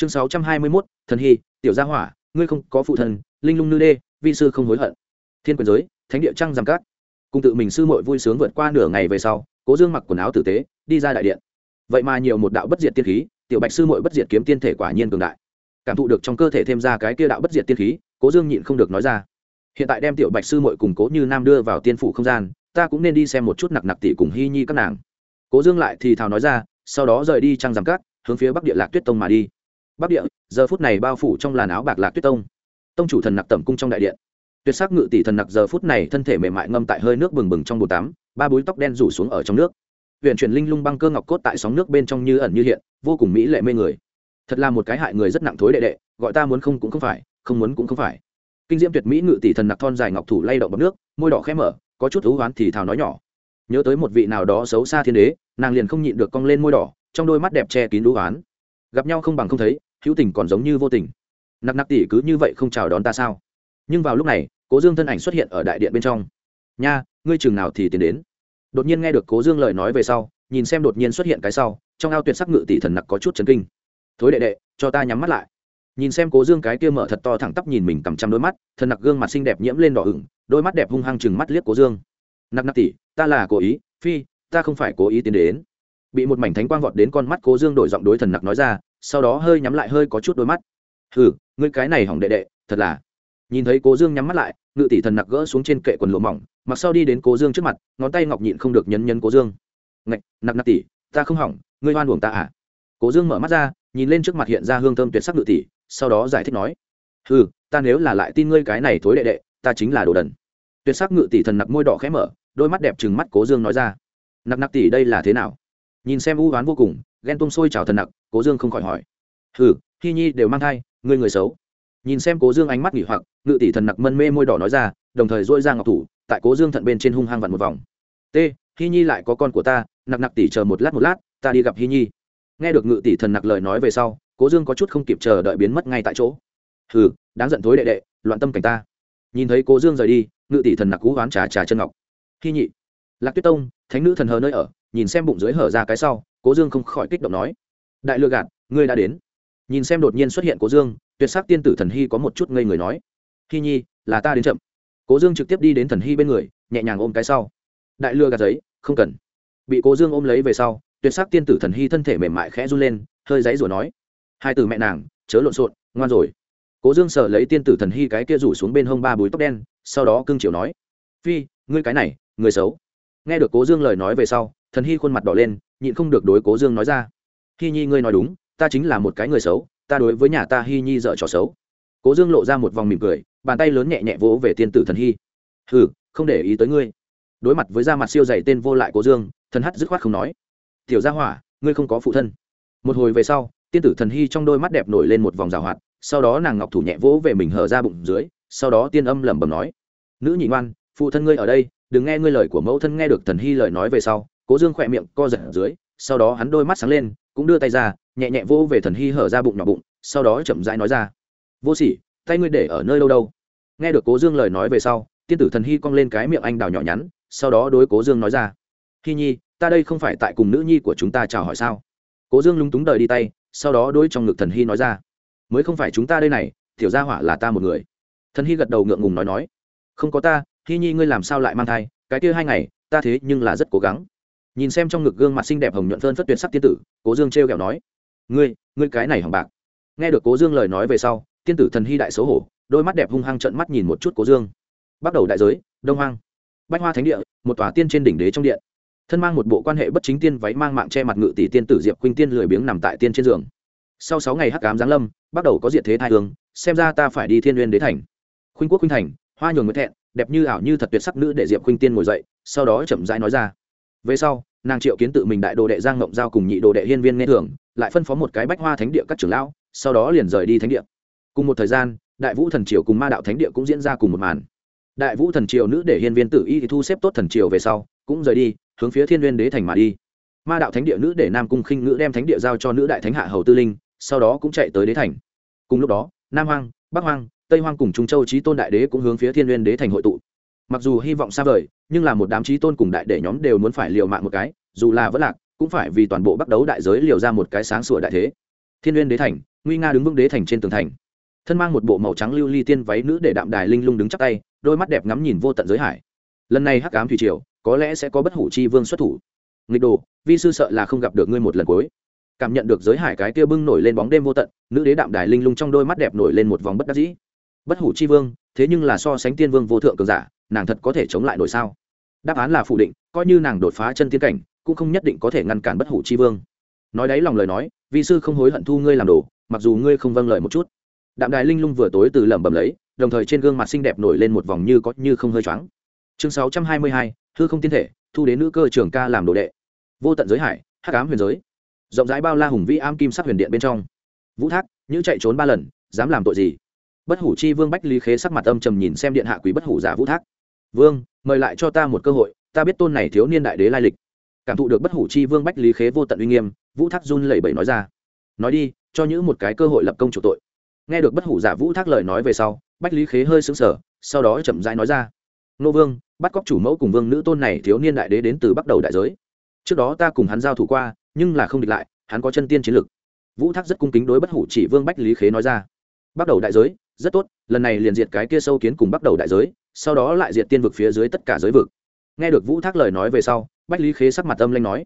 chương sáu trăm hai mươi mốt, thần hy, tiểu gia hỏa, ngươi không có phụ thần, linh lung nư đê, vi sư không hối hận. Thiên quyền giới, thánh địa trăng giảm cát. Cùng tự mình sư mội vui sướng vượt qua nửa ngày về sau, cố dương mặc quần áo tử tế, đi ra đại điện. Vậy mà nhiều một đạo bất diệt tiên khí, tiểu bạch sư mội bất diệt kiếm tiên thể quả nhiên cường đại. Cảm thụ được trong cơ thể thêm ra cái kia đạo bất diệt tiên khí, cố dương nhịn không được nói ra. Hiện tại đem tiểu bạch sư mội cùng cố như nam đưa vào tiên phủ không gian, ta cũng nên đi xem một chút nặc nặc tỷ cùng hy nhi các nàng. Cố dương lại thì thào nói ra, sau đó rời đi trăng giảm cát, hướng phía bắc địa lạc tuyết tông mà đi bắc địa, giờ phút này bao phủ trong làn áo bạc lạc tuyết tông. Tông chủ thần nặc tẩm cung trong đại điện. Tuyệt sắc ngự tỷ thần nặc giờ phút này thân thể mềm mại ngâm tại hơi nước bừng bừng trong bồn tắm, ba búi tóc đen rủ xuống ở trong nước. Huyện chuyển linh lung băng cơ ngọc cốt tại sóng nước bên trong như ẩn như hiện, vô cùng mỹ lệ mê người. Thật là một cái hại người rất nặng thối đệ đệ, gọi ta muốn không cũng không phải, không muốn cũng không phải. Kinh diễm tuyệt mỹ ngự tỷ thần nặc thon dài ngọc thủ lay động bọc nước, môi đỏ khẽ mở, có chút thú hoán thì thào nói nhỏ. Nhớ tới một vị nào đó xấu xa thiên đế, nàng liền không nhịn được cong lên môi đỏ, trong đôi mắt đẹp che kín đũ hoán. Gặp nhau không bằng không thấy hữu tình còn giống như vô tình. Nặc nặc tỷ cứ như vậy không chào đón ta sao? Nhưng vào lúc này, cố dương thân ảnh xuất hiện ở đại điện bên trong. Nha, ngươi chừng nào thì tiến đến. Đột nhiên nghe được cố dương lời nói về sau, nhìn xem đột nhiên xuất hiện cái sau, trong ao tuyệt sắc ngự tỷ thần nặc có chút chấn kinh. Thối đệ đệ, cho ta nhắm mắt lại. Nhìn xem cố dương cái kia mở thật to thẳng tắp nhìn mình cầm trăm đôi mắt, thần nặc gương mặt xinh đẹp nhiễm lên đỏ ửng, đôi mắt đẹp hung hăng chừng mắt liếc cố dương. Nặc nặc tỷ ta là cố ý, phi, ta không phải cố ý tiến đến. Bị một mảnh thánh quang vọt đến con mắt cố dương đổi giọng đối thần nặc nói ra sau đó hơi nhắm lại hơi có chút đôi mắt. Hừ, ngươi cái này hỏng đệ đệ, thật là. Nhìn thấy cố dương nhắm mắt lại, ngự tỷ thần nặc gỡ xuống trên kệ quần lụa mỏng, mặc sau đi đến cố dương trước mặt, ngón tay ngọc nhịn không được nhấn nhấn cố dương. Ngạch, nặc nặc tỷ, ta không hỏng, ngươi hoan buồng ta à? Cố dương mở mắt ra, nhìn lên trước mặt hiện ra hương thơm tuyệt sắc ngự tỷ, sau đó giải thích nói, hừ, ta nếu là lại tin ngươi cái này thối đệ đệ, ta chính là đồ đần. Tuyệt sắc ngự tỷ thần nặc môi đỏ khẽ mở, đôi mắt đẹp trừng mắt cố dương nói ra, nặc nặc tỷ đây là thế nào? Nhìn xem u oán vô cùng ghen tung sôi trào thần nặc, cố dương không khỏi hỏi. Hừ hy nhi đều mang thai, ngươi người xấu. Nhìn xem cố dương ánh mắt nghỉ hoặc, ngự tỷ thần nặc mân mê môi đỏ nói ra, đồng thời dỗi ra ngọc thủ, tại cố dương thận bên trên hung hăng vặn một vòng. T hy nhi lại có con của ta, nặc nặc tỷ chờ một lát một lát, ta đi gặp hy nhi. Nghe được ngự tỷ thần nặc lời nói về sau, cố dương có chút không kịp chờ đợi biến mất ngay tại chỗ. Hừ, đáng giận thối đệ đệ, loạn tâm cảnh ta. Nhìn thấy cố dương rời đi, ngự tỷ thần nặc cú oán trà trà chân ngọc. Hy nhị lạc tuyết tông, thánh nữ thần hờ nơi ở, nhìn xem bụng dưới hở ra cái sau cố dương không khỏi kích động nói, đại lừa gạt, ngươi đã đến. Nhìn xem đột nhiên xuất hiện cố dương, tuyệt sắc tiên tử thần hy có một chút ngây người nói hy nhi, là ta đến chậm. Cố dương trực tiếp đi đến thần hy bên người, nhẹ nhàng ôm cái sau. Đại lừa gạt giấy, không cần. Bị cố dương ôm lấy về sau, tuyệt sắc tiên tử thần hy thân thể mềm mại khẽ run lên, hơi dãy rồi nói, hai từ mẹ nàng, chớ lộn xộn, ngoan rồi. Cố dương sợ lấy tiên tử thần hy cái kia rủ xuống bên hông ba búi tóc đen, sau đó cưng chiều nói, phi, ngươi cái này, người xấu. Nghe được cố dương lời nói về sau, thần hy khuôn mặt đỏ lên nhịn không được đối cố dương nói ra. Hy nhi ngươi nói đúng, ta chính là một cái người xấu, ta đối với nhà ta hy nhi dợ trò xấu. Cố dương lộ ra một vòng mỉm cười, bàn tay lớn nhẹ nhẹ vỗ về tiên tử thần hy hừ, không để ý tới ngươi. Đối mặt với da mặt siêu dày tên vô lại cố dương, thần hắt dứt khoát không nói. Tiểu gia hỏa, ngươi không có phụ thân. Một hồi về sau, tiên tử thần hy trong đôi mắt đẹp nổi lên một vòng rào hoạt, sau đó nàng ngọc thủ nhẹ vỗ về mình hở ra bụng dưới, sau đó tiên âm lẩm bẩm nói. Nữ nhị ngoan, phụ thân ngươi ở đây, đừng nghe ngươi lời của mẫu thân nghe được thần hy lời nói về sau cố dương khỏe miệng co giật ở dưới, sau đó hắn đôi mắt sáng lên, cũng đưa tay ra, nhẹ nhẹ vô về thần hy hở ra bụng nhỏ bụng, sau đó chậm rãi nói ra. Vô sỉ, tay ngươi để ở nơi đâu đâu? Nghe được cố dương lời nói về sau, tiên tử thần hy cong lên cái miệng anh đào nhỏ nhắn, sau đó đối cố dương nói ra. Hy nhi, ta đây không phải tại cùng nữ nhi của chúng ta chào hỏi sao? Cố dương lúng túng đời đi tay, sau đó đôi trong ngực thần hy nói ra. Mới không phải chúng ta đây này, tiểu gia hỏa là ta một người. Thần hy gật đầu ngượng ngùng nói nói. Không có ta hy nhi ngươi làm sao lại mang thai, cái kia hai ngày, ta thế nhưng là rất cố gắng nhìn xem trong ngực gương mặt xinh đẹp hồng nhuận phơn phất tuyệt sắc tiên tử, cố dương t r kẹo nói, ngươi ngươi cái này hỏng bạc. Nghe được cố dương lời nói về sau, tiên tử thần hy đại xấu hổ, đôi mắt đẹp hung hăng trận mắt nhìn một chút cố dương. Bắt đầu đại giới, đông hoang, bách hoa thánh địa, một tòa tiên trên đỉnh đế trong điện. Thân mang một bộ quan hệ bất chính tiên váy mang mạng che mặt ngự tỷ tiên tử diệp khuynh tiên lười biếng nằm tại tiên trên giường. Sau sáu ngày hắc cám giáng lâm, bắt đầu có diệt thế thai hương, xem ra ta phải đi thiên uyên đế thành. Khuynh quốc khuynh thành, hoa nhường nguyễn thẹn, đẹp như ảo như thật tuyệt sắc nữ để diệp khuynh tiên ngồi dậy, sau đó chậm rãi nói ra về sau, nàng triệu kiến tự mình đại đồ đệ giang ngộng giao cùng nhị đồ đệ hiên viên nghe thường, lại phân phó một cái bách hoa thánh địa các trưởng lão, sau đó liền rời đi thánh địa. Cùng một thời gian, đại vũ thần triều cùng ma đạo thánh địa cũng diễn ra cùng một màn. Đại vũ thần triều nữ để hiên viên tử y thì thu xếp tốt thần triều về sau, cũng rời đi, hướng phía thiên viên đế thành mà đi. Ma đạo thánh địa nữ để nam cung khinh ngữ đem thánh địa giao cho nữ đại thánh hạ hầu tư linh, sau đó cũng chạy tới đế thành. Cùng lúc đó, nam hoang, bắc hoang, tây hoang cùng trung châu trí tôn đại đế cũng hướng phía thiên viên đế thành hội tụ mặc dù hy vọng xa vời, nhưng là một đám trí tôn cùng đại để nhóm đều muốn phải liều mạng một cái, dù là vẫn lạc, cũng phải vì toàn bộ bắt đấu đại giới liều ra một cái sáng sủa đại thế. Thiên n đế thành, nguy nga đứng vững đế thành trên tường thành. Thân mang một bộ màu trắng lưu ly tiên váy nữ để đạm đài linh lung đứng chắc tay, đôi mắt đẹp ngắm nhìn vô tận giới hải. Lần này hắc ám thủy triều, có lẽ sẽ có bất hủ chi vương xuất thủ. Nghịch đồ, vi sư sợ là không gặp được ngươi một lần cuối. Cảm nhận được giới hải cái kia bưng nổi lên bóng đêm vô tận, nữ đế đạm đài linh lung trong đôi mắt đẹp nổi lên một vòng bất đắc dĩ. Bất hủ chi vương thế nhưng là so sánh tiên vương vô thượng cường giả, nàng thật có thể chống lại nổi sao? Đáp án là phủ định, coi như nàng đột phá chân tiên cảnh, cũng không nhất định có thể ngăn cản bất hủ chi vương. Nói đấy lòng lời nói, vi sư không hối hận thu ngươi làm đồ, mặc dù ngươi không vâng lời một chút. Đạm đài linh lung vừa tối từ lẩm bẩm lấy, đồng thời trên gương mặt xinh đẹp nổi lên một vòng như có như không hơi choáng. Chương sáu trăm hai mươi hai thư không tiên thể, thu đến nữ cơ trưởng ca làm đồ đệ. Vô tận giới hải, hắc ám huyền giới. Rộng rãi bao la hùng vĩ am kim sắc huyền điện bên trong. Vũ thác như chạy trốn ba lần, dám làm tội gì? Bất hủ chi vương bách lý khế sắc mặt âm trầm nhìn xem điện hạ quý bất hủ giả vũ thác. Vương, mời lại cho ta một cơ hội, ta biết tôn này thiếu niên đại đế lai lịch. Cảm thụ được bất hủ chi vương bách lý khế vô tận uy nghiêm, vũ thác run lẩy bẩy nói ra. Nói đi, cho những một cái cơ hội lập công chủ tội. Nghe được bất hủ giả vũ thác lời nói về sau, bách lý khế hơi xứng sở sau đó chậm rãi nói ra. Nô vương, bắt cóc chủ mẫu cùng vương nữ tôn này thiếu niên đại đế đến từ bắt đầu đại giới. Trước đó ta cùng hắn giao thủ qua, nhưng là không địch lại, hắn có chân tiên chiến lực. Vũ thác rất cung kính đối bất hủ chỉ vương bách lý khế nói ra. Bắt đầu đại giới rất tốt, lần này liền diệt cái kia sâu kiến cùng bắt đầu đại giới, sau đó lại diệt tiên vực phía dưới tất cả giới vực. Nghe được vũ thác lời nói về sau, bách lý khế sắc mặt âm lanh nói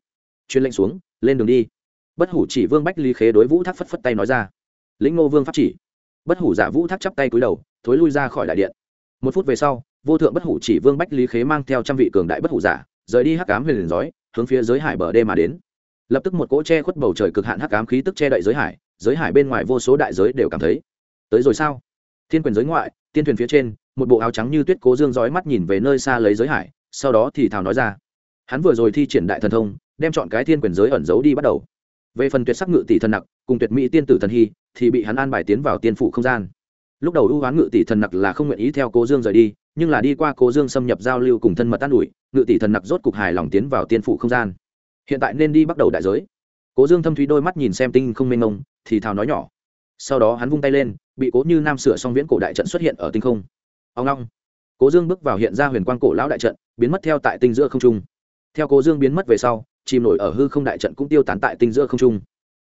chuyên lệnh xuống, lên đường đi. Bất hủ chỉ vương bách lý khế đối vũ thác phất phất tay nói ra. Lĩnh ngô vương pháp chỉ. Bất hủ giả vũ thác chắp tay cúi đầu, thối lui ra khỏi đại điện. Một phút về sau, vô thượng bất hủ chỉ vương bách lý khế mang theo trăm vị cường đại bất hủ giả, rời đi hắc cám huyền liền giói, hướng phía giới hải bờ đê mà đến. Lập tức một cỗ che khuất bầu trời cực hạn hắc cám khí tức che đậy giới hải giới hải bên ngoài vô số đại giới đều cảm thấy. Tới rồi sao? Thiên quyền giới ngoại, tiên thuyền phía trên, một bộ áo trắng như tuyết cố dương dõi mắt nhìn về nơi xa lấy giới hải, sau đó thì thào nói ra. Hắn vừa rồi thi triển đại thần thông, đem chọn cái thiên quyền giới ẩn giấu đi bắt đầu. Về phần tuyệt sắc ngự tỷ thần nặc, cùng tuyệt mỹ tiên tử thần hy, thì bị hắn an bài tiến vào tiên phụ không gian. Lúc đầu ưu hoán ngự tỷ thần nặc là không nguyện ý theo cố dương rời đi, nhưng là đi qua cố dương xâm nhập giao lưu cùng thân mật an ủi, ngự tỷ thần nặc rốt cục hài lòng tiến vào tiên phụ không gian. Hiện tại nên đi bắt đầu đại giới. Cố dương thâm thúy đôi mắt nhìn xem tinh không mênh mông, thì thào nói nhỏ. Sau đó hắn vung tay lên bị cố như nam sửa xong viễn cổ đại trận xuất hiện ở tinh không. Ông long. Cố dương bước vào hiện ra huyền quang cổ lão đại trận, biến mất theo tại tinh giữa không trung. Theo cố dương biến mất về sau, chìm nổi ở hư không đại trận cũng tiêu tán tại tinh giữa không trung.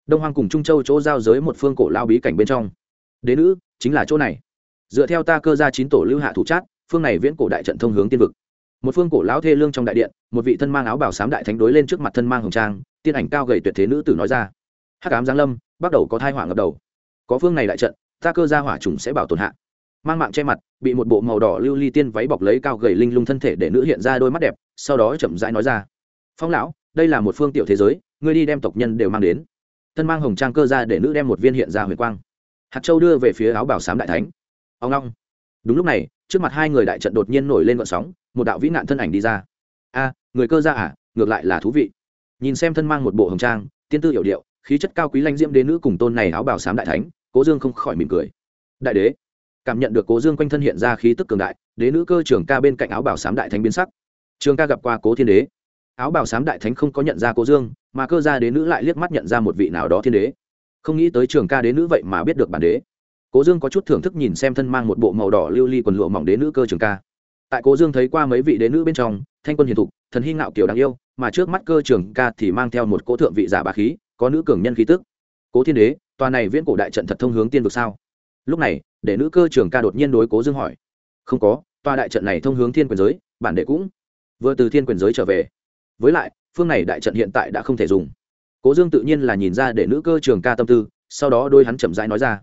Đông hoàng cùng trung châu chỗ giao giới một phương cổ lao bí cảnh bên trong. Đế nữ, chính là chỗ này. Dựa theo ta cơ ra chín tổ lưu hạ thủ trát phương này viễn cổ đại trận thông hướng tiên vực. Một phương cổ lão thê lương trong đại điện, một vị thân mang áo bảo sám đại thánh đối lên trước mặt thân mang hồng trang, tiên ảnh cao gầy tuyệt thế nữ tử nói ra. Hắc ám giáng lâm, bắt đầu có thai hỏa ngập đầu. Có phương này đại trận ta cơ ra hỏa trùng sẽ bảo tồn hạ. Mang mạng che mặt, bị một bộ màu đỏ lưu ly tiên váy bọc lấy cao gầy linh lung thân thể để nữ hiện ra đôi mắt đẹp, sau đó chậm rãi nói ra. Phong lão, đây là một phương tiểu thế giới, ngươi đi đem tộc nhân đều mang đến. Thân mang hồng trang cơ ra để nữ đem một viên hiện ra huyền quang. Hạt châu đưa về phía áo bảo sám đại thánh. Ông long đúng lúc này, trước mặt hai người đại trận đột nhiên nổi lên vận sóng, một đạo vĩ nạn thân ảnh đi ra. A, người cơ ra à ngược lại là thú vị. Nhìn xem thân mang một bộ hồng trang, tiên tư hiểu điệu, khí chất cao quý lanh diễm đến nữ cùng tôn này áo bảo sám đại thánh cố dương không khỏi mỉm cười. Đại đế, cảm nhận được cố dương quanh thân hiện ra khí tức cường đại, đế nữ cơ trưởng ca bên cạnh áo bảo sám đại thánh biến sắc. Trường ca gặp qua cố thiên đế. Áo bảo sám đại thánh không có nhận ra cố dương, mà cơ gia đế nữ lại liếc mắt nhận ra một vị nào đó thiên đế. Không nghĩ tới trường ca đế nữ vậy mà biết được bản đế. Cố dương có chút thưởng thức nhìn xem thân mang một bộ màu đỏ lưu ly quần lụa mỏng đế nữ cơ trường ca. Tại cố dương thấy qua mấy vị đế nữ bên trong, thanh quân hiền thục, thần hy ngạo kiểu đáng yêu, mà trước mắt cơ trường ca thì mang theo một cỗ thượng vị giả bà khí, có nữ cường nhân khí tức. Cố thiên đế tòa này viễn cổ đại trận thật thông hướng tiên vực sao? Lúc này để nữ cơ trường ca đột nhiên đối cố dương hỏi. Không có, tòa đại trận này thông hướng thiên quyền giới, bản đệ cũng vừa từ thiên quyền giới trở về. Với lại, phương này đại trận hiện tại đã không thể dùng. Cố dương tự nhiên là nhìn ra để nữ cơ trường ca tâm tư, sau đó đôi hắn chậm rãi nói ra.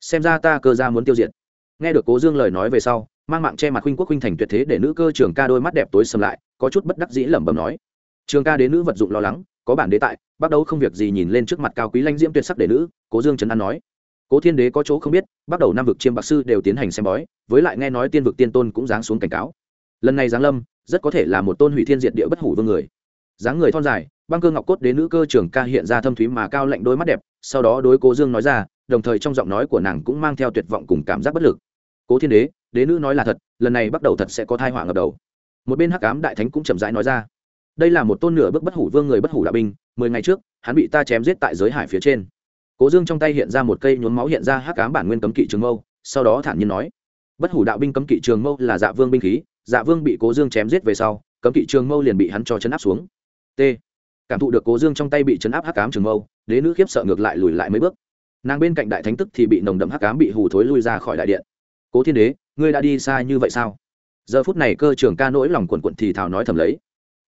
Xem ra ta cơ ra muốn tiêu diệt. Nghe được cố dương lời nói về sau, mang mạng che mặt huynh quốc huynh thành tuyệt thế để nữ cơ trường ca đôi mắt đẹp tối sầm lại, có chút bất đắc dĩ lẩm bẩm nói. Trường ca đến nữ vật dụng lo lắng có bản đế tại bắt đầu không việc gì nhìn lên trước mặt cao quý lanh diễm tuyệt sắc để nữ, cố dương trấn an nói. Cố thiên đế có chỗ không biết bắt đầu năm vực chiêm bạc sư đều tiến hành xem bói, với lại nghe nói tiên vực tiên tôn cũng giáng xuống cảnh cáo. Lần này giáng lâm, rất có thể là một tôn hủy thiên diệt địa bất hủ vương người. Dáng người thon dài, băng cơ ngọc cốt đến nữ cơ trưởng ca hiện ra thâm thúy mà cao lạnh đôi mắt đẹp, sau đó đối cố dương nói ra, đồng thời trong giọng nói của nàng cũng mang theo tuyệt vọng cùng cảm giác bất lực. Cố thiên đế đế nữ nói là thật, lần này bắt đầu thật sẽ có thai họa ngập đầu. Một bên hắc ám đại thánh cũng chậm rãi nói ra đây là một tôn nửa bước bất hủ vương người bất hủ đạo binh, mười ngày trước, hắn bị ta chém giết tại giới hải phía trên. Cố dương trong tay hiện ra một cây nhuốm máu hiện ra hắc ám bản nguyên cấm kỵ trường mâu, sau đó thản nhiên nói, bất hủ đạo binh cấm kỵ trường mâu là dạ vương binh khí dạ vương bị cố dương chém giết về sau, cấm kỵ trường mâu liền bị hắn cho chấn áp xuống. T. Cảm thụ được cố dương trong tay bị chấn áp hắc ám trường mâu, đế nữ khiếp sợ ngược lại lùi lại mấy bước. Nàng bên cạnh đại thánh tức thì bị nồng đậm hắc cám bị hù thối lui ra khỏi đại điện. Cố thiên đế, ngươi đã đi xa như vậy sao? Giờ phút này cơ trường ca nỗi lòng quần quận thì thảo nói thầm lấy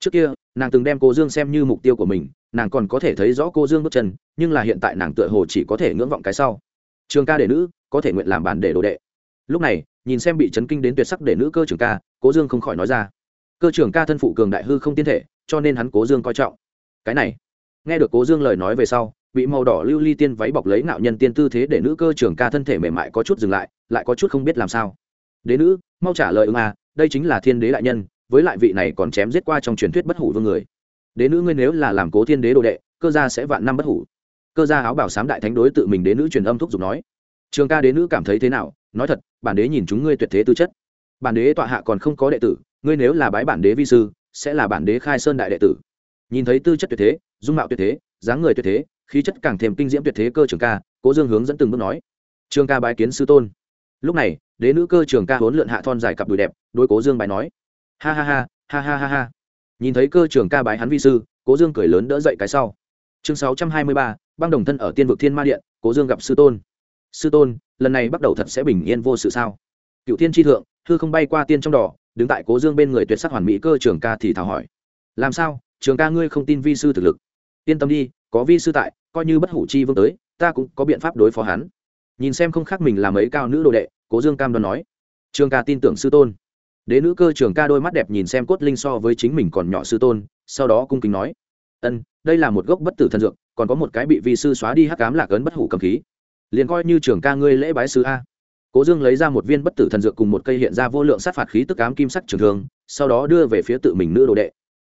trước kia, nàng từng đem cô dương xem như mục tiêu của mình, nàng còn có thể thấy rõ cô dương bước chân, nhưng là hiện tại nàng tựa hồ chỉ có thể ngưỡng vọng cái sau. Trường ca để nữ, có thể nguyện làm bản để đồ đệ. Lúc này, nhìn xem bị chấn kinh đến tuyệt sắc để nữ cơ trường ca cố dương không khỏi nói ra. Cơ trường ca thân phụ cường đại hư không tiên thể, cho nên hắn cố dương coi trọng. Cái này, nghe được cố dương lời nói về sau, bị màu đỏ lưu ly tiên váy bọc lấy nạo nhân tiên tư thế để nữ cơ trường ca thân thể mềm mại có chút dừng lại lại có chút không biết làm sao. Đế nữ, mau trả lời ứng à đây chính là thiên đế đại nhân với lại vị này còn chém giết qua trong truyền thuyết bất hủ vương người. Đế nữ ngươi nếu là làm cố thiên đế đồ đệ, cơ gia sẽ vạn năm bất hủ. Cơ gia áo bảo sám đại thánh đối tự mình đế nữ truyền âm thúc giục nói. Trường ca đế nữ cảm thấy thế nào? Nói thật, bản đế nhìn chúng ngươi tuyệt thế tư chất. Bản đế tọa hạ còn không có đệ tử, ngươi nếu là bái bản đế vi sư, sẽ là bản đế khai sơn đại đệ tử. Nhìn thấy tư chất tuyệt thế, dung mạo tuyệt thế, dáng người tuyệt thế, khí chất càng thêm kinh diễm tuyệt thế cơ trường ca, cố dương hướng dẫn từng bước nói. Trường ca bái kiến sư tôn. Lúc này, đế nữ cơ trường ca huấn lượn hạ thon dài cặp đùi đẹp, đối cố dương bài nói ha ha ha ha ha ha ha. Nhìn thấy cơ trường ca bái hắn vi sư, cố dương cười lớn đỡ dậy cái sau. Chương sáu trăm hai mươi ba, băng đồng thân ở tiên vực thiên ma điện, cố dương gặp sư tôn. Sư tôn, lần này bắt đầu thật sẽ bình yên vô sự sao? Cựu thiên tri thượng thư không bay qua tiên trong đỏ, đứng tại cố dương bên người tuyệt sắc hoàn mỹ cơ trường ca thì thảo hỏi. Làm sao? Trường ca ngươi không tin vi sư thực lực. Yên tâm đi, có vi sư tại, coi như bất hủ chi vương tới, ta cũng có biện pháp đối phó hắn. Nhìn xem không khác mình là mấy cao nữ đồ đệ, cố dương cam đoan nói. Trường ca tin tưởng sư tôn đế nữ cơ trường ca đôi mắt đẹp nhìn xem cốt linh so với chính mình còn nhỏ sư tôn, sau đó cung kính nói, ân, đây là một gốc bất tử thần dược, còn có một cái bị vi sư xóa đi hắc cám lạc ấn bất hủ cầm khí. Liền coi như trường ca ngươi lễ bái sư a. Cố dương lấy ra một viên bất tử thần dược cùng một cây hiện ra vô lượng sát phạt khí tức cám kim sắc trường thường sau đó đưa về phía tự mình nữ đồ đệ.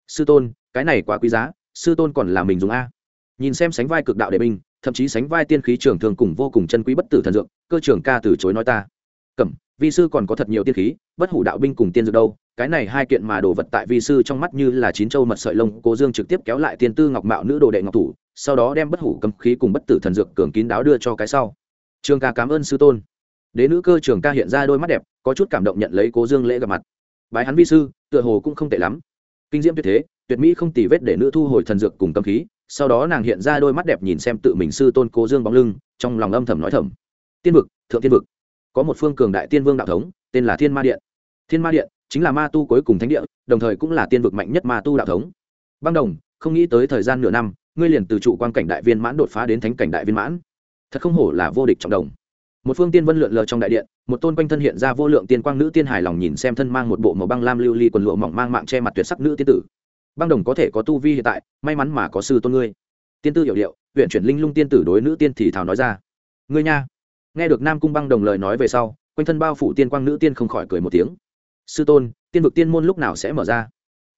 Sư tôn, cái này quá quý giá, sư tôn còn là mình dùng a. Nhìn xem sánh vai cực đạo đệ binh, thậm chí sánh vai tiên khí trường thường cùng vô cùng chân quý bất tử thần dược, cơ trưởng ca từ chối nói ta. Cẩm vi sư còn có thật nhiều tiên khí, bất hủ đạo binh cùng tiên dược đâu, cái này hai kiện mà đồ vật tại vi sư trong mắt như là chín châu mật sợi lông, cố dương trực tiếp kéo lại tiên tư ngọc mạo nữ đồ đệ ngọc thủ, sau đó đem bất hủ cấm khí cùng bất tử thần dược cường kín đáo đưa cho cái sau. Trường ca cảm ơn sư tôn. Đế nữ cơ trường ca hiện ra đôi mắt đẹp, có chút cảm động nhận lấy cố dương lễ gặp mặt. Bái hắn vi sư, tựa hồ cũng không tệ lắm. Kinh diễm tuyệt thế, tuyệt mỹ không tì vết để nữ thu hồi thần dược cùng cấm khí, sau đó nàng hiện ra đôi mắt đẹp nhìn xem tự mình sư tôn cố dương bóng lưng, trong lòng âm thầm nói thầm. Tiên vực, thượng tiên vực có một phương cường đại tiên vương đạo thống, tên là thiên ma điện. Thiên ma điện chính là ma tu cuối cùng thánh địa, đồng thời cũng là tiên vực mạnh nhất ma tu đạo thống. Băng đồng, không nghĩ tới thời gian nửa năm, ngươi liền từ trụ quan cảnh đại viên mãn đột phá đến thánh cảnh đại viên mãn. Thật không hổ là vô địch trọng đồng. Một phương tiên vân lượn lờ trong đại điện, một tôn quanh thân hiện ra vô lượng tiên quang nữ tiên hài lòng nhìn xem thân mang một bộ màu băng lam lưu ly quần lụa mỏng mang mạng che mặt tuyệt sắc nữ tiên tử. Băng đồng có thể có tu vi hiện tại, may mắn mà có sư tôn ngươi. Tiên tư hiểu điệu, huyện chuyển linh lung tiên tử đối nữ tiên thì thảo nói ra. Ngươi nha nghe được nam cung băng đồng lời nói về sau, quanh thân bao phủ tiên quang nữ tiên không khỏi cười một tiếng. Sư tôn, tiên vực tiên môn lúc nào sẽ mở ra?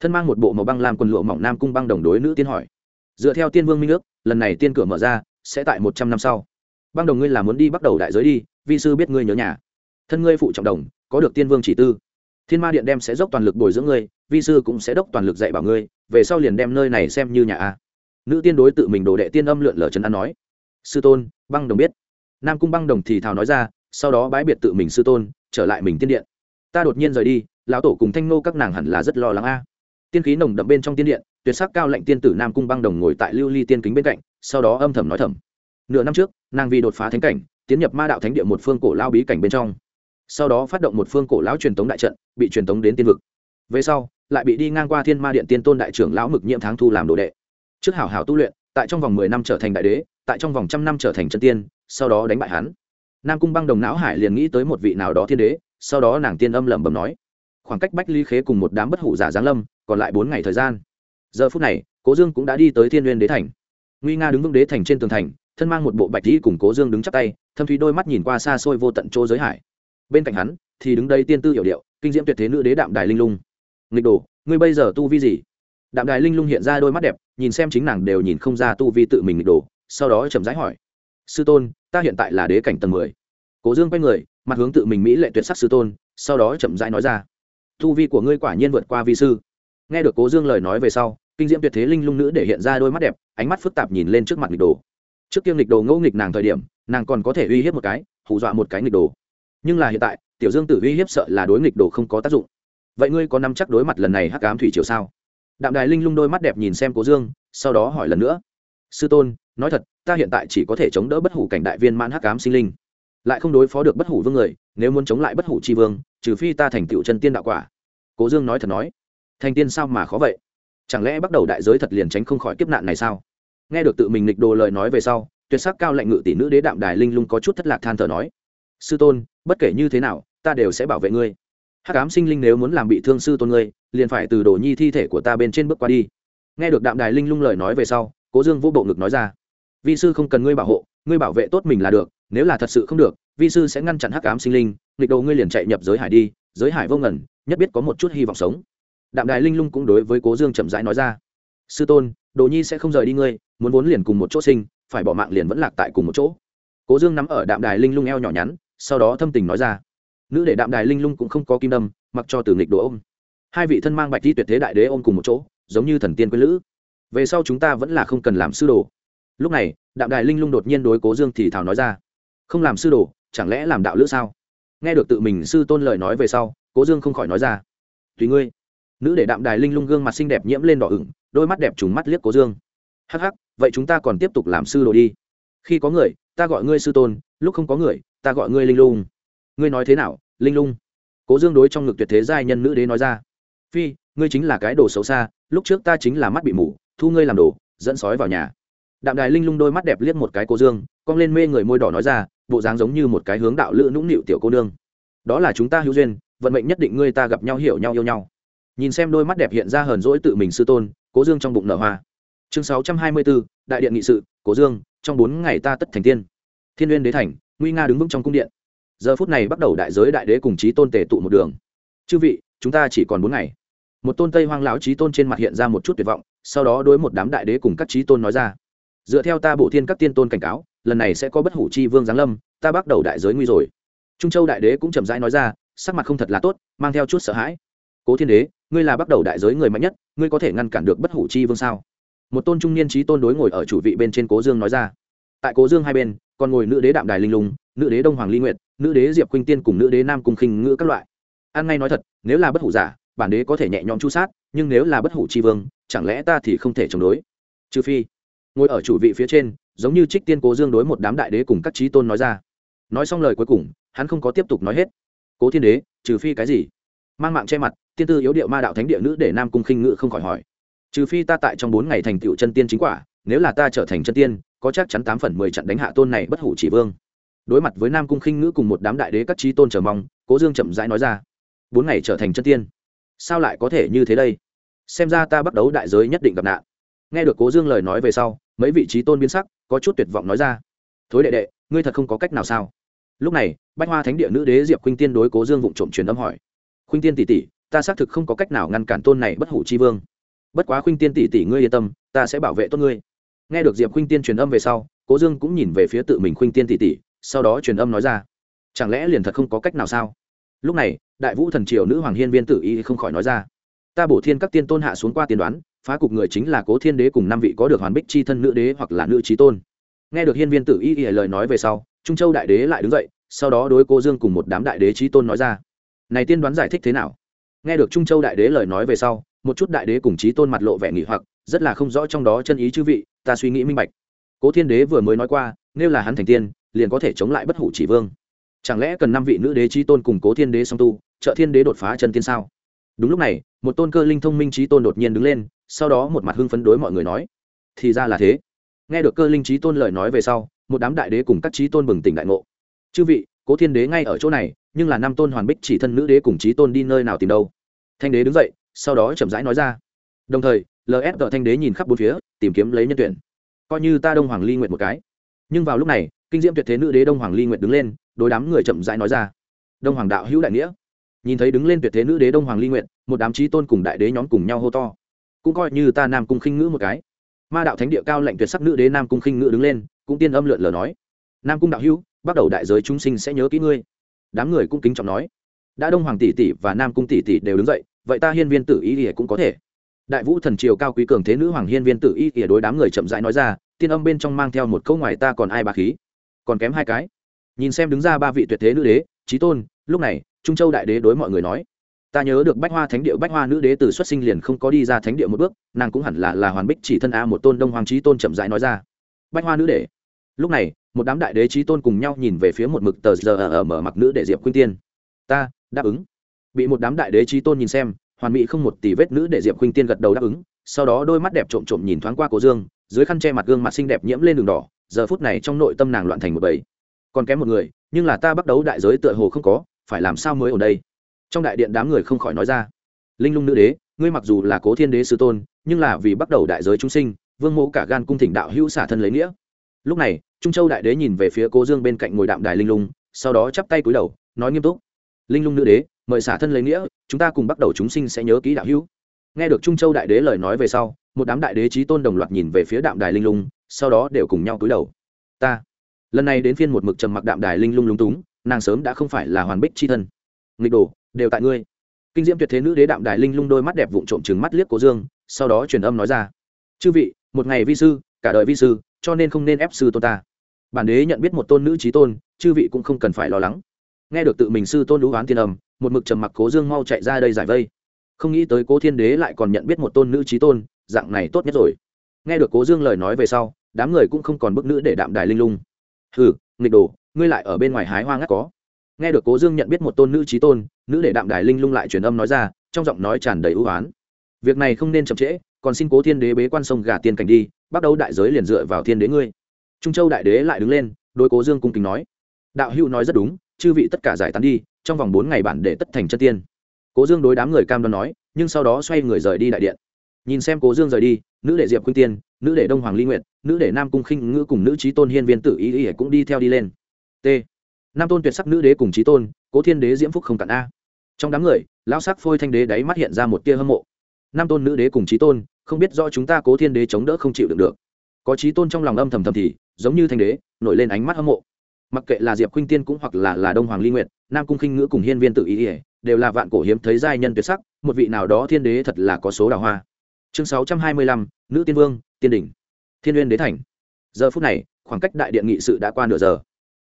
Thân mang một bộ màu băng làm quần lụa mỏng nam cung băng đồng đối nữ tiên hỏi. Dựa theo tiên vương minh ước, lần này tiên cửa mở ra sẽ tại một trăm năm sau. Băng đồng ngươi là muốn đi bắt đầu đại giới đi, vi sư biết ngươi nhớ nhà. Thân ngươi phụ trọng đồng, có được tiên vương chỉ tư. Thiên ma điện đem sẽ dốc toàn lực bồi dưỡng ngươi, vi sư cũng sẽ đốc toàn lực dạy bảo ngươi, về sau liền đem nơi này xem như nhà a. Nữ tiên đối tự mình đồ đệ tiên âm lượn lờ trấn an nói. Sư tôn, băng đồng biết nam cung băng đồng thì thào nói ra, sau đó bái biệt tự mình sư tôn, trở lại mình tiên điện. Ta đột nhiên rời đi, lão tổ cùng thanh nô các nàng hẳn là rất lo lắng a. Tiên khí nồng đậm bên trong tiên điện, tuyệt sắc cao lệnh tiên tử nam cung băng đồng ngồi tại lưu ly tiên kính bên cạnh, sau đó âm thầm nói thầm. Nửa năm trước, nàng vì đột phá thánh cảnh, tiến nhập ma đạo thánh địa một phương cổ lao bí cảnh bên trong. Sau đó phát động một phương cổ lão truyền tống đại trận, bị truyền tống đến tiên vực. Về sau, lại bị đi ngang qua thiên ma điện tiên tôn đại trưởng lão mực nhiệm tháng thu làm đồ đệ. Trước hảo hảo tu luyện, tại trong vòng mười năm trở thành đại đế, tại trong vòng trăm năm trở thành chân tiên sau đó đánh bại hắn. Nam cung băng đồng não hải liền nghĩ tới một vị nào đó thiên đế, sau đó nàng tiên âm lẩm bẩm nói, khoảng cách bách ly khế cùng một đám bất hủ giả giáng lâm, còn lại bốn ngày thời gian. Giờ phút này, cố dương cũng đã đi tới thiên n g u y ê n đế thành. Nguy nga đứng vững đế thành trên tường thành, thân mang một bộ bạch dĩ cùng cố dương đứng chắp tay, thâm thúy đôi mắt nhìn qua xa xôi vô tận chỗ giới hải. Bên cạnh hắn, thì đứng đây tiên tư hiểu điệu, kinh diễm tuyệt thế nữ đế đạm đài linh lung. Nghịch đồ, ngươi bây giờ tu vi gì? Đạm đài linh lung hiện ra đôi mắt đẹp, nhìn xem chính nàng đều nhìn không ra tu vi tự mình nghịch đồ, sau đó chậm rãi hỏi, sư tôn ta hiện tại là đế cảnh tầng mười. Cố dương quay người, mặt hướng tự mình mỹ lệ tuyệt sắc sư tôn, sau đó chậm rãi nói ra. Tu vi của ngươi quả nhiên vượt qua vi sư. Nghe được cố dương lời nói về sau, kinh diễm tuyệt thế linh lung nữ để hiện ra đôi mắt đẹp, ánh mắt phức tạp nhìn lên trước mặt nghịch đồ. Trước kia nghịch đồ ngẫu nghịch nàng thời điểm, nàng còn có thể uy hiếp một cái, hù dọa một cái nghịch đồ. Nhưng là hiện tại, tiểu dương tử uy hiếp sợ là đối nghịch đồ không có tác dụng. Vậy ngươi có nắm chắc đối mặt lần này hắc ám thủy triều sao? Đạm đài linh lung đôi mắt đẹp nhìn xem cố dương, sau đó hỏi lần nữa sư tôn, nói thật, ta hiện tại chỉ có thể chống đỡ bất hủ cảnh đại viên mãn hắc cám sinh linh. Lại không đối phó được bất hủ vương người, nếu muốn chống lại bất hủ chi vương, trừ phi ta thành tựu chân tiên đạo quả. Cố dương nói thật nói. Thành tiên sao mà khó vậy? Chẳng lẽ bắt đầu đại giới thật liền tránh không khỏi kiếp nạn này sao? Nghe được tự mình nghịch đồ lời nói về sau, tuyệt sắc cao lệnh ngự tỷ nữ đế đạm đài linh lung có chút thất lạc than thở nói. Sư tôn, bất kể như thế nào, ta đều sẽ bảo vệ ngươi. Hắc ám sinh linh nếu muốn làm bị thương sư tôn ngươi, liền phải từ đồ nhi thi thể của ta bên trên bước qua đi. Nghe được đạm đài linh lung lời nói về sau cố dương vô bộ ngực nói ra, vi sư không cần ngươi bảo hộ, ngươi bảo vệ tốt mình là được, nếu là thật sự không được, vi sư sẽ ngăn chặn hắc ám sinh linh, nghịch đồ ngươi liền chạy nhập giới hải đi, giới hải vô ngẩn nhất biết có một chút hy vọng sống. Đạm đài linh lung cũng đối với cố dương chậm rãi nói ra, sư tôn, đồ nhi sẽ không rời đi ngươi, muốn vốn liền cùng một chỗ sinh, phải bỏ mạng liền vẫn lạc tại cùng một chỗ. Cố dương nắm ở đạm đài linh lung eo nhỏ nhắn, sau đó thâm tình nói ra, nữ để đạm đài linh lung cũng không có kim đâm, mặc cho từ nghịch đồ ôm. Hai vị thân mang bạch di tuyệt thế đại đế ôm cùng một chỗ, giống như thần tiên quê lữ về sau chúng ta vẫn là không cần làm sư đồ. Lúc này, đạm đài linh lung đột nhiên đối cố dương thì thảo nói ra, không làm sư đồ, chẳng lẽ làm đạo lữ sao? Nghe được tự mình sư tôn lời nói về sau, cố dương không khỏi nói ra, tùy ngươi. Nữ để đạm đài linh lung gương mặt xinh đẹp nhiễm lên đỏ ửng, đôi mắt đẹp trùng mắt liếc cố dương. Hắc hắc, vậy chúng ta còn tiếp tục làm sư đồ đi. Khi có người, ta gọi ngươi sư tôn, lúc không có người, ta gọi ngươi linh lung. Ngươi nói thế nào, linh lung? Cố dương đối trong ngực tuyệt thế giai nhân nữ đế nói ra, phi, ngươi chính là cái đồ xấu xa, lúc trước ta chính là mắt bị mù thu ngươi làm đồ, dẫn sói vào nhà. Đạm đài linh lung đôi mắt đẹp liếc một cái cô dương, cong lên mê người môi đỏ nói ra, bộ dáng giống như một cái hướng đạo lữ nũng nịu tiểu cô nương. Đó là chúng ta hữu duyên, vận mệnh nhất định ngươi ta gặp nhau hiểu nhau yêu nhau. Nhìn xem đôi mắt đẹp hiện ra hờn dỗi tự mình sư tôn cố dương trong bụng nở hoa. Chương sáu trăm hai mươi bốn đại điện nghị sự cố dương, trong bốn ngày ta tất thành tiên. Thiên n đế thành, nguy nga đứng vững trong cung điện. Giờ phút này bắt đầu đại giới đại đế cùng chí tôn tề tụ một đường. Chư vị, chúng ta chỉ còn bốn ngày. Một tôn tây hoang lão chí tôn trên mặt hiện ra một chút tuyệt vọng sau đó đối một đám đại đế cùng các chí tôn nói ra, dựa theo ta bộ thiên các tiên tôn cảnh cáo, lần này sẽ có bất hủ chi vương giáng lâm, ta bắt đầu đại giới nguy rồi. Trung châu đại đế cũng chậm rãi nói ra, sắc mặt không thật là tốt, mang theo chút sợ hãi. Cố thiên đế, ngươi là bắt đầu đại giới người mạnh nhất, ngươi có thể ngăn cản được bất hủ chi vương sao? Một tôn trung niên trí tôn đối ngồi ở chủ vị bên trên cố dương nói ra. Tại cố dương hai bên, còn ngồi nữ đế đạm đài linh lùng nữ đế đông hoàng ly nguyệt, nữ đế diệp khuynh tiên cùng nữ đế nam cung khinh ngữ các loại. An ngay nói thật, nếu là bất hủ giả bản đế có thể nhẹ nhõm chu sát, nhưng nếu là bất hủ chi vương, chẳng lẽ ta thì không thể chống đối? Trừ phi, ngồi ở chủ vị phía trên, giống như trích tiên cố dương đối một đám đại đế cùng các trí tôn nói ra. Nói xong lời cuối cùng, hắn không có tiếp tục nói hết. Cố thiên đế, trừ phi cái gì? Mang mạng che mặt, tiên tư yếu điệu ma đạo thánh địa nữ để nam cung khinh ngự không khỏi hỏi. Trừ phi ta tại trong bốn ngày thành tựu chân tiên chính quả, nếu là ta trở thành chân tiên, có chắc chắn tám phần mười trận đánh hạ tôn này bất hủ chỉ vương. Đối mặt với nam cung khinh ngữ cùng một đám đại đế các trí tôn chờ mong, cố dương chậm rãi nói ra. Bốn ngày trở thành chân tiên sao lại có thể như thế đây? Xem ra ta bắt đấu đại giới nhất định gặp nạn. Nghe được cố dương lời nói về sau, mấy vị trí tôn biến sắc, có chút tuyệt vọng nói ra. Thối đệ đệ, ngươi thật không có cách nào sao? Lúc này, bách hoa thánh địa nữ đế diệp khuynh tiên đối cố dương vụng trộm truyền âm hỏi. Khuynh tiên tỷ tỷ, ta xác thực không có cách nào ngăn cản tôn này bất hủ chi vương. Bất quá khuynh tiên tỷ tỷ ngươi yên tâm, ta sẽ bảo vệ tốt ngươi. Nghe được diệp khuynh tiên truyền âm về sau, cố dương cũng nhìn về phía tự mình khuynh tiên tỷ tỷ, sau đó truyền âm nói ra. Chẳng lẽ liền thật không có cách nào sao? Lúc này, đại vũ thần triều nữ hoàng hiên viên tử y không khỏi nói ra. Ta bổ thiên các tiên tôn hạ xuống qua tiên đoán, phá cục người chính là cố thiên đế cùng năm vị có được hoàn bích chi thân nữ đế hoặc là nữ trí tôn. Nghe được hiên viên tử y y lời nói về sau, trung châu đại đế lại đứng dậy, sau đó đối cô dương cùng một đám đại đế trí tôn nói ra. Này tiên đoán giải thích thế nào? Nghe được trung châu đại đế lời nói về sau, một chút đại đế cùng trí tôn mặt lộ vẻ nghỉ hoặc, rất là không rõ trong đó chân ý chư vị, ta suy nghĩ minh bạch. Cố thiên đế vừa mới nói qua, nếu là hắn thành tiên, liền có thể chống lại bất hủ chỉ vương chẳng lẽ cần năm vị nữ đế trí tôn cùng cố thiên đế song tu, trợ thiên đế đột phá chân tiên sao? Đúng lúc này, một tôn cơ linh thông minh trí tôn đột nhiên đứng lên, sau đó một mặt hưng phấn đối mọi người nói, thì ra là thế. Nghe được cơ linh trí tôn lời nói về sau, một đám đại đế cùng các trí tôn bừng tỉnh đại ngộ. Chư vị, cố thiên đế ngay ở chỗ này, nhưng là năm tôn hoàn bích chỉ thân nữ đế cùng trí tôn đi nơi nào tìm đâu? Thanh đế đứng dậy, sau đó chậm rãi nói ra, đồng thời lsg thanh đế nhìn khắp bốn phía, tìm kiếm lấy nhân tuyển. Coi như ta đông hoàng ly nguyện một cái. Nhưng vào lúc này, kinh diễm tuyệt thế nữ đế đông hoàng ly nguyện đứng lên đối đám người chậm rãi nói ra. Đông hoàng đạo hữu đại nghĩa. Nhìn thấy đứng lên tuyệt thế nữ đế đông hoàng ly nguyện một đám trí tôn cùng đại đế nhóm cùng nhau hô to. Cũng coi như ta nam cung khinh ngữ một cái. Ma đạo thánh địa cao lệnh tuyệt sắc nữ đế nam cung khinh ngữ đứng lên, cũng tiên âm lượn lờ nói. Nam cung đạo hữu, bắt đầu đại giới chúng sinh sẽ nhớ kỹ ngươi. Đám người cũng kính trọng nói. Đã đông hoàng tỷ tỷ và nam cung tỷ tỷ đều đứng dậy, vậy ta hiên viên tử y ỉa cũng có thể. Đại vũ thần triều cao quý cường thế nữ hoàng hiên viên tử y ỉa đối đám người chậm rãi nói ra, tiên âm bên trong mang theo một câu ngoài ta còn ai bà khí. Còn kém hai cái nhìn xem đứng ra ba vị tuyệt thế nữ đế trí tôn, lúc này, trung châu đại đế đối mọi người nói, ta nhớ được bách hoa thánh địa, bách hoa nữ đế từ xuất sinh liền không có đi ra thánh địa một bước, nàng cũng hẳn là là hoàn bích chỉ thân a một tôn đông hoàng trí tôn chậm rãi nói ra. Bách hoa nữ đế. Lúc này, một đám đại đế trí tôn cùng nhau nhìn về phía một mực tờ giờ ở mở mặc nữ đệ diệp khuyên tiên. Ta, đáp ứng. Bị một đám đại đế trí tôn nhìn xem, hoàn mỹ không một tỷ vết nữ đệ diệp khuyên tiên gật đầu đáp ứng, sau đó đôi mắt đẹp trộm trộm nhìn thoáng qua cổ dương, dưới khăn che mặt gương mặt xinh đẹp nhiễm lên đường đỏ, giờ phút này trong nội tâm nàng loạn thành một bầy còn kém một người, nhưng là ta bắt đấu đại giới tựa hồ không có, phải làm sao mới ở đây? Trong đại điện đám người không khỏi nói ra. Linh lung nữ đế, ngươi mặc dù là cố thiên đế sư tôn, nhưng là vì bắt đầu đại giới chúng sinh, vương mẫu cả gan cung thỉnh đạo hữu xả thân lấy nghĩa. Lúc này, trung châu đại đế nhìn về phía cố dương bên cạnh ngồi đạm đài linh lung, sau đó chắp tay cúi đầu, nói nghiêm túc. Linh lung nữ đế, mời xả thân lấy nghĩa, chúng ta cùng bắt đầu chúng sinh sẽ nhớ kỹ đạo hữu. Nghe được trung châu đại đế lời nói về sau, một đám đại đế trí tôn đồng loạt nhìn về phía đạm đài linh lung, sau đó đều cùng nhau cúi đầu. Ta lần này đến phiên một mực trầm mặc đạm đài linh lung lung túng, nàng sớm đã không phải là hoàn bích c h i thân. Nghịch đồ, đều tại ngươi. Kinh diễm tuyệt thế nữ đế đạm đài linh lung đôi mắt đẹp vụn trộm trừng mắt liếc cố dương, sau đó truyền âm nói ra. Chư vị, một ngày vi sư, cả đời vi sư, cho nên không nên ép sư tôn ta. Bản đế nhận biết một tôn nữ trí tôn, chư vị cũng không cần phải lo lắng. Nghe được tự mình sư tôn lũ oán tiên âm, một mực trầm mặc cố dương mau chạy ra đây giải vây. Không nghĩ tới cố thiên đế lại còn nhận biết một tôn nữ trí tôn, dạng này tốt nhất rồi. Nghe được cố dương lời nói về sau, đám người cũng không còn bức nữ để đạm đài linh lung hừ, nghịch đồ, ngươi lại ở bên ngoài hái hoa ngắt có. Nghe được cố dương nhận biết một tôn nữ trí tôn, nữ để đạm đài linh lung lại truyền âm nói ra, trong giọng nói tràn đầy ưu oán việc này không nên chậm trễ, còn xin cố thiên đế bế quan sông gà tiên cảnh đi, bắt đầu đại giới liền dựa vào thiên đế ngươi. Trung châu đại đế lại đứng lên đôi cố dương cung kính nói. Đạo hữu nói rất đúng, chư vị tất cả giải tán đi, trong vòng bốn ngày bản để tất thành chân tiên. Cố dương đối đám người cam đoan nói, nhưng sau đó xoay người rời đi đại điện. Nhìn xem cố dương rời đi nữ đệ diệp khuynh tiên nữ đệ đông hoàng ly nguyện nữ đệ nam cung khinh ngữ cùng nữ trí tôn hiên viên tử ý ý cũng đi theo đi lên. T. Nam tôn tuyệt sắc nữ đế cùng trí tôn cố thiên đế diễm phúc không cạn a. Trong đám người lão sắc phôi thanh đế đáy mắt hiện ra một tia hâm mộ. Nam tôn nữ đế cùng trí tôn không biết do chúng ta cố thiên đế chống đỡ không chịu được được. Có trí tôn trong lòng âm thầm thầm thì giống như thanh đế nổi lên ánh mắt hâm mộ. Mặc kệ là diệp khuynh tiên cũng hoặc là là đông hoàng ly Nguyệt, nam cung khinh ngữ cùng hiên viên tự ý ỉa đều là vạn cổ hiếm thấy giai nhân tuyệt sắc một vị nào đó thiên đế thật là có số đào hoa chương sáu trăm hai mươi lăm, nữ tiên vương, tiên đỉnh. Thiên uyên đế thành. Giờ phút này, khoảng cách đại điện nghị sự đã qua nửa giờ.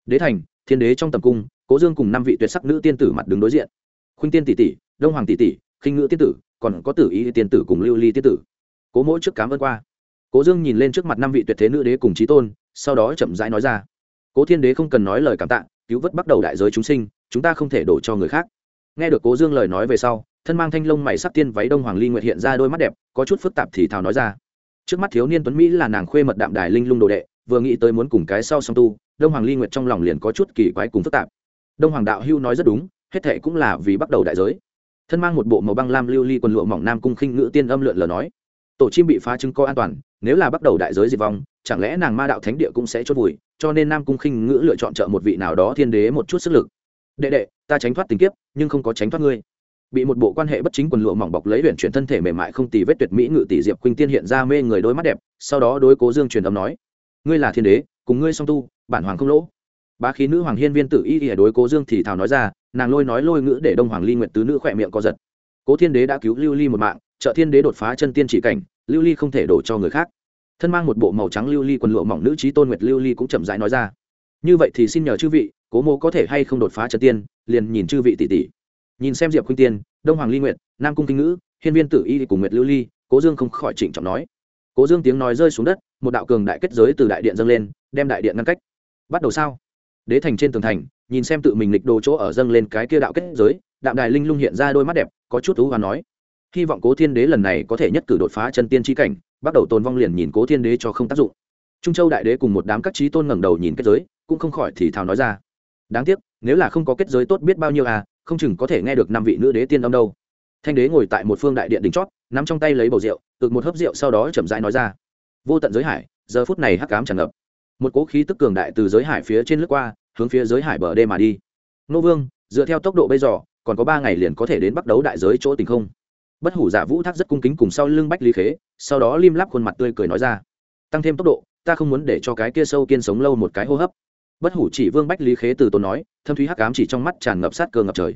Đế thành, thiên đế trong tầm cung, cố dương cùng năm vị tuyệt sắc nữ tiên tử mặt đứng đối diện. Khuynh tiên tỷ tỷ, đông hoàng tỷ tỷ, khinh ngữ tiên tử, còn có tử ý tiên tử cùng lưu ly tiên tử. Cố mỗi trước cám ơn qua. Cố dương nhìn lên trước mặt năm vị tuyệt thế nữ đế cùng trí tôn, sau đó chậm rãi nói ra. Cố thiên đế không cần nói lời cảm tạ, cứu vớt bắt đầu đại giới chúng sinh, chúng ta không thể đổ cho người khác. Nghe được cố dương lời nói về sau thân mang thanh lông mày sắc tiên váy đông hoàng ly nguyệt hiện ra đôi mắt đẹp, có chút phức tạp thì thào nói ra. Trước mắt thiếu niên tuấn mỹ là nàng khuê mật đạm đài linh lung đồ đệ, vừa nghĩ tới muốn cùng cái sau song tu, đông hoàng ly nguyệt trong lòng liền có chút kỳ quái cùng phức tạp. Đông hoàng đạo hưu nói rất đúng, hết thệ cũng là vì bắt đầu đại giới. Thân mang một bộ màu băng lam lưu ly quần lụa mỏng nam cung khinh ngữ tiên âm lượn lờ nói, tổ chim bị phá chứng co an toàn, nếu là bắt đầu đại giới diệt vong, chẳng lẽ nàng ma đạo thánh địa cũng sẽ chốt vùi, cho nên nam cung khinh ngữ lựa chọn trợ một vị nào đó thiên đế một chút sức lực. Đệ đệ, ta tránh thoát tình kiếp, nhưng không có tránh thoát ngươi bị một bộ quan hệ bất chính quần lụa mỏng bọc lấy luyện chuyển thân thể mềm mại không tì vết tuyệt mỹ ngự tỷ diệp khuynh tiên hiện ra mê người đôi mắt đẹp, sau đó đối cố dương truyền âm nói, ngươi là thiên đế, cùng ngươi song tu, bản hoàng không lỗ. Ba khí nữ hoàng hiên viên tử y y đối cố dương thì thào nói ra, nàng lôi nói lôi ngữ để đông hoàng ly nguyện tứ nữ khỏe miệng co giật. Cố thiên đế đã cứu lưu ly một mạng, trợ thiên đế đột phá chân tiên chỉ cảnh, lưu ly không thể đổ cho người khác. Thân mang một bộ màu trắng lưu ly quần lụa mỏng nữ trí tôn nguyệt lưu ly cũng chậm rãi nói ra, như vậy thì xin nhờ chư vị, cố mô có thể hay không đột phá chân tiên, liền nhìn chư vị tỷ tỷ nhìn xem diệp khuynh tiên, đông hoàng ly nguyệt, nam cung kinh ngữ, hiên viên tử y cùng nguyệt lưu ly, cố dương không khỏi trịnh trọng nói. Cố dương tiếng nói rơi xuống đất, một đạo cường đại kết giới từ đại điện dâng lên, đem đại điện ngăn cách. Bắt đầu sao? Đế thành trên tường thành, nhìn xem tự mình lịch đồ chỗ ở dâng lên cái kia đạo kết giới, đạm đài linh lung hiện ra đôi mắt đẹp, có chút thú và nói. Hy vọng cố thiên đế lần này có thể nhất cử đột phá chân tiên tri cảnh, bắt đầu tồn vong liền nhìn cố thiên đế cho không tác dụng. Trung châu đại đế cùng một đám các trí tôn ngẩng đầu nhìn kết giới, cũng không khỏi thì thào nói ra. Đáng tiếc, nếu là không có kết giới tốt biết bao nhiêu à không chừng có thể nghe được năm vị nữ đế tiên âm đâu. Thanh đế ngồi tại một phương đại điện đỉnh chót, nắm trong tay lấy bầu rượu, ực một hớp rượu sau đó chậm rãi nói ra. Vô tận giới hải, giờ phút này hắc cám tràn ngập. Một cỗ khí tức cường đại từ giới hải phía trên lướt qua, hướng phía giới hải bờ đê mà đi. Nô vương, dựa theo tốc độ bây giờ, còn có ba ngày liền có thể đến bắt đấu đại giới chỗ tình không? Bất hủ giả vũ thác rất cung kính cùng sau lưng bách lý khế, sau đó lim lắp khuôn mặt tươi cười nói ra. Tăng thêm tốc độ, ta không muốn để cho cái kia sâu kiên sống lâu một cái hô hấp bất hủ chỉ vương bách lý khế từ tốn nói, thâm thúy hắc cám chỉ trong mắt tràn ngập sát cơ ngập trời.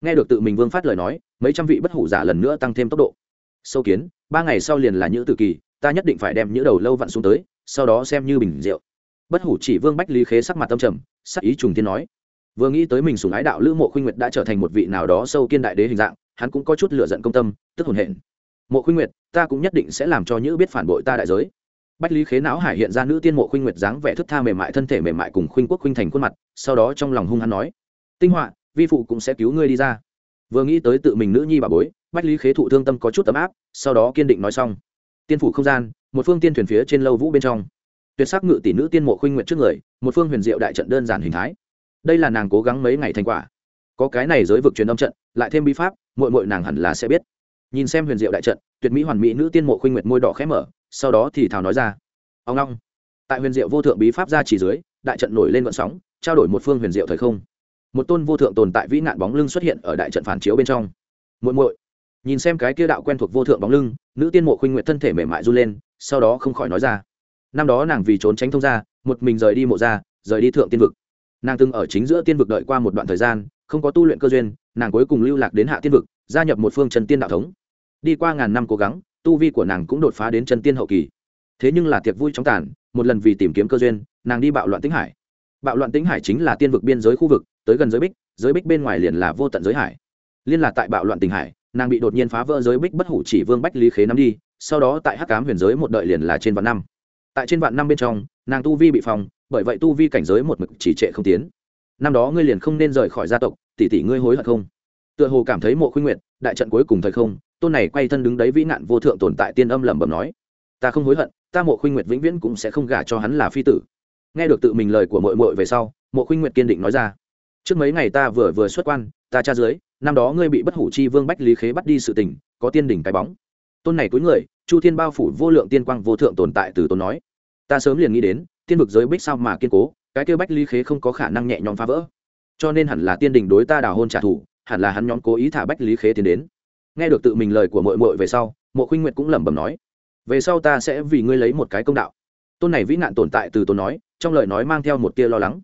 Nghe được tự mình vương phát lời nói, mấy trăm vị bất hủ giả lần nữa tăng thêm tốc độ. Sâu kiến, ba ngày sau liền là nhữ tự kỳ, ta nhất định phải đem nhữ đầu lâu vặn xuống tới, sau đó xem như bình rượu. Bất hủ chỉ vương bách lý khế sắc mặt tâm trầm, sắc ý trùng tiên nói. Vừa nghĩ tới mình sùng ái đạo lữ mộ khuynh nguyệt đã trở thành một vị nào đó sâu kiên đại đế hình dạng, hắn cũng có chút lựa giận công tâm, tức hồn hện. Mộ khuynh nguyệt, ta cũng nhất định sẽ làm cho nhữ biết phản bội ta đại giới bách lý khế não hải hiện ra nữ tiên mộ khuynh nguyệt dáng vẻ thức tha mềm mại thân thể mềm mại cùng khuynh quốc khuynh thành khuôn mặt, sau đó trong lòng hung hắn nói, tinh họa, vi phụ cũng sẽ cứu ngươi đi ra. Vừa nghĩ tới tự mình nữ nhi bà bối, bách lý khế thụ thương tâm có chút tấm áp, sau đó kiên định nói xong, tiên phủ không gian, một phương tiên thuyền phía trên lâu vũ bên trong. Tuyệt sắc ngự tỷ nữ tiên mộ khuynh nguyệt trước người, một phương huyền diệu đại trận đơn giản hình thái. Đây là nàng cố gắng mấy ngày thành quả. Có cái này giới vực truyền âm trận, lại thêm bi pháp mội mội nàng hẳn là sẽ biết. Nhìn xem huyền diệu đại trận, tuyệt mỹ hoàn mỹ nữ tiên mộ khuynh nguyệt môi đỏ khẽ mở sau đó thì thào nói ra, ông long, tại huyền diệu vô thượng bí pháp ra chỉ dưới, đại trận nổi lên vận sóng, trao đổi một phương huyền diệu thời không. Một tôn vô thượng tồn tại vĩ nạn bóng lưng xuất hiện ở đại trận phản chiếu bên trong. Muội muội. Nhìn xem cái kia đạo quen thuộc vô thượng bóng lưng, nữ tiên mộ khuynh nguyện thân thể mềm mại run lên, sau đó không khỏi nói ra, năm đó nàng vì trốn tránh thông ra một mình rời đi mộ ra rời đi thượng tiên vực. Nàng từng ở chính giữa tiên vực đợi qua một đoạn thời gian, không có tu luyện cơ duyên, nàng cuối cùng lưu lạc đến hạ tiên vực, gia nhập một phương trần tiên đạo thống. Đi qua ngàn năm cố gắng tu vi của nàng cũng đột phá đến chân tiên hậu kỳ. Thế nhưng là tiệc vui chóng tàn, một lần vì tìm kiếm cơ duyên, nàng đi bạo loạn tĩnh hải. Bạo loạn tĩnh hải chính là tiên vực biên giới khu vực, tới gần giới bích giới bích bên ngoài liền là vô tận giới hải. Liên là tại bạo loạn tình hải, nàng bị đột nhiên phá vỡ giới bích bất hủ chỉ vương bách lý khế nắm đi, sau đó tại hắc cám huyền giới một đợi liền là trên vạn năm. Tại trên vạn năm bên trong, nàng tu vi bị phòng bởi vậy tu vi cảnh giới một mực chỉ trệ không tiến. Năm đó ngươi liền không nên rời khỏi gia tộc, tỷ tỷ ngươi hối hận không? Tựa hồ cảm thấy mộ khuyên nguyệt, đại trận cuối cùng thời không tôn này quay thân đứng đấy vĩ nạn vô thượng tồn tại tiên âm lẩm bẩm nói, ta không hối hận, ta mộ khuynh nguyệt vĩnh viễn cũng sẽ không gả cho hắn là phi tử. Nghe được tự mình lời của mội mội về sau, mộ khuynh nguyệt kiên định nói ra, trước mấy ngày ta vừa vừa xuất quan, ta tra dưới, năm đó ngươi bị bất hủ chi vương bách lý khế bắt đi sự tình, có tiên đỉnh cái bóng. Tôn này cuối người, chu thiên bao phủ vô lượng tiên quang vô thượng tồn tại từ tôn nói, ta sớm liền nghĩ đến, tiên vực giới bích sao mà kiên cố, cái kêu bách lý khế không có khả năng nhẹ nhõm phá vỡ. Cho nên hẳn là tiên đình đối ta đào hôn trả thù, hẳn là hắn nhóm cố ý thả bách lý khế tiến đến nghe được tự mình lời của mội mội về sau, mộ khuynh nguyệt cũng lẩm bẩm nói, về sau ta sẽ vì ngươi lấy một cái công đạo. Tôn này vĩ nạn tồn tại từ tôn nói, trong lời nói mang theo một tia lo lắng.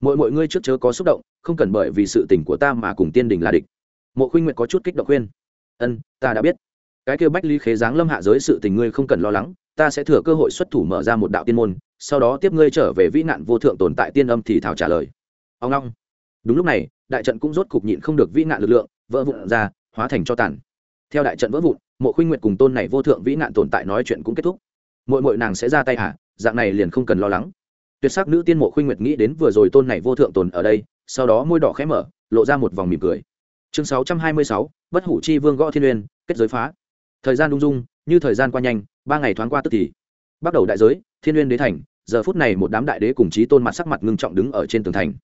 Mỗi mỗi ngươi trước chớ có xúc động, không cần bởi vì sự tình của ta mà cùng tiên đình là địch. Mộ khuynh nguyệt có chút kích động khuyên, ân, ta đã biết. Cái kêu bách lý khế giáng lâm hạ giới sự tình ngươi không cần lo lắng, ta sẽ thừa cơ hội xuất thủ mở ra một đạo tiên môn, sau đó tiếp ngươi trở về vĩ nạn vô thượng tồn tại tiên âm thì thảo trả lời. Ông long. Đúng lúc này, đại trận cũng rốt cục nhịn không được vĩ nạn lực lượng, vỡ vụn ra, hóa thành cho tàn theo đại trận vỡ vụn, mộ khuynh nguyệt cùng tôn này vô thượng vĩ nạn tồn tại nói chuyện cũng kết thúc. Mội mội nàng sẽ ra tay hả? Dạng này liền không cần lo lắng. Tuyệt sắc nữ tiên mộ khuynh nguyệt nghĩ đến vừa rồi tôn này vô thượng tồn ở đây, sau đó môi đỏ khẽ mở, lộ ra một vòng mỉm cười. Chương sáu trăm hai mươi sáu, bất hủ chi vương gõ thiên uyên, kết giới phá. Thời gian lung dung, như thời gian qua nhanh, ba ngày thoáng qua tức thì. Bắt đầu đại giới, thiên uyên đế thành, giờ phút này một đám đại đế cùng chí tôn mặt sắc mặt ngưng trọng đứng ở trên tường thành.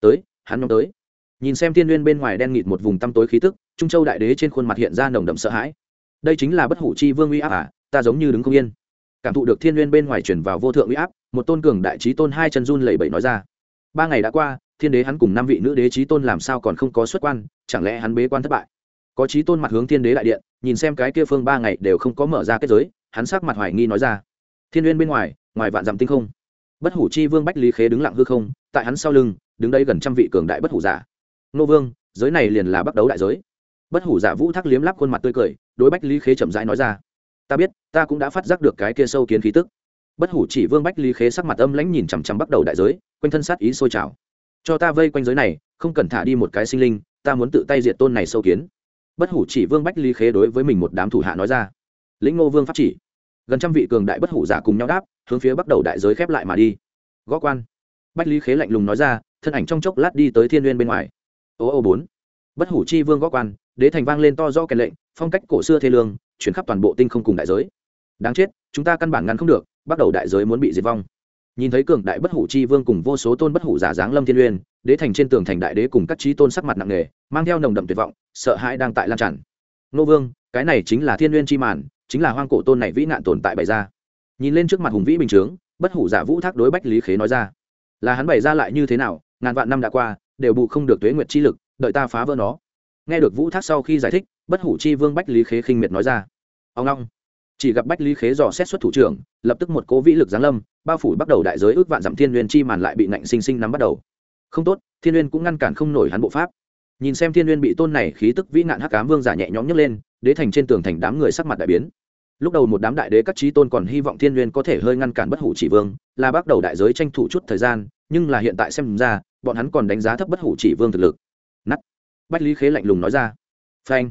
Tới, hắn nhóm tới nhìn xem thiên n bên ngoài đen nghịt một vùng tăm tối khí tức, trung châu đại đế trên khuôn mặt hiện ra nồng đậm sợ hãi. Đây chính là bất hủ chi vương uy áp à ta giống như đứng không yên. Cảm thụ được thiên n bên ngoài chuyển vào vô thượng uy áp, một tôn cường đại trí tôn hai chân run lẩy bẩy nói ra. Ba ngày đã qua, thiên đế hắn cùng năm vị nữ đế trí tôn làm sao còn không có xuất quan, chẳng lẽ hắn bế quan thất bại? Có trí tôn mặt hướng thiên đế đại điện, nhìn xem cái kia phương ba ngày đều không có mở ra kết giới, hắn sắc mặt hoài nghi nói ra. Thiên uyên bên ngoài ngoài vạn dặm tinh không. Bất hủ chi vương bách lý khế đứng lặng hư không, tại hắn sau lưng, đứng đây gần trăm vị cường đại bất hủ giả nô vương, giới này liền là bắt đấu đại giới. Bất hủ giả vũ thác liếm lắp khuôn mặt tươi cười, đối bách lý khế chậm rãi nói ra. Ta biết, ta cũng đã phát giác được cái kia sâu kiến khí tức. Bất hủ chỉ vương bách lý khế sắc mặt âm lãnh nhìn chằm chằm bắt đầu đại giới, quanh thân sát ý sôi trào. Cho ta vây quanh giới này, không cần thả đi một cái sinh linh, ta muốn tự tay diệt tôn này sâu kiến. Bất hủ chỉ vương bách lý khế đối với mình một đám thủ hạ nói ra. Lĩnh ngô vương pháp chỉ. Gần trăm vị cường đại bất hủ giả cùng nhau đáp, hướng phía bắt đầu đại giới khép lại mà đi. Gõ quan. Bách lý khế lạnh lùng nói ra, thân ảnh trong chốc lát đi tới thiên n g n bên ngoài ô ô bốn. Bất hủ chi vương gõ quan, đế thành vang lên to do kèn lệnh, phong cách cổ xưa thê lương, chuyển khắp toàn bộ tinh không cùng đại giới. Đáng chết, chúng ta căn bản ngăn không được, bắt đầu đại giới muốn bị diệt vong. Nhìn thấy cường đại bất hủ chi vương cùng vô số tôn bất hủ giả dáng lâm thiên uyên, đế thành trên tường thành đại đế cùng các trí tôn sắc mặt nặng nề, mang theo nồng đậm tuyệt vọng, sợ hãi đang tại lan tràn. Nô vương, cái này chính là thiên uyên chi màn, chính là hoang cổ tôn này vĩ nạn tồn tại bày ra. Nhìn lên trước mặt hùng vĩ bình chướng, bất hủ giả vũ thác đối bách lý khế nói ra. Là hắn bày ra lại như thế nào, ngàn vạn năm đã qua đều bù không được tuế nguyệt chi lực, đợi ta phá vỡ nó. Nghe được vũ thác sau khi giải thích, bất hủ chi vương bách lý khế khinh miệt nói ra. Ông long, chỉ gặp bách lý khế dò xét xuất thủ trưởng, lập tức một cố vĩ lực giáng lâm, bao phủ bắt đầu đại giới ước vạn dặm thiên n chi màn lại bị nạnh sinh sinh nắm bắt đầu. Không tốt, thiên n cũng ngăn cản không nổi hắn bộ pháp. Nhìn xem thiên n bị tôn này khí tức vĩ nạn hắc cám vương giả nhẹ nhõm nhấc lên, đế thành trên tường thành đám người sắc mặt đại biến. Lúc đầu một đám đại đế các trí tôn còn hy vọng thiên n có thể hơi ngăn cản bất hủ chỉ vương, là bắt đầu đại giới tranh thủ chút thời gian, nhưng là hiện tại xem ra bọn hắn còn đánh giá thấp bất hủ chỉ vương thực lực. Nắt bách lý khế lạnh lùng nói ra. Phanh.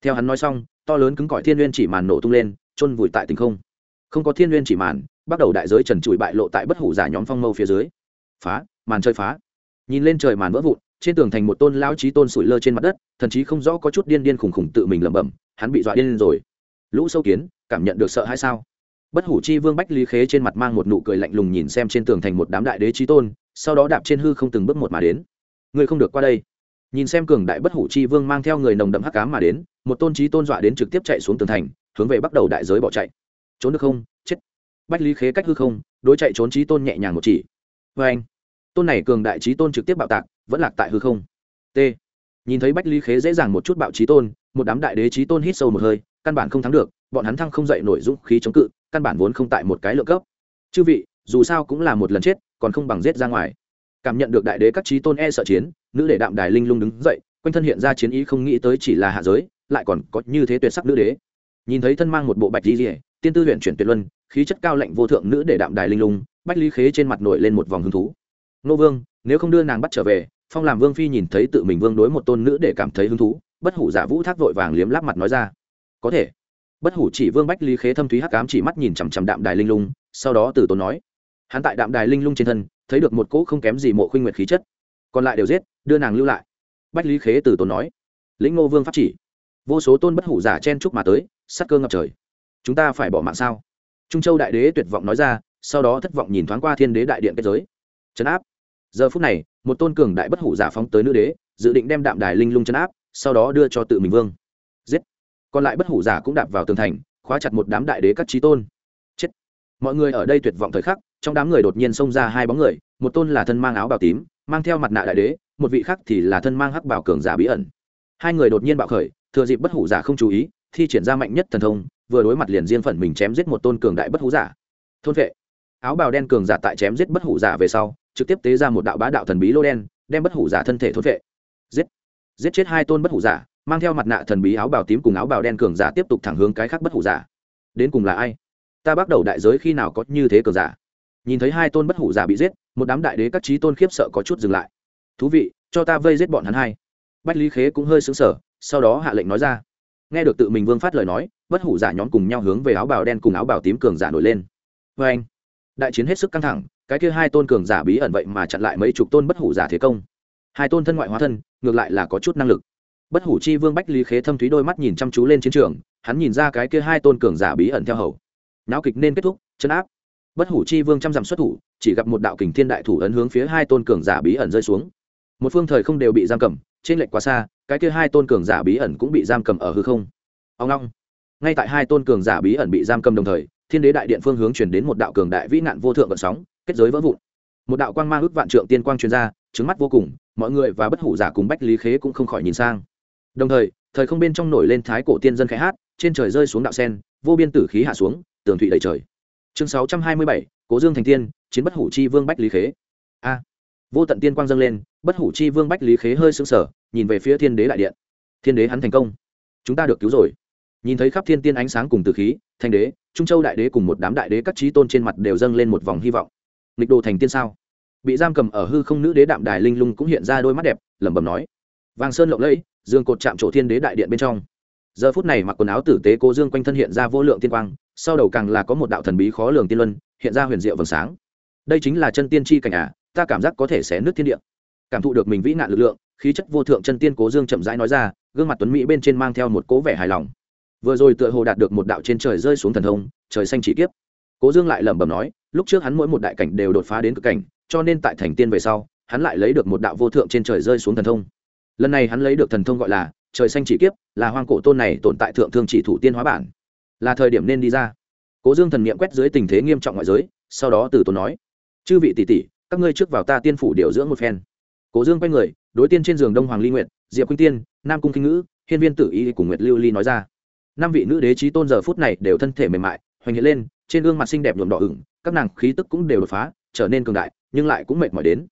Theo hắn nói xong, to lớn cứng cỏi thiên n chỉ màn nổ tung lên, chôn vùi tại tình không. Không có thiên n chỉ màn, bắt đầu đại giới trần trụi bại lộ tại bất hủ giả nhóm phong mâu phía dưới. Phá, màn chơi phá. Nhìn lên trời màn vỡ vụn, trên tường thành một tôn lao trí tôn sủi lơ trên mặt đất thậm chí không rõ có chút điên điên khùng khùng tự mình lẩm bẩm, hắn bị dọa điên lên rồi. Lũ sâu kiến, cảm nhận được sợ hay sao? Bất hủ chi vương bách lý khế trên mặt mang một nụ cười lạnh lùng nhìn xem trên tường thành một đám đại đế trí tôn sau đó đạp trên hư không từng bước một mà đến. Ngươi không được qua đây. Nhìn xem cường đại bất hủ chi vương mang theo người nồng đậm hắc cám mà đến, một tôn trí tôn dọa đến trực tiếp chạy xuống tường thành, hướng về bắt đầu đại giới bỏ chạy. Trốn được không? Chết. Bách lý khế cách hư không, đối chạy trốn trí tôn nhẹ nhàng một chỉ. Vê anh, tôn này cường đại trí tôn trực tiếp bạo tạc, vẫn lạc tại hư không. T. Nhìn thấy bách lý khế dễ dàng một chút bạo trí tôn, một đám đại đế trí tôn hít sâu một hơi, căn bản không thắng được, bọn hắn thăng không dậy nổi dũng khí chống cự, căn bản vốn không tại một cái lượng cấp. Chư vị dù sao cũng là một lần chết, còn không bằng giết ra ngoài. Cảm nhận được đại đế các trí tôn e sợ chiến, nữ đệ đạm đài linh lung đứng dậy, quanh thân hiện ra chiến ý không nghĩ tới chỉ là hạ giới, lại còn có như thế tuyệt sắc nữ đế. Nhìn thấy thân mang một bộ bạch di rỉa tiên tư huyện chuyển tuyệt luân, khí chất cao lạnh vô thượng nữ để đạm đài linh lung, bách lý khế trên mặt nổi lên một vòng hứng thú. Nô vương, nếu không đưa nàng bắt trở về, phong làm vương phi nhìn thấy tự mình vương đối một tôn nữ để cảm thấy hứng thú, bất hủ giả vũ thác vội vàng liếm láp mặt nói ra. Có thể. Bất hủ chỉ vương bách lý khế thâm thúy hắc cám chỉ mắt nhìn chằm chằm đạm đài linh lung, sau đó từ tốn nói hắn tại đạm đài linh lung trên thân, thấy được một cỗ không kém gì mộ khuynh nguyệt khí chất. Còn lại đều giết, đưa nàng lưu lại. Bách lý khế từ tốn nói, lĩnh ngô vương pháp chỉ. Vô số tôn bất hủ giả chen chúc mà tới, sắc cơ ngập trời. Chúng ta phải bỏ mạng sao? Trung châu đại đế tuyệt vọng nói ra, sau đó thất vọng nhìn thoáng qua thiên đế đại điện kết giới. Chấn áp. Giờ phút này, một tôn cường đại bất hủ giả phóng tới nữ đế, dự định đem đạm đài linh lung trấn áp, sau đó đưa cho tự mình vương. Giết. Còn lại bất hủ giả cũng đạp vào tường thành, khóa chặt một đám đại đế các trí tôn. Chết. Mọi người ở đây tuyệt vọng thời khắc trong đám người đột nhiên xông ra hai bóng người, một tôn là thân mang áo bào tím, mang theo mặt nạ đại đế, một vị khác thì là thân mang hắc bảo cường giả bí ẩn. Hai người đột nhiên bạo khởi, thừa dịp bất hủ giả không chú ý, thi triển ra mạnh nhất thần thông, vừa đối mặt liền riêng phần mình chém giết một tôn cường đại bất hủ giả. Thôn vệ. Áo bào đen cường giả tại chém giết bất hủ giả về sau, trực tiếp tế ra một đạo bá đạo thần bí lô đen, đem bất hủ giả thân thể thôn vệ. Giết. Giết chết hai tôn bất hủ giả, mang theo mặt nạ thần bí áo bào tím cùng áo bào đen cường giả tiếp tục thẳng hướng cái khác bất hủ giả. Đến cùng là ai? Ta bắt đầu đại giới khi nào có như thế cường giả? Nhìn thấy hai tôn bất hủ giả bị giết, một đám đại đế các trí tôn khiếp sợ có chút dừng lại. Thú vị, cho ta vây giết bọn hắn hai. Bách lý khế cũng hơi xứng sở sau đó hạ lệnh nói ra. Nghe được tự mình vương phát lời nói, bất hủ giả nhóm cùng nhau hướng về áo bào đen cùng áo bào tím cường giả nổi lên. Vê anh. Đại chiến hết sức căng thẳng, cái kia hai tôn cường giả bí ẩn vậy mà chặn lại mấy chục tôn bất hủ giả thế công. Hai tôn thân ngoại hóa thân, ngược lại là có chút năng lực. Bất hủ chi vương bách lý khế thâm thúy đôi mắt nhìn chăm chú lên chiến trường, hắn nhìn ra cái kia hai tôn cường giả bí ẩn theo hầu. Não kịch nên kết thúc, chấn áp bất hủ chi vương trăm dặm xuất thủ, chỉ gặp một đạo kình thiên đại thủ ấn hướng phía hai tôn cường giả bí ẩn rơi xuống. Một phương thời không đều bị giam cầm, trên lệch quá xa, cái kia hai tôn cường giả bí ẩn cũng bị giam cầm ở hư không. Ông long ngay tại hai tôn cường giả bí ẩn bị giam cầm đồng thời, thiên đế đại điện phương hướng chuyển đến một đạo cường đại vĩ nạn vô thượng vận sóng, kết giới vỡ vụn. Một đạo quang mang ước vạn trượng tiên quang truyền ra trứng mắt vô cùng, mọi người và bất hủ giả cùng bách lý khế cũng không khỏi nhìn sang. Đồng thời thời không bên trong nổi lên thái cổ tiên dân khai hát, trên trời rơi xuống đạo sen, vô biên tử khí hạ xuống, tường thụy đầy trời chương sáu trăm hai mươi bảy, cố dương thành tiên, chiến bất hủ chi vương bách lý khế. A. Vô tận tiên quang dâng lên, bất hủ chi vương bách lý khế hơi sững sờ, nhìn về phía thiên đế đại điện. Thiên đế hắn thành công. Chúng ta được cứu rồi. Nhìn thấy khắp thiên tiên ánh sáng cùng từ khí thanh đế, trung châu đại đế cùng một đám đại đế các trí tôn trên mặt đều dâng lên một vòng hy vọng. Nghịch đồ thành tiên sao? Bị giam cầm ở hư không nữ đế đạm đài linh lung cũng hiện ra đôi mắt đẹp, lẩm bẩm nói. Vàng sơn lộng lẫy, dương cột chạm chỗ thiên đế đại điện bên trong. Giờ phút này mặc quần áo tử tế cố dương quanh thân hiện ra vô lượng tiên quang sau đầu càng là có một đạo thần bí khó lường tiên luân, hiện ra huyền diệu vầng sáng. Đây chính là chân tiên chi cảnh à ta cảm giác có thể xé nước thiên địa. Cảm thụ được mình vĩ nạn lực lượng, khí chất vô thượng chân tiên cố dương chậm rãi nói ra, gương mặt tuấn mỹ bên trên mang theo một cố vẻ hài lòng. Vừa rồi tựa hồ đạt được một đạo trên trời rơi xuống thần thông, trời xanh chỉ kiếp. Cố dương lại lẩm bẩm nói, lúc trước hắn mỗi một đại cảnh đều đột phá đến cực cảnh, cho nên tại thành tiên về sau, hắn lại lấy được một đạo vô thượng trên trời rơi xuống thần thông. Lần này hắn lấy được thần thông gọi là trời xanh chỉ kiếp, là hoang cổ tôn này tồn tại thượng thương chỉ thủ tiên hóa bản là thời điểm nên đi ra. Cố dương thần n i ệ m quét dưới tình thế nghiêm trọng ngoại giới, sau đó từ tốn nói, chư vị tỷ tỷ, các ngươi trước vào ta tiên phủ điều dưỡng một phen. Cố dương quay người, đối tiên trên giường đông hoàng ly nguyện diệp quynh tiên, nam cung kinh ngữ, hiên viên tử y cùng nguyệt lưu ly nói ra. Năm vị nữ đế trí tôn giờ phút này đều thân thể mềm mại, hoành hiện lên, trên gương mặt xinh đẹp nhuộm đỏ ửng, các nàng khí tức cũng đều đột phá, trở nên cường đại, nhưng lại cũng mệt mỏi đến.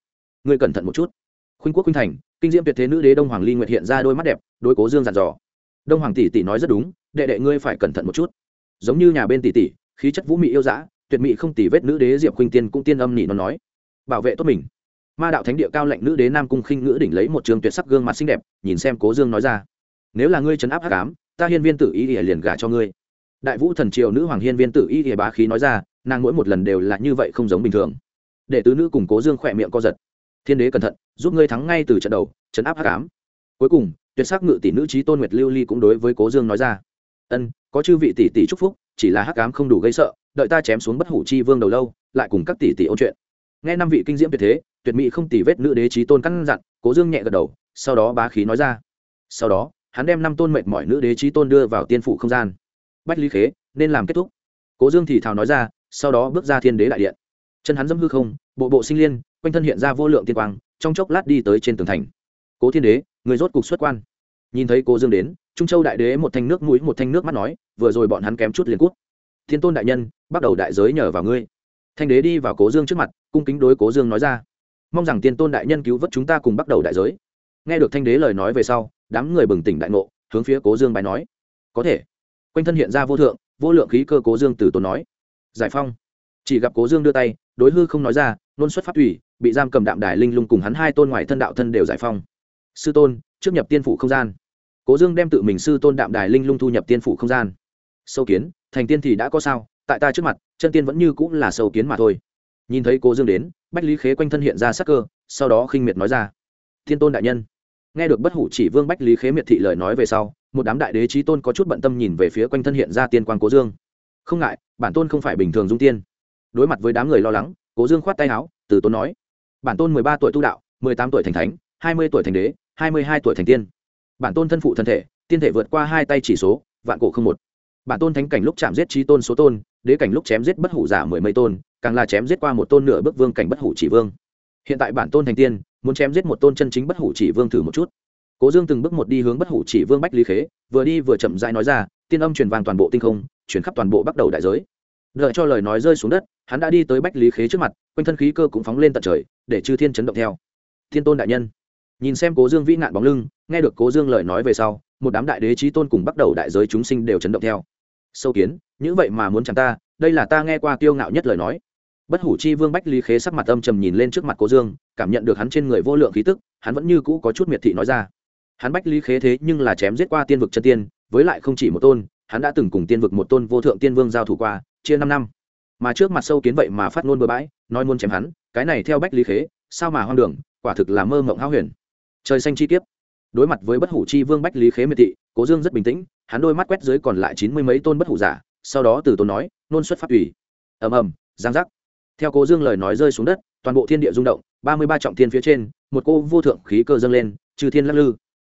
Ngươi cẩn thận một chút. Khuynh quốc khuynh thành, kinh diễm tuyệt thế nữ đế đông hoàng ly nguyệt hiện ra đôi mắt đẹp đôi cố dương dặn dò. Đông hoàng tỷ tỷ nói rất đúng, đệ đệ ngươi phải cẩn thận một chút giống như nhà bên tỷ tỷ, khí chất vũ mị yêu dã, tuyệt mị không tỷ vết nữ đế diệp khuynh tiên cũng tiên âm nỉ nó nói. Bảo vệ tốt mình. Ma đạo thánh địa cao lệnh nữ đế nam cung khinh ngữ đỉnh lấy một trường tuyệt sắc gương mặt xinh đẹp, nhìn xem cố dương nói ra. Nếu là ngươi trấn áp hắc ám, ta hiên viên tử y ỉa liền gả cho ngươi. Đại vũ thần triều nữ hoàng hiên viên tử y ỉa bá khí nói ra, nàng mỗi một lần đều là như vậy không giống bình thường. Để tứ nữ cùng cố dương khỏe miệng co giật. Thiên đế cẩn thận, giúp ngươi thắng ngay từ trận đầu chấn áp hắc ám. Cuối cùng, tuyệt sắc ngự tỷ nữ trí tôn nguyệt lưu ly cũng đối với cố dương nói ra. Ân có chư vị tỷ tỷ chúc phúc, chỉ là hắc ám không đủ gây sợ, đợi ta chém xuống bất hủ chi vương đầu lâu, lại cùng các tỷ tỷ ôn chuyện. Nghe năm vị kinh diễm tuyệt thế, tuyệt mỹ không tỷ vết nữ đế trí tôn căn dặn, cố dương nhẹ gật đầu, sau đó bá khí nói ra. Sau đó, hắn đem năm tôn mệnh mọi nữ đế trí tôn đưa vào tiên phủ không gian. Bách lý khế, nên làm kết thúc. Cố dương thì thào nói ra, sau đó bước ra thiên đế đại điện. Chân hắn dâm hư không, bộ bộ sinh liên, quanh thân hiện ra vô lượng tiên quang, trong chốc lát đi tới trên tường thành. Cố thiên đế, người rốt cục xuất quan nhìn thấy cô dương đến, trung châu đại đế một thanh nước mũi, một thanh nước mắt nói, vừa rồi bọn hắn kém chút liền quốc thiên tôn đại nhân, bắt đầu đại giới nhờ vào ngươi. Thanh đế đi vào cố dương trước mặt, cung kính đối cố dương nói ra. Mong rằng tiên tôn đại nhân cứu vớt chúng ta cùng bắt đầu đại giới. Nghe được thanh đế lời nói về sau, đám người bừng tỉnh đại ngộ, hướng phía cố dương bài nói. Có thể. Quanh thân hiện ra vô thượng, vô lượng khí cơ cố dương từ tốn nói. Giải phong. Chỉ gặp cố dương đưa tay, đối hư không nói ra, nôn xuất pháp thủy, bị giam cầm đạm đài linh lung cùng hắn hai tôn ngoài thân đạo thân đều giải phong. Sư tôn trước nhập tiên phủ không gian. Cố dương đem tự mình sư tôn đạm đài linh lung thu nhập tiên phủ không gian. Sâu kiến, thành tiên thì đã có sao, tại ta trước mặt, chân tiên vẫn như cũng là sâu kiến mà thôi. Nhìn thấy cố dương đến, bách lý khế quanh thân hiện ra sắc cơ, sau đó khinh miệt nói ra. Thiên tôn đại nhân. Nghe được bất hủ chỉ vương bách lý khế miệt thị lời nói về sau, một đám đại đế trí tôn có chút bận tâm nhìn về phía quanh thân hiện ra tiên quan cố dương. Không ngại, bản tôn không phải bình thường dung tiên. Đối mặt với đám người lo lắng, cố dương khoát tay áo, từ tôn nói. Bản tôn mười ba tuổi tu đạo, mười tám tuổi thành thánh, hai mươi tuổi thành đế hai mươi hai tuổi thành tiên. Bản tôn thân phụ thân thể, tiên thể vượt qua hai tay chỉ số, vạn cổ không một. Bản tôn thánh cảnh lúc chạm giết trí tôn số tôn, đế cảnh lúc chém giết bất hủ giả mười mấy tôn, càng là chém giết qua một tôn nửa bước vương cảnh bất hủ chỉ vương. Hiện tại bản tôn thành tiên, muốn chém giết một tôn chân chính bất hủ chỉ vương thử một chút. Cố dương từng bước một đi hướng bất hủ chỉ vương bách lý khế, vừa đi vừa chậm rãi nói ra, tiên âm truyền vàng toàn bộ tinh không chuyển khắp toàn bộ bắt đầu đại giới. Đợi cho lời nói rơi xuống đất, hắn đã đi tới bách lý khế trước mặt, quanh thân khí cơ cũng phóng lên tận trời, để chư thiên chấn động theo. Thiên tôn đại nhân nhìn xem cố dương vĩ nạn bóng lưng, nghe được cố dương lời nói về sau, một đám đại đế trí tôn cùng bắt đầu đại giới chúng sinh đều chấn động theo. Sâu kiến như vậy mà muốn chẳng ta, đây là ta nghe qua kiêu ngạo nhất lời nói. Bất hủ chi vương bách lý khế sắc mặt âm trầm nhìn lên trước mặt cố dương, cảm nhận được hắn trên người vô lượng khí tức, hắn vẫn như cũ có chút miệt thị nói ra. Hắn bách lý khế thế nhưng là chém giết qua tiên vực chân tiên, với lại không chỉ một tôn, hắn đã từng cùng tiên vực một tôn vô thượng tiên vương giao thủ qua, chia năm năm. Mà trước mặt sâu kiến vậy mà phát ngôn bừa bãi, nói muốn chém hắn, cái này theo bách lý khế, sao mà hoang đường, quả thực là mơ mộng háo huyền trời xanh chi tiết đối mặt với bất hủ chi vương bách lý khế miệt thị, cố dương rất bình tĩnh, hắn đôi mắt quét dưới còn lại chín mươi mấy tôn bất hủ giả, sau đó từ tôn nói, nôn xuất phát ủy. Ầm ầm, giang giác. Theo cố dương lời nói rơi xuống đất, toàn bộ thiên địa rung động, ba mươi ba trọng thiên phía trên, một cô vô thượng khí cơ dâng lên trừ thiên lắc lư.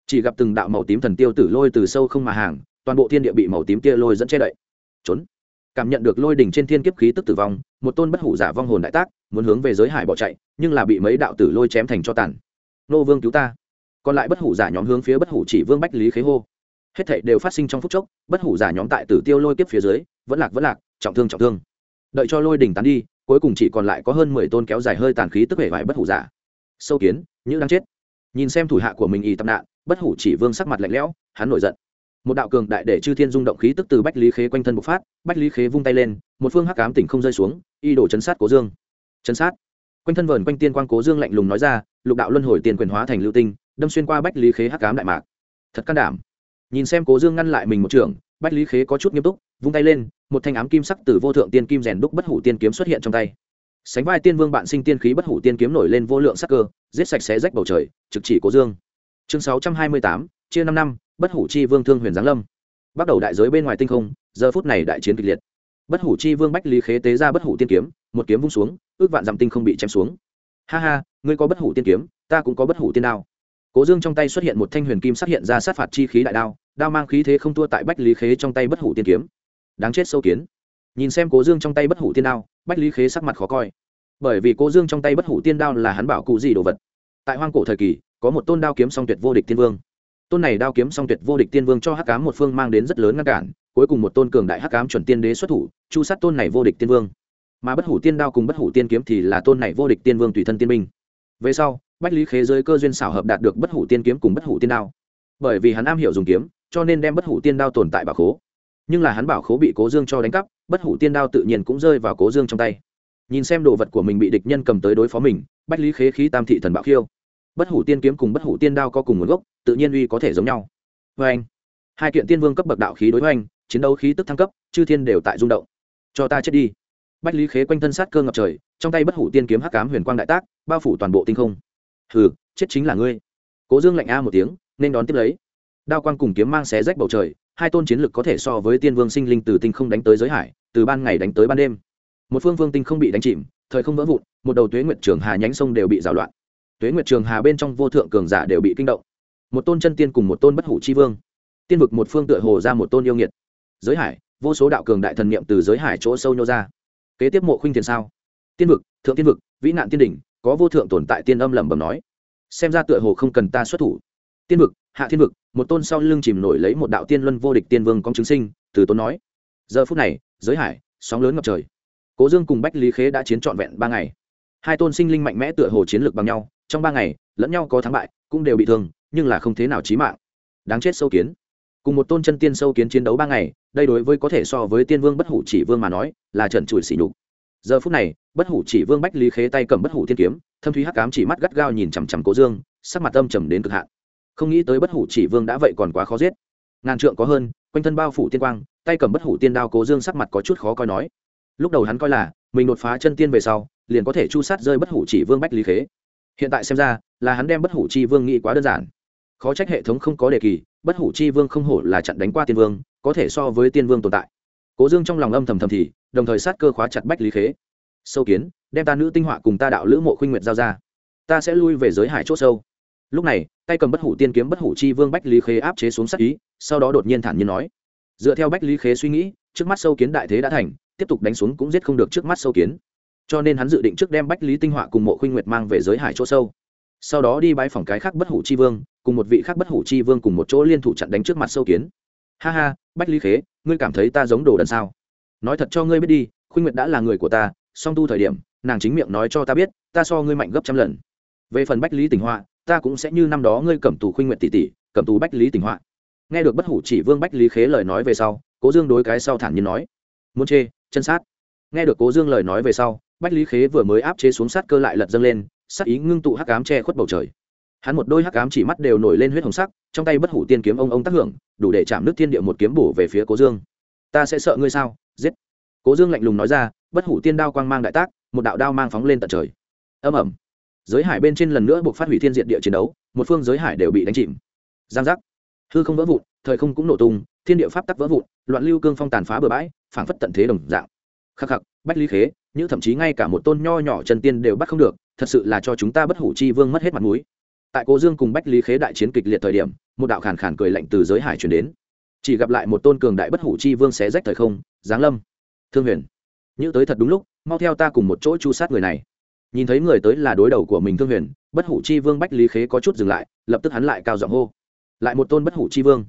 Chỉ gặp từng đạo màu tím thần tiêu tử lôi từ sâu không mà hàng, toàn bộ thiên địa bị màu tím tia lôi dẫn che đậy. Trốn. Cảm nhận được lôi đỉnh trên thiên kiếp khí tức tử vong, một tôn bất hủ giả vong hồn đại tác, muốn hướng về giới hải bỏ chạy, nhưng là bị mấy đạo tử lôi chém thành cho tàn nô vương cứu ta. Còn lại bất hủ giả nhóm hướng phía bất hủ chỉ vương bách lý khế hô. Hết thảy đều phát sinh trong phút chốc, bất hủ giả nhóm tại tử tiêu lôi kiếp phía dưới, vẫn lạc vẫn lạc, trọng thương trọng thương. Đợi cho lôi đỉnh tán đi, cuối cùng chỉ còn lại có hơn mười tôn kéo dài hơi tàn khí tức vẻ vải bất hủ giả. Sâu kiến như đang chết. Nhìn xem thủ hạ của mình y tập nạn, bất hủ chỉ vương sắc mặt lạnh lẽo, hắn nổi giận. Một đạo cường đại để chư thiên rung động khí tức từ bách lý khế quanh thân bộc phát, bách lý khế vung tay lên, một phương hắc cám tỉnh không rơi xuống, y đổ chấn sát cố dương. Chấn sát quanh thân vờn quanh tiên quang cố dương lạnh lùng nói ra, lục đạo luân hồi tiền quyền hóa thành lưu tinh, đâm xuyên qua bách lý khế hắc cám đại mạc. Thật can đảm. Nhìn xem cố dương ngăn lại mình một trường, bách lý khế có chút nghiêm túc, vung tay lên, một thanh ám kim sắc từ vô thượng tiên kim rèn đúc bất hủ tiên kiếm xuất hiện trong tay. Sánh vai tiên vương bạn sinh tiên khí bất hủ tiên kiếm nổi lên vô lượng sắc cơ, giết sạch xé rách bầu trời, trực chỉ cố dương. Chương sáu trăm hai mươi tám, chia năm năm, bất hủ chi vương thương huyền giáng lâm. Bắt đầu đại giới bên ngoài tinh không, giờ phút này đại chiến kịch liệt bất hủ chi vương bách lý khế tế ra bất hủ tiên kiếm, một kiếm vung xuống, ước vạn dặm tinh không bị chém xuống. Ha ha, ngươi có bất hủ tiên kiếm, ta cũng có bất hủ tiên đao. Cố dương trong tay xuất hiện một thanh huyền kim xuất hiện ra sát phạt chi khí đại đao đao mang khí thế không thua tại bách lý khế trong tay bất hủ tiên kiếm. Đáng chết sâu kiến. Nhìn xem cố dương trong tay bất hủ tiên đao, bách lý khế sắc mặt khó coi. Bởi vì cố dương trong tay bất hủ tiên đao là hắn bảo cụ gì đồ vật. Tại hoang cổ thời kỳ, có một tôn đao kiếm song tuyệt vô địch tiên vương. Tôn này đao kiếm song tuyệt vô địch tiên vương cho hắc cám một phương mang đến rất lớn ngăn cản, cuối cùng một tôn cường đại hắc cám chuẩn tiên đế xuất thủ chu sát tôn này vô địch tiên vương. Mà bất hủ tiên đao cùng bất hủ tiên kiếm thì là tôn này vô địch tiên vương tùy thân tiên minh. Về sau, bách lý khế giới cơ duyên xảo hợp đạt được bất hủ tiên kiếm cùng bất hủ tiên đao. Bởi vì hắn am hiểu dùng kiếm, cho nên đem bất hủ tiên đao tồn tại bảo khố. Nhưng là hắn bảo khố bị cố dương cho đánh cắp, bất hủ tiên đao tự nhiên cũng rơi vào cố dương trong tay. Nhìn xem đồ vật của mình bị địch nhân cầm tới đối phó mình, bách lý khế khí tam thị thần bạo khiêu. Bất hủ tiên kiếm cùng bất hủ tiên đao có cùng nguồn gốc, tự nhiên uy có thể giống nhau. Vê anh hai kiện tiên vương cấp bậc đạo khí đối hoành chiến đấu khí tức thăng cấp, chư thiên đều tại rung động cho ta chết đi. Bách lý khế quanh thân sát cơ ngập trời, trong tay bất hủ tiên kiếm hắc cám huyền quang đại tác, bao phủ toàn bộ tinh không. Hừ, chết chính là ngươi. Cố dương lạnh a một tiếng, nên đón tiếp lấy. Đao quang cùng kiếm mang xé rách bầu trời, hai tôn chiến lực có thể so với tiên vương sinh linh từ tinh không đánh tới giới hải, từ ban ngày đánh tới ban đêm. Một phương vương tinh không bị đánh chìm, thời không vỡ vụn, một đầu tuế nguyệt trường hà nhánh sông đều bị rào loạn. Tuế nguyệt trường hà bên trong vô thượng cường giả đều bị kinh động. Một tôn chân tiên cùng một tôn bất hủ chi vương. Tiên vực một phương tựa hồ ra một tôn yêu nghiệt. Giới hải vô số đạo cường đại thần niệm từ giới hải chỗ sâu nhô ra. Kế tiếp mộ khuynh thiền sao? Tiên vực, thượng tiên vực, vĩ nạn tiên đỉnh, có vô thượng tồn tại tiên âm lẩm bẩm nói. Xem ra tựa hồ không cần ta xuất thủ. Tiên vực, hạ thiên vực, một tôn sau lưng chìm nổi lấy một đạo tiên luân vô địch tiên vương công chứng sinh, từ tôn nói. Giờ phút này, giới hải, sóng lớn ngập trời. Cố dương cùng bách lý khế đã chiến trọn vẹn ba ngày. Hai tôn sinh linh mạnh mẽ tựa hồ chiến lược bằng nhau, trong ba ngày, lẫn nhau có thắng bại, cũng đều bị thương, nhưng là không thế nào chí mạng. Đáng chết sâu kiến cùng một tôn chân tiên sâu kiến chiến đấu ba ngày, đây đối với có thể so với tiên vương bất hủ chỉ vương mà nói, là trần trụi xỉ nhục. Giờ phút này, bất hủ chỉ vương bách lý khế tay cầm bất hủ thiên kiếm, thâm thúy hắc cám chỉ mắt gắt gao nhìn chằm chằm cố dương, sắc mặt âm trầm đến cực hạn. Không nghĩ tới bất hủ chỉ vương đã vậy còn quá khó giết. Ngàn trượng có hơn, quanh thân bao phủ tiên quang, tay cầm bất hủ tiên đao cố dương sắc mặt có chút khó coi nói. Lúc đầu hắn coi là, mình đột phá chân tiên về sau, liền có thể chu sát rơi bất hủ chỉ vương bách lý khế. Hiện tại xem ra, là hắn đem bất hủ chi vương nghĩ quá đơn giản khó trách hệ thống không có đề kỳ, bất hủ chi vương không hổ là chặn đánh qua tiên vương, có thể so với tiên vương tồn tại. Cố dương trong lòng âm thầm thầm thì, đồng thời sát cơ khóa chặt bách lý khế. Sâu kiến, đem ta nữ tinh họa cùng ta đạo lữ mộ khuynh nguyệt giao ra. Ta sẽ lui về giới hải c h ỗ sâu. Lúc này, tay cầm bất hủ tiên kiếm bất hủ chi vương bách lý khế áp chế xuống sắc ý, sau đó đột nhiên thản nhiên nói. Dựa theo bách lý khế suy nghĩ, trước mắt sâu kiến đại thế đã thành, tiếp tục đánh xuống cũng giết không được trước mắt sâu kiến. Cho nên hắn dự định trước đem bách lý tinh họa cùng mộ khuynh nguyệt mang về giới hải chỗ sâu sau đó đi bãi phòng cái khác bất hủ chi vương, cùng một vị khác bất hủ chi vương cùng một chỗ liên thủ chặn đánh trước mặt sâu kiến. Ha ha, bách lý khế, ngươi cảm thấy ta giống đồ đần sao? Nói thật cho ngươi biết đi, khuynh nguyệt đã là người của ta, song tu thời điểm, nàng chính miệng nói cho ta biết, ta so ngươi mạnh gấp trăm lần. Về phần bách lý tình họa, ta cũng sẽ như năm đó ngươi cầm tù khuynh nguyệt tỷ tỷ cầm tù bách lý tình họa. Nghe được bất hủ chỉ vương bách lý khế lời nói về sau, cố dương đối cái sau thản nhiên nói. Muốn chê, chân sát. Nghe được cố dương lời nói về sau, bách lý khế vừa mới áp chế xuống sát cơ lại lật dâng lên sát ý ngưng tụ hắc ám che khuất bầu trời. Hắn một đôi hắc ám chỉ mắt đều nổi lên huyết hồng sắc, trong tay bất hủ tiên kiếm ông ông tác hưởng, đủ để chạm nước thiên địa một kiếm bổ về phía cố dương. Ta sẽ sợ ngươi sao? Giết! Cố dương lạnh lùng nói ra, bất hủ tiên đao quang mang đại tác, một đạo đao mang phóng lên tận trời. Âm ẩm giới hải bên trên lần nữa buộc phát hủy thiên diện địa chiến đấu, một phương giới hải đều bị đánh chìm. Giang giác. Hư không vỡ vụn, thời không cũng nổ tung, thiên địa pháp tắc vỡ vụn, loạn lưu cương phong tàn phá bừa bãi, phảng phất tận thế đồng dạng. Khắc khắc, bách lý khế, như thậm chí ngay cả một tôn nho nhỏ trần tiên đều bắt không được thật sự là cho chúng ta bất hủ chi vương mất hết mặt mũi. Tại cố dương cùng bách lý khế đại chiến kịch liệt thời điểm, một đạo khàn khàn cười lạnh từ giới hải chuyển đến. Chỉ gặp lại một tôn cường đại bất hủ chi vương xé rách thời không, giáng lâm. Thương huyền như tới thật đúng lúc, mau theo ta cùng một chỗ chu sát người này. Nhìn thấy người tới là đối đầu của mình thương huyền, bất hủ chi vương bách lý khế có chút dừng lại, lập tức hắn lại cao giọng hô. Lại một tôn bất hủ chi vương.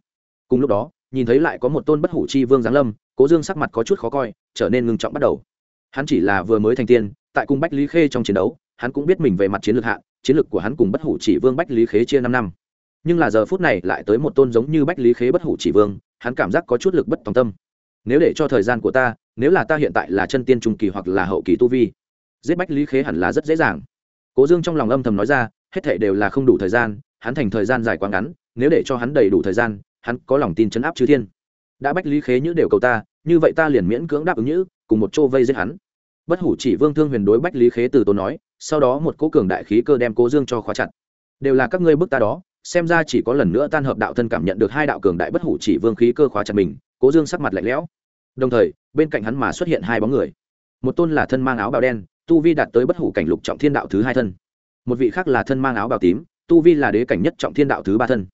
Cùng lúc đó, nhìn thấy lại có một tôn bất hủ chi vương giáng lâm, cố dương sắc mặt có chút khó coi, trở nên ngưng trọng bắt đầu. Hắn chỉ là vừa mới thành tiên, tại cung bách lý khê trong chiến đấu hắn cũng biết mình về mặt chiến lược hạ, chiến lược của hắn cùng bất hủ chỉ vương bách lý khế chia năm năm. Nhưng là giờ phút này lại tới một tôn giống như bách lý khế bất hủ chỉ vương, hắn cảm giác có chút lực bất tòng tâm. Nếu để cho thời gian của ta, nếu là ta hiện tại là chân tiên trung kỳ hoặc là hậu kỳ tu vi, giết bách lý khế hẳn là rất dễ dàng. Cố dương trong lòng âm thầm nói ra, hết thệ đều là không đủ thời gian, hắn thành thời gian dài quá ngắn, nếu để cho hắn đầy đủ thời gian, hắn có lòng tin chấn áp chư thiên. Đã bách lý khế nhữ đều cầu ta, như vậy ta liền miễn cưỡng đáp ứng nhữ, cùng một chỗ vây giết hắn. Bất hủ chỉ vương thương huyền đối bách lý khế từ tốn nói sau đó một cố cường đại khí cơ đem cố dương cho khóa chặt. Đều là các ngươi bức ta đó, xem ra chỉ có lần nữa tan hợp đạo thân cảm nhận được hai đạo cường đại bất hủ chỉ vương khí cơ khóa chặt mình, cố dương sắc mặt lạnh lẽo. Đồng thời, bên cạnh hắn mà xuất hiện hai bóng người. Một tôn là thân mang áo bào đen, tu vi đạt tới bất hủ cảnh lục trọng thiên đạo thứ hai thân. Một vị khác là thân mang áo bào tím, tu vi là đế cảnh nhất trọng thiên đạo thứ ba thân.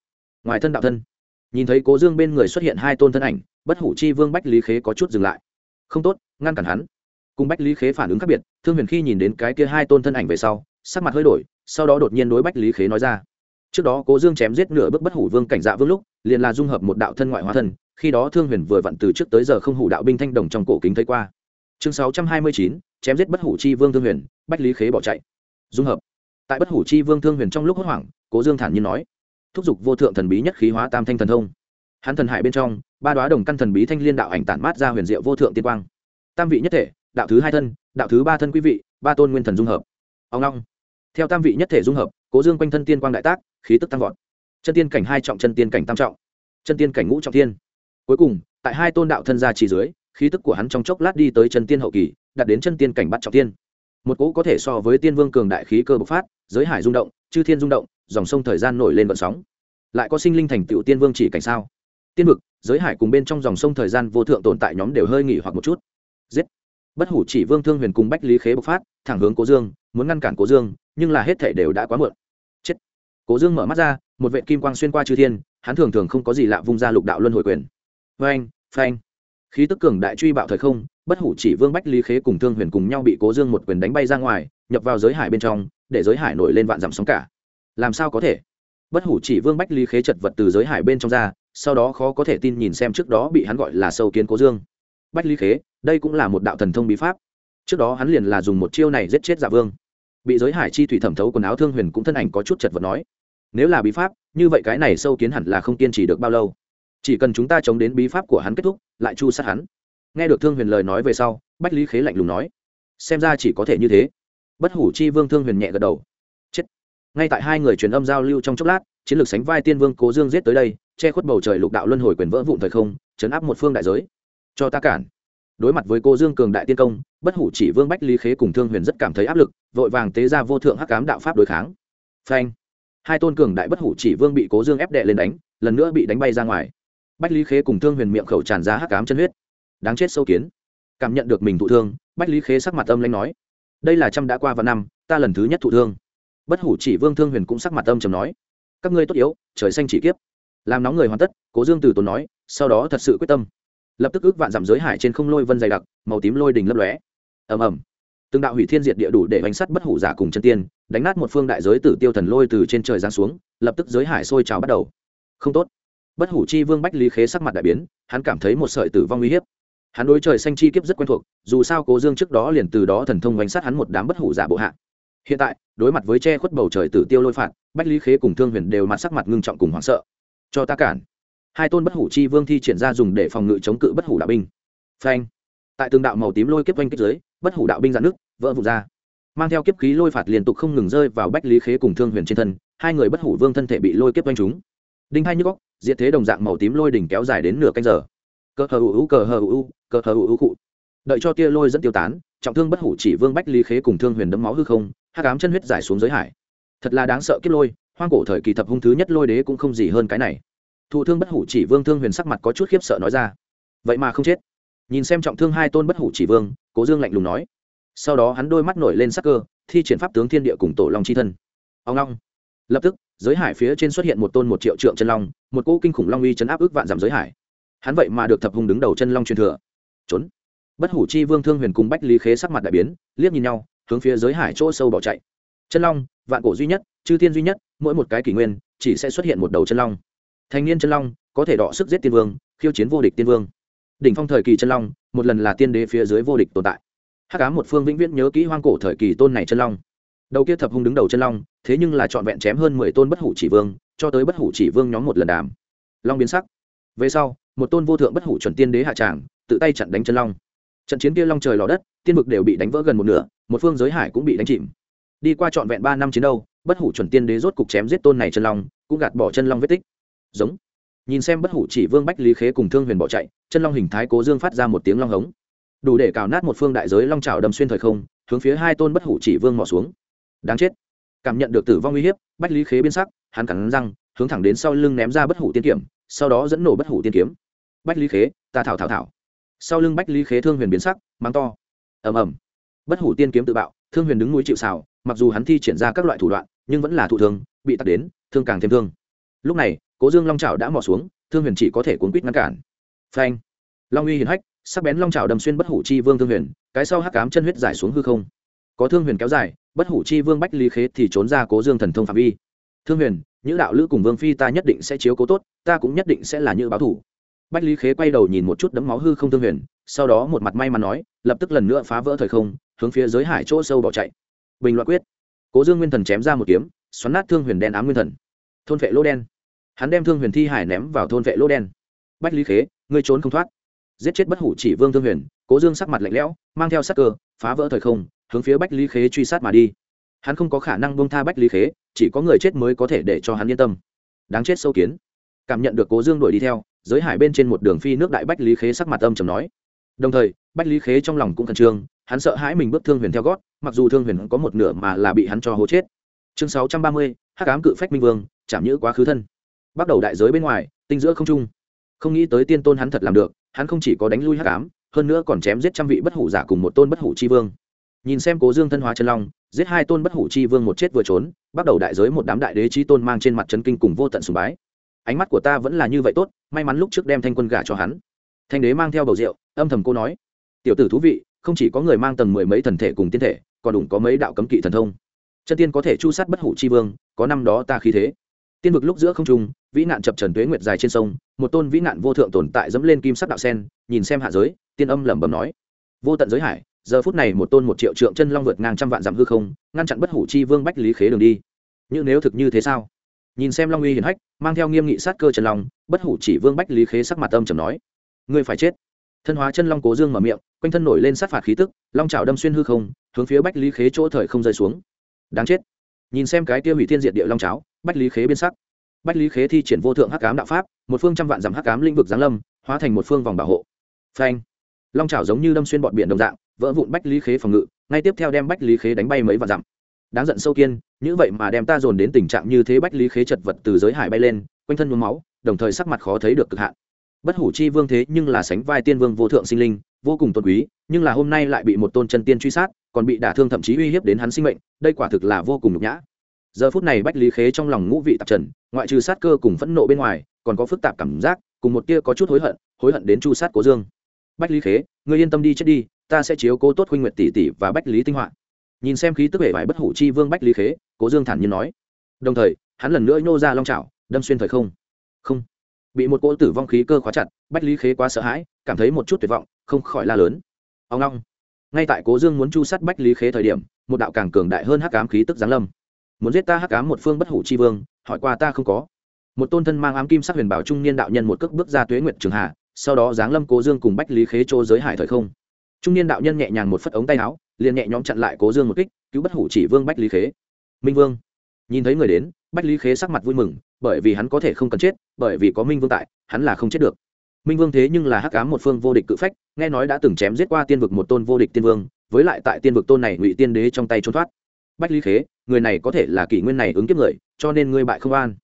Ngoài thân đạo thân, nhìn thấy cố dương bên người xuất hiện hai tôn thân ảnh, bất hủ chi vương bách lý khế có chút dừng lại. Không tốt, ngăn cản hắn cùng bách lý khế phản ứng khác biệt, thương huyền khi nhìn đến cái kia hai tôn thân ảnh về sau, sắc mặt hơi đổi, sau đó đột nhiên đối bách lý khế nói ra. Trước đó cố dương chém giết nửa bước bất hủ vương cảnh dạ vương lúc, liền là dung hợp một đạo thân ngoại hóa thân, khi đó thương huyền vừa vặn từ trước tới giờ không hủ đạo binh thanh đồng trong cổ kính thấy qua. Chương sáu trăm hai mươi chín, chém giết bất hủ chi vương thương huyền, bách lý khế bỏ chạy. Dung hợp. Tại bất hủ chi vương thương huyền trong lúc hốt hoảng, cố dương thản nhiên nói, thúc giục vô thượng thần bí nhất khí hóa tam thanh thần thông. Hắn thần hải bên trong, ba đoá đồng căn thần bí thanh liên đạo ảnh tản mát ra huyền diệu vô thượng tiên quang. Tam vị nhất thể đạo thứ hai thân, đạo thứ ba thân quý vị, ba tôn nguyên thần dung hợp. Ông long. Theo tam vị nhất thể dung hợp, cố dương quanh thân tiên quang đại tác, khí tức tăng vọt. Chân tiên cảnh hai trọng, chân tiên cảnh tam trọng. Chân tiên cảnh ngũ trọng thiên. Cuối cùng, tại hai tôn đạo thân gia chỉ dưới, khí tức của hắn trong chốc lát đi tới chân tiên hậu kỳ, đạt đến chân tiên cảnh bắt trọng tiên một cỗ có thể so với tiên vương cường đại khí cơ bộc phát, giới hải rung động, chư thiên rung động, dòng sông thời gian nổi lên vận sóng. Lại có sinh linh thành tựu tiên vương chỉ cảnh sao? Tiên vực, giới hải cùng bên trong dòng sông thời gian vô thượng tồn tại nhóm đều hơi nghỉ hoặc một chút. Giết bất hủ chỉ vương thương huyền cùng bách lý khế bộc phát, thẳng hướng cố dương, muốn ngăn cản cố dương, nhưng là hết thể đều đã quá muộn. Chết. Cố dương mở mắt ra, một vệ kim quang xuyên qua chư thiên, hắn thường thường không có gì lạ vung ra lục đạo luân hồi quyền. Phanh phanh. Khí tức cường đại truy bạo thời không, bất hủ chỉ vương bách lý khế cùng thương huyền cùng nhau bị cố dương một quyền đánh bay ra ngoài, nhập vào giới hải bên trong, để giới hải nổi lên vạn dặm sóng cả. Làm sao có thể? Bất hủ chỉ vương bách lý khế chật vật từ giới hải bên trong ra, sau đó khó có thể tin nhìn xem trước đó bị hắn gọi là sâu kiến cố dương bách lý khế, đây cũng là một đạo thần thông bí pháp. Trước đó hắn liền là dùng một chiêu này giết chết dạ vương. Bị giới hải chi thủy thẩm thấu quần áo thương huyền cũng thân ảnh có chút chật vật nói, nếu là bí pháp, như vậy cái này sâu kiến hẳn là không kiên trì được bao lâu. Chỉ cần chúng ta chống đến bí pháp của hắn kết thúc, lại chu sát hắn. Nghe được thương huyền lời nói về sau, bách lý khế lạnh lùng nói, xem ra chỉ có thể như thế. Bất hủ chi vương thương huyền nhẹ gật đầu, chết. Ngay tại hai người truyền âm giao lưu trong chốc lát, chiến lược sánh vai tiên vương cố dương giết tới đây, che khuất bầu trời lục đạo luân hồi quyền vỡ vụn thời không, chấn áp một phương đại giới cho ta cản. Đối mặt với cô dương cường đại tiên công, bất hủ chỉ vương bách lý khế cùng thương huyền rất cảm thấy áp lực, vội vàng tế ra vô thượng hắc cám đạo pháp đối kháng. Phanh! Hai tôn cường đại bất hủ chỉ vương bị cố dương ép đệ lên đánh, lần nữa bị đánh bay ra ngoài. Bách lý khế cùng thương huyền miệng khẩu tràn ra hắc cám chân huyết. Đáng chết sâu kiến. Cảm nhận được mình thụ thương, bách lý khế sắc mặt âm lanh nói, đây là trăm đã qua và năm, ta lần thứ nhất thụ thương. Bất hủ chỉ vương thương huyền cũng sắc mặt âm trầm nói, các ngươi tốt yếu, trời xanh chỉ kiếp. Làm nóng người hoàn tất, cố dương từ tốn nói, sau đó thật sự quyết tâm lập tức ước vạn giảm giới hải trên không lôi vân dày đặc, màu tím lôi đình lấp lóe. Ầm ầm. Từng đạo hủy thiên diệt địa đủ để bánh sắt bất hủ giả cùng chân tiên, đánh nát một phương đại giới tử tiêu thần lôi từ trên trời giáng xuống, lập tức giới hải sôi trào bắt đầu. Không tốt. Bất hủ chi vương bách lý khế sắc mặt đại biến, hắn cảm thấy một sợi tử vong uy hiếp. Hắn đối trời xanh chi kiếp rất quen thuộc, dù sao cố dương trước đó liền từ đó thần thông bánh sắt hắn một đám bất hủ giả bộ hạ. Hiện tại, đối mặt với che khuất bầu trời tử tiêu lôi phạt, bách lý khế cùng thương huyền đều mặt sắc mặt ngưng trọng cùng hoảng sợ. Cho ta cản hai tôn bất hủ chi vương thi triển ra dùng để phòng ngự chống cự bất hủ đạo binh. Phanh. Tại từng đạo màu tím lôi kiếp oanh kích dưới, bất hủ đạo binh dạn nước, vỡ vụt ra. Mang theo kiếp khí lôi phạt liên tục không ngừng rơi vào bách lý khế cùng thương huyền trên thân, hai người bất hủ vương thân thể bị lôi kiếp oanh chúng đinh hai như góc diệt thế đồng dạng màu tím lôi đỉnh kéo dài đến nửa canh giờ. Cờ hờ ủ cờ hờ ủ cờ hờ ủ cụ. Đợi cho tia lôi dẫn tiêu tán, trọng thương bất hủ chỉ vương bách lý khế cùng thương huyền đấm máu hư không, hắc cám chân huyết giải xuống giới hải. Thật là đáng sợ kiếp lôi, hoang cổ thời kỳ thập hung thứ nhất lôi đế cũng không gì hơn cái này thụ thương bất hủ chỉ vương thương huyền sắc mặt có chút khiếp sợ nói ra. Vậy mà không chết. Nhìn xem trọng thương hai tôn bất hủ chỉ vương, cố dương lạnh lùng nói. Sau đó hắn đôi mắt nổi lên sắc cơ, thi triển pháp tướng thiên địa cùng tổ long c h i thân. Ông long. Lập tức, giới hải phía trên xuất hiện một tôn một triệu trượng chân long, một cỗ kinh khủng long uy chấn áp ước vạn giảm giới hải. Hắn vậy mà được thập hùng đứng đầu chân long truyền thừa. Trốn. Bất hủ chi vương thương huyền cùng bách lý khế sắc mặt đại biến, liếc nhìn nhau, hướng phía giới hải chỗ sâu bỏ chạy. Chân long, vạn cổ duy nhất, chư thiên duy nhất, mỗi một cái kỷ nguyên, chỉ sẽ xuất hiện một đầu chân long thành niên chân long, có thể đọ sức giết tiên vương, khiêu chiến vô địch tiên vương. Đỉnh phong thời kỳ chân long, một lần là tiên đế phía dưới vô địch tồn tại. Hắc ám một phương vĩnh viễn nhớ kỹ hoang cổ thời kỳ tôn này chân long. Đầu kia thập hung đứng đầu chân long, thế nhưng là trọn vẹn chém hơn mười tôn bất hủ chỉ vương, cho tới bất hủ chỉ vương nhóm một lần đàm. Long biến sắc. Về sau, một tôn vô thượng bất hủ chuẩn tiên đế hạ tràng, tự tay chặn đánh chân long. Trận chiến kia long trời lò đất, tiên vực đều bị đánh vỡ gần một nửa, một phương giới hải cũng bị đánh chìm. Đi qua trọn vẹn ba năm chiến đấu, bất hủ chuẩn tiên đế rốt cục chém giết tôn này chân long, cũng gạt bỏ chân long vết tích giống. Nhìn xem bất hủ chỉ vương bách lý khế cùng thương huyền bỏ chạy, chân long hình thái cố dương phát ra một tiếng long hống. Đủ để cào nát một phương đại giới long trào đâm xuyên thời không, hướng phía hai tôn bất hủ chỉ vương mò xuống. Đáng chết. Cảm nhận được tử vong uy hiếp, bách lý khế biến sắc, hắn cắn răng, hướng thẳng đến sau lưng ném ra bất hủ tiên kiểm sau đó dẫn nổ bất hủ tiên kiếm. Bách lý khế, ta thảo thảo thảo. Sau lưng bách lý khế thương huyền biến sắc, mắng to. Ầm ầm. Bất hủ tiên kiếm tự bạo, thương huyền đứng núi chịu xào mặc dù hắn thi triển ra các loại thủ đoạn, nhưng vẫn là thụ thương, bị tắt đến, thương càng thêm thương. Lúc này cố dương long trào đã mò xuống, thương huyền chỉ có thể cuốn quýt ngăn cản. Phanh. Long uy hiển hách, sắc bén long trào đâm xuyên bất hủ chi vương thương huyền, cái sau hắc cám chân huyết giải xuống hư không. Có thương huyền kéo dài, bất hủ chi vương bách lý khế thì trốn ra cố dương thần thông phạm vi. Thương huyền những đạo lữ cùng vương phi ta nhất định sẽ chiếu cố tốt, ta cũng nhất định sẽ là như báo thủ. Bách lý khế quay đầu nhìn một chút đấm máu hư không thương huyền, sau đó một mặt may mắn nói, lập tức lần nữa phá vỡ thời không, hướng phía giới hải chỗ sâu bỏ chạy. Bình loại quyết. Cố dương nguyên thần chém ra một kiếm, xoắn nát thương huyền đen ám nguyên thần. Thôn vệ lỗ đen hắn đem thương huyền thi hải ném vào thôn vệ lỗ đen. Bách lý khế, ngươi trốn không thoát. Giết chết bất hủ chỉ vương thương huyền, cố dương sắc mặt lạnh lẽo, mang theo sắc cơ, phá vỡ thời không, hướng phía bách lý khế truy sát mà đi. Hắn không có khả năng bông tha bách lý khế, chỉ có người chết mới có thể để cho hắn yên tâm. Đáng chết sâu kiến. Cảm nhận được cố dương đuổi đi theo, giới hải bên trên một đường phi nước đại bách lý khế sắc mặt âm trầm nói. Đồng thời, bách lý khế trong lòng cũng khẩn trương, hắn sợ hãi mình bước thương huyền theo gót, mặc dù thương huyền có một nửa mà là bị hắn cho hố chết. Chương sáu trăm ba mươi, hắc cám cự phách minh vương, chạm nhữ quá khứ thân bắt đầu đại giới bên ngoài, tinh giữa không trung. Không nghĩ tới tiên tôn hắn thật làm được, hắn không chỉ có đánh lui hắc cám hơn nữa còn chém giết trăm vị bất hủ giả cùng một tôn bất hủ chi vương. Nhìn xem cố dương thân hóa chân long, giết hai tôn bất hủ chi vương một chết vừa trốn, bắt đầu đại giới một đám đại đế chi tôn mang trên mặt chân kinh cùng vô tận sùng bái. Ánh mắt của ta vẫn là như vậy tốt, may mắn lúc trước đem thanh quân gả cho hắn. Thanh đế mang theo bầu rượu, âm thầm cô nói, tiểu tử thú vị, không chỉ có người mang tầng mười mấy thần thể cùng tiên thể, còn đủ có mấy đạo cấm kỵ thần thông. Chân tiên có thể chu sát bất hủ chi vương, có năm đó ta khí thế tiên vực lúc giữa không trung, vĩ nạn chập trần tuế nguyệt dài trên sông, một tôn vĩ nạn vô thượng tồn tại dẫm lên kim sắc đạo sen, nhìn xem hạ giới, tiên âm lẩm bẩm nói, vô tận giới hải, giờ phút này một tôn một triệu trượng chân long vượt ngang trăm vạn dặm hư không, ngăn chặn bất hủ chi vương bách lý khế đường đi. Nhưng nếu thực như thế sao? Nhìn xem long uy hiển hách, mang theo nghiêm nghị sát cơ chân long, bất hủ chỉ vương bách lý khế sắc mặt âm trầm nói, ngươi phải chết. Thân hóa chân long cố dương mở miệng, quanh thân nổi lên sát phạt khí tức, long trào đâm xuyên hư không, hướng phía bách lý khế chỗ thời không rơi xuống. Đáng chết. Nhìn xem cái tiêu hủy thiên diệt địa long cháo bách lý khế biên sắc. Bách lý khế thi triển vô thượng hắc cám đạo pháp, một phương trăm vạn dặm hắc cám lĩnh vực giáng lâm, hóa thành một phương vòng bảo hộ. Phanh. Long trào giống như đâm xuyên bọn biển đồng dạng, vỡ vụn bách lý khế phòng ngự, ngay tiếp theo đem bách lý khế đánh bay mấy vạn dặm. Đáng giận sâu kiên, như vậy mà đem ta dồn đến tình trạng như thế bách lý khế chật vật từ giới hải bay lên, quanh thân nhuốm máu, đồng thời sắc mặt khó thấy được cực hạn. Bất hủ chi vương thế nhưng là sánh vai tiên vương vô thượng sinh linh, vô cùng tôn quý, nhưng là hôm nay lại bị một tôn chân tiên truy sát, còn bị đả thương thậm chí uy hiếp đến hắn sinh mệnh, đây quả thực là vô cùng nhục nhã giờ phút này bách lý khế trong lòng ngũ vị tạp trần, ngoại trừ sát cơ cùng phẫn nộ bên ngoài, còn có phức tạp cảm giác, cùng một tia có chút hối hận hối hận đến chu sát cố dương. Bách lý khế người yên tâm đi chết đi, ta sẽ chiếu cố tốt huynh nguyệt tỷ tỷ và bách lý tinh hoạn nhìn xem khí tức hệ vải bất hủ chi vương bách lý khế, cố dương thản nhiên nói. Đồng thời, hắn lần nữa nhô ra long trào đâm xuyên thời không. Không. Bị một cỗ tử vong khí cơ khóa chặt, bách lý khế quá sợ hãi, cảm thấy một chút tuyệt vọng, không khỏi la lớn. Ông long. Ngay tại cố dương muốn chu sát bách lý khế thời điểm, một đạo càng cường đại hơn hắc ám khí tức giáng lâm muốn giết ta hắc ám một phương bất hủ chi vương, hỏi qua ta không có. Một tôn thân mang ám kim sắc huyền bảo trung niên đạo nhân một cước bước ra tuế nguyệt trường hạ, sau đó giáng lâm cố dương cùng bách lý khế chỗ giới hải thời không. Trung niên đạo nhân nhẹ nhàng một phất ống tay áo, liền nhẹ nhõm chặn lại cố dương một kích, cứu bất hủ chỉ vương bách lý khế. Minh vương. Nhìn thấy người đến, bách lý khế sắc mặt vui mừng, bởi vì hắn có thể không cần chết, bởi vì có minh vương tại, hắn là không chết được. Minh vương thế nhưng là hắc ám một phương vô địch cự phách, nghe nói đã từng chém giết qua tiên vực một tôn vô địch tiên vương, với lại tại tiên vực tôn này ngụy tiên đế trong tay trốn thoát bách lý khế, người này có thể là kỷ nguyên này ứng kiếp người, cho nên ngươi bại không an.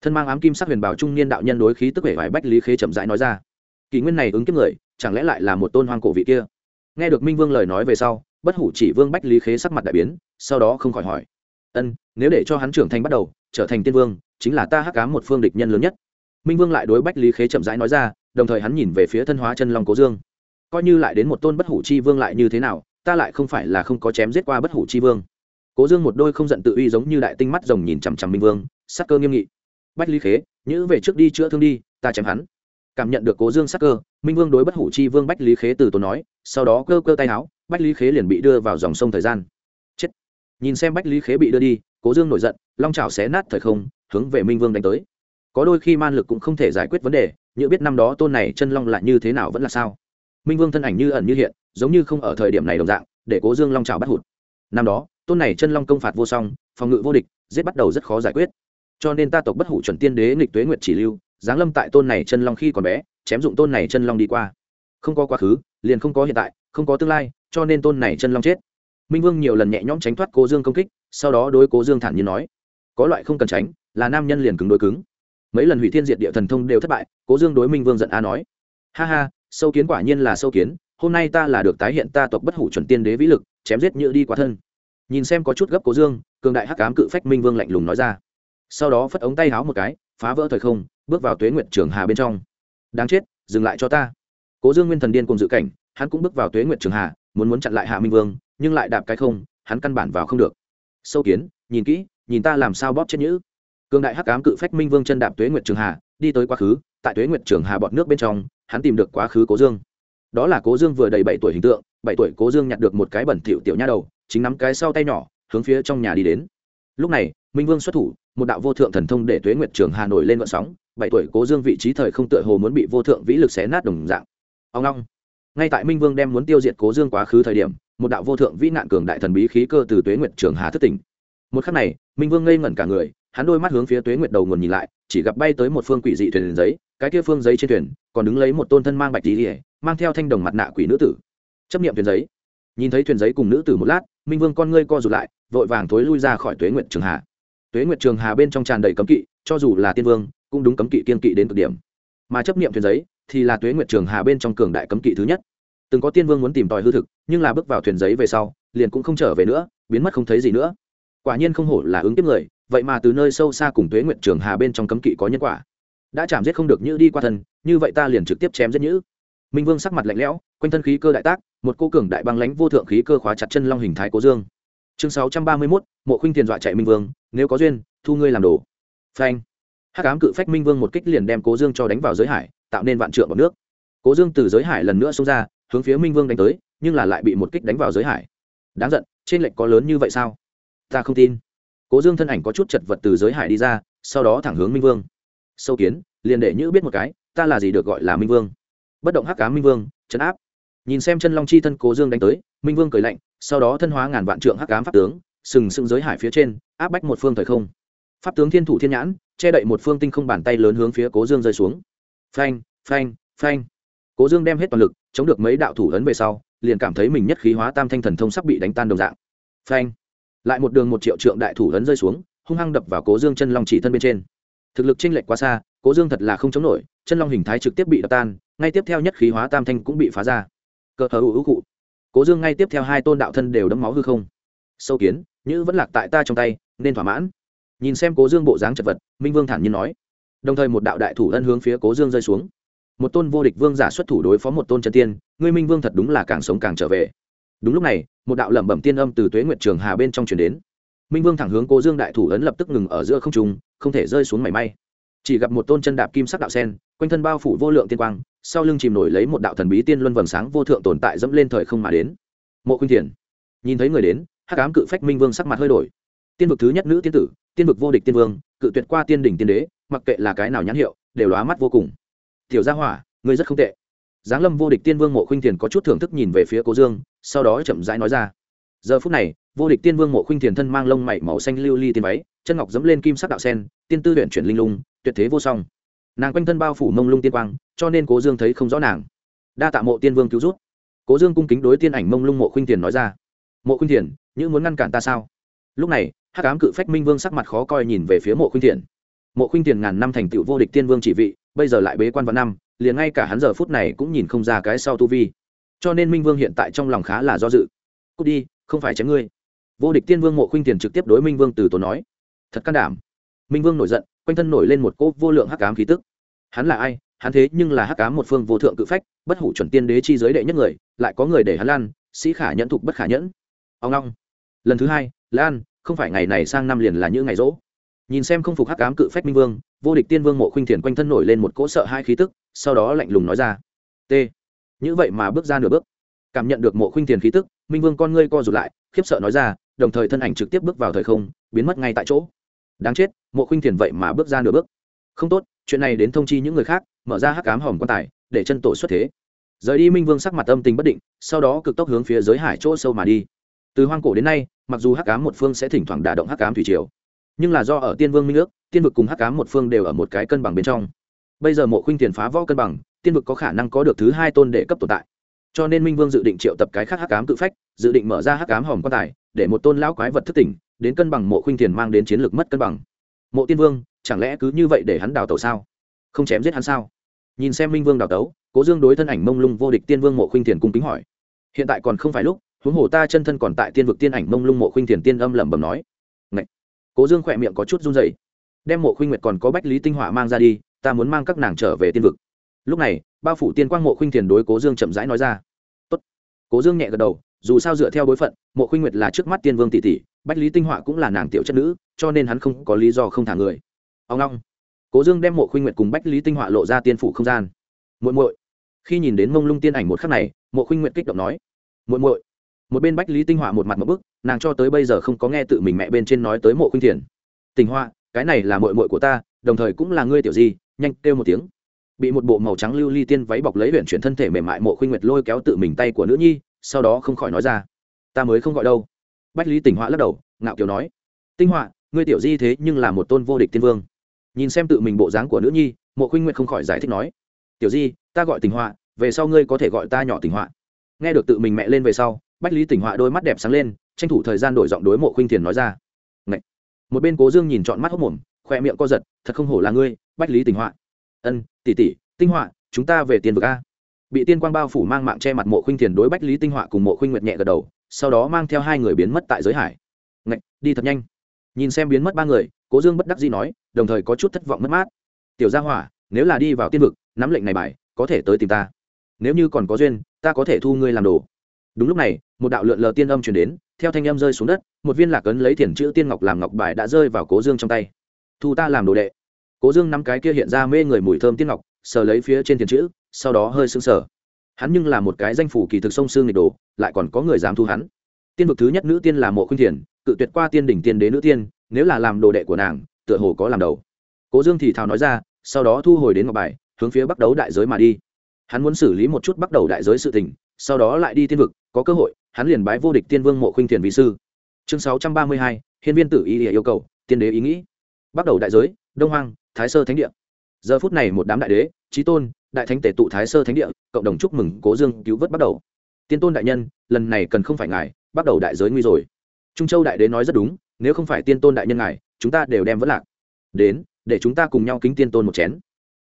Thân mang ám kim sắc huyền bảo trung niên đạo nhân đối khí tức vẻ vải bách lý khế chậm rãi nói ra. Kỷ nguyên này ứng kiếp người, chẳng lẽ lại là một tôn hoang cổ vị kia? Nghe được minh vương lời nói về sau, bất hủ chỉ vương bách lý khế sắc mặt đại biến, sau đó không khỏi hỏi. Ân, nếu để cho hắn trưởng thành bắt đầu, trở thành tiên vương, chính là ta hắc cám một phương địch nhân lớn nhất. Minh vương lại đối bách lý khế chậm rãi nói ra, đồng thời hắn nhìn về phía thân hóa chân long cố dương. Coi như lại đến một tôn bất hủ chi vương lại như thế nào, ta lại không phải là không có chém giết qua bất hủ chi vương cố dương một đôi không giận tự uy giống như đại tinh mắt rồng nhìn chằm chằm minh vương, sắc cơ nghiêm nghị. Bách lý khế, nhữ về trước đi chữa thương đi, ta chém hắn. Cảm nhận được cố dương sắc cơ, minh vương đối bất hủ chi vương bách lý khế từ tốn nói, sau đó cơ cơ tay áo, bách lý khế liền bị đưa vào dòng sông thời gian. Chết. Nhìn xem bách lý khế bị đưa đi, cố dương nổi giận, long trào xé nát thời không, hướng về minh vương đánh tới. Có đôi khi man lực cũng không thể giải quyết vấn đề, như biết năm đó tôn này chân long lại như thế nào vẫn là sao. Minh vương thân ảnh như ẩn như hiện, giống như không ở thời điểm này đồng dạng, để cố dương long trào bắt hụt. Năm đó tôn này chân long công phạt vô song, phòng ngự vô địch, giết bắt đầu rất khó giải quyết. Cho nên ta tộc bất hủ chuẩn tiên đế nghịch tuế nguyệt chỉ lưu, giáng lâm tại tôn này chân long khi còn bé, chém dụng tôn này chân long đi qua. Không có quá khứ, liền không có hiện tại, không có tương lai, cho nên tôn này chân long chết. Minh vương nhiều lần nhẹ nhõm tránh thoát cố dương công kích, sau đó đối cố dương thản nhiên nói, có loại không cần tránh, là nam nhân liền cứng đối cứng. Mấy lần hủy thiên diệt địa thần thông đều thất bại, cố dương đối minh vương giận a nói, ha ha, sâu kiến quả nhiên là sâu kiến, hôm nay ta là được tái hiện ta tộc bất hủ chuẩn tiên đế vĩ lực, chém giết như đi quá thân nhìn xem có chút gấp cố dương, cường đại hắc cám cự phách minh vương lạnh lùng nói ra. Sau đó phất ống tay háo một cái, phá vỡ thời không, bước vào tuế nguyện trường hà bên trong. Đáng chết, dừng lại cho ta. Cố dương nguyên thần điên cùng dự cảnh, hắn cũng bước vào tuế nguyện trường hà, muốn muốn chặn lại hạ minh vương, nhưng lại đạp cái không, hắn căn bản vào không được. Sâu kiến, nhìn kỹ, nhìn ta làm sao bóp chết nhữ. Cường đại hắc ám cự phách minh vương chân đạp tuế nguyệt trường hà, đi tới quá khứ, tại tuế nguyệt trường hà bọt nước bên trong, hắn tìm được quá khứ cố dương. Đó là cố dương vừa đầy bảy tuổi hình tượng, bảy tuổi cố dương nhặt được một cái bẩn thỉu tiểu nha đầu chính nắm cái sau tay nhỏ, hướng phía trong nhà đi đến. Lúc này, minh vương xuất thủ, một đạo vô thượng thần thông để tuế nguyệt trường hà nổi lên vận sóng, bảy tuổi cố dương vị trí thời không tựa hồ muốn bị vô thượng vĩ lực xé nát đồng dạng. Ông long. Ngay tại minh vương đem muốn tiêu diệt cố dương quá khứ thời điểm, một đạo vô thượng vĩ nạn cường đại thần bí khí cơ từ tuế nguyệt trường hà thất tỉnh. Một khắc này, minh vương ngây ngẩn cả người, hắn đôi mắt hướng phía tuế nguyệt đầu nguồn nhìn lại, chỉ gặp bay tới một phương quỷ dị thuyền giấy, cái kia phương giấy trên thuyền, còn đứng lấy một tôn thân mang bạch tí ỉa mang theo thanh đồng mặt nạ quỷ nữ tử. Chấp nghiệm thuyền giấy. Nhìn thấy thuyền giấy cùng nữ tử một lát minh vương con ngươi co rụt lại, vội vàng thối lui ra khỏi tuế nguyệt trường hà. Tuế nguyệt trường hà bên trong tràn đầy cấm kỵ, cho dù là tiên vương, cũng đúng cấm kỵ kiên kỵ đến cực điểm. Mà chấp niệm thuyền giấy, thì là tuế nguyệt trường hà bên trong cường đại cấm kỵ thứ nhất. Từng có tiên vương muốn tìm tòi hư thực, nhưng là bước vào thuyền giấy về sau, liền cũng không trở về nữa, biến mất không thấy gì nữa. Quả nhiên không hổ là ứng kiếp người, vậy mà từ nơi sâu xa cùng tuế nguyệt trường hà bên trong cấm kỵ có nhân quả. Đã chạm giết không được như đi qua thân, như vậy ta liền trực tiếp chém giết nhữ. Minh vương sắc mặt lạnh lẽo, quanh thân khí cơ đại tác một cô cường đại băng lãnh vô thượng khí cơ khóa chặt chân long hình thái cố dương. Chương sáu trăm ba mươi mốt, mộ khuynh tiền dọa chạy minh vương, nếu có duyên, thu ngươi làm đồ. Phanh. Hắc ám cự phách minh vương một kích liền đem cố dương cho đánh vào giới hải, tạo nên vạn trượng vào nước. Cố dương từ giới hải lần nữa xông ra, hướng phía minh vương đánh tới, nhưng là lại bị một kích đánh vào giới hải. Đáng giận, trên lệnh có lớn như vậy sao? Ta không tin. Cố dương thân ảnh có chút chật vật từ giới hải đi ra, sau đó thẳng hướng minh vương. Sâu kiến, liền để nhữ biết một cái, ta là gì được gọi là minh vương? Bất động hắc cá minh vương, chấn áp nhìn xem chân long chi thân cố dương đánh tới, minh vương cười lạnh, sau đó thân hóa ngàn vạn trượng hắc cám pháp tướng, sừng sững giới hải phía trên, áp bách một phương thời không. Pháp tướng thiên thủ thiên nhãn, che đậy một phương tinh không bàn tay lớn hướng phía cố dương rơi xuống. Phanh phanh phanh. Cố dương đem hết toàn lực, chống được mấy đạo thủ ấn về sau, liền cảm thấy mình nhất khí hóa tam thanh thần thông sắp bị đánh tan đồng dạng. Phanh. Lại một đường một triệu trượng đại thủ ấn rơi xuống, hung hăng đập vào cố dương chân long chỉ thân bên trên. Thực lực chênh lệch quá xa, cố dương thật là không chống nổi, chân long hình thái trực tiếp bị đập tan, ngay tiếp theo nhất khí hóa tam thanh cũng bị phá ra cờ hờ ưu cụ. Cố dương ngay tiếp theo hai tôn đạo thân đều đấm máu hư không. Sâu kiến như vẫn lạc tại ta trong tay, nên thỏa mãn. Nhìn xem cố dương bộ dáng chật vật, minh vương thản nhiên nói. Đồng thời một đạo đại thủ ân hướng phía cố dương rơi xuống. Một tôn vô địch vương giả xuất thủ đối phó một tôn chân tiên, ngươi minh vương thật đúng là càng sống càng trở về. Đúng lúc này, một đạo lẩm bẩm tiên âm từ tuế nguyệt trường hà bên trong chuyển đến. Minh vương thẳng hướng cố dương đại thủ ấn lập tức ngừng ở giữa không trung, không thể rơi xuống mảy may. Chỉ gặp một tôn chân đạp kim sắc đạo sen, quanh thân bao phủ vô lượng tiên quang sau lưng chìm nổi lấy một đạo thần bí tiên luân vầng sáng vô thượng tồn tại dẫm lên thời không mà đến. Mộ khuynh thiền, nhìn thấy người đến, hắc ám cự phách minh vương sắc mặt hơi đổi. Tiên vực thứ nhất nữ tiên tử, tiên vực vô địch tiên vương, cự tuyệt qua tiên đỉnh tiên đế, mặc kệ là cái nào nhãn hiệu, đều lóa mắt vô cùng. Tiểu gia hỏa, ngươi rất không tệ. Giáng lâm vô địch tiên vương mộ khuynh thiền có chút thưởng thức nhìn về phía cố dương, sau đó chậm rãi nói ra. Giờ phút này, vô địch tiên vương mộ khuynh thiền thân mang lông mảy màu xanh lưu ly tiên váy, chân ngọc dẫm lên kim sắc đạo sen, tiên tư luyện chuyển linh lung, tuyệt thế vô song nàng quanh thân bao phủ mông lung tiên quang, cho nên cố dương thấy không rõ nàng. Đa tạ mộ tiên vương cứu rút cố dương cung kính đối tiên ảnh mông lung mộ khuynh thiền nói ra. Mộ khuynh thiền như muốn ngăn cản ta sao? Lúc này, hắc ám cự phách minh vương sắc mặt khó coi nhìn về phía mộ khuynh thiền mộ khuynh thiền ngàn năm thành tựu vô địch tiên vương chỉ vị, bây giờ lại bế quan vào năm, liền ngay cả hắn giờ phút này cũng nhìn không ra cái sau tu vi. Cho nên minh vương hiện tại trong lòng khá là do dự. Cút đi, không phải chém ngươi. Vô địch tiên vương mộ khuynh thiền trực tiếp đối minh vương từ tốn nói. Thật can đảm. Minh vương nổi giận quanh thân nổi lên một cỗ vô lượng hắc ám khí tức. Hắn là ai? Hắn thế nhưng là hắc ám một phương vô thượng cự phách, bất hủ chuẩn tiên đế chi giới đệ nhất người, lại có người để hắn lan, sĩ khả nhẫn thục bất khả nhẫn. Ông long. Lần thứ hai, lan, không phải ngày này sang năm liền là những ngày rỗ. Nhìn xem không phục hắc ám cự phách minh vương, vô địch tiên vương mộ khuynh thiền quanh thân nổi lên một cỗ sợ hai khí tức, sau đó lạnh lùng nói ra. T. Như vậy mà bước ra nửa bước. Cảm nhận được mộ khuynh thiền khí tức, minh vương con ngươi co rụt lại, khiếp sợ nói ra, đồng thời thân ảnh trực tiếp bước vào thời không, biến mất ngay tại chỗ đáng chết, mộ khuynh thiền vậy mà bước ra nửa bước. Không tốt, chuyện này đến thông chi những người khác, mở ra hắc cám hòm quan tài, để chân tổ xuất thế. Rời đi minh vương sắc mặt âm tình bất định, sau đó cực tốc hướng phía giới hải chỗ sâu mà đi. Từ hoang cổ đến nay, mặc dù hắc cám một phương sẽ thỉnh thoảng đả động hắc cám thủy triều, nhưng là do ở tiên vương minh ước, tiên vực cùng hắc cám một phương đều ở một cái cân bằng bên trong. Bây giờ mộ khuynh tiền phá võ cân bằng, tiên vực có khả năng có được thứ hai tôn để cấp tồn tại. Cho nên minh vương dự định triệu tập cái khác hắc cám tự phách, dự định mở ra hắc cám hòm quan tài, để một tôn lão quái vật thức tỉnh đến cân bằng mộ khuynh tiền mang đến chiến lược mất cân bằng. Mộ tiên vương, chẳng lẽ cứ như vậy để hắn đào tẩu sao? Không chém giết hắn sao? Nhìn xem minh vương đào tấu cố dương đối thân ảnh mông lung vô địch tiên vương mộ khuynh thiền cung kính hỏi. Hiện tại còn không phải lúc, huống hồ ta chân thân còn tại tiên vực tiên ảnh mông lung mộ khuynh thiền tiên âm lẩm bẩm nói. Ngậy! cố dương khỏe miệng có chút run dày đem mộ khuynh nguyệt còn có bách lý tinh hỏa mang ra đi, ta muốn mang các nàng trở về tiên vực. Lúc này, bao phủ tiên quang mộ khuynh thiền đối cố dương chậm rãi nói ra. Tốt. cố dương nhẹ gật đầu, dù sao dựa theo bối phận, mộ khuynh nguyệt là trước mắt tiên vương tỷ tỷ bách lý tinh họa cũng là nàng tiểu chất nữ, cho nên hắn không có lý do không thả người. Ông long cố dương đem mộ khuynh nguyệt cùng bách lý tinh họa lộ ra tiên phủ không gian. Muội muội. Khi nhìn đến mông lung tiên ảnh một khắc này, mộ khuynh nguyệt kích động nói, muội muội. Một bên bách lý tinh họa một mặt một bức, nàng cho tới bây giờ không có nghe tự mình mẹ bên trên nói tới mộ khuynh thiền. Tình họa, cái này là muội muội của ta, đồng thời cũng là ngươi tiểu di, nhanh kêu một tiếng. Bị một bộ màu trắng lưu ly tiên váy bọc lấy huyện chuyển thân thể mềm mại, mộ khuynh nguyệt lôi kéo tự mình tay của nữ nhi, sau đó không khỏi nói ra, ta mới không gọi đâu bách lý tỉnh họa lắc đầu, ngạo kiều nói, tinh họa, ngươi tiểu di thế nhưng là một tôn vô địch tiên vương. Nhìn xem tự mình bộ dáng của nữ nhi, mộ khuynh nguyện không khỏi giải thích nói, tiểu di, ta gọi tình họa, về sau ngươi có thể gọi ta nhỏ tình họa. Nghe được tự mình mẹ lên về sau, bách lý tình họa đôi mắt đẹp sáng lên, tranh thủ thời gian đổi giọng đối mộ khuynh thiền nói ra, Ngậy! một bên cố dương nhìn trọn mắt hốc mồm, khoe miệng co giật, thật không hổ là ngươi, bách lý tình họa. Ân, tỷ tỷ, tinh họa, chúng ta về tiền vực a. Bị tiên quang bao phủ mang mạng che mặt mộ khuynh thiền đối bách lý tinh họa cùng mộ khuynh nguyệt nhẹ gật đầu sau đó mang theo hai người biến mất tại giới hải. Ngậy! đi thật nhanh. Nhìn xem biến mất ba người, cố dương bất đắc dĩ nói, đồng thời có chút thất vọng mất mát. Tiểu gia hỏa, nếu là đi vào tiên vực, nắm lệnh này bài, có thể tới tìm ta. Nếu như còn có duyên, ta có thể thu ngươi làm đồ. Đúng lúc này, một đạo lượn lờ tiên âm chuyển đến, theo thanh âm rơi xuống đất, một viên lạc ấn lấy thiền chữ tiên ngọc làm ngọc bài đã rơi vào cố dương trong tay. Thu ta làm đồ đệ. Cố dương nắm cái kia hiện ra mê người mùi thơm tiên ngọc, sờ lấy phía trên thiền chữ, sau đó hơi sưng sờ hắn nhưng là một cái danh phủ kỳ thực sông xương nghịch đồ, lại còn có người dám thu hắn. Tiên vực thứ nhất nữ tiên là mộ khuynh thiền, cự tuyệt qua tiên đỉnh tiên đế nữ tiên, nếu là làm đồ đệ của nàng, tựa hồ có làm đầu. Cố dương thì thào nói ra, sau đó thu hồi đến ngọc bài, hướng phía bắt đấu đại giới mà đi. Hắn muốn xử lý một chút bắt đầu đại giới sự tình, sau đó lại đi tiên vực, có cơ hội, hắn liền bái vô địch tiên vương mộ khuynh thiền vị sư. Chương sáu trăm ba mươi hai hiến viên tử y yêu cầu, tiên đế ý nghĩ. Bắt đầu đại giới, đông hoang, thái sơ thánh địa. Giờ phút này một đám đại đế trí tôn đại thánh tể tụ thái sơ thánh địa, cộng đồng chúc mừng cố dương cứu vớt bắt đầu. Tiên tôn đại nhân, lần này cần không phải ngài, bắt đầu đại giới nguy rồi. Trung châu đại đế nói rất đúng, nếu không phải tiên tôn đại nhân ngài, chúng ta đều đem vẫn lạc. Đến, để chúng ta cùng nhau kính tiên tôn một chén.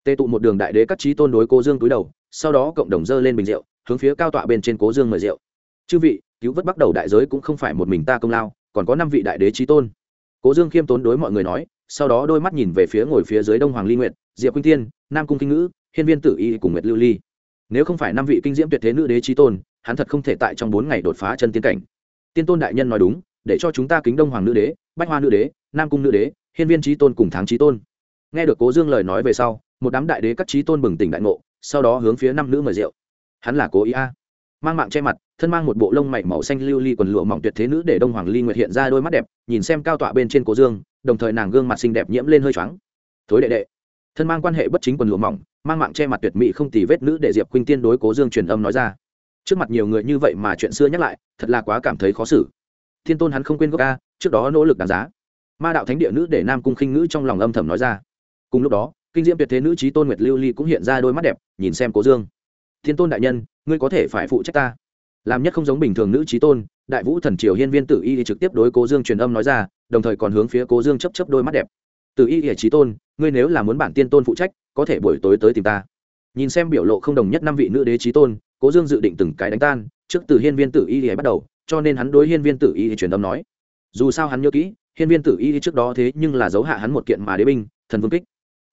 Tê tụ một đường đại đế các trí tôn đối cố dương túi đầu, sau đó cộng đồng dơ lên bình rượu, hướng phía cao tọa bên trên cố dương mời rượu. Chư vị, cứu vớt bắt đầu đại giới cũng không phải một mình ta công lao, còn có năm vị đại đế trí tôn. Cố dương khiêm tốn đối mọi người nói, sau đó đôi mắt nhìn về phía ngồi phía dưới đông hoàng ly nguyệt, diệp quynh tiên nam cung kinh ngữ hiên viên tử y cùng nguyệt lưu ly. Nếu không phải năm vị kinh diễm tuyệt thế nữ đế trí tôn, hắn thật không thể tại trong bốn ngày đột phá chân tiên cảnh. Tiên tôn đại nhân nói đúng, để cho chúng ta kính đông hoàng nữ đế, bách hoa nữ đế, nam cung nữ đế, hiên viên trí tôn cùng tháng trí tôn. Nghe được cố dương lời nói về sau, một đám đại đế các trí tôn bừng tỉnh đại ngộ, sau đó hướng phía năm nữ mời rượu. Hắn là cố ý a. Mang mạng che mặt, thân mang một bộ lông mảy màu xanh lưu ly quần lụa mỏng tuyệt thế nữ để đông hoàng ly nguyệt hiện ra đôi mắt đẹp, nhìn xem cao tọa bên trên cố dương, đồng thời nàng gương mặt xinh đẹp nhiễm lên hơi choáng. Thối đệ đệ thân mang quan hệ bất chính quần lụa mỏng, mang mạng che mặt tuyệt mỹ không tì vết nữ để diệp khuynh tiên đối cố dương truyền âm nói ra. Trước mặt nhiều người như vậy mà chuyện xưa nhắc lại, thật là quá cảm thấy khó xử. Thiên tôn hắn không quên gốc ca, trước đó nỗ lực đáng giá. Ma đạo thánh địa nữ để nam cung khinh ngữ trong lòng âm thầm nói ra. Cùng lúc đó, kinh diễm tuyệt thế nữ trí tôn nguyệt lưu ly cũng hiện ra đôi mắt đẹp, nhìn xem cố dương. Thiên tôn đại nhân, ngươi có thể phải phụ trách ta. Làm nhất không giống bình thường nữ trí tôn, đại vũ thần triều hiên viên tử y trực tiếp đối cố dương truyền âm nói ra, đồng thời còn hướng phía cố dương chấp chấp đôi mắt đẹp. Từ y ỉa trí tôn, ngươi nếu là muốn bản tiên tôn phụ trách, có thể buổi tối tới tìm ta. Nhìn xem biểu lộ không đồng nhất năm vị nữ đế trí tôn, cố dương dự định từng cái đánh tan, trước từ hiên viên tử y ỉa bắt đầu, cho nên hắn đối hiên viên tử y truyền âm nói. Dù sao hắn nhớ kỹ, hiên viên tử y trước đó thế nhưng là giấu hạ hắn một kiện mà đế binh, thần vương kích.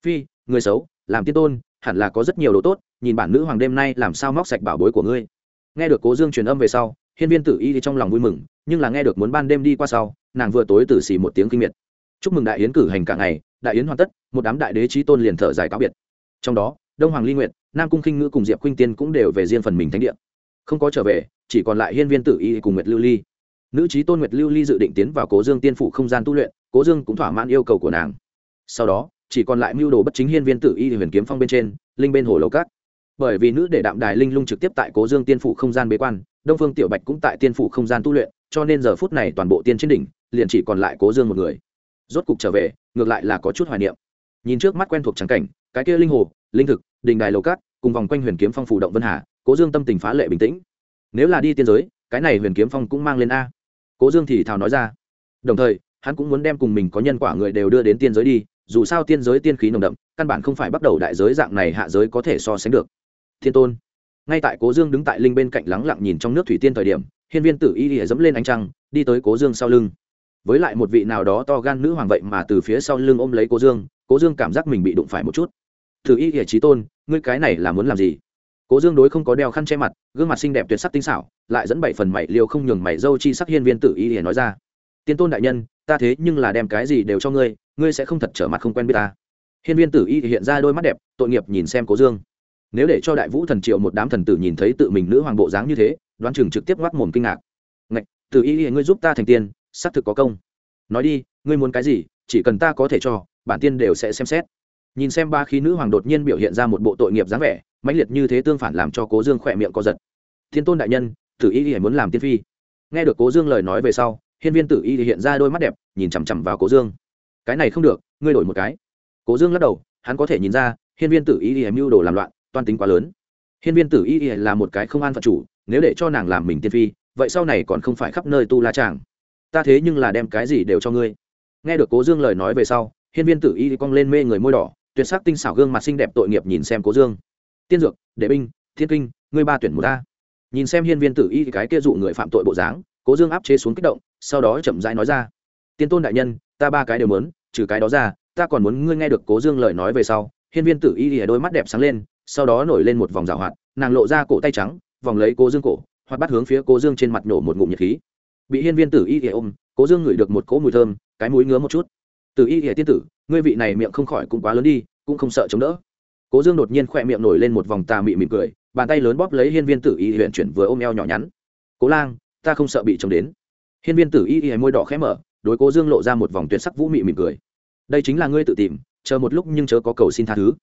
Phi, người xấu, làm tiên tôn, hẳn là có rất nhiều đồ tốt, nhìn bản nữ hoàng đêm nay làm sao móc sạch bảo bối của ngươi. Nghe được cố dương truyền âm về sau, hiên viên tử y trong lòng vui mừng, nhưng là nghe được muốn ban đêm đi qua sau, nàng vừa tối tử xì một tiếng kinh miệt chúc mừng đại yến cử hành cả ngày, đại yến hoàn tất, một đám đại đế trí tôn liền thở dài cáo biệt. Trong đó, đông hoàng ly nguyệt, nam cung khinh ngữ cùng diệp khuynh tiên cũng đều về riêng phần mình thánh địa. Không có trở về, chỉ còn lại hiên viên tử y cùng nguyệt lưu ly. Nữ trí tôn nguyệt lưu ly dự định tiến vào cố dương tiên phủ không gian tu luyện, cố dương cũng thỏa mãn yêu cầu của nàng. Sau đó, chỉ còn lại mưu đồ bất chính hiên viên tử y huyền kiếm phong bên trên, linh bên hồ lầu cát. Bởi vì nữ để đạm đài linh lung trực tiếp tại cố dương tiên phủ không gian bế quan, đông phương tiểu bạch cũng tại tiên phủ không gian tu luyện, cho nên giờ phút này toàn bộ tiên trên đỉnh, liền chỉ còn lại cố dương một người rốt cục trở về, ngược lại là có chút hoài niệm. Nhìn trước mắt quen thuộc trắng cảnh, cái kia linh hồ, linh thực, đình đài lầu cát, cùng vòng quanh huyền kiếm phong phủ động vân hà, cố dương tâm tình phá lệ bình tĩnh. Nếu là đi tiên giới, cái này huyền kiếm phong cũng mang lên a. Cố dương thì thào nói ra. Đồng thời, hắn cũng muốn đem cùng mình có nhân quả người đều đưa đến tiên giới đi, dù sao tiên giới tiên khí nồng đậm, căn bản không phải bắt đầu đại giới dạng này hạ giới có thể so sánh được. Thiên tôn. Ngay tại cố dương đứng tại linh bên cạnh lắng lặng nhìn trong nước thủy tiên thời điểm, hiên viên tử y y dẫm lên ánh trăng, đi tới cố dương sau lưng với lại một vị nào đó to gan nữ hoàng vậy mà từ phía sau lưng ôm lấy cố dương cố dương cảm giác mình bị đụng phải một chút. Thử y y trí tôn, ngươi cái này là muốn làm gì? Cố dương đối không có đeo khăn che mặt, gương mặt xinh đẹp tuyệt sắc tinh xảo, lại dẫn bảy phần mày liều không nhường mày dâu chi sắc hiên viên tử y y nói ra. Tiên tôn đại nhân, ta thế nhưng là đem cái gì đều cho ngươi ngươi sẽ không thật trở mặt không quen biết ta. Hiên viên tử y hiện ra đôi mắt đẹp, tội nghiệp nhìn xem cố dương. Nếu để cho đại vũ thần triệu một đám thần tử nhìn thấy tự mình nữ hoàng bộ dáng như thế, đoán chừng trực tiếp ngoắt mồm kinh ngạc. Ngạch, tử y ngươi giúp ta thành tiên xác thực có công. Nói đi, ngươi muốn cái gì, chỉ cần ta có thể cho, bản tiên đều sẽ xem xét. Nhìn xem ba khí nữ hoàng đột nhiên biểu hiện ra một bộ tội nghiệp dáng vẻ, mãnh liệt như thế tương phản làm cho cố dương khỏe miệng co giật. Thiên tôn đại nhân, tử y muốn làm tiên phi. Nghe được cố dương lời nói về sau, hiên viên tử y hiện ra đôi mắt đẹp, nhìn chằm chằm vào cố dương. Cái này không được, ngươi đổi một cái. Cố dương lắc đầu, hắn có thể nhìn ra, hiên viên tử y y mưu đồ làm loạn, toan tính quá lớn. Hiên viên tử y y là một cái không an phận chủ, nếu để cho nàng làm mình tiên phi, vậy sau này còn không phải khắp nơi tu la chàng ta thế nhưng là đem cái gì đều cho ngươi. Nghe được cố dương lời nói về sau, hiên viên tử y cong lên mê người môi đỏ, tuyệt sắc tinh xảo gương mặt xinh đẹp tội nghiệp nhìn xem cố dương. Tiên dược, đệ binh, thiên kinh, ngươi ba tuyển một ta nhìn xem hiên viên tử y cái kia dụ người phạm tội bộ dáng, cố dương áp chế xuống kích động, sau đó chậm rãi nói ra. Tiên tôn đại nhân, ta ba cái đều muốn, trừ cái đó ra, ta còn muốn ngươi nghe được cố dương lời nói về sau, hiên viên tử y thì đôi mắt đẹp sáng lên, sau đó nổi lên một vòng rào hoạt, nàng lộ ra cổ tay trắng, vòng lấy cố dương cổ hoặc bắt hướng phía cố dương trên mặt nổ một ngụm nhiệt khí bị hiên viên tử y thì ôm, cố dương ngửi được một cỗ mùi thơm, cái mũi ngứa một chút. Tử y thì tiên tử, ngươi vị này miệng không khỏi cũng quá lớn đi, cũng không sợ chống đỡ. Cố dương đột nhiên khỏe miệng nổi lên một vòng tà mị mỉm cười, bàn tay lớn bóp lấy hiên viên tử y huyện chuyển vừa ôm eo nhỏ nhắn. Cố lang, ta không sợ bị chống đến. Hiên viên tử y y môi đỏ khẽ mở, đối cố dương lộ ra một vòng tuyệt sắc vũ mị mỉm cười. Đây chính là ngươi tự tìm, chờ một lúc nhưng chớ có cầu xin tha thứ.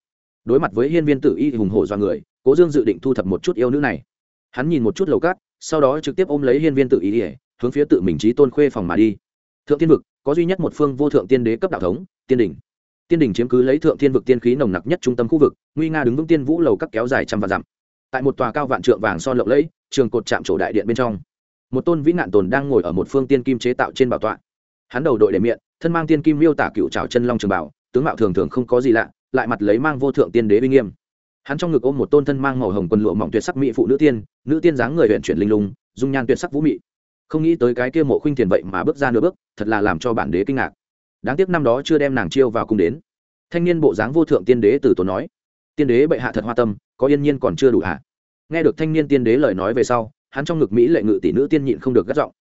Đối mặt với hiên viên tử y hùng hổ do người, cố dương dự định thu thập một chút yêu nữ này. Hắn nhìn một chút lầu cát, sau đó trực tiếp ôm lấy hiên viên tử y hướng phía tự mình trí tôn khuê phòng mà đi. Thượng tiên vực, có duy nhất một phương vô thượng tiên đế cấp đạo thống, tiên đình tiên đình chiếm cứ lấy thượng thiên vực tiên khí nồng nặc nhất trung tâm khu vực, nguy nga đứng vững tiên vũ lầu các kéo dài trăm vạn dặm. Tại một tòa cao vạn trượng vàng son lộng lẫy, trường cột chạm chỗ đại điện bên trong. Một tôn vĩ nạn tồn đang ngồi ở một phương tiên kim chế tạo trên bảo tọa. Hắn đầu đội đệ miệng, thân mang tiên kim miêu tả cựu trào chân long trường bảo, tướng mạo thường thường không có gì lạ, lại mặt lấy mang vô thượng tiên đế uy nghiêm. Hắn trong ngực ôm một tôn thân mang màu hồng quần lụa mỏng tuyệt sắc mỹ phụ nữ tiên nữ tiên dáng người huyện chuyển linh lung, dung nhan tuyệt sắc vũ mị không nghĩ tới cái kia mộ khuynh tiền vậy mà bước ra nửa bước, thật là làm cho bản đế kinh ngạc. Đáng tiếc năm đó chưa đem nàng chiêu vào cung đến. Thanh niên bộ dáng vô thượng tiên đế từ tốn nói, tiên đế bệ hạ thật hoa tâm, có yên nhiên còn chưa đủ hạ nghe được thanh niên tiên đế lời nói về sau, hắn trong ngực mỹ lệ ngự tỷ nữ tiên nhịn không được gắt giọng,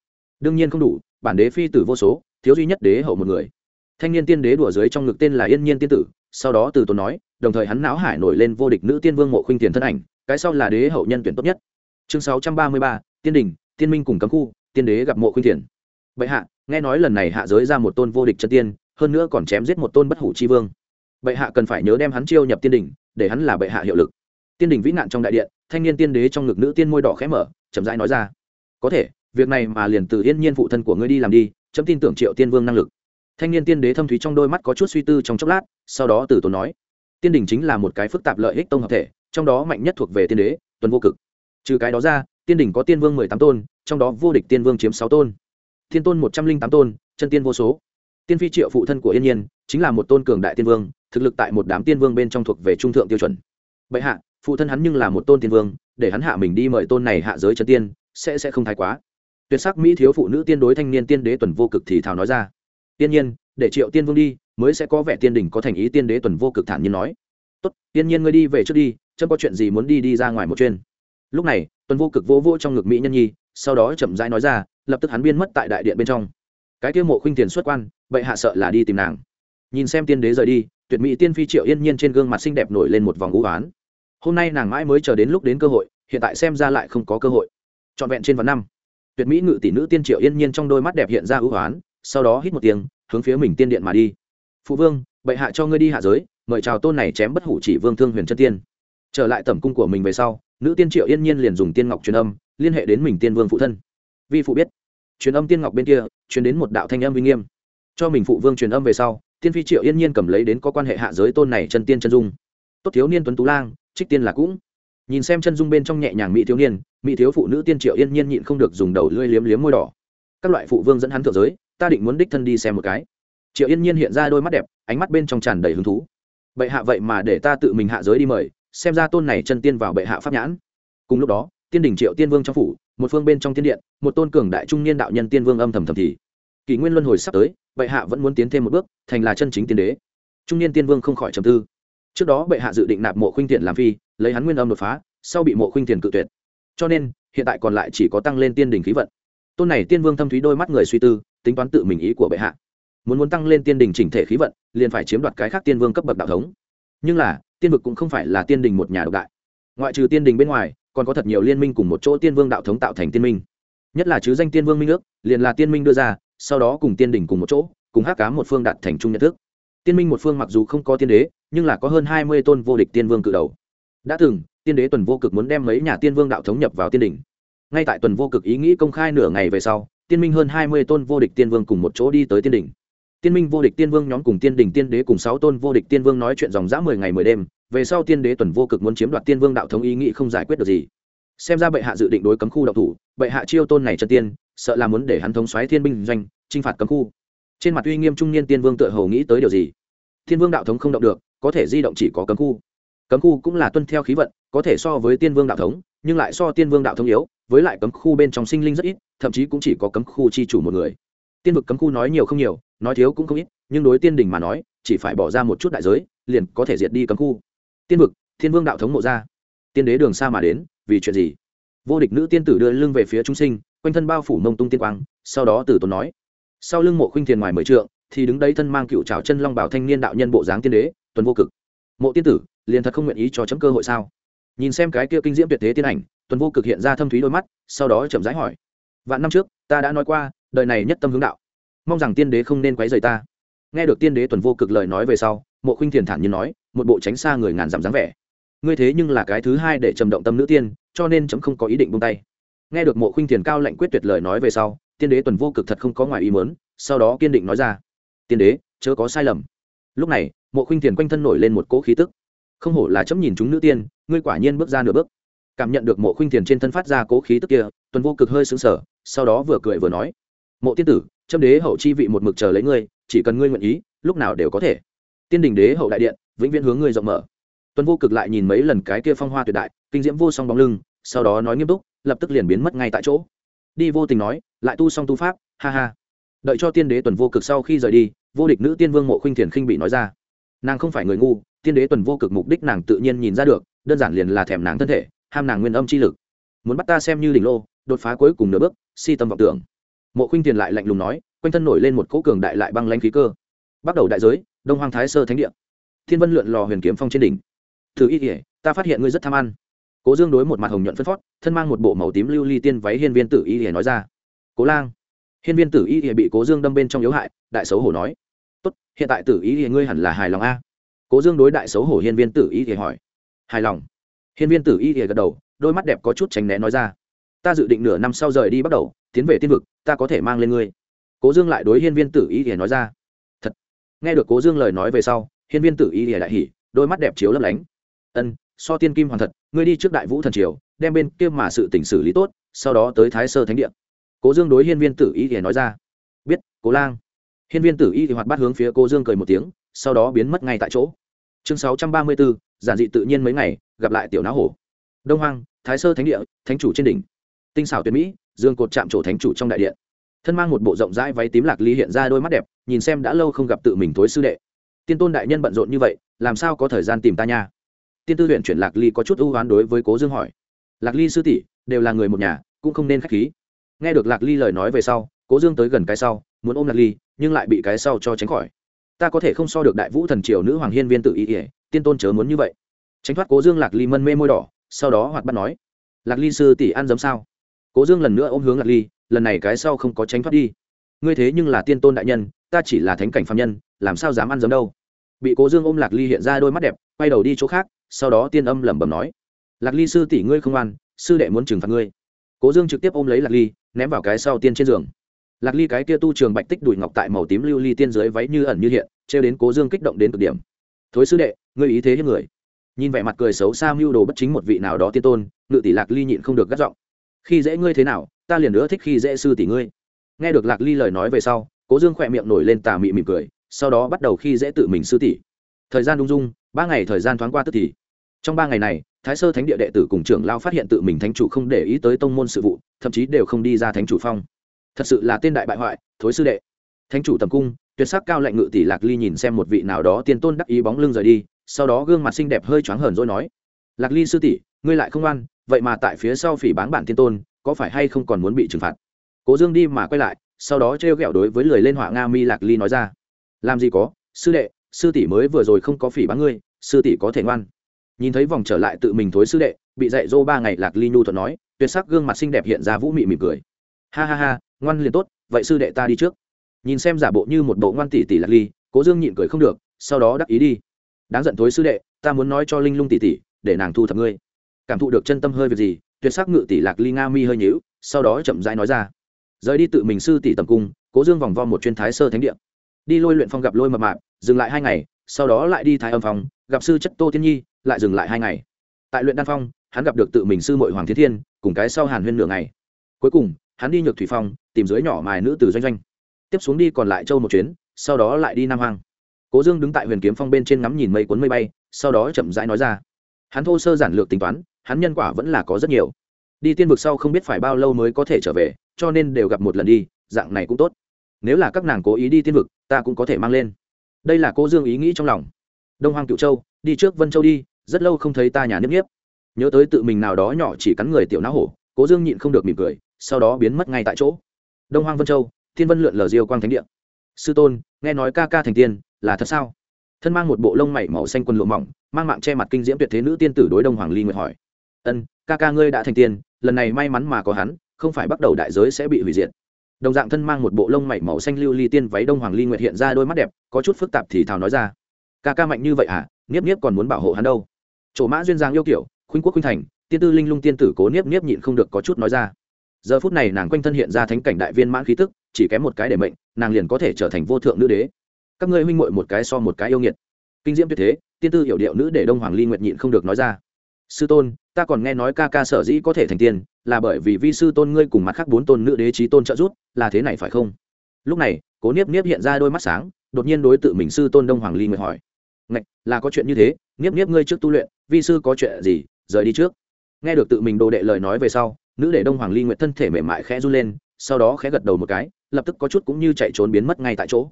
đương nhiên không đủ, bản đế phi tử vô số, thiếu duy nhất đế hậu một người. Thanh niên tiên đế đùa dưới trong ngực tên là yên nhiên tiên tử, sau đó từ tốn nói, đồng thời hắn não hải nổi lên vô địch nữ tiên vương mộ khuynh tiền thân ảnh, cái sau là đế hậu nhân tuyển tốt nhất. Chương sáu trăm ba mươi ba, tiên đình, tiên minh cùng cấm khu tiên đế gặp mộ khuynh tiền bệ hạ, nghe nói lần này hạ giới ra một tôn vô địch chân tiên, hơn nữa còn chém giết một tôn bất hủ chi vương. Bệ hạ cần phải nhớ đem hắn chiêu nhập tiên đình để hắn là bệ hạ hiệu lực. Tiên đình vĩ nạn trong đại điện, thanh niên tiên đế trong ngực nữ tiên môi đỏ khẽ mở, chậm rãi nói ra. Có thể, việc này mà liền từ yên nhiên phụ thân của ngươi đi làm đi, chấm tin tưởng triệu tiên vương năng lực. Thanh niên tiên đế thâm thúy trong đôi mắt có chút suy tư trong chốc lát, sau đó từ tốn nói. Tiên đình chính là một cái phức tạp lợi ích tông hợp thể, trong đó mạnh nhất thuộc về tiên đế, tuần vô cực. Trừ cái đó ra, tiên đình có tiên vương mười tám tôn trong đó vô địch tiên vương chiếm sáu tôn. Thiên tôn một trăm linh tám tôn, chân tiên vô số. Tiên phi triệu phụ thân của yên nhiên, chính là một tôn cường đại tiên vương, thực lực tại một đám tiên vương bên trong thuộc về trung thượng tiêu chuẩn. Bệ hạ, phụ thân hắn nhưng là một tôn tiên vương, để hắn hạ mình đi mời tôn này hạ giới chân tiên, sẽ sẽ không thái quá. Tuyệt sắc mỹ thiếu phụ nữ tiên đối thanh niên tiên đế tuần vô cực thì thào nói ra. Tiên nhiên, để triệu tiên vương đi, mới sẽ có vẻ tiên đỉnh có thành ý tiên đế tuần vô cực thản nhiên nói. Tốt tiên nhiên ngươi đi về trước đi, chấm có chuyện gì muốn đi đi ra ngoài một chuyên lúc này, tuần vô cực vô vô trong ngực mỹ nhân nhi sau đó chậm rãi nói ra, lập tức hắn biên mất tại đại điện bên trong. Cái tiêu mộ khuynh tiền xuất quan, bệ hạ sợ là đi tìm nàng. Nhìn xem tiên đế rời đi, tuyệt mỹ tiên phi triệu yên nhiên trên gương mặt xinh đẹp nổi lên một vòng ngũ oán. Hôm nay nàng mãi mới chờ đến lúc đến cơ hội, hiện tại xem ra lại không có cơ hội. Trọn vẹn trên vạn năm, tuyệt mỹ ngự tỷ nữ tiên triệu yên nhiên trong đôi mắt đẹp hiện ra ưu oán, sau đó hít một tiếng, hướng phía mình tiên điện mà đi. Phụ vương, bệ hạ cho ngươi đi hạ giới, mời chào tôn này chém bất hủ chỉ vương thương huyền chân tiên. Trở lại tẩm cung của mình về sau, nữ tiên triệu yên nhiên liền dùng tiên ngọc truyền âm liên hệ đến mình tiên vương phụ thân. Vi phụ biết. Truyền âm tiên ngọc bên kia, truyền đến một đạo thanh âm uy nghiêm. Cho mình phụ vương truyền âm về sau, tiên phi triệu yên nhiên cầm lấy đến có quan hệ hạ giới tôn này chân tiên chân dung. Tốt thiếu niên tuấn tú lang, trích tiên là cũng. Nhìn xem chân dung bên trong nhẹ nhàng mỹ thiếu niên, mỹ thiếu phụ nữ tiên triệu yên nhiên nhịn không được dùng đầu lưỡi liếm liếm môi đỏ. Các loại phụ vương dẫn hắn thượng giới, ta định muốn đích thân đi xem một cái. Triệu yên nhiên hiện ra đôi mắt đẹp, ánh mắt bên trong tràn đầy hứng thú. Bệ hạ vậy mà để ta tự mình hạ giới đi mời, xem ra tôn này chân tiên vào bệ hạ pháp nhãn. Cùng lúc đó tiên đình triệu tiên vương trong phủ, một phương bên trong tiên điện, một tôn cường đại trung niên đạo nhân tiên vương âm thầm thầm thì. Kỷ nguyên luân hồi sắp tới, bệ hạ vẫn muốn tiến thêm một bước, thành là chân chính tiên đế. Trung niên tiên vương không khỏi trầm tư. Trước đó bệ hạ dự định nạp mộ khuynh thiện làm phi, lấy hắn nguyên âm đột phá, sau bị mộ khuynh thiện cự tuyệt. Cho nên, hiện tại còn lại chỉ có tăng lên tiên đình khí vận. Tôn này tiên vương thâm thúy đôi mắt người suy tư, tính toán tự mình ý của bệ hạ. Muốn muốn tăng lên tiên đình chỉnh thể khí vận, liền phải chiếm đoạt cái khác tiên vương cấp bậc đạo thống. Nhưng là, tiên vực cũng không phải là tiên đình một nhà độc đại. Ngoại trừ tiên đình bên ngoài còn có thật nhiều liên minh cùng một chỗ tiên vương đạo thống tạo thành tiên minh. Nhất là chứ danh tiên vương minh ước, liền là tiên minh đưa ra, sau đó cùng tiên đỉnh cùng một chỗ, cùng hát cá một phương đạt thành trung nhận thức. Tiên minh một phương mặc dù không có tiên đế, nhưng là có hơn hai mươi tôn vô địch tiên vương cự đầu. Đã từng, tiên đế tuần vô cực muốn đem mấy nhà tiên vương đạo thống nhập vào tiên đỉnh. Ngay tại tuần vô cực ý nghĩ công khai nửa ngày về sau, tiên minh hơn hai mươi tôn vô địch tiên vương cùng một chỗ đi tới tiên đỉnh. Tiên minh vô địch tiên vương nhóm cùng tiên đình tiên đế cùng sáu tôn vô địch tiên vương nói chuyện dòng dã mười ngày mười đêm về sau tiên đế tuần vô cực muốn chiếm đoạt tiên vương đạo thống ý nghĩ không giải quyết được gì. Xem ra bệ hạ dự định đối cấm khu đạo thủ, bệ hạ chiêu tôn này chân tiên, sợ là muốn để hắn thống xoáy thiên binh doanh, chinh phạt cấm khu. Trên mặt uy nghiêm trung niên tiên vương tựa hầu nghĩ tới điều gì. Thiên vương đạo thống không động được, có thể di động chỉ có cấm khu. Cấm khu cũng là tuân theo khí vận, có thể so với tiên vương đạo thống, nhưng lại so tiên vương đạo thống yếu, với lại cấm khu bên trong sinh linh rất ít, thậm chí cũng chỉ có cấm khu chi chủ một người. Tiên vực cấm khu nói nhiều không nhiều, nói thiếu cũng không ít, nhưng đối tiên đình mà nói, chỉ phải bỏ ra một chút đại giới, liền có thể diệt đi cấm khu tiên vực, thiên vương đạo thống mộ ra. Tiên đế đường xa mà đến, vì chuyện gì? Vô địch nữ tiên tử đưa lưng về phía chúng sinh, quanh thân bao phủ mông tung tiên quang, sau đó tử tốn nói, sau lưng mộ khuynh thiền ngoài mười trượng, thì đứng đấy thân mang cựu trào chân long bảo thanh niên đạo nhân bộ dáng tiên đế, tuần vô cực. Mộ tiên tử, liền thật không nguyện ý cho chấm cơ hội sao? Nhìn xem cái kia kinh diễm tuyệt thế tiên ảnh, tuần vô cực hiện ra thâm thúy đôi mắt, sau đó chậm rãi hỏi, vạn năm trước, ta đã nói qua, đời này nhất tâm hướng đạo. Mong rằng tiên đế không nên quấy rầy ta. Nghe được tiên đế tuần vô cực lời nói về sau, mộ khuynh thiền thản nhiên nói một bộ tránh xa người ngàn dặm dáng vẻ. Ngươi thế nhưng là cái thứ hai để trầm động tâm nữ tiên, cho nên chấm không có ý định buông tay. Nghe được mộ khuynh thiền cao lệnh quyết tuyệt lời nói về sau, tiên đế tuần vô cực thật không có ngoài ý mớn sau đó kiên định nói ra. Tiên đế, chớ có sai lầm. Lúc này, mộ khuynh thiền quanh thân nổi lên một cỗ khí tức. Không hổ là chấm nhìn chúng nữ tiên, ngươi quả nhiên bước ra nửa bước. Cảm nhận được mộ khuynh thiền trên thân phát ra cố khí tức kia, tuần vô cực hơi xứng sở sau đó vừa cười vừa nói. Mộ tiên tử, chấm đế hậu chi vị một mực chờ lấy ngươi, chỉ cần ngươi nguyện ý, lúc nào đều có thể. Tiên đình đế hậu đại điện vĩnh viễn hướng ngươi rộng mở. Tuần vô cực lại nhìn mấy lần cái kia phong hoa tuyệt đại, kinh diễm vô song bóng lưng, sau đó nói nghiêm túc, lập tức liền biến mất ngay tại chỗ. Đi vô tình nói, lại tu song tu pháp, ha ha. Đợi cho tiên đế tuần vô cực sau khi rời đi, vô địch nữ tiên vương mộ khuynh thiền khinh bị nói ra. Nàng không phải người ngu, tiên đế tuần vô cực mục đích nàng tự nhiên nhìn ra được, đơn giản liền là thèm nàng thân thể, ham nàng nguyên âm chi lực. Muốn bắt ta xem như đỉnh lô, đột phá cuối cùng nửa bước, si tâm vọng tưởng. Mộ khuynh thiền lại lạnh lùng nói, quanh thân nổi lên một cỗ cường đại lại băng lãnh khí cơ. Bắt đầu đại giới, đông hoang thái sơ thánh địa thiên vân lượn lò huyền kiếm phong trên đỉnh. Thử y kỉa ta phát hiện ngươi rất tham ăn. Cố dương đối một mặt hồng nhuận phân phót thân mang một bộ màu tím lưu ly tiên váy hiên viên tử y kỉa nói ra. Cố lang. Hiên viên tử y kỉa bị cố dương đâm bên trong yếu hại, đại xấu hổ nói. Tốt, hiện tại tử y kỉa ngươi hẳn là hài lòng a. Cố dương đối đại xấu hổ hiên viên tử y kỉa hỏi. Hài lòng. Hiên viên tử y kỉa gật đầu, đôi mắt đẹp có chút tránh né nói ra. Ta dự định nửa năm sau rời đi bắt đầu, tiến về tiên vực, ta có thể mang lên ngươi. Cố dương lại đối hiên viên tử y kỉa nói ra. Thật. Nghe được cố dương lời nói về sau hiên viên tử y lìa đại hỉ, đôi mắt đẹp chiếu lấp lánh. Ân, so tiên kim hoàn thật, ngươi đi trước đại vũ thần triều, đem bên kia mà sự tỉnh xử lý tốt, sau đó tới thái sơ thánh địa. Cố dương đối hiên viên tử y lìa nói ra. Biết, cố lang. Hiên viên tử y thì hoạt bát hướng phía cố dương cười một tiếng, sau đó biến mất ngay tại chỗ. Chương sáu trăm ba mươi bốn, giản dị tự nhiên mấy ngày, gặp lại tiểu não hổ. Đông hoang, thái sơ thánh địa, thánh chủ trên đỉnh. Tinh xảo tuyệt mỹ, dương cột chạm trổ thánh chủ trong đại điện. Thân mang một bộ rộng rãi váy tím lạc ly hiện ra đôi mắt đẹp, nhìn xem đã lâu không gặp tự mình thối sư đệ tiên tôn đại nhân bận rộn như vậy, làm sao có thời gian tìm ta nha? Tiên tư huyện chuyển lạc ly có chút ưu oán đối với cố dương hỏi. Lạc ly sư tỷ, đều là người một nhà, cũng không nên k h á c h khí. Nghe được lạc ly lời nói về sau, cố dương tới gần cái sau, muốn ôm lạc ly, nhưng lại bị cái sau cho tránh khỏi. Ta có thể không so được đại vũ thần triều nữ hoàng hiên viên tự ý ỉa tiên tôn chớ muốn như vậy. Tránh thoát cố dương lạc ly mân mê môi đỏ, sau đó hoạt bắt nói. Lạc ly sư tỷ ăn giống sao? Cố dương lần nữa ôm hướng lạc ly, lần này cái sau không có tránh thoát đi. Ngươi thế nhưng là tiên tôn đại nhân ta chỉ là thánh cảnh phạm nhân, làm sao dám ăn dấm đâu. Bị cố dương ôm lạc ly hiện ra đôi mắt đẹp, quay đầu đi chỗ khác, sau đó tiên âm lẩm bẩm nói, lạc ly sư tỷ ngươi không ăn, sư đệ muốn trừng phạt ngươi. Cố dương trực tiếp ôm lấy lạc ly, ném vào cái sau tiên trên giường. Lạc ly cái kia tu trường bạch tích đùi ngọc tại màu tím lưu ly tiên dưới váy như ẩn như hiện, trêu đến cố dương kích động đến cực điểm. Thối sư đệ, ngươi ý thế hết người. Nhìn vẻ mặt cười xấu xa mưu đồ bất chính một vị nào đó tiên tôn, ngự tỷ lạc ly nhịn không được gắt giọng, khi dễ ngươi thế nào, ta liền nữa thích khi dễ sư tỷ ngươi. Nghe được lạc ly lời nói về sau cố dương khỏe miệng nổi lên tà mị mỉm cười, sau đó bắt đầu khi dễ tự mình sư tỷ. Thời gian đung dung, ba ngày thời gian thoáng qua tức thì. Trong ba ngày này, thái sơ thánh địa đệ tử cùng trưởng lao phát hiện tự mình thánh chủ không để ý tới tông môn sự vụ, thậm chí đều không đi ra thánh chủ phong. Thật sự là tên đại bại hoại, thối sư đệ. Thánh chủ tầm cung, tuyệt sắc cao lệnh ngự tỷ lạc ly nhìn xem một vị nào đó tiên tôn đắc ý bóng lưng rời đi, sau đó gương mặt xinh đẹp hơi choáng hờn rồi nói, lạc ly sư tỷ, ngươi lại không ăn vậy mà tại phía sau phỉ báng bản tiên tôn, có phải hay không còn muốn bị trừng phạt? Cố dương đi mà quay lại sau đó trêu ghẹo đối với lười lên họa nga mi lạc ly nói ra. Làm gì có, sư đệ, sư tỷ mới vừa rồi không có phỉ báng ngươi, sư tỷ có thể ngoan. Nhìn thấy vòng trở lại tự mình thối sư đệ, bị dạy dỗ ba ngày lạc ly nhu thuận nói, tuyệt sắc gương mặt xinh đẹp hiện ra vũ mị mỉm cười. Ha ha ha, ngoan liền tốt, vậy sư đệ ta đi trước. Nhìn xem giả bộ như một bộ ngoan tỷ tỷ lạc ly, cố dương nhịn cười không được, sau đó đắc ý đi. Đáng giận thối sư đệ, ta muốn nói cho linh lung tỷ tỷ, để nàng thu thập ngươi. Cảm thụ được chân tâm hơi việc gì, tuyệt sắc ngự tỷ lạc ly nga mi hơi nhíu, sau đó chậm rãi nói ra rời đi tự mình sư tỷ tầm cung, cố dương vòng vo một chuyên thái sơ thánh địa. Đi lôi luyện phong gặp lôi mập mạp, dừng lại hai ngày, sau đó lại đi thái âm phong, gặp sư chất tô tiên nhi, lại dừng lại hai ngày. Tại luyện đan phong, hắn gặp được tự mình sư mội hoàng thiên thiên, cùng cái sau hàn huyên nửa ngày. Cuối cùng, hắn đi nhược thủy phong, tìm dưới nhỏ mài nữ từ doanh doanh. Tiếp xuống đi còn lại châu một chuyến, sau đó lại đi nam hoàng cố dương đứng tại huyền kiếm phong bên trên ngắm nhìn mây cuốn mây bay, sau đó chậm rãi nói ra. Hắn thô sơ giản lược tính toán, hắn nhân quả vẫn là có rất nhiều. Đi tiên vực sau không biết phải bao lâu mới có thể trở về cho nên đều gặp một lần đi, dạng này cũng tốt. Nếu là các nàng cố ý đi tiên vực, ta cũng có thể mang lên. Đây là cô dương ý nghĩ trong lòng. Đông hoàng cựu châu, đi trước vân châu đi, rất lâu không thấy ta nhà nếp nếp nhớ tới tự mình nào đó nhỏ chỉ cắn người tiểu não hổ, cố dương nhịn không được mỉm cười, sau đó biến mất ngay tại chỗ. Đông hoàng vân châu, thiên vân lượn lờ diêu quang thánh địa. Sư tôn, nghe nói ca ca thành tiên, là thật sao? Thân mang một bộ lông mảy màu xanh quần lụa mỏng, mang mạng che mặt kinh diễm tuyệt thế nữ tiên tử đối đông hoàng ly nguyệt hỏi. Ân, ca ca ngươi đã thành tiên, lần này may mắn mà có hắn không phải bắt đầu đại giới sẽ bị hủy diệt. Đồng dạng thân mang một bộ lông mảy màu xanh lưu ly tiên váy đông hoàng ly nguyệt hiện ra đôi mắt đẹp, có chút phức tạp thì thào nói ra, ca ca mạnh như vậy à niếp niếp còn muốn bảo hộ hắn đâu? Chỗ mã duyên giang yêu kiểu, khuynh quốc khuynh thành, tiên tư linh lung tiên tử cố niếp niếp nhịn không được có chút nói ra. Giờ phút này nàng quanh thân hiện ra thánh cảnh đại viên mãn khí tức, chỉ kém một cái để mệnh, nàng liền có thể trở thành vô thượng nữ đế. Các ngươi huynh muội một cái so một cái yêu nghiệt. Kinh diễm tuyệt thế, tiên tư hiểu điệu nữ để đông hoàng ly nguyệt nhịn không được nói ra sư tôn, ta còn nghe nói ca ca sở dĩ có thể thành tiên, là bởi vì vi sư tôn ngươi cùng mặt khác bốn tôn nữ đế trí tôn trợ giúp, là thế này phải không? Lúc này, cố niếp niếp hiện ra đôi mắt sáng, đột nhiên đối tự mình sư tôn đông hoàng ly nguyệt hỏi. Ngạch, là có chuyện như thế, niếp niếp ngươi trước tu luyện, vi sư có chuyện gì, rời đi trước. Nghe được tự mình đồ đệ lời nói về sau, nữ đệ đông hoàng ly nguyệt thân thể mềm mại khẽ run lên, sau đó khẽ gật đầu một cái, lập tức có chút cũng như chạy trốn biến mất ngay tại chỗ.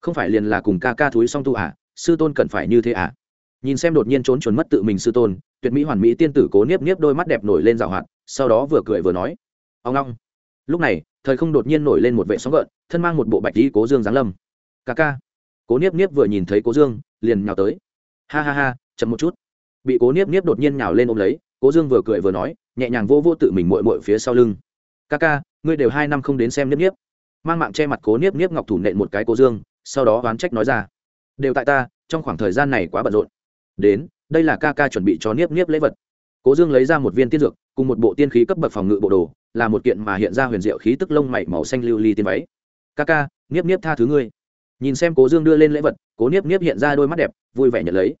Không phải liền là cùng ca ca thúi song tu à sư tôn cần phải như thế à? Nhìn xem đột nhiên trốn trốn mất tự mình sư tôn, tuyệt mỹ hoàn mỹ tiên tử cố niếp niếp đôi mắt đẹp nổi lên rào hoạt, sau đó vừa cười vừa nói, ông long lúc này, thời không đột nhiên nổi lên một vệ sóng gợn, thân mang một bộ bạch tí cố dương giáng lâm. Ca ca. Cố niếp niếp vừa nhìn thấy cố dương, liền nhào tới. Ha ha ha, chậm một chút. Bị cố niếp niếp đột nhiên nhào lên ôm lấy, cố dương vừa cười vừa nói, nhẹ nhàng vô vô tự mình mội mội phía sau lưng. Ca ca, ngươi đều hai năm không đến xem niếp niếp. Mang mạng che mặt cố niếp niếp ngọc thủ nện một cái cố dương, sau đó oán trách nói ra, đều tại ta, trong khoảng thời gian này quá bận rộn đến, đây là ca ca chuẩn bị cho niếp niếp lễ vật. Cố dương lấy ra một viên tiên dược, cùng một bộ tiên khí cấp bậc phòng ngự bộ đồ, là một kiện mà hiện ra huyền diệu khí tức lông mảy màu xanh lưu ly tiên váy. Ca ca, niếp niếp tha thứ ngươi. Nhìn xem cố dương đưa lên lễ vật, cố niếp niếp hiện ra đôi mắt đẹp, vui vẻ nhận lấy.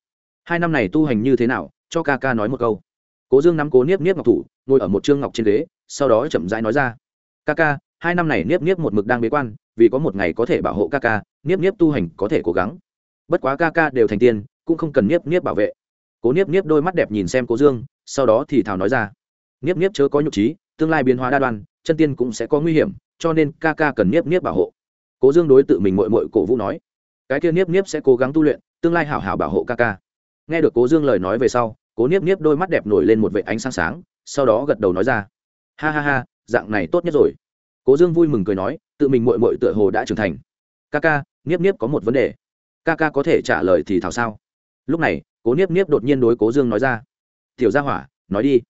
Hai năm này tu hành như thế nào, cho ca ca nói một câu. Cố dương nắm cố niếp niếp ngọc thủ, ngồi ở một trương ngọc trên ghế, sau đó chậm rãi nói ra. Ca ca, hai năm này niếp niếp một mực đang bế quan, vì có một ngày có thể bảo hộ ca ca, niếp niếp tu hành có thể cố gắng. Bất quá ca ca đều thành tiên cũng không cần niếp niếp bảo vệ. Cố niếp niếp đôi mắt đẹp nhìn xem cố dương, sau đó thì thảo nói ra. Niếp niếp chớ có nhục trí, tương lai biến hóa đa đoan, chân tiên cũng sẽ có nguy hiểm, cho nên ca ca cần niếp niếp bảo hộ. Cố dương đối tự mình mội mội cổ vũ nói. Cái kia niếp niếp sẽ cố gắng tu luyện, tương lai hảo hảo bảo hộ ca ca. Nghe được cố dương lời nói về sau, cố niếp niếp đôi mắt đẹp nổi lên một vệ ánh sáng sáng, sau đó gật đầu nói ra. Ha ha ha, dạng này tốt nhất rồi. Cố dương vui mừng cười nói, tự mình mội mội tựa hồ đã trưởng thành. Ca ca, niếp niếp có một vấn đề. Ca ca có thể trả lời thì thảo sao? Lúc này, cố niếp niếp đột nhiên đối cố dương nói ra. Tiểu gia hỏa, nói đi.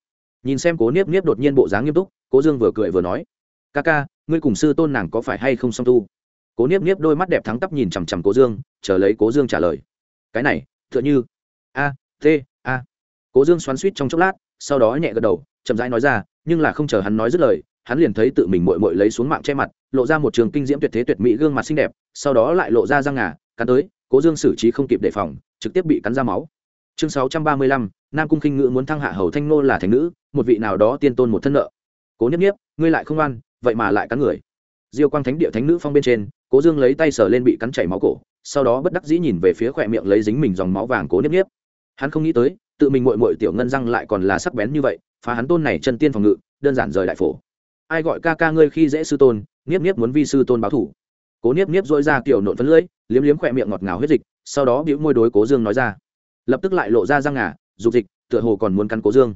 Nhìn xem cố niếp niếp đột nhiên bộ dáng nghiêm túc, cố dương vừa cười vừa nói. Ca ca, ngươi cùng sư tôn nàng có phải hay không song tu? Cố niếp niếp đôi mắt đẹp thắng tắp nhìn chằm chằm cố dương, chờ lấy cố dương trả lời. Cái này t h ư ợ n h ư a t a. Cố dương xoắn suýt trong chốc lát, sau đó nhẹ gật đầu, chậm rãi nói ra, nhưng là không chờ hắn nói dứt lời, hắn liền thấy tự mình mội mội lấy xuống mạng che mặt, lộ ra một trường kinh diễm tuyệt thế tuyệt mỹ gương mặt xinh đẹp, sau đó lại lộ ra răng ngà, cắn tới cố dương xử trí không kịp đề phòng, trực tiếp bị cắn ra máu. Chương sáu trăm ba mươi lăm, nam cung khinh ngữ muốn thăng hạ hầu thanh nô là thành nữ, một vị nào đó tiên tôn một thân nợ. Cố nhất nhiếp ngươi lại không ăn vậy mà lại cắn người. Diêu quang thánh địa thánh nữ phong bên trên, cố dương lấy tay sờ lên bị cắn chảy máu cổ, sau đó bất đắc dĩ nhìn về phía khỏe miệng lấy dính mình dòng máu vàng cố nhất nhiếp hắn không nghĩ tới, tự mình mội mội tiểu ngân răng lại còn là sắc bén như vậy, phá hắn tôn này chân tiên phòng ngự, đơn giản rời đại phổ. Ai gọi ca ca ngươi khi dễ sư tôn, niếp niếp muốn vi sư tôn báo thủ. Cố niếp niếp dỗi ra kiểu nộn phấn lưỡi liếm liếm khỏe miệng ngọt ngào huyết dịch, sau đó bĩu môi đối cố dương nói ra. Lập tức lại lộ ra răng ngà, dục dịch, tựa hồ còn muốn cắn cố dương.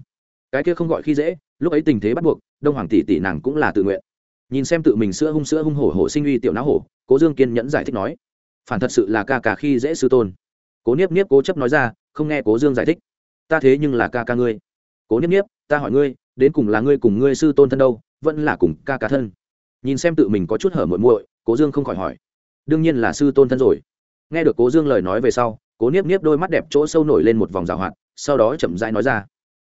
Cái kia không gọi khi dễ, lúc ấy tình thế bắt buộc, đông hoàng tỷ tỷ nàng cũng là tự nguyện. Nhìn xem tự mình sữa hung sữa hung hổ hổ sinh uy tiểu não hổ, cố dương kiên nhẫn giải thích nói, phản thật sự là ca ca khi dễ sư tôn. Cố niếp niếp cố chấp nói ra, không nghe cố dương giải thích. Ta thế nhưng là ca ca ngươi. Cố niếp niếp, ta hỏi ngươi, đến cùng là ngươi cùng ngươi sư tôn thân đâu, vẫn là cùng ca ca thân? Nhìn xem tự mình có chút hở muội muội, cố dương không khỏi hỏi đương nhiên là sư tôn thân rồi. Nghe được cố dương lời nói về sau, cố niếp niếp đôi mắt đẹp chỗ sâu nổi lên một vòng rào hoạt, sau đó chậm rãi nói ra,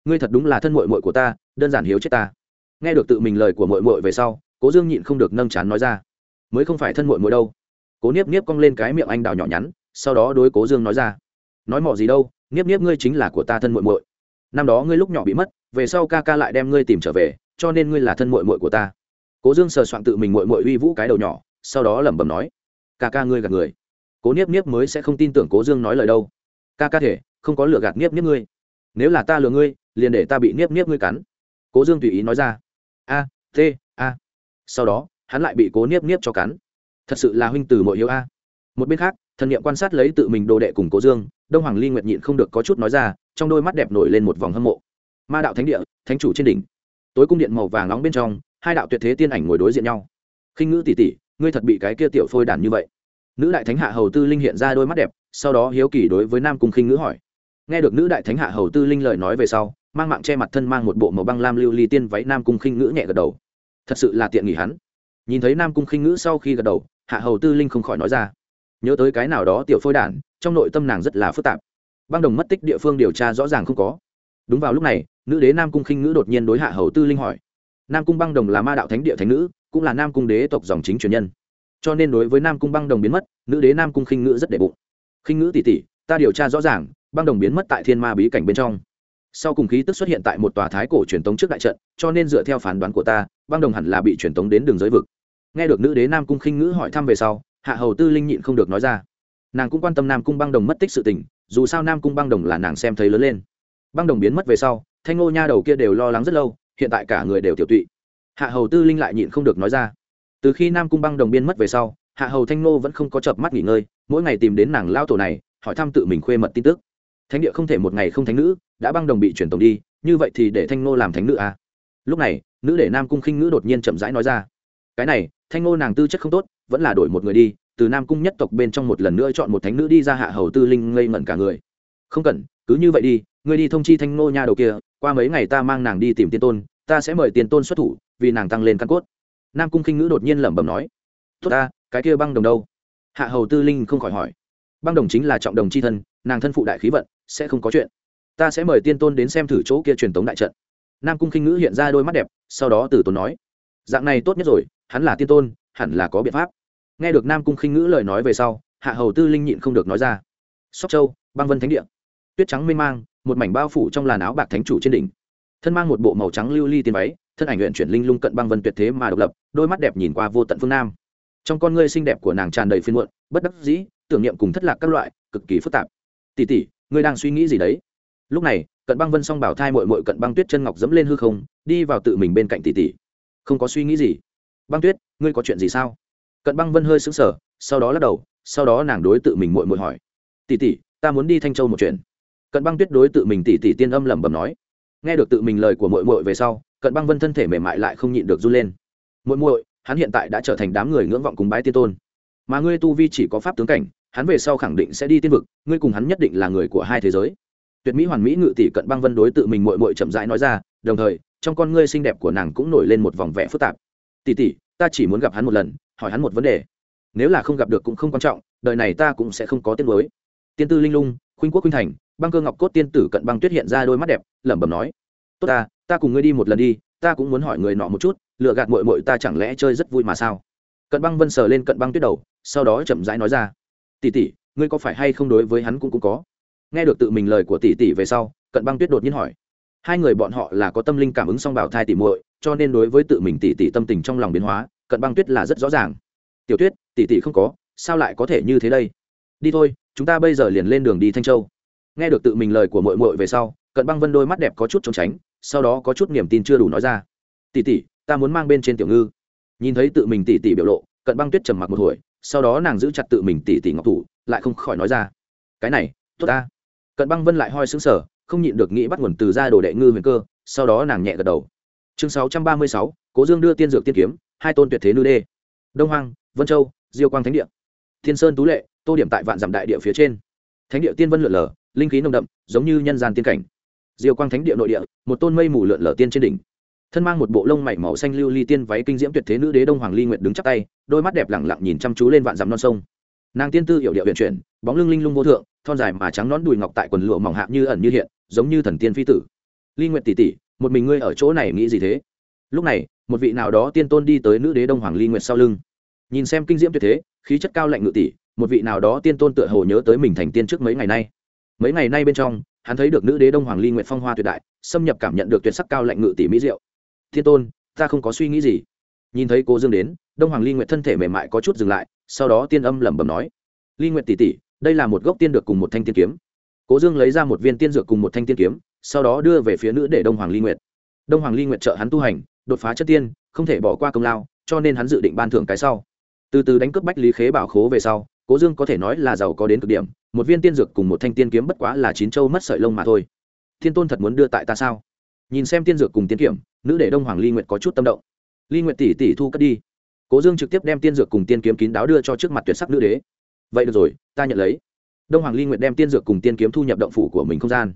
ngươi thật đúng là thân mội mội của ta, đơn giản hiếu chết ta. Nghe được tự mình lời của mội mội về sau, cố dương nhịn không được nâng chán nói ra, mới không phải thân mội mội đâu. Cố niếp niếp cong lên cái miệng anh đào nhỏ nhắn, sau đó đối cố dương nói ra, nói mỏ gì đâu, niếp niếp ngươi chính là của ta thân muội muội. Năm đó ngươi lúc nhỏ bị mất, về sau ca ca lại đem ngươi tìm trở về, cho nên ngươi là thân muội muội của ta. Cố dương sờ soạn tự mình muội muội uy vũ cái đầu nhỏ, sau đó lẩm bẩm nói ca ca ngươi gạt người. Cố niếp niếp mới sẽ không tin tưởng cố dương nói lời đâu. Ca ca thể, không có lừa gạt niếp niếp ngươi. Nếu là ta lừa ngươi, liền để ta bị niếp niếp ngươi cắn. Cố dương tùy ý nói ra. A, t, a. Sau đó, hắn lại bị cố niếp niếp cho cắn. Thật sự là huynh từ mội yêu a. Một bên khác, thần nghiệm quan sát lấy tự mình đồ đệ cùng cố dương, đông hoàng ly nguyệt nhịn không được có chút nói ra, trong đôi mắt đẹp nổi lên một vòng hâm mộ. Ma đạo thánh địa, thánh chủ trên đỉnh. Tối cung điện màu vàng nóng bên trong, hai đạo tuyệt thế tiên ảnh ngồi đối diện nhau. Khinh ngữ tỉ tỉ ngươi thật bị cái kia tiểu phôi đản như vậy. Nữ đại thánh hạ hầu tư linh hiện ra đôi mắt đẹp, sau đó hiếu kỳ đối với nam cung khinh ngữ hỏi. Nghe được nữ đại thánh hạ hầu tư linh lời nói về sau, mang mạng che mặt thân mang một bộ màu băng lam lưu ly tiên váy, nam cung khinh ngữ nhẹ gật đầu. Thật sự là tiện nghỉ hắn. Nhìn thấy nam cung khinh ngữ sau khi gật đầu, hạ hầu tư linh không khỏi nói ra. Nhớ tới cái nào đó tiểu phôi đản, trong nội tâm nàng rất là phức tạp. Băng đồng mất tích địa phương điều tra rõ ràng không có. Đúng vào lúc này, nữ đế nam cung khinh ngữ đột nhiên đối hạ hầu tư linh hỏi. Nam cung băng đồng là ma đạo thánh địa thánh nữ cũng là nam cung đế tộc dòng chính truyền nhân. Cho nên đối với nam cung băng đồng biến mất, nữ đế nam cung khinh ngữ rất đệ bụng. Khinh ngữ tỉ tỉ ta điều tra rõ ràng, băng đồng biến mất tại thiên ma bí cảnh bên trong. Sau cùng khí tức xuất hiện tại một tòa thái cổ truyền tống trước đại trận, cho nên dựa theo phán đoán của ta, băng đồng hẳn là bị truyền tống đến đường giới vực. Nghe được nữ đế nam cung khinh ngữ hỏi thăm về sau, hạ hầu tư linh nhịn không được nói ra. Nàng cũng quan tâm nam cung băng đồng mất tích sự tình, dù sao nam cung băng đồng là nàng xem thấy lớn lên. Băng đồng biến mất về sau, thanh ngô nha đầu kia đều lo lắng rất lâu, hiện tại cả người đều tiểu tụy hạ hầu tư linh lại nhịn không được nói ra. Từ khi nam cung băng đồng biên mất về sau, hạ hầu thanh Nô vẫn không có chợp mắt nghỉ ngơi, mỗi ngày tìm đến nàng lao tổ này, hỏi thăm tự mình khuê mật tin tức. Thánh địa không thể một ngày không thánh nữ, đã băng đồng bị chuyển tổng đi, như vậy thì để thanh Nô làm thánh nữ à? lúc này, nữ để nam cung khinh Nữ đột nhiên chậm rãi nói ra. Cái này, thanh Nô nàng tư chất không tốt, vẫn là đổi một người đi, từ nam cung nhất tộc bên trong một lần nữa chọn một thánh nữ đi ra hạ hầu tư linh ngây ngẩn cả người. Không cần, cứ như vậy đi, ngươi đi thông chi thanh Nô nha đầu kia, qua mấy ngày ta mang nàng đi tìm tiên tôn ta sẽ mời tiền tôn xuất thủ, vì nàng tăng lên căn cốt. Nam cung khinh ngữ đột nhiên lẩm bẩm nói. Tốt ta, cái kia băng đồng đâu? Hạ hầu tư linh không khỏi hỏi. Băng đồng chính là trọng đồng c h i thân, nàng thân phụ đại khí vận, sẽ không có chuyện. Ta sẽ mời tiên tôn đến xem thử chỗ kia truyền tống đại trận. Nam cung khinh ngữ hiện ra đôi mắt đẹp, sau đó từ tốn nói. Dạng này tốt nhất rồi, hắn là tiên tôn, hẳn là có biện pháp. Nghe được nam cung khinh ngữ lời nói về sau, hạ hầu tư linh nhịn không được nói ra. Sóc châu, băng vân thánh địa. Tuyết trắng mênh mang, một mảnh bao phủ trong làn áo bạc thánh chủ trên đỉnh thân mang một bộ màu trắng lưu ly tiền váy, thân ảnh luyện chuyển linh lung cận băng vân tuyệt thế mà độc lập, đôi mắt đẹp nhìn qua vô tận phương nam. Trong con ngươi xinh đẹp của nàng tràn đầy phiên muộn, bất đắc dĩ, tưởng niệm cùng thất lạc các loại, cực kỳ phức tạp. Tỷ tỷ, ngươi đang suy nghĩ gì đấy? Lúc này, cận băng vân s o n g bảo thai mội mội cận băng tuyết chân ngọc dẫm lên hư không, đi vào tự mình bên cạnh tỷ tỷ. Không có suy nghĩ gì. Băng tuyết, ngươi có chuyện gì sao? Cận băng vân hơi xứng sở sau đó lắc đầu, sau đó nàng đối tự mình mội mội hỏi. Tỷ tỷ, ta muốn đi thanh châu một chuyện. Cận băng tuyết đối tự mình tỷ tỷ tiên âm lẩm bẩm nói nghe được tự mình lời của mội mội về sau, cận băng vân thân thể mềm mại lại không nhịn được run lên. Mội mội hắn hiện tại đã trở thành đám người ngưỡng vọng cùng bái tiên tôn. Mà ngươi tu vi chỉ có pháp tướng cảnh, hắn về sau khẳng định sẽ đi tiên vực, ngươi cùng hắn nhất định là người của hai thế giới. Tuyệt mỹ hoàn mỹ ngự tỷ cận băng vân đối tự mình mội mội chậm rãi nói ra, đồng thời, trong con ngươi xinh đẹp của nàng cũng nổi lên một vòng vẽ phức tạp. Tỷ tỷ, ta chỉ muốn gặp hắn một lần, hỏi hắn một vấn đề. Nếu là không gặp được cũng không quan trọng, đời này ta cũng sẽ không có tiên mới tiên tư linh lung, khuynh quốc khuynh thành băng cơ ngọc cốt tiên tử cận băng tuyết hiện ra đôi mắt đẹp, lẩm bẩm nói, tốt ta ta cùng ngươi đi một lần đi, ta cũng muốn hỏi người nọ một chút lựa gạt mội mội ta chẳng lẽ chơi rất vui mà sao? Cận băng vân sờ lên cận băng tuyết đầu, sau đó chậm rãi nói ra, tỷ tỷ, ngươi có phải hay không đối với hắn cũng cũng có? Nghe được tự mình lời của tỷ tỷ về sau, cận băng tuyết đột nhiên hỏi, hai người bọn họ là có tâm linh cảm ứng song bảo thai tỷ muội, cho nên đối với tự mình tỷ tỷ tâm tình trong lòng biến hóa, cận băng tuyết là rất rõ ràng. Tiểu tuyết, tỷ tỷ không có, sao lại có thể như thế đây? Đi thôi, chúng ta bây giờ liền lên đường đi thanh châu nghe được tự mình lời của muội muội về sau, cận băng vân đôi mắt đẹp có chút trốn tránh, sau đó có chút niềm tin chưa đủ nói ra. Tỷ tỷ, ta muốn mang bên trên tiểu ngư. Nhìn thấy tự mình tỷ tỷ biểu lộ, cận băng tuyết trầm mặc một hồi, sau đó nàng giữ chặt tự mình tỷ tỷ ngọc thủ, lại không khỏi nói ra. Cái này, tốt ta. Cận băng vân lại hoi xứng sở không nhịn được nghĩ bắt nguồn từ ra đồ đệ ngư huyền cơ, sau đó nàng nhẹ gật đầu. Chương sáu trăm ba mươi sáu, cố dương đưa tiên dược tiên kiếm, hai tôn tuyệt thế nữ đê. Đông hoàng vân châu, diêu quang thánh địa. Thiên sơn tú lệ, tô điểm tại vạn dặm đại địa phía trên thánh địa tiên vân lượn lờ, linh khí nồng đậm, giống như nhân gian tiên cảnh. Diều quang thánh địa nội địa, một tôn mây mù lượn lờ tiên trên đỉnh. Thân mang một bộ lông mảy màu xanh lưu ly tiên váy kinh diễm tuyệt thế nữ đế đông hoàng ly nguyệt đứng chắp tay, đôi mắt đẹp lẳng lặng nhìn chăm chú lên vạn dặm non sông. Nàng tiên tư hiểu điệu huyện chuyển, bóng lưng linh lung vô thượng, thon dài mà trắng nón đùi ngọc tại quần lụa mỏng hạ như ẩn như hiện, giống như thần tiên phi tử. Ly nguyệt tỷ tỷ một mình ngươi ở chỗ này nghĩ gì thế? Lúc này, một vị nào đó tiên tôn đi tới nữ đế đông hoàng ly nguyệt sau lưng. Nhìn xem kinh diễm tuyệt thế, khí chất cao lạnh ngự tỷ một vị nào đó tiên tôn tựa hồ nhớ tới mình thành tiên trước mấy ngày nay. Mấy ngày nay bên trong, hắn thấy được nữ đế đông hoàng ly nguyện phong hoa tuyệt đại, xâm nhập cảm nhận được tuyệt sắc cao lạnh ngự tỷ mỹ diệu. Thiên tôn, ta không có suy nghĩ gì. Nhìn thấy cô dương đến, đông hoàng ly nguyện thân thể mềm mại có chút dừng lại, sau đó tiên âm lẩm bẩm nói, ly nguyện tỷ tỷ, đây là một gốc tiên được cùng một thanh tiên kiếm. Cố dương lấy ra một viên tiên dược cùng một thanh tiên kiếm, sau đó đưa về phía nữ để đông hoàng ly nguyện đông hoàng ly nguyện trợ hắn tu hành, đột phá chất tiên, không thể bỏ qua công lao, cho nên hắn dự định ban thưởng cái sau. Từ từ đánh cướp bách lý khế bảo khố về sau cố dương có thể nói là giàu có đến cực điểm, một viên tiên dược cùng một thanh tiên kiếm bất quá là chín châu mất sợi lông mà thôi. Thiên tôn thật muốn đưa tại ta sao? Nhìn xem tiên dược cùng tiên kiểm nữ để đông hoàng ly nguyện có chút tâm động. Ly nguyện tỷ tỷ thu cất đi. Cố dương trực tiếp đem tiên dược cùng tiên kiếm kín đáo đưa cho trước mặt tuyệt sắc nữ đế. Vậy được rồi, ta nhận lấy. Đông hoàng ly nguyện đem tiên dược cùng tiên kiếm thu nhập động phủ của mình không gian.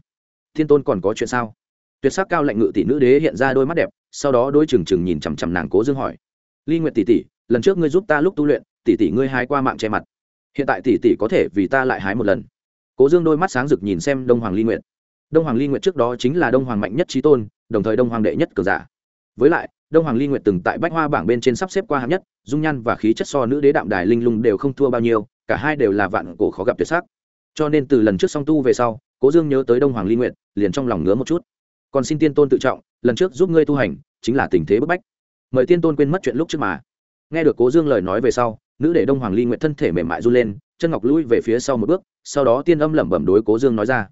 Thiên tôn còn có chuyện sao? Tuyệt sắc cao lạnh ngự tỷ nữ đế hiện ra đôi mắt đẹp, sau đó đôi trừng trừng nhìn chằm chằm nàng cố dương hỏi. Ly nguyện tỷ tỷ, lần trước ngươi giúp ta lúc tu luyện, tỷ tỷ ngươi hai qua mạng che mặt hiện tại tỷ tỷ có thể vì ta lại hái một lần. Cố dương đôi mắt sáng rực nhìn xem đông hoàng ly nguyện đông hoàng ly nguyện trước đó chính là đông hoàng mạnh nhất trí tôn, đồng thời đông hoàng đệ nhất cờ giả. Với lại, đông hoàng ly nguyện từng tại bách hoa bảng bên trên sắp xếp qua hạng nhất, dung nhan và khí chất so nữ đế đạm đài linh lung đều không thua bao nhiêu, cả hai đều là vạn cổ khó gặp tuyệt sắc. Cho nên từ lần trước song tu về sau, cố dương nhớ tới đông hoàng ly nguyện liền trong lòng ngứa một chút. Còn xin tiên tôn tự trọng, lần trước giúp ngươi tu hành, chính là tình thế bức bách. Mời tiên tôn quên mất chuyện lúc trước mà. Nghe được cố dương lời nói về sau nữ để đông hoàng ly nguyện thân thể mềm mại run lên, chân ngọc lui về phía sau một bước, sau đó tiên âm lẩm bẩm đối cố dương nói ra.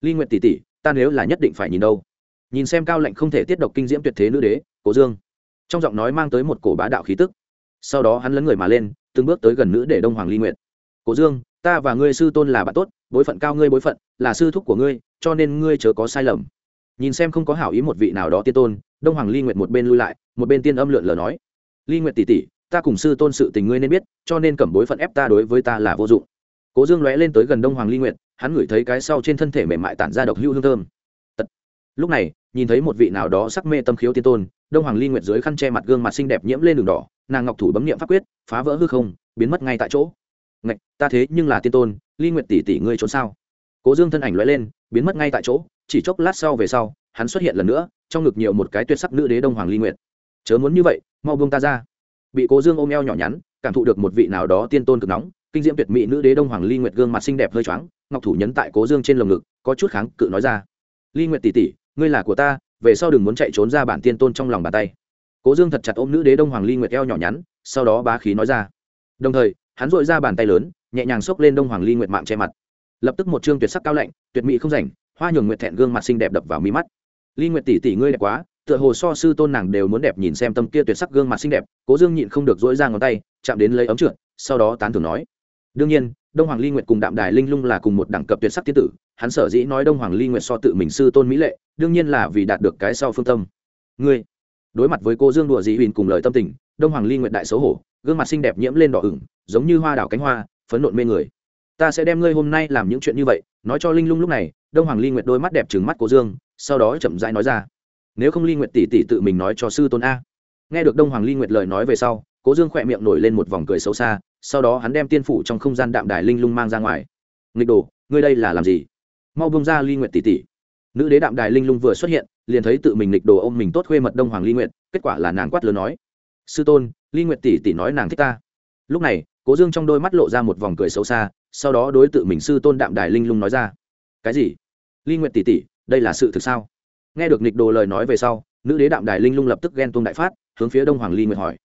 Ly nguyện tỉ tỉ ta nếu là nhất định phải nhìn đâu? Nhìn xem cao lạnh không thể tiết độc kinh diễm tuyệt thế nữ đế, cố dương. Trong giọng nói mang tới một cổ bá đạo khí tức. Sau đó hắn lấn người mà lên, từng bước tới gần nữ để đông hoàng ly nguyện cố dương, ta và ngươi sư tôn là bạn tốt, bối phận cao ngươi bối phận, là sư thúc của ngươi, cho nên ngươi chớ có sai lầm. Nhìn xem không có hảo ý một vị nào đó tiên tôn, đông hoàng ly nguyện một bên lui lại, một bên tiên âm lượn lờ nói. Ly nguyện tỷ tỷ ta cùng sư tôn sự tình ngươi nên biết cho nên cẩm bối phận ép ta đối với ta là vô dụng. Cố dương lóe lên tới gần đông hoàng ly Nguyệt, hắn ngửi thấy cái sau trên thân thể mềm mại tản ra độc hưu hương thơm. Tật. lúc này nhìn thấy một vị nào đó sắc mê tâm khiếu tiên tôn đông hoàng ly nguyệt dưới khăn che mặt gương mặt xinh đẹp nhiễm lên đường đỏ nàng ngọc thủ bấm nghiệm pháp quyết phá vỡ hư không biến mất ngay tại chỗ. Ngạch ta thế nhưng là tiên tôn ly nguyệt tỷ tỷ ngươi trốn sao? Cố dương thân ảnh lóe lên biến mất ngay tại chỗ chỉ chốc lát sau về sau hắn xuất hiện lần nữa trong ngực nhiều một cái tuyệt sắc nữ đế đông hoàng ly nguyệt. Chớ muốn như vậy mau buông ta ra bị cố dương ôm eo nhỏ nhắn, cảm thụ được một vị nào đó tiên tôn cực nóng, kinh diễm tuyệt mỹ nữ đế đông hoàng ly nguyệt gương mặt xinh đẹp hơi choáng, ngọc thủ nhấn tại cố dương trên lồng ngực, có chút kháng cự nói ra. Ly nguyệt tỷ tỷ, ngươi là của ta, về sau đừng muốn chạy trốn ra bản tiên tôn trong lòng bàn tay. Cố dương thật chặt ôm nữ đế đông hoàng ly nguyệt eo nhỏ nhắn, sau đó bá khí nói ra. Đồng thời, hắn dội ra bàn tay lớn, nhẹ nhàng xốc lên đông hoàng ly nguyệt mạng che mặt. Lập tức một chương tuyệt sắc cao lạnh, tuyệt mỹ không rảnh, hoa nhường nguyệt thẹn gương mặt xinh đẹp đập vào mi mắt. Ly nguyệt tỷ tỷ, ngươi đẹp quá tựa hồ so sư tôn nàng đều muốn đẹp nhìn xem tâm kia tuyệt sắc gương mặt xinh đẹp, cố dương nhịn không được dỗi ra ngón tay, chạm đến lấy ấm trượt, sau đó tán thưởng nói. Đương nhiên, đông hoàng ly nguyệt cùng đạm đài linh lung là cùng một đẳng cấp tuyệt sắc tiên tử, hắn sở dĩ nói đông hoàng ly nguyệt so tự mình sư tôn mỹ lệ, đương nhiên là vì đạt được cái sau phương tâm. Ngươi, đối mặt với cô dương đùa dị huỳnh cùng lời tâm tình, đông hoàng ly nguyệt đại xấu hổ, gương mặt xinh đẹp nhiễm lên đỏ ửng, giống như hoa đảo cánh hoa, phấn nộn mê người. Ta sẽ đem ngươi hôm nay làm những chuyện như vậy, nói cho linh lung lúc này, đông hoàng ly nguyệt đôi mắt đẹp trừng mắt cố dương, sau đó chậm rãi nói ra nếu không ly nguyệt tỷ tỷ tự mình nói cho sư tôn a. Nghe được đông hoàng ly nguyệt lời nói về sau, cố dương khỏe miệng nổi lên một vòng cười xấu xa, sau đó hắn đem tiên phủ trong không gian đạm đài linh lung mang ra ngoài. Nghịch đồ, ngươi đây là làm gì? Mau bông ra ly nguyệt tỷ tỷ. Nữ đế đạm đài linh lung vừa xuất hiện, liền thấy tự mình nghịch đồ ôm mình tốt khuê mật đông hoàng ly nguyệt, kết quả là nàng quát lớn nói. Sư tôn, ly nguyệt tỷ tỷ nói nàng thích ta. Lúc này, cố dương trong đôi mắt lộ ra một vòng cười xấu xa, sau đó đối tự mình sư tôn đạm đài linh lung nói ra. Cái gì? Ly nguyệt tỷ tỷ, đây là sự thực sao? Nghe được nghịch đồ lời nói về sau, nữ đế đạm đài linh lung lập tức ghen tuông đại phát, hướng phía đông hoàng ly nguyệt hỏi.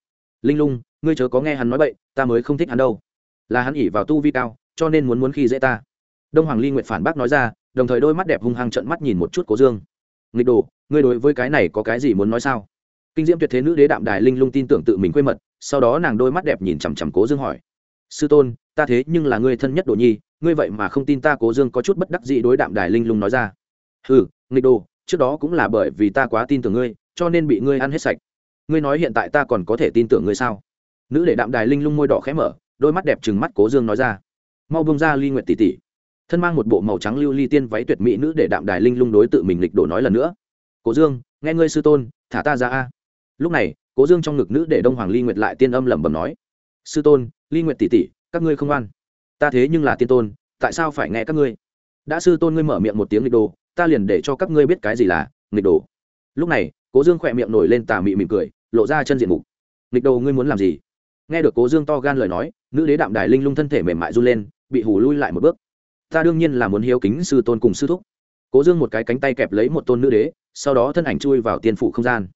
Linh lung, ngươi chớ có nghe hắn nói bậy, ta mới không thích hắn đâu. Là hắn ỉ vào tu vi cao, cho nên muốn muốn khi dễ ta. Đông hoàng ly nguyệt phản bác nói ra, đồng thời đôi mắt đẹp hung hăng trận mắt nhìn một chút cố dương. Nghịch đồ, ngươi đối với cái này có cái gì muốn nói sao? Kinh diễm tuyệt thế nữ đế đạm đài linh lung tin tưởng tự mình quê mật, sau đó nàng đôi mắt đẹp nhìn chằm chằm cố dương hỏi. Sư tôn, ta thế nhưng là ngươi thân nhất đồ nhi, ngươi vậy mà không tin ta cố dương có chút bất đắc dĩ đối đạm đài linh lung nói ra. Ừ nghịch đồ trước đó cũng là bởi vì ta quá tin tưởng ngươi, cho nên bị ngươi ăn hết sạch. Ngươi nói hiện tại ta còn có thể tin tưởng ngươi sao? Nữ để đạm đài linh lung môi đỏ khẽ mở, đôi mắt đẹp trừng mắt cố dương nói ra. Mau bông ra ly nguyện tỷ tỷ. Thân mang một bộ màu trắng lưu ly tiên váy tuyệt mỹ nữ để đạm đài linh lung đối tự mình lịch đổ nói lần nữa. Cố dương, nghe ngươi sư tôn, thả ta ra a. Lúc này, cố dương trong ngực nữ để đông hoàng ly nguyệt lại tiên âm lẩm bẩm nói. Sư tôn, ly nguyệt tỷ tỷ, các ngươi không ăn ta thế nhưng là tiên tôn, tại sao phải nghe các ngươi? Đã sư tôn ngươi mở miệng một tiếng lịch đồ ta liền để cho các ngươi biết cái gì là nghịch đồ. Lúc này, cố dương khỏe miệng nổi lên tà mị mỉm cười, lộ ra chân diện mục. Nghịch đồ ngươi muốn làm gì? Nghe được cố dương to gan lời nói, nữ đế đạm đài linh lung thân thể mềm mại run lên, bị hù lui lại một bước. Ta đương nhiên là muốn hiếu kính sư tôn cùng sư thúc. Cố dương một cái cánh tay kẹp lấy một tôn nữ đế, sau đó thân ảnh chui vào tiên phủ không gian.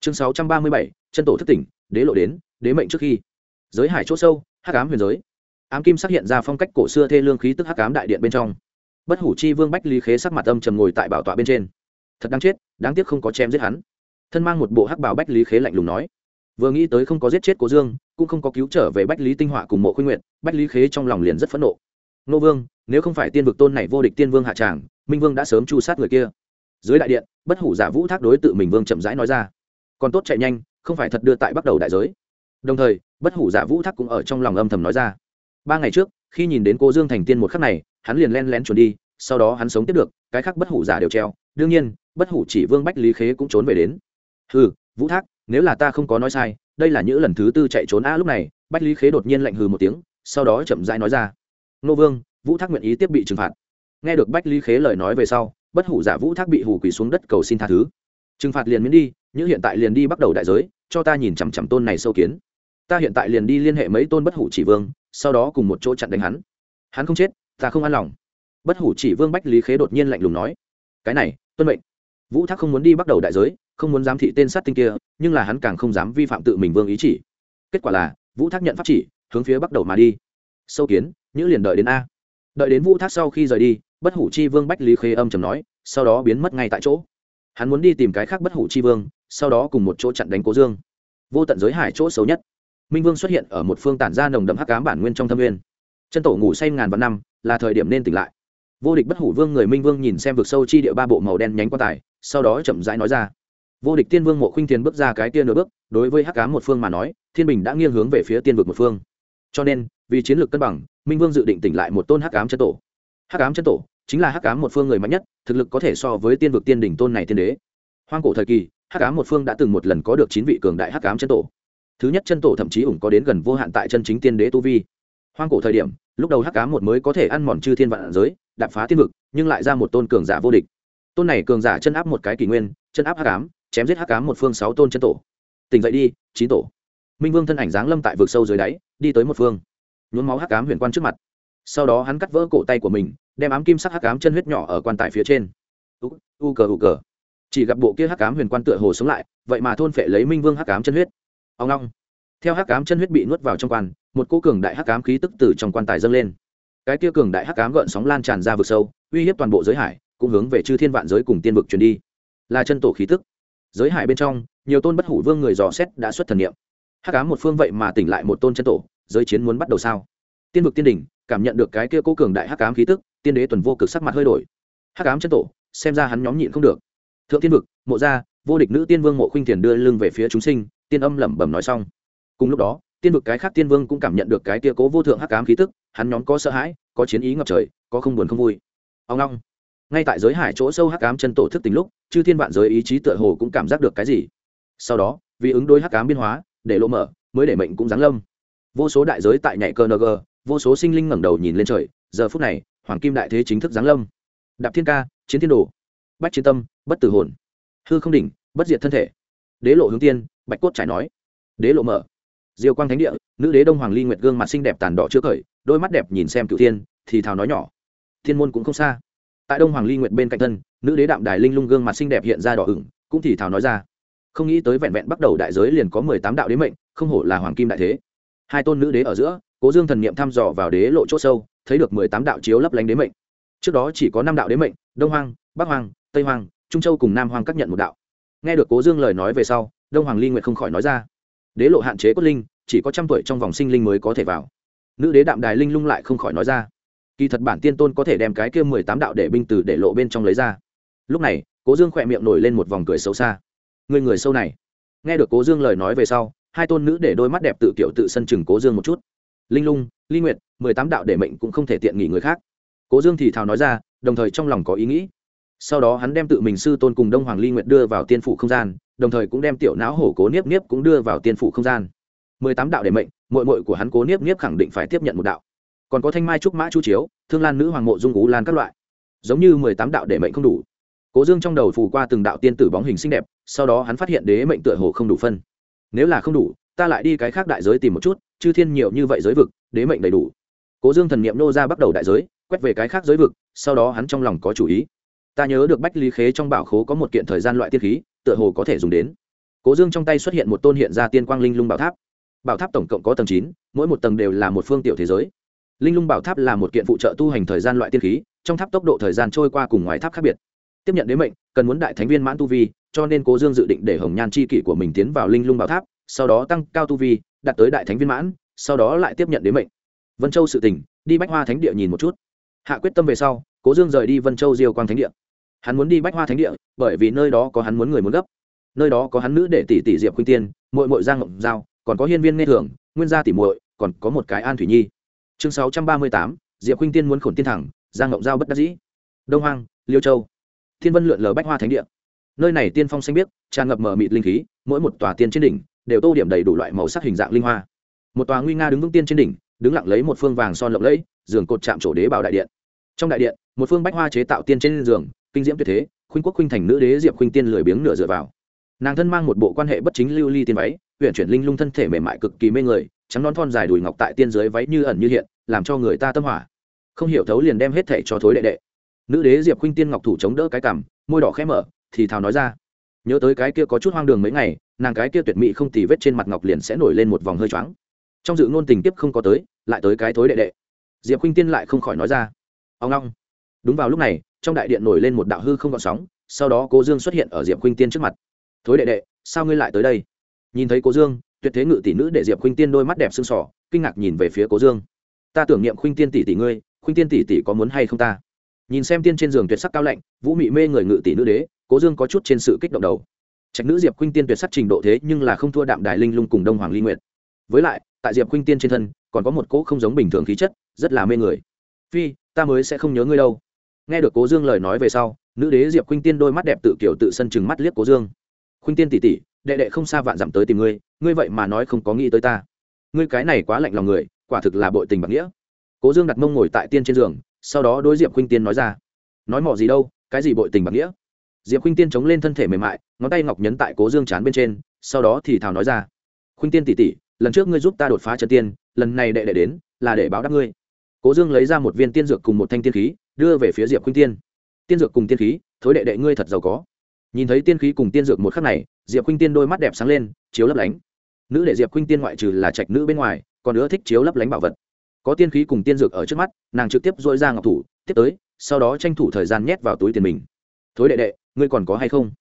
Chương sáu trăm ba mươi bảy, chân tổ thất tỉnh, đế lộ đến, đế mệnh trước khi. Giới hải c h ỗ sâu, hắc ám huyền giới. Ám kim xác hiện ra phong cách cổ xưa thê lương khí tức hắc ám đại điện bên trong bất hủ chi vương bách lý khế sắc mặt âm trầm ngồi tại bảo tọa bên trên. Thật đáng chết, đáng tiếc không có chém giết hắn. Thân mang một bộ hắc bào bách lý khế lạnh lùng nói. Vừa nghĩ tới không có giết chết cố dương, cũng không có cứu trở về bách lý tinh họa cùng mộ khuyên nguyện bách lý khế trong lòng liền rất phẫn nộ. Nô vương, nếu không phải tiên vực tôn này vô địch tiên vương hạ tràng, minh vương đã sớm chu sát người kia. Dưới đại điện, bất hủ giả vũ thác đối tự mình vương chậm rãi nói ra. Còn tốt chạy nhanh, không phải thật đưa tại bắt đầu đại giới. Đồng thời, bất hủ giả vũ thác cũng ở trong lòng âm thầm nói ra. Ba ngày trước, khi nhìn đến cô dương thành tiên một khắc này hắn liền len lén trốn đi, sau đó hắn sống tiếp được, cái khác bất hủ giả đều treo. Đương nhiên, bất hủ chỉ vương bách lý khế cũng trốn về đến. Hừ, vũ thác, nếu là ta không có nói sai, đây là những lần thứ tư chạy trốn a lúc này, bách lý khế đột nhiên lạnh hừ một tiếng, sau đó chậm rãi nói ra. Nô vương, vũ thác nguyện ý tiếp bị trừng phạt. Nghe được bách lý khế lời nói về sau, bất hủ giả vũ thác bị hủ quỳ xuống đất cầu xin tha thứ. Trừng phạt liền miễn đi, những hiện tại liền đi bắt đầu đại giới, cho ta nhìn chằm chằm tôn này sâu kiến. Ta hiện tại liền đi liên hệ mấy tôn bất hủ chỉ vương, sau đó cùng một chỗ chặn đánh hắn. Hắn không chết ta không an lòng. Bất hủ chỉ vương bách lý khế đột nhiên lạnh lùng nói, cái này, tuân mệnh. Vũ thác không muốn đi bắt đầu đại giới, không muốn giám thị tên sát tinh kia, nhưng là hắn càng không dám vi phạm tự mình vương ý chỉ. Kết quả là, vũ thác nhận pháp chỉ, hướng phía bắt đầu mà đi. Sâu kiến, nhữ liền đợi đến a. Đợi đến vũ thác sau khi rời đi, bất hủ chi vương bách lý khê âm trầm nói, sau đó biến mất ngay tại chỗ. Hắn muốn đi tìm cái khác bất hủ chi vương, sau đó cùng một chỗ chặn đánh cố dương. Vô tận giới hải chỗ xấu nhất. Minh vương xuất hiện ở một phương tản ra nồng đậm hắc cám bản nguyên trong thâm nguyên. Chân tổ ngủ say ngàn vạn năm là thời điểm nên tỉnh lại. Vô địch bất hủ vương người minh vương nhìn xem vực sâu chi địa ba bộ màu đen nhánh quan tài, sau đó chậm rãi nói ra. Vô địch tiên vương mộ khuynh thiên bước ra cái tiên nửa bước, đối với hắc cá một phương mà nói, thiên bình đã nghiêng hướng về phía tiên vực một phương. Cho nên, vì chiến lược cân bằng, minh vương dự định tỉnh lại một tôn hắc cám chân tổ. Hắc cám chân tổ chính là hắc cám một phương người mạnh nhất, thực lực có thể so với tiên vực tiên đỉnh tôn này tiên đế. Hoang cổ thời kỳ, hắc cám một phương đã từng một lần có được chín vị cường đại hắc cám chân tổ. Thứ nhất chân tổ thậm chí ủng có đến gần vô hạn tại chân chính tiên đế tu vi. Hoang cổ thời điểm lúc đầu hắc cá một mới có thể ăn mòn chư thiên vạn giới đạp phá tiên vực nhưng lại ra một tôn cường giả vô địch. Tôn này cường giả chân áp một cái kỷ nguyên chân áp hắc cám chém giết hắc cám một phương sáu tôn chân tổ. Tỉnh dậy đi chín tổ. Minh vương thân ảnh giáng lâm tại vực sâu dưới đáy đi tới một phương. Nhuốm máu hắc cám huyền quan trước mặt. Sau đó hắn cắt vỡ cổ tay của mình đem ám kim sắc hắc cám chân huyết nhỏ ở quan tài phía trên. U, u cờ u cờ. Chỉ gặp bộ kia hắc cám huyền quan tựa hồ sống lại vậy mà thôn phệ lấy minh vương hắc cám chân huyết. Ông long theo hắc cám chân huyết bị nuốt vào trong quan một cô cường đại hắc ám khí tức từ trong quan tài dâng lên. Cái kia cường đại hắc ám gợn sóng lan tràn ra vực sâu, uy hiếp toàn bộ giới hải, cũng hướng về chư thiên vạn giới cùng tiên vực truyền đi. Là chân tổ khí tức. Giới hải bên trong, nhiều tôn bất hủ vương người dò xét đã xuất thần niệm. Hắc ám một phương vậy mà tỉnh lại một tôn chân tổ, giới chiến muốn bắt đầu sao? Tiên vực tiên đỉnh, cảm nhận được cái kia cố cường đại hắc ám khí tức, tiên đế tuần vô cực sắc mặt hơi đổi. Hắc ám chân tổ, xem ra hắn nhóm nhịn không được. Thượng tiên vực, mộ gia, vô địch nữ tiên vương mộ khuynh thiền đưa lưng về phía chúng sinh, tiên âm lẩm bẩm nói xong. Cùng lúc đó tiên vực cái khác tiên vương cũng cảm nhận được cái kia cố vô thượng hắc ám khí tức, hắn nhóm có sợ hãi, có chiến ý ngập trời, có không buồn không vui. Ông long ngay tại giới hải chỗ sâu hắc ám chân tổ thức tính lúc, chư thiên vạn giới ý chí tựa hồ cũng cảm giác được cái gì. Sau đó, vì ứng đối hắc ám biên hóa, để lộ mở, mới để mệnh cũng giáng lâm. Vô số đại giới tại nhảy cơ ng vô số sinh linh ngẩng đầu nhìn lên trời, giờ phút này, hoàng kim đại thế chính thức giáng lâm. Đạp thiên ca, chiến thiên đồ, bách chiến tâm, bất tử hồn. Hư không đỉnh, bất diệt thân thể. Đế lộ hướng tiên, bạch cốt trải nói. Đế lộ mở diêu quang thánh địa, nữ đế đông hoàng ly nguyệt gương mặt xinh đẹp tàn đỏ trước khởi, đôi mắt đẹp nhìn xem cựu tiên thì thào nói nhỏ, thiên môn cũng không xa. Tại đông hoàng ly nguyệt bên cạnh thân, nữ đế đạm đài linh lung gương mặt xinh đẹp hiện ra đỏ ửng, cũng thì thào nói ra, không nghĩ tới vẹn vẹn bắt đầu đại giới liền có mười tám đạo đế mệnh, không hổ là hoàng kim đại thế. Hai tôn nữ đế ở giữa, cố dương thần n i ệ m thăm dò vào đế lộ c h ỗ sâu, thấy được mười tám đạo chiếu lấp lánh đế mệnh. Trước đó chỉ có năm đạo đế mệnh, đông hoàng bắc hoàng tây hoàng trung châu cùng nam hoàng các nhận một đạo. Nghe được cố dương lời nói về sau, đông hoàng ly nguyệt không khỏi nói ra đế lộ hạn chế cốt linh, chỉ có trăm tuổi trong vòng sinh linh mới có thể vào. Nữ đế đạm đài linh lung lại không khỏi nói ra. Kỳ thật bản tiên tôn có thể đem cái kia mười tám đạo để binh từ để lộ bên trong lấy ra. Lúc này, cố dương khỏe miệng nổi lên một vòng cười xấu xa. Người người sâu này. Nghe được cố dương lời nói về sau, hai tôn nữ để đôi mắt đẹp tự kiểu tự sân chừng cố dương một chút. Linh lung, ly nguyệt, mười tám đạo để mệnh cũng không thể tiện nghỉ người khác. Cố dương thì thào nói ra, đồng thời trong lòng có ý nghĩ. Sau đó hắn đem tự mình sư tôn cùng đông hoàng ly nguyệt đưa vào tiên phủ không gian đồng thời cũng đem tiểu não hổ cố niếp niếp cũng đưa vào tiên phủ không gian. Mười tám đạo để mệnh mội mội của hắn cố niếp niếp khẳng định phải tiếp nhận một đạo. Còn có thanh mai trúc mã chu chiếu, thương lan nữ hoàng mộ dung ú lan các loại. Giống như mười tám đạo để mệnh không đủ. Cố dương trong đầu phù qua từng đạo tiên tử bóng hình xinh đẹp, sau đó hắn phát hiện đế mệnh tựa hồ không đủ phân. Nếu là không đủ, ta lại đi cái khác đại giới tìm một chút, chư thiên nhiều như vậy giới vực, đế mệnh đầy đủ. Cố dương thần n i ệ m nô ra bắt đầu đại giới, quét về cái khác giới vực, sau đó hắn trong lòng có chủ ý. Ta nhớ được bách lý khế trong bảo khố có một kiện thời gian loại tiết khí tựa hồ có thể dùng đến. Cố dương trong tay xuất hiện một tôn hiện ra tiên quang linh lung bảo tháp. Bảo tháp tổng cộng có tầng chín, mỗi một tầng đều là một phương tiểu thế giới. Linh lung bảo tháp là một kiện phụ trợ tu hành thời gian loại tiên khí, trong tháp tốc độ thời gian trôi qua cùng ngoài tháp khác biệt. Tiếp nhận đến mệnh, cần muốn đại thánh viên mãn tu vi, cho nên cố dương dự định để hồng nhan c h i kỷ của mình tiến vào linh lung bảo tháp, sau đó tăng cao tu vi, đạt tới đại thánh viên mãn, sau đó lại tiếp nhận đến mệnh. Vân châu sự tỉnh đi bách hoa thánh địa nhìn một chút. Hạ quyết tâm về sau, cố dương rời đi vân châu diêu quang thánh địa. Hắn muốn đi bách hoa thánh địa bởi vì nơi đó có hắn muốn người muốn gấp. Nơi đó có hắn nữ để tỷ tỷ diệp khuynh tiên mội mội giang ngộng giao, còn có hiên viên nghe thường, nguyên gia tỷ muội, còn có một cái an thủy nhi. Chương sáu trăm ba mươi tám, diệp khuynh tiên muốn khổn tiên thẳng, giang ngộng giao bất đắc dĩ. Đông hoang, liêu châu. Thiên vân lượn lờ bách hoa thánh địa. Nơi này tiên phong xanh biếc, tràn ngập mờ mịt linh khí, mỗi một tòa tiên trên đỉnh đều tô điểm đầy đủ loại màu sắc hình dạng linh hoa. Một tòa nguy nga đứng vững tiên trên đỉnh, đứng lặng lấy một phương vàng son lộng lẫy, giường cột chạm trổ đế bảo đại điện. Trong đại điện, một phương bách hoa chế tạo tiên trên giường, kinh diễm tuyệt thế khuynh quốc khuynh thành nữ đế diệp khuynh tiên lười biếng nửa dựa vào. Nàng thân mang một bộ quan hệ bất chính lưu ly tiên váy huyện chuyển linh lung thân thể mềm mại cực kỳ mê người, trắng non thon dài đùi ngọc tại tiên dưới váy như ẩn như hiện, làm cho người ta tâm hỏa. Không hiểu thấu liền đem hết thể cho thối đệ đệ. Nữ đế diệp khuynh tiên ngọc thủ chống đỡ cái cằm, môi đỏ khẽ mở, thì thào nói ra. Nhớ tới cái kia có chút hoang đường mấy ngày, nàng cái kia tuyệt mỹ không tì vết trên mặt ngọc liền sẽ nổi lên một vòng hơi choáng. Trong dự ngôn tình tiếp không có tới, lại tới cái thối đệ đệ. Diệp khuynh tiên lại không khỏi nói ra. Ông long. Đúng vào lúc này trong đại điện nổi lên một đạo hư không gọn sóng, sau đó cố dương xuất hiện ở diệp khuynh tiên trước mặt. Thối đệ đệ, sao ngươi lại tới đây? Nhìn thấy cố dương, tuyệt thế ngự tỷ nữ để diệp khuynh tiên đôi mắt đẹp sưng sỏ, kinh ngạc nhìn về phía cố dương. Ta tưởng niệm khuynh tiên tỷ tỷ ngươi, khuynh tiên tỷ tỷ có muốn hay không ta? Nhìn xem tiên trên giường tuyệt sắc cao lạnh, vũ mị mê người ngự tỷ nữ đế, cố dương có chút trên sự kích động đầu. Trạch nữ diệp khuynh tiên tuyệt sắc trình độ thế nhưng là không thua đạm đài linh lung cùng đông hoàng ly nguyệt. Với lại, tại diệp khuynh tiên trên thân, còn có một cỗ không giống bình thường khí chất, rất là mê người. Phi, ta mới sẽ không nhớ ngươi đâu nghe được cố dương lời nói về sau, nữ đế diệp khuynh tiên đôi mắt đẹp tự kiểu tự sân chừng mắt liếc cố dương. Khuynh tiên tỉ tỉ đệ đệ không xa vạn dặm tới tìm ngươi ngươi vậy mà nói không có nghĩ tới ta. Ngươi cái này quá lạnh lòng người, quả thực là bội tình bạc nghĩa. Cố dương đặt mông ngồi tại tiên trên giường, sau đó đối diệp khuynh tiên nói ra. Nói mỏ gì đâu, cái gì bội tình bạc nghĩa? Diệp khuynh tiên chống lên thân thể mềm mại, ngón tay ngọc nhấn tại cố dương chán bên trên, sau đó thì thào nói ra. Khuynh tiên tỉ tỉ lần trước ngươi giúp ta đột phá trần tiên, lần này đệ đệ đến, là để báo đáp ngươi. Cố dương lấy ra một viên tiên dược cùng một thanh tiên khí đưa về phía diệp khuynh tiên tiên dược cùng tiên khí thối đệ đệ ngươi thật giàu có nhìn thấy tiên khí cùng tiên dược một khắc này diệp khuynh tiên đôi mắt đẹp sáng lên chiếu lấp lánh nữ đệ diệp khuynh tiên ngoại trừ là trạch nữ bên ngoài còn nữa thích chiếu lấp lánh bảo vật có tiên khí cùng tiên dược ở trước mắt nàng trực tiếp dội ra ngọc thủ tiếp tới sau đó tranh thủ thời gian nhét vào túi tiền mình thối đệ đệ ngươi còn có hay không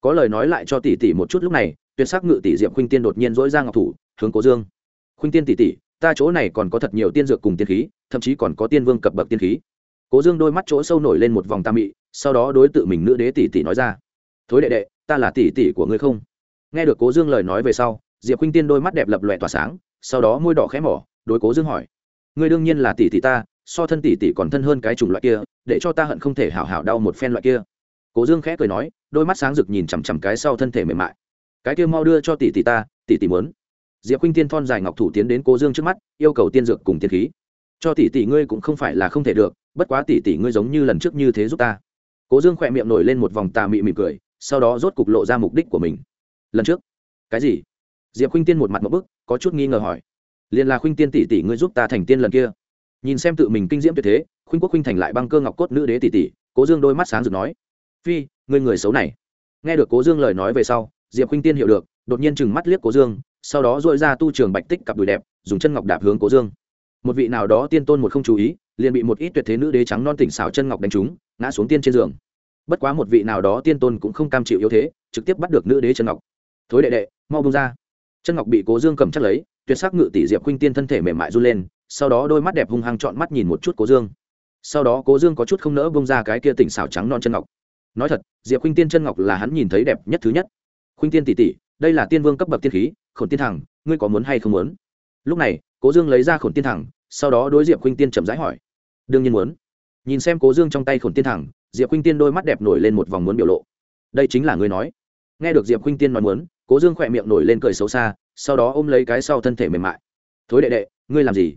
có lời nói lại cho tỷ tỷ một chút lúc này tuyệt sắc ngự tỷ diệp khuynh tiên đột nhiên dỗi ra ngọc thủ hướng cố dương khuynh tiên tỷ tỷ ta chỗ này còn có thật nhiều tiên dược cùng tiên khí thậm chí còn có tiên vương cập bậc tiên khí cố dương đôi mắt chỗ sâu nổi lên một vòng tam mị, sau đó đối tự mình nữ đế tỷ tỷ nói ra, thối đệ đệ, ta là tỷ tỷ của ngươi không? Nghe được cố dương lời nói về sau, diệp khuynh tiên đôi mắt đẹp lập lòe tỏa sáng, sau đó môi đỏ khẽ mỏ, đối cố dương hỏi, ngươi đương nhiên là tỷ tỷ ta, so thân tỷ tỷ còn thân hơn cái chủng loại kia, để cho ta hận không thể hảo hảo đau một phen loại kia. Cố dương khẽ cười nói, đôi mắt sáng rực nhìn chằm chằm cái sau thân thể mềm mại. Cái kia mau đưa cho tỷ tỷ ta, tỷ tỷ muốn. Diệp khuynh tiên thon dài ngọc thủ tiến đến cố dương trước mắt, yêu cầu tiên dược cùng tiên khí. Cho tỷ tỷ ngươi cũng không phải là không thể được bất quá tỷ tỷ ngươi giống như lần trước như thế giúp ta. Cố dương khỏe miệng nổi lên một vòng tà mị mị cười, sau đó rốt cục lộ ra mục đích của mình. Lần trước? Cái gì? Diệp khuynh tiên một mặt một bức, có chút nghi ngờ hỏi. Liền là khuynh tiên tỷ tỷ ngươi giúp ta thành tiên lần kia. Nhìn xem tự mình kinh diễm tuyệt thế, khuynh quốc khuynh thành lại băng cơ ngọc cốt nữ đế tỷ tỷ, cố dương đôi mắt sáng rực nói. Phi, ngươi người xấu này. Nghe được cố dương lời nói về sau, diệp khuynh tiên hiểu được, đột nhiên chừng mắt liếc cố dương, sau đó dội ra tu trường bạch tích cặp đùi đẹp, dùng chân ngọc đạp hướng cố dương. Một vị nào đó tiên tôn một không chú ý liền bị một ít tuyệt thế nữ đế trắng non tỉnh xảo chân ngọc đánh trúng, ngã xuống tiên trên giường. Bất quá một vị nào đó tiên tôn cũng không cam chịu yếu thế, trực tiếp bắt được nữ đế chân ngọc. Thối đệ đệ, mau bông ra. Chân ngọc bị cố dương cầm chắc lấy, tuyệt sắc ngự tỷ diệp khuynh tiên thân thể mềm mại run lên, sau đó đôi mắt đẹp hung hăng trọn mắt nhìn một chút cố dương. Sau đó cố dương có chút không nỡ bông ra cái kia tỉnh xảo trắng non chân ngọc. Nói thật, diệp khuynh tiên chân ngọc là hắn nhìn thấy đẹp nhất thứ nhất. Khuynh tiên tỷ tỷ, đây là tiên vương cấp bậc tiên khí, khổn tiên thẳng, ngươi có muốn hay không muốn? Lúc này, cố dương lấy ra khổn tiên thẳng, sau đó đối diệp khuynh tiên chậm rãi hỏi đương nhiên muốn. Nhìn xem cố dương trong tay khổn tiên thẳng, diệp khuynh tiên đôi mắt đẹp nổi lên một vòng muốn biểu lộ. Đây chính là ngươi nói. Nghe được diệp khuynh tiên nói muốn, cố dương khỏe miệng nổi lên cười xấu xa, sau đó ôm lấy cái sau thân thể mềm mại. Thối đệ đệ, ngươi làm gì?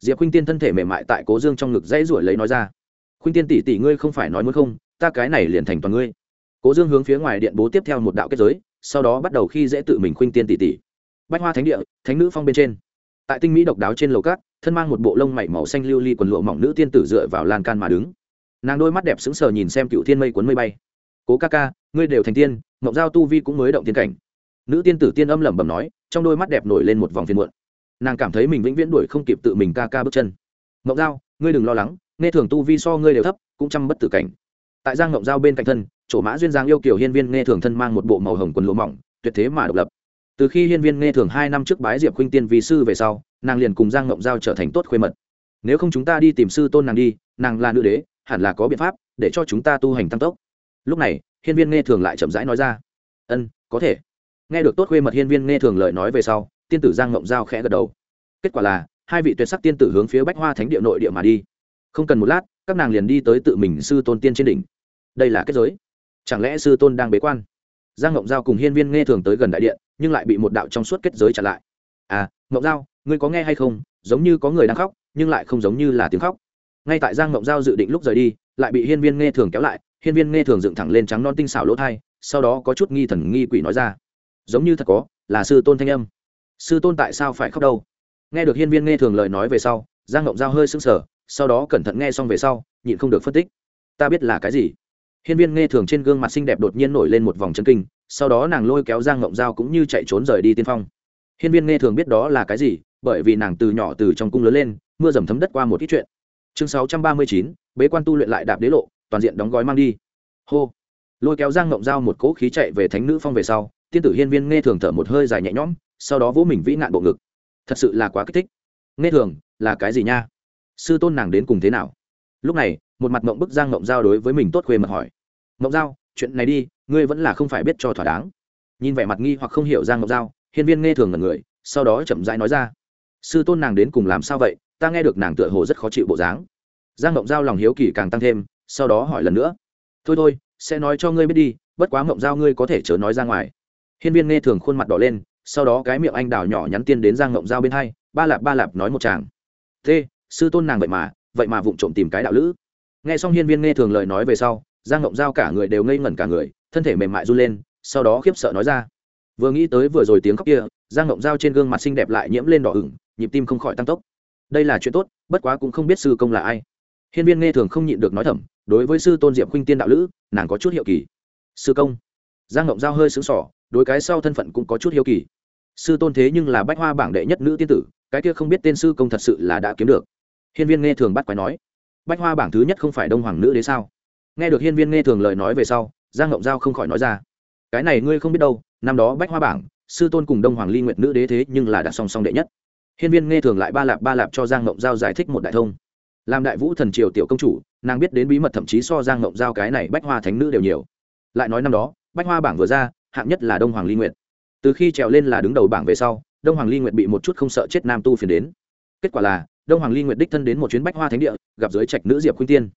Diệp khuynh tiên thân thể mềm mại tại cố dương trong ngực dãy ruổi lấy nói ra. Khuynh tiên tỷ tỷ ngươi không phải nói muốn không, ta cái này liền thành toàn ngươi. Cố dương hướng phía ngoài điện bố tiếp theo một đạo kết giới, sau đó bắt đầu khi dễ tự mình khuynh tiên tỷ tỷ. Bách hoa thánh địa, thánh nữ phong bên trên. Tại tinh mỹ độc đáo trên lầu cát thân mang một bộ lông mảy màu xanh lưu ly li quần lụa mỏng nữ tiên tử dựa vào lan can mà đứng. Nàng đôi mắt đẹp sững sờ nhìn xem cựu thiên mây cuốn mây bay. Cố ca ca, ngươi đều thành tiên, mộng giao tu vi cũng mới động tiên cảnh. Nữ tiên tử tiên âm lẩm bẩm nói, trong đôi mắt đẹp nổi lên một vòng phiền muộn. Nàng cảm thấy mình vĩnh viễn đuổi không kịp tự mình ca ca bước chân. Mộng giao, ngươi đừng lo lắng, nghe thường tu vi so ngươi đều thấp, cũng chăm bất tử cảnh. Tại giang mộng giao bên cạnh thân, chỗ mã duyên giang yêu kiểu hiên viên nghe thường thân mang một bộ màu hồng quần lụa mỏng, tuyệt thế mà độc lập từ khi hiên viên nghe thường hai năm trước bái diệp khuynh tiên vì sư về sau, nàng liền cùng giang ngộng giao trở thành tốt khuê mật. Nếu không chúng ta đi tìm sư tôn nàng đi, nàng là nữ đế, hẳn là có biện pháp để cho chúng ta tu hành tăng tốc. Lúc này, hiên viên nghe thường lại chậm rãi nói ra, ân, có thể. Nghe được tốt khuê mật hiên viên nghe thường lời nói về sau, tiên tử giang ngộng giao khẽ gật đầu. Kết quả là, hai vị tuyệt sắc tiên tử hướng phía bách hoa thánh địa nội địa mà đi. Không cần một lát, các nàng liền đi tới tự mình sư tôn tiên trên đỉnh. Đây là kết giới. Chẳng lẽ sư tôn đang bế quan? Giang ngộng giao cùng hiên viên nghe thường tới gần đại điện nhưng lại bị một đạo trong suốt kết giới chặn lại. À mộng giao, ngươi có nghe hay không? Giống như có người đang khóc, nhưng lại không giống như là tiếng khóc. Ngay tại giang mộng giao dự định lúc rời đi, lại bị hiên viên nghe thường kéo lại, hiên viên nghe thường dựng thẳng lên trắng non tinh xảo lỗ thai, sau đó có chút nghi thần nghi quỷ nói ra. Giống như thật có, là sư tôn thanh âm. Sư tôn tại sao phải khóc đâu? Nghe được hiên viên nghe thường lời nói về sau, giang ngộng giao hơi sững sờ, sau đó cẩn thận nghe xong về sau, nhịn không được phân tích. Ta biết là cái gì? Hiên viên nghe thường trên gương mặt xinh đẹp đột nhiên nổi lên một vòng chấn kinh, sau đó nàng lôi kéo giang ngộng giao cũng như chạy trốn rời đi tiên phong. Hiên viên nghe thường biết đó là cái gì, bởi vì nàng từ nhỏ từ trong cung lớn lên, mưa dầm thấm đất qua một ít chuyện. Chương sáu trăm ba mươi chín, bế quan tu luyện lại đạp đế lộ, toàn diện đóng gói mang đi. Hô. Lôi kéo giang ngộng giao một cỗ khí chạy về thánh nữ phong về sau, tiên tử hiên viên nghe thường thở một hơi dài nhẹ nhõm, sau đó vỗ mình vĩ nạn bộ ngực. Thật sự là quá kích thích. Nghe thường, là cái gì nha? Sư tôn nàng đến cùng thế nào? Lúc này, một mặt mộng bức giang mộng giao đối với mình tốt khuê mật hỏi. Mộng giao, chuyện này đi, ngươi vẫn là không phải biết cho thỏa đáng. Nhìn vẻ mặt nghi hoặc không hiểu giang mộng giao, hiên viên nghe thường ngần người, sau đó chậm rãi nói ra. Sư tôn nàng đến cùng làm sao vậy? Ta nghe được nàng tựa hồ rất khó chịu bộ dáng. Giang mộng giao lòng hiếu kỳ càng tăng thêm, sau đó hỏi lần nữa. Thôi thôi, sẽ nói cho ngươi biết đi, bất quá mộng giao ngươi có thể chớ nói ra ngoài. Hiên viên nghe thường khuôn mặt đỏ lên, sau đó cái miệng anh đào nhỏ nhắn tiên đến giang mộng giao bên hai, ba lạp ba lạp nói một chàng. Thế, sư tôn nàng vậy mà vậy mà vụng trộm tìm cái đạo lữ. Nghe xong hiên viên nghe thường lời nói về sau, giang ngộng giao cả người đều ngây ngẩn cả người, thân thể mềm mại run lên, sau đó khiếp sợ nói ra. Vừa nghĩ tới vừa rồi tiếng khóc kia, giang ngộng giao trên gương mặt xinh đẹp lại nhiễm lên đỏ ửng, nhịp tim không khỏi tăng tốc. Đây là chuyện tốt, bất quá cũng không biết sư công là ai. Hiên viên nghe thường không nhịn được nói thầm, đối với sư tôn diệp khuynh tiên đạo lữ, nàng có chút hiệu kỳ. Sư công. Giang ngộng giao hơi xứng sỏ đối cái sau thân phận cũng có chút hiếu kỳ. Sư tôn thế nhưng là bách hoa bảng đệ nhất nữ tiên tử, cái kia không biết tên sư công thật sự là đã kiếm được hiên viên nghe thường bắt quái nói, bách hoa bảng thứ nhất không phải đông hoàng nữ đế sao? Nghe được hiên viên nghe thường lời nói về sau, giang ngộng giao không khỏi nói ra, cái này ngươi không biết đâu, năm đó bách hoa bảng, sư tôn cùng đông hoàng ly nguyệt nữ đế thế nhưng là đã song song đệ nhất. Hiên viên nghe thường lại ba lạp ba lạp cho giang ngộng giao giải thích một đại thông. Làm đại vũ thần triều tiểu công chủ, nàng biết đến bí mật thậm chí so giang ngộng giao cái này bách hoa thánh nữ đều nhiều. Lại nói năm đó, bách hoa bảng vừa ra, hạng nhất là đông hoàng ly nguyệt. Từ khi trèo lên là đứng đầu bảng về sau, đông hoàng ly nguyệt bị một chút không sợ chết nam tu phiền đến. Kết quả là đông hoàng ly nguyệt đích thân đến một chuyến bách hoa thánh địa, gặp dưới trạch nữ diệp khuynh tiên.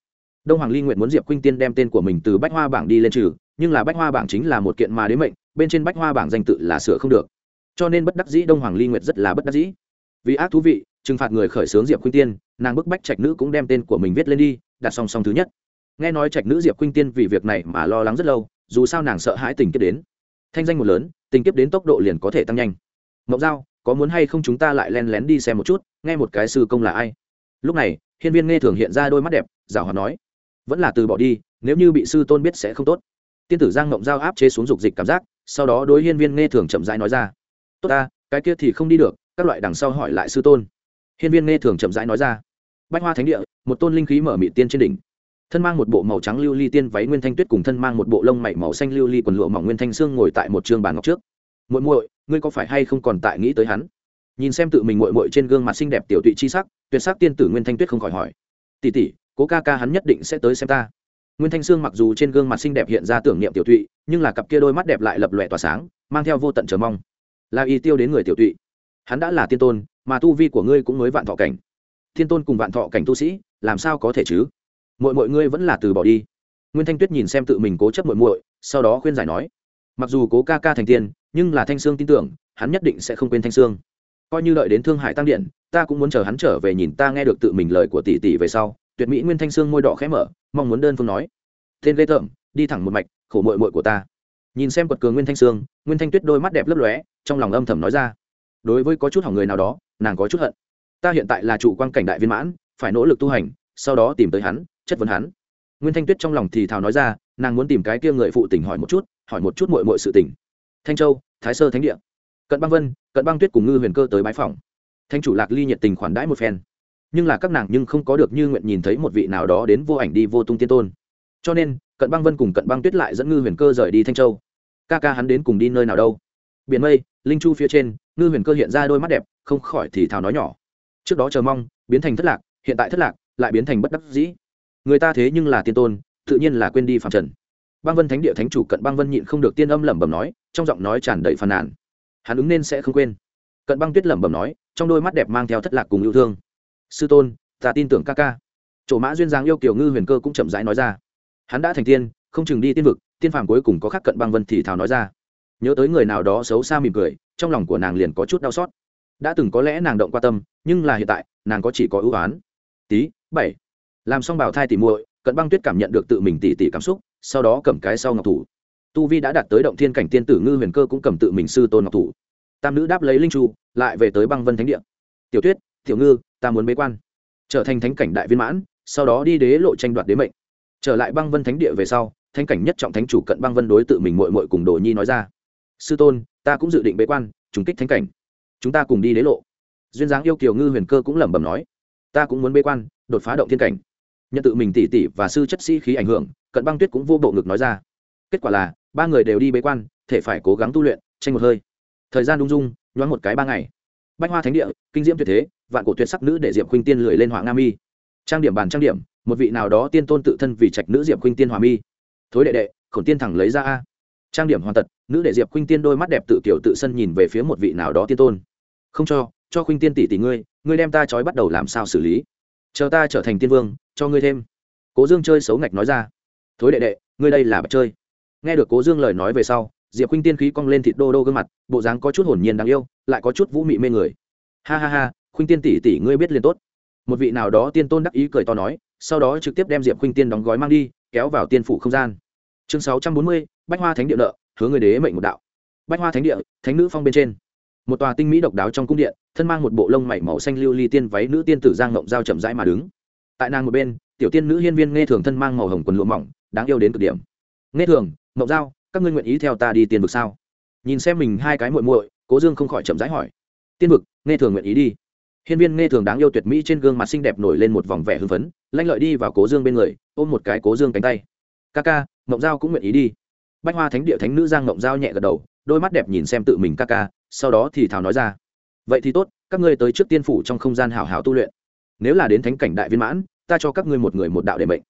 Đông hoàng ly nguyệt muốn diệp khuynh tiên đem tên của mình từ bách hoa bảng đi lên trừ, nhưng là bách hoa bảng chính là một kiện mà đến mệnh, bên trên bách hoa bảng danh tự là sửa không được. Cho nên bất đắc dĩ đông hoàng ly nguyệt rất là bất đắc dĩ. Vì ác thú vị, trừng phạt người khởi xướng diệp khuynh tiên, nàng bức bách trạch nữ cũng đem tên của mình viết lên đi, đặt song song thứ nhất. Nghe nói trạch nữ diệp khuynh tiên vì việc này mà lo lắng rất lâu, dù sao nàng sợ hãi tình kiếp đến. Thanh danh một lớn, tình kiếp đến tốc độ liền có thể tăng nhanh. Mộng giao có muốn hay không chúng ta lại len lén đi xem một chút, nghe một cái sư công là ai. Lúc này, hiên viên nghe thường hiện ra đôi mắt đẹp rào hòa nói, vẫn là từ bỏ đi, nếu như bị sư tôn biết sẽ không tốt. Tiên tử giang ngộng giao áp chế xuống dục dịch cảm giác, sau đó đối hiên viên nghe thường chậm rãi nói ra, tốt ta, cái kia thì không đi được, các loại đằng sau hỏi lại sư tôn. Hiên viên nghe thường chậm rãi nói ra, bách hoa thánh địa, một tôn linh khí mở mị tiên trên đỉnh, thân mang một bộ màu trắng lưu ly tiên váy nguyên thanh tuyết cùng thân mang một bộ lông mảy màu xanh lưu ly quần lụa mỏng nguyên thanh xương ngồi tại một trường bàn ngọc trước muội muội, ngươi có phải hay không còn tại nghĩ tới hắn? Nhìn xem tự mình muội muội trên gương mặt xinh đẹp tiểu tụy chi sắc, tuyệt sắc tiên tử nguyên thanh tuyết không khỏi hỏi. Tỷ tỷ, cố ca ca hắn nhất định sẽ tới xem ta. Nguyên thanh sương mặc dù trên gương mặt xinh đẹp hiện ra tưởng niệm tiểu tụy, nhưng là cặp kia đôi mắt đẹp lại lập lòe tỏa sáng, mang theo vô tận chờ mong. Là y tiêu đến người tiểu tụy. Hắn đã là tiên tôn, mà tu vi của ngươi cũng mới vạn thọ cảnh. Thiên tôn cùng vạn thọ cảnh tu sĩ, làm sao có thể chứ? Mọi mọi ngươi vẫn là từ bỏ đi. Nguyên thanh tuyết nhìn xem tự mình cố chấp muội muội, sau đó khuyên giải nói mặc dù cố ca ca thành tiên, nhưng là thanh sương tin tưởng, hắn nhất định sẽ không quên thanh sương. Coi như đợi đến thương hải tăng điện, ta cũng muốn chờ hắn trở về nhìn ta nghe được tự mình lời của tỷ tỷ về sau. Tuyệt mỹ nguyên thanh sương môi đỏ khẽ mở, mong muốn đơn phương nói. Tên lê tởm, đi thẳng một mạch, khổ mội mội của ta. Nhìn xem quật cường nguyên thanh sương, nguyên thanh tuyết đôi mắt đẹp lấp lóe, trong lòng âm thầm nói ra. Đối với có chút hỏng người nào đó, nàng có chút hận. Ta hiện tại là chủ quan cảnh đại viên mãn, phải nỗ lực tu hành, sau đó tìm tới hắn, chất vấn hắn. Nguyên thanh tuyết trong lòng thì thào nói ra, nàng muốn tìm cái kia người phụ tỉnh hỏi một chút hỏi một chút mội mội sự tỉnh thanh châu, thái sơ thánh địa. Cận băng vân, cận băng tuyết cùng ngư huyền cơ tới bái phòng thanh chủ lạc ly nhiệt tình khoản đãi một phen. Nhưng là các nàng nhưng không có được như nguyện nhìn thấy một vị nào đó đến vô ảnh đi vô tung tiên tôn. Cho nên, cận băng vân cùng cận băng tuyết lại dẫn ngư huyền cơ rời đi thanh châu. Ca ca hắn đến cùng đi nơi nào đâu? Biển mây, linh chu phía trên, ngư huyền cơ hiện ra đôi mắt đẹp, không khỏi thì thào nói nhỏ. Trước đó chờ mong, biến thành thất lạc, hiện tại thất lạc, lại biến thành bất đắc dĩ. Người ta thế nhưng là tiên tôn, tự nhiên là quên đi phạm trần băng vân thánh địa thánh chủ cận băng vân nhịn không được tiên âm lẩm bẩm nói, trong giọng nói tràn đầy phàn nàn. Hắn ứng nên sẽ không quên. Cận băng tuyết lẩm bẩm nói, trong đôi mắt đẹp mang theo thất lạc cùng yêu thương. Sư tôn, ta tin tưởng ca ca. Chỗ mã duyên giang yêu kiều ngư huyền cơ cũng chậm rãi nói ra. Hắn đã thành tiên, không chừng đi tiên vực, tiên phàm cuối cùng có khắc cận băng vân thì thào nói ra. Nhớ tới người nào đó xấu xa mỉm cười, trong lòng của nàng liền có chút đau xót. Đã từng có lẽ nàng động qua tâm, nhưng là hiện tại, nàng có chỉ có ưu oán. Tí, bảy. Làm xong bảo thai tỉ muội, cận băng tuyết cảm nhận được tự mình tỉ tỉ cảm xúc sau đó cầm cái sau ngọc thủ. Tu vi đã đạt tới động thiên cảnh tiên tử ngư huyền cơ cũng cầm tự mình sư tôn ngọc thủ. Tam nữ đáp lấy linh chu, lại về tới băng vân thánh địa. Tiểu tuyết, tiểu ngư, ta muốn bế quan. Trở thành thánh cảnh đại viên mãn, sau đó đi đế lộ tranh đoạt đế mệnh. Trở lại băng vân thánh địa về sau, thánh cảnh nhất trọng thánh chủ cận băng vân đối tự mình mội mội cùng đồ nhi nói ra. Sư tôn, ta cũng dự định bế quan, trùng kích thánh cảnh. Chúng ta cùng đi đế lộ. Duyên dáng yêu kiều ngư huyền cơ cũng lẩm bẩm nói. Ta cũng muốn bế quan, đột phá động thiên cảnh nhận tự mình tỉ tỉ và sư chất sĩ khí ảnh hưởng, cận băng tuyết cũng vô bộ ngực nói ra. Kết quả là, ba người đều đi bế quan, thể phải cố gắng tu luyện, tranh một hơi. Thời gian đung dung, nhoáng một cái ba ngày. Bách hoa thánh địa, kinh diễm tuyệt thế, vạn cổ tuyệt sắc nữ để diệp khuynh tiên lười lên hỏa nga mi. Trang điểm bàn trang điểm, một vị nào đó tiên tôn tự thân vì trạch nữ diệp khuynh tiên hòa mi. Thối đệ đệ, khổn tiên thẳng lấy ra a. Trang điểm hoàn tật, nữ đệ diệp khuynh tiên đôi mắt đẹp tự kiểu tự sân nhìn về phía một vị nào đó tiên tôn. Không cho cho khuynh tiên tỷ tỷ ngươi ngươi đem ta trói bắt đầu làm sao xử lý. Chờ ta trở thành tiên vương cho ngươi thêm. Cố dương chơi xấu ngạch nói ra. Thối đệ đệ, ngươi đây là bật chơi. Nghe được cố dương lời nói về sau, diệp khuynh tiên khí cong lên thịt đô đô gương mặt, bộ dáng có chút hồn nhiên đáng yêu, lại có chút vũ mị mê người. Ha ha ha, khuynh tiên tỷ tỷ ngươi biết liền tốt. Một vị nào đó tiên tôn đắc ý cười to nói, sau đó trực tiếp đem diệp khuynh tiên đóng gói mang đi, kéo vào tiên phủ không gian. Chương sáu trăm bốn mươi, bách hoa thánh địa nợ, hướng người đế mệnh một đạo. Bách hoa thánh địa, thánh nữ phong bên trên. Một tòa tinh mỹ độc đáo trong cung điện, thân mang một bộ lông mảy màu xanh lưu ly tiên váy nữ tiên tử giang ngộng giao chậm rãi mà đứng tại nàng một bên, tiểu tiên nữ hiên viên nghe thường thân mang màu hồng quần lụa mỏng, đáng yêu đến cực điểm. Nghe thường ngộng giao, các ngươi nguyện ý theo ta đi tiên vực sao? Nhìn xem mình hai cái muội muội, cố dương không khỏi chậm rãi hỏi. Tiên vực, nghe thường nguyện ý đi. Hiên viên nghe thường đáng yêu tuyệt mỹ trên gương mặt xinh đẹp nổi lên một vòng vẻ hưng phấn, lanh lợi đi vào cố dương bên người, ôm một cái cố dương cánh tay. Ca ca mộng giao cũng nguyện ý đi. Bách hoa thánh địa thánh nữ giang mộng giao nhẹ gật đầu, đôi mắt đẹp nhìn xem tự mình ca ca, sau đó thì thảo nói ra. Vậy thì tốt, các ngươi tới trước tiên phủ trong không gian hảo hảo tu luyện nếu là đến thánh cảnh đại viên mãn, ta cho các ngươi một người một đạo để mệnh.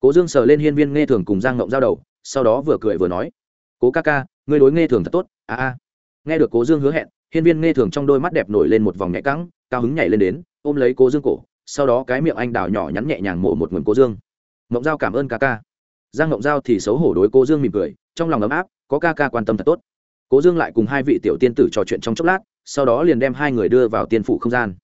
Cố dương sờ lên hiên viên nghe thường cùng giang ngộng giao đầu, sau đó vừa cười vừa nói, cố ca ca, ngươi đối nghe thường thật tốt, a a. Nghe được cố dương hứa hẹn, hiên viên nghe thường trong đôi mắt đẹp nổi lên một vòng nhẹ cắng cao hứng nhảy lên đến, ôm lấy cố dương cổ, sau đó cái miệng anh đào nhỏ nhắn nhẹ nhàng mổ một nguồn cố dương. Mộng giao cảm ơn ca ca. Giang ngộng giao thì xấu hổ đối cố dương mỉm cười, trong lòng ấm áp, có ca ca quan tâm thật tốt. Cố dương lại cùng hai vị tiểu tiên tử trò chuyện trong chốc lát, sau đó liền đem hai người đưa vào tiên phủ không gian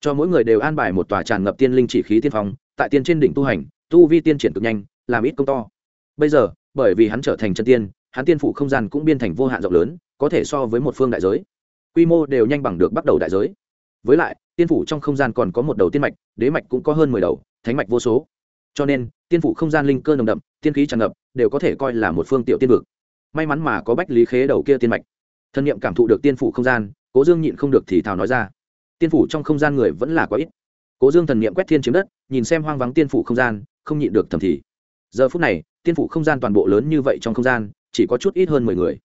cho mỗi người đều an bài một tòa tràn ngập tiên linh chỉ khí tiên phong, tại tiên trên đỉnh tu hành, tu vi tiên triển cực nhanh, làm ít công to. Bây giờ, bởi vì hắn trở thành chân tiên, hắn tiên phụ không gian cũng biên thành vô hạn rộng lớn, có thể so với một phương đại giới. Quy mô đều nhanh bằng được bắt đầu đại giới. Với lại, tiên phủ trong không gian còn có một đầu tiên mạch, đế mạch cũng có hơn mười đầu, thánh mạch vô số. Cho nên, tiên phủ không gian linh cơ nồng đậm, tiên khí tràn ngập, đều có thể coi là một phương tiểu tiên vực. May mắn mà có bách lý khế đầu kia tiên mạch. Thân nhiệm cảm thụ được tiên phủ không gian, cố dương nhịn không được thì thào nói ra tiên phủ trong không gian người vẫn là quá ít. Cố dương thần niệm quét thiên chiếm đất, nhìn xem hoang vắng tiên phủ không gian, không nhịn được thầm thì. Giờ phút này, tiên phủ không gian toàn bộ lớn như vậy trong không gian, chỉ có chút ít hơn mười người.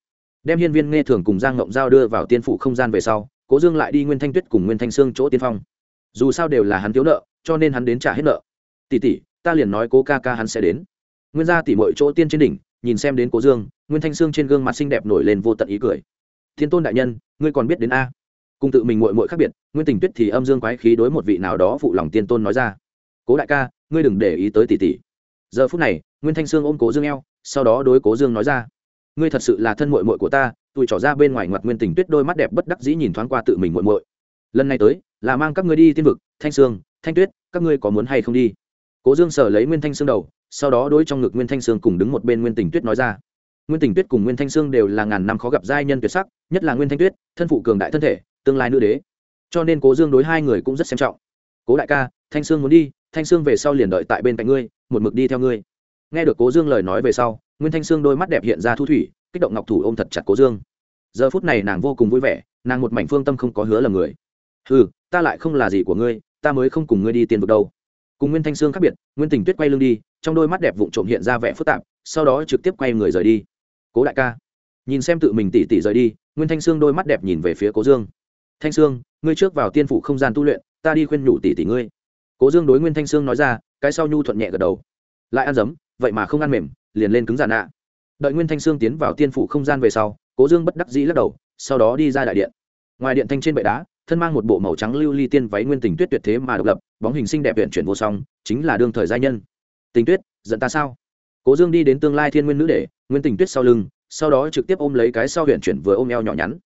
Đem hiên viên nghe thường cùng giang ngộng giao đưa vào tiên phủ không gian về sau, cố dương lại đi nguyên thanh tuyết cùng nguyên thanh sương chỗ tiên phong. Dù sao đều là hắn thiếu nợ, cho nên hắn đến trả hết nợ. Tỷ tỷ, ta liền nói cố ca ca hắn sẽ đến. Nguyên gia tỷ mọi chỗ tiên trên đỉnh, nhìn xem đến cố dương, nguyên thanh sương trên gương mặt xinh đẹp nổi lên vô tận ý cười. Thiên tôn đại nhân, ngươi còn biết đến a? Cùng tự mình muội muội khác biệt, nguyên tình tuyết thì âm dương quái khí đối một vị nào đó phụ lòng tiên tôn nói ra. Cố đại ca, ngươi đừng để ý tới tỷ tỷ. Giờ phút này, nguyên thanh sương ôm cố dương eo, sau đó đối cố dương nói ra. Ngươi thật sự là thân muội muội của ta tôi trỏ ra bên ngoài ngoặt nguyên tình tuyết đôi mắt đẹp bất đắc dĩ nhìn thoáng qua tự mình muội muội. lần này tới, là mang các ngươi đi tiên vực, thanh sương, thanh tuyết, các ngươi có muốn hay không đi? Cố dương sở lấy nguyên thanh sương đầu, sau đó đối trong ngực nguyên thanh sương cùng đứng một bên nguyên tình tuyết nói ra. Nguyên tình tuyết cùng nguyên thanh sương đều là ngàn năm khó gặp giai nhân tuyệt sắc, nhất là nguyên thanh tuyết, thân phụ cường đại thân thể tương lai nữ đế. Cho nên cố dương đối hai người cũng rất xem trọng. Cố đại ca, thanh sương muốn đi, thanh sương về sau liền đợi tại bên cạnh ngươi, một mực đi theo ngươi. Nghe được cố dương lời nói về sau, nguyên thanh sương đôi mắt đẹp hiện ra thu thủy, kích động ngọc thủ ôm thật chặt cố dương. Giờ phút này nàng vô cùng vui vẻ, nàng một mảnh phương tâm không có hứa là người. Ừ ta lại không là gì của ngươi, ta mới không cùng ngươi đi tiền vực đâu. Cùng nguyên thanh sương khác biệt, nguyên tình tuyết quay lưng đi, trong đôi mắt đẹp vụng trộm hiện ra vẻ phức tạp, sau đó trực tiếp quay người rời đi. Cố đại ca. Nhìn xem tự mình tỉ tỉ rời đi, nguyên thanh sương đôi mắt đẹp nhìn về phía cố dương thanh sương, ngươi trước vào tiên phủ không gian tu luyện, ta đi khuyên nhủ tỷ tỷ ngươi. Cố dương đối nguyên thanh sương nói ra, cái sau nhu thuận nhẹ gật đầu. Lại ăn dấm, vậy mà không ăn mềm, liền lên cứng giàn nạ. Đợi nguyên thanh sương tiến vào tiên phủ không gian về sau, cố dương bất đắc dĩ lắc đầu, sau đó đi ra đại điện. Ngoài điện thanh trên bệ đá, thân mang một bộ màu trắng lưu ly tiên váy nguyên tình tuyết tuyệt thế mà độc lập, bóng hình sinh đẹp viện chuyển vô song, chính là đương thời gia nhân. Tình tuyết, giận ta sao? Cố dương đi đến tương lai thiên nguyên nữ để, nguyên tình tuyết sau lưng, sau đó trực tiếp ôm lấy cái sau huyện chuyển vừa ôm eo nhỏ nhắn.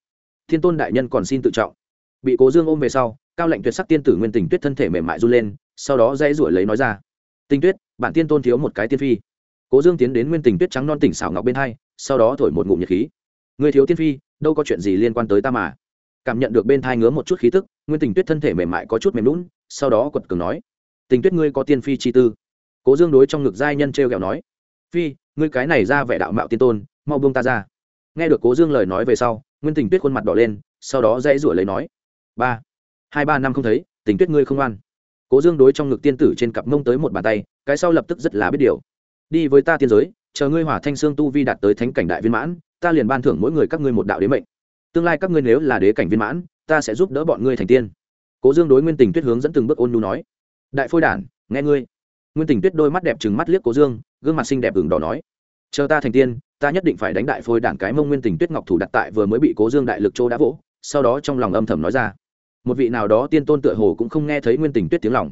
Thiên tôn đại nhân còn xin tự trọng bị cố dương ôm về sau, cao lệnh tuyệt sắc tiên tử nguyên tình tuyết thân thể mềm mại run lên, sau đó dãy ruổi lấy nói ra tinh tuyết, bản tiên tôn thiếu một cái tiên phi. Cố dương tiến đến nguyên tình tuyết trắng non tỉnh xảo ngọc bên hai, sau đó thổi một ngụm nhiệt khí. Người thiếu tiên phi, đâu có chuyện gì liên quan tới ta mà. Cảm nhận được bên thai ngứa một chút khí tức, nguyên tình tuyết thân thể mềm mại có chút mềm lún sau đó quật cường nói, tình tuyết ngươi có tiên phi chi tư? Cố dương đối trong ngực giai nhân t r e o kẹo nói, phi, ngươi cái này ra vẻ đạo mạo tiên tôn, mau buông ta ra. Nghe được cố dương lời nói về sau, nguyên tình tuyết khuôn mặt đỏ lên, sau đó dãy rủi lấy nói ba, hai ba năm không thấy, tình tuyết ngươi không oan. Cố dương đối trong ngực tiên tử trên cặp mông tới một bàn tay, cái sau lập tức rất là biết điều. Đi với ta tiên giới, chờ ngươi hỏa thanh sương tu vi đạt tới thánh cảnh đại viên mãn, ta liền ban thưởng mỗi người các ngươi một đạo đế mệnh. Tương lai các ngươi nếu là đế cảnh viên mãn, ta sẽ giúp đỡ bọn ngươi thành tiên. Cố dương đối nguyên tình tuyết hướng dẫn từng bước ôn nhu nói. Đại phôi đản, nghe ngươi. Nguyên tình tuyết đôi mắt đẹp trừng mắt liếc cố dương, gương mặt xinh đẹp ửng đỏ nói. Chờ ta thành tiên, ta nhất định phải đánh đại phôi đản cái mông nguyên tình tuyết ngọc thủ đặt tại vừa mới bị cố dương đại lực châu đã vỗ, sau đó trong lòng âm thầm nói ra một vị nào đó tiên tôn tựa hồ cũng không nghe thấy nguyên tình tuyết tiếng lòng.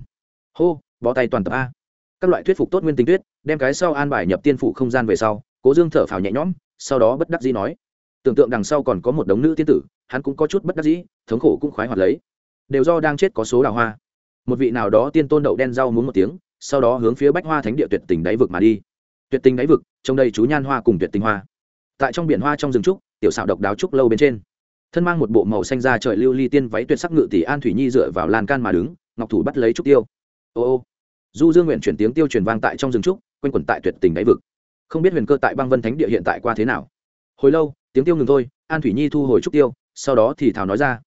Hô, bó tay toàn tập a. Các loại thuyết phục tốt nguyên tình tuyết, đem cái sau an bài nhập tiên phụ không gian về sau, cố dương thở phào nhẹ nhõm, sau đó bất đắc dĩ nói. Tưởng tượng đằng sau còn có một đống nữ tiên tử, hắn cũng có chút bất đắc dĩ, thống khổ cũng khoái hoạt lấy. Đều do đang chết có số đào hoa. Một vị nào đó tiên tôn đậu đen rau muốn một tiếng, sau đó hướng phía bách hoa thánh địa tuyệt tình đáy vực mà đi. Tuyệt tình đáy vực, trong đây chú nhan hoa cùng tuyệt tình hoa. Tại trong biển hoa trong rừng trúc, tiểu xạo độc đáo trúc lâu bên trên thân mang một bộ màu xanh da trời lưu ly tiên váy tuyệt sắc ngự tỷ an thủy nhi dựa vào lan can mà đứng, ngọc thủ bắt lấy trúc tiêu. Ô ô. Du dương nguyện chuyển tiếng tiêu truyền vang tại trong rừng trúc, quanh quẩn tại tuyệt tình đáy vực. Không biết huyền cơ tại băng vân thánh địa hiện tại qua thế nào. Hồi lâu, tiếng tiêu ngừng thôi, an thủy nhi thu hồi trúc tiêu, sau đó thì thào nói ra.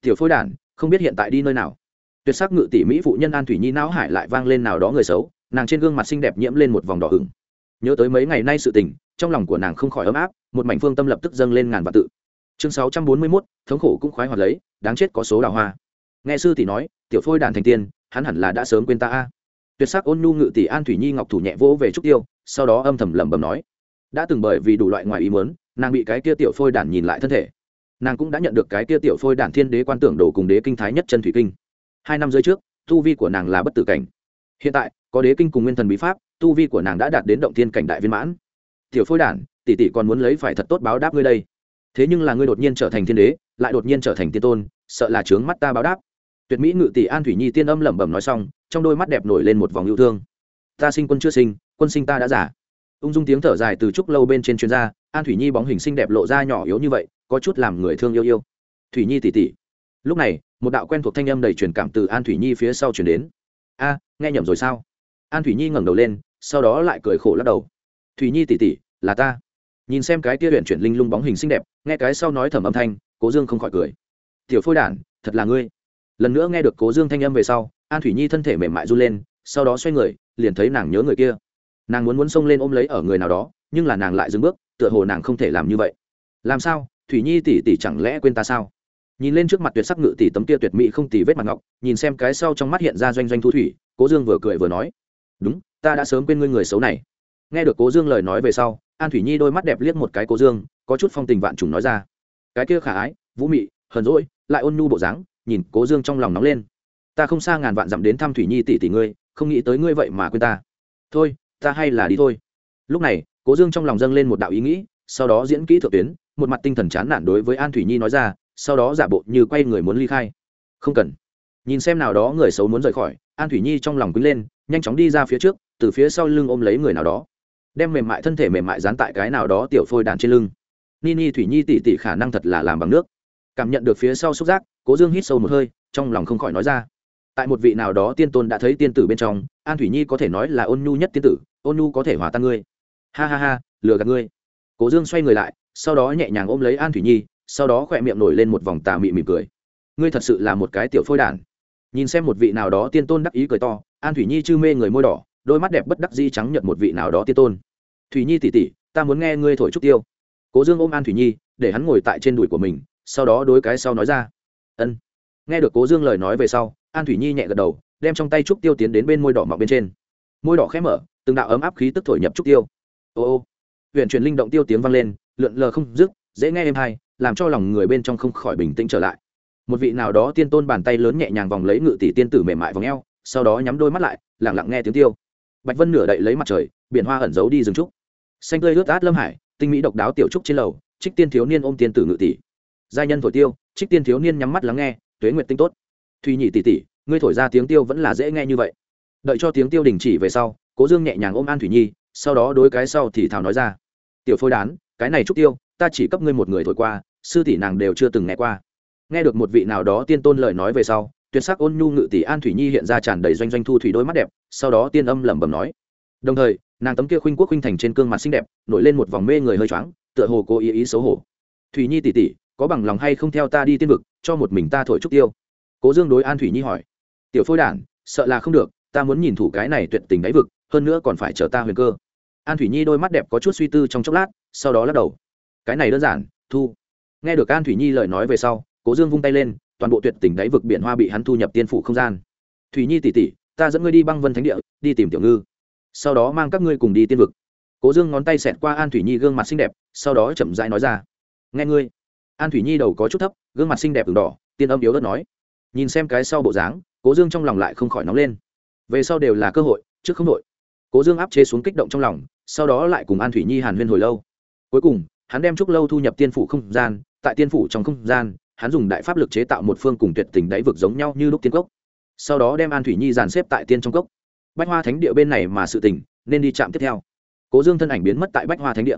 Tiểu phôi đản, không biết hiện tại đi nơi nào? Tuyệt sắc ngự tỷ mỹ phụ nhân an thủy nhi não hải lại vang lên nào đó người xấu, nàng trên gương mặt xinh đẹp nhiễm lên một vòng đỏ hừng nhớ tới mấy ngày nay sự tình, trong lòng của nàng không khỏi ấm áp, một mảnh phương tâm lập tức dâng lên ngàn vạn tự chương sáu trăm bốn mươi mốt, thống khổ cũng khoái hoạt lấy, đáng chết có số đào hoa. Nghe sư tỷ nói, tiểu phôi đàn thành tiên, hắn hẳn là đã sớm quên ta a. Tuyệt sắc ôn nhu ngự tỷ an thủy nhi ngọc thủ nhẹ vỗ về trúc tiêu, sau đó âm thầm lẩm bẩm nói. Đã từng bởi vì đủ loại ngoài ý muốn, nàng bị cái kia tiểu phôi đản nhìn lại thân thể. Nàng cũng đã nhận được cái kia tiểu phôi đản thiên đế quan tưởng đồ cùng đế kinh thái nhất chân thủy kinh. Hai năm dưới trước, tu vi của nàng là bất tử cảnh. Hiện tại, có đế kinh cùng nguyên thần bí pháp, tu vi của nàng đã đạt đến động thiên cảnh đại viên mãn. Tiểu phôi đản tỷ tỷ còn muốn lấy phải thật tốt báo đáp ngươi đây thế nhưng là ngươi đột nhiên trở thành thiên đế, lại đột nhiên trở thành tiên tôn, sợ là trướng mắt ta báo đáp. Tuyệt mỹ ngự tỷ an thủy nhi tiên âm lẩm bẩm nói xong, trong đôi mắt đẹp nổi lên một vòng yêu thương. Ta sinh quân chưa sinh, quân sinh ta đã giả ung dung tiếng thở dài từ trúc lâu bên trên chuyên gia an thủy nhi bóng hình xinh đẹp lộ ra nhỏ yếu như vậy, có chút làm người thương yêu yêu. Thủy nhi tỉ tỉ lúc này, một đạo quen thuộc thanh âm đầy truyền cảm từ an thủy nhi phía sau chuyển đến. A, nghe nhầm rồi sao? An thủy nhi ngẩng đầu lên, sau đó lại cười khổ lắc đầu. Thủy nhi tỉ tỉ là ta nhìn xem cái tia huyện chuyển linh lung bóng hình xinh đẹp, nghe cái sau nói thầm âm thanh, cố dương không khỏi cười. Tiểu phôi đản, thật là ngươi. Lần nữa nghe được cố dương thanh âm về sau, an thủy nhi thân thể mềm mại run lên, sau đó xoay người, liền thấy nàng nhớ người kia. Nàng muốn muốn xông lên ôm lấy ở người nào đó, nhưng là nàng lại dừng bước, tựa hồ nàng không thể làm như vậy. Làm sao? Thủy nhi tỷ tỷ chẳng lẽ quên ta sao? Nhìn lên trước mặt tuyệt sắc ngự tỷ tấm kia tuyệt mỹ không tỷ vết mặt ngọc, nhìn xem cái sau trong mắt hiện ra doanh doanh thu thủy, cố dương vừa cười vừa nói, đúng, ta đã sớm quên ngươi người xấu này. Nghe được cố dương lời nói về sau an thủy nhi đôi mắt đẹp liếc một cái cố dương, có chút phong tình vạn trùng nói ra. Cái kia khả ái, vũ mị, hờn rỗi lại ôn nhu bộ dáng, nhìn cố dương trong lòng nóng lên. Ta không xa ngàn vạn dặm đến thăm thủy nhi tỷ tỷ ngươi, không nghĩ tới ngươi vậy mà quên ta. Thôi, ta hay là đi thôi. Lúc này, cố dương trong lòng dâng lên một đạo ý nghĩ, sau đó diễn kỹ thượng tuyến, một mặt tinh thần chán nản đối với an thủy nhi nói ra, sau đó giả bộ như quay người muốn ly khai. Không cần. Nhìn xem nào đó người xấu muốn rời khỏi, an thủy nhi trong lòng quýnh lên, nhanh chóng đi ra phía trước, từ phía sau lưng ôm lấy người nào đó đem mềm mại thân thể mềm mại dán tại cái nào đó tiểu phôi đàn trên lưng. Ni ni thủy nhi tỉ tỉ khả năng thật là làm bằng nước. Cảm nhận được phía sau xúc giác, cố dương hít sâu một hơi, trong lòng không khỏi nói ra. Tại một vị nào đó tiên tôn đã thấy tiên tử bên trong, an thủy nhi có thể nói là ôn nhu nhất tiên tử, ôn nhu có thể hòa tan ngươi. Ha ha ha, lừa gạt ngươi. Cố dương xoay người lại, sau đó nhẹ nhàng ôm lấy an thủy nhi, sau đó khỏe miệng nổi lên một vòng tà mị mỉm cười. Ngươi thật sự là một cái tiểu phôi đản nhìn xem một vị nào đó tiên tôn đắc ý cười to, an thủy nhi chư mê người môi đỏ đôi mắt đẹp bất đắc di trắng nhận một vị nào đó tiên tôn. Thủy nhi tỉ tỉ ta muốn nghe ngươi thổi trúc tiêu. Cố dương ôm an thủy nhi, để hắn ngồi tại trên đùi của mình, sau đó đối cái sau nói ra. Ân. Nghe được cố dương lời nói về sau, an thủy nhi nhẹ gật đầu, đem trong tay trúc tiêu tiến đến bên môi đỏ mọc bên trên. Môi đỏ khẽ mở, từng đạo ấm áp khí tức thổi nhập trúc tiêu. Ô ô. Huyện truyền linh động tiêu tiếng vang lên, lượn lờ không dứt, dễ nghe êm hay làm cho lòng người bên trong không khỏi bình tĩnh trở lại. Một vị nào đó tiên tôn bàn tay lớn nhẹ nhàng vòng lấy ngự tỷ tiên tử mềm mại vòng eo, sau đó nhắm đôi mắt lại lẳng lặng nghe tiếng tiêu bạch vân nửa đậy lấy mặt trời, biển hoa ẩn giấu đi rừng trúc. Xanh tươi ướt át lâm hải, tinh mỹ độc đáo tiểu trúc trên lầu, trích tiên thiếu niên ôm tiên tử ngự tỷ. Giai nhân thổi tiêu, trích tiên thiếu niên nhắm mắt lắng nghe, tuế nguyệt tinh tốt. Thùy nhị tỷ tỷ, ngươi thổi ra tiếng tiêu vẫn là dễ nghe như vậy. Đợi cho tiếng tiêu đình chỉ về sau, cố dương nhẹ nhàng ôm an thủy nhi, sau đó đối cái sau thì thảo nói ra. Tiểu phôi đán, cái này trúc tiêu, ta chỉ cấp ngươi một người thổi qua, sư tỷ nàng đều chưa từng nghe qua. Nghe được một vị nào đó tiên tôn lời nói về sau tuyệt sắc ôn nhu ngự tỷ an thủy nhi hiện ra tràn đầy doanh doanh thu thủy đôi mắt đẹp, sau đó tiên âm lẩm bẩm nói. Đồng thời, nàng tấm kia khuynh quốc khuynh thành trên gương mặt xinh đẹp, nổi lên một vòng mê người hơi choáng, tựa hồ cô ý ý xấu hổ. Thủy nhi tỷ tỷ, có bằng lòng hay không theo ta đi tiên vực, cho một mình ta thổi trúc tiêu? Cố dương đối an thủy nhi hỏi. Tiểu phôi đản, sợ là không được, ta muốn nhìn thủ cái này tuyệt tình đáy vực, hơn nữa còn phải chờ ta huyền cơ. An thủy nhi đôi mắt đẹp có chút suy tư trong chốc lát, sau đó lắc đầu. Cái này đơn giản, thu. Nghe được an thủy nhi lời nói về sau, cố dương vung tay lên toàn bộ tuyệt tình đáy vực biển hoa bị hắn thu nhập tiên phủ không gian. Thủy nhi tỷ tỷ, ta dẫn ngươi đi băng vân thánh địa đi tìm tiểu ngư. Sau đó mang các ngươi cùng đi tiên vực. Cố dương ngón tay xẹt qua an thủy nhi gương mặt xinh đẹp sau đó chậm rãi nói ra. Nghe ngươi. An thủy nhi đầu có chút thấp gương mặt xinh đẹp ửng đỏ tiên âm yếu đất nói. Nhìn xem cái sau bộ dáng cố dương trong lòng lại không khỏi nóng lên. Về sau đều là cơ hội trước không đội. Cố dương áp chế xuống kích động trong lòng sau đó lại cùng an thủy nhi hàn huyên hồi lâu. Cuối cùng hắn đem trúc lâu thu nhập tiên phủ không gian tại tiên phủ trong không gian hắn dùng đại pháp lực chế tạo một phương cùng tuyệt tình đáy vực giống nhau như lúc tiên cốc. Sau đó đem an thủy nhi dàn xếp tại tiên trong cốc. Bách hoa thánh địa bên này mà sự tình, nên đi chạm tiếp theo. Cố dương thân ảnh biến mất tại bách hoa thánh địa.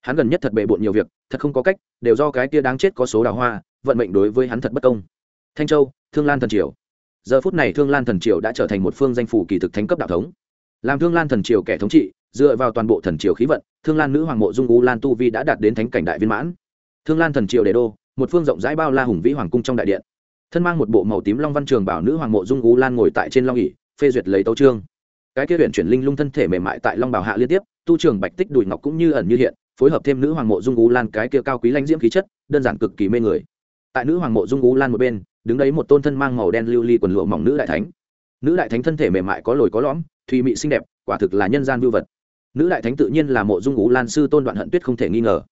Hắn gần nhất thật bề bộn nhiều việc, thật không có cách, đều do cái kia đáng chết có số đào hoa, vận mệnh đối với hắn thật bất công. Thanh châu, thương lan thần triều. Giờ phút này thương lan thần triều đã trở thành một phương danh phủ kỳ thực thánh cấp đạo thống. Làm thương lan thần triều kẻ thống trị, dựa vào toàn bộ thần triều khí vận, thương lan nữ hoàng mộ dung u lan tu vi đã đạt đến thánh cảnh đại viên mãn. Thương lan thần triều đế đô một phương rộng rãi bao la hùng vĩ hoàng cung trong đại điện. Thân mang một bộ màu tím long văn trường bảo nữ hoàng mộ dung ú lan ngồi tại trên long ỉ phê duyệt lấy tấu trương cái kia huyện chuyển linh lung thân thể mềm mại tại long bảo hạ liên tiếp, tu trường bạch tích đùi ngọc cũng như ẩn như hiện, phối hợp thêm nữ hoàng mộ dung ú lan cái kia cao quý lãnh diễm khí chất, đơn giản cực kỳ mê người. Tại nữ hoàng mộ dung ú lan một bên, đứng đấy một tôn thân mang màu đen lưu ly quần lụa mỏng nữ đại thánh. Nữ đại thánh thân thể mềm mại có lồi có lõm, thùy mị xinh đẹp, quả thực là nhân gian vưu vật. Nữ đại thánh tự nhiên là mộ dung ú lan sư tôn đoạn hận tuyết không thể nghi ngờ.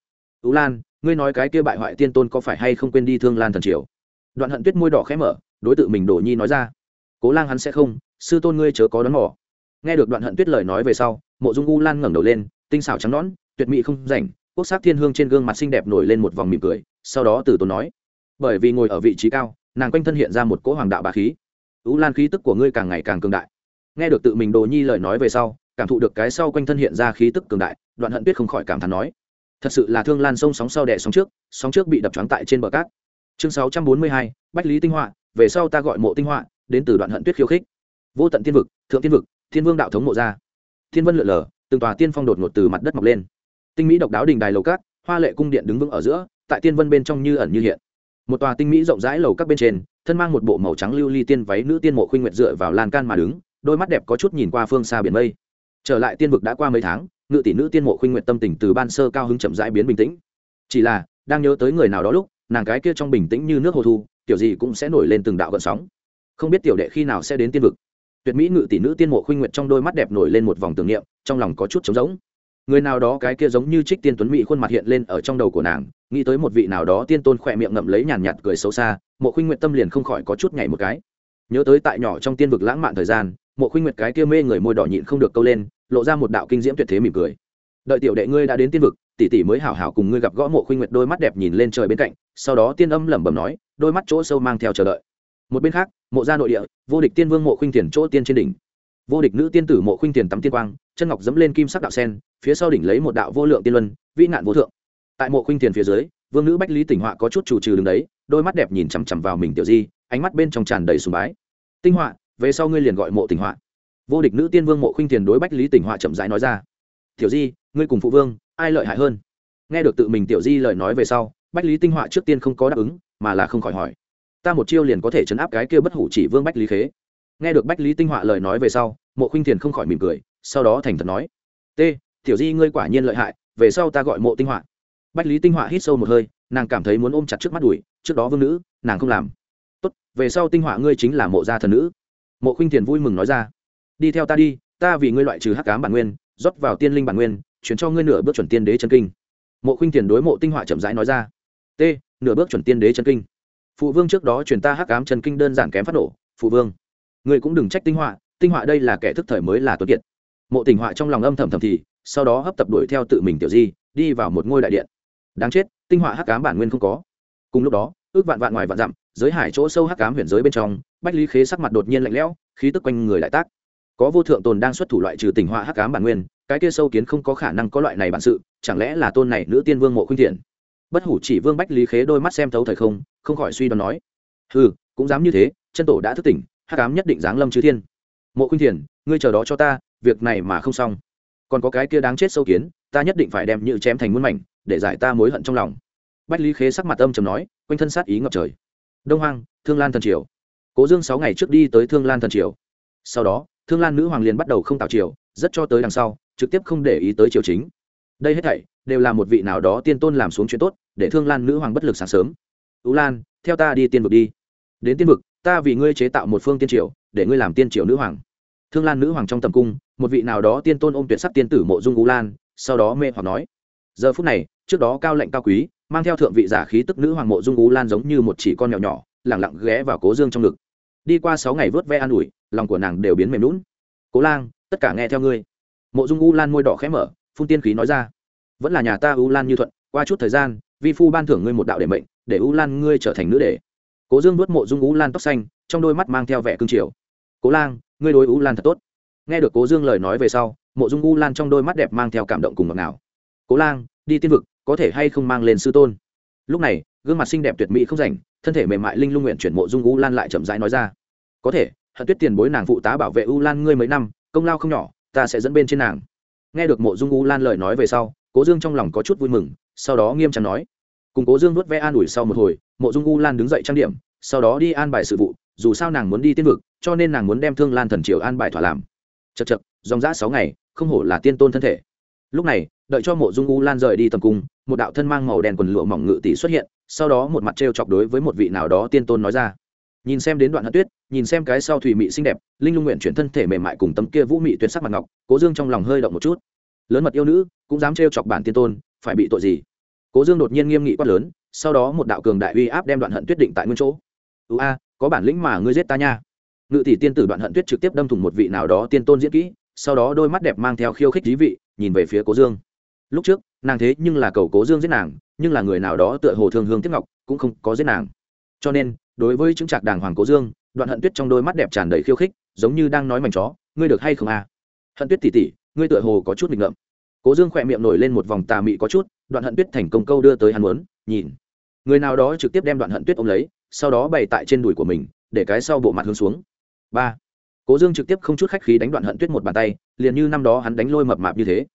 U lan ngươi nói cái kia bại hoại tiên tôn có phải hay không quên đi thương lan thần triều? Đoạn hận tuyết môi đỏ khẽ mở, đối tượng mình đổ nhi nói ra. Cố lang hắn sẽ không, sư tôn ngươi chớ có đón mỏ nghe được đoạn hận tuyết lời nói về sau, mộ dung u lan ngẩng đầu lên, tinh xảo trắng nõn, tuyệt mỹ không rảnh, quốc sắc thiên hương trên gương mặt xinh đẹp nổi lên một vòng mỉm cười, sau đó từ tốn nói, bởi vì ngồi ở vị trí cao, nàng quanh thân hiện ra một cỗ hoàng đạo bà khí. U lan khí tức của ngươi càng ngày càng cường đại. Nghe được tự mình đồ nhi lời nói về sau, cảm thụ được cái sau quanh thân hiện ra khí tức cường đại, đoạn hận tuyết không khỏi cảm thán nói thật sự là thương lan sông sóng sau đẻ sóng trước sóng trước bị đập trắng tại trên bờ cát. Chương sáu trăm bốn mươi hai, bách lý tinh họa, về sau ta gọi mộ tinh họa, đến từ đoạn hận tuyết khiêu khích. Vô tận tiên vực, thượng tiên vực, thiên vương đạo thống mộ gia thiên vân lượn lờ, từng tòa tiên phong đột ngột từ mặt đất mọc lên. Tinh mỹ độc đáo đình đài lầu cát, hoa lệ cung điện đứng vững ở giữa, tại tiên vân bên trong như ẩn như hiện. Một tòa tinh mỹ rộng rãi lầu các bên trên, thân mang một bộ màu trắng lưu ly tiên váy nữ tiên mộ khuynh nguyệt dựa vào lan can mà đứng, đôi mắt đẹp có chút nhìn qua phương xa biển mây. Trở lại tiên vực đã qua mấy tháng ngự tỷ nữ tiên mộ khuynh nguyện tâm tình từ ban sơ cao hứng chậm rãi biến bình tĩnh. Chỉ là, đang nhớ tới người nào đó lúc, nàng cái kia trong bình tĩnh như nước hồ thu tiểu gì cũng sẽ nổi lên từng đạo gợn sóng. Không biết tiểu đệ khi nào sẽ đến tiên vực. Tuyệt mỹ ngự tỷ nữ tiên mộ khuynh nguyện trong đôi mắt đẹp nổi lên một vòng tưởng niệm, trong lòng có chút trống rỗng. Người nào đó cái kia giống như trích tiên tuấn mỹ khuôn mặt hiện lên ở trong đầu của nàng, nghĩ tới một vị nào đó tiên tôn khỏe miệng ngậm lấy nhàn nhạt cười xấu xa, mộ khuynh nguyện tâm liền không khỏi có chút nhảy một cái. Nhớ tới tại nhỏ trong tiên vực lãng mạn thời gian, mộ khuynh nguyệt cái kia mê người môi đỏ nhịn không được câu lên lộ ra một đạo kinh diễm tuyệt thế mỉm cười. Đợi tiểu đệ ngươi đã đến tiên vực, tỷ tỷ mới hảo hảo cùng ngươi gặp gõ mộ khuynh nguyệt đôi mắt đẹp nhìn lên trời bên cạnh, sau đó tiên âm lẩm bẩm nói, đôi mắt chỗ sâu mang theo chờ đợi. Một bên khác, mộ gia nội địa, vô địch tiên vương mộ khuynh tiền chỗ tiên trên đỉnh. Vô địch nữ tiên tử mộ khuynh tiền tắm tiên quang, chân ngọc dẫm lên kim sắc đạo sen, phía sau đỉnh lấy một đạo vô lượng tiên luân, vĩ nạn vô thượng. Tại mộ khuynh tiền phía dưới, vương nữ bách lý tỉnh họa có chút chủ trừ đứng đấy, đôi mắt đẹp nhìn chằm chằm vào mình tiểu di, ánh mắt bên trong tràn đầy sùng bái. Tinh họa, về sau ngươi liền gọi mộ tình họa vô địch nữ tiên vương mộ khuynh tiền đối bách lý tỉnh họa chậm rãi nói ra. Tiểu di, ngươi cùng phụ vương, ai lợi hại hơn? Nghe được tự mình tiểu di lời nói về sau, bách lý tinh họa trước tiên không có đáp ứng, mà là không khỏi hỏi. Ta một chiêu liền có thể chấn áp cái kia bất hủ chỉ vương bách lý khế? Nghe được bách lý tinh họa lời nói về sau, mộ khuynh thiền không khỏi mỉm cười, sau đó thành thật nói. T, tiểu di, ngươi quả nhiên lợi hại, về sau ta gọi mộ tinh họa. Bách lý tinh họa hít sâu một hơi, nàng cảm thấy muốn ôm chặt trước mắt đùi, trước đó vương nữ, nàng không làm. Tốt, về sau tinh họa ngươi chính là mộ gia thần nữ. Mộ khinh thiền vui mừng nói ra đi theo ta đi, ta vì ngươi loại trừ hắc cám bản nguyên, rót vào tiên linh bản nguyên, chuyển cho ngươi nửa bước chuẩn tiên đế chân kinh. Mộ khuynh thiền đối mộ tinh họa chậm rãi nói ra. T, nửa bước chuẩn tiên đế chân kinh. Phụ vương trước đó chuyển ta hắc cám chân kinh đơn giản kém phát nổ, phụ vương. Ngươi cũng đừng trách tinh họa tinh họa đây là kẻ thức thời mới là tuấn kiệt. Mộ tình họa trong lòng âm thầm thầm thì, sau đó hấp tập đuổi theo tự mình tiểu di, đi vào một ngôi đại điện. Đáng chết, tinh họa hắc cám bản nguyên không có. Cùng lúc đó, ước vạn vạn ngoài vạn dặm, giới hải chỗ sâu hắc cám huyền giới bên trong, bách lý khế sắc mặt đột nhiên lạnh lẽo, khí tức quanh người đại tác có vô thượng tồn đang xuất thủ loại trừ tình họa hắc ám bản nguyên, cái kia sâu kiến không có khả năng có loại này bản sự, chẳng lẽ là tôn này nữ tiên vương mộ khuynh thiện bất hủ chỉ vương bách lý khế đôi mắt xem thấu thời không không khỏi suy đoán nói ừ cũng dám như thế, chân tổ đã thức tỉnh, hắc ám nhất định giáng lâm chư thiên. Mộ khuynh thiện ngươi chờ đó cho ta, việc này mà không xong. Còn có cái kia đáng chết sâu kiến, ta nhất định phải đem như chém thành muôn mảnh, để giải ta mối hận trong lòng. Bách lý khế sắc mặt âm trầm nói, quanh thân sát ý ngập trời. Đông hoang, thương lan thần triều. Cố dương sáu ngày trước đi tới thương lan thần triều sau đó, thương lan nữ hoàng liền bắt đầu không tạo triều, rất cho tới đằng sau, trực tiếp không để ý tới triều chính. Đây hết thảy đều là một vị nào đó tiên tôn làm xuống chuyện tốt, để thương lan nữ hoàng bất lực sáng sớm. Tú lan, theo ta đi tiên vực đi. Đến tiên vực, ta vì ngươi chế tạo một phương tiên triều, để ngươi làm tiên triều nữ hoàng. Thương lan nữ hoàng trong tầm cung, một vị nào đó tiên tôn ôm tuyệt sắc tiên tử mộ dung ú lan, sau đó mê hoặc nói, giờ phút này, trước đó cao lệnh cao quý, mang theo thượng vị giả khí tức nữ hoàng mộ dung ú lan giống như một chỉ con nhỏ nhỏ, lẳng lặng ghé vào cố dương trong ngực. Đi qua sáu ngày vớt ve an ủi lòng của nàng đều biến mềm lún. Cố lang, tất cả nghe theo ngươi. Mộ dung u lan môi đỏ khẽ mở, phun tiên khí nói ra. Vẫn là nhà ta u lan như thuận, qua chút thời gian, vi phu ban thưởng ngươi một đạo để mệnh, để u lan ngươi trở thành nữ đệ. Cố dương nuốt mộ dung u lan tóc xanh, trong đôi mắt mang theo vẻ cương triều. Cố lang, ngươi đối u lan thật tốt. Nghe được cố dương lời nói về sau, mộ dung u lan trong đôi mắt đẹp mang theo cảm động cùng ngọt ngào. Cố lang, đi tiên vực, có thể hay không mang lên sư tôn? Lúc này, gương mặt xinh đẹp tuyệt mỹ không rảnh, thân thể mềm mại linh lung nguyện chuyển mộ dung u lan lại chậm rãi nói ra. Có thể hận tuyết tiền bối nàng phụ tá bảo vệ u lan ngươi mấy năm, công lao không nhỏ, ta sẽ dẫn bên trên nàng. Nghe được mộ dung u lan lời nói về sau, cố dương trong lòng có chút vui mừng, sau đó nghiêm trọng nói. Cùng cố dương nuốt ve an ủi sau một hồi, mộ dung u lan đứng dậy trang điểm, sau đó đi an bài sự vụ, dù sao nàng muốn đi tiên vực, cho nên nàng muốn đem thương lan thần triều an bài thỏa làm. Chật chật dòng g sáu ngày, không hổ là tiên tôn thân thể. Lúc này, đợi cho mộ dung u lan rời đi tầm cung, một đạo thân mang màu đen quần lụa mỏng ngự tỷ xuất hiện, sau đó một mặt t r e o chọc đối với một vị nào đó tiên tôn nói ra. Nhìn xem đến đoạn hận tuyết nhìn xem cái sau thủy mị xinh đẹp, linh lung nguyện chuyển thân thể mềm mại cùng tấm kia vũ mị tuyệt sắc mặt ngọc, cố dương trong lòng hơi động một chút. Lớn mật yêu nữ, cũng dám trêu chọc bản tiên tôn, phải bị tội gì? Cố dương đột nhiên nghiêm nghị quát lớn, sau đó một đạo cường đại uy áp đem đoạn hận tuyết định tại nguyên chỗ. Ưu a, có bản lĩnh mà ngươi giết ta nha. Ngự tỷ tiên tử đoạn hận tuyết trực tiếp đâm thủng một vị nào đó tiên tôn diễn kỹ, sau đó đôi mắt đẹp mang theo khiêu khích dí vị, nhìn về phía cố dương. Lúc trước, nàng thế nhưng là cầu cố dương giết nàng, nhưng là người nào đó tựa hồ thương hương tiếp ngọc, cũng không có giết nàng. Cho nên, đối với chứng trạc đàng hoàng cố dương đoạn hận tuyết trong đôi mắt đẹp tràn đầy khiêu khích, giống như đang nói mảnh chó, ngươi được hay không à hận tuyết tỉ tỉ, ngươi tựa hồ có chút nghịch ngợm. Cố dương khỏe miệng nổi lên một vòng tà mị có chút, đoạn hận tuyết thành công câu đưa tới hắn muốn, nhìn. Người nào đó trực tiếp đem đoạn hận tuyết ôm lấy, sau đó bày tại trên đùi của mình, để cái sau bộ mặt hướng xuống. Ba. Cố dương trực tiếp không chút khách khí đánh đoạn hận tuyết một bàn tay, liền như năm đó hắn đánh lôi mập mạp như thế.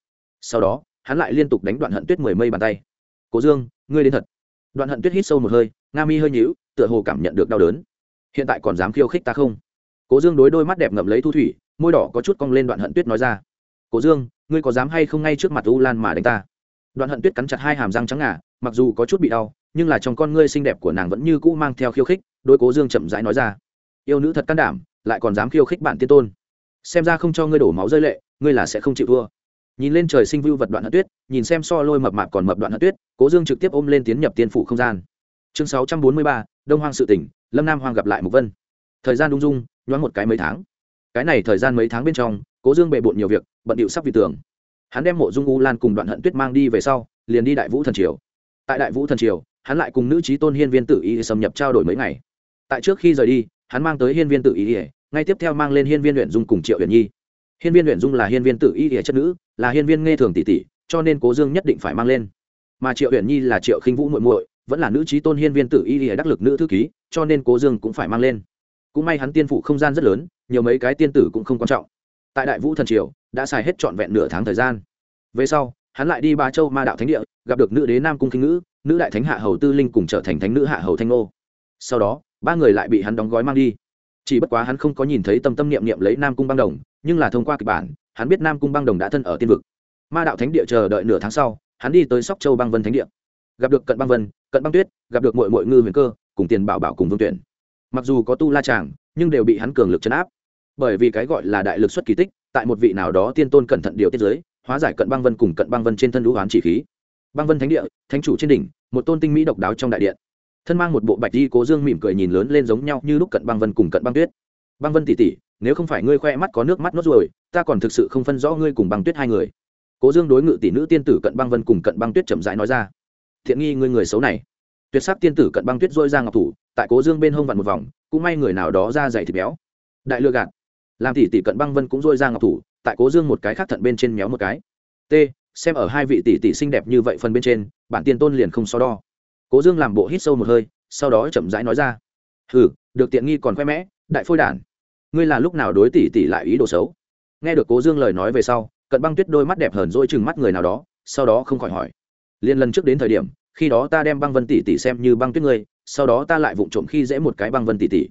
Sau đó, hắn lại liên tục đánh đoạn hận tuyết mười mây bàn tay. Cố dương, ngươi đến thật. Đoạn hận tuyết hít sâu một hơi, nga mi hơi nhíu, tựa hồ cảm nhận được đau đớn hiện tại còn dám khiêu khích ta không? Cố dương đối đôi mắt đẹp ngậm lấy thu thủy, môi đỏ có chút cong lên đoạn hận tuyết nói ra. Cố dương, ngươi có dám hay không ngay trước mặt u lan mà đánh ta? Đoạn hận tuyết cắn chặt hai hàm răng trắng ngà, mặc dù có chút bị đau, nhưng là trong con ngươi xinh đẹp của nàng vẫn như cũ mang theo khiêu khích đôi cố dương chậm rãi nói ra. Yêu nữ thật can đảm, lại còn dám khiêu khích bạn tiên tôn. Xem ra không cho ngươi đổ máu rơi lệ, ngươi là sẽ không chịu thua. Nhìn lên trời sinh vưu vật đoạn hận tuyết, nhìn xem so lôi mập mạp còn mập đoạn hận tuyết, cố dương trực tiếp ôm lên tiến nhập tiên phủ không gian. Chương sáu trăm bốn mươi ba, đông hoang sự tỉnh lâm nam hoang gặp lại mục vân thời gian đung dung nhoáng một cái mấy tháng cái này thời gian mấy tháng bên trong cố dương bề bộn nhiều việc bận điệu sắp vì tường hắn đem mộ dung u lan cùng đoạn hận tuyết mang đi về sau liền đi đại vũ thần triều tại đại vũ thần triều hắn lại cùng nữ trí tôn hiên viên tự ý xâm nhập trao đổi mấy ngày tại trước khi rời đi hắn mang tới hiên viên tự ý ngay tiếp theo mang lên hiên viên luyện dung cùng triệu huyền nhi hiên viên luyện dung là hiên viên tự ý chất nữ là hiên viên nghe thường tỷ tỷ cho nên cố dương nhất định phải mang lên mà triệu huyền nhi là triệu khinh vũ muội muội vẫn là nữ trí tôn hiên viên tử y đắc lực nữ thư ký cho nên cố dương cũng phải mang lên. Cũng may hắn tiên phụ không gian rất lớn, nhiều mấy cái tiên tử cũng không quan trọng. Tại đại vũ thần triều, đã xài hết trọn vẹn nửa tháng thời gian. Về sau, hắn lại đi ba châu ma đạo thánh địa, gặp được nữ đế nam cung kinh ngữ, nữ đại thánh hạ hầu tư linh cùng trở thành thánh nữ hạ hầu thanh ngô. Sau đó, ba người lại bị hắn đóng gói mang đi. Chỉ bất quá hắn không có nhìn thấy tâm tâm niệm niệm lấy nam cung băng đồng, nhưng là thông qua kịch bản, hắn biết nam cung băng đồng đã thân ở tiên vực. Ma đạo thánh địa chờ đợi nửa tháng sau, hắn đi tới sóc châu băng vân thánh địa. Gặp được cận băng vân, cận băng tuyết, gặp được mội mội ngư huyền cơ cùng tiền bảo bảo cùng vương tuyển. Mặc dù có tu la tràng nhưng đều bị hắn cường lực chấn áp. Bởi vì cái gọi là đại lực xuất kỳ tích, tại một vị nào đó tiên tôn cẩn thận điều tiết giới hóa giải cận băng vân cùng cận băng vân trên thân lũ hoán chỉ khí. Băng vân thánh địa, thánh chủ trên đỉnh, một tôn tinh mỹ độc đáo trong đại điện. Thân mang một bộ bạch di cố dương mỉm cười nhìn lớn lên giống nhau như lúc cận băng vân cùng cận băng tuyết. Băng vân tỉ tỉ nếu không phải ngươi khoe mắt có nước mắt nốt ruồi ta còn thực sự không phân rõ ngươi cùng băng tuyết hai người. Cố dương đối ngự tỷ nữ tiên tử cận băng vân cùng cận băng tuyết chậm rãi nói ra. Thiện nghi ngươi người xấu này tuyệt sắc tiên tử cận băng tuyết dôi ra ngọc thủ, tại cố dương bên hông vặn một vòng, cũng may người nào đó ra dày thịt béo. Đại lừa gạt. Làm tỷ tỷ cận băng vân cũng dôi ra ngọc thủ, tại cố dương một cái khác thận bên trên méo một cái. T, xem ở hai vị tỷ tỷ xinh đẹp như vậy phần bên trên, bản tiên tôn liền không so đo. Cố dương làm bộ hít sâu một hơi, sau đó chậm rãi nói ra. Hừ, được tiện nghi còn khoe mẽ, đại phôi đản. Ngươi là lúc nào đối tỷ tỷ lại ý đồ xấu? Nghe được cố dương lời nói về sau, cận băng tuyết đôi mắt đẹp hờn dỗi chừng mắt người nào đó, sau đó không khỏi hỏi. Liên lần trước đến thời điểm khi đó ta đem băng vân tỷ tỷ xem như băng tuyết ngươi, sau đó ta lại vụng trộm khi dễ một cái băng vân tỷ tỷ.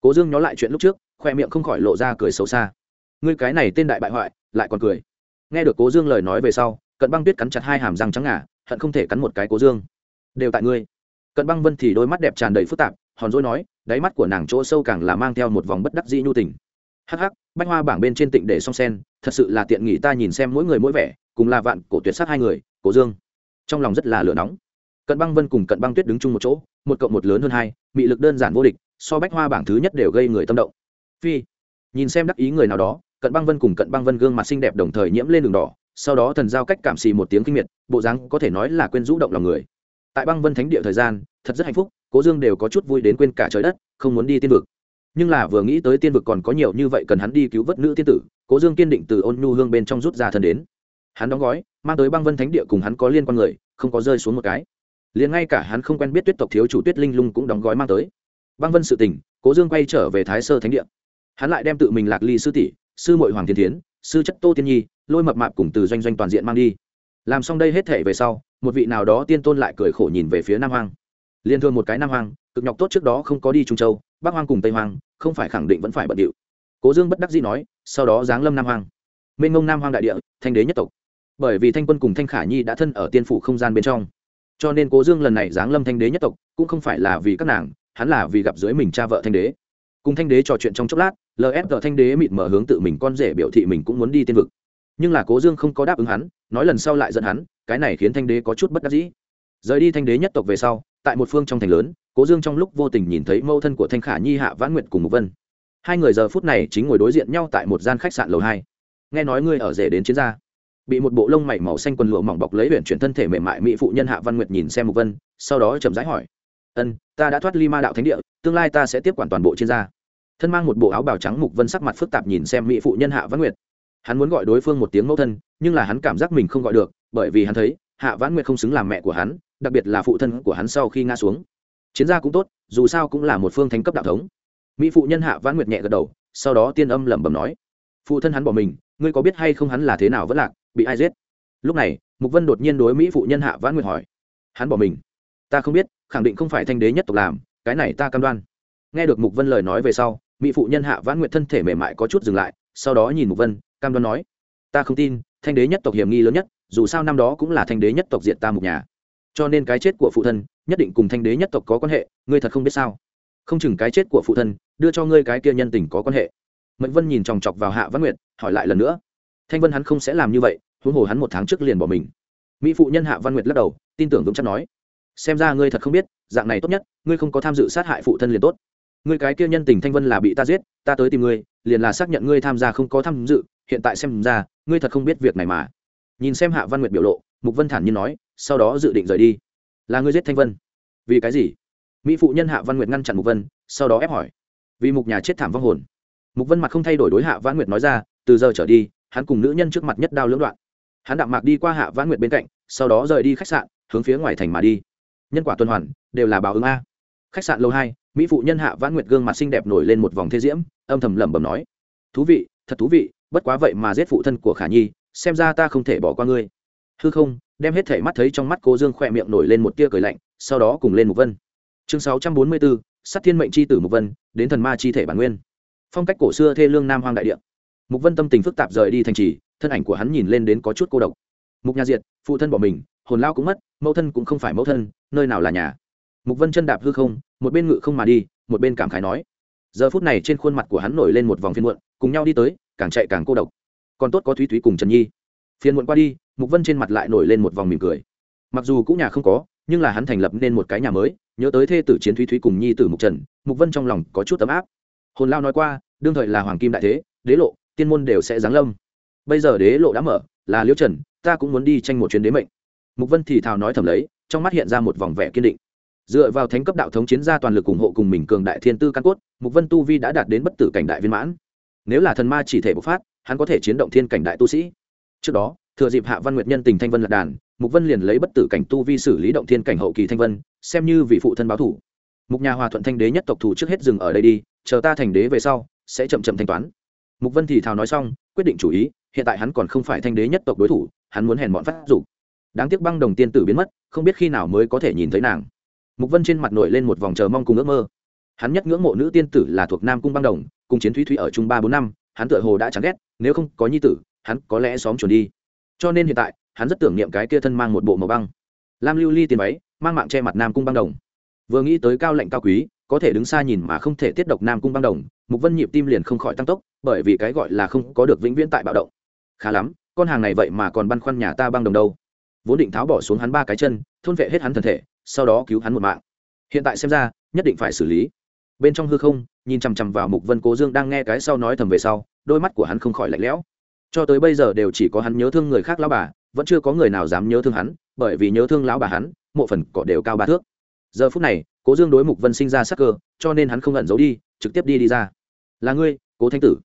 Cố dương nhớ lại chuyện lúc trước, khoe miệng không khỏi lộ ra cười xấu xa. Ngươi cái này tên đại bại hoại, lại còn cười. Nghe được cố dương lời nói về sau, cận băng tuyết cắn chặt hai hàm răng trắng ngà, hận không thể cắn một cái cố dương. Đều tại ngươi. Cận băng vân thì đôi mắt đẹp tràn đầy phức tạp, hòn dối nói, đáy mắt của nàng chỗ sâu càng là mang theo một vòng bất đắc dĩ nhu tình. Hắc hắc, bách hoa bảng bên trên tịnh để song sen, thật sự là tiện nghỉ ta nhìn xem mỗi người mỗi vẻ, cùng là vạn cổ tuyệt sát hai người, cố dương. Trong lòng rất là lửa nóng cận băng vân cùng cận băng tuyết đứng chung một chỗ, một cộng một lớn hơn hai, mị lực đơn giản vô địch, so bách hoa bảng thứ nhất đều gây người tâm động. Phi, nhìn xem đắc ý người nào đó, cận băng vân cùng cận băng vân gương mặt xinh đẹp đồng thời nhiễm lên đường đỏ, sau đó thần giao cách cảm xì một tiếng kinh miệt, bộ dáng có thể nói là quên rũ động lòng người. Tại băng vân thánh địa thời gian, thật rất hạnh phúc, cố dương đều có chút vui đến quên cả trời đất, không muốn đi tiên vực. Nhưng là vừa nghĩ tới tiên vực còn có nhiều như vậy cần hắn đi cứu vớt nữ tiên tử, cố dương kiên định từ ôn nhu hương bên trong rút ra thân đến. Hắn đóng gói, mang tới băng vân thánh địa cùng hắn có liên quan người, không có rơi xuống một cái liền ngay cả hắn không quen biết tuyết tộc thiếu chủ tuyết linh lung cũng đóng gói mang tới. Băng vân sự tình, cố dương quay trở về thái sơ thánh địa. Hắn lại đem tự mình lạc ly sư tỷ, sư mội hoàng thiên tiến sư chất tô tiên nhi, lôi mập mạp cùng từ doanh doanh toàn diện mang đi. Làm xong đây hết thể về sau, một vị nào đó tiên tôn lại cười khổ nhìn về phía nam hoàng liên thương một cái nam hoàng cực nhọc tốt trước đó không có đi trung châu, bắc hoàng cùng tây hoàng không phải khẳng định vẫn phải bận điệu. Cố dương bất đắc dĩ nói, sau đó giáng lâm nam hoàng mênh ngông nam hoàng đại địa, thanh đế nhất tộc. Bởi vì thanh quân cùng thanh khả nhi đã thân ở tiên phủ không gian bên trong cho nên cố dương lần này giáng lâm thanh đế nhất tộc, cũng không phải là vì các nàng, hắn là vì gặp dưới mình cha vợ thanh đế. Cùng thanh đế trò chuyện trong chốc lát lfg thanh đế mịt mở hướng tự mình con rể biểu thị mình cũng muốn đi tiên vực. Nhưng là cố dương không có đáp ứng hắn, nói lần sau lại dẫn hắn, cái này khiến thanh đế có chút bất đắc dĩ. Rời đi thanh đế nhất tộc về sau, tại một phương trong thành lớn, cố dương trong lúc vô tình nhìn thấy mâu thân của thanh khả nhi hạ vãn nguyệt cùng mục vân. Hai người giờ phút này chính ngồi đối diện nhau tại một gian khách sạn lầu hai. Nghe nói ngươi ở rể đến chiến gia bị một bộ lông mảy màu xanh quần lụa mỏng bọc lấy huyện chuyển thân thể mềm mại mỹ phụ nhân hạ văn nguyệt nhìn xem mục vân, sau đó chậm rãi hỏi, ân, ta đã thoát ly ma đạo thánh địa, tương lai ta sẽ tiếp quản toàn bộ trên gia. Thân mang một bộ áo bào trắng mục vân sắc mặt phức tạp nhìn xem mỹ phụ nhân hạ văn nguyệt. Hắn muốn gọi đối phương một tiếng mẫu thân, nhưng là hắn cảm giác mình không gọi được, bởi vì hắn thấy, hạ văn nguyệt không xứng làm mẹ của hắn, đặc biệt là phụ thân của hắn sau khi ngã xuống. Chiến gia cũng tốt, dù sao cũng là một phương thánh cấp đạo thống. Mỹ phụ nhân hạ văn nguyệt nhẹ gật đầu, sau đó tiên âm lẩm bẩm nói, phụ thân hắn bỏ mình, ngươi có biết hay không hắn là thế nào vẫn lạc? Bị ai giết. Lúc này, mục vân đột nhiên đối mỹ phụ nhân hạ vãn nguyệt hỏi. Hắn bỏ mình. Ta không biết, khẳng định không phải thanh đế nhất tộc làm, cái này ta cam đoan. Nghe được mục vân lời nói về sau, mỹ phụ nhân hạ vãn nguyệt thân thể mềm mại có chút dừng lại, sau đó nhìn mục vân, cam đoan nói. Ta không tin, thanh đế nhất tộc hiểm nghi lớn nhất, dù sao năm đó cũng là thanh đế nhất tộc diện ta một nhà. Cho nên cái chết của phụ thân, nhất định cùng thanh đế nhất tộc có quan hệ, ngươi thật không biết sao? Không chừng cái chết của phụ thân, đưa cho ngươi cái kia nhân tình có quan hệ. Mệnh vân nhìn chòng chọc vào hạ văn nguyệt, hỏi lại lần nữa. Thanh vân hắn không sẽ làm như vậy huống hồ hắn một tháng trước liền bỏ mình. Mỹ phụ nhân hạ văn nguyệt lắc đầu, tin tưởng vững chắc nói, xem ra ngươi thật không biết, dạng này tốt nhất, ngươi không có tham dự sát hại phụ thân liền tốt. Ngươi cái kia nhân tình thanh vân là bị ta giết, ta tới tìm ngươi, liền là xác nhận ngươi tham gia không có tham dự, hiện tại xem ra, ngươi thật không biết việc này mà. Nhìn xem hạ văn nguyệt biểu lộ, mục vân thản nhiên nói, sau đó dự định rời đi. Là ngươi giết thanh vân. Vì cái gì? Mỹ phụ nhân hạ văn nguyệt ngăn chặn mục vân, sau đó ép hỏi, vì mục nhà chết thảm vong hồn. Mục vân mặt không thay đổi đối hạ văn nguyệt nói ra, từ giờ trở đi, hắn cùng nữ nhân trước mặt nhất đao lưỡng đoạn hắn đạm mạc đi qua hạ Vãn nguyệt bên cạnh, sau đó rời đi khách sạn, hướng phía ngoài thành mà đi. Nhân quả tuần hoàn, đều là báo ứng a. Khách sạn lầu hai, mỹ phụ nhân hạ vãn nguyệt gương mặt xinh đẹp nổi lên một vòng thế diễm, âm thầm lẩm bẩm nói, thú vị, thật thú vị, bất quá vậy mà giết phụ thân của khả nhi, xem ra ta không thể bỏ qua ngươi. Hư không? Đem hết thể mắt thấy trong mắt cô dương khỏe miệng nổi lên một tia cười lạnh, sau đó cùng lên mục vân. Chương sáu trăm bốn mươi bốn, sát thiên mệnh c h i tử mục vân, đến thần ma chi thể bản nguyên. Phong cách cổ xưa thê lương nam hoang đại địa. Mục vân tâm tình phức tạp rời đi thành trì thân ảnh của hắn nhìn lên đến có chút cô độc. Mục nhà diệt, phụ thân bỏ mình, hồn lao cũng mất, mẫu thân cũng không phải mẫu thân, nơi nào là nhà? Mục vân chân đạp hư không, một bên ngự không mà đi, một bên cảm khái nói. Giờ phút này trên khuôn mặt của hắn nổi lên một vòng phiên muộn, cùng nhau đi tới, càng chạy càng cô độc. Còn tốt có thúy thúy cùng trần nhi. Phiên muộn qua đi, mục vân trên mặt lại nổi lên một vòng mỉm cười. Mặc dù cũng nhà không có, nhưng là hắn thành lập nên một cái nhà mới, nhớ tới thê tử chiến thúy thúy cùng nhi tử mục trần, mục vân trong lòng có chút ấm áp. Hồn lao nói qua, đương thời là hoàng kim đại thế, đế lộ, tiên môn đều sẽ giáng lâm bây giờ đế lộ đã mở, là liễu trần, ta cũng muốn đi tranh một chuyến đế mệnh. Mục vân thì thào nói thầm lấy, trong mắt hiện ra một vòng vẻ kiên định. Dựa vào thánh cấp đạo thống chiến gia toàn lực ủng hộ cùng mình cường đại thiên tư căn cốt, mục vân tu vi đã đạt đến bất tử cảnh đại viên mãn. Nếu là thần ma chỉ thể bộc phát, hắn có thể chiến động thiên cảnh đại tu sĩ. Trước đó, thừa dịp hạ văn nguyệt nhân tình thanh vân lạc đàn, mục vân liền lấy bất tử cảnh tu vi xử lý động thiên cảnh hậu kỳ thanh vân, xem như vị phụ thân báo thủ. Mục nhà hòa thuận thanh đế nhất tộc thủ trước hết dừng ở đây đi, chờ ta thành đế về sau, sẽ chậm chậm thanh toán. Mục vân thì thào nói xong, quyết định chủ ý hiện tại hắn còn không phải thanh đế nhất tộc đối thủ, hắn muốn hèn bọn phát dục. Đáng tiếc băng đồng tiên tử biến mất, không biết khi nào mới có thể nhìn thấy nàng. Mục vân trên mặt nổi lên một vòng chờ mong cùng ước mơ. Hắn nhất ngưỡng mộ nữ tiên tử là thuộc nam cung băng đồng, cùng chiến thúy thúy ở chung ba bốn năm, hắn tựa hồ đã chán ghét, nếu không có nhi tử, hắn có lẽ xóm chuồn đi. Cho nên hiện tại, hắn rất tưởng niệm cái kia thân mang một bộ màu băng. Lam lưu ly tiền váy, mang mạng che mặt nam cung băng đồng. Vừa nghĩ tới cao lệnh cao quý, có thể đứng xa nhìn mà không thể tiết độc nam cung băng đồng, mục vân nhịp tim liền không khỏi tăng tốc, bởi vì cái gọi là không có được vĩnh viễn tại bạo động khá lắm, con hàng này vậy mà còn băn khoăn nhà ta băng đồng đâu. Vốn định tháo bỏ xuống hắn ba cái chân, thôn vệ hết hắn thân thể, sau đó cứu hắn một mạng. Hiện tại xem ra, nhất định phải xử lý. Bên trong hư không, nhìn chằm chằm vào mục vân cố dương đang nghe cái sau nói thầm về sau, đôi mắt của hắn không khỏi lạnh lẽo. Cho tới bây giờ đều chỉ có hắn nhớ thương người khác lão bà, vẫn chưa có người nào dám nhớ thương hắn, bởi vì nhớ thương lão bà hắn, mộ phần cỏ đều cao ba thước. Giờ phút này, cố dương đối mục vân sinh ra sắc cơ, cho nên hắn không ẩn giấu đi, trực tiếp đi đi ra. Là ngươi, cố thanh tử.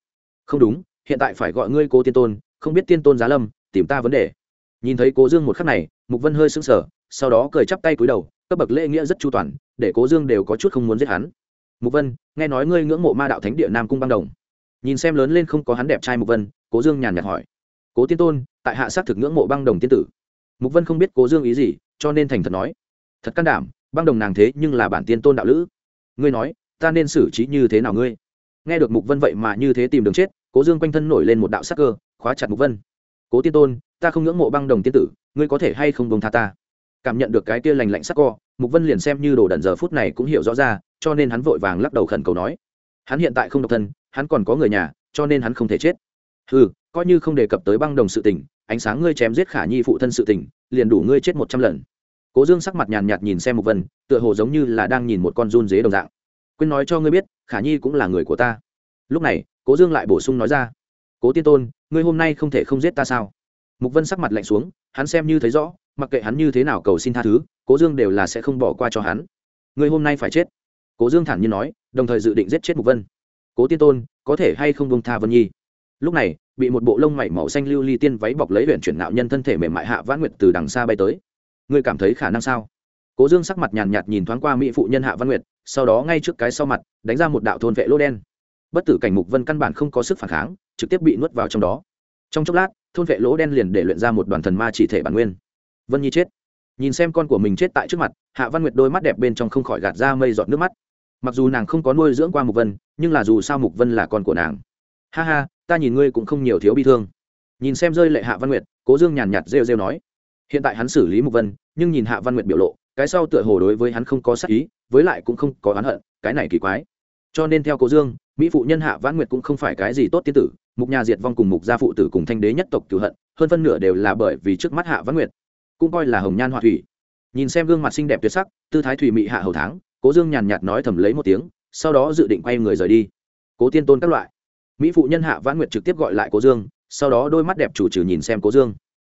Không đúng, hiện tại phải gọi ngươi cố tiên tôn không biết tiên tôn giá lâm, tìm ta vấn đề. Nhìn thấy cố dương một khắc này, mục vân hơi sững sờ, sau đó cười chắp tay cúi đầu, cấp bậc lễ nghĩa rất chu toàn, để cố dương đều có chút không muốn giết hắn. Mục vân, nghe nói ngươi ngưỡng mộ ma đạo thánh địa nam cung băng đồng. Nhìn xem lớn lên không có hắn đẹp trai mục vân, cố dương nhàn nhạt hỏi. Cố tiên tôn, tại hạ sát thực ngưỡng mộ băng đồng tiên tử. Mục vân không biết cố dương ý gì, cho nên thành thật nói. Thật can đảm, băng đồng nàng thế nhưng là bản tiên tôn đạo lữ. Ngươi nói, ta nên xử trí như thế nào ngươi? Nghe được mục vân vậy mà như thế tìm đường chết, cố dương quanh thân nổi lên một đạo sắc cơ khóa chặt mục vân. Cố tiên tôn, ta không ngưỡng mộ băng đồng tiên tử, ngươi có thể hay không bông tha ta? Cảm nhận được cái kia lành lạnh sắc co, mục vân liền xem như đồ đần giờ phút này cũng hiểu rõ ra, cho nên hắn vội vàng lắc đầu khẩn cầu nói. Hắn hiện tại không độc thân, hắn còn có người nhà, cho nên hắn không thể chết. Ừ coi như không đề cập tới băng đồng sự tình, ánh sáng ngươi chém giết khả nhi phụ thân sự tình, liền đủ ngươi chết một trăm lần. Cố dương sắc mặt nhàn nhạt nhìn xem mục vân, tựa hồ giống như là đang nhìn một con run dế đồng dạng. Quên nói cho ngươi biết, khả nhi cũng là người của ta. Lúc này, cố dương lại bổ sung nói ra. Cố tiên tôn ngươi hôm nay không thể không giết ta sao? Mục vân sắc mặt lạnh xuống, hắn xem như thấy rõ, mặc kệ hắn như thế nào cầu xin tha thứ, cố dương đều là sẽ không bỏ qua cho hắn. Ngươi hôm nay phải chết. Cố dương thản nhiên nói, đồng thời dự định giết chết mục vân. Cố tiên tôn, có thể hay không bông tha vân nhi? Lúc này, bị một bộ lông mảy màu xanh lưu ly tiên váy bọc lấy huyện chuyển nạo nhân thân thể mềm mại hạ vãn nguyệt từ đằng xa bay tới. Ngươi cảm thấy khả năng sao? Cố dương sắc mặt nhàn nhạt nhìn thoáng qua mỹ phụ nhân hạ văn nguyệt, sau đó ngay trước cái sau mặt, đánh ra một đạo thôn vệ lô đen. Bất tử cảnh mục vân căn bản không có sức phản kháng trực tiếp bị nuốt vào trong đó. Trong chốc lát, thôn vệ lỗ đen liền để luyện ra một đoàn thần ma chỉ thể bản nguyên. Vân nhi chết. Nhìn xem con của mình chết tại trước mặt, hạ văn nguyệt đôi mắt đẹp bên trong không khỏi gạt ra mây giọt nước mắt. Mặc dù nàng không có nuôi dưỡng qua mục vân, nhưng là dù sao mục vân là con của nàng. Ha ha, ta nhìn ngươi cũng không nhiều thiếu bi thương. Nhìn xem rơi lệ hạ văn nguyệt, cố dương nhàn nhạt rêu rêu nói. Hiện tại hắn xử lý mục vân, nhưng nhìn hạ văn nguyệt biểu lộ, cái sau tựa hồ đối với hắn không có sắc ý, với lại cũng không có oán hận, cái này kỳ quái cho nên theo cố dương, mỹ phụ nhân hạ vãn nguyệt cũng không phải cái gì tốt tiên tử, mục nhà diệt vong cùng mục gia phụ tử cùng thanh đế nhất tộc cửu hận, hơn phân nửa đều là bởi vì trước mắt hạ vãn nguyệt, cũng coi là hồng nhan họa thủy. Nhìn xem gương mặt xinh đẹp tuyệt sắc, tư thái thủy mị hạ hầu tháng cố dương nhàn nhạt nói thầm lấy một tiếng, sau đó dự định quay người rời đi. Cố tiên tôn các loại. Mỹ phụ nhân hạ vãn nguyệt trực tiếp gọi lại cố dương, sau đó đôi mắt đẹp chủ trừ nhìn xem cố dương.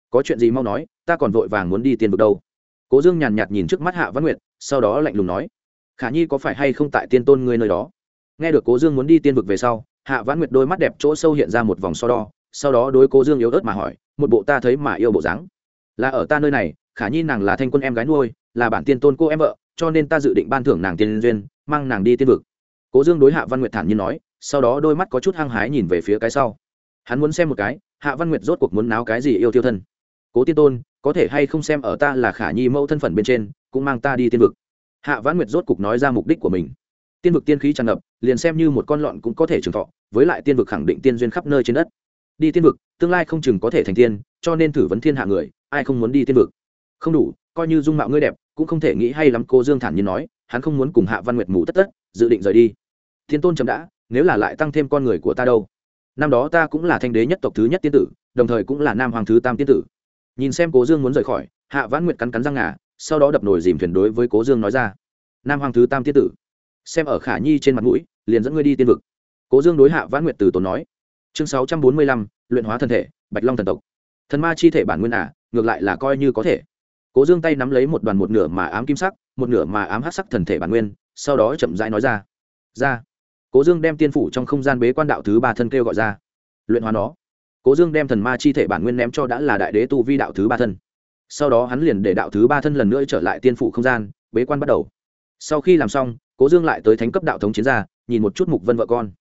Có chuyện gì mau nói, ta còn vội vàng muốn đi tiền vực đâu. Cố dương nhàn nhạt nhìn trước mắt hạ vãn nguyệt, sau đó lạnh lùng nói, khả nhi có phải hay không tại tiên tôn ngươi nơi đó? Nghe được cố dương muốn đi tiên vực về sau, hạ vãn nguyệt đôi mắt đẹp chỗ sâu hiện ra một vòng so đo, sau đó đối cố dương yếu ớt mà hỏi, một bộ ta thấy mà yêu bộ dáng. Là ở ta nơi này, khả nhi nàng là thanh quân em gái nuôi, là bản tiên tôn cô em vợ, cho nên ta dự định ban thưởng nàng tiên duyên, mang nàng đi tiên vực. Cố dương đối hạ văn nguyệt thản nhiên nói, sau đó đôi mắt có chút hăng hái nhìn về phía cái sau. Hắn muốn xem một cái, hạ văn nguyệt rốt cuộc muốn náo cái gì yêu tiêu thân. Cố tiên tôn, có thể hay không xem ở ta là khả nhi mẫu thân phận bên trên, cũng mang ta đi tiên vực. Hạ văn nguyệt rốt cục nói ra mục đích của mình tiên vực tiên khí tràn ngập, liền xem như một con lọn cũng có thể trường thọ, với lại tiên vực khẳng định tiên duyên khắp nơi trên đất. Đi tiên vực, tương lai không chừng có thể thành tiên, cho nên thử vấn thiên hạ người, ai không muốn đi tiên vực? Không đủ, coi như dung mạo ngươi đẹp, cũng không thể nghĩ hay lắm, cô dương thản nhiên nói, hắn không muốn cùng hạ văn nguyệt mù tất tất, dự định rời đi. Thiên tôn chậm đã, nếu là lại tăng thêm con người của ta đâu? Năm đó ta cũng là thanh đế nhất tộc thứ nhất tiên tử, đồng thời cũng là nam hoàng thứ tam tiên tử. Nhìn xem cố dương muốn rời khỏi, hạ vãn nguyệt cắn cắn răng ngà, sau đó đập nồi dìm thuyền đối với cố dương nói ra. Nam hoàng thứ tam tiên tử xem ở khả nhi trên mặt mũi liền dẫn ngươi đi tiên vực. Cố dương đối hạ vãn nguyệt từ tốn nói. Chương sáu trăm bốn mươi lăm luyện hóa thân thể bạch long thần tộc. Thần ma chi thể bản nguyên ả à, ngược lại là coi như có thể. Cố dương tay nắm lấy một đoàn một nửa mà ám kim sắc một nửa mà ám hát sắc thần thể bản nguyên sau đó chậm rãi nói ra. Ra. Cố dương đem tiên phủ trong không gian bế quan đạo thứ ba thân kêu gọi ra. Luyện hóa nó. Cố dương đem thần ma chi thể bản nguyên ném cho đã là đại đế tu vi đạo thứ ba thân. Sau đó hắn liền để đạo thứ ba thân lần nữa trở lại tiên phủ không gian bế quan bắt đầu. Sau khi làm xong cố dương lại tới thánh cấp đạo thống chiến gia, nhìn một chút mục vân vợ con.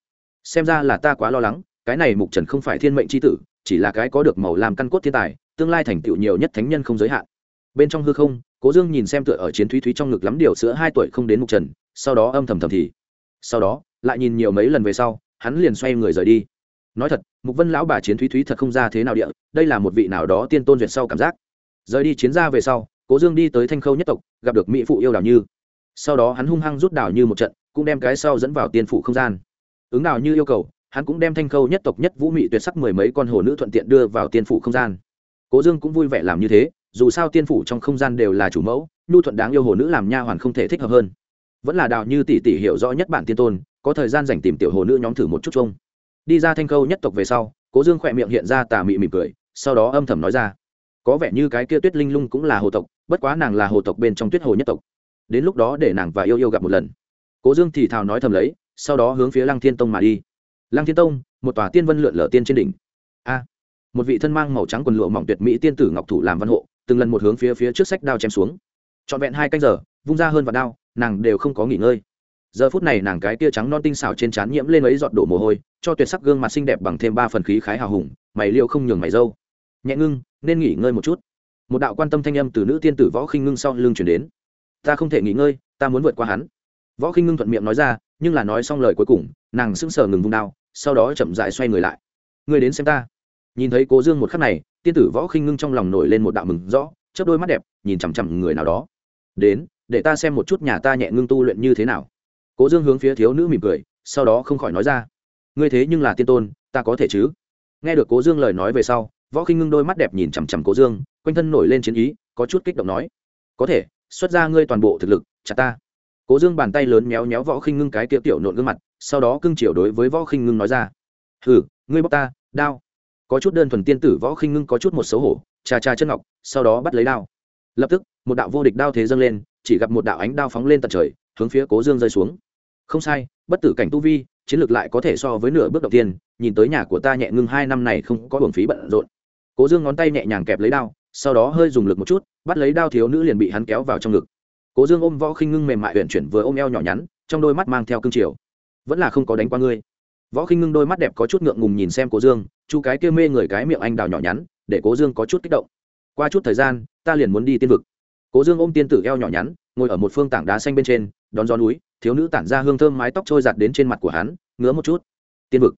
Xem ra là ta quá lo lắng, cái này mục trần không phải thiên mệnh c h i tử, chỉ là cái có được màu làm căn cốt thiên tài, tương lai thành tựu nhiều nhất thánh nhân không giới hạn. Bên trong hư không, cố dương nhìn xem tựa ở chiến thúy thúy trong ngực lắm điều sữa hai tuổi không đến mục trần, sau đó âm thầm thầm thì. Sau đó, lại nhìn nhiều mấy lần về sau, hắn liền xoay người rời đi. Nói thật, mục vân lão bà chiến thúy thúy thật không ra thế nào địa, đây là một vị nào đó tiên tôn duyệt sau cảm giác. Rời đi chiến ra về sau, cố dương đi tới thanh khâu nhất tộc, gặp được mỹ phụ yêu đào như sau đó hắn hung hăng rút đào như một trận, cũng đem cái sau dẫn vào tiên phụ không gian. Ứng đào như yêu cầu, hắn cũng đem thanh khâu nhất tộc nhất vũ mị tuyệt sắc mười mấy con hồ nữ thuận tiện đưa vào tiên phụ không gian. Cố dương cũng vui vẻ làm như thế, dù sao tiên phủ trong không gian đều là chủ mẫu, nhu thuận đáng yêu hồ nữ làm nha hoàn không thể thích hợp hơn. Vẫn là đào như tỷ tỷ hiểu rõ nhất bản tiên tôn, có thời gian dành tìm tiểu hồ nữ nhóm thử một chút chung. Đi ra thanh khâu nhất tộc về sau, cố dương khỏe miệng hiện ra tà mị mỉm cười, sau đó âm thầm nói ra. Có vẻ như cái kia tuyết linh lung cũng là hồ tộc, bất quá nàng là hồ tộc bên trong tuyết hồ nhất tộc đến lúc đó để nàng và yêu yêu gặp một lần. Cố dương thì thào nói thầm lấy, sau đó hướng phía lăng thiên tông mà đi. Lăng thiên tông, một tòa tiên vân lượn lở tiên trên đỉnh. A, một vị thân mang màu trắng quần lụa mỏng tuyệt mỹ tiên tử ngọc thủ làm văn hộ, từng lần một hướng phía phía trước sách đao chém xuống. Trọn vẹn hai canh giờ, vung ra hơn và đao, nàng đều không có nghỉ ngơi. Giờ phút này nàng cái tia trắng non tinh xảo trên trán nhiễm lên ấy giọt đổ mồ hôi, cho tuyệt sắc gương mặt xinh đẹp bằng thêm ba phần khí khái hào hùng, mày liệu không nhường mày dâu. Nhẹ ngưng, nên nghỉ ngơi một chút. Một đạo quan tâm thanh âm từ nữ tiên tử võ khinh ngưng sau lưng chuyển đến ta không thể nghỉ ngơi, ta muốn vượt qua hắn. Võ khinh ngưng thuận miệng nói ra, nhưng là nói xong lời cuối cùng, nàng sững sờ ngừng vùng đao, sau đó chậm dại xoay người lại. Người đến xem ta. Nhìn thấy cố dương một khắc này, tiên tử võ khinh ngưng trong lòng nổi lên một đạo mừng rõ, chớp đôi mắt đẹp, nhìn chằm chằm người nào đó. Đến, để ta xem một chút nhà ta nhẹ ngưng tu luyện như thế nào. Cố dương hướng phía thiếu nữ mỉm cười, sau đó không khỏi nói ra. Ngươi thế nhưng là tiên tôn, ta có thể chứ? Nghe được cố dương lời nói về sau, võ khinh ngưng đôi mắt đẹp nhìn chằm chằm cố dương, quanh thân nổi lên chiến ý, có chút kích động nói. Có thể xuất ra ngươi toàn bộ thực lực, chặt ta. Cố dương bàn tay lớn méo méo võ khinh ngưng cái tiệu tiểu nộn gương mặt, sau đó cưng chiều đối với võ khinh ngưng nói ra. Hừ, ngươi bóc ta, đao. Có chút đơn thuần tiên tử võ khinh ngưng có chút một xấu hổ trà trà chân ngọc, sau đó bắt lấy đao. Lập tức, một đạo vô địch đao thế dâng lên, chỉ gặp một đạo ánh đao phóng lên tận trời, hướng phía cố dương rơi xuống. Không sai, bất tử cảnh tu vi, chiến lược lại có thể so với nửa bước đầu tiên, nhìn tới nhà của ta nhẹ ngưng hai năm này không có hưởng phí bận rộn. Cố dương ngón tay nhẹ nhàng kẹp lấy đao sau đó hơi dùng lực một chút, bắt lấy đao thiếu nữ liền bị hắn kéo vào trong ngực. Cố dương ôm võ khinh ngưng mềm mại huyện chuyển vừa ôm eo nhỏ nhắn, trong đôi mắt mang theo cương triều. Vẫn là không có đánh qua ngươi. Võ khinh ngưng đôi mắt đẹp có chút ngượng ngùng nhìn xem cố dương, chu cái kia mê người cái miệng anh đào nhỏ nhắn, để cố dương có chút kích động. Qua chút thời gian, ta liền muốn đi tiên vực. Cố dương ôm tiên tử eo nhỏ nhắn, ngồi ở một phương tảng đá xanh bên trên, đón gió núi, thiếu nữ tản ra hương thơm mái tóc trôi giặt đến trên mặt của hắn, ngứa một chút. Tiên vực,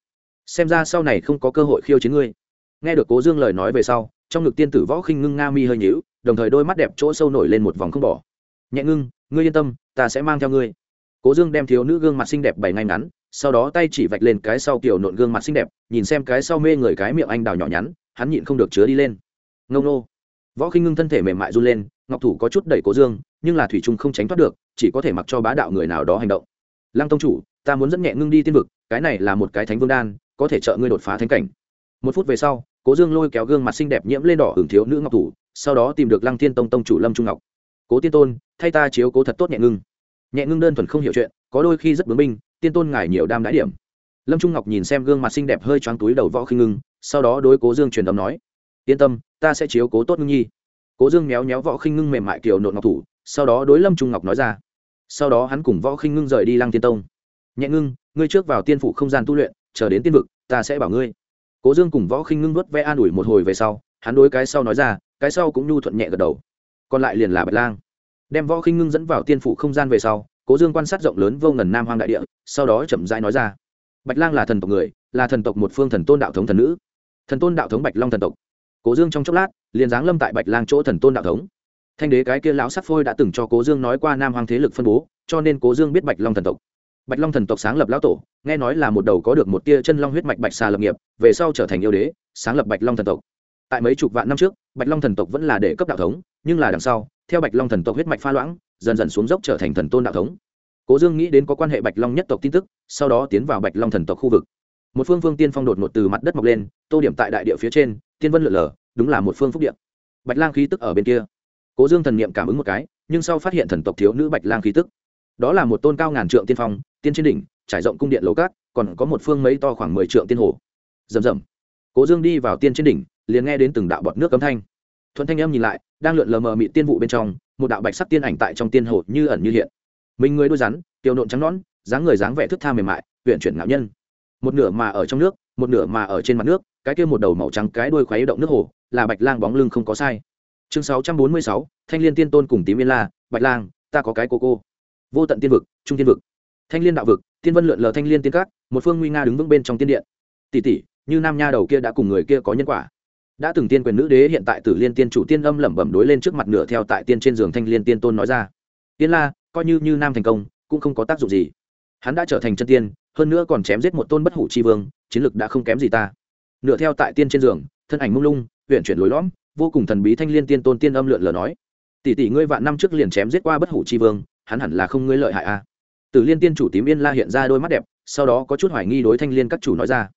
xem ra sau này không có cơ hội khiêu chiến ngươi. Nghe được cố dương lời nói về sau trong ngực tiên tử võ khinh ngưng nga mi hơi nhíu, đồng thời đôi mắt đẹp chỗ sâu nổi lên một vòng không bỏ. Nhẹ ngưng, ngươi yên tâm, ta sẽ mang theo ngươi. Cố dương đem thiếu nữ gương mặt xinh đẹp bày ngay ngắn, sau đó tay chỉ vạch lên cái sau kiểu nộn gương mặt xinh đẹp, nhìn xem cái sau mê người cái miệng anh đào nhỏ nhắn, hắn nhịn không được chứa đi lên. Ngông nô. Võ khinh ngưng thân thể mềm mại run lên, ngọc thủ có chút đẩy cố dương, nhưng là thủy trung không tránh thoát được, chỉ có thể mặc cho bá đạo người nào đó hành động. Lăng tông chủ, ta muốn dẫn nhẹ ngưng đi tiên vực, cái này là một cái thánh vương đan, có thể trợ ngươi đột phá thánh cảnh. Một phút về sau cố dương lôi kéo gương mặt xinh đẹp nhiễm lên đỏ hưởng thiếu nữ ngọc thủ, sau đó tìm được lăng thiên tông tông chủ lâm trung ngọc. Cố tiên tôn, thay ta chiếu cố thật tốt nhẹ ngưng. Nhẹ ngưng đơn thuần không hiểu chuyện, có đôi khi rất bướng binh tiên tôn ngài nhiều đam đái điểm. Lâm trung ngọc nhìn xem gương mặt xinh đẹp hơi choáng túi đầu võ khinh ngưng, sau đó đối cố dương truyền âm nói, yên tâm, ta sẽ chiếu cố tốt ngưng nhi. Cố dương méo méo võ khinh ngưng mềm mại kiều nộn ngọc thủ, sau đó đối lâm trung ngọc nói ra, sau đó hắn cùng võ khinh ngưng rời đi lăng tiên tông. Nhẹ ngưng, ngươi trước vào tiên phủ không gian tu luyện, chờ đến tiên vực, ta sẽ bảo ngươi cố dương cùng võ khinh ngưng vớt ve an ủi một hồi về sau, hắn đối cái sau nói ra, cái sau cũng nhu thuận nhẹ gật đầu. Còn lại liền là bạch lang. Đem võ khinh ngưng dẫn vào tiên phủ không gian về sau, cố dương quan sát rộng lớn vô ngần nam hoang đại địa, sau đó chậm rãi nói ra. Bạch lang là thần tộc người, là thần tộc một phương thần tôn đạo thống thần nữ. Thần tôn đạo thống bạch long thần tộc. Cố dương trong chốc lát, liền giáng lâm tại bạch lang chỗ thần tôn đạo thống. Thanh đế cái kia lão sắc phôi đã từng cho cố dương nói qua nam hoàng thế lực phân bố, cho nên cố dương biết bạch long thần tộc bạch long thần tộc sáng lập lão tổ, nghe nói là một đầu có được một tia chân long huyết mạch bạch xà lập nghiệp, về sau trở thành yêu đế, sáng lập bạch long thần tộc. Tại mấy chục vạn năm trước, bạch long thần tộc vẫn là đệ cấp đạo thống, nhưng là đằng sau, theo bạch long thần tộc huyết mạch pha loãng, dần dần xuống dốc trở thành thần tôn đạo thống. Cố dương nghĩ đến có quan hệ bạch long nhất tộc tin tức, sau đó tiến vào bạch long thần tộc khu vực. Một phương phương tiên phong đột ngột từ mặt đất mọc lên, tô điểm tại đại địa phía trên, tiên vân lượn lờ, đúng là một phương phúc điện bạch lang khí tức ở bên kia. Cố dương thần niệm cảm ứng một cái, nhưng sau phát hiện thần tộc thiếu nữ bạch lang khí tức. Đó là một tôn cao ngàn trượng tiên phong tiên trên đỉnh, trải rộng cung điện lầu cát còn có một phương mấy to khoảng mười trượng tiên hồ. Rầm rầm. Cố dương đi vào tiên trên đỉnh, liền nghe đến từng đạo bọt nước cấm thanh. Thuận thanh em nhìn lại, đang lượn lờ mờ mị tiên vụ bên trong, một đạo bạch sắc tiên ảnh tại trong tiên hồ như ẩn như hiện. Mình người đôi rắn tiêu nộn trắng nón dáng người dáng vẻ thức tha mềm mại huyện chuyển ngạo nhân. Một nửa mà ở trong nước, một nửa mà ở trên mặt nước, cái kia một đầu màu trắng cái đuôi khuấy động nước hồ, là bạch lang bóng lưng không có sai. Chương sáu trăm bốn mươi sáu, thanh liên tiên tôn cùng tím yên la, bạch lang, ta có cái cô cô. Vô tận tiên vực, trung tiên vực thanh liên đạo vực, tiên vân lượn lờ thanh liên tiên cát một phương nguy nga đứng vững bên trong tiên điện. Tỷ tỷ, như nam nha đầu kia đã cùng người kia có nhân quả. Đã từng tiên quyền nữ đế hiện tại tử liên tiên chủ tiên âm lẩm bẩm đối lên trước mặt nửa theo tại tiên trên giường thanh liên tiên tôn nói ra. Tiên la, coi như như nam thành công, cũng không có tác dụng gì. Hắn đã trở thành chân tiên, hơn nữa còn chém giết một tôn bất hủ chi vương, chiến lực đã không kém gì ta. Nửa theo tại tiên trên giường, thân ảnh mông lung huyện chuyển lối lõm, vô cùng thần bí thanh liên tiên tôn tiên âm lượn lờ nói. Tỷ tỷ, ngươi vạn năm trước liền chém giết qua bất hủ chi vương, hắn hẳn là không ngươi lợi hại a à tử liên tiên chủ tím yên la hiện ra đôi mắt đẹp, sau đó có chút hoài nghi đối thanh liên các chủ nói ra.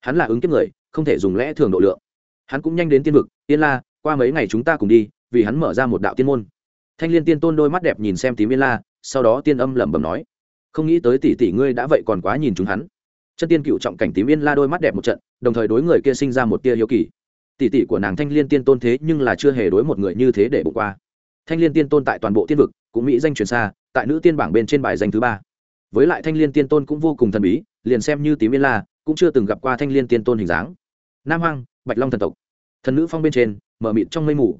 Hắn là ứng kiếp người, không thể dùng lẽ thường độ lượng. Hắn cũng nhanh đến tiên vực tiên la, qua mấy ngày chúng ta cùng đi, vì hắn mở ra một đạo tiên môn. Thanh liên tiên tôn đôi mắt đẹp nhìn xem tím yên la, sau đó tiên âm lẩm bẩm nói, không nghĩ tới tỷ tỷ ngươi đã vậy còn quá nhìn chúng hắn. Chân tiên cựu trọng cảnh tím yên la đôi mắt đẹp một trận, đồng thời đối người kia sinh ra một tia hiếu kỳ. Tỷ tỷ của nàng thanh liên tiên tôn thế nhưng là chưa hề đối một người như thế để bụng qua. Thanh liên tiên tôn tại toàn bộ tiên vực, cũng mỹ danh truyền xa tại nữ tiên bảng bên trên bài danh thứ ba. Với lại thanh liên tiên tôn cũng vô cùng thần bí, liền xem như tím yên la, cũng chưa từng gặp qua thanh liên tiên tôn hình dáng. Nam hoang, bạch long thần tộc. Thần nữ phong bên trên, mở mịt trong mây mù.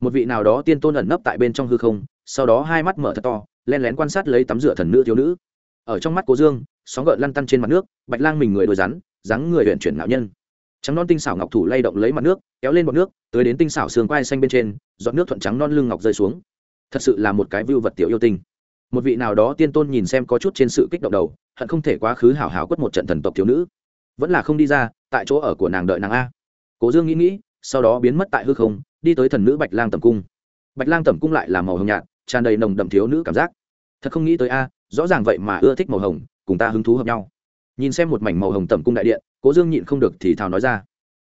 Một vị nào đó tiên tôn ẩn nấp tại bên trong hư không, sau đó hai mắt mở thật to, len lén quan sát lấy tắm rửa thần nữ thiếu nữ. Ở trong mắt cố dương, sóng gợn lăn tăn trên mặt nước, bạch lang mình người đồi rắn, dáng người huyện chuyển nạo nhân. Trắng non tinh xảo ngọc thủ lay động lấy mặt nước, kéo lên bọt nước, tới đến tinh xảo sườn quai xanh bên trên, giọt nước thuận trắng non lưng ngọc rơi xuống. Thật sự là một cái vưu vật tiểu yêu tinh một vị nào đó tiên tôn nhìn xem có chút trên sự kích động đầu, hận không thể quá khứ hảo hảo quất một trận thần tộc thiếu nữ. Vẫn là không đi ra, tại chỗ ở của nàng đợi nàng a. Cố dương nghĩ nghĩ, sau đó biến mất tại hư không, đi tới thần nữ bạch lang tầm cung. Bạch lang tầm cung lại là màu hồng nhạt, tràn đầy nồng đậm thiếu nữ cảm giác. Thật không nghĩ tới a, rõ ràng vậy mà ưa thích màu hồng, cùng ta hứng thú hợp nhau. Nhìn xem một mảnh màu hồng tầm cung đại điện, cố dương nhịn không được thì thào nói ra.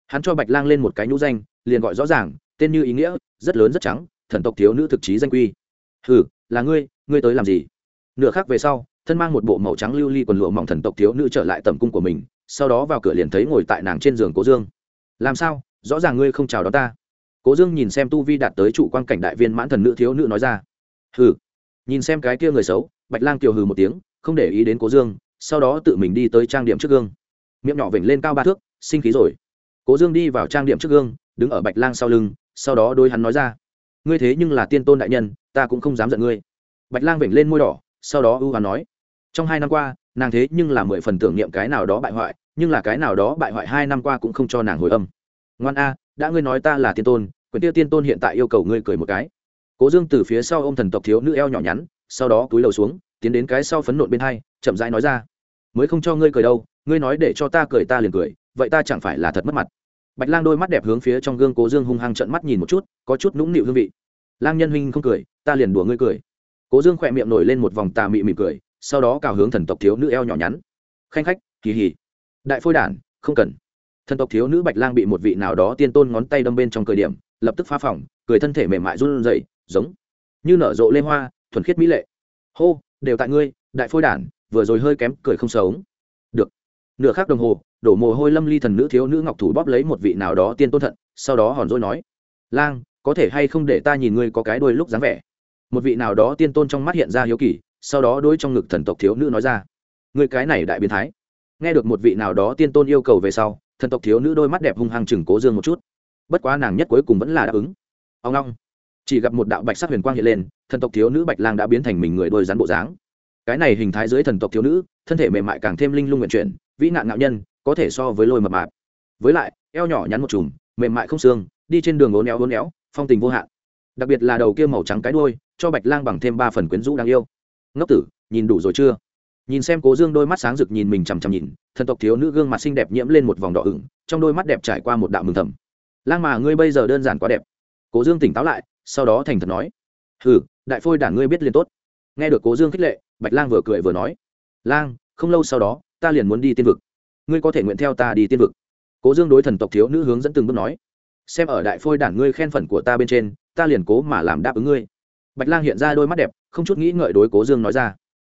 Hắn cho bạch lang lên một cái nhũ danh, liền gọi rõ ràng, tên như ý nghĩa, rất lớn rất trắng, thần tộc thiếu nữ thực chí danh quy. Ừ là ngươi ngươi tới làm gì? Nửa khác về sau, thân mang một bộ màu trắng lưu ly li quần lụa mỏng thần tộc thiếu nữ trở lại tầm cung của mình, sau đó vào cửa liền thấy ngồi tại nàng trên giường cố dương. Làm sao? Rõ ràng ngươi không chào đón ta. Cố dương nhìn xem tu vi đạt tới trụ quan cảnh đại viên mãn thần nữ thiếu nữ nói ra. Hừ. Nhìn xem cái kia người xấu, bạch lang kiều hừ một tiếng, không để ý đến cố dương, sau đó tự mình đi tới trang điểm trước gương. Miệng nhỏ vểnh lên cao ba thước, sinh khí rồi. Cố dương đi vào trang điểm trước gương, đứng ở bạch lang sau lưng, sau đó đôi hắn nói ra. Ngươi thế nhưng là tiên tôn đại nhân, ta cũng không dám giận ngươi bạch lang vểnh lên môi đỏ, sau đó ưu hoán nói, trong hai năm qua, nàng thế nhưng là mười phần tưởng niệm cái nào đó bại hoại, nhưng là cái nào đó bại hoại hai năm qua cũng không cho nàng hồi âm. Ngoan a, đã ngươi nói ta là tiên tôn quyền tiêu tiên tôn hiện tại yêu cầu ngươi cười một cái. Cố dương từ phía sau ô m thần tộc thiếu nữ eo nhỏ nhắn, sau đó cúi đầu xuống, tiến đến cái sau phấn nộn bên hai, chậm rãi nói ra, mới không cho ngươi cười đâu, ngươi nói để cho ta cười ta liền cười, vậy ta chẳng phải là thật mất mặt. Bạch lang đôi mắt đẹp hướng phía trong gương cố dương hung hăng trận mắt nhìn một chút, có chút nũng nịu hương vị. Lang nhân huynh không cười, ta liền đùa ngươi cười cố dương khỏe miệng nổi lên một vòng tà mị mị cười, sau đó cào hướng thần tộc thiếu nữ eo nhỏ nhắn. Khanh khách, kỳ hỉ. Đại phôi đản, không cần. Thần tộc thiếu nữ bạch lang bị một vị nào đó tiên tôn ngón tay đâm bên trong cười điểm, lập tức phá phỏng cười thân thể mềm mại run rẩy, giống như nở rộ lê hoa, thuần khiết mỹ lệ. Hô, đều tại ngươi, đại phôi đản, vừa rồi hơi kém, cười không sống. Được. Nửa khắc đồng hồ, đổ mồ hôi lâm ly thần nữ thiếu nữ ngọc thủ bóp lấy một vị nào đó tiên tôn thận, sau đó hòn dỗi nói, lang, có thể hay không để ta nhìn ngươi có cái đôi lúc dáng vẻ? Một vị nào đó tiên tôn trong mắt hiện ra hiếu kỳ, sau đó đôi trong ngực thần tộc thiếu nữ nói ra, người cái này đại biến thái. Nghe được một vị nào đó tiên tôn yêu cầu về sau, thần tộc thiếu nữ đôi mắt đẹp hung hăng chừng cố dương một chút. Bất quá nàng nhất cuối cùng vẫn là đáp ứng. Ông long chỉ gặp một đạo bạch sắc huyền quang hiện lên, thần tộc thiếu nữ bạch lang đã biến thành mình người đôi rắn bộ dáng. Cái này hình thái dưới thần tộc thiếu nữ, thân thể mềm mại càng thêm linh lung nguyện chuyển, vĩ nạn ngạo nhân, có thể so với lôi mập mạp. Với lại, eo nhỏ nhắn một chùm, mềm mại không xương, đi trên đường ố néo ố néo phong tình vô hạn. Đặc biệt là đầu kia màu trắng cái đuôi cho bạch lang bằng thêm ba phần quyến rũ đáng yêu. Ngốc tử nhìn đủ rồi chưa? Nhìn xem cố dương đôi mắt sáng rực nhìn mình chằm chằm nhìn thần tộc thiếu nữ gương mặt xinh đẹp nhiễm lên một vòng đỏ ửng trong đôi mắt đẹp trải qua một đạo mừng thầm. Lang mà ngươi bây giờ đơn giản quá đẹp. Cố dương tỉnh táo lại sau đó thành thật nói Ừ, đại phôi đản ngươi biết liền tốt. Nghe được cố dương khích lệ bạch lang vừa cười vừa nói lang không lâu sau đó ta liền muốn đi tiên vực. Ngươi có thể nguyện theo ta đi tiên vực. Cố dương đối thần tộc thiếu nữ hướng dẫn từng bước nói xem ở đại phôi đản ngươi khen phần của ta bên trên ta liền cố mà làm đáp ứng ngươi bạch lang hiện ra đôi mắt đẹp, không chút nghĩ ngợi đối cố dương nói ra.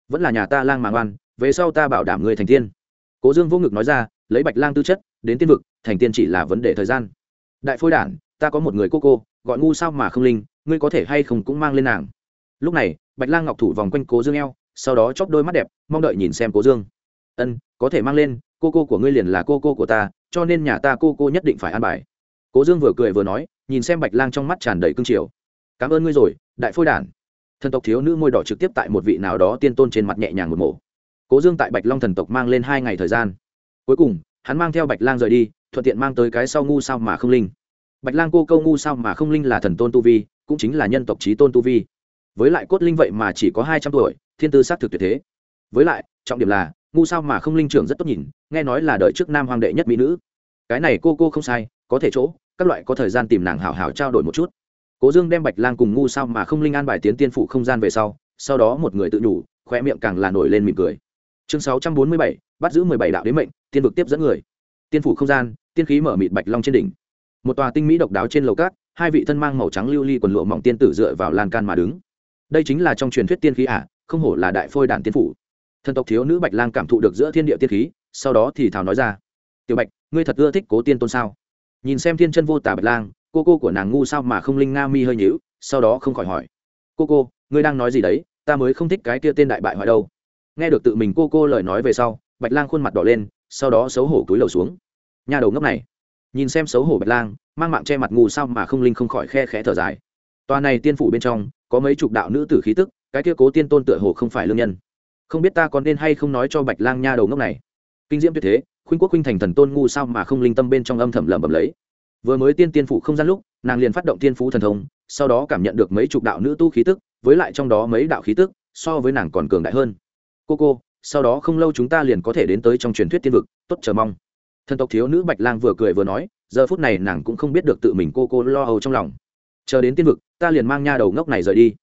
Vẫn là nhà ta lang màng oan, về sau ta bảo đảm ngươi thành tiên. Cố dương vô ngực nói ra, lấy bạch lang tư chất, đến tiên vực, thành tiên chỉ là vấn đề thời gian. Đại phôi đản, ta có một người cô cô, gọi ngu sao mà không linh, ngươi có thể hay không cũng mang lên nàng. Lúc này, bạch lang ngọc thủ vòng quanh cố dương eo, sau đó chóp đôi mắt đẹp, mong đợi nhìn xem cố dương. Ân, có thể mang lên, cô cô của ngươi liền là cô cô của ta, cho nên nhà ta cô cô nhất định phải an bài. Cố dương vừa cười vừa nói, nhìn xem bạch lang trong mắt tràn đầy cương triều. Cảm ơn ngươi rồi đại phôi đản. Thần tộc thiếu nữ môi đỏ trực tiếp tại một vị nào đó tiên tôn trên mặt nhẹ nhàng một mổ. Cố dương tại bạch long thần tộc mang lên hai ngày thời gian. Cuối cùng, hắn mang theo bạch lang rời đi, thuận tiện mang tới cái sau ngu sao mà không linh. Bạch lang cô câu ngu sao mà không linh là thần tôn tu vi, cũng chính là nhân tộc trí tôn tu vi. Với lại cốt linh vậy mà chỉ có hai trăm tuổi, thiên tư s á c thực tuyệt thế. Với lại, trọng điểm là, ngu sao mà không linh trưởng rất tốt nhìn, nghe nói là đợi trước nam hoàng đệ nhất mỹ nữ. Cái này cô cô không sai, có thể chỗ, các loại có thời gian tìm nàng hảo hảo trao đổi một chút cố dương đem bạch lang cùng ngu sao mà không linh an bài tiến tiên phụ không gian về sau sau đó một người tự nhủ khoe miệng càng là nổi lên mỉm cười. Chương sáu trăm bốn mươi bảy, bắt giữ mười bảy đạo đến mệnh, tiên vực tiếp dẫn người. Tiên phủ không gian, tiên khí mở mịt bạch long trên đỉnh. Một tòa tinh mỹ độc đáo trên lầu cát, hai vị thân mang màu trắng lưu ly quần lụa mỏng tiên tử dựa vào lan can mà đứng. Đây chính là trong truyền thuyết tiên khí ả không hổ là đại phôi đản tiên phủ. Thần tộc thiếu nữ bạch lang cảm thụ được giữa thiên địa tiên khí, sau đó thì thảo nói ra. Tiểu bạch, ngươi thật ưa thích cố tiên tôn sao? Nhìn xem thiên chân vô tả bạch lang cô cô của nàng ngu sao mà không linh nga mi hơi nhíu, sau đó không khỏi hỏi. Cô cô, ngươi đang nói gì đấy? Ta mới không thích cái kia tên đại bại hoại đâu. Nghe được tự mình cô cô lời nói về sau, bạch lang khuôn mặt đỏ lên, sau đó xấu hổ túi lầu xuống. Nhà đầu ngốc này. Nhìn xem xấu hổ bạch lang, mang mạng che mặt ngu sao mà không linh không khỏi khe khẽ thở dài. Tòa này tiên phủ bên trong, có mấy chục đạo nữ tử khí tức, cái kia cố tiên tôn tựa hồ không phải lương nhân. Không biết ta còn nên hay không nói cho bạch lang nha đầu ngốc này. Kinh diễm tuyệt thế, khuynh quốc khuynh thành thần tôn ngu sao mà không linh tâm bên trong âm thầm lẩm bẩm lấy vừa mới tiên tiên phụ không gian lúc, nàng liền phát động tiên phú thần thông, sau đó cảm nhận được mấy chục đạo nữ tu khí tức, với lại trong đó mấy đạo khí tức, so với nàng còn cường đại hơn. Cô cô, sau đó không lâu chúng ta liền có thể đến tới trong truyền thuyết tiên vực, tốt, chờ mong. Thần tộc thiếu nữ bạch lang vừa cười vừa nói, giờ phút này nàng cũng không biết được tự mình cô cô lo âu trong lòng. Chờ đến tiên vực, ta liền mang nha đầu ngốc này rời đi.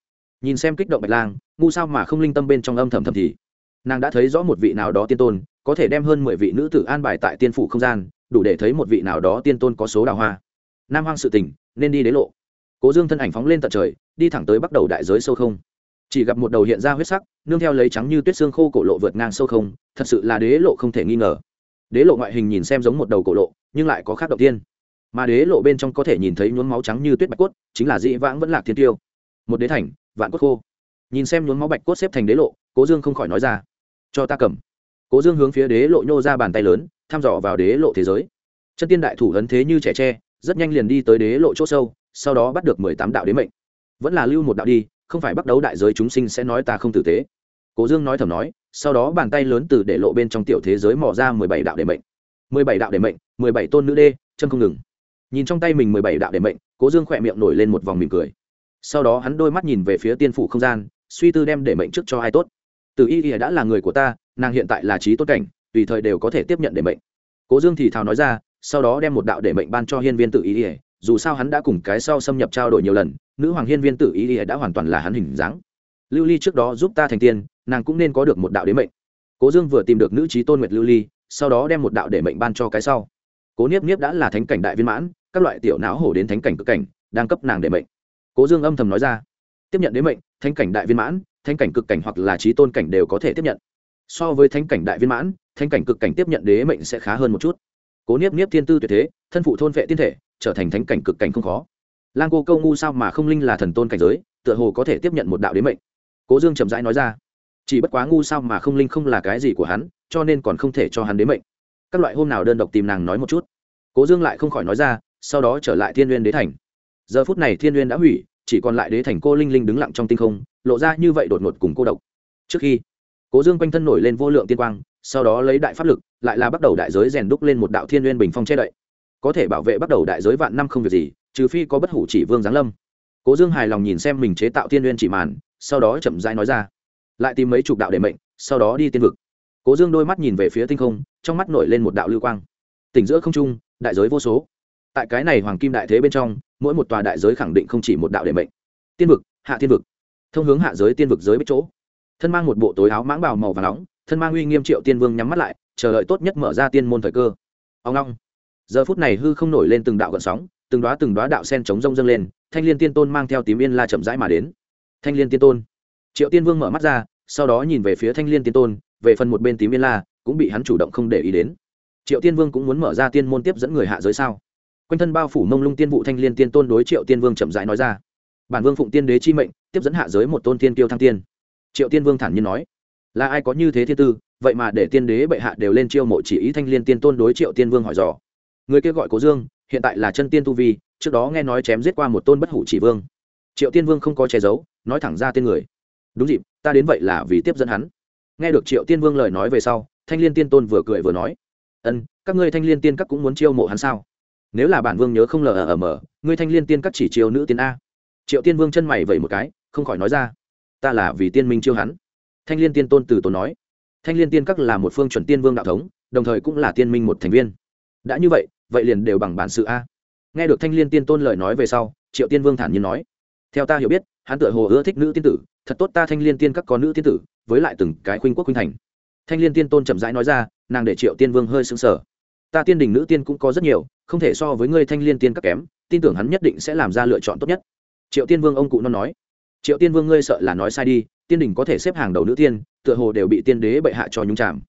Nhìn xem kích động bạch lang, ngu sao mà không linh tâm bên trong âm thầm thầm thì. Nàng đã thấy rõ một vị nào đó tiên tôn, có thể đem hơn mười vị nữ tử an bài tại tiên phủ không gian đủ để thấy một vị nào đó tiên tôn có số đào hoa. Nam hoang sự tình, nên đi đế lộ. Cố dương thân ảnh phóng lên tận trời, đi thẳng tới bắt đầu đại giới sâu không. Chỉ gặp một đầu hiện ra huyết sắc, nương theo lấy trắng như tuyết xương khô cổ lộ vượt ngang sâu không, thật sự là đế lộ không thể nghi ngờ. Đế lộ ngoại hình nhìn xem giống một đầu cổ lộ, nhưng lại có khác đầu tiên. Mà đế lộ bên trong có thể nhìn thấy nhuốm máu trắng như tuyết bạch cốt, chính là dị vãng vẫn lạc thiên tiêu. Một đế thành, vạn cốt khô. Nhìn xem nhuốm máu bạch cốt xếp thành đế lộ, cố dương không khỏi nói ra. Cho ta cầm. Cố dương hướng phía đế lộ nhô ra bàn tay lớn thăm dò vào đế lộ thế giới. Chân tiên đại thủ ấn thế như trẻ tre, rất nhanh liền đi tới đế lộ chỗ sâu, sau đó bắt được mười tám đạo đế mệnh. Vẫn là lưu một đạo đi, không phải bắt đấu đại giới chúng sinh sẽ nói ta không tử tế. Cố dương nói thầm nói, sau đó bàn tay lớn từ để lộ bên trong tiểu thế giới mò ra mười bảy đạo đế mệnh. mười bảy đạo đế mệnh, mười bảy tôn nữ đê, chân không ngừng. Nhìn trong tay mình mười bảy đạo đế mệnh, cố dương khỏe miệng nổi lên một vòng mỉm cười. Sau đó hắn đôi mắt nhìn về phía tiên phủ không gian, suy tư đem đế mệnh trước cho ai tốt. Từ y y đã là người của ta, nàng hiện tại là trí tốt cảnh tùy thời đều có thể tiếp nhận để mệnh. Cố dương thì thào nói ra, sau đó đem một đạo để mệnh ban cho hiên viên tự y y dù sao hắn đã cùng cái sau xâm nhập trao đổi nhiều lần, nữ hoàng hiên viên tự y y đã hoàn toàn là hắn hình dáng. Lưu ly trước đó giúp ta thành tiên, nàng cũng nên có được một đạo đế mệnh. Cố dương vừa tìm được nữ trí tôn nguyệt lưu ly, sau đó đem một đạo để mệnh ban cho cái sau. Cố niếp niếp đã là thánh cảnh đại viên mãn, các loại tiểu não hổ đến thánh cảnh cực cảnh, đang cấp nàng để mệnh. Cố dương âm thầm nói ra, tiếp nhận đế mệnh, thánh cảnh đại viên mãn, thánh cảnh cực cảnh hoặc là trí tôn cảnh đều có thể tiếp nhận so với thánh cảnh đại viên mãn, thánh cảnh cực cảnh tiếp nhận đế mệnh sẽ khá hơn một chút. Cố niếp niếp thiên tư tuyệt thế, thân phụ thôn vệ tiên thể, trở thành thánh cảnh cực cảnh không khó. Lang cô câu ngu sao mà không linh là thần tôn cảnh giới, tựa hồ có thể tiếp nhận một đạo đế mệnh. Cố dương chậm rãi nói ra. Chỉ bất quá ngu sao mà không linh không là cái gì của hắn, cho nên còn không thể cho hắn đế mệnh. Các loại hôm nào đơn độc tìm nàng nói một chút. Cố dương lại không khỏi nói ra, sau đó trở lại thiên n g u y ê n đế thành. Giờ phút này thiên n g u y ê n đã hủy, chỉ còn lại đế thành cô linh linh đứng lặng trong tinh không, lộ ra như vậy đột ngột cùng cô độc. Trước khi cố dương quanh thân nổi lên vô lượng tiên quang, sau đó lấy đại pháp lực, lại là bắt đầu đại giới rèn đúc lên một đạo thiên n g u y ê n bình phong che đậy. Có thể bảo vệ bắt đầu đại giới vạn năm không việc gì, trừ phi có bất hủ chỉ vương giáng lâm. Cố dương hài lòng nhìn xem mình chế tạo thiên n g u y ê n chỉ màn, sau đó chậm rãi nói ra. Lại tìm mấy chục đạo để mệnh, sau đó đi tiên vực. Cố dương đôi mắt nhìn về phía tinh không, trong mắt nổi lên một đạo lưu quang. Tỉnh giữa không trung, đại giới vô số. Tại cái này hoàng kim đại thế bên trong, mỗi một tòa đại giới khẳng định không chỉ một đạo để mệnh. Tiên vực, hạ tiên vực. Thông hướng hạ giới, tiên vực giới bích chỗ thân mang một bộ tối áo mãng bào màu và nóng, thân mang uy nghiêm triệu tiên vương nhắm mắt lại, chờ đợi tốt nhất mở ra tiên môn thời cơ. Ông long giờ phút này hư không nổi lên từng đạo gợn sóng, từng đoá từng đoá đạo sen chống rông dâng lên, thanh l i ê n tiên tôn mang theo tím yên la chậm rãi mà đến. Thanh l i ê n tiên tôn. Triệu tiên vương mở mắt ra, sau đó nhìn về phía thanh l i ê n tiên tôn, về phần một bên tím yên la, cũng bị hắn chủ động không để ý đến. Triệu tiên vương cũng muốn mở ra tiên môn tiếp dẫn người hạ giới sao? Quanh thân bao phủ mông lung tiên vụ thanh l i ê n tiên tôn đối triệu tiên vương chậm rãi nói ra. Bản vương phụng tiên đế chi mệnh, tiếp dẫn hạ giới một tôn tiên tiêu thăng tiên triệu tiên vương thản nhiên nói, là ai có như thế thiên tư? Vậy mà để tiên đế bệ hạ đều lên chiêu mộ chỉ ý thanh Liên tiên tôn đối triệu tiên vương hỏi dò. Người kia gọi cố dương, hiện tại là chân tiên tu vi, trước đó nghe nói chém giết qua một tôn bất hủ chỉ vương. Triệu tiên vương không có che giấu, nói thẳng ra tên người, đúng dịp, ta đến vậy là vì tiếp dẫn hắn. Nghe được triệu tiên vương lời nói về sau, thanh Liên tiên tôn vừa cười vừa nói, ân, các ngươi thanh Liên tiên các cũng muốn chiêu mộ hắn sao? Nếu là bản vương nhớ không lờ ờ ờ ở mờ ngươi thanh Liên tiên các chỉ chiêu nữ tiên a. Triệu tiên vương chân mày vẩy một cái, không khỏi nói ra ta là vì tiên minh chiêu hắn. Thanh l i ê n tiên tôn từ tốn nói. Thanh l i ê n tiên các là một phương chuẩn tiên vương đạo thống, đồng thời cũng là tiên minh một thành viên. Đã như vậy vậy liền đều bằng bản sự a. Nghe được thanh l i ê n tiên tôn lời nói về sau, triệu tiên vương thản nhiên nói. Theo ta hiểu biết, hắn tựa hồ ưa thích nữ tiên tử, thật tốt ta thanh liên tiên các có nữ tiên tử, với lại từng cái khuynh quốc khuynh thành. Thanh liên tiên tôn chậm rãi nói ra, nàng để triệu tiên vương hơi sững sờ. Ta tiên đình nữ tiên cũng có rất nhiều, không thể so với ngươi thanh liên tiên các kém, tin tưởng hắn nhất định sẽ làm ra lựa chọn tốt nhất. Triệu tiên vương ông cụ non nói triệu tiên vương ngươi sợ là nói sai đi, tiên đình có thể xếp hàng đầu nữ tiên, tựa hồ đều bị tiên đế bệ hạ cho nhúng chạm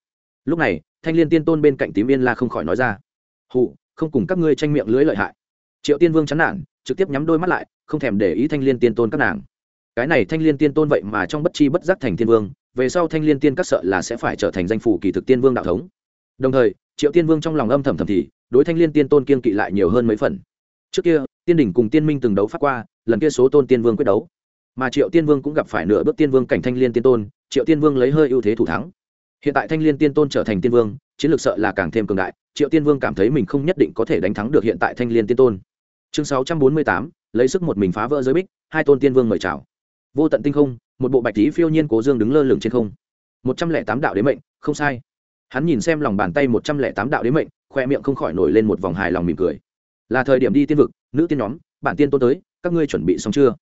lúc này, thanh liên tiên tôn bên cạnh tím yên la không khỏi nói ra. Hụ không cùng các ngươi tranh miệng lưới lợi hại. Triệu tiên vương chán nản, trực tiếp nhắm đôi mắt lại, không thèm để ý thanh liên tiên tôn các nàng. Cái này thanh liên tiên tôn vậy mà trong bất chi bất giác thành tiên vương, về sau thanh liên tiên các sợ là sẽ phải trở thành danh phủ kỳ thực tiên vương đạo thống. Đồng thời, triệu tiên vương trong lòng âm thầm thầm thì, đối thanh liên tiên tôn kiên kỵ lại nhiều hơn mấy phần. Trước kia, tiên đỉnh cùng tiên minh từng đấu phát qua, lần kia số tôn tiên vương quyết đấu mà triệu tiên vương cũng gặp phải nửa bước tiên vương cảnh thanh liên tiên tôn, triệu tiên vương lấy hơi ưu thế thủ thắng. Hiện tại thanh liên tiên tôn trở thành tiên vương, chiến lược sợ là càng thêm cường đại, triệu tiên vương cảm thấy mình không nhất định có thể đánh thắng được hiện tại thanh liên tiên tôn. Chương sáu trăm bốn mươi tám, lấy sức một mình phá vỡ giới bích, hai tôn tiên vương mời chào. Vô tận tinh không, một bộ bạch tí phiêu nhiên cố dương đứng lơ lửng trên không. Một trăm lẻ tám đạo đế mệnh, không sai. Hắn nhìn xem lòng bàn tay một trăm lẻ tám đạo đế mệnh, khoe miệng không khỏi nổi lên một vòng hài lòng mỉm cười. Là thời điểm đi tiên vực, nữ tiên nhóm, bản tiên tôn tới, các ngươi chuẩn bị xong chưa?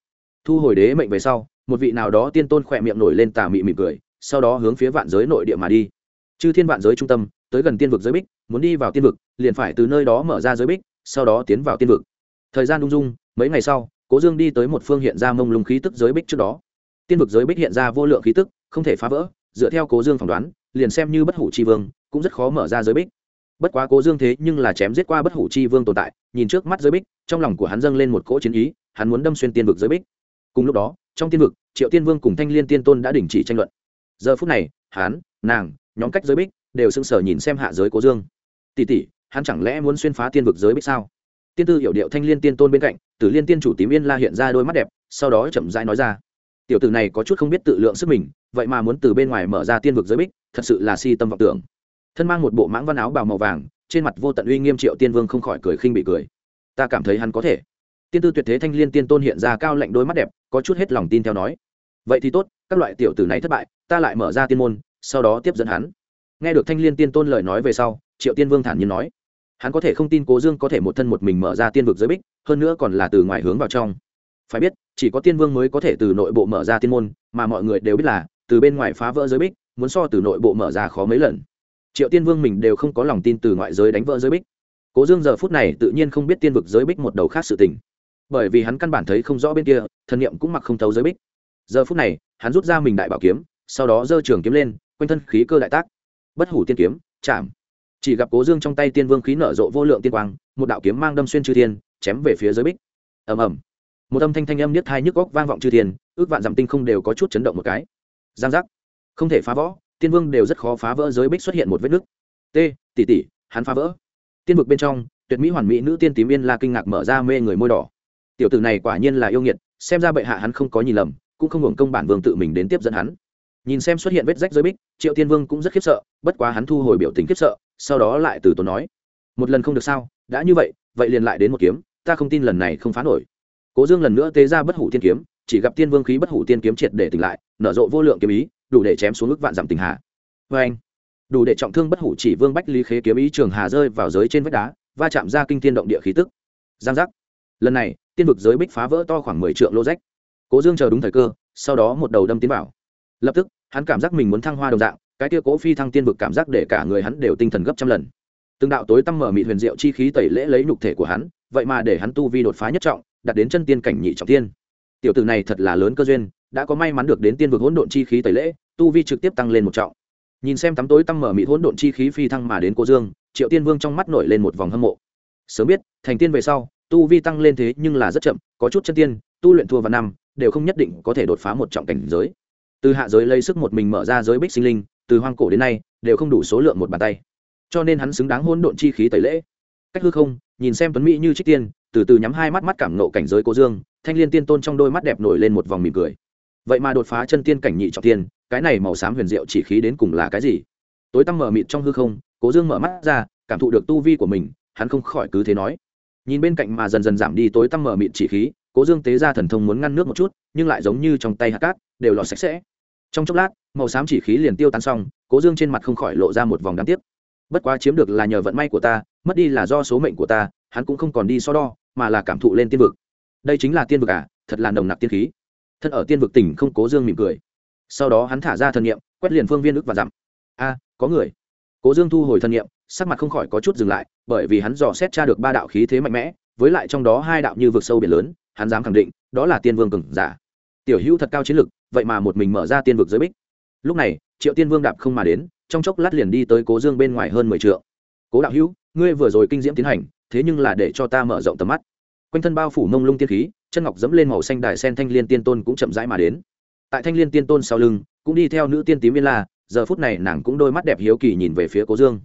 Thu hồi đế mệnh về sau, một vị nào đó tiên tôn khỏe miệng nổi lên tà mị mỉm cười, sau đó hướng phía vạn giới nội địa mà đi. Chư thiên vạn giới trung tâm, tới gần tiên vực giới bích, muốn đi vào tiên vực, liền phải từ nơi đó mở ra giới bích, sau đó tiến vào tiên vực. Thời gian lung dung, mấy ngày sau, cố dương đi tới một phương hiện ra mông lung khí tức giới bích trước đó. Tiên vực giới bích hiện ra vô lượng khí tức, không thể phá vỡ, dựa theo cố dương phỏng đoán, liền xem như bất hủ tri vương, cũng rất khó mở ra giới bích. Bất quá cố dương thế nhưng là chém giết qua bất hủ chi vương tồn tại, nhìn trước mắt giới bích, trong lòng của hắn dâng lên một cỗ chiến ý, hắn muốn đâm xuyên tiên vực giới bích cùng lúc đó, trong tiên vực, triệu tiên vương cùng thanh liên tiên tôn đã đình chỉ tranh luận. Giờ phút này, hắn, nàng, nhóm cách giới bích đều sưng sở nhìn xem hạ giới cố dương. Tỉ tỉ hắn chẳng lẽ muốn xuyên phá tiên vực giới bích sao? Tiên tư hiểu điệu thanh liên tiên tôn bên cạnh, tử liên tiên chủ tím yên la hiện ra đôi mắt đẹp, sau đó chậm rãi nói ra, tiểu tử này có chút không biết tự lượng sức mình, vậy mà muốn từ bên ngoài mở ra tiên vực giới bích, thật sự là si tâm vọng tưởng. Thân mang một bộ mãng văn áo bào màu vàng, trên mặt vô tận uy nghiêm triệu tiên vương không khỏi cười khinh bị cười. Ta cảm thấy hắn có thể. Tiên tư tuyệt thế thanh liên tiên tôn hiện ra cao lạnh đôi mắt đẹp có chút hết lòng tin theo nói. Vậy thì tốt, các loại tiểu tử này thất bại, ta lại mở ra tiên môn, sau đó tiếp dẫn hắn. Nghe được thanh liên tiên tôn lời nói về sau, triệu tiên vương thản nhiên nói. Hắn có thể không tin cố dương có thể một thân một mình mở ra tiên vực giới bích, hơn nữa còn là từ ngoài hướng vào trong. Phải biết, chỉ có tiên vương mới có thể từ nội bộ mở ra tiên môn, mà mọi người đều biết là, từ bên ngoài phá vỡ giới bích, muốn so từ nội bộ mở ra khó mấy lần. Triệu tiên vương mình đều không có lòng tin từ ngoại giới đánh vỡ giới bích. Cố dương giờ phút này tự nhiên không biết tiên vực giới bích một đầu khác sự tình bởi vì hắn căn bản thấy không rõ bên kia, thần niệm cũng mặc không thấu giới bích. Giờ phút này, hắn rút ra mình đại bảo kiếm, sau đó giơ trường kiếm lên, quanh thân khí cơ đại tác. Bất hủ tiên kiếm, chạm. Chỉ gặp cố dương trong tay tiên vương khí nở rộ vô lượng tiên quang, một đạo kiếm mang đâm xuyên chư thiên, chém về phía giới bích. Ầm ầm. Một âm thanh thanh âm niết thai nhức góc vang vọng chư thiên, ước vạn dặm tinh không đều có chút chấn động một cái. Giang giác. Không thể phá võ tiên vương đều rất khó phá vỡ giới bích xuất hiện một vết nứt. T, tỷ tỷ, hắn phá vỡ. Tiên vực bên trong, tuyệt mỹ hoàn mỹ nữ tiên tím yên la kinh ngạc mở ra mê người môi đỏ tiểu tử này quả nhiên là yêu nghiệt, xem ra bệ hạ hắn không có nhìn lầm, cũng không hưởng công bản vương tự mình đến tiếp dẫn hắn. Nhìn xem xuất hiện vết rách giới bích, triệu tiên vương cũng rất khiếp sợ, bất quá hắn thu hồi biểu tình khiếp sợ, sau đó lại từ tốn nói, một lần không được sao? Đã như vậy vậy liền lại đến một kiếm, ta không tin lần này không phá nổi. Cố dương lần nữa tế ra bất hủ tiên kiếm, chỉ gặp tiên vương khí bất hủ tiên kiếm triệt để tỉnh lại, nở rộ vô lượng kiếm ý, đủ để chém xuống ước vạn dặm tình hạ. Vê anh, đủ để trọng thương bất hủ chỉ vương bách lý khế kiếm ý trường hà rơi vào giới trên vách đá, va chạm ra kinh tiên động địa khí tức. Giang giác. Lần này tiên vực giới bích phá vỡ to khoảng mười triệu lô rách cố dương chờ đúng thời cơ, sau đó một đầu đâm tiến vào. Lập tức, hắn cảm giác mình muốn thăng hoa đồng dạng, cái tia cố phi thăng tiên vực cảm giác để cả người hắn đều tinh thần gấp trăm lần. Từng đạo tối tăm mở mị huyền diệu chi khí tẩy lễ lấy nhục thể của hắn, vậy mà để hắn tu vi đột phá nhất trọng, đạt đến chân tiên cảnh nhị trọng tiên. Tiểu tử này thật là lớn cơ duyên, đã có may mắn được đến tiên vực hỗn độn chi khí tẩy lễ, tu vi trực tiếp tăng lên một trọng. Nhìn xem tắm tối tăm mở mị hỗn độn chi khí phi thăng mà đến cô dương, triệu tiên vương trong mắt nổi lên một vòng hâm mộ. Sớm biết, thành tiên về sau tu vi tăng lên thế nhưng là rất chậm, có chút chân tiên, tu luyện thua vào năm, đều không nhất định có thể đột phá một trọng cảnh giới. Từ hạ giới lấy sức một mình mở ra giới bích sinh linh, từ hoang cổ đến nay, đều không đủ số lượng một bàn tay. Cho nên hắn xứng đáng hôn độn chi khí tẩy lễ. Cách hư không, nhìn xem tuấn mỹ như trích tiên, từ từ nhắm hai mắt mắt cảm nộ cảnh giới cô dương, thanh l i ê n tiên tôn trong đôi mắt đẹp nổi lên một vòng mỉm cười. Vậy mà đột phá chân tiên cảnh nhị trọng tiên, cái này màu xám huyền diệu chỉ khí đến cùng là cái gì? Tối tăm mở mịt trong hư không cố dương mở mắt ra, cảm thụ được tu vi của mình, hắn không khỏi cứ thế nói nhìn bên cạnh mà dần dần giảm đi tối tăm mở mịt chỉ khí, cố dương tế ra thần thông muốn ngăn nước một chút, nhưng lại giống như trong tay hạt cát, đều lọt sạch sẽ. Trong chốc lát, màu xám chỉ khí liền tiêu tan xong, cố dương trên mặt không khỏi lộ ra một vòng đáng tiếc. Bất quá chiếm được là nhờ vận may của ta, mất đi là do số mệnh của ta, hắn cũng không còn đi so đo, mà là cảm thụ lên tiên vực. Đây chính là tiên vực à? Thật là nồng nặc tiên khí. Thân ở tiên vực tỉnh không cố dương mỉm cười. Sau đó hắn thả ra thần nghiệm quét liền phương viên ức và dặm. A, có người. Cố dương thu hồi thần nghiệm sắc mặt không khỏi có chút dừng lại bởi vì hắn dò xét tra được ba đạo khí thế mạnh mẽ với lại trong đó hai đạo như vực sâu biển lớn hắn dám khẳng định đó là tiên vương cường, giả. Tiểu hữu thật cao chiến lực vậy mà một mình mở ra tiên vực giới bích. Lúc này triệu tiên vương đạp không mà đến trong chốc lát liền đi tới cố dương bên ngoài hơn mười t cố đạo hữu ngươi vừa rồi kinh diễm tiến hành thế nhưng là để cho ta mở rộng tầm mắt. Quanh thân bao phủ mông lung tiên khí chân ngọc dẫm lên màu xanh đài sen thanh l i ê n tiên tôn cũng chậm rãi mà đến. Tại thanh l i ê n tiên tôn sau lưng cũng đi theo nữ tiên tím yên la giờ phút này nàng cũng đôi mắt đẹp hiếu kỳ nhìn về phía cố dương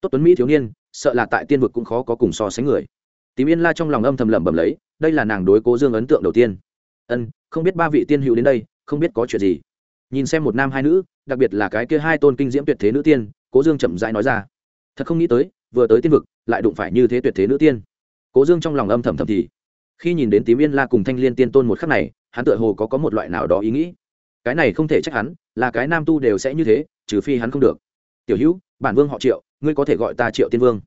tốt tuấn mỹ thiếu niên, sợ là tại tiên vực cũng khó có cùng so sánh người. Tím yên la trong lòng âm thầm lẩm bẩm lấy, đây là nàng đối cố dương ấn tượng đầu tiên. Ân, không biết ba vị tiên hữu đến đây, không biết có chuyện gì. Nhìn xem một nam hai nữ, đặc biệt là cái kia hai tôn kinh diễm tuyệt thế nữ tiên, cố dương chậm rãi nói ra. Thật không nghĩ tới, vừa tới tiên vực, lại đụng phải như thế tuyệt thế nữ tiên. Cố dương trong lòng âm thầm thầm thì. Khi nhìn đến tím yên la cùng thanh l i ê n tiên tôn một khắc này, hắn tựa hồ có có một loại nào đó ý nghĩ. Cái này không thể trách hắn, là cái nam tu đều sẽ như thế, trừ phi hắn không được. Tiểu hữu, bản vương họ triệu ngươi có thể gọi ta triệu tiên vương.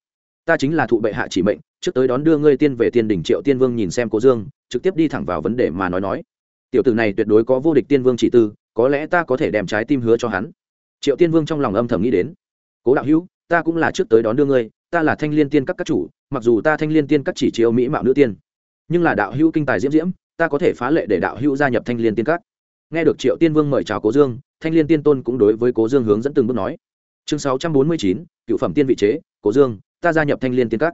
Ta chính là thụ bệ hạ chỉ mệnh, trước tới đón đưa ngươi tiên về tiên đỉnh triệu tiên vương nhìn xem cố dương, trực tiếp đi thẳng vào vấn đề mà nói nói. Tiểu tử này tuyệt đối có vô địch tiên vương chỉ tư, có lẽ ta có thể đem trái tim hứa cho hắn. Triệu tiên vương trong lòng âm thầm nghĩ đến. Cố đạo hữu, ta cũng là trước tới đón đưa ngươi, ta là thanh liên tiên các các chủ, mặc dù ta thanh liên tiên các chỉ chiếu mỹ mạo nữ tiên, nhưng là đạo hữu kinh tài diễm diễm, ta có thể phá lệ để đạo hữu gia nhập thanh liên tiên các. Nghe được triệu tiên vương mời chào cố dương, thanh liên tiên tôn cũng đối với cố dương hướng dẫn từng bước nói chương sáu trăm bốn mươi chín, cựu phẩm tiên vị chế cố dương, ta gia nhập thanh liên tiên các.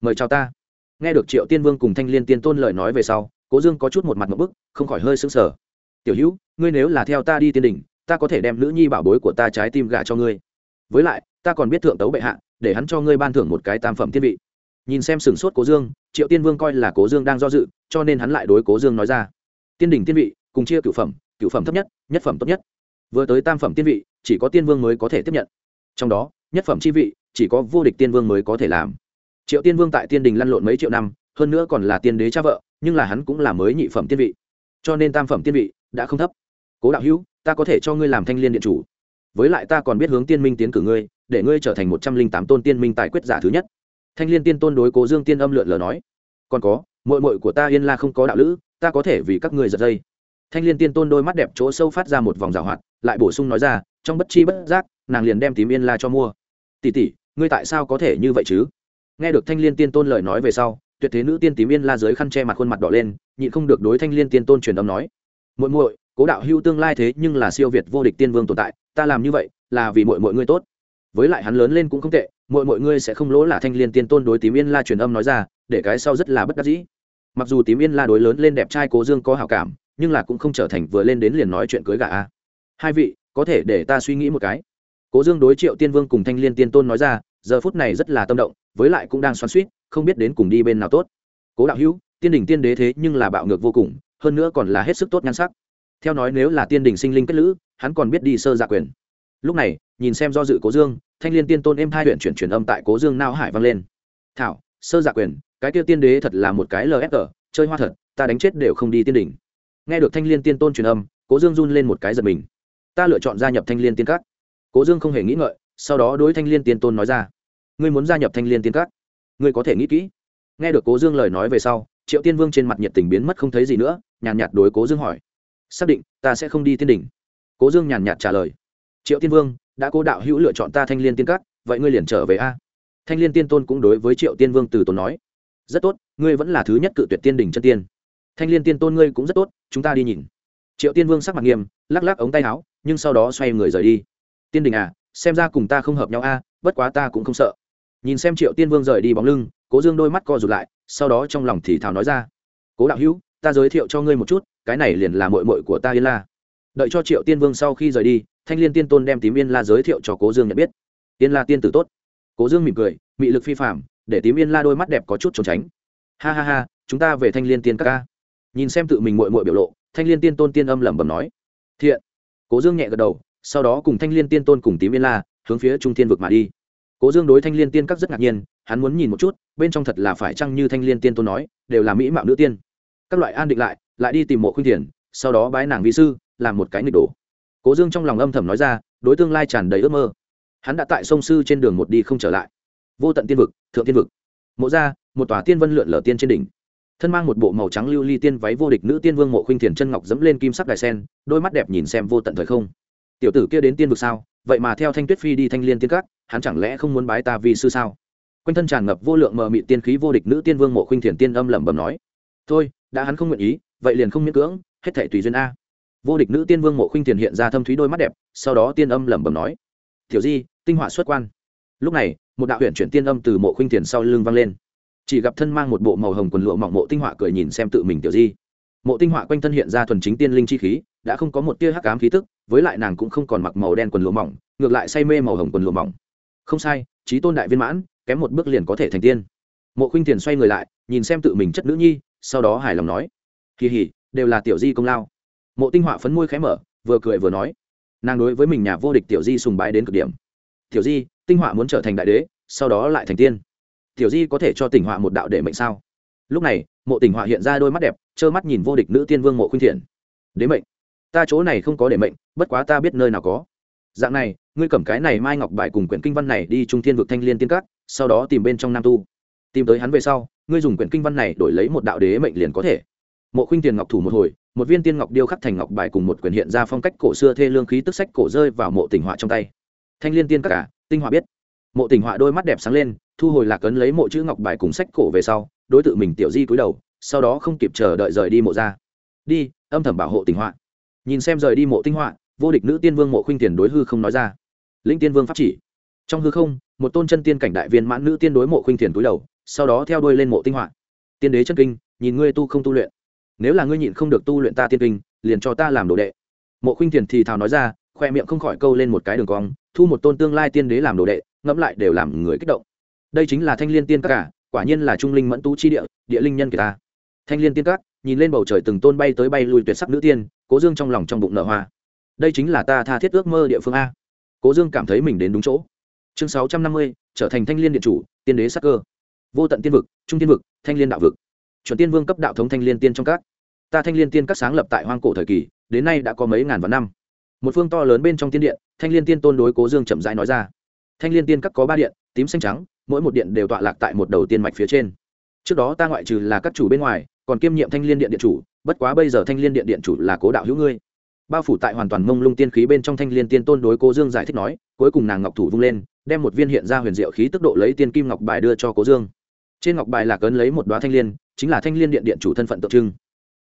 Mời chào ta. Nghe được triệu tiên vương cùng thanh liên tiên tôn lời nói về sau cố dương có chút một mặt một bức, không khỏi hơi sững sờ. Tiểu hữu, ngươi nếu là theo ta đi tiên đỉnh, ta có thể đem nữ nhi bảo bối của ta trái tim gả cho ngươi. Với lại, ta còn biết thượng tấu bệ hạ, để hắn cho ngươi ban thưởng một cái tam phẩm tiên vị. Nhìn xem sửng sốt cố dương, triệu tiên vương coi là cố dương đang do dự, cho nên hắn lại đối cố dương nói ra. Tiên đỉnh tiên vị, cùng chia cửu phẩm cửu phẩm thấp nhất nhất phẩm tốt nhất. Vừa tới tam phẩm tiên vị, chỉ có tiên vương mới có thể tiếp nhận trong đó, nhất phẩm chi vị, chỉ có vô địch tiên vương mới có thể làm. Triệu tiên vương tại tiên đình lăn lộn mấy triệu năm, hơn nữa còn là tiên đế cha vợ, nhưng là hắn cũng là mới nhị phẩm tiên vị. Cho nên tam phẩm tiên vị đã không thấp. Cố đạo hữu, ta có thể cho ngươi làm thanh liên điện chủ. Với lại ta còn biết hướng tiên minh tiến cử ngươi, để ngươi trở thành một trăm linh tám tôn tiên minh tài quyết giả thứ nhất. Thanh liên tiên tôn đối cố dương tiên âm lượn lờ nói. Còn có mội mội của ta yên la không có đạo lữ, ta có thể vì các ngươi giật dây. Thanh liên tiên tôn đôi mắt đẹp chỗ sâu phát ra một vòng rào hoạt, lại bổ sung nói ra, trong bất chi bất giác nàng liền đem tím yên la cho mua. Tỉ tỉ ngươi tại sao có thể như vậy chứ? Nghe được thanh liên tiên tôn lời nói về sau, tuyệt thế nữ tiên tím yên la dưới khăn che mặt khuôn mặt đỏ lên, nhịn không được đối thanh liên tiên tôn truyền âm nói. Muội muội, cố đạo hưu tương lai thế nhưng là siêu việt vô địch tiên vương tồn tại, ta làm như vậy là vì mọi mọi ngươi tốt. Với lại hắn lớn lên cũng không tệ mọi mọi ngươi sẽ không lỗ là thanh liên tiên tôn đối tím yên la truyền âm nói ra, để cái sau rất là bất đắc dĩ. Mặc dù tím yên la đối lớn lên đẹp trai cố dương có hảo cảm, nhưng là cũng không trở thành vừa lên đến liền nói chuyện cưới gà a. Hai vị, có thể để ta suy nghĩ một cái cố dương đối triệu tiên vương cùng thanh liên tiên tôn nói ra, giờ phút này rất là tâm động, với lại cũng đang xoắn suýt không biết đến cùng đi bên nào tốt. Cố đạo hữu, tiên đình tiên đế thế nhưng là bạo ngược vô cùng, hơn nữa còn là hết sức tốt nhan sắc. Theo nói nếu là tiên đình sinh linh kết lữ, hắn còn biết đi sơ dạ quyền. Lúc này, nhìn xem do dự cố dương, thanh liên tiên tôn êm hai huyện chuyển chuyển âm tại cố dương nao hải vang lên. Thảo, sơ dạ quyền, cái tiêu tiên đế thật là một cái lfg chơi hoa thật, ta đánh chết đều không đi tiên đỉnh nghe được thanh liên tiên tôn truyền âm, cố dương run lên một cái giật mình. Ta lựa chọn gia nhập thanh liên tiên các cố dương không hề nghĩ ngợi, sau đó đối thanh liên tiên tôn nói ra. Ngươi muốn gia nhập thanh liên tiên các? Ngươi có thể nghĩ kỹ. Nghe được cố dương lời nói về sau, triệu tiên vương trên mặt nhiệt tình biến mất không thấy gì nữa, nhàn nhạt đối cố dương hỏi. Xác định, ta sẽ không đi tiên đỉnh. Cố dương nhàn nhạt trả lời. Triệu tiên vương, đã cố đạo hữu lựa chọn ta thanh liên tiên các, vậy ngươi liền trở về a? Thanh liên tiên tôn cũng đối với triệu tiên vương từ tốn nói. Rất tốt, ngươi vẫn là thứ nhất cự tuyệt tiên đỉnh chân tiên. Thanh liên tiên tôn ngươi cũng rất tốt, chúng ta đi nhìn. Triệu tiên vương sắc mặt nghiêm, lắc lắc ống tay áo, nhưng sau đó xoay người rời đi tiên đình à xem ra cùng ta không hợp nhau a, bất quá ta cũng không sợ. Nhìn xem triệu tiên vương rời đi bóng lưng, cố dương đôi mắt co rụt lại, sau đó trong lòng thì thào nói ra, cố đạo hữu, ta giới thiệu cho ngươi một chút, cái này liền là mội mội của ta yên la. Đợi cho triệu tiên vương sau khi rời đi, thanh liên tiên tôn đem tím yên la giới thiệu cho cố dương nhận biết. Yên la tiên tử tốt. Cố dương mỉm cười, mị lực phi phạm để tím yên la đôi mắt đẹp có chút trốn tránh. Ha ha ha, chúng ta về thanh liên tiên các ca. Nhìn xem tự mình mội mội biểu lộ, thanh liên tiên tôn tiên âm lẩm bẩm nói. Thiện. Cố dương nhẹ gật đầu sau đó cùng thanh liên tiên tôn cùng tím yên la hướng phía trung thiên vực mà đi. Cố dương đối thanh liên tiên các rất ngạc nhiên, hắn muốn nhìn một chút, bên trong thật là phải chăng như thanh liên tiên tôn nói, đều là mỹ mạo nữ tiên. Các loại an định lại lại đi tìm mộ khuyên thiền, sau đó bái nàng vị sư, làm một cái nghịch đổ cố dương trong lòng âm thầm nói ra, đối tương lai tràn đầy ước mơ. Hắn đã tại sông sư trên đường một đi không trở lại. Vô tận tiên vực, thượng tiên vực. Mộ ra một tòa tiên vân lượn lở tiên trên đỉnh. Thân mang một bộ màu trắng lưu ly tiên váy vô địch nữ tiên vương mộ khuynh thiền chân ngọc dẫm lên kim sắc đài sen, đôi mắt đẹp nhìn xem vô tận thời không tiểu tử kia đến tiên vực sao? Vậy mà theo thanh tuyết phi đi thanh liên tiên các, hắn chẳng lẽ không muốn bái ta vì sư sao? Quanh thân tràn ngập vô lượng mờ mị tiên khí vô địch nữ tiên vương mộ khuynh thiền tiên âm lẩm bẩm nói, thôi, đã hắn không nguyện ý, vậy liền không miễn cưỡng, hết thể tùy duyên a. Vô địch nữ tiên vương mộ khuynh thiền hiện ra thâm thúy đôi mắt đẹp, sau đó tiên âm lẩm bẩm nói, tiểu di, tinh họa xuất quan. Lúc này, một đạo huyện chuyển tiên âm từ mộ khuynh thiền sau lưng vang lên. Chỉ gặp thân mang một bộ màu hồng quần lụa mỏng mộ tinh họa cười nhìn xem tự mình tiểu di. Mộ tinh họa quanh thân hiện ra thuần chính tiên linh chi khí đã không có một tia hắc ám khí tức, với lại nàng cũng không còn mặc màu đen quần lụa mỏng, ngược lại say mê màu hồng quần lụa mỏng. Không sai, trí tôn đại viên mãn, kém một bước liền có thể thành tiên. Mộ khuynh thiền xoay người lại, nhìn xem tự mình chất nữ nhi, sau đó hài lòng nói, kỳ hỉ, đều là tiểu di công lao. Mộ tinh họa phấn môi khẽ mở, vừa cười vừa nói, nàng đối với mình nhà vô địch tiểu di sùng bái đến cực điểm. Tiểu di, tinh họa muốn trở thành đại đế, sau đó lại thành tiên. Tiểu di có thể cho tỉnh họa một đạo để mệnh sao? Lúc này, mộ tỉnh họa hiện ra đôi mắt đẹp, trơ mắt nhìn vô địch nữ tiên vương mộ khuynh thiện đế mệnh ta chỗ này không có để mệnh, bất quá ta biết nơi nào có. Dạng này, ngươi cầm cái này mai ngọc bài cùng quyển kinh văn này đi trung thiên vực thanh liên tiên cát sau đó tìm bên trong nam tu. Tìm tới hắn về sau, ngươi dùng quyển kinh văn này đổi lấy một đạo đế mệnh liền có thể. Mộ khuynh tiền ngọc thủ một hồi, một viên tiên ngọc điêu khắc thành ngọc bài cùng một quyển hiện ra phong cách cổ xưa thê lương khí tức sách cổ rơi vào mộ tỉnh họa trong tay. Thanh liên tiên các cả tinh họa biết. Mộ tỉnh họa đôi mắt đẹp sáng lên, thu hồi lạc ấn lấy mộ chữ ngọc bài cùng sách cổ về sau, đối tượng mình tiểu di cúi đầu, sau đó không kịp chờ đợi rời đi mộ ra. Đi, âm thầm bảo hộ tỉnh họa nhìn xem rời đi mộ tinh họa, vô địch nữ tiên vương mộ khuynh tiền đối hư không nói ra. Linh tiên vương pháp chỉ. Trong hư không, một tôn chân tiên cảnh đại viên mãn nữ tiên đối mộ khuynh tiền túi đầu, sau đó theo đuôi lên mộ tinh họa. Tiên đế chân kinh, nhìn ngươi tu không tu luyện. Nếu là ngươi nhịn không được tu luyện ta tiên kinh, liền cho ta làm đồ đệ. Mộ khuynh tiền thì thào nói ra, khoe miệng không khỏi câu lên một cái đường cong, thu một tôn tương lai tiên đế làm đồ đệ, ngẫm lại đều làm người kích động. Đây chính là thanh liên tiên các cả, quả nhiên là trung linh mẫn tú chi địa địa linh nhân kỳ ta. Thanh liên tiên các, nhìn lên bầu trời từng tôn bay tới bay lui tuyệt sắc nữ tiên cố dương trong lòng trong bụng nở hoa. Đây chính là ta tha thiết ước mơ địa phương a. Cố dương cảm thấy mình đến đúng chỗ. Chương sáu trăm năm mươi, trở thành thanh liên điện chủ, tiên đế sắc cơ. Vô tận tiên vực, trung tiên vực, thanh liên đạo vực. Chuẩn tiên vương cấp đạo thống thanh liên tiên trong các. Ta thanh liên tiên các sáng lập tại hoang cổ thời kỳ, đến nay đã có mấy ngàn vạn năm. Một phương to lớn bên trong tiên điện, thanh liên tiên tôn đối cố dương chậm rãi nói ra. Thanh liên tiên các có ba điện, tím xanh trắng, mỗi một điện đều tọa lạc tại một đầu tiên mạch phía trên. Trước đó ta ngoại trừ là các chủ bên ngoài, còn kiêm nhiệm thanh liên điện điện chủ bất quá bây giờ thanh liên điện điện chủ là cố đạo hữu ngươi. Bao phủ tại hoàn toàn mông lung tiên khí bên trong thanh liên tiên tôn đối cố dương giải thích nói, cuối cùng nàng ngọc thủ vung lên, đem một viên hiện ra huyền diệu khí tức độ lấy tiên kim ngọc bài đưa cho cố dương. Trên ngọc bài là cấn lấy một đoá thanh liên, chính là thanh liên điện điện chủ thân phận tượng trưng.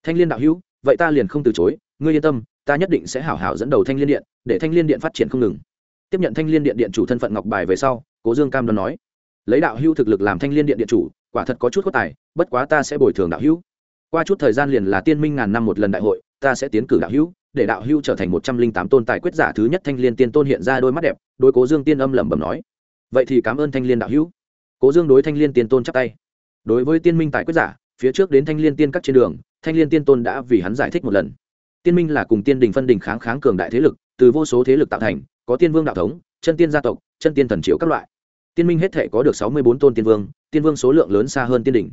Thanh liên đạo hữu, vậy ta liền không từ chối, ngươi yên tâm, ta nhất định sẽ hảo hảo dẫn đầu thanh liên điện, để thanh liên điện phát triển không ngừng. Tiếp nhận thanh liên điện điện chủ thân phận ngọc bài về sau, cố dương cam đoan nói, lấy đạo hữu thực lực làm thanh liên điện điện chủ, quả thật có chút có tài, bất quá ta sẽ bồi thường đạo hữu qua chút thời gian liền là tiên minh ngàn năm một lần đại hội, ta sẽ tiến cử đạo hữu, để đạo hữu trở thành một trăm linh tám tôn tài quyết giả thứ nhất thanh liên tiên tôn hiện ra đôi mắt đẹp đôi cố dương tiên âm lẩm bẩm nói. Vậy thì cảm ơn thanh liên đạo hữu. Cố dương đối thanh liên tiên tôn chắp tay. Đối với tiên minh tài quyết giả, phía trước đến thanh liên tiên các trên đường, thanh liên tiên tôn đã vì hắn giải thích một lần. Tiên minh là cùng tiên đình phân đình kháng kháng cường đại thế lực, từ vô số thế lực tạo thành, có tiên vương đạo thống, chân tiên gia tộc, chân tiên thần chiếu các loại. Tiên minh hết thể có được sáu mươi bốn tôn tiên vương tiên vương số lượng lớn xa hơn tiên đình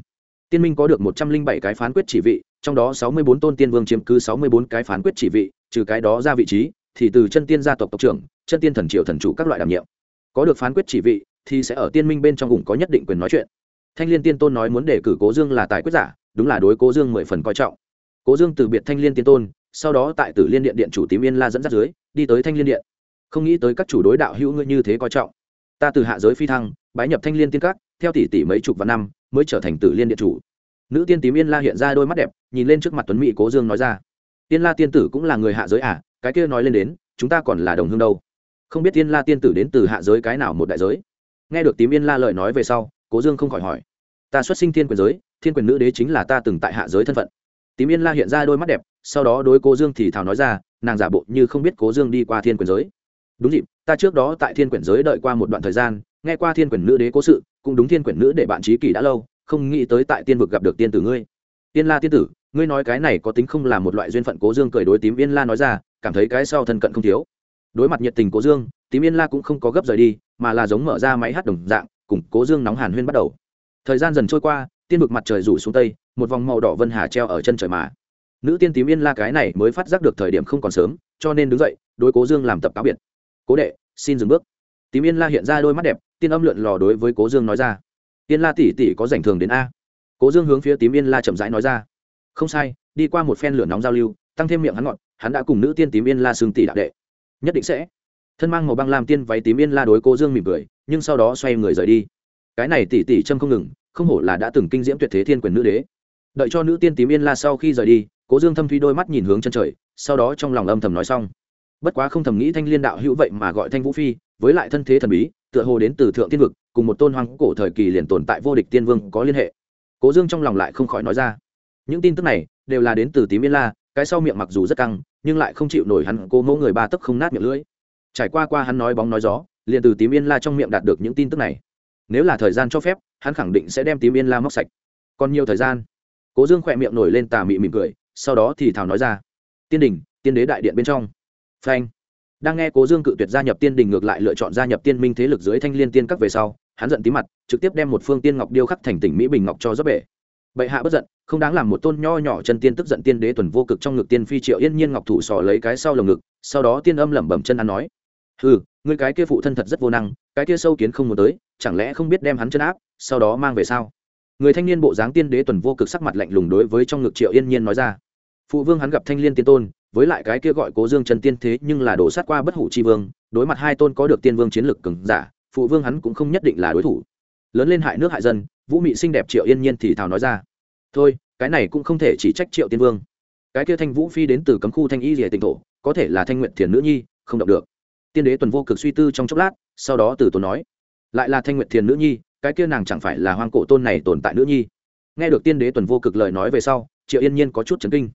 tiên minh có được một trăm linh bảy cái phán quyết chỉ vị, trong đó sáu mươi bốn tôn tiên vương chiếm cứ sáu mươi bốn cái phán quyết chỉ vị, trừ cái đó ra vị trí, thì từ chân tiên gia tộc tộc trưởng, chân tiên thần triều thần chủ các loại đảm nhiệm. Có được phán quyết chỉ vị, thì sẽ ở tiên minh bên trong vùng có nhất định quyền nói chuyện. Thanh liên tiên tôn nói muốn đề cử cố dương là tài quyết giả, đúng là đối cố dương mười phần coi trọng. Cố dương từ biệt thanh liên tiên tôn, sau đó tại tử liên điện điện chủ tím yên la dẫn dắt dưới, đi tới thanh liên điện. Không nghĩ tới các chủ đối đạo hữu ngươi như thế coi trọng. Ta từ hạ giới phi thăng, bái nhập thanh liên tiên các, theo tỷ tỷ mấy chục vạn năm mới trở thành tử liên điện chủ. Nữ tiên tím yên la hiện ra đôi mắt đẹp, nhìn lên trước mặt tuấn mỹ cố dương nói ra tiên la tiên tử cũng là người hạ giới à cái kia nói lên đến, chúng ta còn là đồng hương đâu. Không biết tiên la tiên tử đến từ hạ giới cái nào một đại giới? Nghe được tím yên la lời nói về sau, cố dương không khỏi hỏi, ta xuất sinh thiên quyền giới, thiên quyền nữ đế chính là ta từng tại hạ giới thân phận. Tím yên la hiện ra đôi mắt đẹp, sau đó đối cố dương thì thào nói ra, nàng giả bộ như không biết cố dương đi qua thiên quyền giới. Đúng dịp, ta trước đó tại thiên quyền giới đợi qua một đoạn thời gian, nghe qua thiên quyền nữ đế cố sự cũng đúng thiên quyển nữ để bạn trí kỷ đã lâu, không nghĩ tới tại tiên vực gặp được tiên tử ngươi. Tiên la tiên tử, ngươi nói cái này có tính không là một loại duyên phận cố dương cười đối tím yên la nói ra, cảm thấy cái sau thân cận không thiếu. Đối mặt nhiệt tình cố dương, tím yên la cũng không có gấp rời đi, mà là giống mở ra máy hát đồng dạng, cùng cố dương nóng hàn huyên bắt đầu. Thời gian dần trôi qua, tiên vực mặt trời rủ xuống tây, một vòng màu đỏ vân hà treo ở chân trời mà. Nữ tiên tím yên la cái này mới phát giác được thời điểm không còn sớm, cho nên đứng dậy, đối cố dương làm tập cáo biệt. Cố đệ, xin dừng bước. Tím yên la hiện ra đôi mắt đẹp tiên âm lượn lò đối với cố dương nói ra. Tiên la tỷ tỷ có rảnh thường đến a. Cố dương hướng phía tím yên la chậm rãi nói ra. Không sai, đi qua một phen lửa nóng giao lưu, tăng thêm miệng hắn ngọt, hắn đã cùng nữ tiên tím yên la xương tỷ đạo đệ. Nhất định sẽ. Thân mang màu băng làm tiên váy tím yên la đối cố dương mỉm cười, nhưng sau đó xoay người rời đi. Cái này tỷ tỷ châm không ngừng, không hổ là đã từng kinh diễm tuyệt thế thiên quyền nữ đế. Đợi cho nữ tiên tím yên la sau khi rời đi, cố dương thâm thuy đôi mắt nhìn hướng chân trời, sau đó trong lòng âm thầm nói xong. Bất quá không thầm nghĩ thanh liên đạo hữu vậy mà gọi thanh vũ phi, với lại thân thế thần bí tựa hồ đến từ thượng tiên vực, cùng một tôn hoàng cổ thời kỳ liền tồn tại vô địch tiên vương có liên hệ. Cố dương trong lòng lại không khỏi nói ra. Những tin tức này đều là đến từ tím yên la, cái sau miệng mặc dù rất căng, nhưng lại không chịu nổi hắn cố mẫu người ba tấc không nát miệng lưỡi. Trải qua qua hắn nói bóng nói gió, liền từ tím yên la trong miệng đạt được những tin tức này. Nếu là thời gian cho phép, hắn khẳng định sẽ đem tím yên la móc sạch. Còn nhiều thời gian. Cố dương khỏe miệng nổi lên tà mị mỉm cười, sau đó thì thảo nói ra. Tiên đình, tiên đế đại điện bên trong. Phanh đang nghe cố dương cự tuyệt gia nhập tiên đình ngược lại lựa chọn gia nhập tiên minh thế lực dưới thanh liên tiên các về sau, hắn giận tí mặt, trực tiếp đem một phương tiên ngọc điêu khắc thành tỉnh mỹ bình ngọc cho dốc bể. Bệ hạ bất giận, không đáng làm một tôn nho nhỏ chân tiên tức giận tiên đế tuần vô cực trong ngực tiên phi triệu yên nhiên ngọc thủ sò lấy cái sau lồng ngực, sau đó tiên âm lẩm bẩm chân ăn nói ừ người cái kia phụ thân thật rất vô năng, cái kia sâu kiến không muốn tới, chẳng lẽ không biết đem hắn chân áp, sau đó mang về sao? Người thanh niên bộ dáng tiên đế tuần vô cực sắc mặt lạnh lùng đối với trong ngực triệu yên nhiên nói ra. Phụ vương hắn gặp thanh liên tiên tôn với lại cái kia gọi cố dương trần tiên thế nhưng là đổ sát qua bất hủ chi vương, đối mặt hai tôn có được tiên vương chiến lực cứng giả, phụ vương hắn cũng không nhất định là đối thủ. Lớn lên hại nước hại dân, vũ mị xinh đẹp triệu yên nhiên thì thào nói ra, thôi, cái này cũng không thể chỉ trách triệu tiên vương. Cái kia thanh vũ phi đến từ cấm khu thanh y rìa tỉnh thổ, có thể là thanh nguyện thiền nữ nhi, không động được. Tiên đế tuần vô cực suy tư trong chốc lát, sau đó từ tốn nói, lại là thanh nguyện thiền nữ nhi, cái kia nàng chẳng phải là hoang cổ tôn này tồn tại nữ nhi? Nghe được tiên đế tuần vô cực lời nói về sau, triệu yên nhiên có chút chấn kinh.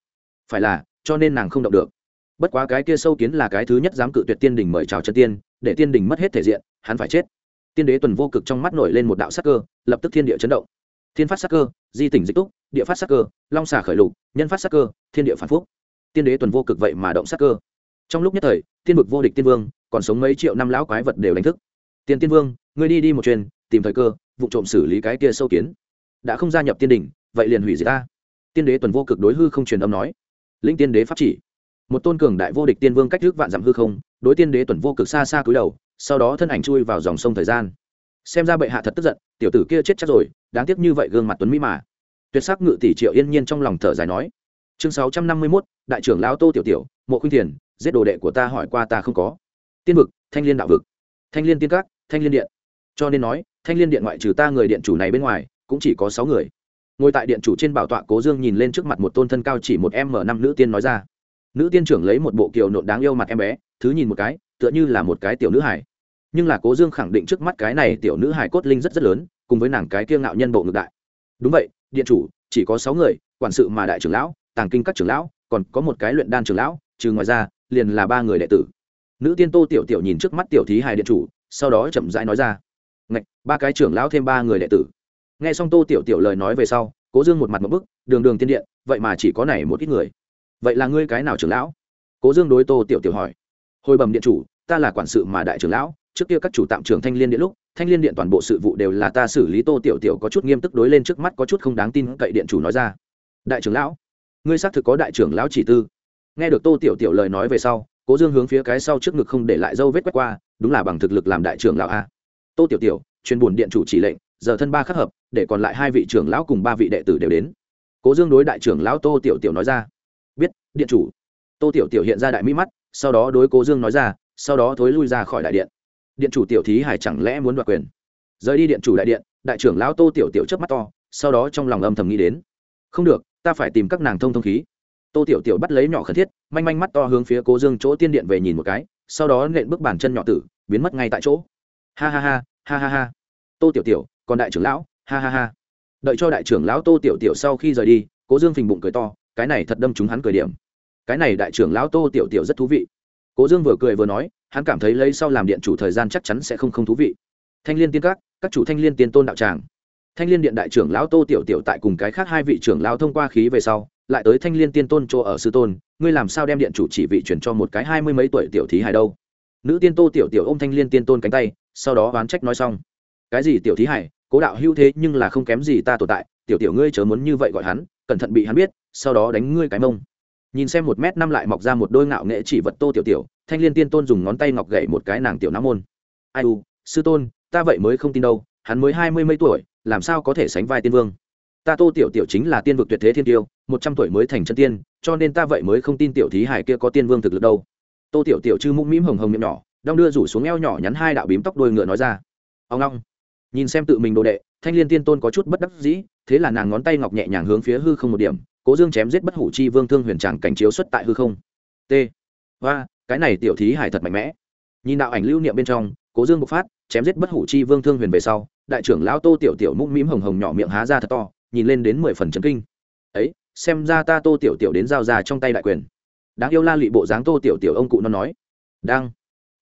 Phải là cho nên nàng không động được. Bất quá cái kia sâu kiến là cái thứ nhất dám cự tuyệt tiên đình mời chào chân tiên, để tiên đình mất hết thể diện, hắn phải chết. Tiên đế tuần vô cực trong mắt nổi lên một đạo sắc cơ, lập tức thiên địa chấn động. Thiên phát sắc cơ, di tỉnh dịch túc, địa phát sắc cơ, long xà khởi lục, nhân phát sắc cơ, thiên địa phản phúc. Tiên đế tuần vô cực vậy mà động sắc cơ. Trong lúc nhất thời, tiên vực vô địch tiên vương, còn sống mấy triệu năm lão quái vật đều đánh thức. Tiên tiên vương, ngươi đi đi một chuyến, tìm thời cơ, vụ trộm xử lý cái kia sâu kiến. Đã không gia nhập tiên đình, vậy liền hủy diệt ta. Tiên đế tuần vô cực đối hư không truyền âm nói linh tiên đế pháp chỉ. Một tôn cường đại vô địch tiên vương cách trước vạn dặm hư không, đối tiên đế tuần vô cực xa xa cúi đầu, sau đó thân ảnh chui vào dòng sông thời gian. Xem ra bệ hạ thật tức giận, tiểu tử kia chết chắc rồi, đáng tiếc như vậy gương mặt tuấn mỹ mà. Tuyệt sắc ngự tỷ triệu yên nhiên trong lòng thở dài nói. Chương sáu trăm năm mươi mốt, đại trưởng lão tô tiểu tiểu, mộ khuynh thiền, giết đồ đệ của ta hỏi qua ta không có. Tiên vực, thanh liên đạo vực. Thanh liên tiên các, thanh liên điện. Cho nên nói, thanh liên điện ngoại trừ ta người điện chủ này bên ngoài, cũng chỉ có sáu người ngồi tại điện chủ trên bảo tọa cố dương nhìn lên trước mặt một tôn thân cao chỉ một m năm nữ tiên nói ra. Nữ tiên trưởng lấy một bộ kiều nộn đáng yêu mặt em bé thứ nhìn một cái tựa như là một cái tiểu nữ hải nhưng là cố dương khẳng định trước mắt cái này tiểu nữ hải cốt linh rất rất lớn cùng với nàng cái kiêng ngạo nhân bộ ngược đại. Đúng vậy điện chủ chỉ có sáu người quản sự mà đại trưởng lão tàng kinh các trưởng lão còn có một cái luyện đan trưởng lão trừ ngoài ra liền là ba người đệ tử. Nữ tiên tô tiểu tiểu nhìn trước mắt tiểu thí hài điện chủ sau đó chậm rãi nói ra. Ngạch, ba cái trưởng lão thêm ba người đệ tử nghe xong tô tiểu tiểu lời nói về sau, cố dương một mặt một bức, đường đường tiên điện, vậy mà chỉ có này một ít người. Vậy là ngươi cái nào trưởng lão? Cố dương đối tô tiểu tiểu hỏi. Hồi bẩm điện chủ, ta là quản sự mà đại trưởng lão, trước kia các chủ tạm trưởng thanh liên điện lúc, thanh liên điện toàn bộ sự vụ đều là ta xử lý, tô tiểu tiểu có chút nghiêm túc đối lên trước mắt, có chút không đáng tin cậy điện chủ nói ra. Đại trưởng lão, ngươi xác thực có đại trưởng lão chỉ tư. Nghe được tô tiểu tiểu lời nói về sau, cố dương hướng phía cái sau trước ngực không để lại dâu vết quét qua, đúng là bằng thực lực làm đại trưởng lão a. Tô tiểu tiểu, chuyên buồn điện chủ chỉ lệnh, giờ thân ba khắc hợp để còn lại hai vị trưởng lão cùng ba vị đệ tử đều đến. Cố dương đối đại trưởng lão tô tiểu tiểu nói ra, biết, điện chủ. Tô tiểu tiểu hiện ra đại mỹ mắt, sau đó đối cố dương nói ra, sau đó thối lui ra khỏi đại điện. Điện chủ tiểu thí hải chẳng lẽ muốn đoạt quyền? Rời đi điện chủ đại điện, đại trưởng lão tô tiểu tiểu chớp mắt to, sau đó trong lòng âm thầm nghĩ đến, không được, ta phải tìm các nàng thông thông khí. Tô tiểu tiểu bắt lấy nhỏ khẩn thiết, manh manh mắt to hướng phía cố dương chỗ tiên điện về nhìn một cái, sau đó nện bước bàn chân nhỏ tử, biến mất ngay tại chỗ. Ha ha ha ha ha ha. Tô tiểu tiểu, còn đại trưởng lão ha ha ha. Đợi cho đại trưởng lão tô tiểu tiểu sau khi rời đi, cố dương phình bụng cười to, cái này thật đâm chúng hắn cười điểm. Cái này đại trưởng lão tô tiểu tiểu rất thú vị. Cố dương vừa cười vừa nói, hắn cảm thấy lấy sau làm điện chủ thời gian chắc chắn sẽ không không thú vị. Thanh l i ê n tiên các các chủ thanh l i ê n tiên tôn đạo tràng. Thanh l i ê n điện đại trưởng lão tô tiểu tiểu tại cùng cái khác hai vị trưởng lão thông qua khí về sau, lại tới thanh l i ê n tiên tôn chỗ ở sư tôn, ngươi làm sao đem điện chủ chỉ vị chuyển cho một cái hai mươi mấy tuổi tiểu thí hài đâu? Nữ tiên tô tiểu tiểu ô m thanh l i ê n tiên tôn cánh tay, sau đó oán trách nói xong. Cái gì tiểu thí hài? Cố đạo hữu thế nhưng là không kém gì ta tồn tại, tiểu tiểu ngươi chớ muốn như vậy gọi hắn, cẩn thận bị hắn biết, sau đó đánh ngươi cái mông. Nhìn xem một m năm lại mọc ra một đôi ngạo nghệ chỉ vật tô tiểu tiểu, thanh liên tiên tôn dùng ngón tay ngọc gậy một cái nàng tiểu nam môn. Ai u, sư tôn, ta vậy mới không tin đâu, hắn mới hai mươi mấy tuổi, làm sao có thể sánh vai tiên vương? Ta tô tiểu tiểu chính là tiên vực tuyệt thế thiên tiêu, một trăm tuổi mới thành chân tiên, cho nên ta vậy mới không tin tiểu thí hải kia có tiên vương thực lực đâu. Tô tiểu tiểu chư mũm mĩm hồng hồng miệng nhỏ, đong đưa rủ xuống eo nhỏ nhắn hai đạo bím tóc đôi ngựa nói ra. Ông long nhìn xem tự mình đồ đệ, thanh liên tiên tôn có chút bất đắc dĩ, thế là nàng ngón tay ngọc nhẹ nhàng hướng phía hư không một điểm, cố dương chém giết bất hủ chi vương thương huyền tràng cảnh chiếu xuất tại hư không. T. Và cái này tiểu thí hải thật mạnh mẽ. Nhìn đạo ảnh lưu niệm bên trong, cố dương bộc phát, chém giết bất hủ chi vương thương huyền về sau, đại trưởng lão tô tiểu tiểu mũm mĩm hồng hồng nhỏ miệng há ra thật to, nhìn lên đến mười phần trấn kinh. Ấy, xem ra ta tô tiểu tiểu đến giao ra trong tay đại quyền. Đáng yêu la lụy bộ dáng tô tiểu tiểu ông cụ non nói. Đang.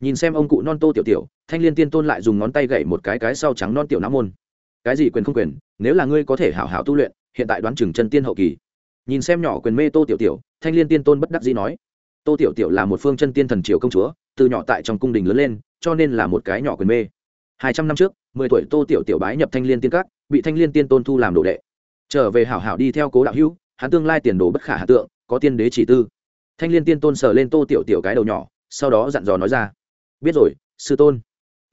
Nhìn xem ông cụ non tô tiểu tiểu thanh liên tiên tôn lại dùng ngón tay gậy một cái cái sau trắng non tiểu não môn. Cái gì quyền không quyền, nếu là ngươi có thể hảo hảo tu luyện, hiện tại đoán chừng chân tiên hậu kỳ. Nhìn xem nhỏ quyền mê tô tiểu tiểu, thanh liên tiên tôn bất đắc dĩ nói, tô tiểu tiểu là một phương chân tiên thần triều công chúa, từ nhỏ tại trong cung đình lớn lên, cho nên là một cái nhỏ quyền mê. Hai trăm năm trước, mười tuổi tô tiểu tiểu bái nhập thanh liên tiên các, bị thanh liên tiên tôn thu làm đồ đệ. Trở về hảo hảo đi theo cố đạo hữu, hắn tương lai tiền đồ bất khả hà tượng, có tiên đế chỉ tư. Thanh liên tiên tôn sờ lên tô tiểu tiểu cái đầu nhỏ, sau đó dặn dò nói ra, biết rồi, sư tôn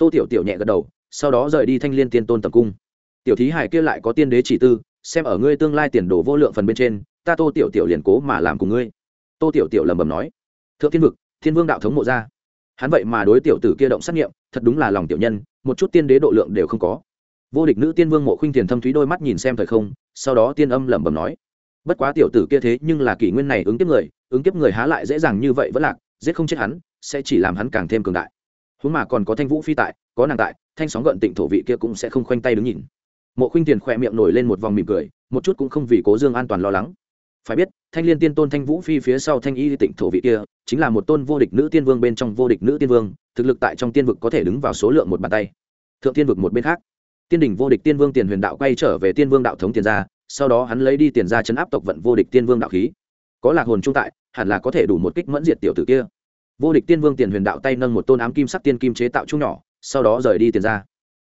tô tiểu tiểu nhẹ gật đầu, sau đó rời đi thanh liên tiên tôn tập cung. Tiểu thí hải kia lại có tiên đế chỉ tư, xem ở ngươi tương lai tiền đồ vô lượng phần bên trên, ta tô tiểu tiểu liền cố mà làm cùng ngươi. Tô tiểu tiểu lầm bầm nói, thượng thiên vực, thiên vương đạo thống mộ ra. Hắn vậy mà đối tiểu tử kia động xét nghiệm thật đúng là lòng tiểu nhân, một chút tiên đế độ lượng đều không có. Vô địch nữ tiên vương mộ khuynh thiền thâm thúy đôi mắt nhìn xem thời không, sau đó tiên âm lẩm bẩm nói, bất quá tiểu tử kia thế nhưng là kỷ nguyên này ứng kiếp người, ứng kiếp người há lại dễ dàng như vậy vẫn lạc, giết không chết hắn, sẽ chỉ làm hắn càng thêm cường đại huống mà còn có thanh vũ phi tại, có nàng tại, thanh sóng gợn tịnh thổ vị kia cũng sẽ không khoanh tay đứng nhìn. Mộ khuynh tiền khỏe miệng nổi lên một vòng mỉm cười, một chút cũng không vì cố dương an toàn lo lắng. Phải biết, thanh liên tiên tôn thanh vũ phi phía sau thanh y tịnh thổ vị kia, chính là một tôn vô địch nữ tiên vương bên trong vô địch nữ tiên vương, thực lực tại trong tiên vực có thể đứng vào số lượng một bàn tay. Thượng tiên vực một bên khác, tiên đỉnh vô địch tiên vương tiền huyền đạo quay trở về tiên vương đạo thống tiền gia, sau đó hắn lấy đi tiền gia chấn áp tộc vận vô địch tiên vương đạo khí. Có lạc hồn trung tại, hẳn là có thể đủ một kích mẫn diệt tiểu tử kia vô địch tiên vương tiền huyền đạo tay nâng một tôn ám kim sắc tiên kim chế tạo trung nhỏ, sau đó rời đi tiền gia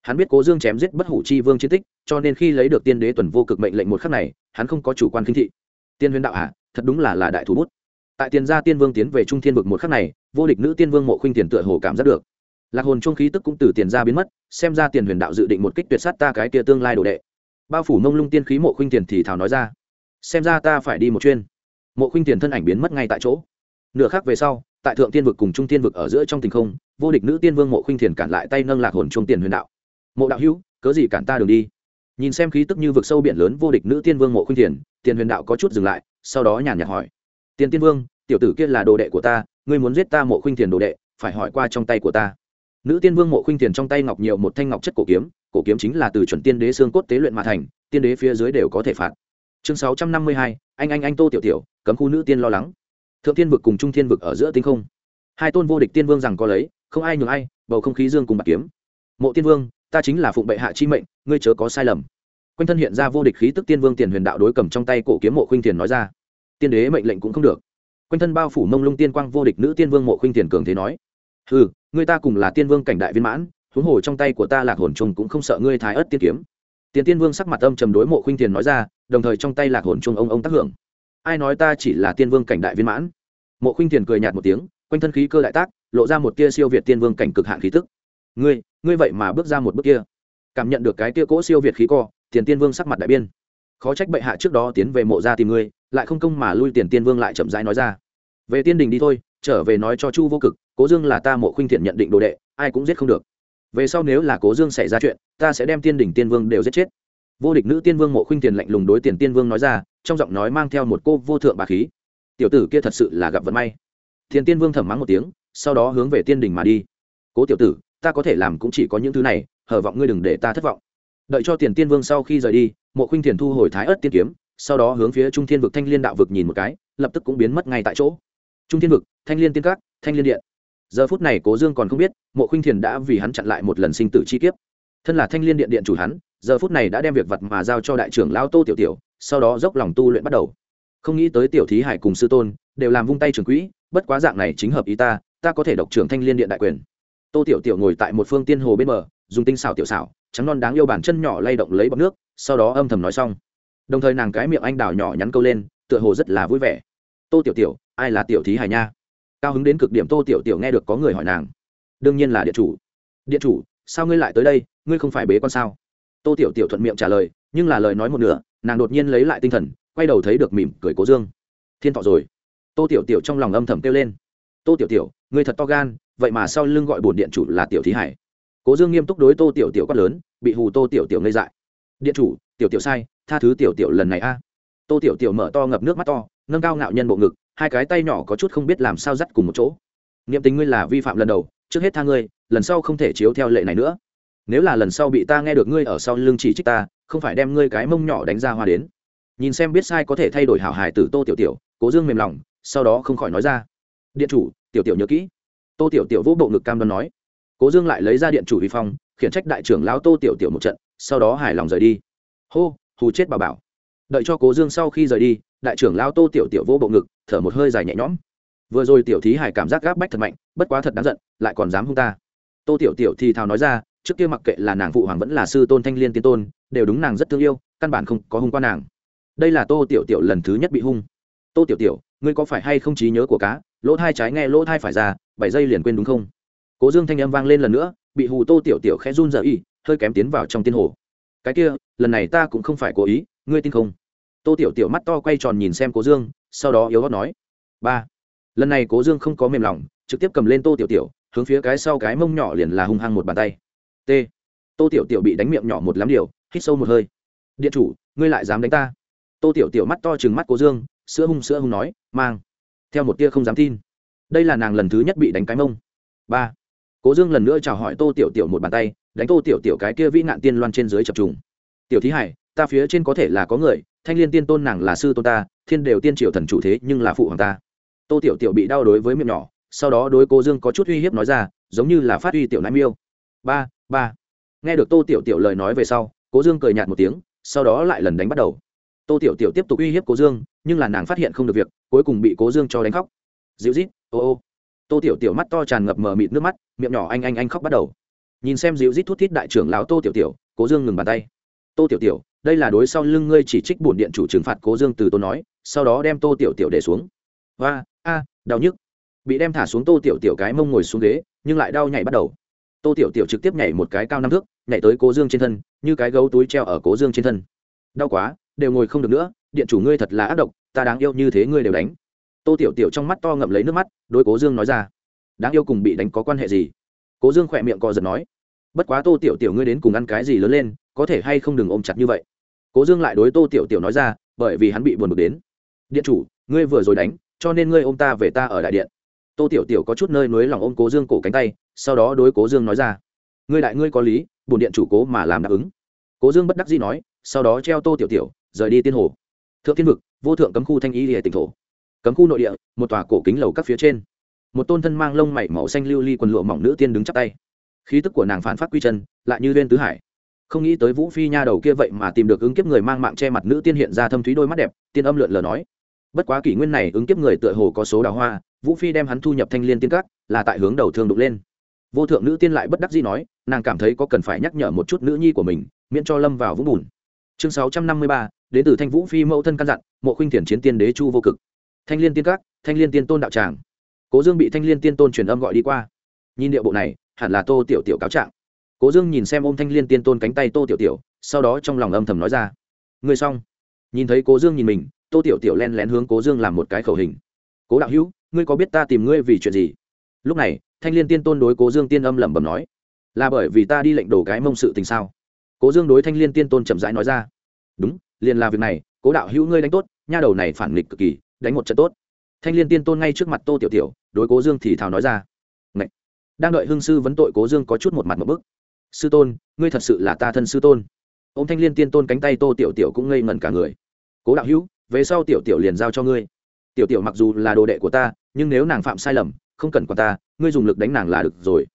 hắn biết cố dương chém giết bất hủ chi vương chiến tích, cho nên khi lấy được tiên đế tuần vô cực mệnh lệnh một khắc này, hắn không có chủ quan khinh thị. Tiên huyền đạo hạ thật đúng là là đại thủ bút. Tại tiền gia tiên vương tiến về trung thiên vực một khắc này, vô địch nữ tiên vương mộ khuynh tiền tựa hồ cảm giác được. Lạc hồn trung khí tức cũng từ tiền gia biến mất, xem ra tiền huyền đạo dự định một kích tuyệt sát ta cái kia tương lai đồ đệ. Bao phủ mông lung tiên khí mộ khuynh tiền thì thảo nói ra. Xem ra ta phải đi một chuyên. Mộ khuynh tiền thân ảnh biến mất ngay tại chỗ. Nửa khác về sau tại thượng tiên vực cùng trung tiên vực ở giữa trong tình không vô địch nữ tiên vương mộ khinh thiền cản lại tay nâng lạc hồn trung tiền huyền đạo. Mộ đạo hữu cớ gì cản ta đường đi? Nhìn xem khí tức như vực sâu biển lớn vô địch nữ tiên vương mộ khinh thiền, tiền huyền đạo có chút dừng lại sau đó nhàn nhạt hỏi tiền tiên vương tiểu tử kia là đồ đệ của ta ngươi muốn giết ta mộ khinh thiền đồ đệ phải hỏi qua trong tay của ta. Nữ tiên vương mộ khinh thiền trong tay ngọc nhiều một thanh ngọc chất cổ kiếm cổ kiếm chính là từ chuẩn tiên đế xương cốt tế luyện mà thành tiên đế phía dưới đều có thể phạt. Chương sáu trăm năm mươi hai anh anh anh tô tiểu tiểu cấm khu nữ tiên lo lắng thượng thiên vực cùng trung thiên vực ở giữa tinh không. Hai tôn vô địch tiên vương rằng có lấy, không ai nhường ai, bầu không khí dương cùng bạc kiếm. Mộ tiên vương, ta chính là phụng bệ hạ chi mệnh, ngươi chớ có sai lầm. Quanh thân hiện ra vô địch khí tức tiên vương tiền huyền đạo đối cầm trong tay cổ kiếm mộ khuynh thiền nói ra. Tiên đế mệnh lệnh cũng không được. Quanh thân bao phủ mông lung tiên quang vô địch nữ tiên vương mộ khuynh thiền cường thế nói. Ừ người ta cùng là tiên vương cảnh đại viên mãn, huống hồ trong tay của ta lạc hồn trùng cũng không sợ ngươi thái ớt tiên kiếm. Tiền tiên vương sắc mặt âm trầm đối mộ khuynh thiền nói ra, đồng thời trong tay lạc hồn trùng ông ông tác hưởng ai nói ta chỉ là tiên vương cảnh đại viên mãn? Mộ khinh thiền cười nhạt một tiếng, quanh thân khí cơ đại tác, lộ ra một tia siêu việt tiên vương cảnh cực hạn khí tức. Ngươi ngươi vậy mà bước ra một bước kia. Cảm nhận được cái tia cỗ siêu việt khí co, tiền tiên vương sắc mặt đại biên khó trách bệ hạ trước đó tiến về mộ ra tìm ngươi, lại không công mà lui tiền tiên vương lại chậm rãi nói ra. Về tiên đình đi thôi, trở về nói cho chu vô cực, cố dương là ta mộ khinh thiện nhận định đồ đệ, ai cũng giết không được. Về sau nếu là cố dương xảy ra chuyện, ta sẽ đem tiên đình tiên vương đều giết chết. Vô địch nữ tiên vương mộ khinh thiện lạnh lùng đối tiền tiên vương nói ra trong giọng nói mang theo một cô vô thượng bà khí. Tiểu tử kia thật sự là gặp vận may. Thiên tiên vương thầm mắng một tiếng, sau đó hướng về tiên đình mà đi. Cố tiểu tử, ta có thể làm cũng chỉ có những thứ này, hờ vọng ngươi đừng để ta thất vọng. Đợi cho tiền tiên vương sau khi rời đi, mộ khuynh thiền thu hồi thái ớt tiên kiếm, sau đó hướng phía trung thiên vực thanh liên đạo vực nhìn một cái, lập tức cũng biến mất ngay tại chỗ. Trung thiên vực, thanh liên tiên các, thanh liên điện. Giờ phút này cố dương còn không biết, mộ khuynh thiền đã vì hắn chặn lại một lần sinh tử chi kiếp. Thân là thanh liên điện điện chủ hắn, giờ phút này đã đem việc vật mà giao cho đại trưởng lao tô tiểu tiểu sau đó dốc lòng tu luyện bắt đầu. Không nghĩ tới tiểu thí hải cùng sư tôn đều làm vung tay trường quỹ, bất quá dạng này chính hợp ý ta ta có thể độc trưởng thanh liên điện đại quyền. Tô tiểu tiểu ngồi tại một phương tiên hồ bên bờ, dùng tinh xảo tiểu xảo, trắng non đáng yêu bản chân nhỏ lay động lấy bọc nước, sau đó âm thầm nói xong. Đồng thời nàng cái miệng anh đào nhỏ nhắn câu lên, tựa hồ rất là vui vẻ. Tô tiểu tiểu, ai là tiểu thí hải nha? Cao hứng đến cực điểm tô tiểu tiểu nghe được có người hỏi nàng. Đương nhiên là điện chủ. Điện chủ, sao ngươi lại tới đây? Ngươi không phải bế con sao? Tô tiểu tiểu thuận miệng trả lời, nhưng là lời nói một nửa nàng đột nhiên lấy lại tinh thần, quay đầu thấy được mỉm cười cố dương. Thiên thọ rồi. Tô tiểu tiểu trong lòng âm thầm kêu lên. Tô tiểu tiểu, ngươi thật to gan, vậy mà sau lưng gọi bổn điện chủ là tiểu thí hải. Cố dương nghiêm túc đối tô tiểu tiểu quát lớn, bị hù tô tiểu tiểu ngây dại. Điện chủ, tiểu tiểu sai, tha thứ tiểu tiểu lần này a. Tô tiểu tiểu mở to ngập nước mắt to, nâng cao ngạo nhân bộ ngực, hai cái tay nhỏ có chút không biết làm sao dắt cùng một chỗ. Niệm tình ngươi là vi phạm lần đầu, trước hết tha ngươi, lần sau không thể chiếu theo lệ này nữa. Nếu là lần sau bị ta nghe được ngươi ở sau lưng chỉ trích ta không phải đem ngươi cái mông nhỏ đánh ra hoa đến. Nhìn xem biết sai có thể thay đổi hảo hài từ tô tiểu tiểu, cố dương mềm lòng, sau đó không khỏi nói ra. Điện chủ, tiểu tiểu nhớ kỹ. Tô tiểu tiểu vỗ bộ ngực cam đoan nói. Cố dương lại lấy ra điện chủ vi phong, khiển trách đại trưởng lão tô tiểu tiểu một trận, sau đó hài lòng rời đi. Hô, hù chết bà bảo. Đợi cho cố dương sau khi rời đi, đại trưởng lão tô tiểu tiểu vô bộ ngực, thở một hơi dài nhẹ nhõm. Vừa rồi tiểu thí hải cảm giác gáp bách thật mạnh, bất quá thật đáng giận, lại còn dám hung ta. Tô tiểu tiểu thì thào nói ra, trước kia mặc kệ là nàng phụ hoàng vẫn là sư tôn thanh liên tiên tôn đều đúng nàng rất thương yêu, căn bản không có hung qua nàng. Đây là tô tiểu tiểu lần thứ nhất bị hung. Tô tiểu tiểu, ngươi có phải hay không trí nhớ của cá? Lỗ thai trái nghe lỗ thai phải ra, bảy giây liền quên đúng không? Cố dương thanh âm vang lên lần nữa, bị hù tô tiểu tiểu khẽ run dở y hơi kém tiến vào trong tiên hồ. Cái kia, lần này ta cũng không phải cố ý, ngươi tin không? Tô tiểu tiểu mắt to quay tròn nhìn xem cố dương, sau đó yếu gót nói. Ba. Lần này cố dương không có mềm lòng, trực tiếp cầm lên tô tiểu tiểu, hướng phía cái sau cái mông nhỏ liền là hung hăng một bàn tay. T. Tô tiểu tiểu bị đánh miệng nhỏ một lắm điều hít sâu một hơi. Điện chủ, ngươi lại dám đánh ta? Tô tiểu tiểu mắt to chừng mắt cố dương, sữa hung sữa hung nói, mang. Theo một tia không dám tin. Đây là nàng lần thứ nhất bị đánh cái mông. Ba. Cố dương lần nữa chào hỏi tô tiểu tiểu một bàn tay, đánh tô tiểu tiểu cái kia vĩ nạn tiên loan trên dưới chập trùng. Tiểu thí hải, ta phía trên có thể là có người, thanh liên tiên tôn nàng là sư tôn ta, thiên đều tiên triều thần chủ thế nhưng là phụ hoàng ta. Tô tiểu tiểu bị đau đối với miệng nhỏ, sau đó đối cố dương có chút uy hiếp nói ra, giống như là phát uy tiểu nãi miêu. Ba ba. Nghe được tô tiểu tiểu lời nói về sau cố dương cười nhạt một tiếng, sau đó lại lần đánh bắt đầu. Tô tiểu tiểu tiếp tục uy hiếp cố dương, nhưng là nàng phát hiện không được việc, cuối cùng bị cố dương cho đánh khóc. Dịu rít ô ô. Tô tiểu tiểu mắt to tràn ngập mờ mịt nước mắt, miệng nhỏ anh anh anh khóc bắt đầu. Nhìn xem dịu rít thút thít đại trưởng lão tô tiểu tiểu, cố dương ngừng bàn tay. Tô tiểu tiểu, đây là đối sau lưng ngươi chỉ trích bổn điện chủ trừng phạt cố dương từ tô nói, sau đó đem tô tiểu tiểu để xuống. Và a, đau nhức. Bị đem thả xuống tô tiểu tiểu cái mông ngồi xuống ghế, nhưng lại đau nhảy bắt đầu tô tiểu tiểu trực tiếp nhảy một cái cao năm thước, nhảy tới cố dương trên thân, như cái gấu túi treo ở cố dương trên thân. Đau quá, đều ngồi không được nữa, điện chủ ngươi thật là ác độc, ta đáng yêu như thế ngươi đều đánh. Tô tiểu tiểu trong mắt to ngậm lấy nước mắt, đối cố dương nói ra, đáng yêu cùng bị đánh có quan hệ gì? Cố dương khỏe miệng co giật nói, bất quá tô tiểu tiểu ngươi đến cùng ăn cái gì lớn lên, có thể hay không đừng ôm chặt như vậy. Cố dương lại đối tô tiểu tiểu nói ra, bởi vì hắn bị buồn bực đến. Điện chủ, ngươi vừa rồi đánh, cho nên ngươi ôm ta về ta ở đại điện. Tô tiểu tiểu có chút nơi nối lòng ôm cố dương cổ cánh tay sau đó đối cố dương nói ra, ngươi đại ngươi có lý, bổn điện chủ cố mà làm đáp ứng. Cố dương bất đắc dĩ nói, sau đó treo tô tiểu tiểu, rời đi tiên hồ. Thượng thiên vực, vô thượng cấm khu thanh y hệ tỉnh thổ. Cấm khu nội địa, một tòa cổ kính lầu các phía trên. Một tôn thân mang lông mảy màu xanh lưu ly quần lụa mỏng nữ tiên đứng chắp tay. Khí tức của nàng phản phát quy chân, lại như lên tứ hải. Không nghĩ tới vũ phi nha đầu kia vậy mà tìm được ứng kiếp người mang mạng che mặt nữ tiên hiện ra thâm thúy đôi mắt đẹp, tiên âm lượn lờ nói. Bất quá kỷ nguyên này ứng kiếp người tựa hồ có số đào hoa, vũ phi đem hắn thu nhập thanh liên tiên các, là tại hướng đầu thương đục lên vô thượng nữ tiên lại bất đắc dĩ nói, nàng cảm thấy có cần phải nhắc nhở một chút nữ nhi của mình, miễn cho lâm vào vũng bùn. Chương sáu trăm năm mươi ba, đến từ thanh vũ phi mẫu thân căn dặn, mộ khuynh thiền chiến tiên đế chu vô cực. Thanh liên tiên các, thanh liên tiên tôn đạo tràng. Cố dương bị thanh liên tiên tôn truyền âm gọi đi qua. Nhìn điệu bộ này, hẳn là tô tiểu tiểu cáo trạng. Cố dương nhìn xem ôm thanh liên tiên tôn cánh tay tô tiểu tiểu, sau đó trong lòng âm thầm nói ra. Người xong. Nhìn thấy cố dương nhìn mình, tô tiểu tiểu len lén hướng cố dương làm một cái khẩu hình. Cố đạo hữu, ngươi có biết ta tìm ngươi vì chuyện gì? Lúc này, thanh liên tiên tôn đối cố dương tiên âm lẩm bẩm nói, là bởi vì ta đi lệnh đồ cái mông sự tình sao? Cố dương đối thanh liên tiên tôn chậm rãi nói ra, đúng, liền là việc này, cố đạo hữu ngươi đánh tốt, nha đầu này phản nghịch cực kỳ, đánh một trận tốt. Thanh liên tiên tôn ngay trước mặt tô tiểu tiểu, đối cố dương thì thào nói ra, Ngậy! đang đợi hương sư vấn tội cố dương có chút một mặt một bức, sư tôn, ngươi thật sự là ta thân sư tôn. Ô m thanh liên tiên tôn cánh tay tô tiểu tiểu cũng ngây ngẩn cả người, cố đạo hữu, về sau tiểu tiểu liền giao cho ngươi. Tiểu tiểu mặc dù là đồ đệ của ta, nhưng nếu nàng phạm sai lầm không cần quản ta, ngươi dùng lực đánh nàng là được rồi.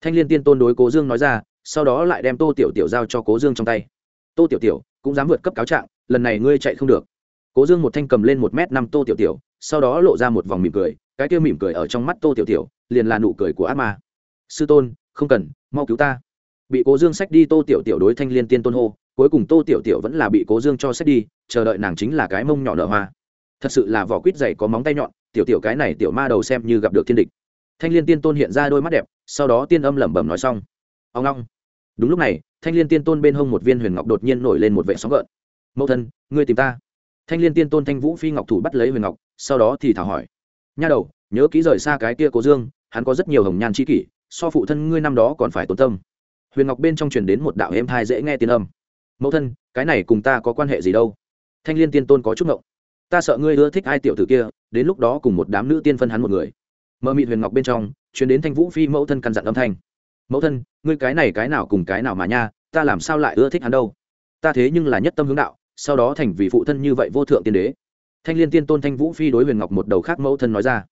Thanh liên tiên tôn đối cố dương nói ra, sau đó lại đem tô tiểu tiểu giao cho cố dương trong tay. Tô tiểu tiểu, cũng dám vượt cấp cáo trạng, lần này ngươi chạy không được. Cố dương một thanh cầm lên một m năm tô tiểu tiểu, sau đó lộ ra một vòng mỉm cười, cái kia mỉm cười ở trong mắt tô tiểu tiểu, liền là nụ cười của ác ma. Sư tôn, không cần, mau cứu ta. Bị cố dương sách đi, tô tiểu tiểu đối thanh liên tiên tôn hô, cuối cùng tô tiểu tiểu vẫn là bị cố dương cho sách đi, chờ đợi nàng chính là cái mông nhỏ nở hoa. Thật sự là vỏ quýt dày có móng tay nhọn tiểu tiểu cái này tiểu ma đầu xem như gặp được thiên địch. Thanh liên tiên tôn hiện ra đôi mắt đẹp, sau đó tiên âm lẩm bẩm nói xong. Ông long đúng lúc này, thanh liên tiên tôn bên hông một viên huyền ngọc đột nhiên nổi lên một vệ sóng gợn. Mẫu thân, ngươi tìm ta. Thanh liên tiên tôn thanh vũ phi ngọc thủ bắt lấy huyền ngọc, sau đó thì thảo hỏi. Nha đầu, nhớ kỹ rời xa cái kia cố dương, hắn có rất nhiều hồng nhan c kỷ, so phụ thân ngươi năm đó còn phải tốn tâm. Huyền ngọc bên trong truyền đến một đạo êm thai dễ nghe tiên âm. Mẫu thân, cái này cùng ta có quan hệ gì đâu? Thanh liên tiên tôn có chút ngộng ta sợ ngươi ưa thích ai tiểu tử kia, đến lúc đó cùng một đám nữ tiên phân hắn một người. Mợ mị huyền ngọc bên trong, truyền đến thanh vũ phi mẫu thân căn dặn âm thanh. Mẫu thân, ngươi cái này cái nào cùng cái nào mà nha, ta làm sao lại ưa thích hắn đâu? Ta thế nhưng là nhất tâm hướng đạo, sau đó thành vì phụ thân như vậy vô thượng tiên đế. Thanh liên tiên tôn thanh vũ phi đối huyền ngọc một đầu khác mẫu thân nói ra.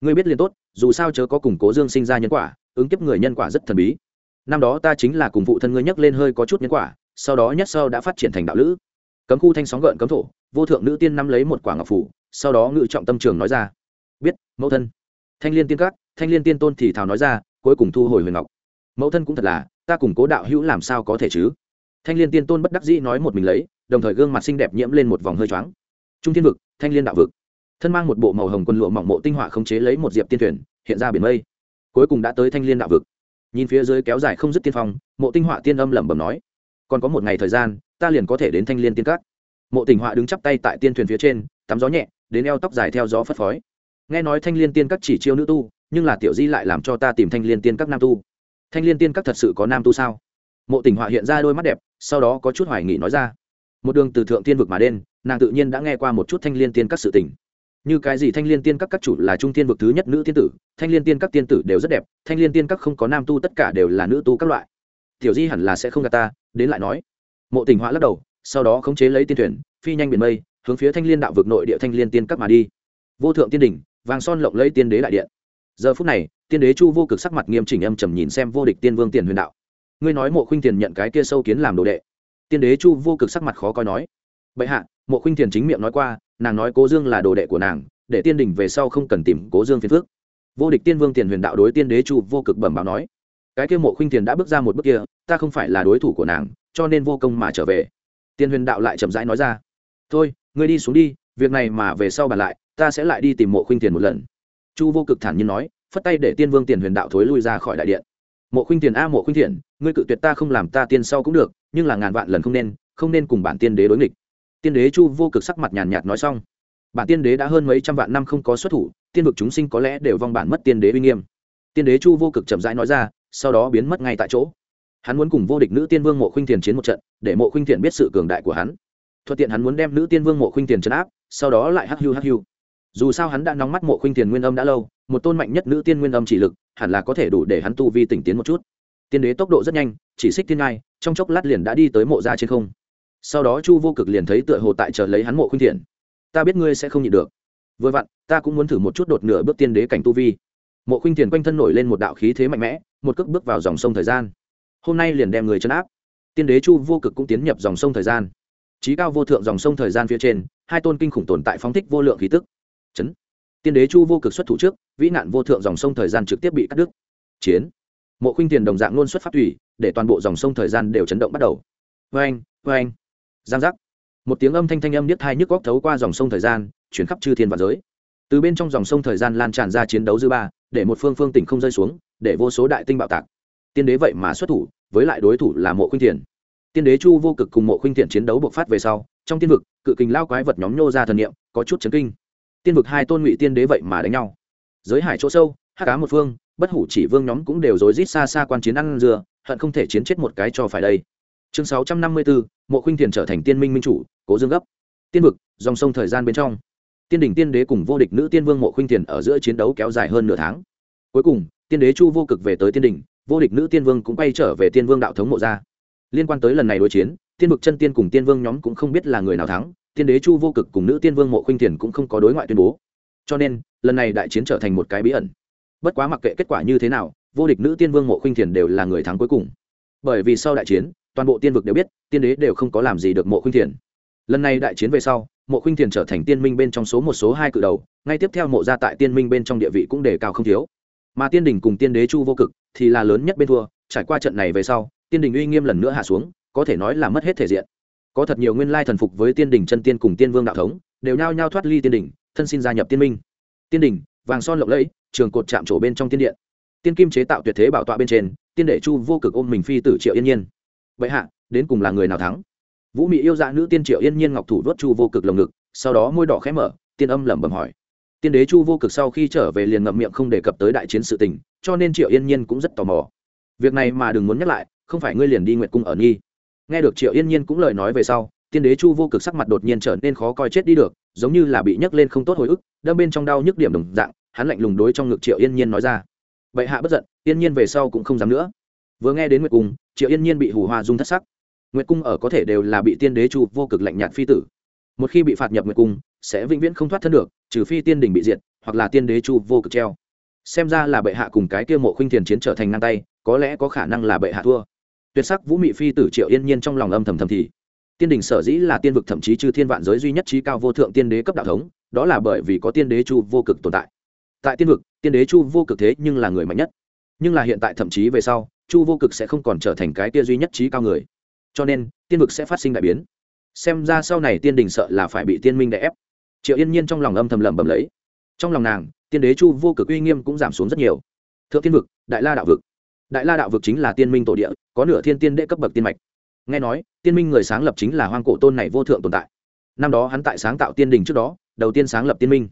Ngươi biết liền tốt, dù sao chớ có củng cố dương sinh ra nhân quả, ứng kiếp người nhân quả rất thần bí. Năm đó ta chính là cùng phụ thân ngươi nhắc lên hơi có chút nhân quả, sau đó nhất sau đã phát triển thành đạo lữ. Cấm khu thanh sóng gợn cấm thổ vô thượng nữ tiên nắm lấy một quả ngọc phủ, sau đó ngự trọng tâm trường nói ra. Biết, mẫu thân. Thanh liên tiên các, thanh liên tiên tôn thì thào nói ra, cuối cùng thu hồi huyền ngọc. Mẫu thân cũng thật là, ta cùng cố đạo hữu làm sao có thể chứ? Thanh liên tiên tôn bất đắc dĩ nói một mình lấy, đồng thời gương mặt xinh đẹp nhiễm lên một vòng hơi choáng. Trung thiên vực, thanh liên đạo vực. Thân mang một bộ màu hồng quân lụa mỏng mộ tinh họa khống chế lấy một diệp tiên thuyền, hiện ra biển mây. Cuối cùng đã tới thanh liên đạo vực. Nhìn phía dưới kéo dài không dứt tiên phong, mộ tinh họa tiên âm lẩm bẩm nói, còn có một ngày thời gian, ta liền có thể đến thanh liên tiên cát mộ tình họa đứng chắp tay tại tiên thuyền phía trên, tắm gió nhẹ, đến eo tóc dài theo gió phất phới. Nghe nói thanh liên tiên các chỉ chiêu nữ tu, nhưng là tiểu di lại làm cho ta tìm thanh liên tiên các nam tu. Thanh liên tiên các thật sự có nam tu sao? Mộ tình họa hiện ra đôi mắt đẹp, sau đó có chút hoài nghị nói ra. Một đường từ thượng tiên vực mà đen nàng tự nhiên đã nghe qua một chút thanh liên tiên các sự tình. Như cái gì thanh liên tiên các các chủ là trung tiên vực thứ nhất nữ tiên tử, thanh liên tiên các tiên tử đều rất đẹp, thanh liên tiên các không có nam tu tất cả đều là nữ tu các loại. Tiểu di hẳn là sẽ không gạt ta, đến lại nói. Mộ tình họa lắc đầu sau đó khống chế lấy tiên thuyền, phi nhanh biển mây, hướng phía thanh liên đạo vực nội địa thanh liên tiên các mà đi. Vô thượng tiên đỉnh, vàng son lộng lấy tiên đế đại điện. Giờ phút này, tiên đế chu vô cực sắc mặt nghiêm chỉnh âm trầm nhìn xem vô địch tiên vương tiền huyền đạo. Ngươi nói mộ khuynh tiền nhận cái kia sâu kiến làm đồ đệ. Tiên đế chu vô cực sắc mặt khó coi nói. Bệ hạ, mộ khuynh tiền chính miệng nói qua, nàng nói cố dương là đồ đệ của nàng, để tiên đình về sau không cần tìm cố dương phiền phước vô địch tiên vương tiền huyền đạo đối tiên đế chu vô cực bẩm báo nói. Cái kia mộ khuynh tiền đã bước ra một bước kia, ta không phải là đối thủ của nàng, cho nên vô công mà trở về tiên huyền đạo lại chậm rãi nói ra. Thôi, ngươi đi xuống đi, việc này mà về sau bàn lại, ta sẽ lại đi tìm mộ khuynh tiền một lần. Chu vô cực thản nhiên nói, phất tay để tiên vương tiền huyền đạo thối lui ra khỏi đại điện. Mộ khuynh tiền a, mộ khuynh thiện ngươi cự tuyệt ta không làm ta tiên sau cũng được, nhưng là ngàn vạn lần không nên không nên cùng bản tiên đế đối nghịch. Tiên đế chu vô cực sắc mặt nhàn nhạt nói xong. Bản tiên đế đã hơn mấy trăm vạn năm không có xuất thủ, tiên vực chúng sinh có lẽ đều vong bản mất tiên đế uy nghiêm. Tiên đế chu vô cực chậm rãi nói ra, sau đó biến mất ngay tại chỗ hắn muốn cùng vô địch nữ tiên vương mộ khuynh thiền chiến một trận, để mộ khuynh thiền biết sự cường đại của hắn. Thuận tiện hắn muốn đem nữ tiên vương mộ khuynh thiền trấn áp, sau đó lại hắc hưu hắc hưu. Dù sao hắn đã nóng mắt mộ khuynh thiền nguyên âm đã lâu, một tôn mạnh nhất nữ tiên nguyên âm chỉ lực, hẳn là có thể đủ để hắn tu vi tỉnh tiến một chút. Tiên đế tốc độ rất nhanh, chỉ xích tiên ngai, trong chốc lát liền đã đi tới mộ ra trên không. Sau đó chu vô cực liền thấy tựa hồ tại chờ lấy hắn mộ khuynh thiền. Ta biết ngươi sẽ không nhịn được. Vừa vặn, ta cũng muốn thử một chút đột nửa bước tiên đế cảnh tu vi. Mộ khuynh thiền quanh thân nổi lên một đạo khí thế mạnh mẽ, một cước bước vào dòng sông thời gian hôm nay liền đem người chấn áp. Tiên đế chu vô cực cũng tiến nhập dòng sông thời gian. Trí cao vô thượng dòng sông thời gian phía trên, hai tôn kinh khủng tồn tại phóng thích vô lượng khí tức. Chấn. Tiên đế chu vô cực xuất thủ trước, vĩ nạn vô thượng dòng sông thời gian trực tiếp bị cắt đứt. Chiến. Mộ khuynh tiền đồng dạng luôn xuất phát thủy để toàn bộ dòng sông thời gian đều chấn động bắt đầu. Vê anh vê anh giang giác. Một tiếng âm thanh thanh âm niết hai nhức góc thấu qua dòng sông thời gian, chuyển khắp chư thiên và giới. Từ bên trong dòng sông thời gian lan tràn ra chiến đấu dư ba, để một phương phương tỉnh không rơi xuống, để vô số đại tinh bạo tạc tiên đế vậy mà xuất thủ, với lại đối thủ là mộ khuynh thiền tiên đế chu vô cực cùng mộ khuynh thiện chiến đấu bộc phát về sau, trong tiên vực, cự kình lao quái vật nhóm nhô ra thần niệm, có chút chấn kinh. Tiên vực hai tôn ngụy tiên đế vậy mà đánh nhau. Giới hải chỗ sâu hát cá một phương, bất hủ chỉ vương nhóm cũng đều rối rít xa xa quan chiến ăn dừa hận không thể chiến chết một cái cho phải đây. Chương sáu trăm năm mươi bốn mộ khuynh thiện trở thành tiên minh minh chủ, cố dương gấp. Tiên vực, dòng sông thời gian bên trong. Tiên đỉnh tiên đế cùng vô địch nữ tiên vương mộ khuynh thiện ở giữa chiến đấu kéo dài hơn nửa tháng. Cuối cùng, tiên đế chu vô cực về tới tiên đỉnh vô địch nữ tiên vương cũng quay trở về tiên vương đạo thống mộ gia liên quan tới lần này đối chiến, tiên vực chân tiên cùng tiên vương nhóm cũng không biết là người nào thắng, tiên đế chu vô cực cùng nữ tiên vương mộ khuynh thiền cũng không có đối ngoại tuyên bố. Cho nên, lần này đại chiến trở thành một cái bí ẩn. Bất quá mặc kệ kết quả như thế nào, vô địch nữ tiên vương mộ khuynh thiền đều là người thắng cuối cùng. Bởi vì sau đại chiến, toàn bộ tiên vực đều biết, tiên đế đều không có làm gì được mộ khuynh thiền. Lần này đại chiến về sau, mộ khuynh thiền trở thành tiên minh bên trong số một, số hai cự đầu, ngay tiếp theo mộ ra tại tiên minh bên trong địa vị cũng đề cao không thiếu mà tiên đình cùng tiên đế chu vô cực thì là lớn nhất bên thua, trải qua trận này về sau, tiên đình uy nghiêm lần nữa hạ xuống, có thể nói là mất hết thể diện. Có thật nhiều nguyên lai thần phục với tiên đình chân tiên cùng tiên vương đạo thống, đều nhao nhao thoát ly tiên đình, thân xin gia nhập tiên minh. Tiên đình, vàng son lộng lẫy, trường cột chạm trổ bên trong tiên điện. Tiên kim chế tạo tuyệt thế bảo tọa bên trên, tiên đệ chu vô cực ôm mình phi tử triệu yên nhiên. Vậy hạ, đến cùng là người nào thắng? Vũ mị yêu dạ nữ tiên triệu yên nhiên ngọc thủ vớt chu vô cực lồng ngực, sau đó môi đỏ khẽ mở, tiên âm lẩm bẩm hỏi tiên đế chu vô cực sau khi trở về liền ngậm miệng không đề cập tới đại chiến sự tình, cho nên triệu yên nhiên cũng rất tò mò. Việc này mà đừng muốn nhắc lại, không phải ngươi liền đi nguyệt cung ở nghi nghe được triệu yên nhiên cũng lời nói về sau, tiên đế chu vô cực sắc mặt đột nhiên trở nên khó coi chết đi được, giống như là bị nhấc lên không tốt hồi ức, đâm bên trong đau nhức điểm đồng dạng, hắn lạnh lùng đối trong ngực triệu yên nhiên nói ra. Bệ hạ bất giận, yên nhiên về sau cũng không dám nữa. Vừa nghe đến nguyệt cung, triệu yên nhiên bị hù hoa dung thất sắc. Nguyệt cung ở có thể đều là bị tiên đế chu vô cực lạnh nhạt phi tử một khi bị phạt nhập nguyệt cung, sẽ vĩnh viễn không thoát thân được, trừ phi tiên đình bị diệt, hoặc là tiên đế chu vô cực treo. Xem ra là bệ hạ cùng cái kia mộ khuynh thiền chiến trở thành ngang tay, có lẽ có khả năng là bệ hạ thua. Tuyệt sắc vũ mị phi tử triệu yên nhiên trong lòng âm thầm thầm thì. Tiên đình sở dĩ là tiên vực thậm chí chư thiên vạn giới duy nhất trí cao vô thượng tiên đế cấp đạo thống, đó là bởi vì có tiên đế chu vô cực tồn tại. Tại tiên vực, tiên đế chu vô cực thế nhưng là người mạnh nhất. Nhưng là hiện tại thậm chí về sau, chu vô cực sẽ không còn trở thành cái kia duy nhất trí cao người. Cho nên, tiên vực sẽ phát sinh đại biến xem ra sau này tiên đình sợ là phải bị tiên minh đè ép. Triệu yên nhiên trong lòng âm thầm lẩm bẩm lấy. Trong lòng nàng, tiên đế chu vô cực uy nghiêm cũng giảm xuống rất nhiều. Thượng tiên vực, đại la đạo vực. Đại la đạo vực chính là tiên minh tổ địa, có nửa thiên tiên đệ cấp bậc tiên mạch. Nghe nói, tiên minh người sáng lập chính là hoang cổ tôn này vô thượng tồn tại. Năm đó hắn tại sáng tạo tiên đình trước đó, đầu tiên sáng lập tiên minh.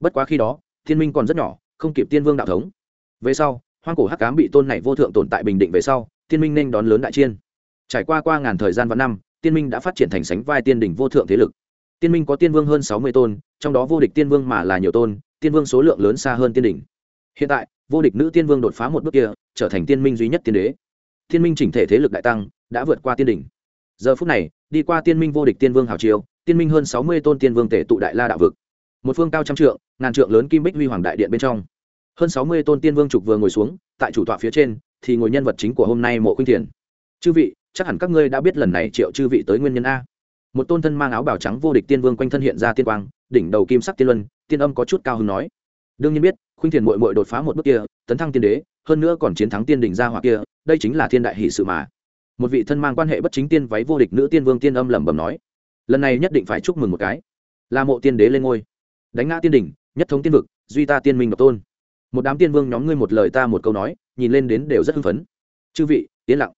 Bất quá khi đó, tiên minh còn rất nhỏ, không kịp tiên vương đạo thống. Về sau, hoang cổ hắc cám bị tôn này vô thượng tồn tại bình định về sau, tiên minh nên đón lớn đại chiên. Trải qua qua ngàn thời gian và năm tiên minh đã phát triển thành sánh vai tiên Đỉnh vô thượng thế lực. Tiên minh có tiên vương hơn sáu mươi tôn, trong đó vô địch tiên vương mà là nhiều tôn, tiên vương số lượng lớn xa hơn tiên Đỉnh. hiện tại, vô địch nữ tiên vương đột phá một bước kia, trở thành tiên minh duy nhất tiên đế. Tiên minh chỉnh thể thế lực đại tăng, đã vượt qua tiên đỉnh. Giờ phút này, đi qua tiên minh vô địch tiên vương hào triều tiên minh hơn sáu mươi tôn tiên vương tể tụ đại la đạo vực. Một phương cao trăm trượng, ngàn trượng lớn kim bích huy hoàng đại điện bên trong. Hơn sáu mươi tôn tiên vương trục vừa ngồi xuống, tại chủ tọa phía trên, thì ngồi nhân vật chính của hôm nay mộ khuynh thiền. Chư vị chắc hẳn các ngươi đã biết lần này triệu chư vị tới nguyên nhân a. Một tôn thân mang áo bào trắng vô địch tiên vương quanh thân hiện ra tiên quang, đỉnh đầu kim sắc tiên luân, tiên âm có chút cao hứng nói. Đương nhiên biết, khuynh thiền mội mội đột phá một bước kia, tấn thăng tiên đế, hơn nữa còn chiến thắng tiên đỉnh gia hỏa kia, đây chính là thiên đại hỷ sự mà. Một vị thân mang quan hệ bất chính tiên váy vô địch nữ tiên vương tiên âm lẩm bẩm nói. Lần này nhất định phải chúc mừng một cái. Là mộ tiên đế lên ngôi. Đánh ngã tiên đỉnh, nhất thống tiên vực, duy ta tiên minh độc tôn. Một đám tiên vương nhóm ngươi một lời ta một câu nói, nhìn lên đến đều rất hưng phấn. Chư vị, yên lặng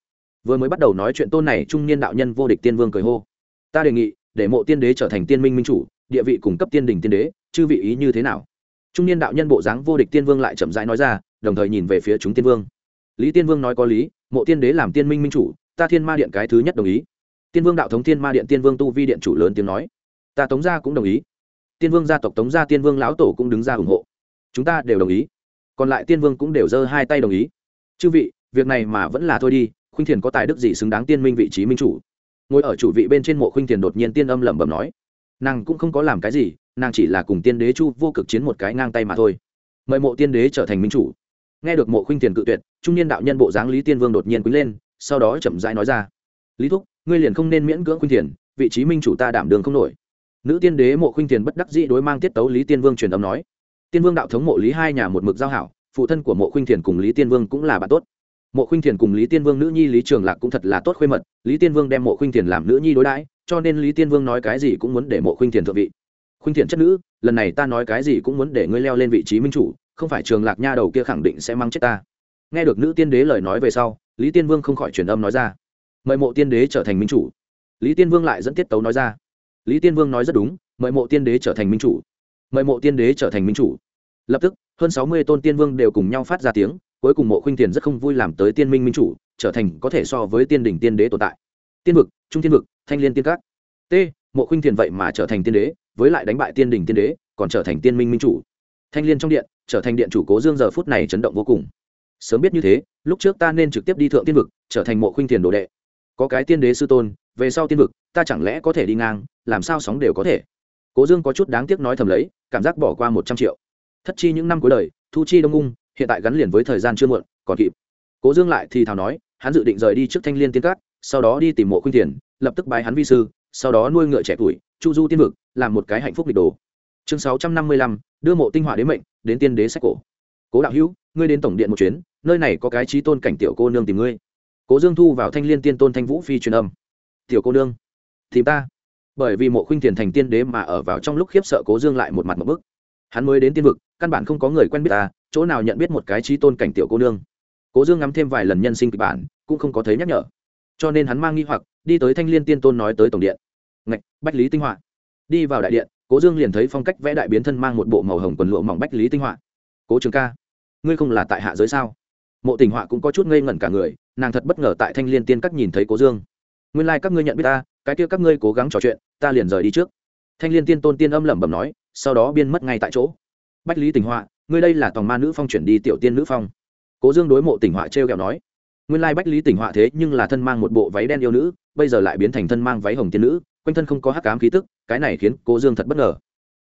vừa mới bắt đầu nói chuyện tôn này trung niên đạo nhân vô địch tiên vương cười hô. Ta đề nghị, để mộ tiên đế trở thành tiên minh minh chủ, địa vị cung cấp tiên đình tiên đế, chư vị ý như thế nào? Trung niên đạo nhân bộ dáng vô địch tiên vương lại chậm rãi nói ra, đồng thời nhìn về phía chúng tiên vương. Lý tiên vương nói có lý, mộ tiên đế làm tiên minh minh chủ, ta thiên ma điện cái thứ nhất đồng ý. Tiên vương đạo thống thiên ma điện tiên vương tu vi điện chủ lớn tiếng nói. Ta tống gia cũng đồng ý. Tiên vương gia tộc tống gia tiên vương lão tổ cũng đứng ra ủng hộ. Chúng ta đều đồng ý. Còn lại tiên vương cũng đều giơ hai tay đồng ý. Chư vị, việc này mà vẫn là thôi đi khuynh thiền có tài đức gì xứng đáng tiên minh vị trí minh chủ? Ngồi ở chủ vị bên trên mộ khuynh thiền đột nhiên tiên âm lẩm bẩm nói nàng cũng không có làm cái gì nàng chỉ là cùng tiên đế chu vô cực chiến một cái ngang tay mà thôi. Mời mộ tiên đế trở thành minh chủ. Nghe được mộ khuynh Thiền cự tuyệt trung niên đạo nhân bộ dáng lý tiên vương đột nhiên quý lên sau đó chậm rãi nói ra lý thúc ngươi liền không nên miễn cưỡng khuynh Thiền, vị trí minh chủ ta đảm đường không nổi. Nữ tiên đế mộ khuynh Thiền bất đắc dĩ đối mang tiết tấu lý tiên vương truyền âm nói tiên vương đạo thống mộ lý hai nhà một mực giao hảo phụ thân của mộ khuynh thiền cùng lý tiên vương cũng là bạn tốt mộ khuynh thiền cùng lý tiên vương nữ nhi lý trường lạc cũng thật là tốt khuê mật. Lý tiên vương đem mộ khuynh thiền làm nữ nhi đối đãi, cho nên lý tiên vương nói cái gì cũng muốn để mộ khuynh thiền thượng vị. Khuynh thiền chất nữ, lần này ta nói cái gì cũng muốn để ngươi leo lên vị trí minh chủ, không phải trường lạc nha đầu kia khẳng định sẽ mang chết ta. Nghe được nữ tiên đế lời nói về sau, lý tiên vương không khỏi truyền âm nói ra. Mời mộ tiên đế trở thành minh chủ. Lý tiên vương lại dẫn tiết tấu nói ra. Lý tiên vương nói rất đúng, mời mộ tiên đế trở thành minh chủ. Mời mộ tiên đế trở thành minh chủ. Lập tức, hơn sáu mươi tôn tiên vương đều cùng nhau phát ra tiếng cuối cùng mộ khuynh tiền rất không vui làm tới tiên minh minh chủ, trở thành có thể so với tiên đỉnh tiên đế tồn tại. Tiên vực, trung tiên vực, thanh liên tiên các. T, mộ khuynh tiền vậy mà trở thành tiên đế, với lại đánh bại tiên đỉnh tiên đế, còn trở thành tiên minh minh chủ. Thanh liên trong điện, trở thành điện chủ cố dương giờ phút này chấn động vô cùng. Sớm biết như thế, lúc trước ta nên trực tiếp đi thượng tiên vực, trở thành mộ khuynh tiền đồ đệ. Có cái tiên đế sư tôn, về sau tiên vực, ta chẳng lẽ có thể đi ngang, làm sao sóng đều có thể? Cố dương có chút đáng tiếc nói thầm lấy, cảm giác bỏ qua một trăm triệu. Thất chi những năm cuối đời, thu chi đông ung hiện tại gắn liền với thời gian chưa muộn, còn kịp. Cố dương lại thì thào nói, hắn dự định rời đi trước thanh liên tiên cát sau đó đi tìm mộ khuynh tiền lập tức bái hắn vi sư, sau đó nuôi ngựa trẻ tuổi, chu du tiên vực, làm một cái hạnh phúc lịch đồ. Chương sáu trăm năm mươi lăm, đưa mộ tinh hỏa đến mệnh, đến tiên đế sách cổ. Cố đạo hữu, ngươi đến tổng điện một chuyến, nơi này có cái trí tôn cảnh tiểu cô nương tìm ngươi. Cố dương thu vào thanh liên tiên tôn thanh vũ phi truyền âm. Tiểu cô nương, tìm ta. Bởi vì mộ khuynh tiền thành tiên đế mà ở vào trong lúc khiếp sợ cố dương lại một mặt một bức. Hắn mới đến tiên vực, căn bản không có người quen biết ta chỗ nào nhận biết một cái trí tôn cảnh tiểu cô nương. Cố dương ngắm thêm vài lần nhân sinh kịch bản, cũng không có thấy nhắc nhở. Cho nên hắn mang nghi hoặc, đi tới thanh liên tiên tôn nói tới tổng điện. Ngạch, bách lý tinh họa. Đi vào đại điện, cố dương liền thấy phong cách vẽ đại biến thân mang một bộ màu hồng quần lụa mỏng bách lý tinh họa. Cố trường ca, ngươi không là tại hạ giới sao? Mộ tình họa cũng có chút ngây ngẩn cả người, nàng thật bất ngờ tại thanh liên tiên các nhìn thấy cố dương. Nguyên lai、like、các ngươi nhận biết ta, cái kia các ngươi cố gắng trò chuyện, ta liền rời đi trước. Thanh liên tiên tôn tiên âm lẩm bẩm nói, sau đó biên mất ngay tại chỗ. Bách lý tình họa ngươi đây là tòng ma nữ phong chuyển đi tiểu tiên nữ phong. Cố dương đối mộ tình họa t r e o kẹo nói, nguyên lai bách lý tình họa thế nhưng là thân mang một bộ váy đen yêu nữ, bây giờ lại biến thành thân mang váy hồng tiên nữ, quanh thân không có hắc cám khí tức, cái này khiến cố dương thật bất ngờ.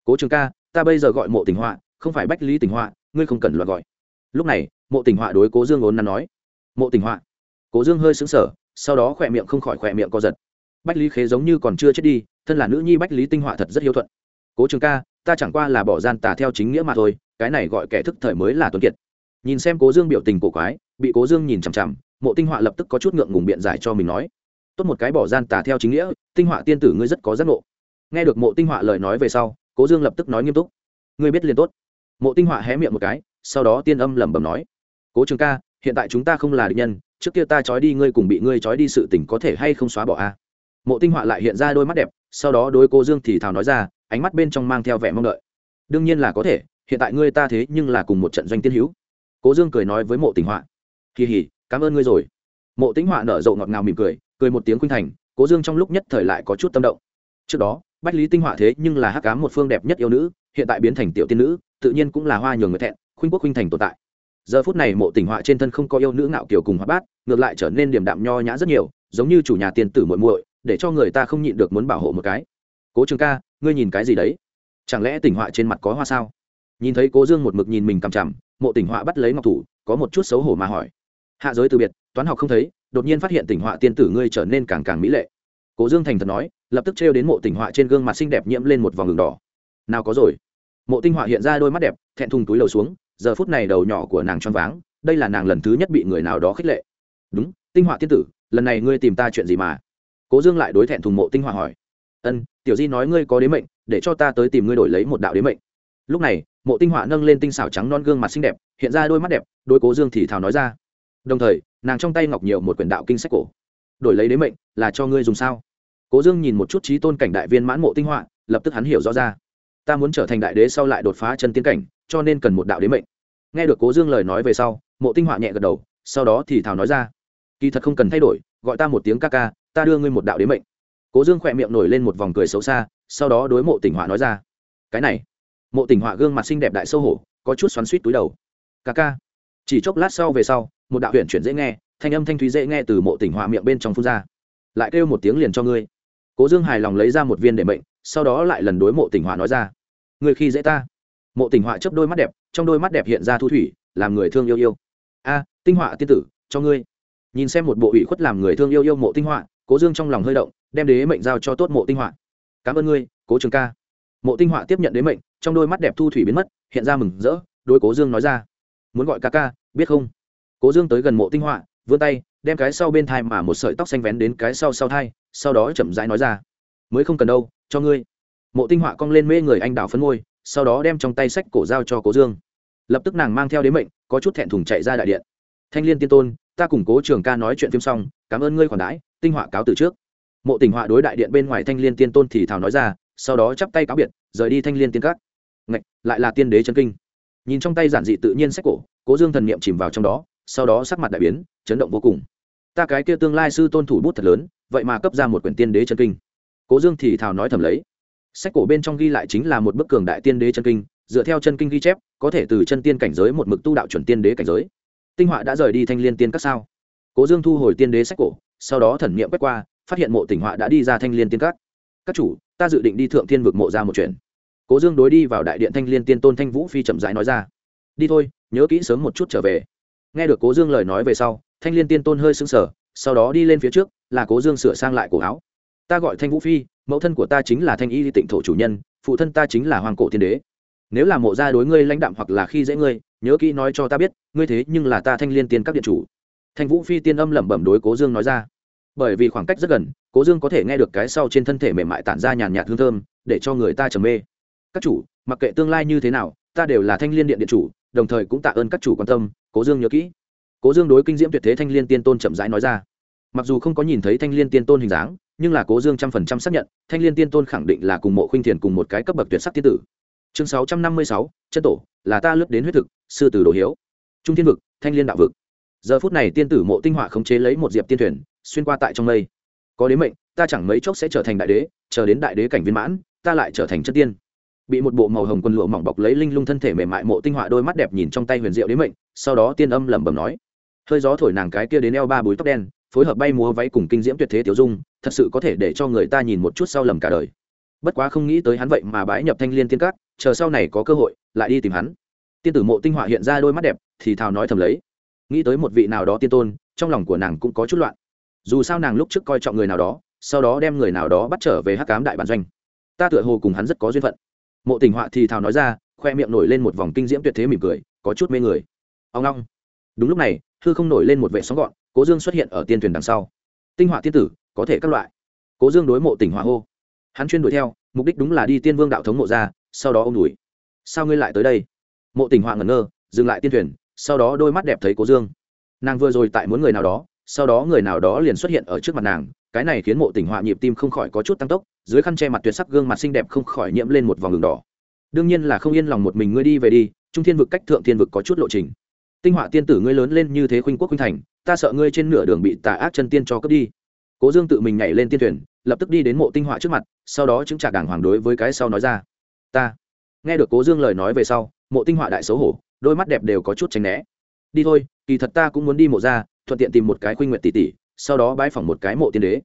Cố trường ca, ta bây giờ gọi mộ tình họa, không phải bách lý tình họa, ngươi không cần loại gọi. Lúc này, mộ tình họa đối cố dương ốn nắn nói, mộ tình họa. Cố dương hơi xứng sở sau đó khỏe miệng không khỏi khỏe miệng co giật. Bách lý khế giống như còn chưa chết đi, thân là nữ nhi bách lý tinh họa thật rất hiếu thuận. Cố trường ca ta chẳng qua là bỏ gian tà theo chính nghĩa mà thôi, cái này gọi kẻ thức thời mới là tuấn kiệt. Nhìn xem cố dương biểu tình cổ quái, bị cố dương nhìn chằm chằm, mộ tinh họa lập tức có chút ngượng ngùng biện giải cho mình nói, tốt một cái bỏ gian tà theo chính nghĩa, tinh họa tiên tử ngươi rất có giác ngộ. Nghe được mộ tinh họa lời nói về sau, cố dương lập tức nói nghiêm túc, ngươi biết liền tốt. Mộ tinh họa hé miệng một cái, sau đó tiên âm lẩm bẩm nói, cố trường ca, hiện tại chúng ta không là địch nhân, trước kia ta trói đi ngươi cùng bị ngươi trói đi sự tình có thể hay không xóa bỏ a? Mộ tinh họa lại hiện ra đôi mắt đẹp, sau đó đối cô dương thì thào nói ra ánh mắt bên trong mang theo vẻ mong đợi. Đương nhiên là có thể, hiện tại ngươi ta thế nhưng là cùng một trận doanh tiên hữu. Cố dương cười nói với mộ tình họa. Kỳ hỉ, cảm ơn ngươi rồi. Mộ tĩnh họa nở rộ ngọt ngào mỉm cười cười một tiếng khuynh thành, cố dương trong lúc nhất thời lại có chút tâm động. Trước đó, bách lý tinh họa thế nhưng là hắc cám một phương đẹp nhất yêu nữ, hiện tại biến thành tiểu tiên nữ, tự nhiên cũng là hoa nhường người thẹn, khuynh quốc khuynh thành tồn tại. Giờ phút này mộ tình họa trên thân không có yêu nữ ngạo kiều cùng hoa bát, ngược lại trở nên điểm đạm nho nhã rất nhiều, giống như chủ nhà tiền tử muội muội, để cho người ta không nhịn được muốn bảo hộ một cái cố trường ca ngươi nhìn cái gì đấy chẳng lẽ tình họa trên mặt có hoa sao nhìn thấy cố dương một mực nhìn mình cằm chằm mộ tình họa bắt lấy ngọc thủ có một chút xấu hổ mà hỏi hạ giới từ biệt toán học không thấy đột nhiên phát hiện tình họa tiên tử ngươi trở nên càng càng mỹ lệ cố dương thành thật nói lập tức trêu đến mộ tình họa trên gương mặt xinh đẹp nhiễm lên một vòng đường đỏ nào có rồi mộ tinh họa hiện ra đôi mắt đẹp thẹn thùng túi lầu xuống giờ phút này đầu nhỏ của nàng choáng váng đây là nàng lần thứ nhất bị người nào đó khích lệ đúng tinh họa tiên tử lần này ngươi tìm ta chuyện gì mà cố dương lại đối thẹn thùng mộ tinh họa hỏi ân tiểu di nói ngươi có đế mệnh, để cho ta tới tìm ngươi đổi lấy một đạo đế mệnh. Lúc này, mộ tinh họa nâng lên tinh xảo trắng non gương mặt xinh đẹp, hiện ra đôi mắt đẹp, đôi cố dương thì thào nói ra. Đồng thời, nàng trong tay ngọc nhiều một quyển đạo kinh sách cổ. Đổi lấy đế mệnh, là cho ngươi dùng sao? Cố dương nhìn một chút trí tôn cảnh đại viên mãn mộ tinh họa, lập tức hắn hiểu rõ ra. Ta muốn trở thành đại đế sau lại đột phá chân tiến cảnh, cho nên cần một đạo đế mệnh. Nghe được cố dương lời nói về sau, mộ tinh họa nhẹ gật đầu, sau đó thì thào nói ra. Kỳ thật không cần thay đổi, gọi ta một tiếng ca ca, ta đưa ngươi một đạo đế mệnh cố dương khỏe miệng nổi lên một vòng cười xấu xa, sau đó đối mộ tỉnh họa nói ra, cái này. Mộ tỉnh họa gương mặt xinh đẹp đại sâu hổ, có chút xoắn suýt túi đầu. Ca ca. Chỉ chốc lát sau về sau, một đạo huyện chuyển dễ nghe, thanh âm thanh thúy dễ nghe từ mộ tỉnh họa miệng bên trong phun ra. Lại kêu một tiếng liền cho ngươi. Cố dương hài lòng lấy ra một viên để mệnh, sau đó lại lần đối mộ tỉnh họa nói ra người khi dễ ta. Mộ tỉnh họa chấp đôi mắt đẹp, trong đôi mắt đẹp hiện ra thu thủy, làm người thương yêu yêu. A, tinh họa tiên tử, cho ngươi. Nhìn xem một bộ ủy khuất làm người thương yêu yêu mộ tinh họa, cố dương trong lòng hơi động đem đế mệnh giao cho tốt mộ tinh họa. Cảm ơn ngươi cố trường ca. Mộ tinh họa tiếp nhận đế mệnh trong đôi mắt đẹp thu thủy biến mất hiện ra mừng rỡ đôi cố dương nói ra. Muốn gọi ca ca biết không? Cố dương tới gần mộ tinh họa vươn tay đem cái sau bên thai mà một sợi tóc xanh vén đến cái sau sau thai sau đó chậm rãi nói ra. Mới không cần đâu cho ngươi. Mộ tinh họa cong lên mê người anh đào phấn ngôi, sau đó đem trong tay sách cổ giao cho cố dương. Lập tức nàng mang theo đế mệnh có chút thẹn thùng chạy ra đại điện. Thanh liên tiên tôn ta cùng cố trường ca nói chuyện phim xong cảm ơn ngươi khoản đãi tinh họa cáo từ trước mộ tình họa đối đại điện bên ngoài thanh liên tiên tôn thì thào nói ra, sau đó chắp tay cáo biệt, rời đi thanh liên tiên cát ngạch, lại là tiên đế chân kinh. Nhìn trong tay giản dị tự nhiên sách cổ, cố dương thần niệm chìm vào trong đó, sau đó sắc mặt đại biến, chấn động vô cùng. Ta cái kia tương lai sư tôn thủ bút thật lớn, vậy mà cấp ra một quyển tiên đế chân kinh. Cố dương thì thào nói thầm lấy. Sách cổ bên trong ghi lại chính là một bức cường đại tiên đế chân kinh, dựa theo chân kinh ghi chép, có thể từ chân tiên cảnh giới một mực tu đạo chuẩn tiên đế cảnh giới. Tinh họa đã rời đi thanh liên tiên các sao? Cố dương thu hồi tiên đế sách cổ, sau đó thần niệm quét qua phát hiện mộ tỉnh họa đã đi ra thanh liên tiên các. Các chủ, ta dự định đi thượng thiên vực mộ ra một chuyện. Cố dương đối đi vào đại điện thanh liên tiên tôn thanh vũ phi chậm rãi nói ra. Đi thôi, nhớ kỹ sớm một chút trở về. Nghe được cố dương lời nói về sau, thanh liên tiên tôn hơi sững sờ, sau đó đi lên phía trước, là cố dương sửa sang lại cổ áo. Ta gọi thanh vũ phi, mẫu thân của ta chính là thanh y tịnh thổ chủ nhân, phụ thân ta chính là hoàng cổ thiên đế. Nếu là mộ gia đối ngươi lãnh đạm hoặc là khi dễ ngươi, nhớ kỹ nói cho ta biết, ngươi thế nhưng là ta thanh liên tiên các điện chủ. Thanh vũ phi tiên âm lẩm bẩm đối cố dương nói ra bởi vì khoảng cách rất gần, cố dương có thể nghe được cái sau trên thân thể mềm mại tản ra nhàn nhạt hương thơm, để cho người ta trầm mê. Các chủ, mặc kệ tương lai như thế nào, ta đều là thanh liên điện điện chủ, đồng thời cũng tạ ơn các chủ quan tâm, cố dương nhớ kỹ. Cố dương đối kinh diễm tuyệt thế thanh liên tiên tôn chậm rãi nói ra. Mặc dù không có nhìn thấy thanh liên tiên tôn hình dáng, nhưng là cố dương trăm phần trăm xác nhận, thanh liên tiên tôn khẳng định là cùng mộ khuynh thiền cùng một cái cấp bậc tuyệt sắc tiên tử. Chương sáu trăm năm mươi sáu, chân tổ, là ta lướt đến huyết thực, sư tử đồ hiếu. Trung thiên vực, thanh liên đạo vực. Giờ phút này tiên tử mộ tinh họa khống chế lấy một diệp tiên thuyền xuyên qua tại trong mây. Có đến mệnh, ta chẳng mấy chốc sẽ trở thành đại đế, chờ đến đại đế cảnh viên mãn, ta lại trở thành chất tiên. Bị một bộ màu hồng quần lụa mỏng bọc lấy linh lung thân thể mềm mại mộ tinh họa đôi mắt đẹp nhìn trong tay huyền diệu đến mệnh, sau đó tiên âm lẩm bẩm nói, hơi gió thổi nàng cái kia đến eo ba búi tóc đen, phối hợp bay múa váy cùng kinh diễm tuyệt thế tiểu dung, thật sự có thể để cho người ta nhìn một chút sau lầm cả đời. Bất quá không nghĩ tới hắn vậy mà bái nhập thanh liên tiên cát chờ sau này có cơ hội, lại đi tìm hắn. Tiên tử mộ tinh họa hiện ra đôi mắt đẹp, thì thào nói thầm lấy, nghĩ tới một vị nào đó tiên tôn, trong lòng của nàng cũng có chút loạn dù sao nàng lúc trước coi trọng người nào đó, sau đó đem người nào đó bắt trở về hắc cám đại bản doanh. Ta tựa hồ cùng hắn rất có duyên phận. Mộ tình họa thì thào nói ra, khoe miệng nổi lên một vòng kinh diễm tuyệt thế mỉm cười, có chút mê người. Ông long. Đúng lúc này thư không nổi lên một vệ sóng gọn, cố dương xuất hiện ở tiên thuyền đằng sau. Tinh họa tiên tử, có thể các loại. Cố dương đối mộ tỉnh họa hô. Hắn chuyên đuổi theo, mục đích đúng là đi tiên vương đạo thống mộ ra, sau đó ô m đuổi. Sao ngươi lại tới đây? Mộ tỉnh họa ngẩn ngơ, dừng lại tiên thuyền, sau đó đôi mắt đẹp thấy cố dương. Nàng vừa rồi tại muốn người nào đó sau đó người nào đó liền xuất hiện ở trước mặt nàng, cái này khiến mộ tỉnh họa nhịp tim không khỏi có chút tăng tốc, dưới khăn che mặt tuyệt sắc gương mặt xinh đẹp không khỏi nhiễm lên một vòng đường đỏ. Đương nhiên là không yên lòng một mình ngươi đi về đi, trung thiên vực cách thượng thiên vực có chút lộ trình. Tinh họa tiên tử ngươi lớn lên như thế khuynh quốc khuynh thành, ta sợ ngươi trên nửa đường bị tà ác chân tiên cho cướp đi. Cố dương tự mình nhảy lên tiên thuyền, lập tức đi đến mộ tinh họa trước mặt, sau đó chứng trả đảng hoàng đối với cái sau nói ra. Ta. Nghe được cố dương lời nói về sau, mộ tinh họa đại xấu hổ, đôi mắt đẹp đều có chút tránh né. Đi thôi, kỳ thật ta cũng muốn đi mộ ra thuận tiện tìm một cái khuynh nguyện tỷ tỷ, sau đó bãi phỏng một cái mộ tiên đế.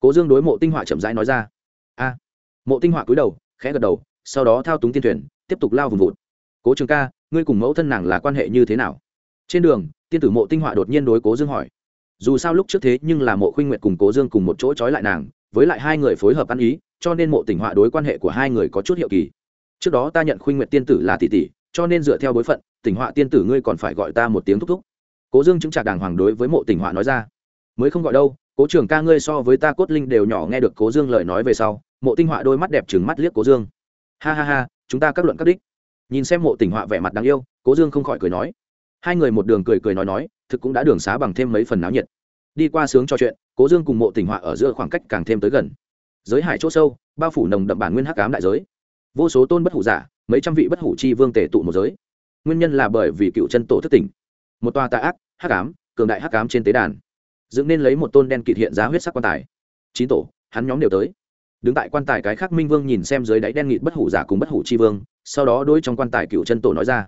Cố dương đối mộ tinh họa chậm rãi nói ra. A. Mộ tinh họa cúi đầu, khẽ gật đầu, sau đó thao túng tiên thuyền, tiếp tục lao vùng vụt. Cố trường ca, ngươi cùng mẫu thân nàng là quan hệ như thế nào? Trên đường, tiên tử mộ tinh họa đột nhiên đối cố dương hỏi. Dù sao lúc trước thế nhưng là mộ khuynh nguyệt cùng cố dương cùng một chỗ trói lại nàng, với lại hai người phối hợp ăn ý, cho nên mộ tỉnh họa đối quan hệ của hai người có chút hiệu kỳ. Trước đó ta nhận khuynh nguyệt tiên tử là tỷ tỷ, cho nên dựa theo bối phận tỉnh họa tiên tử ngươi còn phải gọi ta một tiếng thúc thúc cố dương chứng trả đàng hoàng đối với mộ tỉnh họa nói ra. Mới không gọi đâu, cố trưởng ca ngươi so với ta cốt linh đều nhỏ nghe được cố dương lời nói về sau, mộ tinh họa đôi mắt đẹp trừng mắt liếc cố dương. Ha ha ha, chúng ta các luận các đích. Nhìn xem mộ tỉnh họa vẻ mặt đáng yêu, cố dương không khỏi cười nói. Hai người một đường cười cười nói nói, thực cũng đã đường xá bằng thêm mấy phần náo nhiệt. Đi qua sướng trò chuyện, cố dương cùng mộ tỉnh họa ở giữa khoảng cách càng thêm tới gần. Giới hải chỗ sâu, bao phủ nồng đậm bản nguyên hắc ám đại giới. Vô số tôn bất hủ giả, mấy trăm vị bất hủ chi vương tể tụ một giới. Nguyên nhân là bởi vì cựu chân tổ thất tỉnh một tòa tà ác, hắc ám, cường đại hắc ám trên tế đàn. Dựng nên lấy một tôn đen kịt hiện giá huyết sắc quan tài. Chín tổ, hắn nhóm đều tới. Đứng tại quan tài cái khác minh vương nhìn xem dưới đáy đen nghịt bất hủ giả cùng bất hủ chi vương, sau đó đôi trong quan tài cựu chân tổ nói ra.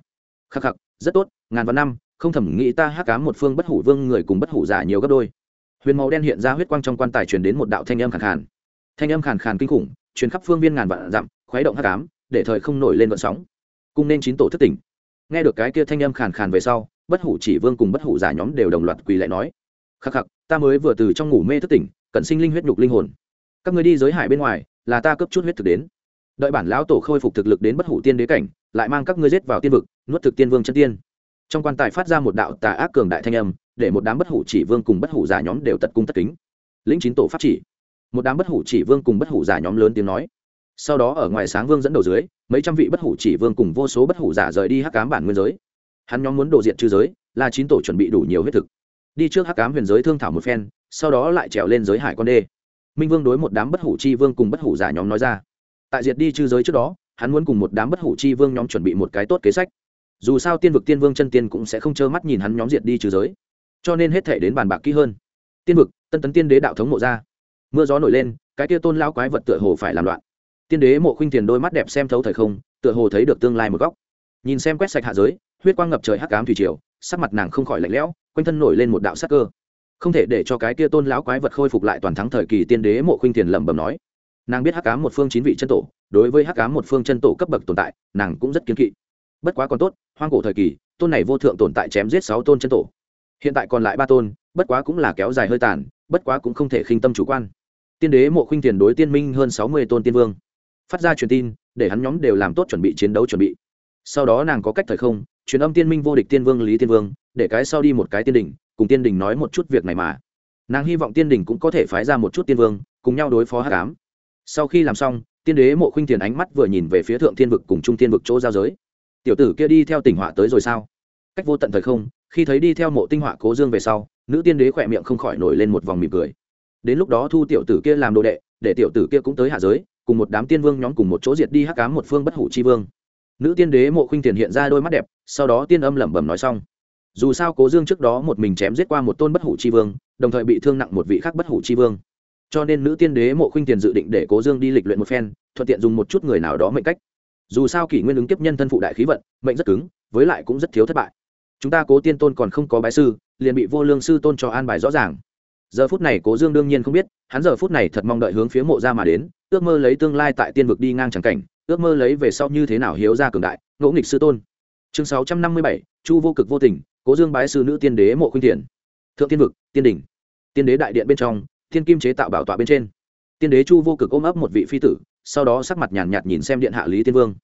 Khắc khắc, rất tốt, ngàn vạn năm, không thẩm nghĩ ta hắc cám một phương bất hủ vương người cùng bất hủ giả nhiều gấp đôi. Huyền màu đen hiện ra huyết quang trong quan tài truyền đến một đạo thanh âm khàn khàn. Thanh âm khàn khàn kinh khủng, truyền khắp phương viên ngàn vạn dặm, khuấy động hắc ám, để thời không nổi lên vận sóng. Cung nên chín tổ thất tỉnh. Nghe được cái kia thanh âm khàn khàn về sau bất hủ chỉ vương cùng bất hủ giả nhóm đều đồng loạt quỳ lại nói, khắc khắc, ta mới vừa từ trong ngủ mê thức tỉnh, cần sinh linh huyết nhục linh hồn. Các người đi giới hải bên ngoài, là ta cấp chút huyết thực đến. Đợi bản lão tổ khôi phục thực lực đến bất hủ tiên đế cảnh, lại mang các ngươi giết vào tiên vực, nuốt thực tiên vương chân tiên. Trong quan tài phát ra một đạo tà ác cường đại thanh âm, để một đám bất hủ chỉ vương cùng bất hủ giả nhóm đều tật cung tất kính. Lĩnh chín tổ pháp chỉ. Một đám bất hủ chỉ vương cùng bất hủ giả nhóm lớn tiếng nói. Sau đó ở ngoài sáng vương dẫn đầu dưới, mấy trăm vị bất hủ chỉ vương cùng vô số bất hủ giả rời đi hắc cám bản nguyên giới hắn nhóm muốn đồ diện trừ giới, là chín tổ chuẩn bị đủ nhiều huyết thực. Đi trước hắc cám huyền giới thương thảo một phen, sau đó lại trèo lên giới hải con đê. Minh vương đối một đám bất hủ chi vương cùng bất hủ giả nhóm nói ra. Tại diệt đi trừ giới trước đó, hắn muốn cùng một đám bất hủ chi vương nhóm chuẩn bị một cái tốt kế sách. Dù sao tiên vực tiên vương chân tiên cũng sẽ không trơ mắt nhìn hắn nhóm diệt đi trừ giới. Cho nên hết thể đến bàn bạc kỹ hơn. Tiên vực, tân tấn tiên đế đạo thống mộ ra. Mưa gió nổi lên, cái kia tôn lao quái vật tựa hồ phải làm loạn. Tiên đế mộ khuynh tiền đôi mắt đẹp xem thấu thời không, tựa hồ thấy được tương lai một góc. Nhìn xem quét sạch hạ giới huyết quang ngập trời hắc ám thủy triều, sắc mặt nàng không khỏi lạnh lẽo, quanh thân nổi lên một đạo sắc cơ. Không thể để cho cái kia tôn lão quái vật khôi phục lại toàn thắng thời kỳ tiên đế mộ khuynh tiền lẩm bẩm nói. Nàng biết hắc ám một phương chín vị chân tổ, đối với hắc ám một phương chân tổ cấp bậc tồn tại, nàng cũng rất kiến kỵ. Bất quá còn tốt, hoang cổ thời kỳ, tôn này vô thượng tồn tại chém giết sáu tôn chân tổ. Hiện tại còn lại ba tôn, bất quá cũng là kéo dài hơi tàn, bất quá cũng không thể khinh tâm chủ quan. Tiên đế mộ khuynh tiền đối tiên minh hơn sáu mươi tôn tiên vương. Phát ra truyền tin, để hắn nhóm đều làm tốt chuẩn bị chiến đấu chuẩn bị. Sau đó nàng có cách thời không truyền âm tiên minh vô địch tiên vương lý tiên vương, để cái sau đi một cái tiên đình cùng tiên đình nói một chút việc này mà. Nàng hy vọng tiên đình cũng có thể phái ra một chút tiên vương, cùng nhau đối phó hát cám sau khi làm xong, tiên đế mộ khuynh tiền ánh mắt vừa nhìn về phía thượng tiên vực cùng trung tiên vực chỗ giao giới. Tiểu tử kia đi theo tỉnh họa tới rồi sao? Cách vô tận thời không, khi thấy đi theo mộ tinh họa cố dương về sau, nữ tiên đế khỏe miệng không khỏi nổi lên một vòng mỉm cười. Đến lúc đó thu tiểu tử kia làm đồ đệ, để tiểu tử kia cũng tới hạ giới, cùng một đám tiên vương nhóm cùng một chỗ diệt đi hắc cám một phương bất hủ chi vương. Nữ tiên đế mộ khuynh tiền hiện ra đôi mắt đẹp sau đó tiên âm lẩm bẩm nói xong. Dù sao cố dương trước đó một mình chém giết qua một tôn bất hủ chi vương, đồng thời bị thương nặng một vị khác bất hủ chi vương. Cho nên nữ tiên đế mộ khuynh tiền dự định để cố dương đi lịch luyện một phen, thuận tiện dùng một chút người nào đó mệnh cách. Dù sao kỷ nguyên ứng kiếp nhân thân phụ đại khí vận, mệnh rất cứng, với lại cũng rất thiếu thất bại. Chúng ta cố tiên tôn còn không có bái sư, liền bị vô lương sư tôn cho an bài rõ ràng. Giờ phút này cố dương đương nhiên không biết, hắn giờ phút này thật mong đợi hướng phía mộ ra mà đến, ước mơ lấy tương lai tại tiên vực đi ngang c cảnh, ước mơ lấy về sau như thế nào hiếu ra cường đại, ngỗ nghịch sư tôn chương sáu trăm năm mươi bảy chu vô cực vô tình cố dương bái sư nữ tiên đế mộ khuynh thiện thượng tiên vực tiên đỉnh. Tiên đế đại điện bên trong thiên kim chế tạo bảo tọa bên trên. Tiên đế chu vô cực ôm ấp một vị phi tử sau đó sắc mặt nhàn nhạt, nhạt nhìn xem điện hạ lý tiên vương.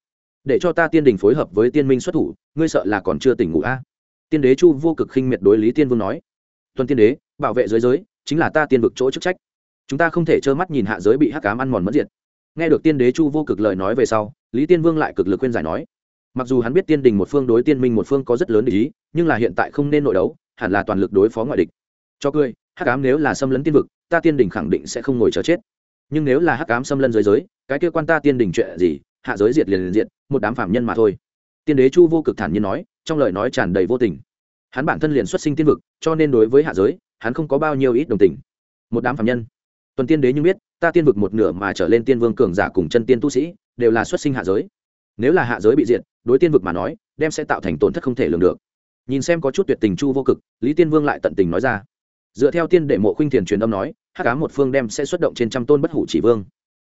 Để cho ta tiên đình phối hợp với tiên minh xuất thủ ngươi sợ là còn chưa tỉnh ngủ a? À? tiên đế chu vô cực khinh miệt đối lý tiên vương nói. Tuân tiên đế bảo vệ giới giới chính là ta tiên vực chỗ chức trách. Chúng ta không thể trơ mắt nhìn hạ giới bị hắc cám ăn mòn mất diệt. Nghe được tiên đế chu vô cực lời nói về sau lý tiên vương lại cực lực khuyên giải nói mặc dù hắn biết tiên đình một phương đối tiên minh một phương có rất lớn ý, nhưng là hiện tại không nên nội đấu, hẳn là toàn lực đối phó ngoại địch. Cho cười, hắc cám nếu là xâm lấn tiên vực, ta tiên đình khẳng định sẽ không ngồi chờ chết. Nhưng nếu là hắc cám xâm lấn giới giới, cái kia quan ta tiên đình chuyện gì, hạ giới diệt liền liền diệt, một đám phạm nhân mà thôi. Tiên đế chu vô cực thản nhiên nói, trong lời nói tràn đầy vô tình. Hắn bản thân liền xuất sinh tiên vực, cho nên đối với hạ giới, hắn không có bao nhiêu ít đồng tình. Một đám phạm nhân. Tuần tiên đế nhưng biết, ta tiên vực một nửa mà trở lên tiên vương cường giả cùng chân tiên tu sĩ, đều là xuất sinh hạ giới. Nếu là hạ giới bị diệt đối tiên vực mà nói, đem sẽ tạo thành tổn thất không thể lường được. Nhìn xem có chút tuyệt tình chu vô cực, lý tiên vương lại tận tình nói ra. Dựa theo tiên đệ mộ khuynh thiền truyền âm nói hát cá một phương đem sẽ xuất động trên trăm tôn bất hủ chỉ vương.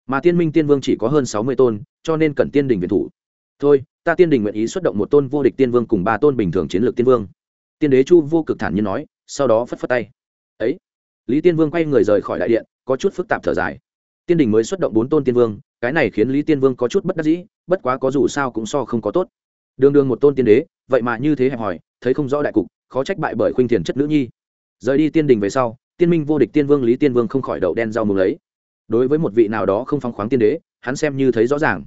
Mà tiên minh tiên vương chỉ có hơn sáu mươi tôn, cho nên cần tiên đình viện thủ. Thôi, ta tiên đình nguyện ý xuất động một tôn vô địch tiên vương cùng ba tôn bình thường chiến lược tiên vương. Tiên đế chu vô cực thản nhiên nói, sau đó phất phất tay. Ấy, lý tiên vương quay người rời khỏi đại điện, có chút phức tạp thở dài. Tiên đình mới xuất động bốn tôn tiên vương, cái này khiến lý tiên vương có chút bất đắc dĩ bất quá có dù sao cũng so không có tốt. Đường đường một tôn tiên đế, vậy mà như thế hẹp hòi, thấy không rõ đại cục, khó trách bại bởi khuynh thiền chất nữ nhi. Rời đi tiên đình về sau, tiên minh vô địch tiên vương lý tiên vương không khỏi đậu đen rau mừng lấy. Đối với một vị nào đó không phong khoáng tiên đế, hắn xem như thấy rõ ràng.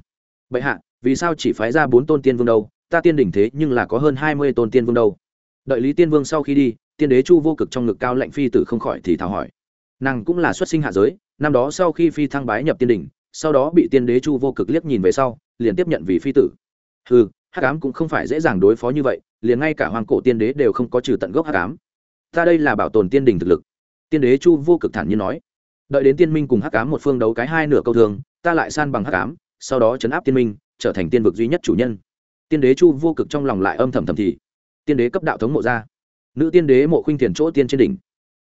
Bệ hạ, vì sao chỉ phái ra bốn tôn tiên vương đâu? Ta tiên đỉnh thế nhưng là có hơn hai mươi tôn tiên vương đâu. Đợi lý tiên vương sau khi đi, tiên đế chu vô cực trong ngực cao lạnh phi tử không khỏi thì thảo hỏi. Nàng cũng là xuất sinh hạ giới, năm đó sau khi phi thăng bái nhập tiên đỉnh, sau đó bị tiên đế chu vô cực liếc nhìn về sau liền tiếp nhận vì phi tử. Ừ hắc ám cũng không phải dễ dàng đối phó như vậy, liền ngay cả hoàng cổ tiên đế đều không có trừ tận gốc hắc ám. Ta đây là bảo tồn tiên đình thực lực. Tiên đế chu vô cực thản nhiên nói. Đợi đến tiên minh cùng hắc ám một phương đấu cái hai nửa câu thường, ta lại san bằng hắc ám, sau đó chấn áp tiên minh, trở thành tiên vực duy nhất chủ nhân. Tiên đế chu vô cực trong lòng lại âm thầm thầm thì. Tiên đế cấp đạo thống mộ ra. Nữ tiên đế mộ khuynh thiền chỗ tiên trên đỉnh.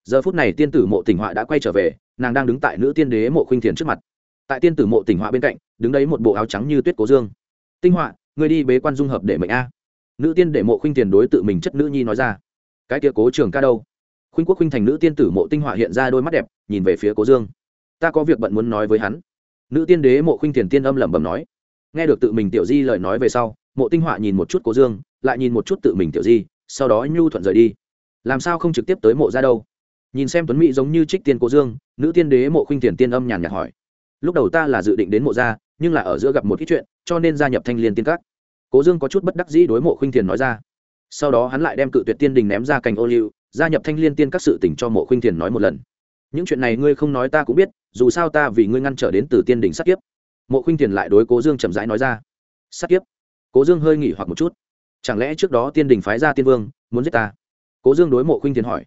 Giờ phút này tiên tử mộ tỉnh họa đã quay trở về, nàng đang đứng tại nữ tiên đế mộ khuynh thiền trước mặt tại tiên tử mộ tỉnh họa bên cạnh, đứng đấy một bộ áo trắng như tuyết cố dương. Tinh họa người đi bế quan dung hợp để mệnh a. Nữ tiên để mộ khuynh tiền đối tự mình chất nữ nhi nói ra. Cái tia cố trường ca đâu? Khuynh quốc khuynh thành nữ tiên tử mộ tinh họa hiện ra đôi mắt đẹp, nhìn về phía cố dương. Ta có việc bận muốn nói với hắn. Nữ tiên đế mộ khuynh tiền tiên âm lẩm bẩm nói. Nghe được tự mình tiểu di lời nói về sau, mộ tinh họa nhìn một chút cố dương, lại nhìn một chút tự mình tiểu di, sau đó nhu thuận rời đi. Làm sao không trực tiếp tới mộ ra đâu? Nhìn xem tuấn mỹ giống như trích tiên cố dương, nữ tiên đế mộ khuynh tiền tiên âm nhàn nhạt hỏi lúc đầu ta là dự định đến mộ gia, nhưng là ở giữa gặp một ít chuyện, cho nên gia nhập thanh liên tiên các. Cố dương có chút bất đắc dĩ đối mộ khuynh thiền nói ra. Sau đó hắn lại đem cự tuyệt tiên đình ném ra cành ô liu, gia nhập thanh liên tiên các sự tỉnh cho mộ khuynh thiền nói một lần. Những chuyện này ngươi không nói ta cũng biết, dù sao ta vì ngươi ngăn trở đến từ tiên đình sát kiếp. Mộ khuynh thiền lại đối cố dương chậm rãi nói ra. Sát kiếp? Cố dương hơi nghỉ hoặc một chút. Chẳng lẽ trước đó tiên đình phái ra tiên vương, muốn giết ta? Cố dương đối mộ khuynh thiền hỏi.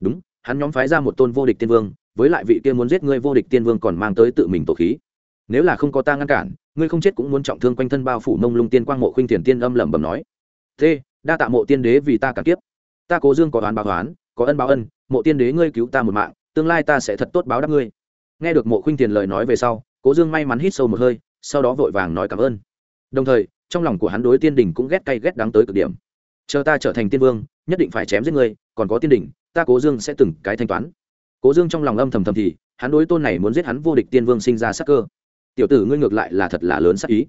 Đúng, hắn nhóm phái ra một tôn vô địch tiên vương với lại vị kia muốn giết ngươi vô địch tiên vương còn mang tới tự mình tổ khí. Nếu là không có ta ngăn cản, ngươi không chết cũng muốn trọng thương quanh thân bao phủ mông lung tiên quang mộ khuynh tiền tiên âm lẩm bẩm nói. Thế, đa tạ mộ tiên đế vì ta cả kiếp. Ta cố dương có đoán báo đoán có ân báo ân, mộ tiên đế ngươi cứu ta một mạng, tương lai ta sẽ thật tốt báo đáp ngươi. Nghe được mộ khuynh tiền lời nói về sau, cố dương may mắn hít sâu một hơi, sau đó vội vàng nói cảm ơn. Đồng thời, trong lòng của hắn đối tiên đình cũng ghét cay ghét đáng tới cực điểm. Chờ ta trở thành tiên vương, nhất định phải chém giết ngươi, còn có tiên đình ta cố dương sẽ từng cái thanh toán cố dương trong lòng âm thầm thầm thì, hắn đối tôn này muốn giết hắn vô địch tiên vương sinh ra sắc cơ. Tiểu tử ngươi ngược lại là thật là lớn sắc ý.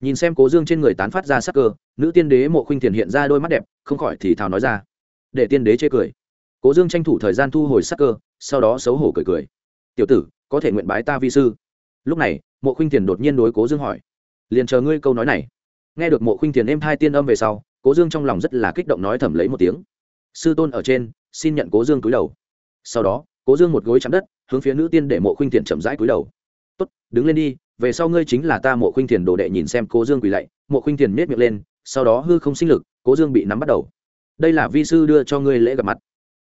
Nhìn xem cố dương trên người tán phát ra sắc cơ, nữ tiên đế mộ khuynh thiền hiện ra đôi mắt đẹp, không khỏi thì thào nói ra. Để tiên đế chê cười. Cố dương tranh thủ thời gian thu hồi sắc cơ, sau đó xấu hổ cười cười. Tiểu tử, có thể nguyện bái ta vi sư. Lúc này, mộ khuynh thiền đột nhiên đối cố dương hỏi. Liền chờ ngươi câu nói này. Nghe được mộ khuynh thiền êm hai tiên âm về sau, cố dương trong lòng rất là kích động nói thầm lấy một tiếng. Sư tôn ở trên, xin nhận cố dương cúi đầu. Sau đó cố dương một gối chạm đất, hướng phía nữ tiên để mộ khuynh Thiện chậm rãi cúi đầu. Tốt, đứng lên đi, về sau ngươi chính là ta mộ khuynh thiền đồ đệ nhìn xem cố dương quỳ lạy. Mộ khuynh thiền miết miệng lên, sau đó hư không sinh lực, cố dương bị nắm bắt đầu. Đây là vi sư đưa cho ngươi lễ gặp mặt.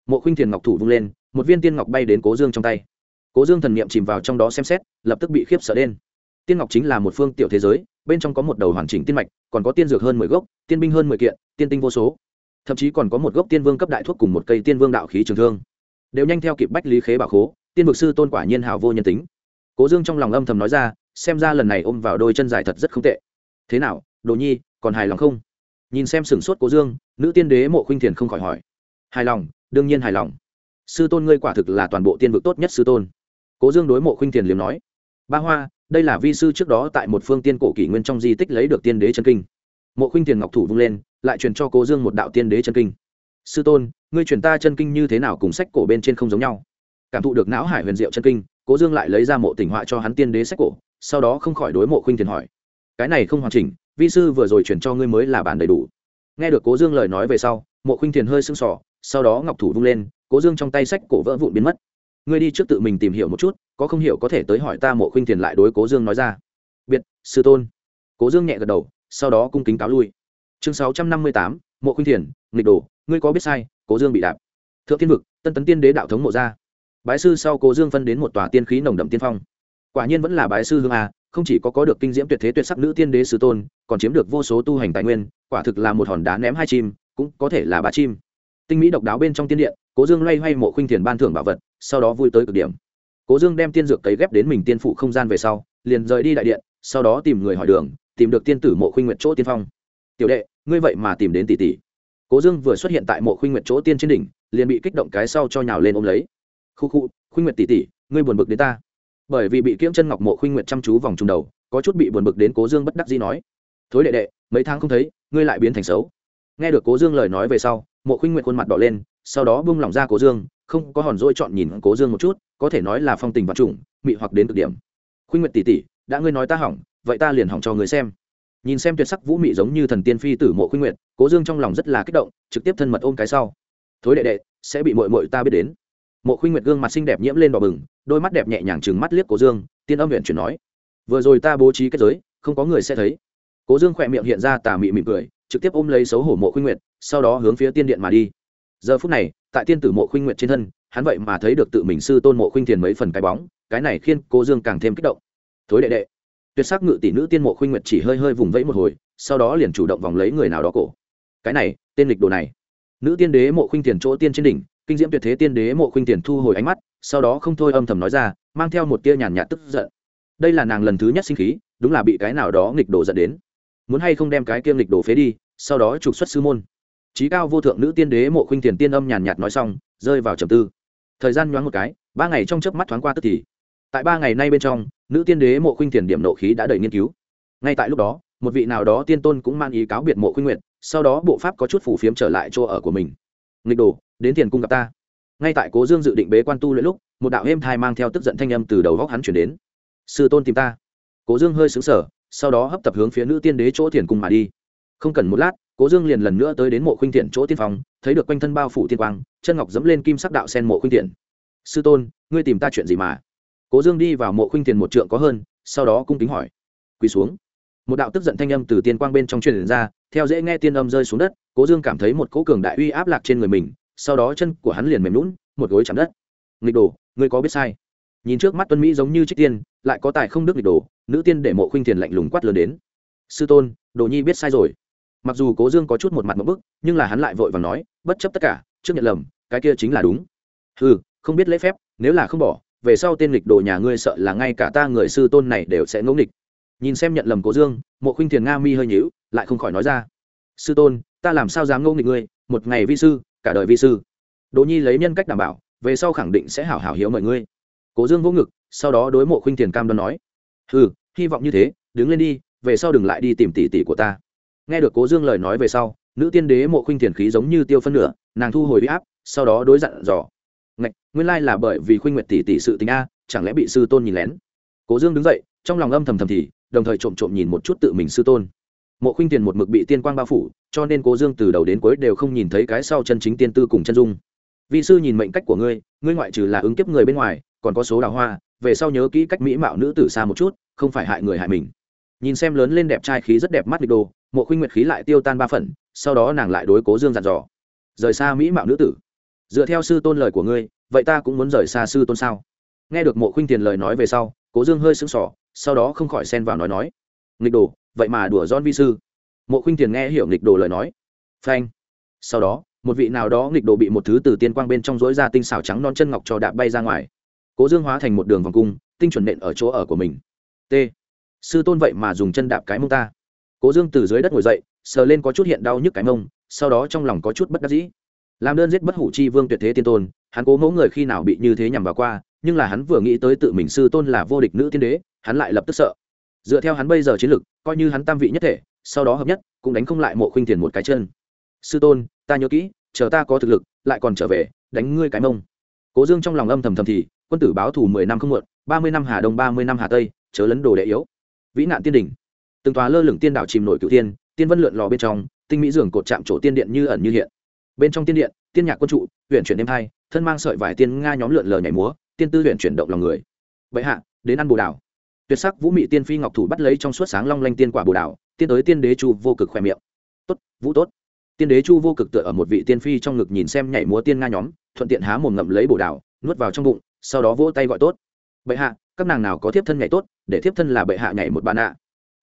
Mộ khuynh thiền ngọc thủ vung lên, một viên tiên ngọc bay đến cố dương trong tay. Cố dương thần n i ệ m chìm vào trong đó xem xét, lập tức bị khiếp sợ đen tiên ngọc chính là một phương tiểu thế giới, bên trong có một đầu hoàn chỉnh tiên mạch, còn có tiên dược hơn mười gốc, tiên binh hơn mười kiện, tiên tinh vô số. Thậm chí còn có một gốc tiên vương cấp đại thuốc cùng một cây tiên vương đạo khí trường thương đều nhanh theo kịp bách lý khế bảo khố, tiên vực sư tôn quả nhiên hào vô nhân tính. Cố dương trong lòng âm thầm nói ra, xem ra lần này ôm vào đôi chân dài thật rất không tệ. Thế nào, đồ nhi, còn hài lòng không? Nhìn xem sửng sốt cố dương, nữ tiên đế mộ khuynh thiền không khỏi hỏi. Hài lòng, đương nhiên hài lòng. Sư tôn ngươi quả thực là toàn bộ tiên vực tốt nhất sư tôn. Cố dương đối mộ khuynh thiền liếm nói. Ba hoa, đây là vi sư trước đó tại một phương tiên cổ kỷ nguyên trong di tích lấy được tiên đế chân kinh. Mộ khuynh thiền ngọc thủ vung lên, lại truyền cho cố dương một đạo tiên đế chân kinh sư tôn, ngươi truyền ta chân kinh như thế nào cùng sách cổ bên trên không giống nhau? Cảm thụ được não hải huyền diệu chân kinh, cố dương lại lấy ra mộ tỉnh họa cho hắn tiên đế sách cổ, sau đó không khỏi đối mộ khuynh thiền hỏi. Cái này không hoàn chỉnh, vi sư vừa rồi chuyển cho ngươi mới là bản đầy đủ. Nghe được cố dương lời nói về sau, mộ khuynh thiền hơi sưng sỏ sau đó ngọc thủ vung lên, cố dương trong tay sách cổ vỡ vụn biến mất. Ngươi đi trước tự mình tìm hiểu một chút, có không hiểu có thể tới hỏi ta mộ khuynh thiền lại đối cố dương nói ra. Biệt, sư tôn. Cố dương nhẹ gật đầu, sau đó cung kính cáo lui. Chương sáu trăm năm mươi tám mộ khuynh thiền, nghịch đồ, ngươi có biết sai, cố dương bị đạp. Thượng Thiên vực, tân tấn tiên đế đạo thống mộ gia bái sư sau cố dương phân đến một tòa tiên khí nồng đậm tiên phong. Quả nhiên vẫn là bái sư hương a, không chỉ có có được kinh diễm tuyệt thế tuyệt sắc nữ tiên đế sư tôn, còn chiếm được vô số tu hành tài nguyên, quả thực là một hòn đá ném hai chim, cũng có thể là ba chim. Tinh mỹ độc đáo bên trong tiên điện, cố dương loay hoay mộ khuynh thiền ban thưởng bảo vật, sau đó vui tới cực điểm. Cố dương đem tiên dược cấy ghép đến mình tiên phụ không gian về sau, liền rời đi đại điện, sau đó tìm người hỏi đường, tìm được tiên tử mộ khuynh nguyệt chỗ tiên phong tiểu đệ, ngươi vậy mà tìm đến tỷ tỷ. Cố dương vừa xuất hiện tại mộ khuynh nguyệt chỗ tiên trên đỉnh, liền bị kích động cái sau cho nhào lên ôm lấy. Khu khu, khuynh nguyệt tỷ tỷ, ngươi buồn bực đến ta. Bởi vì bị kiếm chân ngọc mộ khuynh nguyệt chăm chú vòng trùng đầu, có chút bị buồn bực đến cố dương bất đắc dĩ nói. Thối đệ đệ, mấy tháng không thấy, ngươi lại biến thành xấu. Nghe được cố dương lời nói về sau, mộ khuynh nguyệt khuôn mặt đỏ lên, sau đó bung lỏng ra cố dương, không có hòn dỗi chọn nhìn cố dương một chút, có thể nói là phong tình vật trùng, mị hoặc đến cực điểm. Khuynh nguyệt tỷ tỷ, đã ngươi nói ta hỏng, vậy ta liền hỏng cho người xem nhìn xem tuyệt sắc vũ mị giống như thần tiên phi tử mộ khuynh nguyệt, cố dương trong lòng rất là kích động, trực tiếp thân mật ôm cái sau. Thối đệ đệ, sẽ bị mội mội ta biết đến. Mộ khuynh nguyệt gương mặt xinh đẹp nhiễm lên đỏ bừng, đôi mắt đẹp nhẹ nhàng trừng mắt liếc cố dương, tiên âm huyện chuyển nói. Vừa rồi ta bố trí kết giới, không có người sẽ thấy. Cố dương khỏe miệng hiện ra tà mị mỉm cười, trực tiếp ôm lấy xấu hổ mộ khuynh nguyệt, sau đó hướng phía tiên điện mà đi. Giờ phút này, tại tiên tử mộ khuynh nguyệt trên thân, hắn vậy mà thấy được tự mình sư tôn mộ khuynh thiền mấy phần cái bóng, cái này khiến cố dương càng thêm kích động. Thối đệ đệ tuyệt sắc ngự tỷ nữ tiên mộ khuynh nguyệt chỉ hơi hơi vùng vẫy một hồi, sau đó liền chủ động vòng lấy người nào đó cổ. Cái này, tên lịch đồ này. Nữ tiên đế mộ khuynh tiền chỗ tiên trên đỉnh, kinh diễm tuyệt thế tiên đế mộ khuynh tiền thu hồi ánh mắt, sau đó không thôi âm thầm nói ra, mang theo một tia nhàn nhạt tức giận. Đây là nàng lần thứ nhất sinh khí, đúng là bị cái nào đó nghịch đồ dẫn đến. Muốn hay không đem cái kiêm nghịch đồ phế đi, sau đó trục xuất sư môn. Trí cao vô thượng nữ tiên đế mộ khuynh tiền tiên âm nhàn nhạt nói xong, rơi vào trầm tư. Thời gian nhoáng một cái, ba ngày trong chớp mắt thoáng qua tức thì. Tại ba ngày nay bên trong nữ tiên đế mộ khuynh thiền điểm nộ khí đã đầy nghiên cứu. Ngay tại lúc đó một vị nào đó tiên tôn cũng mang ý cáo biệt mộ khuynh nguyện sau đó bộ pháp có chút phủ phiếm trở lại chỗ ở của mình. Nghịch đồ đến tiền cung gặp ta. Ngay tại cố dương dự định bế quan tu lẫn lúc một đạo êm thai mang theo tức giận thanh âm từ đầu góc hắn chuyển đến. Sư tôn tìm ta. Cố dương hơi xứng sở sau đó hấp tập hướng phía nữ tiên đế chỗ tiền cung mà đi. Không cần một lát cố dương liền lần nữa tới đến mộ khuynh thiện chỗ tiên phòng, thấy được quanh thân bao phủ tiên quang chân ngọc dẫm lên kim sắc đạo sen mộ khuynh thiện. Sư tôn ngươi tìm ta chuyện gì mà? Cố dương đi vào mộ khuynh thiền một trượng có hơn, sau đó cung kính hỏi. Quỳ xuống. Một đạo tức giận thanh âm từ tiên quang bên trong truyền ra, theo dễ nghe tiên âm rơi xuống đất, cố dương cảm thấy một cỗ cường đại uy áp lạc trên người mình, sau đó chân của hắn liền mềm lún một gối chạm đất. Nghịch đồ, ngươi có biết sai. Nhìn trước mắt tuân mỹ giống như trích tiên, lại có tài không đức nghịch đồ, nữ tiên để mộ khuynh thiền lạnh lùng quát lớn đến. Sư tôn, đồ nhi biết sai rồi. Mặc dù cố dương có chút một mặt một bức, nhưng là hắn lại vội và nói, bất chấp tất cả, trước nhận lầm, cái kia chính là đúng. Ừ không biết lễ phép, nếu là không bỏ về sau tên lịch đồ nhà ngươi sợ là ngay cả ta người sư tôn này đều sẽ ngẫu nghịch. Nhìn xem nhận lầm cố dương, mộ khuynh thiền nga mi hơi nhíu, lại không khỏi nói ra. Sư tôn, ta làm sao dám ngẫu nghịch ngươi? Một ngày vi sư, cả đời vi sư. Đỗ nhi lấy nhân cách đảm bảo, về sau khẳng định sẽ hảo hảo hiếu mọi ngươi. Cố dương vỗ ngực, sau đó đối mộ khuynh thiền cam đoan nói. Ừ hy vọng như thế, đứng lên đi, về sau đừng lại đi tìm tỷ tỷ của ta. Nghe được cố dương lời nói về sau, nữ tiên đế mộ khuynh thiền khí giống như tiêu phân nửa, nàng thu hồi huy áp, sau đó đối dặn dò nguyên lai là bởi vì khuynh nguyệt tỷ tỷ sự tình a, chẳng lẽ bị sư tôn nhìn lén? Cố dương đứng dậy, trong lòng âm thầm thầm thì, đồng thời trộm trộm nhìn một chút tự mình sư tôn. Mộ khuynh tiền một mực bị tiên quang bao phủ, cho nên cố dương từ đầu đến cuối đều không nhìn thấy cái sau chân chính tiên tư cùng chân dung. Vị sư nhìn mệnh cách của ngươi ngươi ngoại trừ là ứng kiếp người bên ngoài, còn có số đào hoa, về sau nhớ kỹ cách mỹ mạo nữ tử xa một chút, không phải hại người hại mình. Nhìn xem lớn lên đẹp trai khí rất đẹp mắt địch đồ, mộ khuynh nguyệt khí lại tiêu tan ba phần, sau đó nàng lại đối cố dương dặn dò. Rời xa mỹ mạo nữ tử. Dựa theo sư tôn lời của ngươi vậy ta cũng muốn rời xa sư tôn sao? Nghe được mộ khuynh tiền lời nói về sau, cố dương hơi sững sỏ sau đó không khỏi xen vào nói nói. Nghịch đồ, vậy mà đùa don vi sư. Mộ khuynh tiền nghe hiểu nghịch đồ lời nói. Phanh. Sau đó, một vị nào đó nghịch đồ bị một thứ từ tiên quang bên trong rối ra tinh xảo trắng non chân ngọc cho đạp bay ra ngoài. Cố dương hóa thành một đường vòng cung, tinh chuẩn nện ở chỗ ở của mình. T. Sư tôn vậy mà dùng chân đạp cái mông ta. Cố dương từ dưới đất ngồi dậy, sờ lên có chút hiện đau nhức cái mông, sau đó trong lòng có chút bất đắc dĩ làm đơn giết bất hủ chi vương tuyệt thế tiên tôn, hắn cố mẫu người khi nào bị như thế nhằm vào qua, nhưng là hắn vừa nghĩ tới tự mình sư tôn là vô địch nữ tiên đế, hắn lại lập tức sợ. Dựa theo hắn bây giờ chiến lực, coi như hắn tam vị nhất thể, sau đó hợp nhất, cũng đánh không lại mộ khuynh thiền một cái chân. Sư tôn, ta nhớ kỹ, chờ ta có thực lực, lại còn trở về, đánh ngươi cái mông. Cố dương trong lòng âm thầm thầm thì, quân tử báo thù mười năm không muộn, ba mươi năm hà đông, ba mươi năm hà tây, chớ lấn đồ đệ yếu. Vĩ nạn tiên đỉnh. Từng tòa lơ lửng tiên đảo chìm nổi cựu tiên tiên vân lượn lò bên trong, tinh mỹ dường cột chạm chỗ tiên điện như ẩn như hiện bên trong tiên điện, tiên nhạc quân trụ huyện chuyển đêm hai, thân mang sợi vải tiên nga nhóm lượn lờ nhảy múa, tiên tư huyện chuyển động lòng người. Bệ hạ, đến ăn bồ đào. Tuyệt sắc vũ mị tiên phi ngọc thủ bắt lấy trong suốt sáng long lanh tiên quả bồ đào, tiên tới tiên đế chu vô cực khoe miệng. Tốt, vũ tốt. Tiên đế chu vô cực tựa ở một vị tiên phi trong ngực nhìn xem nhảy múa tiên nga nhóm, thuận tiện há mồm ngậm lấy bồ đào, nuốt vào trong bụng, sau đó vỗ tay gọi tốt. Bệ hạ, các nàng nào có thiếp thân nhảy tốt, để thiếp thân là bệ hạ nhảy một bạn ạ.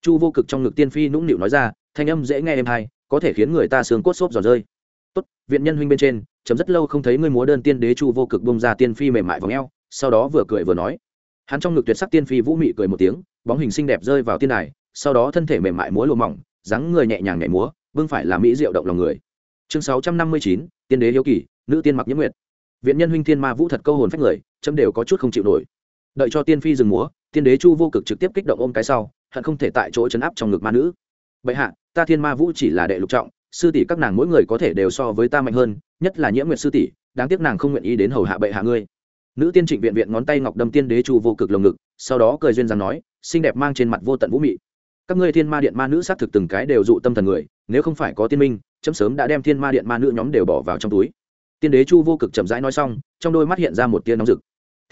Chu vô cực trong ngực tiên phi nũng nịu nói ra, thanh âm dễ nghe êm hay có thể khiến người ta sướng cốt xốp giòn rơi tốt, viện nhân huynh bên trên, chấm rất lâu không thấy ngươi múa đơn tiên đế chu vô cực bông ra tiên phi mềm mại v ò sau đó vừa cười vừa nói. Hắn trong ngực tuyệt sắc tiên phi vũ mị cười một tiếng, bóng hình xinh đẹp rơi vào tiên đài, sau đó thân thể mềm mại múa lùa mỏng, dáng người nhẹ nhàng nhảy múa vương phải là mỹ diệu động lòng người. Chương sáu trăm năm mươi chín, tiên đế hiếu kỳ, nữ tiên mặc nhiễm nguyệt. Viện nhân huynh thiên ma vũ thật câu hồn phách người, chấm đều có chút không chịu nổi. Đợi cho tiên phi dừng múa, tiên đế chu vô cực trực tiếp kích động ôm cái sau, hận không thể tại chỗ chấn áp trong ngực ma nữ. Bệ hạ, ta thiên ma vũ chỉ là đệ lục trọng sư tỷ các nàng mỗi người có thể đều so với ta mạnh hơn, nhất là nhiễm nguyện sư tỷ, đáng tiếc nàng không nguyện ý đến hầu hạ bệ hạ ngươi. Nữ tiên trịnh viện viện ngón tay ngọc đâm tiên đế chu vô cực lồng ngực, sau đó cười duyên rằng nói, xinh đẹp mang trên mặt vô tận vũ mị. Các ngươi thiên ma điện ma nữ xác thực từng cái đều dụ tâm thần người, nếu không phải có tiên minh, chấm sớm đã đem thiên ma điện ma nữ nhóm đều bỏ vào trong túi. Tiên đế chu vô cực chậm rãi nói xong, trong đôi mắt hiện ra một tiên nóng rực.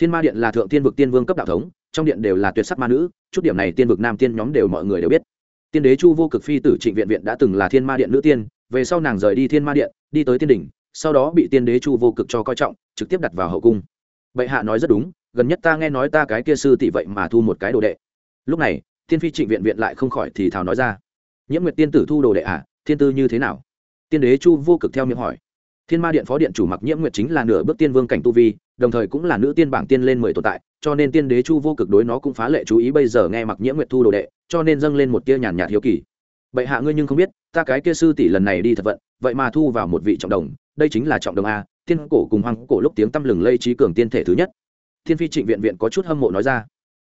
Thiên ma điện là thượng tiên vực tiên vương cấp đạo thống, trong điện đều là tuyệt sắc ma nữ, chút điểm này tiên vực nam tiên nhóm đều mọi người đều biết tiên đế chu vô cực phi tử trịnh viện viện đã từng là thiên ma điện nữ tiên, về sau nàng rời đi thiên ma điện, đi tới tiên đỉnh, sau đó bị tiên đế chu vô cực cho coi trọng, trực tiếp đặt vào hậu cung. Bệ hạ nói rất đúng, gần nhất ta nghe nói ta cái kia sư tỷ vậy mà thu một cái đồ đệ. Lúc này tiên phi trịnh viện viện lại không khỏi thì thào nói ra. Nhiễm nguyệt tiên tử thu đồ đệ à thiên tư như thế nào? Tiên đế chu vô cực theo miệng hỏi. Thiên ma điện phó điện chủ mặc nhiễm nguyệt chính là nửa bước tiên vương cảnh tu vi, đồng thời cũng là nữ tiên bảng tiên lên mười tồn tại cho nên tiên đế chu vô cực đối nó cũng phá lệ chú ý, bây giờ nghe mặc nhiễm nguyệt thu đồ đệ, cho nên dâng lên một tia nhàn nhạt hiếu kỳ. Bệ hạ ngươi nhưng không biết, ta cái kia sư tỷ lần này đi thật vận, vậy mà thu vào một vị trọng đồng, đây chính là trọng đồng a, tiên cổ cùng hoàng cổ lúc tiếng tăm lừng lây trí cường tiên thể thứ nhất. Thiên phi trịnh viện viện có chút hâm mộ nói ra.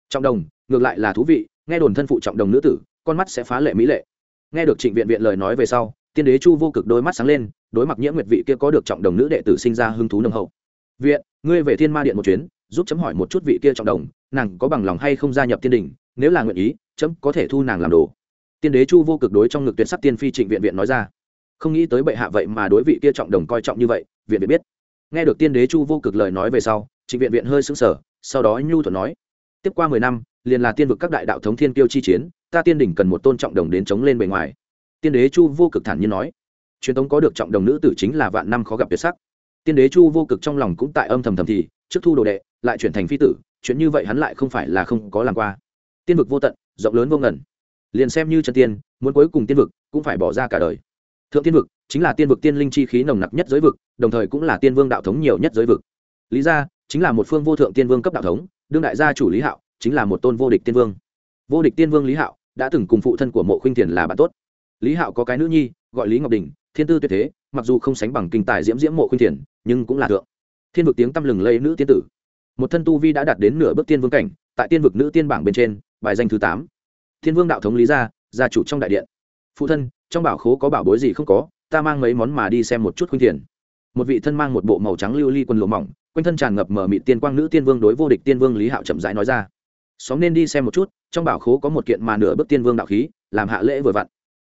Trọng đồng, ngược lại là thú vị, nghe đồn thân phụ trọng đồng nữ tử, con mắt sẽ phá lệ mỹ lệ. Nghe được trịnh viện viện lời nói về sau, tiên đế chu vô cực đôi mắt sáng lên, đối mặt nhiễm nguyệt vị kia có được trọng đồng nữ đệ tử sinh ra hứng thú nồng hậu. Viện, ngươi về thiên ma điện một chuyến giúp chấm hỏi một chút vị kia trọng đồng, nàng có bằng lòng hay không gia nhập tiên đình, nếu là nguyện ý, chấm có thể thu nàng làm đồ. Tiên đế chu vô cực đối trong ngực tuyệt sắc tiên phi trịnh viện viện nói ra. Không nghĩ tới bệ hạ vậy mà đối vị kia trọng đồng coi trọng như vậy, viện viện biết. Nghe được tiên đế chu vô cực lời nói về sau, trịnh viện viện hơi sững sờ, sau đó nhu thuận nói. Tiếp qua mười năm, liền là tiên vực các đại đạo thống thiên kiêu chi chiến, ta tiên đỉnh cần một tôn trọng đồng đến chống lên bề ngoài. Tiên đế chu vô cực thản nhiên nói. Truyền thống có được trọng đồng nữ tử chính là vạn năm khó gặp tuyệt sắc. Tiên đế chu vô cực trong lòng cũng tại âm thầm thầm thì trước thu đồ đệ, lại chuyển thành phi tử, chuyện như vậy hắn lại không phải là không có làm qua. Tiên vực vô tận, rộng lớn vô ngẩn liền xem như chân tiên, muốn cuối cùng tiên vực cũng phải bỏ ra cả đời. Thượng tiên vực chính là tiên vực tiên linh chi khí nồng nặc nhất giới vực, đồng thời cũng là tiên vương đạo thống nhiều nhất giới vực. Lý gia chính là một phương vô thượng tiên vương cấp đạo thống, đương đại gia chủ lý hạo chính là một tôn vô địch tiên vương. Vô địch tiên vương lý hạo đã từng cùng phụ thân của mộ khuynh thiền là bạn tốt. Lý hạo có cái nữ nhi, gọi lý ngọc đình, thiên tư tuyệt thế, mặc dù không sánh bằng kinh tài diễm diễm mộ khuynh thiền, nhưng cũng là thượng thiên vực tiếng tăm lừng lây nữ tiên tử. Một thân tu vi đã đạt đến nửa bước tiên vương cảnh, tại tiên vực nữ tiên bảng bên trên, bài danh thứ tám. Thiên vương đạo thống lý gia gia chủ trong đại điện. Phụ thân, trong bảo khố có bảo bối gì không có, ta mang mấy món mà đi xem một chút khuynh thiền một vị thân mang một bộ màu trắng lưu ly quần lụa mỏng, quanh thân tràn ngập mở mị tiên quang nữ tiên vương đối vô địch tiên vương lý hạo chậm rãi nói ra. Xóm nên đi xem một chút, trong bảo khố có một kiện mà nửa bước tiên vương đạo khí, làm hạ lễ vừa vặn.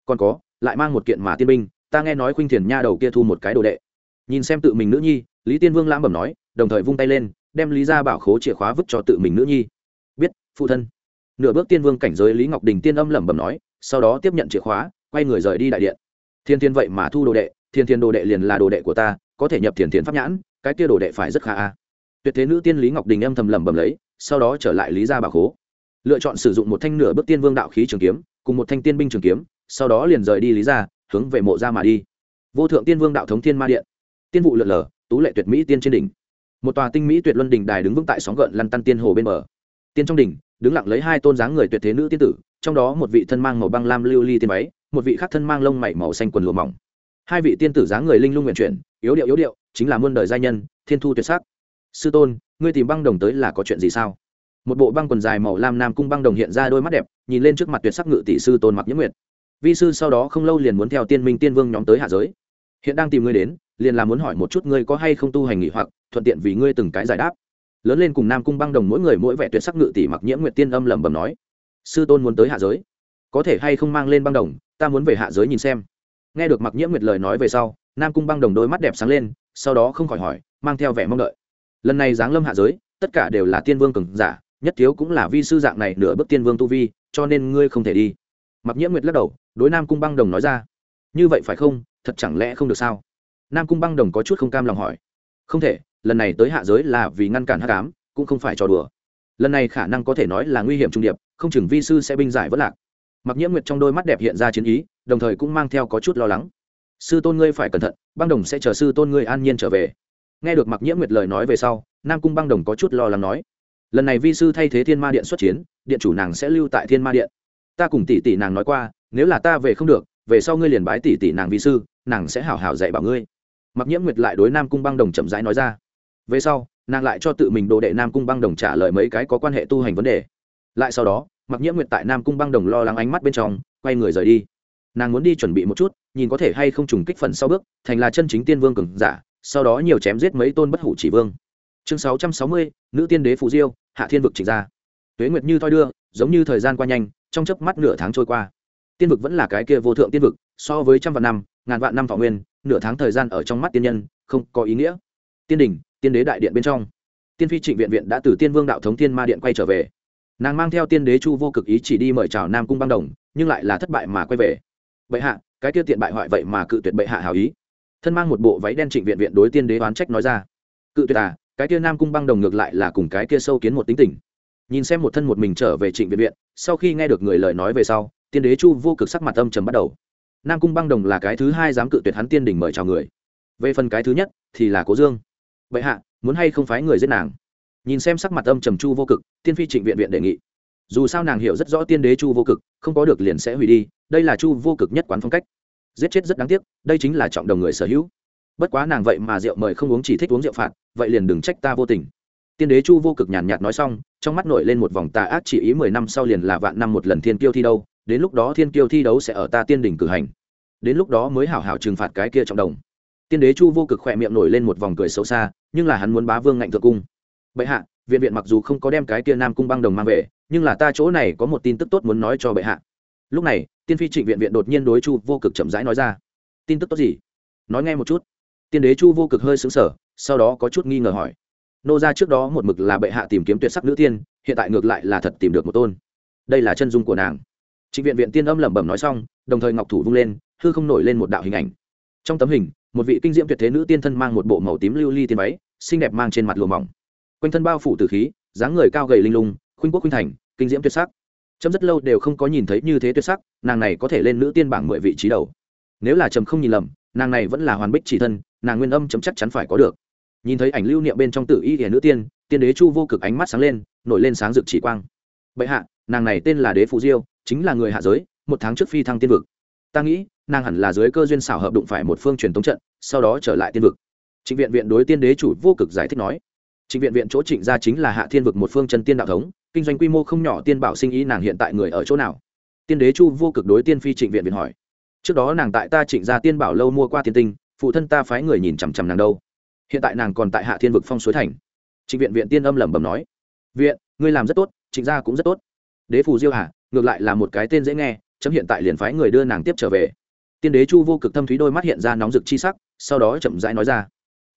Còn có, lại mang một kiện mà tiên binh, ta nghe nói khuynh thiền nha đầu kia thu một cái đồ đệ. Nhìn xem tự mình nữ nhi lý tiên vương lãm bẩm nói, đồng thời vung tay lên, đem lý ra bảo khố chìa khóa vứt cho tự mình nữ nhi. Biết, phụ thân. Nửa bước tiên vương cảnh giới lý ngọc đình tiên âm lẩm bẩm nói, sau đó tiếp nhận chìa khóa, quay người rời đi đại điện. Thiên thiên vậy mà thu đồ đệ, thiên thiên đồ đệ liền là đồ đệ của ta, có thể nhập thiền thiền pháp nhãn, cái kia đồ đệ phải rất khá a. Tuyệt thế nữ tiên lý ngọc đình âm thầm lẩm bẩm lấy, sau đó trở lại lý gia bảo khố. Lựa chọn sử dụng một thanh nửa bước tiên vương đạo khí trường kiếm, cùng một thanh tiên binh trường kiếm, sau đó liền rời đi lý gia, hướng về mộ gia mà đi. Vô thượng tiên vương đạo thống thiên ma điện. Tiên vụ lượn lờ tú lệ tuyệt mỹ tiên trên đỉnh. Một tòa tinh mỹ tuyệt luân đỉnh đài đứng vững tại sóng gợn lăn tăn tiên hồ bên bờ. Tiên trong đỉnh, đứng lặng lấy hai tôn dáng người tuyệt thế nữ tiên tử, trong đó một vị thân mang màu băng lam lưu ly tiên váy, một vị khác thân mang lông mảy màu xanh quần lụa mỏng. Hai vị tiên tử dáng người linh lung nguyện chuyển, yếu điệu yếu điệu, chính là muôn đời giai nhân, thiên thu tuyệt sắc. Sư tôn, ngươi tìm băng đồng tới là có chuyện gì sao? Một bộ băng quần dài màu lam nam cung băng đồng hiện ra đôi mắt đẹp, nhìn lên trước mặt tuyệt sắc ngự tỷ sư tôn mặc nhiễm nguyệt. Vi sư sau đó không lâu liền muốn theo tiên minh tiên vương nhóm tới hạ giới. Hiện đang tìm ngươi đến liền là muốn hỏi một chút ngươi có hay không tu hành nghỉ hoặc, thuận tiện vì ngươi từng cái giải đáp. Lớn lên cùng nam cung băng đồng mỗi người mỗi vẻ tuyệt sắc ngự tỷ mặc nhiễm nguyệt tiên âm lẩm bẩm nói, sư tôn muốn tới hạ giới, có thể hay không mang lên băng đồng, ta muốn về hạ giới nhìn xem. Nghe được mặc nhiễm nguyệt lời nói về sau, nam cung băng đồng đôi mắt đẹp sáng lên, sau đó không khỏi hỏi, mang theo vẻ mong đợi. Lần này giáng lâm hạ giới, tất cả đều là tiên vương cường giả, nhất thiếu cũng là vi sư dạng này nửa bước tiên vương tu vi, cho nên ngươi không thể đi. Mặc nhiễm nguyệt lắc đầu, đối nam cung băng đồng nói ra, như vậy phải không? Thật chẳng lẽ không được sao? Nam cung băng đồng có chút không cam lòng hỏi. Không thể, lần này tới hạ giới là vì ngăn cản hát cám cũng không phải trò đùa. Lần này khả năng có thể nói là nguy hiểm trung điệp, không chừng vi sư sẽ binh giải vất lạc. Mặc nhiễm nguyệt trong đôi mắt đẹp hiện ra chiến ý, đồng thời cũng mang theo có chút lo lắng. Sư tôn ngươi phải cẩn thận, băng đồng sẽ chờ sư tôn ngươi an nhiên trở về. Nghe được mặc nhiễm nguyệt lời nói về sau, nam cung băng đồng có chút lo lắng nói. Lần này vi sư thay thế thiên ma điện xuất chiến, điện chủ nàng sẽ lưu tại thiên ma điện. Ta cùng tỷ tỷ nàng nói qua, nếu là ta về không được, về sau ngươi liền bái tỷ tỷ nàng vi sư, nàng sẽ hảo hảo dạy bảo ngươi mặc nhiễm nguyệt lại đối nam cung băng đồng chậm rãi nói ra. Về sau, nàng lại cho tự mình đồ đệ nam cung băng đồng trả lời mấy cái có quan hệ tu hành vấn đề. Lại sau đó, mặc nhiễm nguyệt tại nam cung băng đồng lo lắng ánh mắt bên trong, quay người rời đi. Nàng muốn đi chuẩn bị một chút, nhìn có thể hay không trùng kích phần sau bước, thành là chân chính tiên vương cường giả, sau đó nhiều chém giết mấy tôn bất hủ chỉ vương. Chương sáu trăm sáu mươi, nữ tiên đế phù diêu, hạ thiên vực trịnh ra tuế nguyệt như thoi đưa, giống như thời gian qua nhanh, trong chớp mắt nửa tháng trôi qua. Tiên vực vẫn là cái kia vô thượng tiên vực, so với trăm vạn năm, ngàn vạn năm thọ nguyên nửa tháng thời gian ở trong mắt tiên nhân, không có ý nghĩa. Tiên đình, tiên đế đại điện bên trong. Tiên phi trịnh viện viện đã từ tiên vương đạo thống tiên ma điện quay trở về. Nàng mang theo tiên đế chu vô cực ý chỉ đi mời chào nam cung băng đồng, nhưng lại là thất bại mà quay về. Bệ hạ, cái kia tiện bại hoại vậy mà cự tuyệt bệ hạ hảo ý. Thân mang một bộ váy đen trịnh viện viện đối tiên đế oán trách nói ra. Cự tuyệt à cái kia nam cung băng đồng ngược lại là cùng cái kia sâu kiến một tính tình. Nhìn xem một thân một mình trở về trịnh viện viện, sau khi nghe được người lời nói về sau, tiên đế chu vô cực sắc mặt âm trầm bắt đầu nam cung băng đồng là cái thứ hai dám cự tuyệt hắn tiên đình mời chào người. Về phần cái thứ nhất, thì là cố dương. Bệ hạ, muốn hay không phái người giết nàng? Nhìn xem sắc mặt âm trầm chu vô cực, tiên phi trịnh viện viện đề nghị. Dù sao nàng hiểu rất rõ tiên đế chu vô cực, không có được liền sẽ hủy đi, đây là chu vô cực nhất quán phong cách. Giết chết rất đáng tiếc, đây chính là trọng đồng người sở hữu. Bất quá nàng vậy mà rượu mời không uống chỉ thích uống rượu phạt, vậy liền đừng trách ta vô tình. Tiên đế chu vô cực nhàn nhạt nói xong, trong mắt nổi lên một vòng tà ác chỉ ý mười năm sau liền là vạn năm một lần thiên kiêu thi đâu đến lúc đó thiên kiêu thi đấu sẽ ở ta tiên đỉnh cử hành. Đến lúc đó mới hảo hảo trừng phạt cái kia trọng đồng. Tiên đế chu vô cực khỏe miệng nổi lên một vòng cười xấu xa, nhưng là hắn muốn bá vương ngạnh thượng cung. Bệ hạ, viện viện mặc dù không có đem cái kia nam cung băng đồng mang về, nhưng là ta chỗ này có một tin tức tốt muốn nói cho bệ hạ. Lúc này, tiên phi trịnh viện viện đột nhiên đối chu vô cực chậm rãi nói ra. Tin tức tốt gì? Nói nghe một chút. Tiên đế chu vô cực hơi xứng sở sau đó có chút nghi ngờ hỏi. Nô ra trước đó một mực là bệ hạ tìm kiếm tuyệt sắc nữ tiên, hiện tại ngược lại là thật tìm được một tôn. Đây là chân dung của nàng trịnh viện viện tiên âm lẩm bẩm nói xong, đồng thời ngọc thủ vung lên, hư không nổi lên một đạo hình ảnh. Trong tấm hình, một vị kinh diễm tuyệt thế nữ tiên thân mang một bộ màu tím lưu ly tiên váy, xinh đẹp mang trên mặt lùa mỏng. Quanh thân bao phủ tử khí, dáng người cao gầy linh lung, khuynh quốc khuynh thành, kinh diễm tuyệt sắc. Chấm rất lâu đều không có nhìn thấy như thế tuyệt sắc, nàng này có thể lên nữ tiên bảng mười vị trí đầu. Nếu là trầm không nhìn lầm, nàng này vẫn là hoàn bích chỉ thân, nàng nguyên âm chấm chắc chắn phải có được. Nhìn thấy ảnh lưu niệm bên trong tự y hiển nữ tiên tiên đế chu vô cực ánh mắt sáng lên, nổi lên sáng rực chỉ quang. Bệ hạ, nàng này tên là đế phù diêu chính là người hạ giới, một tháng trước phi thăng tiên vực. Ta nghĩ, nàng hẳn là dưới cơ duyên xảo hợp đụng phải một phương truyền tống trận, sau đó trở lại tiên vực. Trịnh viện viện đối tiên đế chủ vô cực giải thích nói. Trịnh viện viện chỗ trịnh gia chính là hạ thiên vực một phương chân tiên đạo thống, kinh doanh quy mô không nhỏ tiên bảo sinh ý nàng hiện tại người ở chỗ nào? Tiên đế chu vô cực đối tiên phi trịnh viện viện hỏi. Trước đó nàng tại ta trịnh gia tiên bảo lâu mua qua tiên tinh, phụ thân ta phái người nhìn chằm chằm nàng đâu. Hiện tại nàng còn tại hạ thiên vực phong suối thành. Trịnh viện viện tiên âm lẩm bẩm nói. Viện, ngươi làm rất tốt, trịnh gia cũng rất tốt đế phù diêu hà, ngược lại là một cái tên dễ nghe, chấm hiện tại liền phái người đưa nàng tiếp trở về. Tiên đế chu vô cực thâm thúy đôi mắt hiện ra nóng rực chi sắc, sau đó chậm rãi nói ra.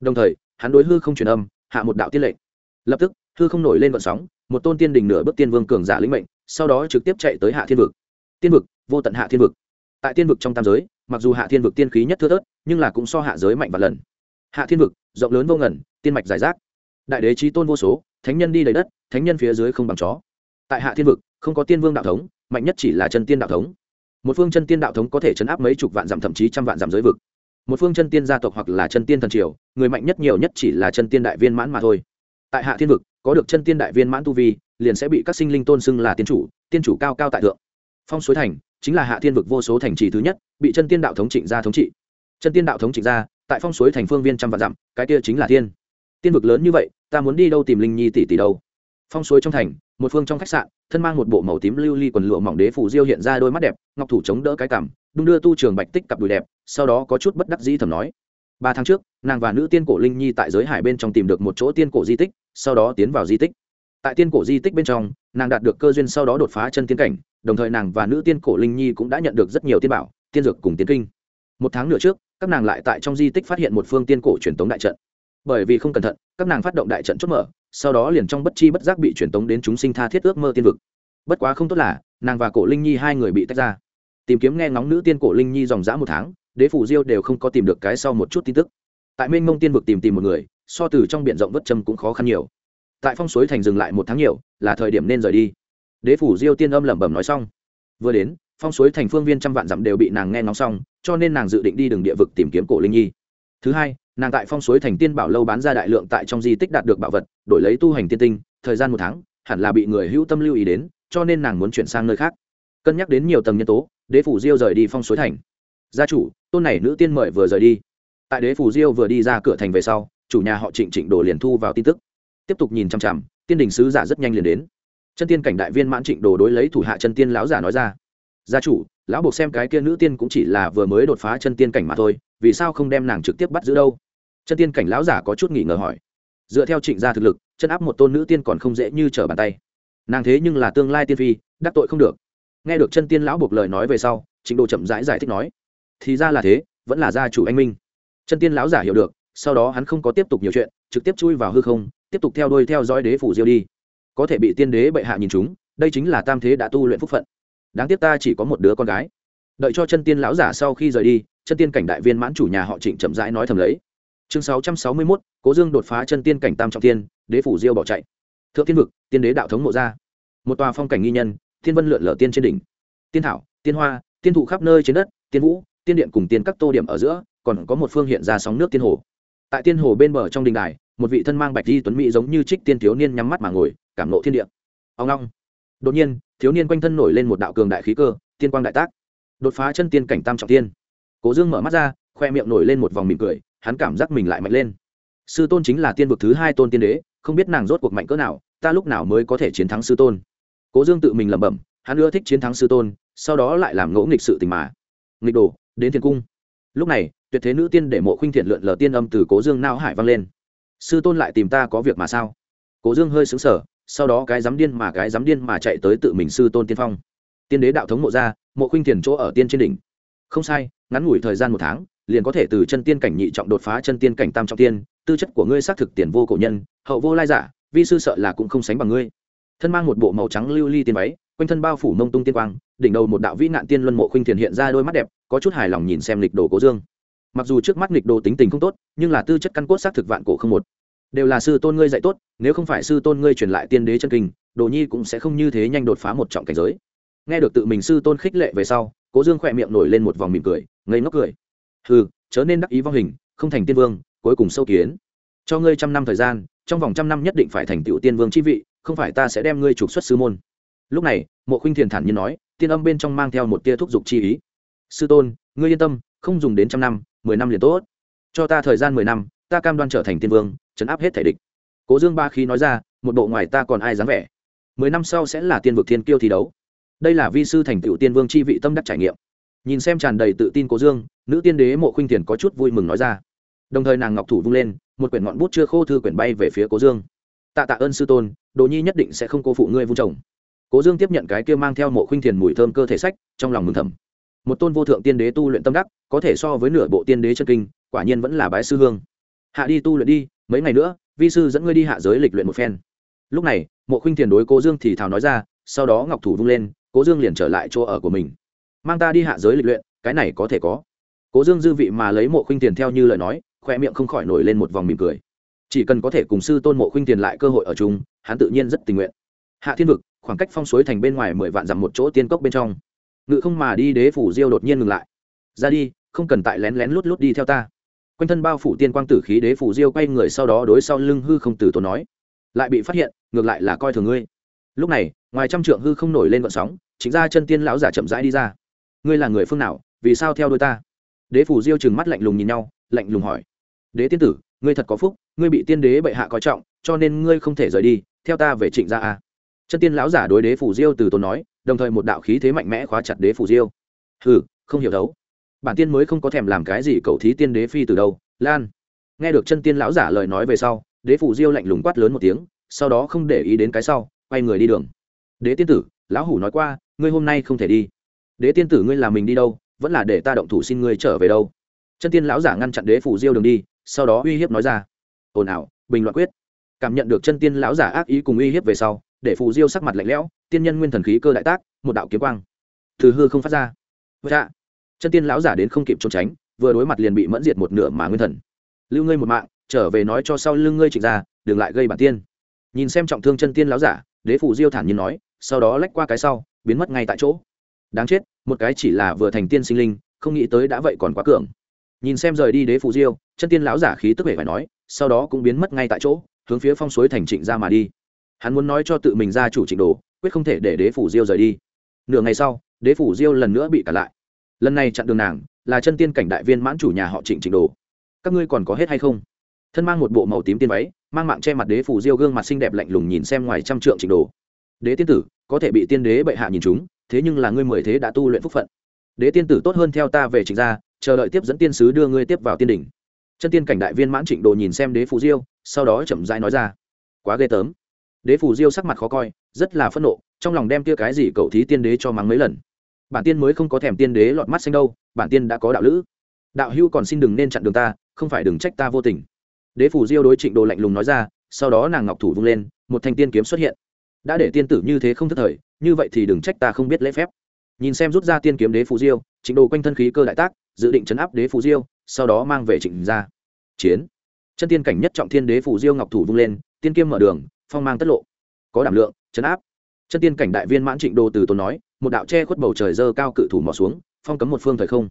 Đồng thời, hắn đối hư không truyền âm, hạ một đạo tiên lệnh. Lập tức, hư không nổi lên vận sóng, một tôn tiên đình nửa bước tiên vương cường giả lĩnh mệnh, sau đó trực tiếp chạy tới hạ thiên vực. Tiên vực, vô tận hạ thiên vực. Tại tiên vực trong tam giới, mặc dù hạ thiên vực tiên khí nhất thưa thớt, nhưng là cũng so hạ giới mạnh và lần. Hạ thiên vực, rộng lớn vô ngần, tiên mạch giải rác. Đại đế trí tôn vô số, thánh nhân đi đầy đất, thánh nhân phía dưới không bằng chó. Tại hạ thiên vực không có tiên vương đạo thống, mạnh nhất chỉ là chân tiên đạo thống. Một phương chân tiên đạo thống có thể chấn áp mấy chục vạn dặm, thậm chí trăm vạn dặm giới vực. Một phương chân tiên gia tộc hoặc là chân tiên thần triều, người mạnh nhất nhiều nhất chỉ là chân tiên đại viên mãn mà thôi. Tại hạ thiên vực, có được chân tiên đại viên mãn tu vi, liền sẽ bị các sinh linh tôn xưng là tiên chủ tiên chủ cao cao tại thượng. Phong suối thành chính là hạ thiên vực vô số thành trì thứ nhất, bị chân tiên đạo thống trịnh gia thống trị. Chân tiên đạo thống trịnh gia, tại phong suối thành phương viên trăm vạn dặm, cái kia chính là thiên. Tiên vực lớn như vậy, ta muốn đi đâu tìm linh nhi tỷ tỷ đâu? Phong suối trong thành một phương trong khách sạn, thân mang một bộ màu tím lưu ly quần lụa mỏng đế phủ diêu hiện ra đôi mắt đẹp, ngọc thủ chống đỡ cái cằm, đung đưa tu trường bạch tích cặp đùi đẹp, sau đó có chút bất đắc dĩ thầm nói. Ba tháng trước, nàng và nữ tiên cổ linh nhi tại giới hải bên trong tìm được một chỗ tiên cổ di tích, sau đó tiến vào di tích. Tại tiên cổ di tích bên trong, nàng đạt được cơ duyên sau đó đột phá chân tiên cảnh, đồng thời nàng và nữ tiên cổ linh nhi cũng đã nhận được rất nhiều tiên bảo, tiên dược cùng tiên kinh. Một tháng nữa trước, các nàng lại tại trong di tích phát hiện một phương tiên cổ truyền tống đại trận bởi vì không cẩn thận, các nàng phát động đại trận chốt mở, sau đó liền trong bất chi bất giác bị truyền tống đến chúng sinh tha thiết ước mơ tiên vực. Bất quá không tốt là, nàng và cổ linh nhi hai người bị tách ra. Tìm kiếm nghe ngóng nữ tiên cổ linh nhi dòng dã một tháng, đế phủ diêu đều không có tìm được cái sau một chút tin tức. Tại mênh mông tiên vực tìm tìm một người, so từ trong b i ể n rộng vất châm cũng khó khăn nhiều. Tại phong suối thành dừng lại một tháng nhiều, là thời điểm nên rời đi. Đế phủ diêu tiên âm lẩm bẩm nói xong. Vừa đến, phong suối thành phương viên trăm vạn dặm đều bị nàng nghe ngóng xong, cho nên nàng dự định đi đường địa vực tìm kiếm cổ linh nhi. Thứ hai nàng tại phong suối thành tiên bảo lâu bán ra đại lượng tại trong di tích đạt được bảo vật, đổi lấy tu hành tiên tinh, thời gian một tháng, hẳn là bị người hữu tâm lưu ý đến, cho nên nàng muốn chuyển sang nơi khác. Cân nhắc đến nhiều tầng nhân tố, đế phủ diêu rời đi phong suối thành. Gia chủ, tôn này nữ tiên mời vừa rời đi. Tại đế phủ diêu vừa đi ra cửa thành về sau, chủ nhà họ trịnh trịnh đồ liền thu vào tin tức. Tiếp tục nhìn chằm chằm, tiên đình sứ giả rất nhanh liền đến. Chân tiên cảnh đại viên mãn trịnh đồ đối lấy thủ hạ chân tiên lão giả nói ra. Gia chủ, lão buộc xem cái kia nữ tiên cũng chỉ là vừa mới đột phá chân tiên cảnh mà thôi, vì sao không đem nàng trực tiếp bắt giữ đâu? Chân tiên cảnh lão giả có chút nghỉ ngờ hỏi. Dựa theo trịnh gia thực lực chân áp một tôn nữ tiên còn không dễ như trở bàn tay. Nàng thế nhưng là tương lai tiên phi đắc tội không được. Nghe được chân tiên lão buộc lời nói về sau trịnh đồ chậm rãi giải, giải thích nói. Thì ra là thế vẫn là gia chủ anh minh. Chân tiên lão giả hiểu được sau đó hắn không có tiếp tục nhiều chuyện trực tiếp chui vào hư không tiếp tục theo đuôi theo dõi đế phủ diêu đi. Có thể bị tiên đế bệ hạ nhìn chúng đây chính là tam thế đã tu luyện phúc phận. Đáng tiếc ta chỉ có một đứa con gái. Đợi cho chân tiên lão giả sau khi rời đi chân tiên cảnh đại viên mãn chủ nhà họ trịnh chậm rãi nói thầm lấy chương sáu trăm sáu mươi mốt, cố dương đột phá chân tiên cảnh tam trọng tiên đế phủ diêu bỏ chạy. Thượng tiên vực, tiên đế đạo thống mộ gia một tòa phong cảnh nghi nhân, thiên vân lượn lở tiên trên đỉnh. Tiên thảo, tiên hoa, tiên thụ khắp nơi trên đất, tiên vũ, tiên điện cùng tiên các tô điểm ở giữa, còn có một phương hiện ra sóng nước tiên hồ. Tại tiên hồ bên bờ trong đình đài, một vị thân mang bạch di tuấn mỹ giống như trích tiên thiếu niên nhắm mắt mà ngồi, cảm nộ thiên địa. Ông long đột nhiên, thiếu niên quanh thân nổi lên một đạo cường đại khí cơ, tiên quang đại tác. Đột phá chân tiên cảnh tam trọng tiên cố dương mở mắt ra, khoe miệng nổi lên một vòng mỉm cười hắn cảm giác mình lại mạnh lên. Sư tôn chính là tiên vực thứ hai tôn tiên đế, không biết nàng rốt cuộc mạnh cỡ nào, ta lúc nào mới có thể chiến thắng sư tôn? Cố dương tự mình lẩm bẩm, hắn ưa thích chiến thắng sư tôn, sau đó lại làm ngỗ nghịch sự tình mà. Nghịch đồ, đến thiên cung. Lúc này, tuyệt thế nữ tiên để mộ khuynh thiện lượn lờ tiên âm từ cố dương nao hải vang lên. Sư tôn lại tìm ta có việc mà sao? Cố dương hơi xứng sở sau đó cái dám điên mà cái dám điên mà chạy tới tự mình sư tôn tiên phong. Tiên đế đạo thống mộ ra, mộ khuynh thiền chỗ ở tiên trên đỉnh. Không sai, ngắn ngủi thời gian một tháng liền có thể từ chân tiên cảnh nhị trọng đột phá chân tiên cảnh tam trọng tiên, tư chất của ngươi xác thực tiền vô cổ nhân, hậu vô lai giả, vi sư sợ là cũng không sánh bằng ngươi. Thân mang một bộ màu trắng lưu ly tiên váy, quanh thân bao phủ mông tung tiên quang, đỉnh đầu một đạo vĩ nạn tiên luân mộ khuynh thiền hiện ra đôi mắt đẹp, có chút hài lòng nhìn xem lịch đồ cố dương. Mặc dù trước mắt lịch đồ tính tình không tốt, nhưng là tư chất căn cốt xác thực vạn cổ không một. Đều là sư tôn ngươi dạy tốt, nếu không phải sư tôn ngươi truyền lại tiên đế chân kinh, đồ nhi cũng sẽ không như thế nhanh đột phá một trọng cảnh giới. Nghe được tự mình sư tôn khích lệ về sau, cố dương khỏe miệng nổi lên một vòng mỉm cười, ngây ngốc cười hừ, chớ nên đắc ý vong hình, không thành tiên vương, cuối cùng sâu kiến. Cho ngươi trăm năm thời gian, trong vòng trăm năm nhất định phải thành tựu tiên vương chi vị, không phải ta sẽ đem ngươi trục xuất sư môn. Lúc này, mộ khuynh thiền thản nhiên nói, tiên âm bên trong mang theo một tia thúc giục chi ý. Sư tôn, ngươi yên tâm, không dùng đến trăm năm, mười năm liền tốt. Cho ta thời gian mười năm, ta cam đoan trở thành tiên vương, chấn áp hết thể địch. Cố dương ba khí nói ra, một bộ ngoài ta còn ai dám vẻ. Mười năm sau sẽ là tiên vực thiên kiêu thi đấu. Đây là vi sư thành tựu tiên vương chi vị tâm đắc trải nghiệm nhìn xem tràn đầy tự tin cố dương, nữ tiên đế mộ khuynh thiền có chút vui mừng nói ra. Đồng thời nàng ngọc thủ vung lên, một quyển ngọn bút chưa khô thư quyển bay về phía cố dương. Tạ tạ ơn sư tôn, đồ nhi nhất định sẽ không cô phụ ngươi vung chồng. Cố dương tiếp nhận cái kia mang theo mộ khuynh thiền mùi thơm cơ thể sách, trong lòng mừng thầm. Một tôn vô thượng tiên đế tu luyện tâm đắc, có thể so với nửa bộ tiên đế chân kinh, quả nhiên vẫn là bái sư hương. Hạ đi tu luyện đi, mấy ngày nữa, vi sư dẫn ngươi đi hạ giới lịch luyện một phen. Lúc này, mộ khuynh thiền đối cố dương thì thào nói ra, sau đó ngọc thủ vung lên, cố dương liền trở lại chỗ ở của mình mang ta đi hạ giới lịch luyện, cái này có thể có. Cố dương dư vị mà lấy mộ khuynh tiền theo như lời nói khoe miệng không khỏi nổi lên một vòng mỉm cười. Chỉ cần có thể cùng sư tôn mộ khuynh tiền lại cơ hội ở chung, hắn tự nhiên rất tình nguyện. Hạ thiên vực, khoảng cách phong suối thành bên ngoài mười vạn dặm một chỗ tiên cốc bên trong. Ngự không mà đi đế phủ diêu đột nhiên ngừng lại. Ra đi, không cần tại lén lén lút lút đi theo ta. Quanh thân bao phủ tiên quang tử khí đế phủ diêu quay người sau đó đối sau lưng hư không tử tốn nói. Lại bị phát hiện, ngược lại là coi thường ngươi. Lúc này, ngoài trăm trượng hư không nổi lên vận sóng, chính ra chân tiên lão giả chậm rãi đi ra ngươi là người phương nào, vì sao theo đôi ta? Đế phủ diêu chừng mắt lạnh lùng nhìn nhau, lạnh lùng hỏi. Đế tiên tử, ngươi thật có phúc, ngươi bị tiên đế bệ hạ coi trọng, cho nên ngươi không thể rời đi, theo ta về trịnh gia a. Chân tiên lão giả đối đế phủ diêu từ tốn nói, đồng thời một đạo khí thế mạnh mẽ khóa chặt đế phủ diêu. Hừ, không hiểu đấu. Bản tiên mới không có thèm làm cái gì cầu thí tiên đế phi từ đâu, lan. Nghe được chân tiên lão giả lời nói về sau, đế phủ diêu lạnh lùng quát lớn một tiếng, sau đó không để ý đến cái sau, quay người đi đường. Đế tiên tử, lão hủ nói qua, ngươi hôm nay không thể đi đế tiên tử ngươi làm mình đi đâu, vẫn là để ta động thủ xin ngươi trở về đâu. Chân tiên lão giả ngăn chặn đế phủ diêu đường đi, sau đó uy hiếp nói ra. Ồn ào, bình luận quyết. Cảm nhận được chân tiên lão giả ác ý cùng uy hiếp về sau, để phù diêu sắc mặt lạnh lẽo, tiên nhân nguyên thần khí cơ đại tác, một đạo kiếm quang. Thứ hư không phát ra. Dạ chân tiên lão giả đến không kịp trốn tránh, vừa đối mặt liền bị mẫn diệt một nửa mà nguyên thần. Lưu ngươi một mạng, trở về nói cho sau lưng ngươi trịnh ra đừng lại gây bản tiên. Nhìn xem trọng thương chân tiên lão giả, đế phủ diêu thản nhiên nói, sau đó lách qua cái sau, biến mất ngay tại chỗ đáng chết, một cái chỉ là vừa thành tiên sinh linh, không nghĩ tới đã vậy còn quá cường. Nhìn xem rời đi đế phủ diêu, chân tiên lão giả khí tức vẻ phải nói, sau đó cũng biến mất ngay tại chỗ, hướng phía phong suối thành trịnh ra mà đi. Hắn muốn nói cho tự mình ra chủ trịnh đồ, quyết không thể để đế phủ diêu rời đi. Nửa ngày sau, đế phủ diêu lần nữa bị cản lại. Lần này chặn đường nàng, là chân tiên cảnh đại viên mãn chủ nhà họ trịnh trịnh đồ. Các ngươi còn có hết hay không? Thân mang một bộ màu tím tiên váy, mang mạng che mặt đế phủ diêu gương mặt xinh đẹp lạnh lùng nhìn xem ngoài trăm trượng trịnh đồ. Đế tiên tử, có thể bị tiên đế bệ hạ nhìn chúng thế nhưng là ngươi mười thế đã tu luyện phúc phận. Đế tiên tử tốt hơn theo ta về trịnh gia chờ đợi tiếp dẫn tiên sứ đưa ngươi tiếp vào tiên đỉnh. Chân tiên cảnh đại viên mãn trịnh đồ nhìn xem đế phù diêu, sau đó chậm rãi nói ra. Quá ghê tớm đế phù diêu sắc mặt khó coi, rất là phẫn nộ, trong lòng đem kia cái gì cậu thí tiên đế cho mắng mấy lần. Bản tiên mới không có thèm tiên đế lọt mắt xanh đâu, bản tiên đã có đạo lữ. Đạo hưu còn xin đừng nên chặn đường ta, không phải đừng trách ta vô tình. Đế phủ diêu đối trịnh đồ lạnh lùng nói ra, sau đó nàng ngọc thủ vung lên, một thanh tiên kiếm xuất hiện đã để tiên tử như thế không thất thời, như vậy thì đừng trách ta không biết lễ phép. Nhìn xem rút ra tiên kiếm đế phù diêu, trịnh đồ quanh thân khí cơ đại tác, dự định chấn áp đế phù diêu, sau đó mang về trịnh ra chiến. Chân tiên cảnh nhất trọng thiên đế phù diêu ngọc thủ vung lên, tiên kiếm mở đường, phong mang tất lộ. Có đảm lượng, chấn áp. Chân tiên cảnh đại viên mãn trịnh đồ từ tốn nói, một đạo che khuất bầu trời dơ cao cự thủ mò xuống, phong cấm một phương thời không.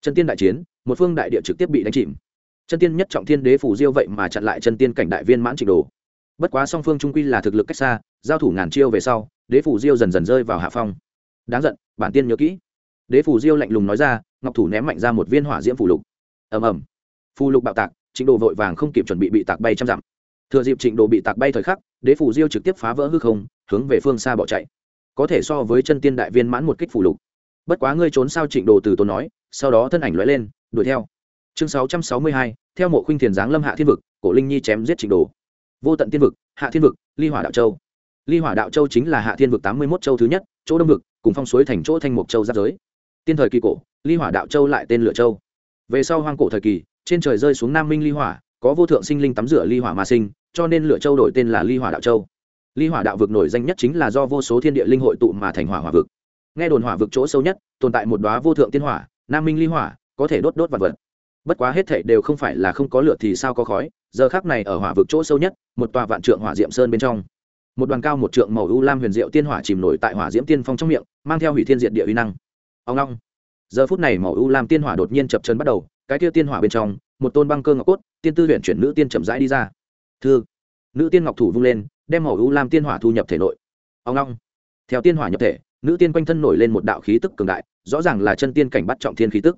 Chân tiên đại chiến, một phương đại địa trực tiếp bị đánh chìm. Chân tiên nhất trọng thiên đế phù diêu vậy mà chặn lại chân tiên cảnh đại viên mãn trịnh đồ bất quá song phương trung quy là thực lực cách xa, giao thủ ngàn chiêu về sau, đế phủ diêu dần dần rơi vào hạ phong. Đáng giận, bản tiên nhớ kỹ. Đế phủ diêu lạnh lùng nói ra, ngọc thủ ném mạnh ra một viên hỏa diễm phủ lục. Ầm ầm. Phù lục bạo tạc, trịnh đồ vội vàng không kịp chuẩn bị bị tạc bay trăm dặm. Thừa dịp trịnh đồ bị tạc bay thời khắc, đế phủ diêu trực tiếp phá vỡ hư không, hướng về phương xa bỏ chạy. Có thể so với chân tiên đại viên mãn một kích phủ lục. Bất quá ngươi trốn sao trịnh đồ từ tốn nói, sau đó thân ảnh lóe lên, đuổi theo. Chương sáu trăm sáu mươi hai, theo mộ khuynh thiền giáng lâm hạ thiên vực, cổ linh nhi chém giết trịnh đồ vô tận tiên vực, hạ thiên vực, ly hỏa đạo châu. Ly hỏa đạo châu chính là hạ thiên vực tám mươi một châu thứ nhất, chỗ đông vực, cùng phong suối thành chỗ thanh mục châu giáp giới. Tiên thời kỳ cổ, ly hỏa đạo châu lại tên lửa châu. Về sau hoang cổ thời kỳ, trên trời rơi xuống nam minh ly hỏa, có vô thượng sinh linh tắm rửa ly hỏa mà sinh, cho nên lửa châu đổi tên là ly hỏa đạo châu. Ly hỏa đạo vực nổi danh nhất chính là do vô số thiên địa linh hội tụ mà thành hỏa hỏa vực. Nghe đồn hỏa vực chỗ sâu nhất, tồn tại một đoá vô thượng tiên hỏa, nam minh ly hỏa, có thể đốt đốt vật vật bất quá hết thảy đều không phải là không có lửa thì sao có khói, giờ khác này ở hỏa vực chỗ sâu nhất, một tòa vạn trượng hỏa diệm sơn bên trong. Một đoàn cao một trượng màu u lam huyền diệu tiên hỏa chìm nổi tại hỏa diễm tiên phong trong miệng, mang theo hủy thiên diện địa uy năng. Ông long. Giờ phút này màu u lam tiên hỏa đột nhiên chập chân bắt đầu, cái kia tiên hỏa bên trong, một tôn băng cơ ngọc cốt, tiên tư luyện chuyển nữ tiên chậm rãi đi ra. Thư. Nữ tiên ngọc thủ vung lên, đem màu u lam tiên hỏa thu nhập thể nội. Ông long. Theo tiên hỏa nhập thể, nữ tiên quanh thân nổi lên một đạo khí tức cường đại, rõ ràng là chân tiên cảnh bắt trọng thiên khí tức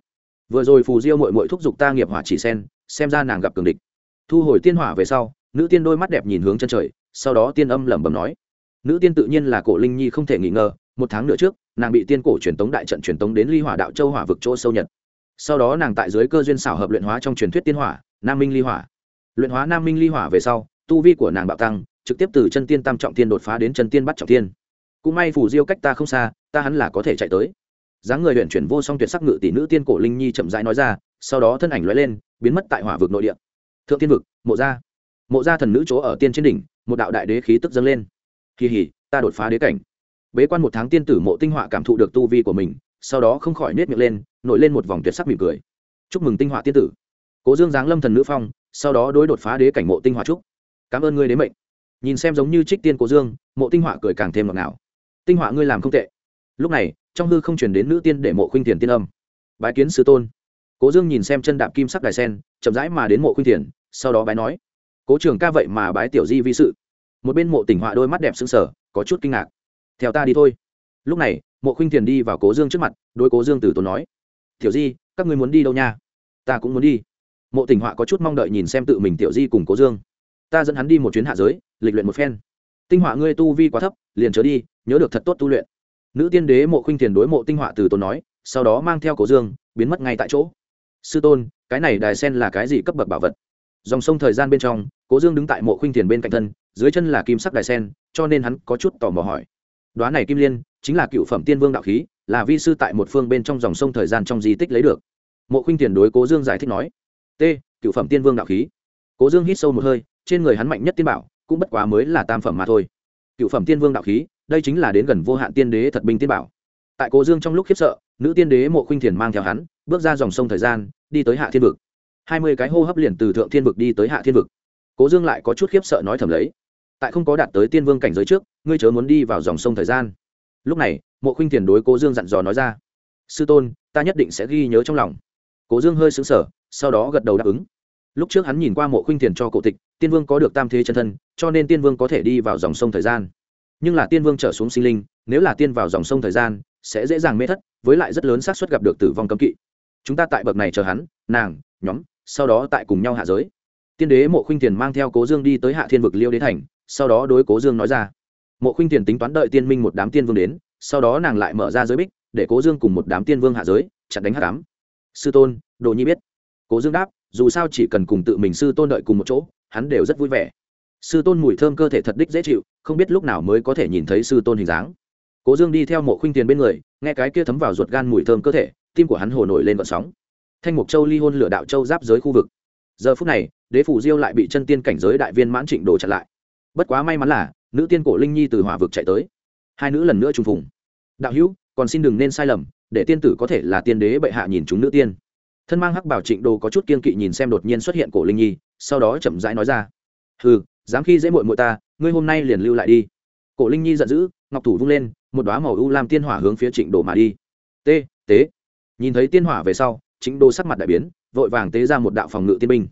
vừa rồi phù diêu mội mội thúc giục ta nghiệp hỏa chỉ sen, xem ra nàng gặp cường địch. Thu hồi tiên hỏa về sau, nữ tiên đôi mắt đẹp nhìn hướng chân trời, sau đó tiên âm lẩm bẩm nói. Nữ tiên tự nhiên là cổ linh nhi không thể nghi ngờ, một tháng nữa trước, nàng bị tiên cổ truyền tống đại trận truyền tống đến ly hỏa đạo châu hỏa vực chỗ sâu nhật sau đó nàng tại dưới cơ duyên xảo hợp luyện hóa trong truyền thuyết tiên hỏa, nam minh ly hỏa. Luyện hóa nam minh ly hỏa về sau, tu vi của nàng bạo tăng, trực tiếp từ chân tiên tam trọng tiên đột phá đến chân tiên bắt trọng tiên. Cũng may phù diêu cách ta không xa, ta hắn là có thể chạy tới dáng người huyện chuyển vô song tuyệt sắc ngự tỷ nữ tiên cổ linh nhi chậm rãi nói ra, sau đó thân ảnh lóe lên, biến mất tại hỏa vực nội địa. Thượng tiên vực, mộ gia. Mộ gia thần nữ chỗ ở tiên trên đỉnh, một đạo đại đế khí tức dâng lên. Kỳ hỉ ta đột phá đế cảnh. Bế quan một tháng tiên tử mộ tinh họa cảm thụ được tu vi của mình, sau đó không khỏi nết miệng lên, nổi lên một vòng tuyệt sắc mỉm cười. Chúc mừng tinh họa tiên tử. Cố dương giáng lâm thần nữ phong, sau đó đối đột phá đế cảnh mộ tinh họa trúc cảm ơn ngươi đến mệnh. Nhìn xem giống như trích tiên cố dương, mộ tinh họa cười càng thêm ngọt ngào. Tinh họa ngươi làm không tệ lúc này trong hư không chuyển đến nữ tiên để mộ khuynh tiền tiên âm. Bái kiến sứ tôn. Cố dương nhìn xem chân đạp kim sắc đài sen chậm rãi mà đến mộ khuynh tiền sau đó bái nói cố trường ca vậy mà bái tiểu di vi sự. Một bên mộ tỉnh họa đôi mắt đẹp sững sở, có chút kinh ngạc. Theo ta đi thôi. Lúc này mộ khuynh tiền đi vào cố dương trước mặt đôi cố dương từ tốn nói tiểu di các ngươi muốn đi đâu nha? Ta cũng muốn đi. Mộ tỉnh họa có chút mong đợi nhìn xem tự mình tiểu di cùng cố dương. Ta dẫn hắn đi một chuyến hạ giới lịch luyện một phen. Tinh họa ngươi tu vi quá thấp liền trở đi nhớ được thật tốt tu luyện nữ tiên đế mộ khuynh thiền đối mộ tinh họa từ tôn nói, sau đó mang theo cố dương, biến mất ngay tại chỗ. Sư tôn, cái này đài sen là cái gì cấp bậc bảo vật? Dòng sông thời gian bên trong cố dương đứng tại mộ khuynh thiền bên cạnh thân, dưới chân là kim sắc đài sen, cho nên hắn có chút tò mò hỏi. Đoán này kim liên, chính là cựu phẩm tiên vương đạo khí, là vi sư tại một phương bên trong dòng sông thời gian trong di tích lấy được. Mộ khuynh thiền đối cố dương giải thích nói, t, cựu phẩm tiên vương đạo khí. Cố dương hít sâu một hơi, trên người hắn mạnh nhất tiên bảo, cũng bất quá mới là tam phẩm mà thôi. Cựu phẩm tiên vương đạo khí đây chính là đến gần vô hạn tiên đế thật binh tiên bảo. Tại cố dương trong lúc khiếp sợ, nữ tiên đế mộ khuynh thiền mang theo hắn, bước ra dòng sông thời gian, đi tới hạ thiên vực. Hai mươi cái hô hấp liền từ thượng thiên vực đi tới hạ thiên vực. Cố dương lại có chút khiếp sợ nói thầm lấy. Tại không có đạt tới tiên vương cảnh giới trước, ngươi chớ muốn đi vào dòng sông thời gian. Lúc này, mộ khuynh thiền đối cố dương dặn dò nói ra. Sư tôn, ta nhất định sẽ ghi nhớ trong lòng. Cố dương hơi xứng sở sau đó gật đầu đáp ứng. Lúc trước hắn nhìn qua mộ khuynh thiền cho cổ tịch, tiên vương có được tam thế chân thân, cho nên tiên vương có thể đi vào dòng sông thời gian nhưng là tiên vương trở xuống sinh linh, nếu là tiên vào dòng sông thời gian, sẽ dễ dàng mê thất, với lại rất lớn xác suất gặp được tử vong cấm kỵ. Chúng ta tại bậc này chờ hắn, nàng, nhóm, sau đó tại cùng nhau hạ giới. Tiên đế mộ khuynh tiền mang theo cố dương đi tới hạ thiên vực liêu đế thành, sau đó đối cố dương nói ra. Mộ khuynh tiền tính toán đợi tiên minh một đám tiên vương đến, sau đó nàng lại mở ra giới bích, để cố dương cùng một đám tiên vương hạ giới, chặn đánh hạ cám sư tôn, đồ nhi biết. Cố dương đáp, dù sao chỉ cần cùng tự mình sư tôn đợi cùng một chỗ, hắn đều rất vui vẻ sư tôn mùi thơm cơ thể thật đích dễ chịu, không biết lúc nào mới có thể nhìn thấy sư tôn hình dáng. Cố dương đi theo mộ khuynh tiền bên người, nghe cái kia thấm vào ruột gan mùi thơm cơ thể, tim của hắn hồ nổi lên vận sóng. Thanh mục châu ly hôn lửa đạo châu giáp giới khu vực. Giờ phút này, đế phủ diêu lại bị chân tiên cảnh giới đại viên mãn trịnh đồ chặn lại. Bất quá may mắn là, nữ tiên cổ linh nhi từ hỏa vực chạy tới. Hai nữ lần nữa trùng phùng. Đạo hữu, còn xin đừng nên sai lầm, để tiên tử có thể là tiên đế bệ hạ nhìn chúng nữ tiên. Thân mang hắc bảo trịnh đồ có chút kiên kỵ nhìn xem đột nhiên xuất hiện cổ linh nhi, sau đó chậm rãi nói ra. Hừ dám khi dễ muội muội ta, ngươi hôm nay liền lưu lại đi. Cổ linh nhi giận dữ, ngọc thủ vung lên, một đoá màu u lam tiên hỏa hướng phía trịnh đồ mà đi. T tế nhìn thấy tiên hỏa về sau, trịnh đồ sắc mặt đại biến, vội vàng tế ra một đạo phòng ngự tiên binh.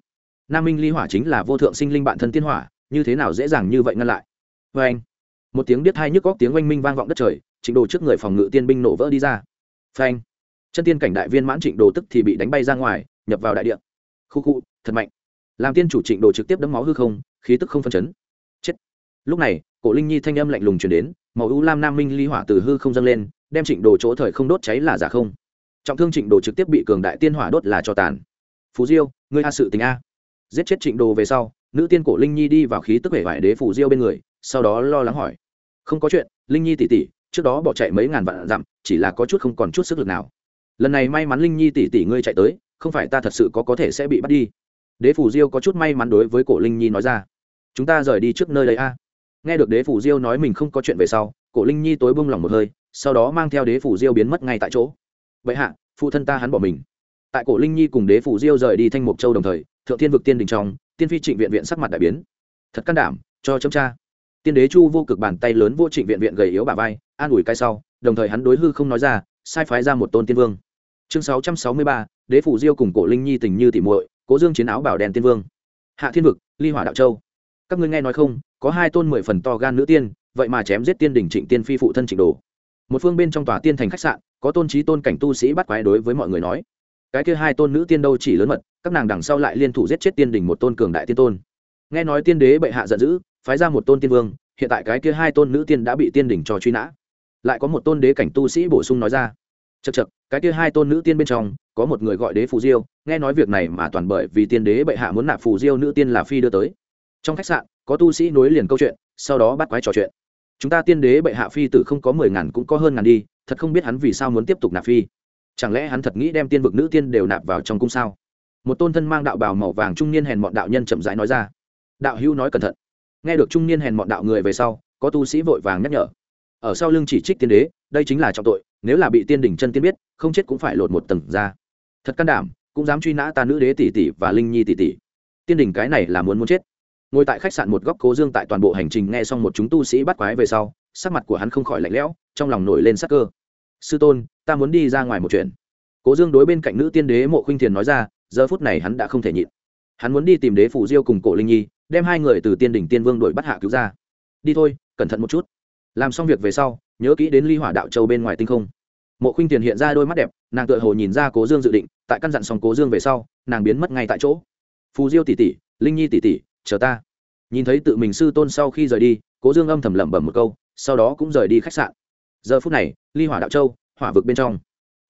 Nam minh ly hỏa chính là vô thượng sinh linh bạn thân tiên hỏa, như thế nào dễ dàng như vậy ngăn lại? Vê anh. Một tiếng biết hai nhức góc tiếng oanh minh vang vọng đất trời, trịnh đồ trước người phòng ngự tiên binh nổ vỡ đi ra. Phanh. Chân tiên cảnh đại viên mãn trịnh đồ tức thì bị đánh bay ra ngoài, nhập vào đại địa. Khu khu, thật mạnh. Làm tiên chủ trịnh đồ trực tiếp đấm máu hư không khí tức không phân chấn. Chết. Lúc này, cổ linh nhi thanh âm lạnh lùng chuyển đến, màu u lam nam minh ly hỏa từ hư không dâng lên, đem trịnh đồ chỗ thời không đốt cháy là giả không. Trọng thương trịnh đồ trực tiếp bị cường đại tiên hỏa đốt là cho tàn. Phú diêu, ngươi a sự tình a. Giết chết trịnh đồ về sau, nữ tiên cổ linh nhi đi vào khí tức vẻ vải đế phủ diêu bên người, sau đó lo lắng hỏi. Không có chuyện, linh nhi tỉ tỉ trước đó bỏ chạy mấy ngàn vạn dặm, chỉ là có chút không còn chút sức lực nào. Lần này may mắn linh nhi tỉ tỉ ngươi chạy tới, không phải ta thật sự có có thể sẽ bị bắt đi. Đế phủ diêu có chút may mắn đối với cổ linh nhi nói ra chúng ta rời đi trước nơi đây a. Nghe được đế phủ diêu nói mình không có chuyện về sau, cổ linh nhi tối bông lòng một hơi, sau đó mang theo đế phủ diêu biến mất ngay tại chỗ. Vậy hạ, phụ thân ta hắn bỏ mình. Tại cổ linh nhi cùng đế phủ diêu rời đi thanh mục châu đồng thời, thượng thiên vực tiên đình trong, tiên phi trịnh viện viện sắc mặt đại biến. Thật can đảm, cho chấm cha tiên đế chu vô cực bàn tay lớn vô trịnh viện viện gầy yếu bà vai, an ủi cái sau, đồng thời hắn đối hư không nói ra, sai phái ra một tôn tiên vương. Chương sáu trăm sáu mươi ba, đế phủ diêu cùng cổ linh nhi tình như tỉ muội, cố dương chiến áo bảo đèn tiên vương. Hạ thiên vực, ly hỏa đạo châu các ngươi nghe nói không, có hai tôn mười phần to gan nữ tiên, vậy mà chém giết tiên đỉnh trịnh tiên phi phụ thân trịnh đồ. Một phương bên trong tòa tiên thành khách sạn, có tôn trí tôn cảnh tu sĩ bắt quái đối với mọi người nói. Cái kia hai tôn nữ tiên đâu chỉ lớn mật, các nàng đằng sau lại liên thủ giết chết tiên đỉnh một tôn cường đại tiên tôn. Nghe nói tiên đế bệ hạ giận dữ, phái ra một tôn tiên vương, hiện tại cái kia hai tôn nữ tiên đã bị tiên đỉnh cho truy nã. Lại có một tôn đế cảnh tu sĩ bổ sung nói ra. Chật chật cái kia hai tôn nữ tiên bên trong, có một người gọi đế phù diêu, nghe nói việc này mà toàn bởi vì tiên đế bệ hạ muốn nạp phù diêu nữ tiên là phi đưa tới trong khách sạn, có tu sĩ nối liền câu chuyện, sau đó bắt quái trò chuyện. Chúng ta tiên đế bệ hạ phi tử không có mười ngàn cũng có hơn ngàn đi, thật không biết hắn vì sao muốn tiếp tục nạp phi. Chẳng lẽ hắn thật nghĩ đem tiên vực nữ tiên đều nạp vào trong cung sao? Một tôn thân mang đạo bào màu vàng trung niên hèn mọn đạo nhân chậm rãi nói ra. Đạo hữu nói cẩn thận. Nghe được trung niên hèn mọn đạo người về sau, có tu sĩ vội vàng nhắc nhở. Ở sau lưng chỉ trích tiên đế, đây chính là trọng tội, nếu là bị tiên đỉnh chân tiên biết, không chết cũng phải lột một tầng ra. Thật can đảm, cũng dám truy nã ta nữ đế tỷ tỷ và linh nhi tỷ tỷ. Tiên đỉnh cái này là muốn muốn chết ngồi tại khách sạn một góc cố dương tại toàn bộ hành trình nghe xong một chúng tu sĩ bắt quái về sau, sắc mặt của hắn không khỏi lạnh lẽo, trong lòng nổi lên sắc cơ. Sư tôn, ta muốn đi ra ngoài một chuyện. Cố dương đối bên cạnh nữ tiên đế mộ khuynh thiền nói ra, giờ phút này hắn đã không thể nhịn. Hắn muốn đi tìm đế phủ diêu cùng cổ linh nhi, đem hai người từ tiên đỉnh tiên vương đuổi bắt hạ cứu ra. Đi thôi, cẩn thận một chút. Làm xong việc về sau, nhớ kỹ đến ly hỏa đạo châu bên ngoài tinh không. Mộ khuynh tiền hiện ra đôi mắt đẹp, nàng tựa hồ nhìn ra cố dương dự định, tại căn dặn xong cố dương về sau, nàng biến mất ngay tại chỗ. Phù diêu tỷ tỷ, linh nhi tỷ tỷ chờ ta. Nhìn thấy tự mình sư tôn sau khi rời đi, cố dương âm thầm lẩm bẩm một câu, sau đó cũng rời đi khách sạn. Giờ phút này, ly hỏa đạo châu, hỏa vực bên trong.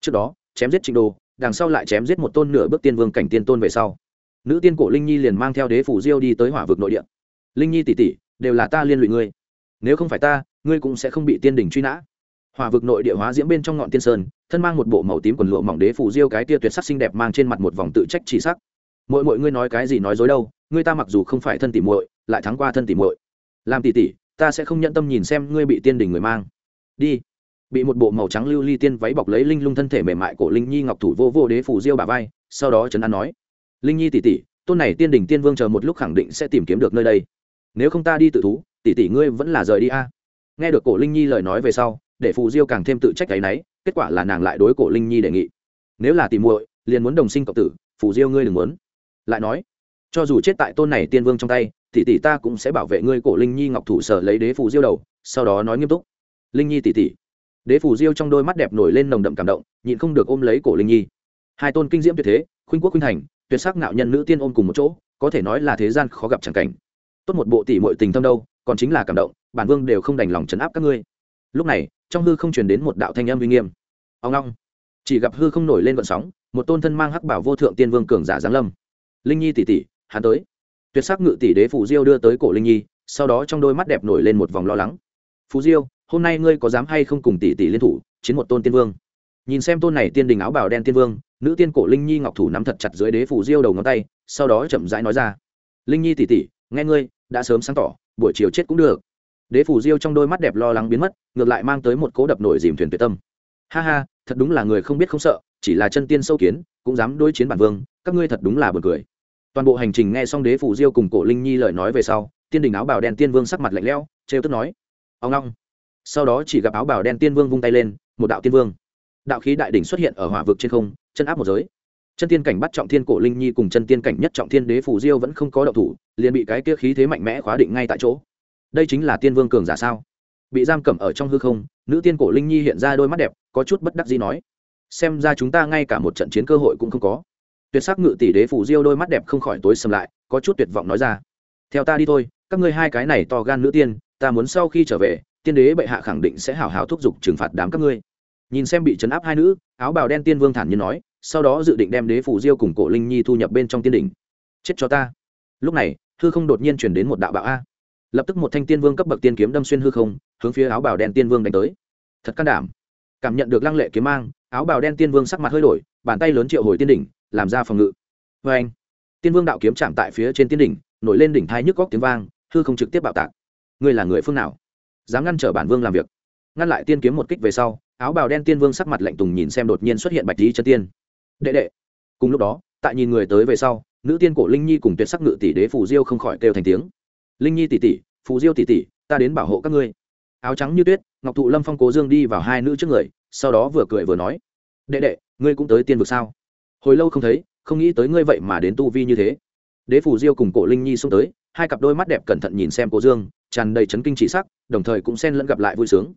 Trước đó, chém giết trịnh đồ, đằng sau lại chém giết một tôn nửa bước tiên vương cảnh tiên tôn về sau. Nữ tiên cổ linh nhi liền mang theo đế phủ diêu đi tới hỏa vực nội địa. Linh nhi tỷ tỷ, đều là ta liên lụy ngươi. Nếu không phải ta, ngươi cũng sẽ không bị tiên đình truy nã. Hỏa vực nội địa hóa diễm bên trong ngọn tiên sơn, thân mang một bộ màu tím quần lụa mỏng đế phủ diêu cái tia tuyệt sắc xinh đẹp mang trên mặt một vòng tự trách chỉ sắc. Mỗi mỗi ngươi nói cái gì nói dối đâu ngươi ta mặc dù không phải thân tỉ muội, lại thắng qua thân tỉ muội. Làm tỉ tỉ, ta sẽ không nhận tâm nhìn xem ngươi bị tiên đình người mang. Đi. Bị một bộ màu trắng lưu ly tiên váy bọc lấy linh lung thân thể mềm mại của linh nhi ngọc thủ vô vô đế phủ diêu bà vai, sau đó trấn an nói. Linh nhi tỉ tỉ, tôn này tiên đình tiên vương chờ một lúc khẳng định sẽ tìm kiếm được nơi đây. Nếu không ta đi tự thú, tỉ tỉ ngươi vẫn là rời đi a. Nghe được cổ linh nhi lời nói về sau, để phù diêu càng thêm tự trách cái náy, kết quả là nàng lại đối cổ linh nhi đề nghị. Nếu là tìm muội, liền muốn đồng sinh cộng tử, phù diêu ngươi đừng muốn. Lại nói cho dù chết tại tôn này tiên vương trong tay, tỷ tỷ ta cũng sẽ bảo vệ ngươi cổ linh nhi ngọc thủ sở lấy đế phù diêu đầu, sau đó nói nghiêm túc. Linh nhi tỷ tỷ. Đế phù diêu trong đôi mắt đẹp nổi lên nồng đậm cảm động, nhịn không được ôm lấy cổ linh nhi. Hai tôn kinh diễm tuyệt thế, khuynh quốc khuynh thành, tuyệt sắc ngạo nhân nữ tiên ôm cùng một chỗ, có thể nói là thế gian khó gặp chẳng cảnh. Tốt một bộ tỷ muội tình thâm đâu, còn chính là cảm động, bản vương đều không đành lòng chấn áp các ngươi. Lúc này, trong hư không truyền đến một đạo thanh âm uy nghiêm. Ông long chỉ gặp hư không nổi lên vận sóng, một tôn thân mang hắc bảo vô thượng tiên vương cường giả giáng lâm. Linh nhi tỷ tỷ hắn tới. Tuyệt sắc ngự tỷ đế phù diêu đưa tới cổ linh nhi, sau đó trong đôi mắt đẹp nổi lên một vòng lo lắng. Phú diêu, hôm nay ngươi có dám hay không cùng tỷ tỷ liên thủ chiến một tôn tiên vương? Nhìn xem tôn này tiên đình áo bào đen tiên vương, nữ tiên cổ linh nhi ngọc thủ nắm thật chặt dưới đế phù diêu đầu ngón tay, sau đó chậm rãi nói ra. Linh nhi tỷ tỷ, nghe ngươi, đã sớm sáng tỏ, buổi chiều chết cũng được. Đế phủ diêu trong đôi mắt đẹp lo lắng biến mất, ngược lại mang tới một cố đập nổi dìm thuyền tuyệt tâm. Ha ha, thật đúng là người không biết không sợ, chỉ là chân tiên sâu kiến, cũng dám đối chiến bản vương, các ngươi thật đúng là buồn cười toàn bộ hành trình nghe xong đế phủ diêu cùng cổ linh nhi lời nói về sau, tiên đình áo bảo đen tiên vương sắc mặt lạnh lẽo, trêu tức nói, ông long. Sau đó chỉ gặp áo bảo đen tiên vương vung tay lên, một đạo tiên vương. Đạo khí đại đỉnh xuất hiện ở hỏa vực trên không, chân áp một giới. Chân tiên cảnh bắt trọng thiên cổ linh nhi cùng chân tiên cảnh nhất trọng thiên đế phủ diêu vẫn không có động thủ, liền bị cái kia khí thế mạnh mẽ khóa định ngay tại chỗ. Đây chính là tiên vương cường giả sao? Bị giam cầm ở trong hư không, nữ tiên cổ linh nhi hiện ra đôi mắt đẹp, có chút bất đắc gì nói, xem ra chúng ta ngay cả một trận chiến cơ hội cũng không có tuyệt sắc ngự tỷ đế phủ diêu đôi mắt đẹp không khỏi tối sầm lại, có chút tuyệt vọng nói ra. Theo ta đi thôi, các ngươi hai cái này to gan nữ tiên, ta muốn sau khi trở về, tiên đế bệ hạ khẳng định sẽ hào hào thúc giục trừng phạt đám các ngươi. Nhìn xem bị chấn áp hai nữ, áo bào đen tiên vương thản nhiên nói, sau đó dự định đem đế phủ diêu cùng cổ linh nhi thu nhập bên trong tiên đỉnh. Chết cho ta. Lúc này, hư không đột nhiên chuyển đến một đạo bạo a. Lập tức một thanh tiên vương cấp bậc tiên kiếm đâm xuyên hư không, hướng phía áo bào đen tiên vương đánh tới. Thật can đảm. Cảm nhận được lăng lệ kiếm mang, áo bào đen tiên vương sắc mặt hơi đổi, bàn tay lớn triệu hồi tiên đỉnh làm ra phòng ngự. Vê anh. Tiên vương đạo kiếm chạm tại phía trên tiên đỉnh, nổi lên đỉnh thai nhức góc tiếng vang, hư không trực tiếp bạo tạc. Ngươi là người phương nào? Dám ngăn trở bản vương làm việc. Ngăn lại tiên kiếm một kích về sau, áo bào đen tiên vương sắc mặt lạnh tùng nhìn xem đột nhiên xuất hiện bạch lý chân tiên. Đệ đệ. Cùng lúc đó, tại nhìn người tới về sau, nữ tiên cổ linh nhi cùng tuyệt sắc ngự tỷ đế phù diêu không khỏi kêu thành tiếng. Linh nhi tỷ tỷ, phù diêu tỷ tỷ, ta đến bảo hộ các ngươi. Áo trắng như tuyết, ngọc thụ lâm phong cố dương đi vào hai nữ trước người, sau đó vừa cười vừa nói. Đệ đệ, ngươi cũng tới tiên vực sao? Hồi lâu không thấy, không nghĩ tới ngươi vậy mà đến tu vi như thế. Đế phù diêu cùng cổ linh nhi xông tới, hai cặp đôi mắt đẹp cẩn thận nhìn xem cố dương, tràn đầy chấn kinh chỉ sắc, đồng thời cũng xen lẫn gặp lại vui sướng.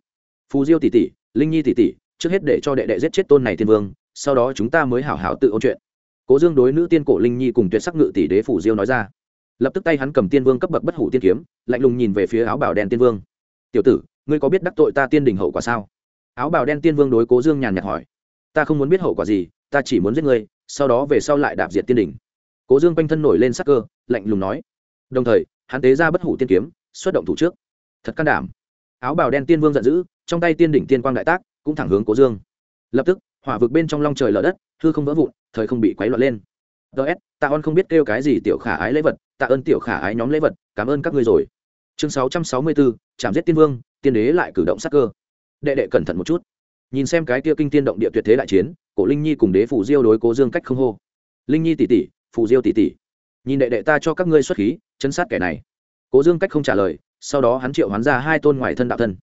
Phù diêu tỷ tỷ, linh nhi tỷ tỷ, trước hết để cho đệ đệ giết chết tôn này thiên vương, sau đó chúng ta mới hảo hảo tự ôn chuyện. Cố dương đối nữ tiên cổ linh nhi cùng tuyệt sắc ngự tỷ đế phủ diêu nói ra. Lập tức tay hắn cầm tiên vương cấp bậc bất hủ tiên kiếm, lạnh lùng nhìn về phía áo bảo đen tiên vương. Tiểu tử, ngươi có biết đắc tội ta tiên đình hậu quả sao? Áo bảo đen tiên vương đối cố dương nhàn nhạt hỏi. Ta không muốn biết hậu quả gì, ta chỉ muốn giết ngươi sau đó về sau lại đạp diệt tiên đỉnh, cố dương quanh thân nổi lên sắc cơ lạnh lùng nói. Đồng thời hắn tế ra bất hủ tiên kiếm xuất động thủ trước. Thật can đảm. Áo bào đen tiên vương giận dữ trong tay tiên đỉnh tiên quang đại tác cũng thẳng hướng cố dương. Lập tức hỏa vực bên trong long trời lở đất hư không vỡ vụn thời không bị quấy loạn lên. Ts tạ ơn không biết kêu cái gì tiểu khả ái lễ vật tạ ơn tiểu khả ái nhóm lễ vật cảm ơn các ngươi rồi. Chương sáu trăm sáu mươi bốn chạm giết tiên vương tiên đế lại cử động sắc cơ. Đệ đệ cẩn thận một chút. Nhìn xem cái kia kinh tiên động địa tuyệt thế đại chiến cổ linh nhi cùng đế phủ diêu đối cố dương cách không hô. Linh nhi tỷ tỷ phủ diêu tỷ tỷ nhìn đệ đệ ta cho các ngươi xuất khí, chấn sát kẻ này. Cố dương cách không trả lời, sau đó hắn triệu hoán ra hai tôn ngoài thân đạo thân.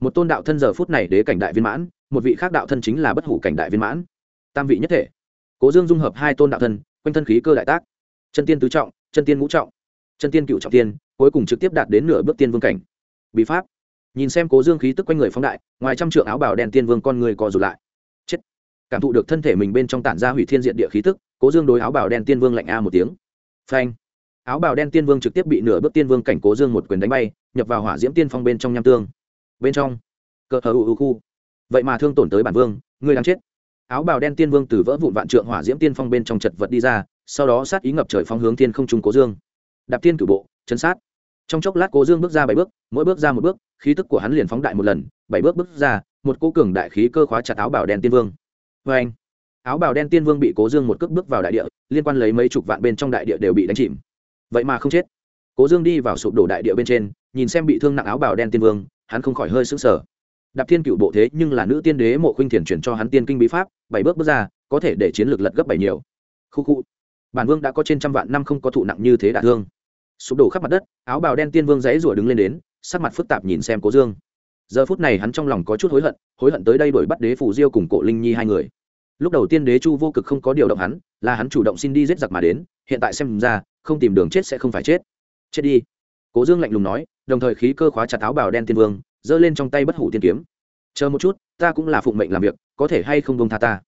Một tôn đạo thân giờ phút này đế cảnh đại viên mãn, một vị khác đạo thân chính là bất hủ cảnh đại viên mãn. Tam vị nhất thể. Cố dương dung hợp hai tôn đạo thân, quanh thân khí cơ đại tác. Chân tiên tứ trọng, chân tiên ngũ trọng, chân tiên cựu trọng tiên, cuối cùng trực tiếp đạt đến nửa bước tiên vương cảnh. Bí pháp. Nhìn xem cố dương khí tức quanh người phóng đại, ngoài trăm trượng áo bảo đen tiên vương con người co rụt lại cảm thụ được thân thể mình bên trong tản ra hủy thiên diện địa khí tức, cố dương đối áo bảo đen tiên vương lạnh a một tiếng. Phanh. Áo bào đen tiên vương trực tiếp bị nửa bước tiên vương cảnh cố dương một quyền đánh bay, nhập vào hỏa diễm tiên phong bên trong nham tương. Bên trong. Cờ hờ ưu khu. Vậy mà thương tổn tới bản vương ngươi đang chết. Áo bào đen tiên vương từ vỡ vụn vạn trượng hỏa diễm tiên phong bên trong chật vật đi ra, sau đó sát ý ngập trời phong hướng tiên không trung cố dương. Đạp tiên cử bộ, chấn sát. Trong chốc lát cố dương bước ra bảy bước, mỗi bước ra một bước, khí tức của hắn liền phóng đại một lần, bảy bước bước ra, một cô cường đại khí cơ khóa chặt áo bào đen tiên vương vê anh, áo bào đen tiên vương bị cố dương một cước bước vào đại địa, liên quan lấy mấy chục vạn bên trong đại địa đều bị đánh chìm. Vậy mà không chết. Cố dương đi vào sụp đổ đại địa bên trên, nhìn xem bị thương nặng áo bào đen tiên vương, hắn không khỏi hơi sững sờ. Đạp thiên cựu bộ thế nhưng là nữ tiên đế mộ khuynh thiền chuyển cho hắn tiên kinh bí pháp, bảy bước bước ra, có thể để chiến lược lật gấp bảy nhiều. Khu khu. Bản vương đã có trên trăm vạn năm không có thụ nặng như thế đả thương. Sụp đổ khắp mặt đất, áo bào đen tiên vương dãy rủa đứng lên đến, sắc mặt phức tạp nhìn xem cố dương giờ phút này hắn trong lòng có chút hối hận hối hận tới đây đuổi bắt đế phủ diêu cùng cổ linh nhi hai người. Lúc đầu tiên đế chu vô cực không có điều động hắn, là hắn chủ động xin đi giết giặc mà đến, hiện tại xem ra, không tìm đường chết sẽ không phải chết. Chết đi. Cố dương lạnh lùng nói, đồng thời khí cơ khóa chặt áo bào đen tiên vương, giơ lên trong tay bất hủ tiên kiếm. Chờ một chút, ta cũng là phụng mệnh làm việc, có thể hay không đông tha ta?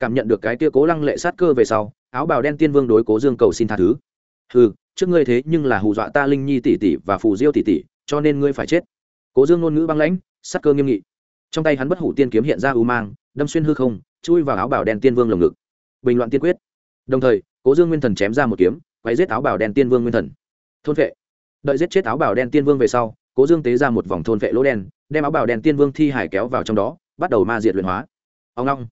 Cảm nhận được cái kia cố lăng lệ sát cơ về sau, áo bào đen tiên vương đối cố dương cầu xin tha thứ. Ừ trước ngươi thế nhưng là hù dọa ta linh nhi tỷ tỷ và phù diêu tỷ tỷ, cho nên ngươi phải chết. Cố dương ngôn ngữ băng lãnh Sắc cơ nghiêm nghị. Trong tay hắn bất hủ tiên kiếm hiện ra u mang, đâm xuyên hư không, chui vào áo bảo đen tiên vương lồng ngực. Bình loạn tiên quyết. Đồng thời, cố dương nguyên thần chém ra một kiếm quay giết áo bảo đen tiên vương nguyên thần. Thôn vệ. Đợi giết chết áo bảo đen tiên vương về sau, cố dương tế ra một vòng thôn vệ lỗ đen, đem áo bảo đen tiên vương thi hải kéo vào trong đó, bắt đầu ma diệt luyện hóa. Ông long.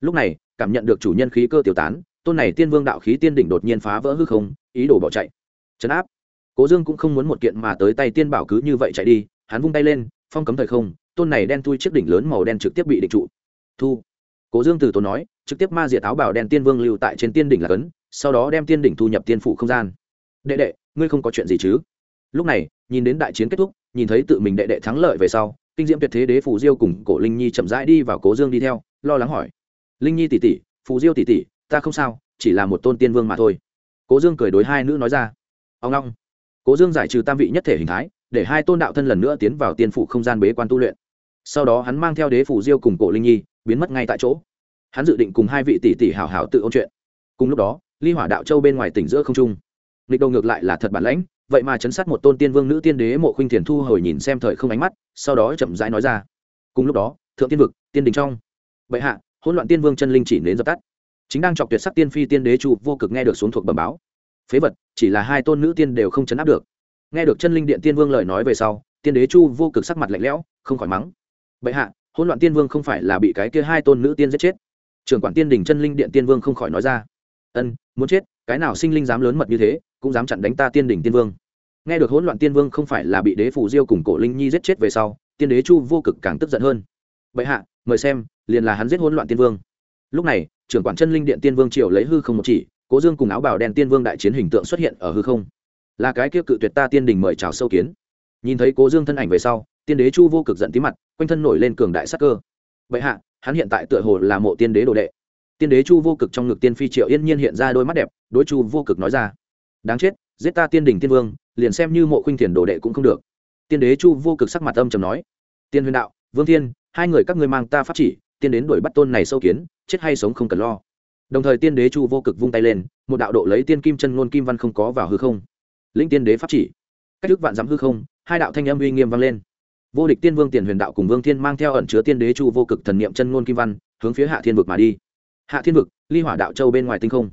Lúc này, cảm nhận được chủ nhân khí cơ tiểu tán, tôn này tiên vương đạo khí tiên đỉnh đột nhiên phá vỡ hư không, ý đồ bỏ chạy. Chấn áp. Cố dương cũng không muốn một kiện mà tới tay tiên bảo cứ như vậy chạy đi, hắn vung tay lên phong cấm thời không, tôn này đen tui chiếc đỉnh lớn màu đen trực tiếp bị định trụ. Thu. Cố dương từ tốn nói, trực tiếp ma diệt áo bảo đen tiên vương lưu tại trên tiên đỉnh là cấn, sau đó đem tiên đỉnh thu nhập tiên phủ không gian. Đệ đệ, ngươi không có chuyện gì chứ? Lúc này, nhìn đến đại chiến kết thúc, nhìn thấy tự mình đệ đệ thắng lợi về sau, kinh diễm tuyệt thế đế phù diêu cùng cổ linh nhi chậm rãi đi vào cố dương đi theo, lo lắng hỏi. Linh nhi tỷ tỷ, phù diêu tỷ tỷ, ta không sao, chỉ là một tôn tiên vương mà thôi. Cố dương cười đối hai nữ nói ra. Ông long. Cố dương giải trừ tam vị nhất thể hình thái để hai tôn đạo thân lần nữa tiến vào tiên phủ không gian bế quan tu luyện. Sau đó hắn mang theo đế phủ diêu cùng cổ linh nhi, biến mất ngay tại chỗ. Hắn dự định cùng hai vị tỷ tỷ hảo hảo tự ôn chuyện. Cùng lúc đó, ly hỏa đạo châu bên ngoài tỉnh giữa không trung. Nghịch đầu ngược lại là thật bản lãnh, vậy mà chấn sát một tôn tiên vương nữ tiên đế mộ khuynh thiền thu hồi nhìn xem thời không ánh mắt, sau đó chậm rãi nói ra. Cùng lúc đó, thượng tiên vực, tiên đình trong. Bệ hạ, hỗn loạn tiên vương chân linh chỉ đến dập tắt. Chính đang chọc tuyệt sắc tiên phi tiên đế trụ vô cực nghe được xuống thuộc bẩm báo. Phế vật, chỉ là hai tôn nữ tiên đều không chấn áp được nghe được chân linh điện tiên vương lời nói về sau, tiên đế chu vô cực sắc mặt lạnh lẽo, không khỏi mắng. Bệ hạ, hỗn loạn tiên vương không phải là bị cái kia hai tôn nữ tiên giết chết. Trưởng quản tiên đình chân linh điện tiên vương không khỏi nói ra. Ân, muốn chết, cái nào sinh linh dám lớn mật như thế, cũng dám chặn đánh ta tiên đình tiên vương. Nghe được hỗn loạn tiên vương không phải là bị đế phủ diêu cùng cổ linh nhi giết chết về sau, tiên đế chu vô cực càng tức giận hơn. Bệ hạ, mời xem, liền là hắn giết hỗn loạn tiên vương. Lúc này, trưởng quản chân linh điện tiên vương triều lấy hư không một chỉ, cố dương cùng áo bào đen tiên vương đại chiến hình tượng xuất hiện ở hư không là cái kia cự tuyệt ta tiên đình mời chào sâu kiến. Nhìn thấy cố dương thân ảnh về sau, tiên đế chu vô cực giận tí mặt, quanh thân nổi lên cường đại sắc cơ. Bệ hạ, hắn hiện tại tựa hồ là mộ tiên đế đồ đệ. Tiên đế chu vô cực trong ngực tiên phi triệu yên nhiên hiện ra đôi mắt đẹp, đối chu vô cực nói ra, đáng chết, giết ta tiên đình tiên vương, liền xem như mộ khuynh thiền đồ đệ cũng không được. Tiên đế chu vô cực sắc mặt âm trầm nói, tiên huyền đạo, vương thiên, hai người các ngươi mang ta pháp chỉ, tiên đến đuổi bắt tôn này sâu kiến, chết hay sống không cần lo. Đồng thời tiên đế chu vô cực vung tay lên, một đạo độ lấy tiên kim chân ngôn kim văn không có vào hư không linh tiên đế pháp chỉ. Cách thức vạn dám hư không, hai đạo thanh âm uy nghiêm vang lên. Vô địch tiên vương tiền huyền đạo cùng vương thiên mang theo ẩn chứa tiên đế chu vô cực thần niệm chân ngôn kim văn, hướng phía hạ thiên vực mà đi. Hạ thiên vực, ly hỏa đạo châu bên ngoài tinh không.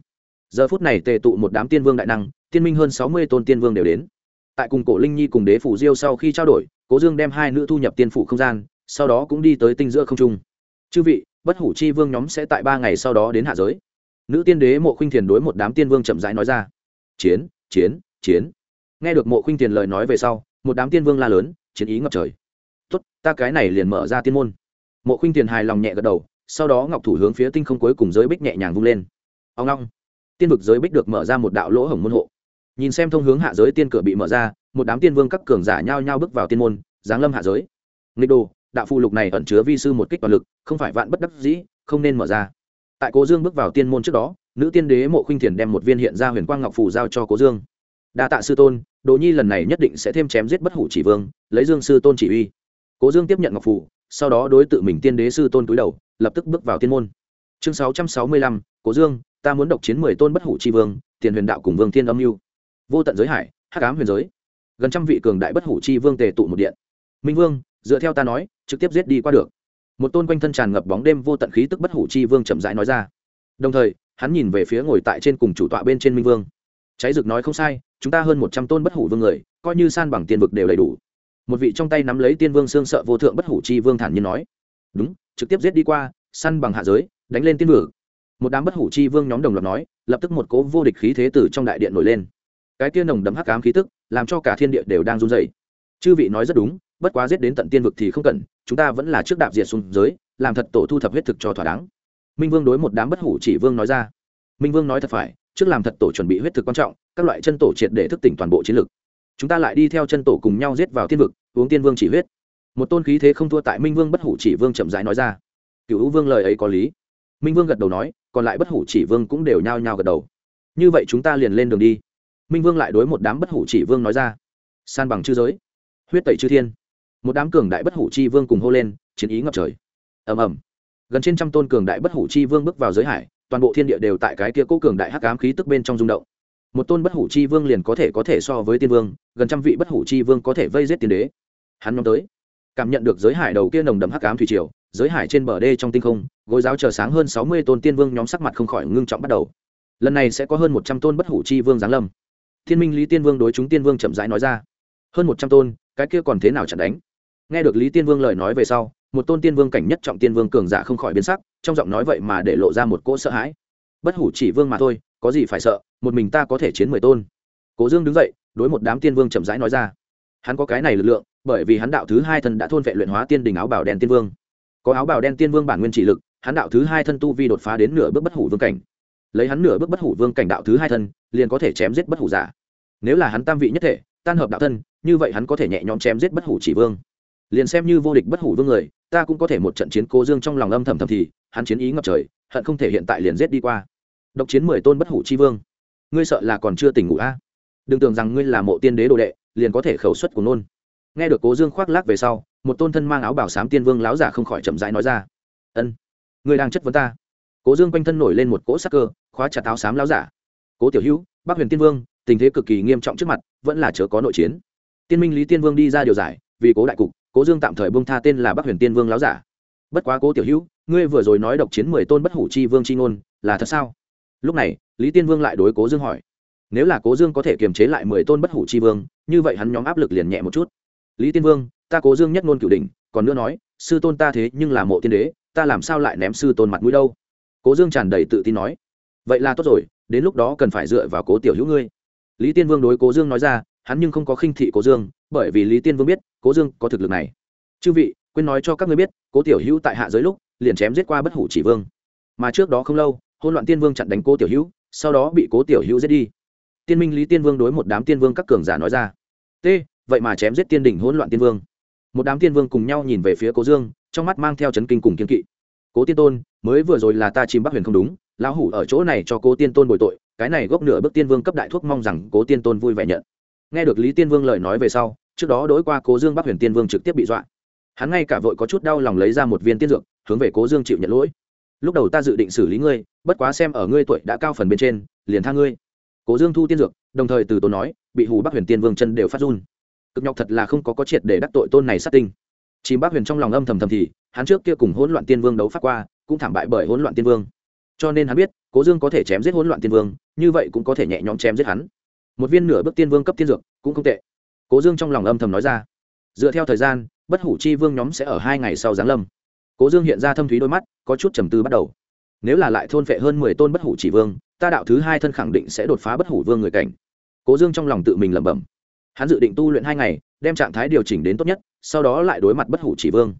Giờ phút này tề tụ một đám tiên vương đại năng, tiên minh hơn sáu mươi tôn tiên vương đều đến. Tại cùng cổ linh nhi cùng đế phủ diêu sau khi trao đổi, cố dương đem hai nữ thu nhập tiên phủ không gian, sau đó cũng đi tới tinh giữa không trung. Chư vị, bất hủ chi vương nhóm sẽ tại ba ngày sau đó đến hạ giới. Nữ tiên đế mộ khinh thiền đối một đám tiên vương chậm rãi nói ra. Chiến chiến chiến. Nghe được mộ khuynh tiền lời nói về sau, một đám tiên vương la lớn, chiến ý ngập trời. Tốt, ta cái này liền mở ra tiên môn. Mộ khuynh tiền hài lòng nhẹ gật đầu, sau đó ngọc thủ hướng phía tinh không cuối cùng giới bích nhẹ nhàng vung lên. Ông long. Tiên vực giới bích được mở ra một đạo lỗ hổng môn hộ. Nhìn xem thông hướng hạ giới tiên cửa bị mở ra, một đám tiên vương các cường giả nhao nhao bước vào tiên môn, giáng lâm hạ giới. Nghịch đồ, đạo phù lục này ẩn chứa vi sư một kích toàn lực, không phải vạn bất đắc dĩ, không nên mở ra. Tại cố dương bước vào tiên môn trước đó, nữ tiên đế mộ khuynh thiền đem một viên hiện ra huyền quang ngọc phù giao cho cố dương đa tạ sư tôn đồ nhi lần này nhất định sẽ thêm chém giết bất hủ chỉ vương, lấy dương sư tôn chỉ uy. Cố dương tiếp nhận ngọc phủ sau đó đối tự mình tiên đế sư tôn túi đầu, lập tức bước vào tiên môn. Chương sáu trăm sáu mươi lăm, cố dương, ta muốn độc chiến mười tôn bất hủ tri vương, tiền huyền đạo cùng vương thiên âm mưu. Vô tận giới hải, hắc ám huyền giới. Gần trăm vị cường đại bất hủ chi vương tề tụ một điện. Minh vương, dựa theo ta nói, trực tiếp giết đi qua được. Một tôn quanh thân tràn ngập bóng đêm vô tận khí tức bất hủ chi vương chậm rãi nói ra. Đồng thời, hắn nhìn về phía ngồi tại trên cùng chủ tọa bên trên minh vương cháy rực nói không sai, chúng ta hơn một trăm tôn bất hủ vương người, coi như san bằng tiền vực đều đầy đủ. Một vị trong tay nắm lấy tiên vương xương sợ vô thượng bất hủ chi vương thản nhiên nói, đúng, trực tiếp giết đi qua săn bằng hạ giới, đánh lên tiên vực. Một đám bất hủ chi vương nhóm đồng loạt nói, lập tức một cố vô địch khí thế tử trong đại điện nổi lên. Cái kia nồng đấm hắc ám khí tức, làm cho cả thiên địa đều đang run rẩy. Chư vị nói rất đúng, bất quá giết đến tận tiên vực thì không cần, chúng ta vẫn là trước đạp diệt xuống giới, làm thật tổ thu thập huyết thực cho thỏa đáng. Minh vương đối một đám bất hủ chỉ vương nói ra. Minh vương nói thật phải trước làm thật tổ chuẩn bị huyết thực quan trọng, các loại chân tổ triệt để thức tỉnh toàn bộ chiến lực. Chúng ta lại đi theo chân tổ cùng nhau giết vào tiên vực, uống tiên vương chỉ huyết. Một tôn khí thế không thua tại minh vương bất hủ chỉ vương chậm rãi nói ra. Cựu hữu vương lời ấy có lý. Minh vương gật đầu nói, còn lại bất hủ chỉ vương cũng đều nhao nhao gật đầu. Như vậy chúng ta liền lên đường đi. Minh vương lại đối một đám bất hủ chỉ vương nói ra. San bằng chư giới. Huyết tẩy chư thiên. Một đám cường đại bất hủ chi vương cùng hô lên, chiến ý ngập trời. Ầm ầm. Gần trên trăm tôn cường đại bất hủ chi vương bước vào giới hải toàn bộ thiên địa đều tại cái kia cố cường đại hắc ám khí tức bên trong rung động. Một tôn bất hủ chi vương liền có thể có thể so với tiên vương, gần trăm vị bất hủ chi vương có thể vây giết tiên đế. Hắn nhóm tới, cảm nhận được giới hải đầu kia nồng đậm hắc ám thủy triều, giới hải trên bờ đê trong tinh không, gối giáo chờ sáng hơn sáu mươi tôn tiên vương nhóm sắc mặt không khỏi ngưng trọng bắt đầu. Lần này sẽ có hơn một trăm tôn bất hủ chi vương giáng lâm. Thiên minh lý tiên vương đối chúng tiên vương chậm rãi nói ra. Hơn một trăm tôn, cái kia còn thế nào chặn đánh? Nghe được lý tiên vương lời nói về sau một tôn tiên vương cảnh nhất trọng tiên vương cường giả không khỏi biến sắc, trong giọng nói vậy mà để lộ ra một cỗ sợ hãi. Bất hủ chỉ vương mà thôi, có gì phải sợ, một mình ta có thể chiến mười tôn. Cố dương đứng dậy, đối một đám tiên vương chậm rãi nói ra. Hắn có cái này lực lượng, bởi vì hắn đạo thứ hai thân đã thôn vệ luyện hóa tiên đình áo bảo đen tiên vương. Có áo bảo đen tiên vương bản nguyên chỉ lực, hắn đạo thứ hai thân tu vi đột phá đến nửa bước bất hủ vương cảnh. Lấy hắn nửa bước bất hủ vương cảnh đạo thứ hai thân, liền có thể chém giết bất hủ giả. Nếu là hắn tam vị nhất thể, tan hợp đạo thân, như vậy hắn có thể nhẹ nhõm chém giết bất hủ chỉ vương liền xem như vô địch bất hủ vương người, ta cũng có thể một trận chiến cố dương trong lòng âm thầm thầm thì, hắn chiến ý ngập trời, hận không thể hiện tại liền giết đi qua. Độc chiến mười tôn bất hủ chi vương. Ngươi sợ là còn chưa tỉnh ngủ a? Đừng tưởng rằng ngươi là mộ tiên đế đồ đệ, liền có thể khẩu suất của nôn nghe được cố dương khoác lác về sau, một tôn thân mang áo bảo sám tiên vương láo giả không khỏi chậm rãi nói ra. Ân, ngươi đang chất vấn ta. Cố dương quanh thân nổi lên một cỗ sắc cơ, khóa chặt áo xám láo giả cố tiểu hữu, bắc huyền tiên vương, tình thế cực kỳ nghiêm trọng trước mặt, vẫn là chớ có nội chiến. Tiên minh lý tiên vương đi ra điều giải, vì cố đại cục cố dương tạm thời bông tha tên là bắc huyền tiên vương láo giả. Bất quá cố tiểu hữu, ngươi vừa rồi nói độc chiến mười tôn bất hủ chi vương chi ngôn, là thật sao? Lúc này, lý tiên vương lại đối cố dương hỏi. Nếu là cố dương có thể kiềm chế lại mười tôn bất hủ chi vương, như vậy hắn nhóm áp lực liền nhẹ một chút. Lý tiên vương, ta cố dương nhất ngôn cửu đình còn nữa nói, sư tôn ta thế nhưng là mộ tiên đế, ta làm sao lại ném sư tôn mặt mũi đâu? Cố dương tràn đầy tự tin nói. Vậy là tốt rồi, đến lúc đó cần phải dựa vào cố tiểu hữu ngươi. Lý tiên vương đối cố dương nói ra hắn nhưng không có khinh thị cố dương, bởi vì lý tiên vương biết, cố dương có thực lực này. Chư vị, quên nói cho các ngươi biết, cố tiểu hữu tại hạ giới lúc, liền chém giết qua bất hủ chỉ vương. Mà trước đó không lâu hôn loạn tiên vương chặn đánh cố tiểu hữu, sau đó bị cố tiểu hữu giết đi. Tiên minh lý tiên vương đối một đám tiên vương các cường giả nói ra. T, vậy mà chém giết tiên đỉnh hỗn loạn tiên vương. Một đám tiên vương cùng nhau nhìn về phía cố dương, trong mắt mang theo chấn kinh cùng kiên kỵ. Cố tiên tôn, mới vừa rồi là ta chìm bắc huyền không đúng, lão hủ ở chỗ này cho cố tiên tôn bồi tội, cái này gốc nửa bước tiên vương cấp đại thuốc mong rằng cố tiên tôn vui vẻ nhận nghe được lý tiên vương lời nói về sau, trước đó đối qua cố dương bắc huyền tiên vương trực tiếp bị dọa. Hắn ngay cả vội có chút đau lòng lấy ra một viên tiên dược, hướng về cố dương chịu nhận lỗi. Lúc đầu ta dự định xử lý ngươi, bất quá xem ở ngươi tuổi đã cao phần bên trên, liền tha ngươi. Cố dương thu tiên dược, đồng thời từ tốn nói, bị hù bắc huyền tiên vương chân đều phát run. Cực nhọc thật là không có có triệt để đắc tội tôn này sát tinh. Chìm bắc huyền trong lòng âm thầm thầm thì, hắn trước kia cùng hỗn loạn tiên vương đấu phát qua, cũng thảm bại bởi hỗn loạn tiên vương. Cho nên hắn biết, cố dương có thể chém giết hỗn loạn tiên vương, như vậy cũng có thể nhẹ nhõm chém giết hắn một viên nửa bước tiên vương cấp tiên dược cũng không tệ. Cố dương trong lòng âm thầm nói ra. Dựa theo thời gian, bất hủ chi vương nhóm sẽ ở hai ngày sau giáng lâm. Cố dương hiện ra thâm thúy đôi mắt, có chút trầm tư bắt đầu. Nếu là lại thôn phệ hơn mười tôn bất hủ chỉ vương, ta đạo thứ hai thân khẳng định sẽ đột phá bất hủ vương người cảnh. Cố dương trong lòng tự mình lẩm bẩm. Hắn dự định tu luyện hai ngày, đem trạng thái điều chỉnh đến tốt nhất, sau đó lại đối mặt bất hủ chỉ vương.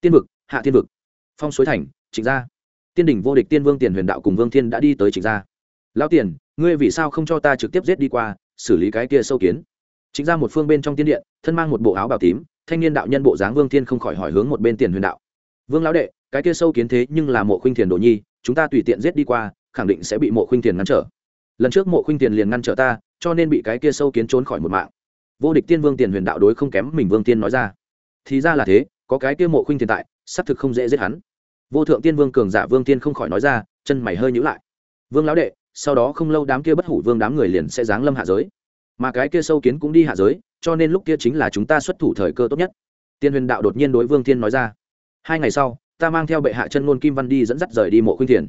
Tiên vực, hạ tiên vực. Phong suối thành, trịnh gia. Tiên đỉnh vô địch tiên vương tiền huyền đạo cùng vương thiên đã đi tới trịnh gia. Lão tiền, ngươi vì sao không cho ta trực tiếp giết đi qua xử lý cái kia sâu kiến. Chính ra một phương bên trong tiên điện, thân mang một bộ áo bào tím, thanh niên đạo nhân bộ dáng vương thiên không khỏi hỏi hướng một bên tiền huyền đạo. Vương lão đệ, cái kia sâu kiến thế nhưng là mộ khuynh thiền đồ nhi, chúng ta tùy tiện giết đi qua, khẳng định sẽ bị mộ khuynh thiền ngăn trở. Lần trước mộ khuynh thiền liền ngăn trở ta, cho nên bị cái kia sâu kiến trốn khỏi một mạng. Vô địch tiên vương tiền huyền đạo đối không kém mình vương tiên nói ra. Thì ra là thế, có cái kia mộ khuynh thiền tại, xác thực không dễ giết hắn. Vô thượng tiên vương cường giả vương tiên không khỏi nói ra, chân mày hơi nhữ lại. Vương lão đệ sau đó không lâu đám kia bất hủ vương đám người liền sẽ giáng lâm hạ giới. Mà cái kia sâu kiến cũng đi hạ giới, cho nên lúc kia chính là chúng ta xuất thủ thời cơ tốt nhất. Tiên huyền đạo đột nhiên đối vương thiên nói ra, hai ngày sau, ta mang theo bệ hạ chân ngôn kim văn đi dẫn dắt rời đi mộ khuynh thiền.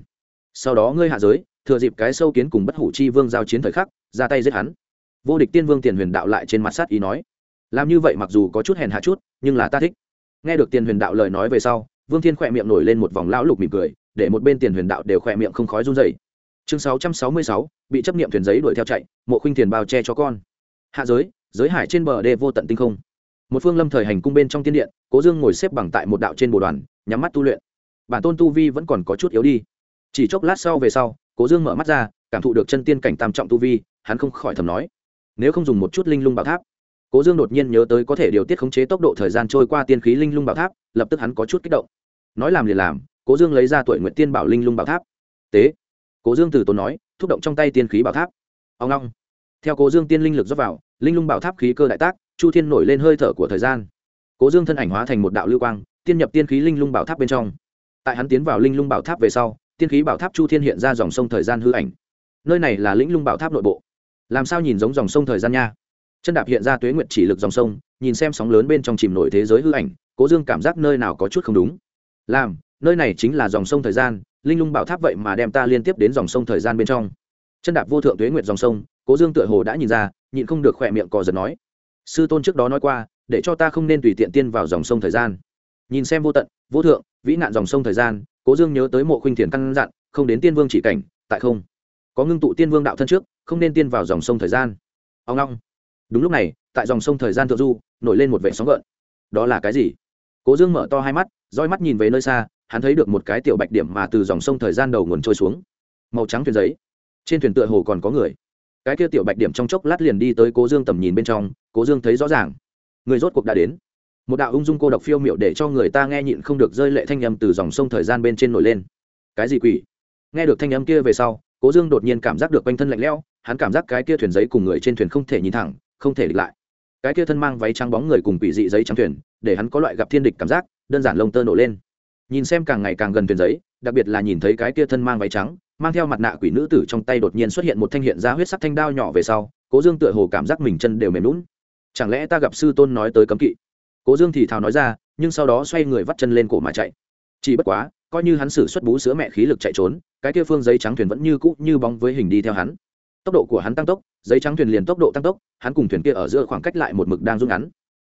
Sau đó ngươi hạ giới, thừa dịp cái sâu kiến cùng bất hủ chi vương giao chiến thời khắc, ra tay giết hắn. Vô địch tiên vương tiền huyền đạo lại trên mặt sát ý nói, làm như vậy mặc dù có chút hèn hạ chút, nhưng là ta thích. Nghe được tiền huyền đạo lời nói về sau, vương thiên khỏe miệng nổi lên một vòng lão lục mỉm cười, để một bên tiền huyền đạo đều khỏe miệng không khói run dày chương sáu trăm sáu mươi sáu, bị chấp nghiệm thuyền giấy đuổi theo chạy, mộ khuynh tiền bao che cho con. Hạ giới giới hải trên bờ đê vô tận tinh không. Một phương lâm thời hành cung bên trong tiên điện, cố dương ngồi xếp bằng tại một đạo trên bồ đoàn, nhắm mắt tu luyện. Bản tôn tu vi vẫn còn có chút yếu đi. Chỉ chốc lát sau về sau, cố dương mở mắt ra, cảm thụ được chân tiên cảnh tam trọng tu vi, hắn không khỏi thầm nói, nếu không dùng một chút linh lung bảo tháp. Cố dương đột nhiên nhớ tới có thể điều tiết khống chế tốc độ thời gian trôi qua tiên khí linh lung bảo tháp, lập tức hắn có chút kích động. Nói làm liền làm, cố dương lấy ra tuổi nguyện tiên bảo linh lung bảo tháp. Tế cố dương từ tốn nói, thúc động trong tay tiên khí bảo tháp. Ông long theo cố dương tiên linh lực dốc vào, linh lung bảo tháp khí cơ đại tác, chu thiên nổi lên hơi thở của thời gian. Cố dương thân ảnh hóa thành một đạo lưu quang, tiên nhập tiên khí linh lung bảo tháp bên trong. Tại hắn tiến vào linh lung bảo tháp về sau, tiên khí bảo tháp chu thiên hiện ra dòng sông thời gian hư ảnh. Nơi này là lĩnh lung bảo tháp nội bộ. Làm sao nhìn giống dòng sông thời gian nha? Chân đạp hiện ra tuế nguyện chỉ lực dòng sông, nhìn xem sóng lớn bên trong chìm nổi thế giới hư ảnh, cố dương cảm giác nơi nào có chút không đúng. Làm nơi này chính là dòng sông thời gian, linh lung bảo tháp vậy mà đem ta liên tiếp đến dòng sông thời gian bên trong. Chân đạp vô thượng tuế nguyệt dòng sông, cố dương tựa hồ đã nhìn ra, nhịn không được khỏe miệng cò giật nói. Sư tôn trước đó nói qua, để cho ta không nên tùy tiện tiên vào dòng sông thời gian. Nhìn xem vô tận, vô thượng, vĩ nạn dòng sông thời gian, cố dương nhớ tới mộ khuynh thiền căn dặn, không đến tiên vương chỉ cảnh, tại không. Có ngưng tụ tiên vương đạo thân trước, không nên tiên vào dòng sông thời gian. Ông long. Đúng lúc này, tại dòng sông thời gian thượng du, nổi lên một vệ sóng gợn. Đó là cái gì? Cố dương mở to hai mắt, roi mắt nhìn về nơi xa hắn thấy được một cái tiểu bạch điểm mà từ dòng sông thời gian đầu nguồn trôi xuống. Màu trắng thuyền giấy. Trên thuyền tựa hồ còn có người. Cái kia tiểu bạch điểm trong chốc lát liền đi tới cố dương tầm nhìn bên trong, cố dương thấy rõ ràng. Người rốt cuộc đã đến. Một đạo ung dung cô độc phiêu miệu để cho người ta nghe nhịn không được rơi lệ thanh âm từ dòng sông thời gian bên trên nổi lên. Cái gì quỷ? Nghe được thanh âm kia về sau, cố dương đột nhiên cảm giác được quanh thân lạnh lẽo, hắn cảm giác cái kia thuyền giấy cùng người trên thuyền không thể nhìn thẳng, không thể địch lại. Cái kia thân mang váy trắng bóng người cùng quỷ dị giấy trắng thuyền, để hắn có loại gặp thiên địch cảm giác, đơn giản lông tơ nổ lên nhìn xem càng ngày càng gần thuyền giấy, đặc biệt là nhìn thấy cái kia thân mang váy trắng, mang theo mặt nạ quỷ nữ tử trong tay đột nhiên xuất hiện một thanh hiện ra huyết sắc thanh đao nhỏ về sau, cố dương tựa hồ cảm giác mình chân đều mềm lún chẳng lẽ ta gặp sư tôn nói tới cấm kỵ? Cố dương thì thào nói ra, nhưng sau đó xoay người vắt chân lên cổ mà chạy. Chỉ bất quá, coi như hắn xử xuất bú sữa mẹ khí lực chạy trốn, cái kia phương giấy trắng thuyền vẫn như cũ như bóng với hình đi theo hắn. Tốc độ của hắn tăng tốc, giấy trắng thuyền liền tốc độ tăng tốc, hắn cùng thuyền kia ở giữa khoảng cách lại một mực đang rút ngắn.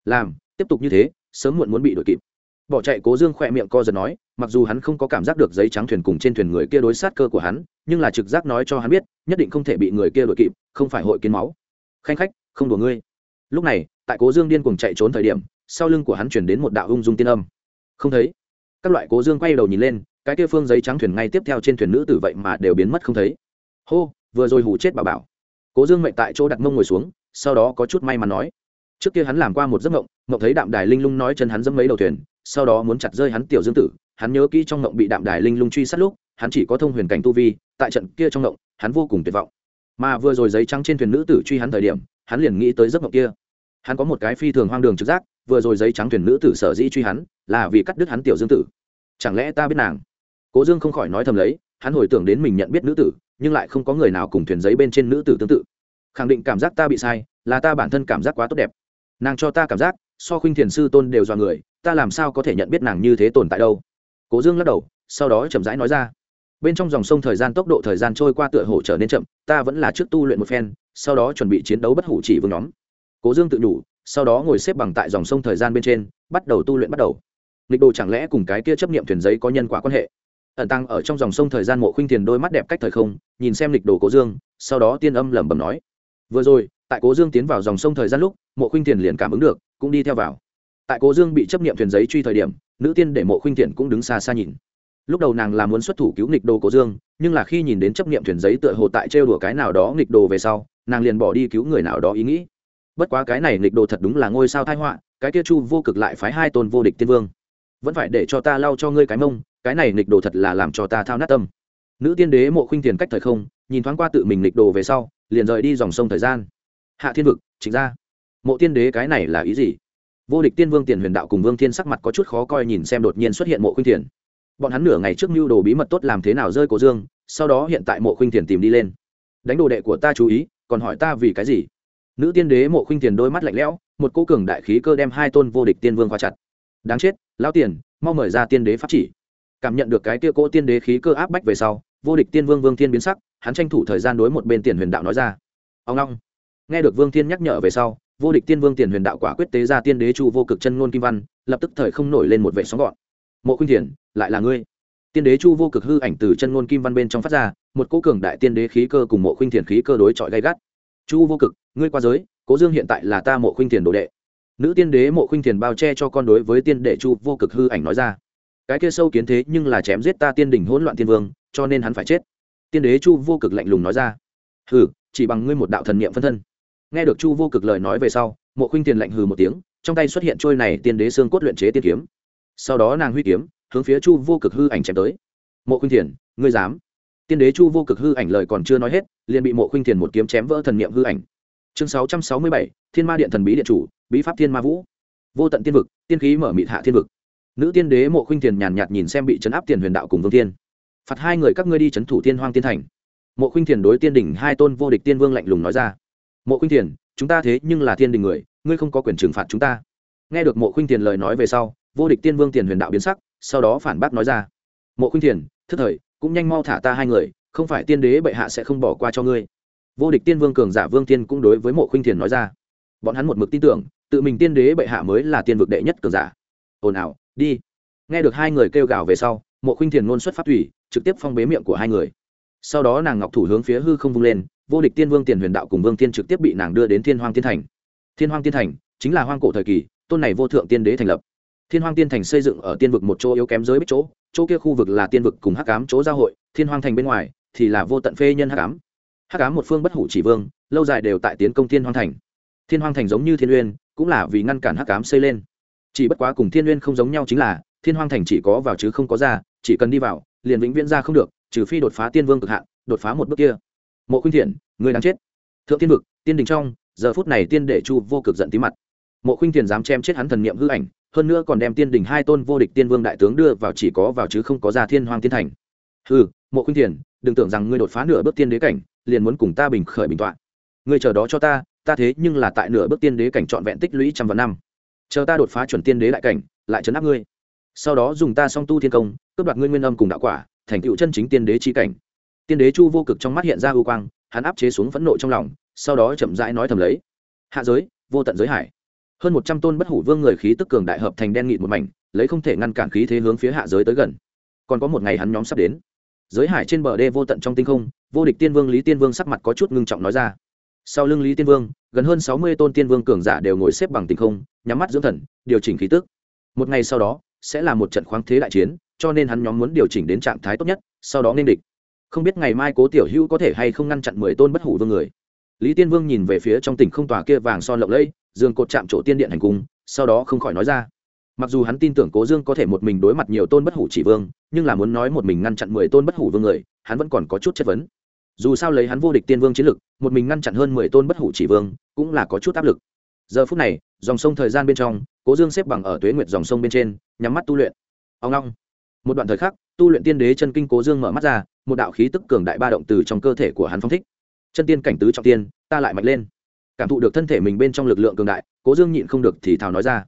Làm, tiếp tục như thế, sớm muộn muốn bị đuổi kịp bỏ chạy cố dương khỏe miệng co giật nói, mặc dù hắn không có cảm giác được giấy trắng thuyền cùng trên thuyền người kia đối sát cơ của hắn, nhưng là trực giác nói cho hắn biết, nhất định không thể bị người kia đội kịp, không phải hội kiến máu. Khanh khách, không đùa ngươi. Lúc này, tại cố dương điên cùng chạy trốn thời điểm, sau lưng của hắn chuyển đến một đạo ung dung tiên âm. Không thấy. Các loại cố dương quay đầu nhìn lên, cái kia phương giấy trắng thuyền ngay tiếp theo trên thuyền nữ tử vậy mà đều biến mất không thấy. Hô, vừa rồi hủ chết bà bảo. Cố dương mệnh tại chỗ đặt mông ngồi xuống, sau đó có chút may mắn nói. Trước kia hắn làm qua một giấc mộng mộng thấy đạm đài linh lung nói chân hắn dẫm mấy đầu thuyền sau đó muốn chặt rơi hắn tiểu dương tử, hắn nhớ kỹ trong ngộng bị đạm đài linh lung truy sát lúc, hắn chỉ có thông huyền cảnh tu vi, tại trận kia trong ngộng, hắn vô cùng tuyệt vọng. Mà vừa rồi giấy trắng trên thuyền nữ tử truy hắn thời điểm, hắn liền nghĩ tới giấc ngộng kia. Hắn có một cái phi thường hoang đường trực giác, vừa rồi giấy trắng thuyền nữ tử sở dĩ truy hắn, là vì cắt đứt hắn tiểu dương tử. Chẳng lẽ ta biết nàng? Cố dương không khỏi nói thầm lấy, hắn hồi tưởng đến mình nhận biết nữ tử, nhưng lại không có người nào cùng thuyền giấy bên trên nữ tử tương tự. Khẳng định cảm giác ta bị sai, là ta bản thân cảm giác quá tốt đẹp. Nàng cho ta cảm giác, so khuynh thiền sư tôn đều do người ta làm sao có thể nhận biết nàng như thế tồn tại đâu? Cố dương lắc đầu, sau đó chậm rãi nói ra. Bên trong dòng sông thời gian tốc độ thời gian trôi qua tựa hồ trở nên chậm, ta vẫn là trước tu luyện một phen, sau đó chuẩn bị chiến đấu bất hủ chỉ vương nhóm. Cố dương tự nhủ, sau đó ngồi xếp bằng tại dòng sông thời gian bên trên, bắt đầu tu luyện bắt đầu. Nghịch đồ chẳng lẽ cùng cái kia chấp nghiệm thuyền giấy có nhân quả quan hệ? Ẩn tăng ở trong dòng sông thời gian mộ khuynh thiền đôi mắt đẹp cách thời không, nhìn xem lịch đồ cố dương, sau đó tiên âm lẩm bẩm nói. Vừa rồi, tại cố dương tiến vào dòng sông thời gian lúc, mộ khuynh thiền liền cảm ứng được, cũng đi theo vào tại cố dương bị chấp nghiệm thuyền giấy truy thời điểm, nữ tiên để mộ khuynh thiện cũng đứng xa xa nhìn. Lúc đầu nàng là muốn xuất thủ cứu nghịch đồ cố dương, nhưng là khi nhìn đến chấp nghiệm thuyền giấy tựa hồ tại trêu đùa cái nào đó nghịch đồ về sau, nàng liền bỏ đi cứu người nào đó ý nghĩ. Bất quá cái này nghịch đồ thật đúng là ngôi sao thái họa, cái kia chu vô cực lại phái hai tôn vô địch tiên vương. Vẫn phải để cho ta lau cho ngươi cái mông, cái này nghịch đồ thật là làm cho ta thao nát tâm. Nữ tiên đế mộ khuynh tiền cách thời không, nhìn thoáng qua tự mình nghịch đồ về sau, liền rời đi dòng sông thời gian. Hạ thiên vực chính ra mộ tiên đế cái này là ý gì? Vô địch tiên vương tiền huyền đạo cùng vương thiên sắc mặt có chút khó coi nhìn xem đột nhiên xuất hiện mộ khuynh tiền bọn hắn nửa ngày trước mưu đồ bí mật tốt làm thế nào rơi cổ dương, sau đó hiện tại mộ khuynh tiền tìm đi lên. Đánh đồ đệ của ta chú ý, còn hỏi ta vì cái gì? Nữ tiên đế mộ khuynh tiền đôi mắt lạnh lẽo, một cô cường đại khí cơ đem hai tôn vô địch tiên vương khóa chặt. Đáng chết, lão tiền, mau mời ra tiên đế pháp chỉ. Cảm nhận được cái tia cỗ tiên đế khí cơ áp bách về sau, vô địch tiên vương vương thiên biến sắc, hắn tranh thủ thời gian đối một bên tiền huyền đạo nói ra. Ông long, nghe được vương thiên nhắc nhở về sau vô địch tiên vương tiền huyền đạo quả quyết tế ra tiên đế chu vô cực chân ngôn kim văn, lập tức thời không nổi lên một vệ sóng gọn. Mộ khuynh thiền, lại là ngươi. Tiên đế chu vô cực hư ảnh từ chân ngôn kim văn bên trong phát ra, một cỗ cường đại tiên đế khí cơ cùng mộ khuynh thiền khí cơ đối chọi gay gắt. Chu vô cực, ngươi qua giới, cố dương hiện tại là ta mộ khuynh thiền đồ đệ. Nữ tiên đế mộ khuynh thiền bao che cho con đối với tiên đệ chu vô cực hư ảnh nói ra. Cái kia sâu kiến thế nhưng là chém giết ta tiên đỉnh hỗn loạn tiên vương, cho nên hắn phải chết. Tiên đế chu vô cực lạnh lùng nói ra. Hừ, chỉ bằng ngươi một đạo thần niệm phân thân nghe được chu vô cực lời nói về sau, mộ khuynh tiền lạnh hừ một tiếng, trong tay xuất hiện trôi này tiên đế xương cốt luyện chế tiên kiếm. Sau đó nàng huy kiếm, hướng phía chu vô cực hư ảnh chém tới. Mộ khuynh thiền ngươi dám? Tiên đế chu vô cực hư ảnh lời còn chưa nói hết, liền bị mộ khuynh thiền một kiếm chém vỡ thần niệm hư ảnh. Chương sáu trăm sáu mươi bảy, thiên ma điện thần bí điện chủ, bí pháp thiên ma vũ. Vô tận tiên vực, tiên khí mở mịt hạ thiên vực. Nữ tiên đế mộ khuynh thiền nhàn nhạt nhìn xem bị chấn áp tiền huyền đạo cùng vương tiên. Phạt hai người các ngươi đi chấn thủ thiên hoang tiên thành. Mộ khuynh thiền đối tiên đỉnh hai tôn vô địch tiên vương lạnh lùng nói ra mộ khuynh thiền, chúng ta thế nhưng là thiên đình người, ngươi không có quyền trừng phạt chúng ta. Nghe được mộ khuynh thiền lời nói về sau, vô địch tiên vương tiền huyền đạo biến sắc, sau đó phản bác nói ra. Mộ khuynh thiền, thức thời, cũng nhanh mau thả ta hai người, không phải tiên đế bệ hạ sẽ không bỏ qua cho ngươi. Vô địch tiên vương cường giả vương tiên cũng đối với mộ khuynh thiền nói ra. Bọn hắn một mực tin tưởng, tự mình tiên đế bệ hạ mới là tiên vực đệ nhất cường giả. Ồn ào, đi. Nghe được hai người kêu gào về sau, mộ khuynh thiền ngôn xuất phát thủy, trực tiếp phong bế miệng của hai người sau đó nàng ngọc thủ hướng phía hư không vung lên vô địch tiên vương tiền huyền đạo cùng vương tiên trực tiếp bị nàng đưa đến thiên hoang tiên thành. Thiên hoang tiên thành chính là hoang cổ thời kỳ tôn này vô thượng tiên đế thành lập. Thiên hoang tiên thành xây dựng ở tiên vực một chỗ yếu kém giới bích chỗ chỗ kia khu vực là tiên vực cùng hắc cám chỗ giao hội thiên hoang thành bên ngoài thì là vô tận phê nhân hắc Ám, hắc Ám một phương bất hủ chỉ vương lâu dài đều tại tiến công thiên hoang thành. Thiên hoang thành giống như thiên uyên cũng là vì ngăn cản hắc Ám xây lên. Chỉ bất quá cùng thiên uyên không giống nhau chính là thiên hoang thành chỉ có vào chứ không có ra chỉ cần đi vào liền vĩnh viễn ra không được trừ phi đột phá tiên vương cực hạn, đột phá một bước kia. Mộ khuynh thiện, người đang chết. Thượng tiên vực, tiên đình trong, giờ phút này tiên đệ chu vô cực giận tí mặt. Mộ khuynh thiền dám chém chết hắn thần niệm hư ảnh, hơn nữa còn đem tiên đình hai tôn vô địch tiên vương đại tướng đưa vào chỉ có vào chứ không có ra thiên hoàng tiên thành. Hư mộ khuynh thiền đừng tưởng rằng ngươi đột phá nửa bước tiên đế cảnh, liền muốn cùng ta bình khởi bình tọa. Ngươi chờ đó cho ta ta thế nhưng là tại nửa bước tiên đế cảnh trọn vẹn tích lũy trăm vạn năm. Chờ ta đột phá chuẩn tiên đế đại cảnh, lại chấn áp ngươi. Sau đó dùng ta song tu thiên công, cướp đoạt ngươi nguyên âm cùng đạo quả thành tựu chân chính tiên đế chi cảnh. Tiên đế chu vô cực trong mắt hiện ra ưu quang, hắn áp chế xuống phẫn nộ trong lòng, sau đó chậm rãi nói thầm lấy. Hạ giới, vô tận giới hải. Hơn một trăm tôn bất hủ vương người khí tức cường đại hợp thành đen nghịt một mảnh, lấy không thể ngăn cản khí thế hướng phía hạ giới tới gần. Còn có một ngày hắn nhóm sắp đến. Giới hải trên bờ đê vô tận trong tinh không, vô địch tiên vương lý tiên vương sắc mặt có chút ngưng trọng nói ra. Sau lưng lý tiên vương, gần hơn sáu mươi tôn tiên vương cường giả đều ngồi xếp bằng tinh không, nhắm mắt dưỡng thần, điều chỉnh khí tức. Một ngày sau đó, sẽ là một trận khoáng thế đại chiến cho nên hắn nhóm muốn điều chỉnh đến trạng thái tốt nhất, sau đó nên địch. Không biết ngày mai cố tiểu hữu có thể hay không ngăn chặn mười tôn bất hủ vương người. Lý tiên vương nhìn về phía trong tỉnh không tòa kia vàng son lộng lẫy dương cột chạm chỗ tiên điện hành cung, sau đó không khỏi nói ra. Mặc dù hắn tin tưởng cố dương có thể một mình đối mặt nhiều tôn bất hủ chỉ vương, nhưng là muốn nói một mình ngăn chặn mười tôn bất hủ vương người, hắn vẫn còn có chút chất vấn. Dù sao lấy hắn vô địch tiên vương chiến lực, một mình ngăn chặn hơn mười tôn bất hủ chỉ vương, cũng là có chút áp lực. Giờ phút này, dòng sông thời gian bên trong, cố dương xếp bằng ở tuế nguyệt dòng sông bên trên, nhắm mắt tu luyện. Ông long một đoạn thời khắc, tu luyện tiên đế chân kinh cố dương mở mắt ra, một đạo khí tức cường đại ba động từ trong cơ thể của hắn phong thích. Chân tiên cảnh tứ trọng tiên, ta lại mạnh lên. Cảm thụ được thân thể mình bên trong lực lượng cường đại, cố dương nhịn không được thì thào nói ra.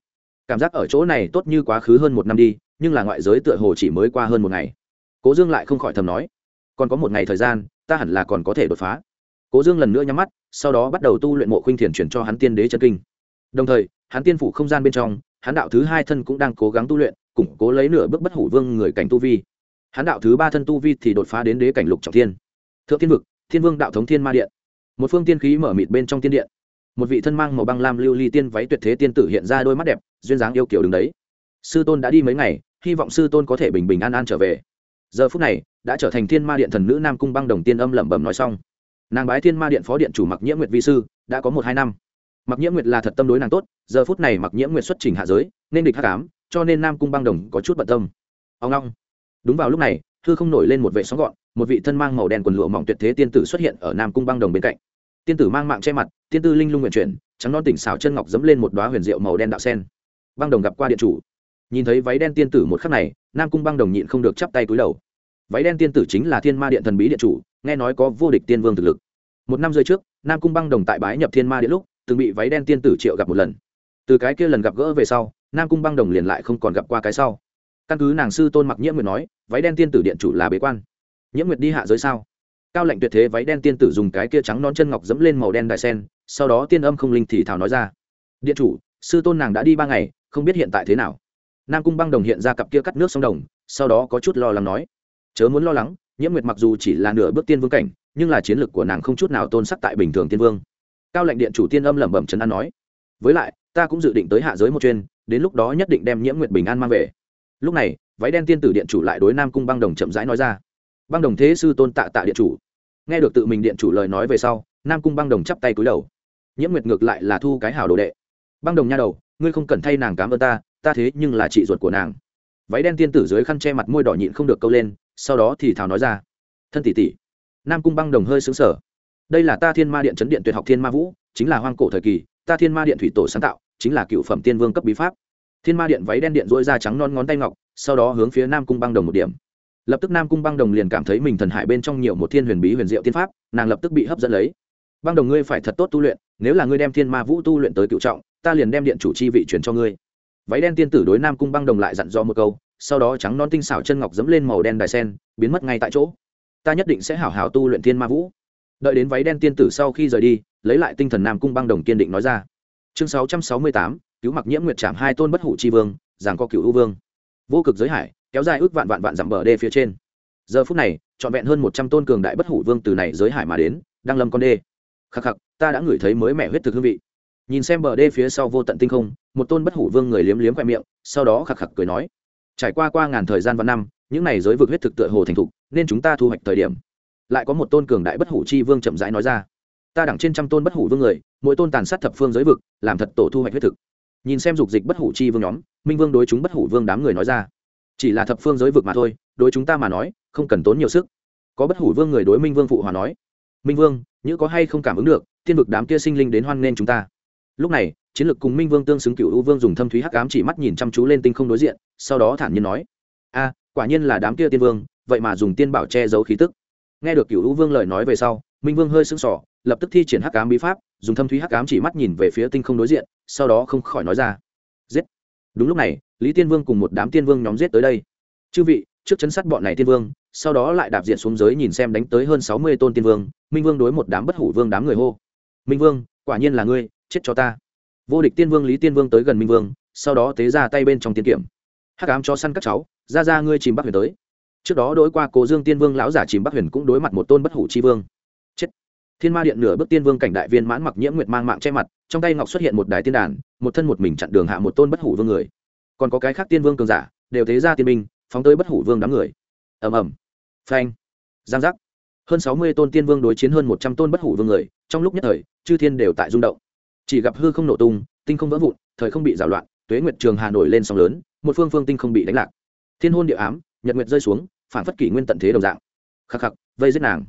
Cảm giác ở chỗ này tốt như quá khứ hơn một năm đi, nhưng là ngoại giới tựa hồ chỉ mới qua hơn một ngày. Cố dương lại không khỏi thầm nói. Còn có một ngày thời gian, ta hẳn là còn có thể đột phá. Cố dương lần nữa nhắm mắt, sau đó bắt đầu tu luyện mộ khuynh thiền chuyển cho hắn tiên đế chân kinh. Đồng thời, hắn tiên phủ không gian bên trong, hắn đạo thứ hai thân cũng đang cố gắng tu luyện củng cố lấy nửa bước bất hủ vương người cảnh tu vi. Hắn đạo thứ ba thân tu vi thì đột phá đến đế cảnh lục trọng thiên. Thượng thiên vực, thiên vương đạo thống thiên ma điện. Một phương tiên khí mở mịt bên trong tiên điện. Một vị thân mang màu băng lam lưu ly tiên váy tuyệt thế tiên tử hiện ra đôi mắt đẹp, duyên dáng yêu kiểu đứng đấy. Sư tôn đã đi mấy ngày, hy vọng sư tôn có thể bình bình an an trở về. Giờ phút này, đã trở thành thiên ma điện thần nữ nam cung băng đồng tiên âm lẩm bẩm nói xong. Nàng bái thiên ma điện phó điện chủ mặc nhiễm nguyệt vi sư, đã có một hai năm. Mặc nhiễm nguyệt là thật tâm đối nàng tốt, giờ phút này mặc nhiễm nguyệt xuất trình hạ giới, nên địch hạ cám cho nên nam cung băng đồng có chút bận tâm. Ông long. Đúng vào lúc này thư không nổi lên một vệ sóng gọn, một vị thân mang màu đen quần lụa mỏng tuyệt thế tiên tử xuất hiện ở nam cung băng đồng bên cạnh. Tiên tử mang mạng che mặt, tiên tư linh lung nguyện chuyển, trắng non tỉnh xào chân ngọc dẫm lên một đoá huyền diệu màu đen đạo sen. Băng đồng gặp qua điện chủ. Nhìn thấy váy đen tiên tử một khắc này, nam cung băng đồng nhịn không được chắp tay cúi đầu. Váy đen tiên tử chính là thiên ma điện thần bí điện chủ, nghe nói có vô địch tiên vương thực lực. Một năm rưỡi trước, nam cung băng đồng tại bái nhập thiên ma điện lúc, từng bị váy đen tiên tử triệu gặp một lần. Từ cái kia lần gặp gỡ về sau nam cung băng đồng liền lại không còn gặp qua cái sau. Căn cứ nàng sư tôn mặc nhiễm nguyệt nói, váy đen tiên tử điện chủ là bế quan. Nhiễm nguyệt đi hạ giới sao? Cao lệnh tuyệt thế váy đen tiên tử dùng cái kia trắng non chân ngọc dẫm lên màu đen đại sen, sau đó tiên âm không linh thì thảo nói ra. Điện chủ, sư tôn nàng đã đi ba ngày, không biết hiện tại thế nào. Nam cung băng đồng hiện ra cặp kia cắt nước sông đồng, sau đó có chút lo lắng nói. Chớ muốn lo lắng, nhiễm nguyệt mặc dù chỉ là nửa bước tiên vương cảnh, nhưng là chiến lược của nàng không chút nào tôn sắc tại bình thường tiên vương. Cao lệnh điện chủ tiên âm lẩm bẩm trấn an nói. Với lại, ta cũng dự định tới hạ giới một chuyên đến lúc đó nhất định đem nhiễm nguyệt bình an mang về. Lúc này, váy đen tiên tử điện chủ lại đối nam cung băng đồng chậm rãi nói ra. Băng đồng thế sư tôn tạ tạ điện chủ. Nghe được tự mình điện chủ lời nói về sau, nam cung băng đồng chắp tay cúi đầu. Nhiễm nguyệt ngược lại là thu cái hào đồ đệ. Băng đồng nha đầu, ngươi không cần thay nàng cám ơn ta ta thế nhưng là chị ruột của nàng. Váy đen tiên tử dưới khăn che mặt môi đỏ nhịn không được câu lên, sau đó thì thào nói ra. Thân tỷ tỷ. Nam cung băng đồng hơi xứng sở đây là ta thiên ma điện chấn điện tuyệt học thiên ma vũ, chính là hoang cổ thời kỳ, ta thiên ma điện thủy tổ sáng tạo chính là cựu phẩm tiên vương cấp bí pháp. Thiên ma điện váy đen điện dỗi da trắng non ngón tay ngọc, sau đó hướng phía nam cung băng đồng một điểm. Lập tức nam cung băng đồng liền cảm thấy mình thần hải bên trong nhiều một thiên huyền bí huyền diệu tiên pháp, nàng lập tức bị hấp dẫn lấy. Băng đồng, ngươi phải thật tốt tu luyện, nếu là ngươi đem thiên ma vũ tu luyện tới cựu trọng, ta liền đem điện chủ chi vị chuyển cho ngươi. Váy đen tiên tử đối nam cung băng đồng lại dặn dò một câu, sau đó trắng non tinh xảo chân ngọc dẫm lên màu đen đài sen, biến mất ngay tại chỗ. Ta nhất định sẽ hảo hảo tu luyện thiên ma vũ. Đợi đến váy đen tiên tử sau khi rời đi, lấy lại tinh thần nam cung băng đồng kiên định nói ra chương sáu trăm sáu mươi tám, cứu mặc nhiễm nguyệt Trạm hai tôn bất hủ chi vương giảng co cựu ưu vương. Vô cực giới hải, kéo dài ước vạn vạn vạn dặm bờ đê phía trên. Giờ phút này, trọn vẹn hơn một trăm tôn cường đại bất hủ vương từ này giới hải mà đến, đang lâm con đê. Khắc khắc, ta đã ngửi thấy mới mẻ huyết thực hương vị. Nhìn xem bờ đê phía sau vô tận tinh không, một tôn bất hủ vương người liếm liếm khoe miệng, sau đó khắc khắc cười nói, trải qua qua ngàn thời gian và năm, những này giới vực huyết thực tựa hồ thành thục, nên chúng ta thu hoạch thời điểm. Lại có một tôn cường đại bất hủ chi vương chậm rãi nói ra, ta đẳng trên trăm tôn bất hủ vương người mỗi tôn tàn sát thập phương giới vực, làm thật tổ thu hoạch huyết thực. Nhìn xem dục dịch bất hủ chi vương nhóm, minh vương đối chúng bất hủ vương đám người nói ra, chỉ là thập phương giới vực mà thôi, đối chúng ta mà nói, không cần tốn nhiều sức. Có bất hủ vương người đối minh vương phụ hòa nói, minh vương như có hay không cảm ứng được, tiên vực đám kia sinh linh đến hoan nghênh chúng ta. Lúc này, chiến lược cùng minh vương tương xứng cựu u vương dùng thâm thúy hắc ám chỉ mắt nhìn chăm chú lên tinh không đối diện, sau đó thản nhiên nói, a, quả nhiên là đám kia tiên vương, vậy mà dùng tiên bảo che giấu khí tức. Nghe được cựu u vương lời nói về sau, minh vương hơi sững sỏ lập tức thi triển hắc ám bí pháp, dùng thâm thúy hắc ám chỉ mắt nhìn về phía tinh không đối diện, sau đó không khỏi nói ra. Giết. Đúng lúc này, lý tiên vương cùng một đám tiên vương nhóm giết tới đây. Chư vị, trước chấn sát bọn này tiên vương, sau đó lại đạp diện xuống giới nhìn xem đánh tới hơn sáu mươi tôn tiên vương, minh vương đối một đám bất hủ vương đám người hô. Minh vương, quả nhiên là ngươi, chết cho ta. Vô địch tiên vương lý tiên vương tới gần minh vương, sau đó tế ra tay bên trong tiên kiểm. Hắc ám cho săn các cháu, ra ra ngươi chìm bắc huyền tới. Trước đó đối qua cố dương tiên vương lão giả chìm bắc huyền cũng đối mặt một tôn bất hủ chi vương thiên ma điện nửa bước tiên vương cảnh đại viên mãn mặc nhiễm nguyệt mang mạng che mặt, trong tay ngọc xuất hiện một đài tiên đàn, một thân một mình chặn đường hạ một tôn bất hủ vương người. Còn có cái khác tiên vương cường giả, đều thế ra tiên minh phóng tới bất hủ vương đám người. Ầm ầm. Phanh. Giang giác. Hơn sáu mươi tôn tiên vương đối chiến hơn một trăm tôn bất hủ vương người, trong lúc nhất thời, chư thiên đều tại rung động. Chỉ gặp hư không nổ tung, tinh không vỡ vụn, thời không bị giảo loạn, tuế nguyệt trường hà nổi lên sóng lớn, một phương phương tinh không bị đánh lạc. Thiên hôn địa ám, nhật nguyệt rơi xuống phản phất kỷ nguyên tận thế đồng dạng. Khắc khắc, vây giết nàng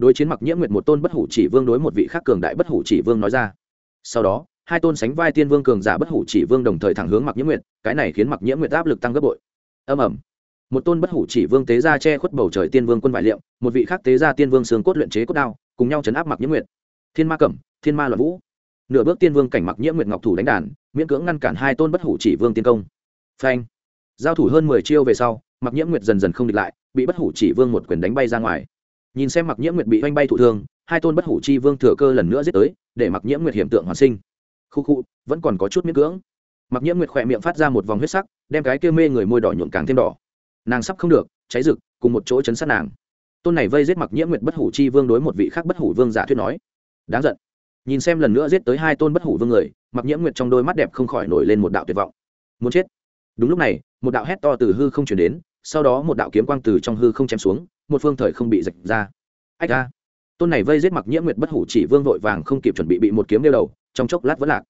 đối chiến mặc nhiễm nguyệt một tôn bất hủ chỉ vương đối một vị khác cường đại bất hủ chỉ vương nói ra. Sau đó, hai tôn sánh vai tiên vương cường giả bất hủ chỉ vương đồng thời thẳng hướng mặc nhiễm nguyệt, cái này khiến mặc nhiễm nguyệt áp lực tăng gấp bội. Âm ẩm một tôn bất hủ chỉ vương tế ra che khuất bầu trời tiên vương quân vải liệm một vị khác tế ra tiên vương xương cốt luyện chế cốt đao, cùng nhau chấn áp mặc nhiễm nguyệt. Thiên ma cẩm, thiên ma loạn vũ. Nửa bước tiên vương cảnh mặc nhiễm nguyệt ngọc thủ đánh đàn, miễn cưỡng ngăn cản hai tôn bất hủ chỉ vương tiên công. Phanh. Giao thủ hơn mười chiêu về sau, mặc nhiễm nguyệt dần dần không địch lại, bị bất hủ chỉ vương một quyền đánh bay ra ngoài nhìn xem mặc nhiễm nguyệt bị oanh bay thụ thương, hai tôn bất hủ chi vương thừa cơ lần nữa giết tới, để mặc nhiễm nguyệt hiểm tượng hoàn sinh. Khu khu, vẫn còn có chút miễn cưỡng. Mặc nhiễm nguyệt khỏe miệng phát ra một vòng huyết sắc, đem cái kia mê người môi đỏ nhuộn càng thêm đỏ. Nàng sắp không được, cháy rực, cùng một chỗ chấn sát nàng. Tôn này vây giết mặc nhiễm nguyệt bất hủ chi vương đối một vị khác bất hủ vương giả thuyết nói. Đáng giận. Nhìn xem lần nữa giết tới hai tôn bất hủ vương người mặc nhiễm nguyệt trong đôi mắt đẹp không khỏi nổi lên một đạo tuyệt vọng. Muốn chết. Đúng lúc này, một đạo hét to từ hư không chuyển đến, sau đó một đạo kiếm quang từ trong hư không chém xuống một phương thời không bị rạch ra. Ách ra. Tôn này vây giết mặc nhiễm nguyệt bất hủ chỉ vương vội vàng không kịp chuẩn bị bị một kiếm đeo đầu, trong chốc lát vẫn lạc.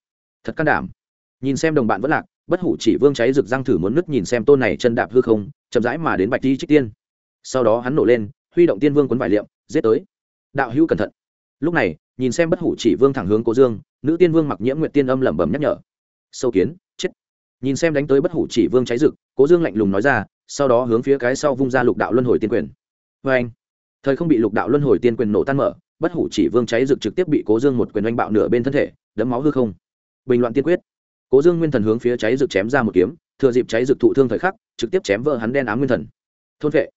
Thật can đảm. Nhìn xem đồng bạn vẫn lạc, bất hủ chỉ vương cháy rực răng thử muốn nứt nhìn xem tôn này chân đạp hư không, chậm rãi mà đến bạch di trích tiên. Sau đó hắn nổ lên, huy động tiên vương quấn vải liệm, giết tới. Đạo hữu cẩn thận. Lúc này, nhìn xem bất hủ chỉ vương thẳng hướng cố dương, nữ tiên vương mặc nhiễm nguyệt tiên âm lẩm bẩm nhắc nhở. Sâu kiến, chết. Nhìn xem đánh tới bất hủ chỉ vương cháy rực cố dương lạnh lùng nói ra, sau đó hướng phía cái sau vung ra lục đạo luân hồi tiên quyền vê anh. Thời không bị lục đạo luân hồi tiên quyền nổ tan mở, bất hủ chỉ vương cháy rực trực tiếp bị cố dương một quyền oanh bạo nửa bên thân thể, đấm máu hư không. Bình loạn tiên quyết. Cố dương nguyên thần hướng phía cháy rực chém ra một kiếm, thừa dịp cháy rực thụ thương thời khắc, trực tiếp chém vỡ hắn đen ám nguyên thần. Thôn vệ.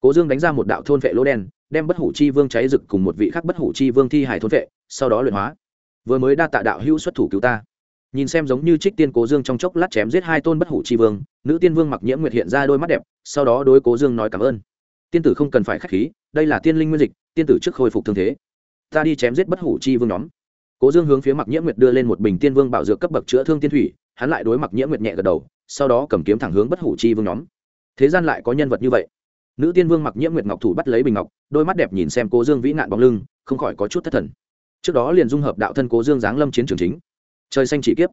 Cố dương đánh ra một đạo thôn vệ lỗ đen, đem bất hủ chi vương cháy rực cùng một vị khác bất hủ chi vương thi hải thôn vệ, sau đó luyện hóa. Vừa mới đa tạ đạo hữu xuất thủ cứu ta. Nhìn xem giống như trích tiên cố dương trong chốc lát chém giết hai tôn bất hủ chi vương, nữ tiên vương mặc nhiễm nguyệt hiện ra đôi mắt đẹp, sau đó đối cố dương nói cảm ơn tiên tử không cần phải k h á c h khí, đây là tiên linh nguyên dịch, tiên tử trước khôi phục thương thế. Ta đi chém giết bất hủ chi vương nhóm. Cố dương hướng phía mặc nhiễm nguyệt đưa lên một bình tiên vương bảo dược cấp bậc chữa thương tiên thủy, hắn lại đối mặc nhiễm nguyệt nhẹ gật đầu, sau đó cầm kiếm thẳng hướng bất hủ chi vương nhóm. Thế gian lại có nhân vật như vậy. Nữ tiên vương mặc nhiễm nguyệt ngọc thủ bắt lấy bình ngọc, đôi mắt đẹp nhìn xem cố dương vĩ nạn bóng lưng, không khỏi có chút thất thần. Trước đó liền dung hợp đạo thân cố dương giáng lâm chiến trường chính. Trời xanh chỉ kiếp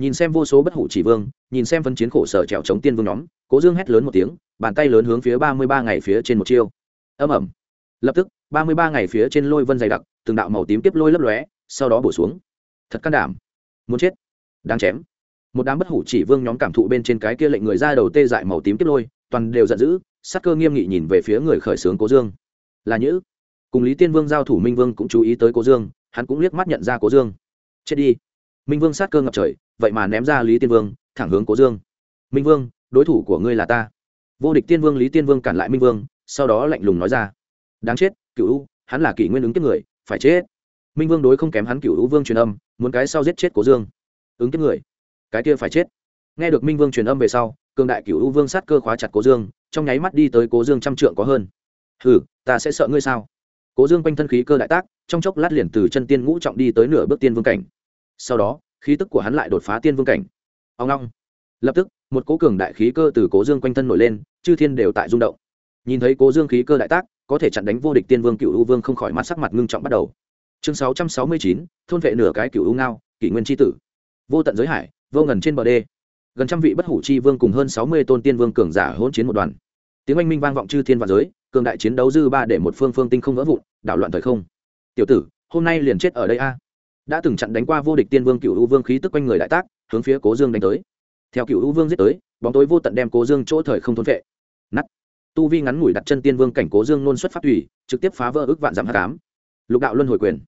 nhìn xem vô số bất hủ chỉ vương, nhìn xem phân chiến khổ sở trèo chống tiên vương nhóm, cố dương hét lớn một tiếng, bàn tay lớn hướng phía ba mươi ba ngày phía trên một chiêu. Âm ẩm lập tức, ba mươi ba ngày phía trên lôi vân dày đặc, từng đạo màu tím tiếp lôi lấp lóe, sau đó bổ xuống. Thật can đảm. Muốn chết. Đáng chém. Một đám bất hủ chỉ vương nhóm cảm thụ bên trên cái kia lệnh người ra đầu tê dại màu tím tiếp lôi, toàn đều giận dữ, sắc cơ nghiêm nghị nhìn về phía người khởi xướng cố dương. Là nhữ. Cùng lý tiên vương giao thủ minh vương cũng chú ý tới cố dương, hắn cũng liếc mắt nhận ra cố dương. Chết đi. Minh vương sát cơ ngập trời vậy mà ném ra lý tiên vương, thẳng hướng cố dương. Minh vương, đối thủ của ngươi là ta. Vô địch tiên vương lý tiên vương cản lại minh vương, sau đó lạnh lùng nói ra. Đáng chết cựu u, hắn là kỷ nguyên ứng kiếp người, phải chết. Minh vương đối không kém hắn cựu u vương truyền âm, muốn cái sau giết chết cố dương. Ứng kiếp người, cái kia phải chết. Nghe được minh vương truyền âm về sau, cường đại cựu u vương sát cơ khóa chặt cố dương, trong nháy mắt đi tới cố dương trăm trượng có hơn. Hừ, ta sẽ sợ ngươi sao? Cố dương quanh thân khí cơ đại tác, trong chốc lát liền từ chân tiên ngũ trọng đi tới nửa bước tiên vương cảnh. Sau đó khí tức của hắn lại đột phá tiên vương cảnh. Ông long lập tức, một cố cường đại khí cơ từ cố dương quanh thân nổi lên, chư thiên đều tại rung động. Nhìn thấy cố dương khí cơ đại tác, có thể chặn đánh vô địch tiên vương cựu u vương không khỏi mặt sắc mặt ngưng trọng bắt đầu. Chương sáu trăm sáu mươi chín, thôn vệ nửa cái cựu u ngao, kỷ nguyên tri tử. Vô tận giới hải, vô ngần trên bờ đê. Gần trăm vị bất hủ chi vương cùng hơn sáu mươi tôn tiên vương cường giả hỗn chiến một đoàn. Tiếng oanh minh vang vọng chư thiên và giới, cường đại chiến đấu dư ba để một phương phương tinh không vỡ vụn, đảo loạn thời không. Tiểu tử, hôm nay liền chết ở đây a đã từng chặn đánh qua vô địch tiên vương cựu u vương khí tức quanh người đại tác, hướng phía cố dương đánh tới. Theo cựu u vương giết tới, bóng tối vô tận đem cố dương chỗ thời không thôn vệ. Nắt tu vi ngắn ngủi đặt chân tiên vương cảnh cố dương nôn xuất phát thủy trực tiếp phá vỡ ước vạn dặm hạ cám lục đạo luân hồi quyền.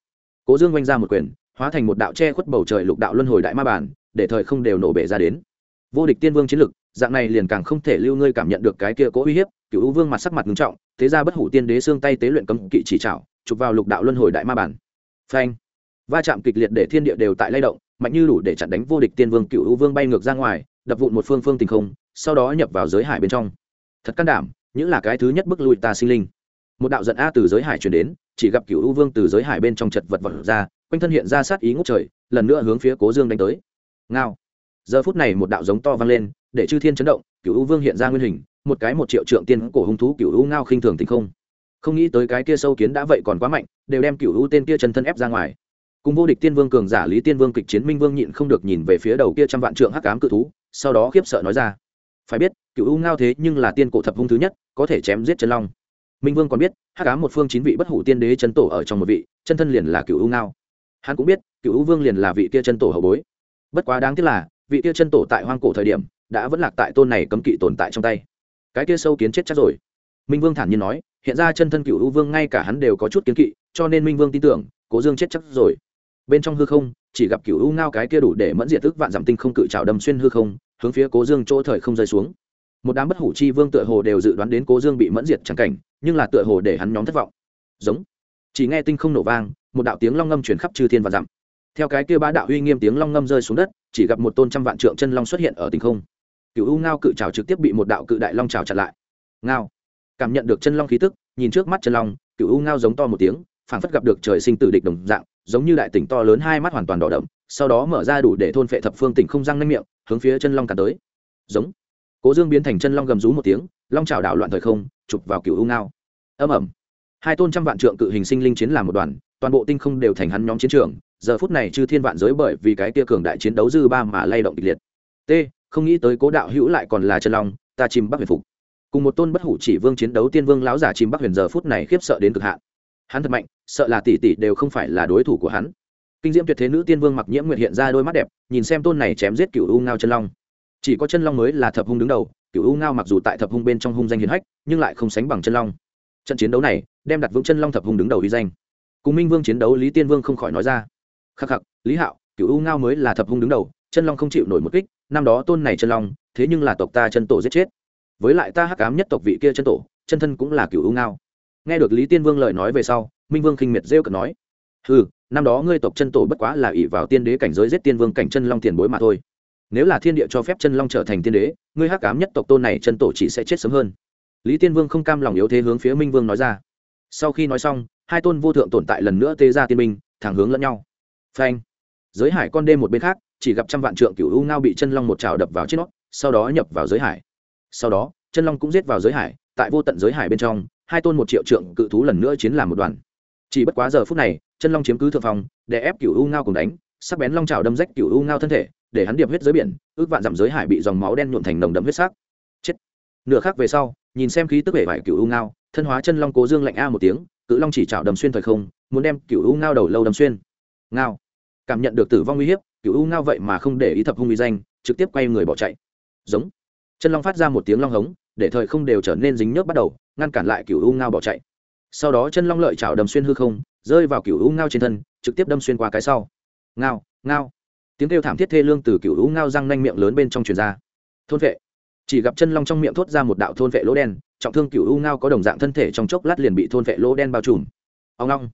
Cố dương oanh ra một quyền, hóa thành một đạo che khuất bầu trời lục đạo luân hồi đại ma bản để thời không đều nổ bể ra đến. Vô địch tiên vương chiến lực, dạng này liền càng không thể lưu ngươi cảm nhận được cái kia cố uy hiếp cựu u vương mặt sắc mặt ngưng trọng, thế ra bất hủ tiên đế xương tay tế luyện cấm kỵ chỉ trảo, chụp vào lục đạo luân hồi đại ma bản phanh va chạm kịch liệt để thiên địa đều tại lay động, mạnh như đủ để chặn đánh vô địch tiên vương cựu u vương bay ngược ra ngoài, đập vụn một phương phương tình không, sau đó nhập vào giới hải bên trong. Thật can đảm, những là cái thứ nhất bức lùi ta sinh linh. Một đạo giận a từ giới hải chuyển đến, chỉ gặp cựu u vương từ giới hải bên trong chật vật vật ra, quanh thân hiện ra sát ý ngút trời, lần nữa hướng phía cố dương đánh tới. Ngao. Giờ phút này một đạo giống to vang lên, để chư thiên chấn động, cựu u vương hiện ra nguyên hình, một cái một triệu trượng tiên cổ hung thú cựu u ngao khinh thường tình không. Không nghĩ tới cái kia sâu kiến đã vậy còn quá mạnh, đều đem cựu u tên kia chân thân ép ra ngoài cùng vô địch tiên vương cường giả lý tiên vương kịch chiến minh vương nhịn không được nhìn về phía đầu kia trăm vạn trượng hắc cám cự thú, sau đó khiếp sợ nói ra. Phải biết, cựu u ngao thế nhưng là tiên cổ thập hung thứ nhất, có thể chém giết chân long. Minh vương còn biết, hắc cám một phương chín vị bất hủ tiên đế chân tổ ở trong một vị, chân thân liền là cựu u ngao. Hắn cũng biết, cựu u vương liền là vị kia chân tổ hậu bối. Bất quá đáng tiếc là, vị kia chân tổ tại hoang cổ thời điểm, đã vẫn lạc tại tôn này cấm kỵ tồn tại trong tay. Cái kia sâu kiến chết chắc rồi. Minh vương thản nhiên nói, hiện ra chân thân cựu u vương ngay cả hắn đều có chút kiến kỵ, cho nên minh vương tin tưởng, cố dương chết chắc rồi bên trong hư không, chỉ gặp cựu u ngao cái kia đủ để mẫn diệt tức vạn giảm tinh không cự trào đâm xuyên hư không, hướng phía cố dương chỗ thời không rơi xuống. Một đám bất hủ chi vương tựa hồ đều dự đoán đến cố dương bị mẫn diệt chẳng cảnh, nhưng là tựa hồ để hắn nhóm thất vọng. Giống. Chỉ nghe tinh không nổ vang, một đạo tiếng long ngâm chuyển khắp chư thiên và dặm. Theo cái kia ba đạo uy nghiêm tiếng long ngâm rơi xuống đất, chỉ gặp một tôn trăm vạn trượng chân long xuất hiện ở tinh không. Cựu u ngao cự trào trực tiếp bị một đạo cự đại long trào chặn lại. Ngao. Cảm nhận được chân long khí tức, nhìn trước mắt chân long cựu u ngao giống to một tiếng, phảng phất gặp được trời sinh tử địch đồng dạng giống như đại tỉnh to lớn hai mắt hoàn toàn đỏ đậm, sau đó mở ra đủ để thôn phệ thập phương tỉnh không răng nanh miệng, hướng phía chân long cả tới. Giống. Cố dương biến thành chân long gầm rú một tiếng, long trào đảo loạn thời không, chụp vào cựu u ngao. Âm ẩm hai tôn trăm vạn trượng cự hình sinh linh chiến làm một đoàn, toàn bộ tinh không đều thành hắn nhóm chiến trường, giờ phút này chư thiên vạn giới bởi vì cái tia cường đại chiến đấu dư ba mà lay động kịch liệt. T, không nghĩ tới cố đạo hữu lại còn là chân long, ta chìm bắc huyền phục. Cùng một tôn bất hủ chỉ vương chiến đấu tiên vương lão giả chìm bắc huyền giờ phút này khiếp sợ đến cực hạn hắn thật mạnh, sợ là tỷ tỷ đều không phải là đối thủ của hắn. Kinh diễm tuyệt thế nữ tiên vương mặc nhiễm nguyệt hiện ra đôi mắt đẹp, nhìn xem tôn này chém giết cựu u ngao chân long. Chỉ có chân long mới là thập hung đứng đầu cựu u ngao mặc dù tại thập hung bên trong hung danh hiền hách, nhưng lại không sánh bằng chân long. Trận chiến đấu này, đem đặt vững chân long thập hung đứng đầu uy danh. Cùng minh vương chiến đấu, lý tiên vương không khỏi nói ra. Khắc khắc, lý hạo cựu u ngao mới là thập hung đứng đầu, chân long không chịu nổi một kích, năm đó tôn này chân long, thế nhưng là tộc ta chân tổ giết chết. Với lại ta hắc cám nhất tộc vị kia chân tổ, chân thân cũng là cựu u ngao nghe được lý tiên vương lời nói về sau, minh vương khinh miệt rêu cực nói ừ năm đó ngươi tộc chân tổ bất quá là ỷ vào tiên đế cảnh giới giết tiên vương cảnh chân long tiền bối mà thôi. Nếu là thiên địa cho phép chân long trở thành tiên đế, ngươi hắc cám nhất tộc tôn này chân tổ chỉ sẽ chết sớm hơn. Lý tiên vương không cam lòng yếu thế hướng phía minh vương nói ra. Sau khi nói xong, hai tôn vô thượng tồn tại lần nữa tê ra tiên minh thẳng hướng lẫn nhau. Phanh. Giới hải con đêm một bên khác, chỉ gặp trăm vạn trượng cựu u ngao bị chân long một trào đập vào trên nó, sau đó nhập vào giới hải. Sau đó, chân long cũng giết vào giới hải, tại vô tận giới hải bên trong hai tôn một triệu trượng cự thú lần nữa chiến làm một đoàn. Chỉ bất quá giờ phút này, chân long chiếm cứ thượng phòng để ép cựu u ngao cùng đánh, sắc bén long trào đâm rách cựu u ngao thân thể, để hắn điệp huyết dưới biển, ước vạn dặm giới hải bị dòng máu đen nhuộm thành nồng đậm huyết sắc. Chết. Nửa khác về sau, nhìn xem khí tức vẻ vải cựu u ngao, thân hóa chân long cố dương lạnh a một tiếng, cự long chỉ chảo đầm xuyên thời không, muốn đem cựu u ngao đầu lâu đầm xuyên. Ngao. Cảm nhận được tử vong uy hiếp cựu u ngao vậy mà không để ý thập hung uy danh, trực tiếp quay người bỏ chạy. Giống. Chân long phát ra một tiếng long hống để thời không đều trở nên dính nhớp bắt đầu, ngăn cản lại cựu u ngao bỏ chạy. Sau đó chân long lợi chảo đầm xuyên hư không, rơi vào cựu u ngao trên thân, trực tiếp đâm xuyên qua cái sau. Ngao ngao. Tiếng kêu thảm thiết thê lương từ cựu u ngao răng nanh miệng lớn bên trong truyền ra. Thôn vệ. Chỉ gặp chân long trong miệng thốt ra một đạo thôn vệ lỗ đen, trọng thương cựu u ngao có đồng dạng thân thể trong chốc lát liền bị thôn vệ lỗ đen bao trùm. Ông long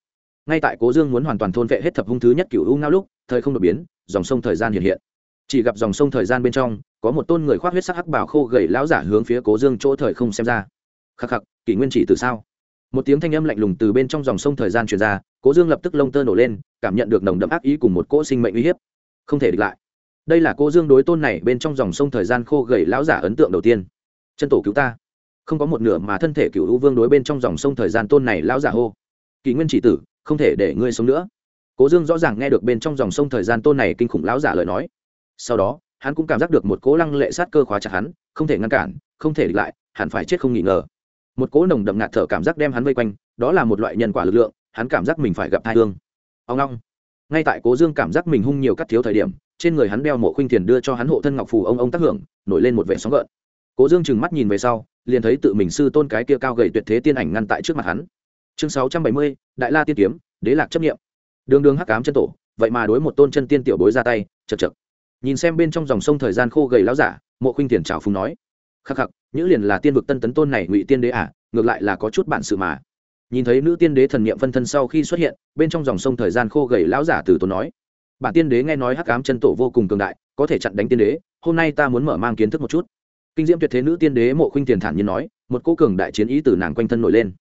ngay tại cố dương muốn hoàn toàn thôn vệ hết thập hung thứ nhất cựu u ngao lúc, thời không đột biến, dòng sông thời gian hiện hiện chỉ gặp dòng sông thời gian bên trong, có một tôn người khoác huyết sắc hắc bảo khô gầy lão giả hướng phía cố dương chỗ thời không xem ra. Khắc khắc, kỷ nguyên chỉ từ sao? Một tiếng thanh âm lạnh lùng từ bên trong dòng sông thời gian truyền ra, cố dương lập tức lông tơ nổ lên, cảm nhận được nồng đậm ác ý cùng một cỗ sinh mệnh uy hiếp. Không thể địch lại. Đây là cô dương đối tôn này bên trong dòng sông thời gian khô gầy lão giả ấn tượng đầu tiên. Chân tổ cứu ta. Không có một nửa mà thân thể cựu u vương đối bên trong dòng sông thời gian tôn này lão giả hô. Kỳ nguyên chỉ tử, không thể để ngươi sống nữa. Cố dương rõ ràng nghe được bên trong dòng sông thời gian tôn này kinh khủng lão giả lời nói sau đó, hắn cũng cảm giác được một cố lăng lệ sát cơ khóa chặt hắn, không thể ngăn cản, không thể địch lại hắn phải chết không nghi ngờ. Một cỗ nồng đậm ngạt thở cảm giác đem hắn vây quanh, đó là một loại nhân quả lực lượng, hắn cảm giác mình phải gặp thai hương. Ông long. Ngay tại cố dương cảm giác mình hung nhiều cắt thiếu thời điểm, trên người hắn đeo mộ khuynh thiền đưa cho hắn hộ thân ngọc phù ông ông tác hưởng, nổi lên một vẻ sóng gợn. Cố dương trừng mắt nhìn về sau, liền thấy tự mình sư tôn cái kia cao gầy tuyệt thế tiên ảnh ngăn tại trước mặt hắn. Chương sáu trăm bảy mươi, đại la tiên kiếm, đế lạc chấp nghiệm đường đường hắc cám chân tổ, vậy mà đối một tôn chân tiên tiểu bối ra tay, chật chật nhìn xem bên trong dòng sông thời gian khô gầy láo giả, mộ khuynh thiền trào phúng nói, khắc khắc nữ liền là tiên vực tân tấn tôn này ngụy tiên đế à ngược lại là có chút bản sự mà. Nhìn thấy nữ tiên đế thần niệm phân thân sau khi xuất hiện, bên trong dòng sông thời gian khô gầy lão giả từ tốn nói, bản tiên đế nghe nói hắc ám chân tổ vô cùng cường đại, có thể chặn đánh tiên đế, hôm nay ta muốn mở mang kiến thức một chút. Kinh diễm tuyệt thế nữ tiên đế mộ khuynh tiền thản nhiên nói, một cô cường đại chiến ý từ nàng quanh thân nổi lên.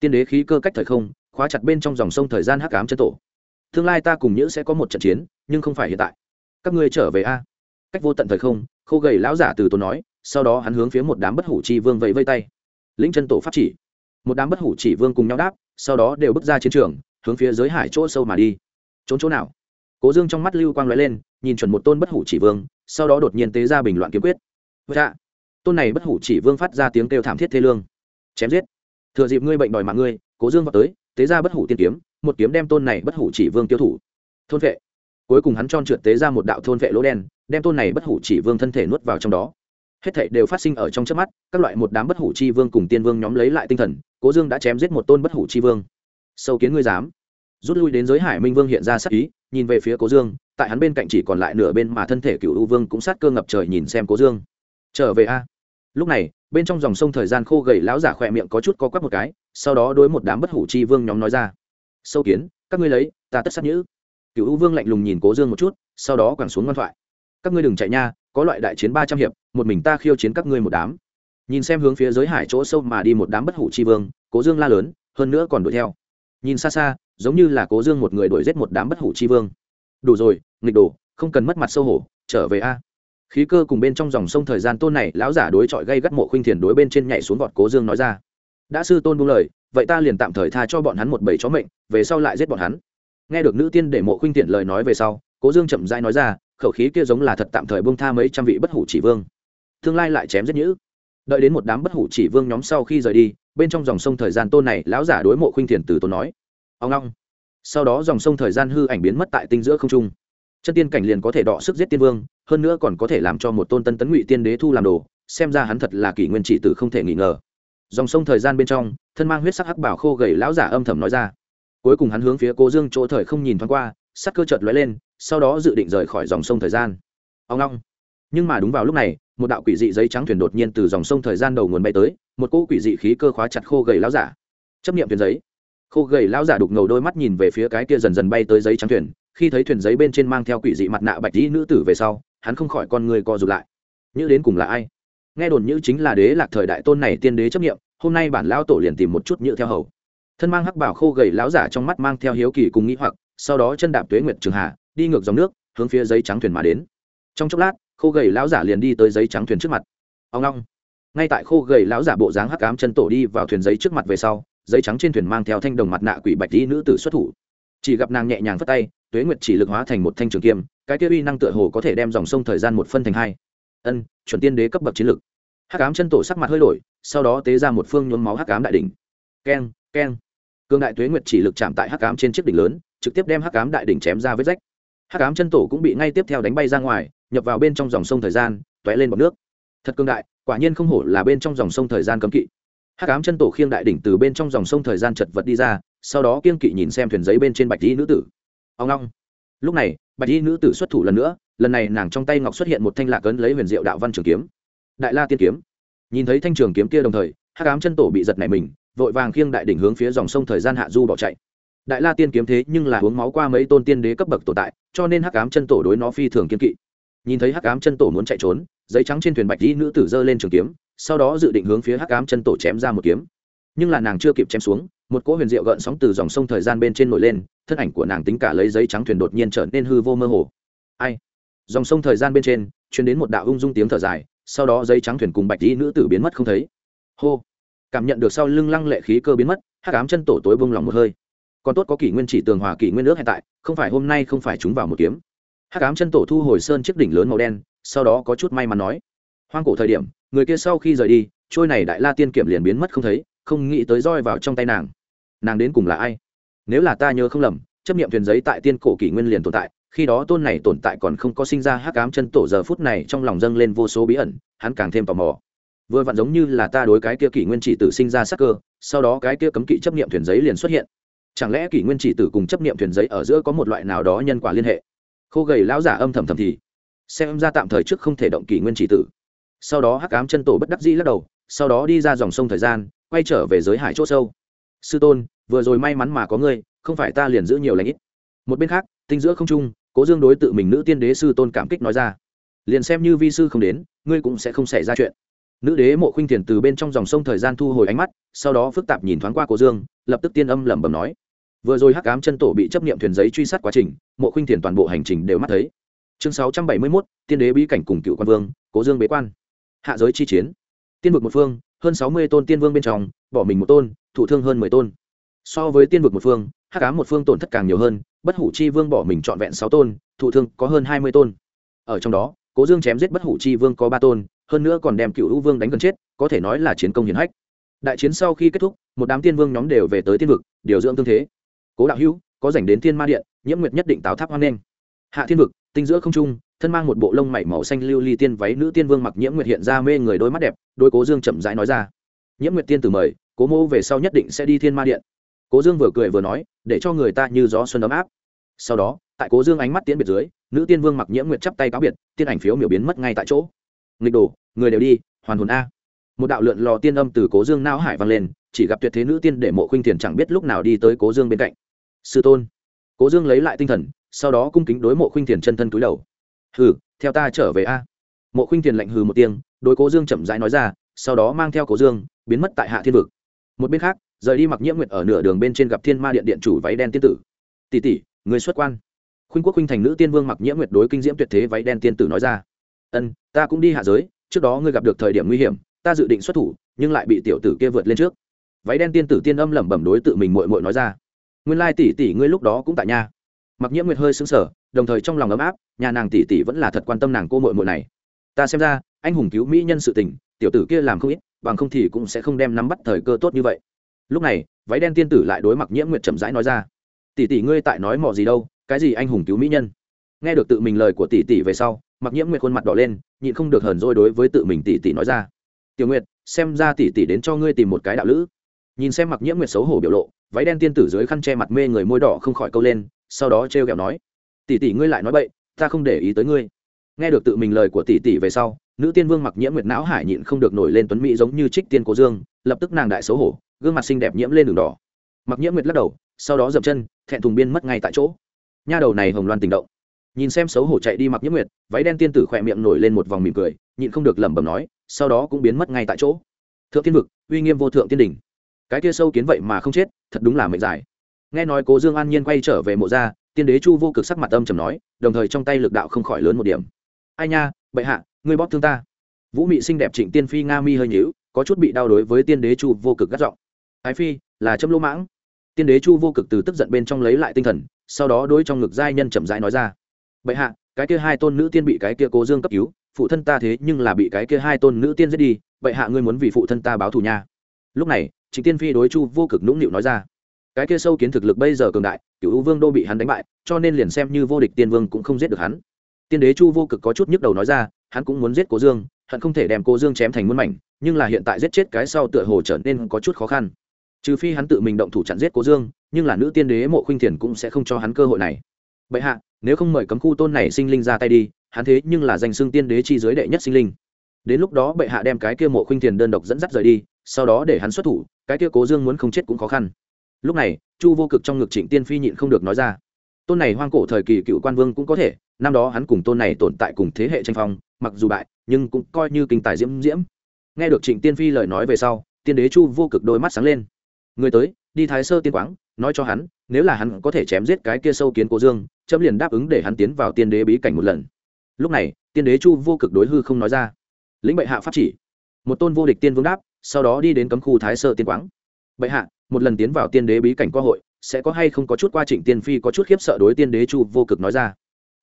Tiên đế khí cơ cách thời không, khóa chặt bên trong dòng sông thời gian hắc ám chân tổ. Tương lai ta cùng nhữ sẽ có một trận chiến, nhưng không phải hiện tại các ngươi trở về a? Cách vô tận thời không, khô gầy lão giả từ tốn nói, sau đó hắn hướng phía một đám bất hủ chi vương vẫy vây tay. Lĩnh chân tổ pháp chỉ. Một đám bất hủ chỉ vương cùng nhau đáp, sau đó đều bước ra chiến trường, hướng phía giới hải chỗ sâu mà đi. Trốn chỗ nào? Cố dương trong mắt lưu quang lóe lên, nhìn chuẩn một tôn bất hủ chỉ vương, sau đó đột nhiên tế ra bình loạn kiếm quyết. Vậy ạ tôn này bất hủ chỉ vương phát ra tiếng kêu thảm thiết thê lương. Chém giết. Thừa dịp ngươi bệnh đòi mạng ngươi, cố dương vào tới, tế ra bất hủ tiên kiếm, một kiếm đem tôn này bất hủ chỉ vương tiêu thủ. Thôn vệ cuối cùng hắn tròn trượt tế ra một đạo thôn vệ lỗ đen, đem tôn này bất hủ chỉ vương thân thể nuốt vào trong đó. Hết thảy đều phát sinh ở trong chớp mắt, các loại một đám bất hủ chi vương cùng tiên vương nhóm lấy lại tinh thần, cố dương đã chém giết một tôn bất hủ chi vương. Sâu kiến ngươi dám. Rút lui đến giới hải minh vương hiện ra sắc ý, nhìn về phía cố dương, tại hắn bên cạnh chỉ còn lại nửa bên mà thân thể cựu u vương cũng sát cơ ngập trời nhìn xem cố dương. Trở về a. Lúc này, bên trong dòng sông thời gian khô gầy lão giả khỏe miệng có chút có quắp một cái, sau đó đối một đám bất hủ chi vương nhóm nói ra. Sâu kiến, các ngươi lấy, ta tất sát nhữ cựu u vương lạnh lùng nhìn cố dương một chút, sau đó quẳng xuống ngoan thoại. Các ngươi đừng chạy nha, có loại đại chiến ba trăm hiệp, một mình ta khiêu chiến các ngươi một đám. Nhìn xem hướng phía giới hải chỗ sâu mà đi một đám bất hủ chi vương, cố dương la lớn, hơn nữa còn đuổi theo. Nhìn xa xa, giống như là cố dương một người đuổi giết một đám bất hủ chi vương. Đủ rồi, nghịch đổ không cần mất mặt sâu hổ, trở về a. Khí cơ cùng bên trong dòng sông thời gian tôn này, lão giả đối chọi gây gắt mộ khuynh thiền đối bên trên nhảy xuống vọt cố dương nói ra. Đã sư tôn buông lời, vậy ta liền tạm thời tha cho bọn hắn một bầy chó mệnh, về sau lại giết bọn hắn nghe được nữ tiên để mộ khuynh tiện lời nói về sau, cố dương chậm rãi nói ra, khẩu khí kia giống là thật tạm thời bông tha mấy trăm vị bất hủ chỉ vương. Tương lai lại chém giết nhữ. Đợi đến một đám bất hủ chỉ vương nhóm sau khi rời đi, bên trong dòng sông thời gian tôn này, lão giả đối mộ khuynh thiền từ tốn nói. Ông long sau đó dòng sông thời gian hư ảnh biến mất tại tinh giữa không trung. Chân tiên cảnh liền có thể đọ sức giết tiên vương, hơn nữa còn có thể làm cho một tôn tân tấn ngụy tiên đế thu làm đồ, xem ra hắn thật là kỷ nguyên trị tử không thể nghi ngờ. Dòng sông thời gian bên trong, thân mang huyết sắc hắc bảo khô gầy lão giả âm thầm nói ra cuối cùng hắn hướng phía cố dương chỗ thời không nhìn thoáng qua sắc cơ chợt lóe lên, sau đó dự định rời khỏi dòng sông thời gian. Ông long nhưng mà đúng vào lúc này, một đạo quỷ dị giấy trắng thuyền đột nhiên từ dòng sông thời gian đầu nguồn bay tới, một cỗ quỷ dị khí cơ khóa chặt khô gầy lão giả. Chấp nghiệm thuyền giấy. Khô gầy lão giả đục ngầu đôi mắt nhìn về phía cái kia dần dần bay tới giấy trắng thuyền, khi thấy thuyền giấy bên trên mang theo quỷ dị mặt nạ bạch dĩ nữ tử về sau, hắn không khỏi con người co rụt lại. Như đến cùng là ai? Nghe đồn như chính là đế lạc thời đại tôn này tiên đế chấp nghiệm hôm nay bản lão tổ liền tìm một chút như theo hầu thân mang hắc bảo khô gầy lão giả trong mắt mang theo hiếu kỳ cùng nghĩ hoặc, sau đó chân đạp tuế nguyệt trường hạ, đi ngược dòng nước, hướng phía giấy trắng thuyền mà đến. Trong chốc lát, khô gầy lão giả liền đi tới giấy trắng thuyền trước mặt. Ông long. Ngay tại khô gầy lão giả bộ dáng hắc ám chân tổ đi vào thuyền giấy trước mặt về sau, giấy trắng trên thuyền mang theo thanh đồng mặt nạ quỷ bạch tí nữ tử xuất thủ. Chỉ gặp nàng nhẹ nhàng phất tay, tuế nguyệt chỉ lực hóa thành một thanh trường kiêm cái kia uy năng tựa hồ có thể đem dòng sông thời gian một phân thành hai. Ân, chuẩn tiên đế cấp bậc chiến lực. Hắc ám chân tổ sắc mặt hơi đổi, sau đó tế ra một phương nhuốm máu hắc ám đại đỉnh. Keng keng cương đại tuế nguyệt chỉ lực chạm tại hắc ám trên chiếc đỉnh lớn, trực tiếp đem hắc ám đại đỉnh chém ra vết rách. Hắc ám chân tổ cũng bị ngay tiếp theo đánh bay ra ngoài, nhập vào bên trong dòng sông thời gian t lên bọc nước. Thật cương đại, quả nhiên không hổ là bên trong dòng sông thời gian cấm kỵ. Hắc ám chân tổ khiêng đại đỉnh từ bên trong dòng sông thời gian chật vật đi ra, sau đó kiên kỵ nhìn xem thuyền giấy bên trên bạch y nữ tử. Ông long. Lúc này, bạch y nữ tử xuất thủ lần nữa, lần này nàng trong tay ngọc xuất hiện một thanh lạc ấn lấy huyền diệu đạo văn trường kiếm. Đại la tiên kiếm. Nhìn thấy thanh trường kiếm kia đồng thời, hắc ám chân tổ bị giật nảy mình vội vàng khiêng đại đỉnh hướng phía dòng sông thời gian hạ du bỏ chạy. Đại la tiên kiếm thế nhưng là uống máu qua mấy tôn tiên đế cấp bậc tồn tại, cho nên hắc ám chân tổ đối nó phi thường kiên kỵ. Nhìn thấy hắc ám chân tổ muốn chạy trốn, giấy trắng trên thuyền bạch dĩ nữ tử giơ lên trường kiếm, sau đó dự định hướng phía hắc ám chân tổ chém ra một kiếm. Nhưng là nàng chưa kịp chém xuống, một cỗ huyền diệu gợn sóng từ dòng sông thời gian bên trên nổi lên, thân ảnh của nàng tính cả lấy giấy trắng thuyền đột nhiên trở nên hư vô mơ hồ. Ai? Dòng sông thời gian bên trên, truyền đến một đạo ung dung tiếng thở dài, sau đó giấy trắng thuyền cùng bạch dĩ nữ tử biến mất không thấy. Hô! Cảm nhận được sau lưng lăng lệ khí cơ biến mất, hắc ám chân tổ tối bông lòng một hơi. Còn tốt có kỷ nguyên chỉ tường hòa kỷ nguyên nước hiện tại, không phải hôm nay không phải chúng vào một kiếm. Hắc ám chân tổ thu hồi sơn chiếc đỉnh lớn màu đen, sau đó có chút may mắn nói. Hoang cổ thời điểm, người kia sau khi rời đi, trôi này đại la tiên kiểm liền biến mất không thấy, không nghĩ tới roi vào trong tay nàng. Nàng đến cùng là ai? Nếu là ta nhớ không lầm, chấp nghiệm thuyền giấy tại tiên cổ kỷ nguyên liền tồn tại, khi đó tôn này tồn tại còn không có sinh ra hắc ám chân tổ, giờ phút này trong lòng dâng lên vô số bí ẩn, hắn càng thêm tò mò vừa vặn giống như là ta đối cái kia kỷ nguyên chỉ tử sinh ra sắc cơ, sau đó cái kia cấm kỵ chấp nghiệm thuyền giấy liền xuất hiện. Chẳng lẽ kỷ nguyên chỉ tử cùng chấp nghiệm thuyền giấy ở giữa có một loại nào đó nhân quả liên hệ? Khô gầy lão giả âm thầm thầm thì, xem ra tạm thời trước không thể động kỷ nguyên chỉ tử. Sau đó hắc ám chân tổ bất đắc dĩ lắc đầu, sau đó đi ra dòng sông thời gian, quay trở về giới hải c h ỗ sâu. Sư tôn, vừa rồi may mắn mà có ngươi, không phải ta liền giữ nhiều lãnh ít. Một bên khác, tinh giữa không trung, cố dương đối tự mình nữ tiên đế sư tôn cảm kích nói ra. Liền xem như vi sư không đến, ngươi cũng sẽ không xảy ra chuyện nữ đế mộ khuynh thiền từ bên trong dòng sông thời gian thu hồi ánh mắt, sau đó phức tạp nhìn thoáng qua cố dương, lập tức tiên âm lẩm bẩm nói. Vừa rồi hắc ám chân tổ bị chấp nghiệm thuyền giấy truy sát quá trình, mộ khuynh thiền toàn bộ hành trình đều mắt thấy. Chương sáu trăm bảy mươi mốt, tiên đế bí cảnh cùng cựu quan vương, cố dương bế quan. Hạ giới chi chiến. Tiên vực một phương, hơn sáu mươi tôn tiên vương bên trong, bỏ mình một tôn thủ thương hơn mười tôn. So với tiên vực một phương, hắc ám một phương tổn thất càng nhiều hơn, bất hủ chi vương bỏ mình trọn vẹn sáu tôn thủ thương có hơn hai mươi tôn. Ở trong đó, cố dương chém giết bất hủ chi vương có ba tôn hơn nữa còn đem cựu hữu vương đánh gần chết, có thể nói là chiến công hiển hách. Đại chiến sau khi kết thúc, một đám tiên vương nhóm đều về tới tiên vực, điều dưỡng tương thế. Cố đạo hữu, có dành đến thiên ma điện, nhiễm nguyệt nhất định táo tháp hoan nghênh. Hạ thiên vực, tinh giữa không trung, thân mang một bộ lông mảy màu xanh lưu ly tiên váy nữ tiên vương mặc nhiễm nguyệt hiện ra mê người đôi mắt đẹp đôi cố dương chậm rãi nói ra. Nhiễm nguyệt tiên tử mời, cố mô về sau nhất định sẽ đi thiên ma điện. Cố dương vừa cười vừa nói, để cho người ta như gió xuân ấm áp. Sau đó, tại cố dương ánh mắt tiễn biệt dưới, nữ tiên vương mặc nhiễm nguyệt chắp tay cáo biệt, tiên ảnh phiếu miểu biến mất ngay tại chỗ nghịch đổ, người đều đi hoàn hồn a. Một đạo lượn lò tiên âm từ cố dương não hải vang lên chỉ gặp tuyệt thế nữ tiên để mộ khuynh thiền chẳng biết lúc nào đi tới cố dương bên cạnh. Sư tôn. Cố dương lấy lại tinh thần sau đó cung kính đối mộ khuynh thiền chân thân túi đầu. Hừ theo ta trở về a. Mộ khuynh thiền lạnh hừ một tiếng đối cố dương chậm rãi nói ra sau đó mang theo cố dương biến mất tại hạ thiên vực. Một bên khác rời đi mặc nhiễm nguyệt ở nửa đường bên trên gặp thiên ma điện điện chủ váy đen tiên tử. Tỷ tỷ người xuất quan. Khuynh quốc khuynh thành nữ tiên vương mặc nhiễm nguyệt đối kinh diễm tuyệt thế váy đen tiên tử nói ra ân, ta cũng đi hạ giới, trước đó ngươi gặp được thời điểm nguy hiểm, ta dự định xuất thủ, nhưng lại bị tiểu tử kia vượt lên trước. Váy đen tiên tử tiên âm lẩm bẩm đối tự mình mội mội nói ra. Nguyên lai tỷ tỷ ngươi lúc đó cũng tại nhà mặc nhiễm nguyệt hơi sững sờ, đồng thời trong lòng ấm áp, nhà nàng tỷ tỷ vẫn là thật quan tâm nàng cô mội mội này. Ta xem ra, anh hùng cứu mỹ nhân sự tình, tiểu tử kia làm không ít, bằng không thì cũng sẽ không đem nắm bắt thời cơ tốt như vậy. Lúc này, váy đen tiên tử lại đối Mặc nhiễm nguyệt chậm rãi nói ra. Tỷ tỷ ngươi tại nói mò gì đâu, cái gì anh hùng cứu mỹ nhân? Nghe được tự mình lời của tỷ tỷ về sau mặc nhiễm nguyệt khuôn mặt đỏ lên, nhịn không được hờn dỗi đối với tự mình tỷ tỷ nói ra. Tiểu nguyệt, xem ra tỷ tỷ đến cho ngươi tìm một cái đạo lữ. Nhìn xem mặc nhiễm nguyệt xấu hổ biểu lộ, váy đen tiên tử dưới khăn che mặt mê người môi đỏ không khỏi câu lên, sau đó trêu ghẹo nói, tỷ tỷ ngươi lại nói bậy, ta không để ý tới ngươi. Nghe được tự mình lời của tỷ tỷ về sau, nữ tiên vương mặc nhiễm nguyệt não hải nhịn không được nổi lên tuấn mỹ giống như trích tiên cố dương, lập tức nàng đại xấu hổ, gương mặt xinh đẹp nhiễm lên đường đỏ. Mặc nhiễm nguyệt lắc đầu, sau đó dậm chân, thẹn thùng biên mất ngay tại chỗ. Nha đầu này hồng loan tình động nhìn xem xấu hổ chạy đi mặc nhiễm nguyệt, váy đen tiên tử khỏe miệng nổi lên một vòng mỉm cười, nhịn không được lẩm bẩm nói, sau đó cũng biến mất ngay tại chỗ. Thượng tiên vực, uy nghiêm vô thượng tiên đỉnh. Cái kia sâu kiến vậy mà không chết, thật đúng là mệnh dài. Nghe nói cố dương an nhiên quay trở về mộ gia, tiên đế chu vô cực sắc mặt âm trầm nói, đồng thời trong tay lực đạo không khỏi lớn một điểm. Ai nha, bệ hạ, ngươi bóp thương ta. Vũ mị xinh đẹp trịnh tiên phi nga mi hơi nhíu, có chút bị đau đối với tiên đế chu vô cực gắt giọng. Ái phi, là châm lỗ mãng. Tiên đế chu vô cực từ tức giận bên trong lấy lại tinh thần, sau đó đối trong ngực giai nhân chậm rãi nói ra bệ hạ, cái kia hai tôn nữ tiên bị cái kia cố dương cấp cứu, phụ thân ta thế nhưng là bị cái kia hai tôn nữ tiên giết đi, bệ hạ ngươi muốn vì phụ thân ta báo thù nha. Lúc này, trịnh tiên phi đối chu vô cực nũng nịu nói ra. Cái kia sâu kiến thực lực bây giờ cường đại cựu vương đô bị hắn đánh bại, cho nên liền xem như vô địch tiên vương cũng không giết được hắn. Tiên đế chu vô cực có chút nhức đầu nói ra, hắn cũng muốn giết cố dương, hận không thể đem cố dương chém thành muôn mảnh, nhưng là hiện tại giết chết cái sau tựa hồ trở nên có chút khó khăn. Trừ phi hắn tự mình động thủ chặn giết cố dương, nhưng là nữ tiên đế mộ khuynh thiền cũng sẽ không cho hắn cơ hội này bệ hạ, nếu không mời cấm khu tôn này sinh linh ra tay đi, hắn thế nhưng là danh xưng tiên đế chi giới đệ nhất sinh linh. Đến lúc đó bệ hạ đem cái kia mộ khuynh thiền đơn độc dẫn dắt rời đi, sau đó để hắn xuất thủ, cái kia cố dương muốn không chết cũng khó khăn. Lúc này, chu vô cực trong ngực trịnh tiên phi nhịn không được nói ra, tôn này hoang cổ thời kỳ cựu quan vương cũng có thể, năm đó hắn cùng tôn này tồn tại cùng thế hệ tranh phong, mặc dù bại, nhưng cũng coi như kinh tài diễm diễm. Nghe được trịnh tiên phi lời nói về sau, tiên đế chu vô cực đôi mắt sáng lên. Người tới, đi thái sơ tiên quáng, nói cho hắn, nếu là hắn có thể chém giết cái kia sâu kiến cố dương chấm liền đáp ứng để hắn tiến vào tiên đế bí cảnh một lần. Lúc này, tiên đế chu vô cực đối hư không nói ra. Lĩnh bệ hạ pháp chỉ. Một tôn vô địch tiên vương đáp, sau đó đi đến cấm khu thái sơ tiên quáng. Bệ hạ, một lần tiến vào tiên đế bí cảnh qua hội, sẽ có hay không có chút qua trịnh tiên phi có chút khiếp sợ đối tiên đế chu vô cực nói ra.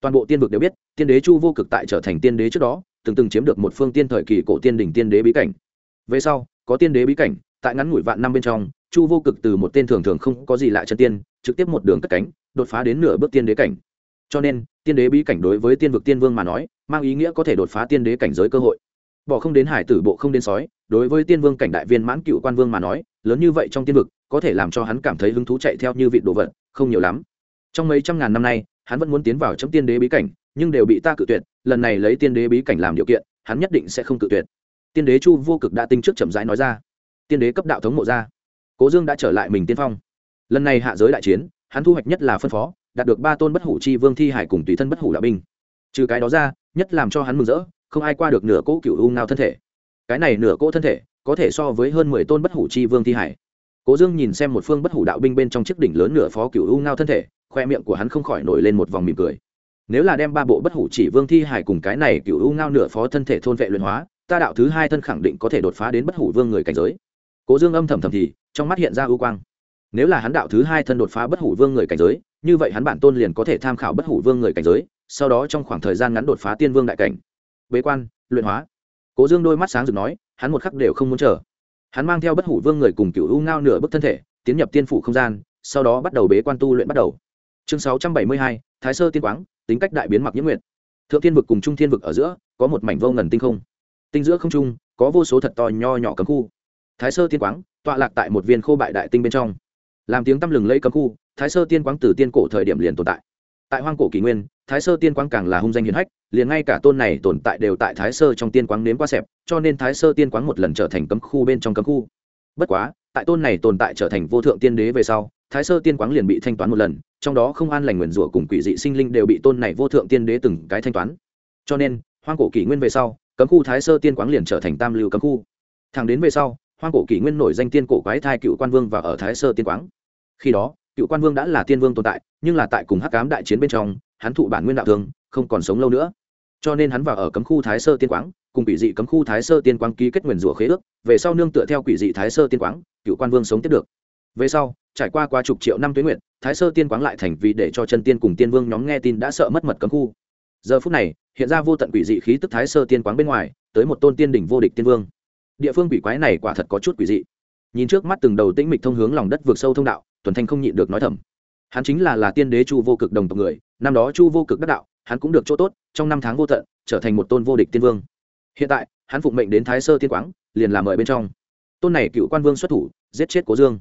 Toàn bộ tiên vực đều biết, tiên đế chu vô cực tại trở thành tiên đế trước đó, từng từng chiếm được một phương tiên thời kỳ cổ tiên đỉnh tiên đế bí cảnh. Về sau, có tiên đế bí cảnh, tại ngắn ngủi vạn năm bên trong, chu vô cực từ một tên thường thường không có gì lạ chân tiên, trực tiếp một đường cất cánh đột phá đến nửa bước tiên đế cảnh. Cho nên, tiên đế bí cảnh đối với tiên vực tiên vương mà nói, mang ý nghĩa có thể đột phá tiên đế cảnh giới cơ hội. Bỏ không đến hải tử, bộ không đến sói, đối với tiên vương cảnh đại viên mãn cựu quan vương mà nói, lớn như vậy trong tiên vực, có thể làm cho hắn cảm thấy hứng thú chạy theo như vị đồ vật, không nhiều lắm. Trong mấy trăm ngàn năm nay, hắn vẫn muốn tiến vào chấm tiên đế bí cảnh, nhưng đều bị ta cự tuyệt, lần này lấy tiên đế bí cảnh làm điều kiện, hắn nhất định sẽ không cự tuyệt. Tiên đế chu vô cực đã tinh trước chậm rãi nói ra. Tiên đế cấp đạo thống mộ ra. Cố dương đã trở lại mình tiên phong. Lần này hạ giới đại chiến hắn thu hoạch nhất là phân phó, đạt được ba tôn bất hủ chi vương thi hải cùng tùy thân bất hủ đạo binh. Trừ cái đó ra, nhất làm cho hắn mừng rỡ, không ai qua được nửa cỗ cựu u ngao thân thể. Cái này nửa cỗ thân thể, có thể so với hơn mười tôn bất hủ chi vương thi hải. Cố dương nhìn xem một phương bất hủ đạo binh bên trong chiếc đỉnh lớn nửa phó cựu u ngao thân thể, khoe miệng của hắn không khỏi nổi lên một vòng mỉm cười. Nếu là đem ba bộ bất hủ chỉ vương thi hải cùng cái này cựu u ngao nửa phó thân thể thôn vệ luyện hóa, ta đạo thứ hai thân khẳng định có thể đột phá đến bất hủ vương người cảnh giới. Cố dương âm thầm thầm thì, trong mắt hiện ra ưu quang nếu là hắn đạo thứ hai thân đột phá bất hủ vương người cảnh giới, như vậy hắn bản tôn liền có thể tham khảo bất hủ vương người cảnh giới, sau đó trong khoảng thời gian ngắn đột phá tiên vương đại cảnh. Bế quan, luyện hóa. Cố dương đôi mắt sáng rực nói, hắn một khắc đều không muốn chờ. Hắn mang theo bất hủ vương người cùng cựu u ngao nửa bức thân thể, tiến nhập tiên phủ không gian, sau đó bắt đầu bế quan tu luyện bắt đầu. Chương sáu trăm bảy mươi hai, thái sơ tiên quáng, tính cách đại biến mặc nhiễm nguyện thượng thiên vực cùng trung thiên vực ở giữa, có một mảnh vô ngần tinh không. Tinh giữa không trung, có vô số thật to nho nhỏ cấm khu. Thái sơ tiên quáng, tọa lạc tại một viên khô bại đại tinh bên trong làm tiếng tăm lừng lẫy cấm khu, thái sơ tiên quáng từ tiên cổ thời điểm liền tồn tại. Tại hoang cổ kỷ nguyên, thái sơ tiên quang càng là hung danh hiền hách, liền ngay cả tôn này tồn tại đều tại thái sơ trong tiên quang nếm qua xẹp, cho nên thái sơ tiên quang một lần trở thành cấm khu bên trong cấm khu. Bất quá, tại tôn này tồn tại trở thành vô thượng tiên đế về sau, thái sơ tiên quang liền bị thanh toán một lần, trong đó không an lành nguyền rủa cùng quỷ dị sinh linh đều bị tôn này vô thượng tiên đế từng cái thanh toán. Cho nên, hoang cổ kỷ nguyên về sau, cấm khu thái sơ tiên quang liền trở thành tam lưu cấm khu. Thẳng đến về sau hoang cổ kỷ nguyên nổi danh tiên cổ quái thai cựu quan vương và ở thái sơ tiên quáng. Khi đó, cựu quan vương đã là tiên vương tồn tại, nhưng là tại cùng hắc cám đại chiến bên trong, hắn thụ bản nguyên đạo thương, không còn sống lâu nữa. Cho nên hắn vào ở cấm khu thái sơ tiên quáng, cùng quỷ dị cấm khu thái sơ tiên quáng ký kết nguyền rủa khế ước, về sau nương tựa theo quỷ dị thái sơ tiên quáng, cựu quan vương sống tiếp được. Về sau, trải qua qua chục triệu năm tuyến nguyện thái sơ tiên quáng lại thành vì để cho chân tiên cùng tiên vương nhóm nghe tin đã sợ mất mật cấm khu. Giờ phút này, hiện ra vô tận quỷ dị khí tức thái sơ tiên quáng bên ngoài, tới một tôn tiên đỉnh vô địch tiên vương địa phương quỷ quái này quả thật có chút quỷ dị. Nhìn trước mắt từng đầu tĩnh mịch thông hướng lòng đất vượt sâu thông đạo, tuần thanh không nhịn được nói thầm. Hắn chính là là tiên đế chu vô cực đồng tộc người, năm đó chu vô cực đắc đạo, hắn cũng được chỗ tốt, trong năm tháng vô tận, trở thành một tôn vô địch tiên vương. Hiện tại, hắn phụng mệnh đến thái sơ tiên quáng, liền làm mời bên trong. Tôn này cựu quan vương xuất thủ, giết chết cố dương.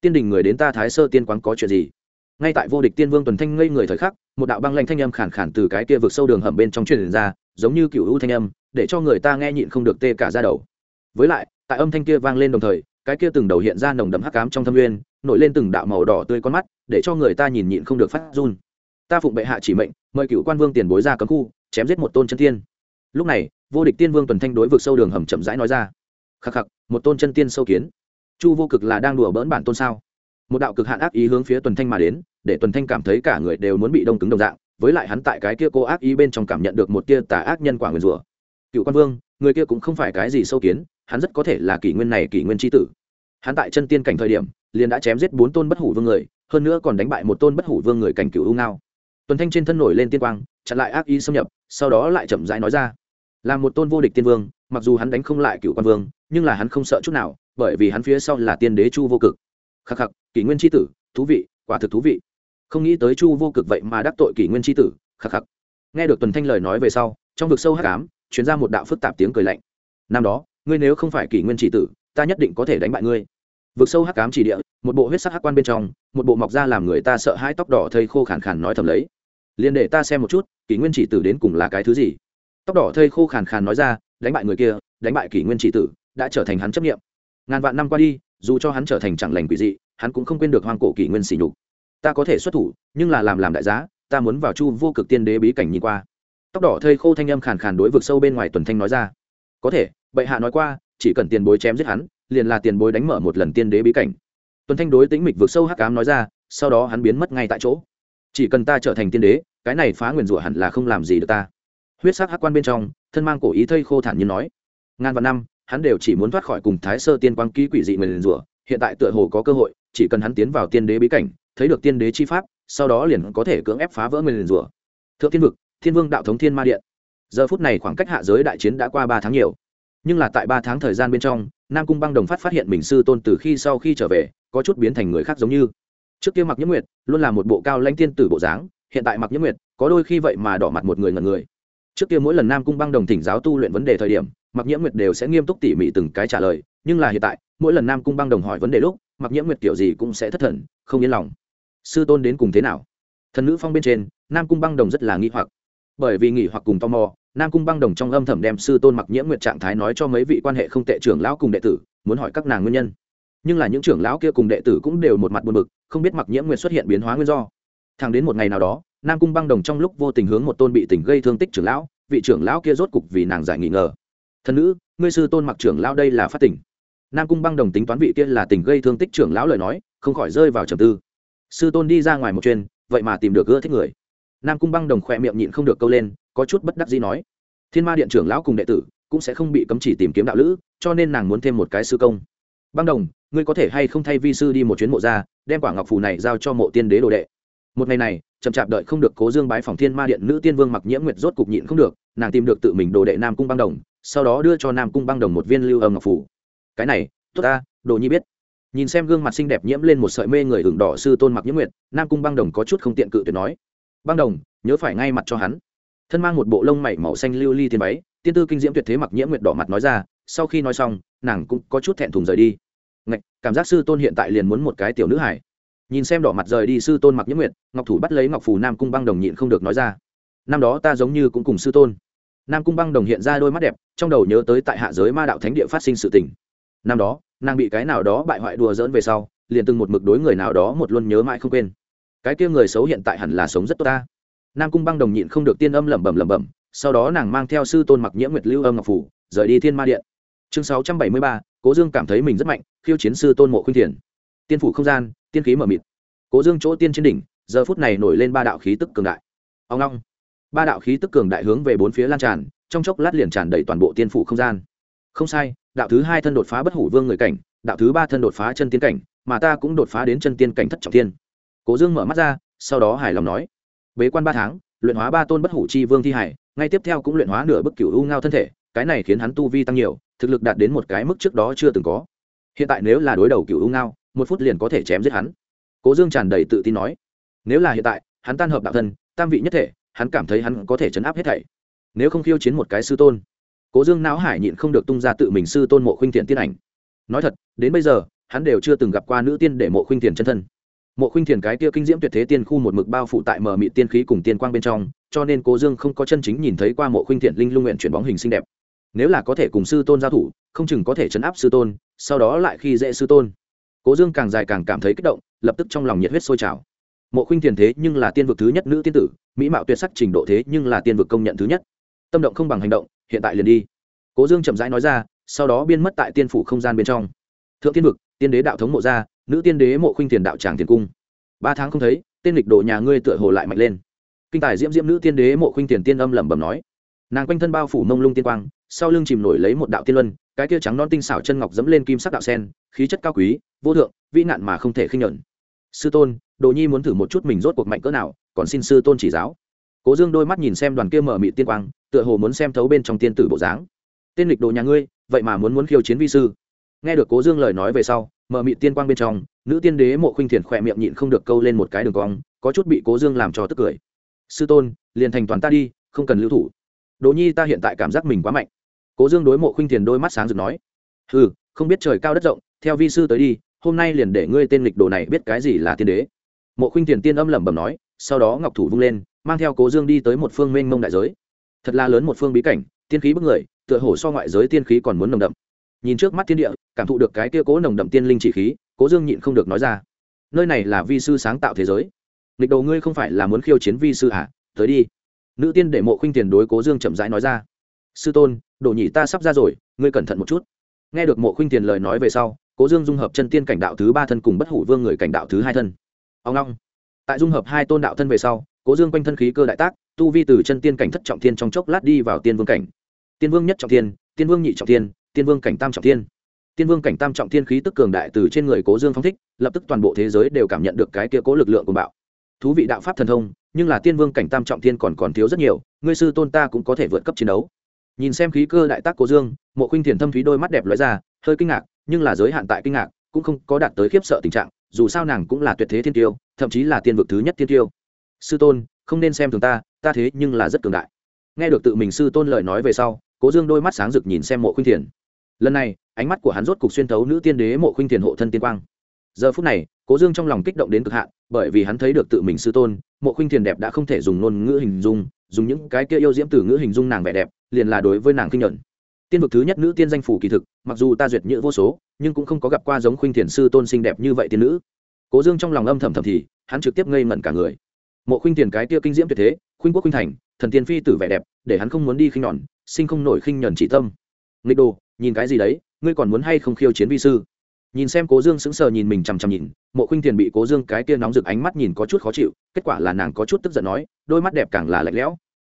Tiên đình người đến ta thái sơ tiên quáng có chuyện gì? Ngay tại vô địch tiên vương tuần thanh ngây người thời khắc, một đạo băng lanh thanh âm khản khản từ cái kia vực sâu đường hầm bên trong truyền ra, giống như cựu u thanh âm, để cho người ta nghe nhịn không được tê cả ra đầu với lại, tại âm thanh kia vang lên đồng thời, cái kia từng đầu hiện ra nồng đậm hắc ám trong thâm nguyên, nổi lên từng đạo màu đỏ tươi con mắt, để cho người ta nhìn nhịn không được phát run. Ta phụng bệ hạ chỉ mệnh, mời cựu quan vương tiền bối ra cấm khu, chém giết một tôn chân tiên. Lúc này, vô địch tiên vương tuần thanh đối vực sâu đường hầm chậm rãi nói ra. Khắc khắc, một tôn chân tiên sâu kiến. Chu vô cực là đang đùa bỡn bản tôn sao? Một đạo cực hạn ác ý hướng phía tuần thanh mà đến, để tuần thanh cảm thấy cả người đều muốn bị đông cứng đồng dạng, với lại hắn tại cái kia cô ác ý bên trong cảm nhận được một tia tà ác nhân quả nguyền rủa. Cựu quan vương, người kia cũng không phải cái gì sâu kiến hắn rất có thể là kỷ nguyên này kỷ nguyên tri tử. Hắn tại chân tiên cảnh thời điểm, liền đã chém giết bốn tôn bất hủ vương người, hơn nữa còn đánh bại một tôn bất hủ vương người cảnh cựu u ngao. Tuần thanh trên thân nổi lên tiên quang, chặn lại ác ý xâm nhập, sau đó lại chậm rãi nói ra. Là một tôn vô địch tiên vương, mặc dù hắn đánh không lại cựu quan vương, nhưng là hắn không sợ chút nào, bởi vì hắn phía sau là tiên đế chu vô cực. Khắc khắc, kỷ nguyên tri tử, thú vị, quả thực thú vị. Không nghĩ tới chu vô cực vậy mà đắc tội kỷ nguyên tri tử, khắc khắc. Nghe được tuần thanh lời nói về sau, trong vực sâu hắc ám chuyển ra một đạo phức tạp tiếng cười lạnh. Năm đó ngươi nếu không phải kỷ nguyên Chỉ tử, ta nhất định có thể đánh bại ngươi. Vực sâu hắc ám chỉ địa, một bộ huyết sắc hắc quan bên trong, một bộ mọc ra làm người ta sợ hãi tóc đỏ thây khô khàn khàn nói thầm lấy. Liền để ta xem một chút, kỷ nguyên chỉ tử đến cùng là cái thứ gì? Tóc đỏ thây khô khàn khàn nói ra, đánh bại người kia, đánh bại kỷ nguyên chỉ tử, đã trở thành hắn chấp nghiệm ngàn vạn năm qua đi, dù cho hắn trở thành chẳng lành quỷ dị, hắn cũng không quên được hoang cổ kỷ nguyên Sỉ nhục. Ta có thể xuất thủ, nhưng là làm làm đại giá, ta muốn vào chu vô cực tiên đế bí cảnh nhìn qua. Tóc đỏ thây khô thanh âm khàn khàn đối vực sâu bên ngoài tuần thanh nói ra. Có thể bệ hạ nói qua, chỉ cần tiền bối chém giết hắn, liền là tiền bối đánh mở một lần tiên đế bí cảnh. Tuần thanh đối tĩnh mịch vượt sâu hắc cám nói ra, sau đó hắn biến mất ngay tại chỗ. Chỉ cần ta trở thành tiên đế, cái này phá nguyền rủa hẳn là không làm gì được ta. Huyết sắc hắc quan bên trong, thân mang cổ ý thây khô thản như nói. Ngàn vạn năm, hắn đều chỉ muốn thoát khỏi cùng thái sơ tiên quang ký quỷ dị nguyền rủa, hiện tại tựa hồ có cơ hội, chỉ cần hắn tiến vào tiên đế bí cảnh, thấy được tiên đế chi pháp, sau đó liền có thể cưỡng ép phá vỡ nguyền rủa. Thượng thiên vực, thiên vương đạo thống thiên ma điện. Giờ phút này khoảng cách hạ giới đại chiến đã qua ba tháng nhiều nhưng là tại ba tháng thời gian bên trong, nam cung băng đồng phát phát hiện mình sư tôn từ khi sau khi trở về, có chút biến thành người khác giống như. Trước kia mặc nhiễm nguyệt luôn là một bộ cao lãnh tiên tử bộ dáng, hiện tại mặc nhiễm nguyệt có đôi khi vậy mà đỏ mặt một người ngần người. Trước kia mỗi lần nam cung băng đồng thỉnh giáo tu luyện vấn đề thời điểm mặc nhiễm nguyệt đều sẽ nghiêm túc tỉ mỉ từng cái trả lời, nhưng là hiện tại, mỗi lần nam cung băng đồng hỏi vấn đề lúc mặc nhiễm nguyệt kiểu gì cũng sẽ thất thần, không yên lòng. Sư tôn đến cùng thế nào? Thần nữ phong bên trên, nam cung băng đồng rất là nghi hoặc. Bởi vì nghỉ hoặc cùng tò mò nam cung băng đồng trong âm thầm đem sư tôn mặc nhiễm nguyệt trạng thái nói cho mấy vị quan hệ không tệ trưởng lão cùng đệ tử, muốn hỏi các nàng nguyên nhân. Nhưng là những trưởng lão kia cùng đệ tử cũng đều một mặt buồn bực, không biết mặc nhiễm nguyệt xuất hiện biến hóa nguyên do. Thẳng đến một ngày nào đó, nam cung băng đồng trong lúc vô tình hướng một tôn bị tình gây thương tích trưởng lão, vị trưởng lão kia rốt cục vì nàng giải nghi ngờ. Thần nữ, ngươi sư tôn mặc trưởng lão đây là phát tỉnh nam cung băng đồng tính toán vị kia là tình gây thương tích trưởng lão lời nói, không khỏi rơi vào trầm tư. Sư tôn đi ra ngoài một chuyên vậy mà tìm được gỡ thích người. Nam cung băng đồng khỏe miệng nhịn không được câu lên có chút bất đắc gì nói, thiên ma điện trưởng lão cùng đệ tử cũng sẽ không bị cấm chỉ tìm kiếm đạo lữ, cho nên nàng muốn thêm một cái sư công. Băng đồng, ngươi có thể hay không thay vi sư đi một chuyến mộ ra đem quả ngọc phù này giao cho mộ tiên đế đồ đệ. Một ngày này, chậm chạp đợi không được cố dương bái phòng thiên ma điện nữ tiên vương mặc nhiễm nguyệt rốt cục nhịn không được, nàng tìm được tự mình đồ đệ nam cung băng đồng, sau đó đưa cho nam cung băng đồng một viên lưu âm ngọc phù. Cái này, tốt ta, đồ nhi biết. Nhìn xem gương mặt xinh đẹp nhiễm lên một sợi mê người hưởng đỏ sư tôn mặc nhiễm nguyệt, nam cung băng đồng có chút không tiện cự tuyệt nói, băng đồng, nhớ phải ngay mặt cho hắn thân mang một bộ lông mảy màu xanh lưu ly li tiền váy tiên tư kinh diễm tuyệt thế mặc nhiễm nguyệt đỏ mặt nói ra sau khi nói xong nàng cũng có chút thẹn thùng rời đi. Ngạch, cảm giác sư tôn hiện tại liền muốn một cái tiểu nữ hải nhìn xem đỏ mặt rời đi sư tôn mặc nhiễm nguyệt ngọc thủ bắt lấy ngọc phù nam cung băng đồng nhịn không được nói ra. Năm đó ta giống như cũng cùng sư tôn. Nam cung băng đồng hiện ra đôi mắt đẹp trong đầu nhớ tới tại hạ giới ma đạo thánh địa phát sinh sự tình. Năm đó nàng bị cái nào đó bại hoại đùa dỡn về sau liền từng một mực đối người nào đó một luôn nhớ mãi không quên. Cái kia người xấu hiện tại hẳn là sống rất tốt ta nam cung băng đồng nhịn không được tiên âm lẩm bẩm lẩm bẩm, sau đó nàng mang theo sư tôn mặc nhiễm nguyệt lưu âm ngọc phủ, rời đi thiên ma điện. Chương sáu trăm bảy mươi ba, cố dương cảm thấy mình rất mạnh, khiêu chiến sư tôn mộ khuyên thiền. Tiên phủ không gian, tiên khí mở mịt. Cố dương chỗ tiên trên đỉnh, giờ phút này nổi lên ba đạo khí tức cường đại. Ông long ba đạo khí tức cường đại hướng về bốn phía lan tràn, trong chốc lát liền tràn đầy toàn bộ tiên phủ không gian. Không sai, đạo thứ hai thân đột phá bất hủ vương người cảnh, đạo thứ ba thân đột phá chân tiên cảnh, mà ta cũng đột phá đến chân tiên cảnh thất trọng tiên. Cố dương mở mắt ra, sau đó hài lòng nói bế quan ba tháng, luyện hóa ba tôn bất hủ chi vương thi hải, ngay tiếp theo cũng luyện hóa nửa bức cựu u ngao thân thể, cái này khiến hắn tu vi tăng nhiều, thực lực đạt đến một cái mức trước đó chưa từng có. Hiện tại nếu là đối đầu cựu u ngao, một phút liền có thể chém giết hắn. Cố dương tràn đầy tự tin nói, nếu là hiện tại, hắn tan hợp đạo thân, tam vị nhất thể, hắn cảm thấy hắn có thể chấn áp hết thảy. Nếu không khiêu chiến một cái sư tôn, cố dương não hải nhịn không được tung ra tự mình sư tôn mộ khuynh thiện tiên ảnh. Nói thật, đến bây giờ, hắn đều chưa từng gặp qua nữ tiên để mộ khuynh thiện chân thân mộ khuynh thiền cái kia kinh diễm tuyệt thế tiên khu một mực bao phủ tại mờ mị tiên khí cùng tiên quang bên trong, cho nên cố dương không có chân chính nhìn thấy qua mộ khuynh thiện linh lung nguyện chuyển bóng hình xinh đẹp. Nếu là có thể cùng sư tôn giao thủ, không chừng có thể chấn áp sư tôn, sau đó lại khi dễ sư tôn. Cố dương càng dài càng cảm thấy kích động, lập tức trong lòng nhiệt huyết sôi trào. Mộ khuynh thiền thế nhưng là tiên vực thứ nhất nữ tiên tử, mỹ mạo tuyệt sắc trình độ thế nhưng là tiên vực công nhận thứ nhất. Tâm động không bằng hành động, hiện tại liền đi. Cố dương chậm rãi nói ra, sau đó biên mất tại tiên phủ không gian bên trong. Thượng tiên vực, tiên đế đạo thống mộ gia nữ tiên đế mộ khuynh tiền đạo tràng tiền cung. Ba tháng không thấy, tên lịch độ nhà ngươi tựa hồ lại mạnh lên. Kinh tài diễm diễm nữ tiên đế mộ khuynh tiền tiên âm lẩm bẩm nói. Nàng quanh thân bao phủ mông lung tiên quang, sau lưng chìm nổi lấy một đạo tiên luân, cái kia trắng non tinh xảo chân ngọc dẫm lên kim sắc đạo sen, khí chất cao quý, vô thượng, vĩ nạn mà không thể khinh nhẫn sư tôn, đồ nhi muốn thử một chút mình rốt cuộc mạnh cỡ nào, còn xin sư tôn chỉ giáo. Cố dương đôi mắt nhìn xem đoàn kia mở mị tiên quang, tựa hồ muốn xem thấu bên trong tiên tử bộ dáng. Tên lịch đồ nhà ngươi, vậy mà muốn muốn khiêu chiến vi sư. Nghe được cố dương lời nói về sau mở mị tiên quang bên trong, nữ tiên đế mộ khuynh thiền khỏe miệng nhịn không được câu lên một cái đường cong, có chút bị cố dương làm cho tức cười. Sư tôn, liền thành toàn ta đi, không cần lưu thủ. Đỗ nhi ta hiện tại cảm giác mình quá mạnh. Cố dương đối mộ khuynh thiền đôi mắt sáng rực nói. Ừ không biết trời cao đất rộng, theo vi sư tới đi, hôm nay liền để ngươi tên lịch đồ này biết cái gì là tiên đế. Mộ khuynh thiền tiên âm lẩm bẩm nói, sau đó ngọc thủ vung lên, mang theo cố dương đi tới một phương mênh mông đại giới. Thật là lớn một phương bí cảnh, tiên khí bức người, tựa hồ so ngoại giới tiên khí còn muốn nồng đậm. Nhìn trước mắt thiên địa cảm thụ được cái kia cố nồng đậm tiên linh chỉ khí, cố dương nhịn không được nói ra. Nơi này là vi sư sáng tạo thế giới. Lịch đầu ngươi không phải là muốn khiêu chiến vi sư à? Tới đi. Nữ tiên để mộ khuynh tiền đối cố dương chậm rãi nói ra. Sư tôn, đồ nhị ta sắp ra rồi, ngươi cẩn thận một chút. Nghe được mộ khuynh tiền lời nói về sau, cố dương dung hợp chân tiên cảnh đạo thứ ba thân cùng bất hủ vương người cảnh đạo thứ hai thân. Ông long. Tại dung hợp hai tôn đạo thân về sau, cố dương quanh thân khí cơ đại tác, tu vi từ chân tiên cảnh thất trọng thiên trong chốc lát đi vào tiên vương cảnh. Tiên vương nhất trọng thiên, tiên vương nhị trọng thiên, tiên vương cảnh tam trọng thiên tiên vương cảnh tam trọng thiên khí tức cường đại từ trên người cố dương phong thích, lập tức toàn bộ thế giới đều cảm nhận được cái kia cố lực lượng của bạo. Thú vị đạo pháp thần thông, nhưng là tiên vương cảnh tam trọng thiên còn còn thiếu rất nhiều, ngươi sư tôn ta cũng có thể vượt cấp chiến đấu. Nhìn xem khí cơ đại tác cố dương, mộ khuynh thiền thâm thúy đôi mắt đẹp lóe ra, hơi kinh ngạc, nhưng là giới hạn tại kinh ngạc, cũng không có đạt tới khiếp sợ tình trạng, dù sao nàng cũng là tuyệt thế thiên tiêu, thậm chí là tiên vực thứ nhất thiên tiêu. Sư tôn, không nên xem thường ta ta thế nhưng là rất cường đại. Nghe được tự mình sư tôn lời nói về sau, cố dương đôi mắt sáng rực nhìn xem mộ khuynh thiền. Lần này ánh mắt của hắn rốt cục xuyên thấu nữ tiên đế mộ khuynh thiền hộ thân tiên quang. Giờ phút này, cố dương trong lòng kích động đến cực hạn, bởi vì hắn thấy được tự mình sư tôn, mộ khuynh thiền đẹp đã không thể dùng ngôn ngữ hình dung, dùng những cái kia yêu diễm từ ngữ hình dung nàng vẻ đẹp, liền là đối với nàng kinh nhuận. Tiên vực thứ nhất nữ tiên danh phủ kỳ thực, mặc dù ta duyệt nhữ vô số, nhưng cũng không có gặp qua giống khuynh thiền sư tôn xinh đẹp như vậy tiên nữ. Cố dương trong lòng âm thầm thầm thì, hắn trực tiếp ngây ngẩn cả người. Mộ khuynh thiền cái kia kinh diễm tuyệt thế, khuynh quốc khuynh thành, thần tiên phi tử vẻ đẹp, để hắn không muốn đi khinh nhọn sinh không nổi khinh nhẫn chỉ tâm. Nghịch đồ nhìn cái gì đấy, ngươi còn muốn hay không khiêu chiến vi sư? Nhìn xem cố dương sững sờ nhìn mình chằm chằm nhìn, mộ khuynh thiền bị cố dương cái kia nóng rực ánh mắt nhìn có chút khó chịu, kết quả là nàng có chút tức giận nói, đôi mắt đẹp càng là lạnh lẽo.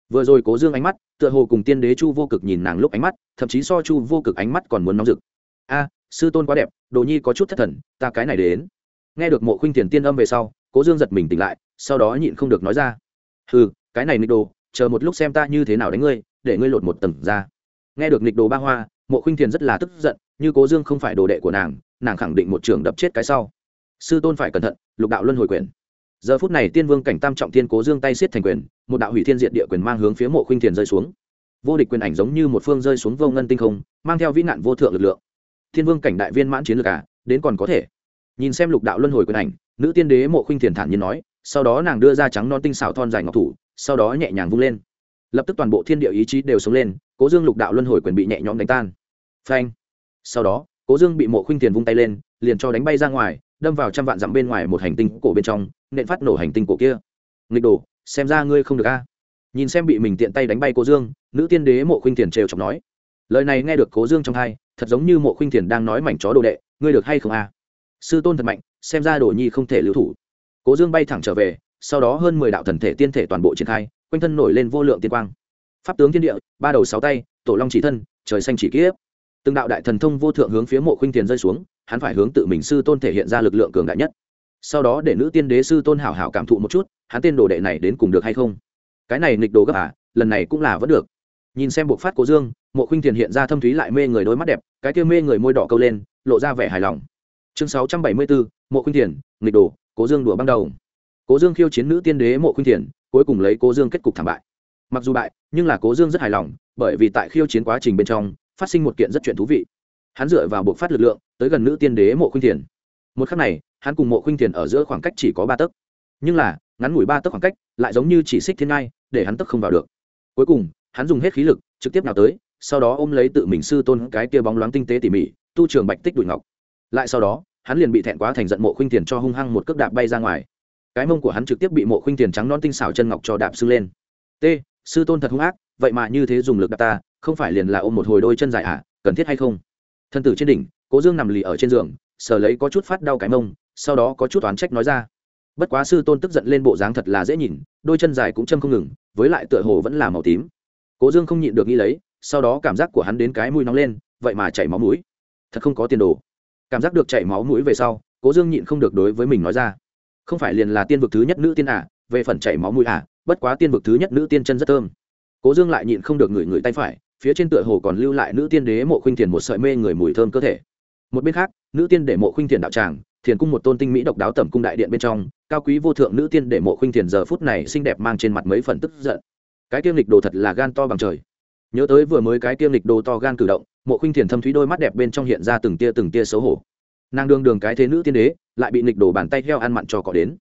Vừa rồi cố dương ánh mắt, tựa hồ cùng tiên đế chu vô cực nhìn nàng lúc ánh mắt, thậm chí so chu vô cực ánh mắt còn muốn nóng rực. A, sư tôn quá đẹp, đồ nhi có chút thất thần, ta cái này đến. Nghe được mộ khuynh thiền tiên âm về sau, cố dương giật mình tỉnh lại, sau đó nhịn không được nói ra. Ừ cái này nịch đồ, chờ một lúc xem ta như thế nào đánh ngươi, để ngươi lột một tầng ra. Nghe được nịch đồ ba hoa mộ khuynh thiền rất là tức giận, như cố dương không phải đồ đệ của nàng nàng khẳng định một trường đập chết cái sau. Sư tôn phải cẩn thận, lục đạo luân hồi quyền. Giờ phút này tiên vương cảnh tam trọng thiên cố dương tay xiết thành quyền, một đạo hủy thiên diện địa quyền mang hướng phía mộ khuynh thiền rơi xuống. Vô địch quyền ảnh giống như một phương rơi xuống vô ngân tinh không, mang theo vĩ nạn vô thượng lực lượng. Thiên vương cảnh đại viên mãn chiến lược à đến còn có thể. Nhìn xem lục đạo luân hồi quyền ảnh, nữ tiên đế mộ khuynh thiền thản nhiên nói, sau đó nàng đưa ra trắng non tinh xảo thon dài ngọc thủ, sau đó nhẹ nhàng vung lên lập tức toàn bộ thiên địa ý chí đều sống lên, cố dương lục đạo luân hồi quyền bị nhẹ nhõm đánh tan. Phanh. Sau đó, cố dương bị mộ khuynh tiền vung tay lên, liền cho đánh bay ra ngoài, đâm vào trăm vạn dặm bên ngoài một hành tinh cổ bên trong, nện phát nổ hành tinh cổ kia. Nghịch đồ, xem ra ngươi không được a. Nhìn xem bị mình tiện tay đánh bay cố dương, nữ tiên đế mộ khuynh tiền trêu chọc nói. Lời này nghe được cố dương trong hai, thật giống như mộ khuynh tiền đang nói mảnh chó đồ đệ, ngươi được hay không a? Sư tôn thật mạnh, xem ra đồ nhi không thể lưu thủ. Cố dương bay thẳng trở về, sau đó hơn mười đạo thần thể tiên thể toàn bộ triển khai quanh thân nổi lên vô lượng tiên quang. Pháp tướng thiên địa, ba đầu sáu tay, tổ long chỉ thân, trời xanh chỉ kiếp. Từng đạo đại thần thông vô thượng hướng phía mộ khuynh tiền rơi xuống, hắn phải hướng tự mình sư tôn thể hiện ra lực lượng cường đại nhất. Sau đó để nữ tiên đế sư tôn hảo hảo cảm thụ một chút, hắn tên đồ đệ này đến cùng được hay không? Cái này nghịch đồ gấp à lần này cũng là vẫn được. Nhìn xem bộ phát cố dương, mộ khuynh tiền hiện ra thâm thúy lại mê người đôi mắt đẹp, cái kia mê người môi đỏ câu lên, lộ ra vẻ hài lòng. Chương sáu trăm bảy mươi bốn mộ khuynh tiền, nghịch đồ, cố dương đùa băng đầu. Cố dương khiêu chiến nữ tiên đế mộ khuynh tiền cuối cùng lấy cố dương kết cục thảm bại. Mặc dù bại, nhưng là cố dương rất hài lòng, bởi vì tại khiêu chiến quá trình bên trong, phát sinh một kiện rất chuyện thú vị. Hắn dựa vào buộc phát lực lượng, tới gần nữ tiên đế mộ khuynh thiền. Một khắc này, hắn cùng mộ khuynh thiền ở giữa khoảng cách chỉ có ba tấc. Nhưng là, ngắn ngủi ba tấc khoảng cách, lại giống như chỉ xích thiên ngai, để hắn tấc không vào được. Cuối cùng, hắn dùng hết khí lực, trực tiếp nào tới, sau đó ôm lấy tự mình sư tôn cái kia bóng loáng tinh tế tỉ mỉ, tu trường bạch tích đùi ngọc. Lại sau đó, hắn liền bị thẹn quá thành giận mộ khuynh thiền cho hung hăng một cước đạp bay ra ngoài cái mông của hắn trực tiếp bị mộ khuynh thiền trắng non tinh xảo chân ngọc cho đạp sưng lên. T, sư tôn thật hung ác, vậy mà như thế dùng lực đạp ta, không phải liền là ôm một hồi đôi chân dài à cần thiết hay không? Thân tử trên đỉnh, cố dương nằm lì ở trên giường, sờ lấy có chút phát đau cái mông, sau đó có chút oán trách nói ra. Bất quá sư tôn tức giận lên bộ dáng thật là dễ nhìn, đôi chân dài cũng châm không ngừng, với lại tựa hồ vẫn là màu tím. Cố dương không nhịn được nghĩ lấy, sau đó cảm giác của hắn đến cái mũi nóng lên, vậy mà chảy máu mũi. Thật không có tiền đồ. Cảm giác được chảy máu mũi về sau, cố dương nhịn không được đối với mình nói ra không phải liền là tiên vực thứ nhất nữ tiên à về phần chảy máu mũi à bất quá tiên vực thứ nhất nữ tiên chân rất thơm. Cố dương lại nhịn không được ngửi ngửi tay phải, phía trên tựa hồ còn lưu lại nữ tiên đế mộ khuynh thiền một sợi mê người mùi thơm cơ thể. Một bên khác, nữ tiên để mộ khuynh thiền đạo tràng, thiền cung một tôn tinh mỹ độc đáo tẩm cung đại điện bên trong, cao quý vô thượng nữ tiên để mộ khuynh thiền giờ phút này xinh đẹp mang trên mặt mấy phần tức giận. Cái tiêm lịch đồ thật là gan to bằng trời. Nhớ tới vừa mới cái tiêm lịch đồ to gan cử động, mộ khuynh thiền thâm thúy đôi mắt đẹp bên trong hiện ra từng tia từng tia xấu hổ nàng đương đường cái thế nữ tiên đế, lại bị lịch đồ bàn tay heo ăn mặn cho cọ đến.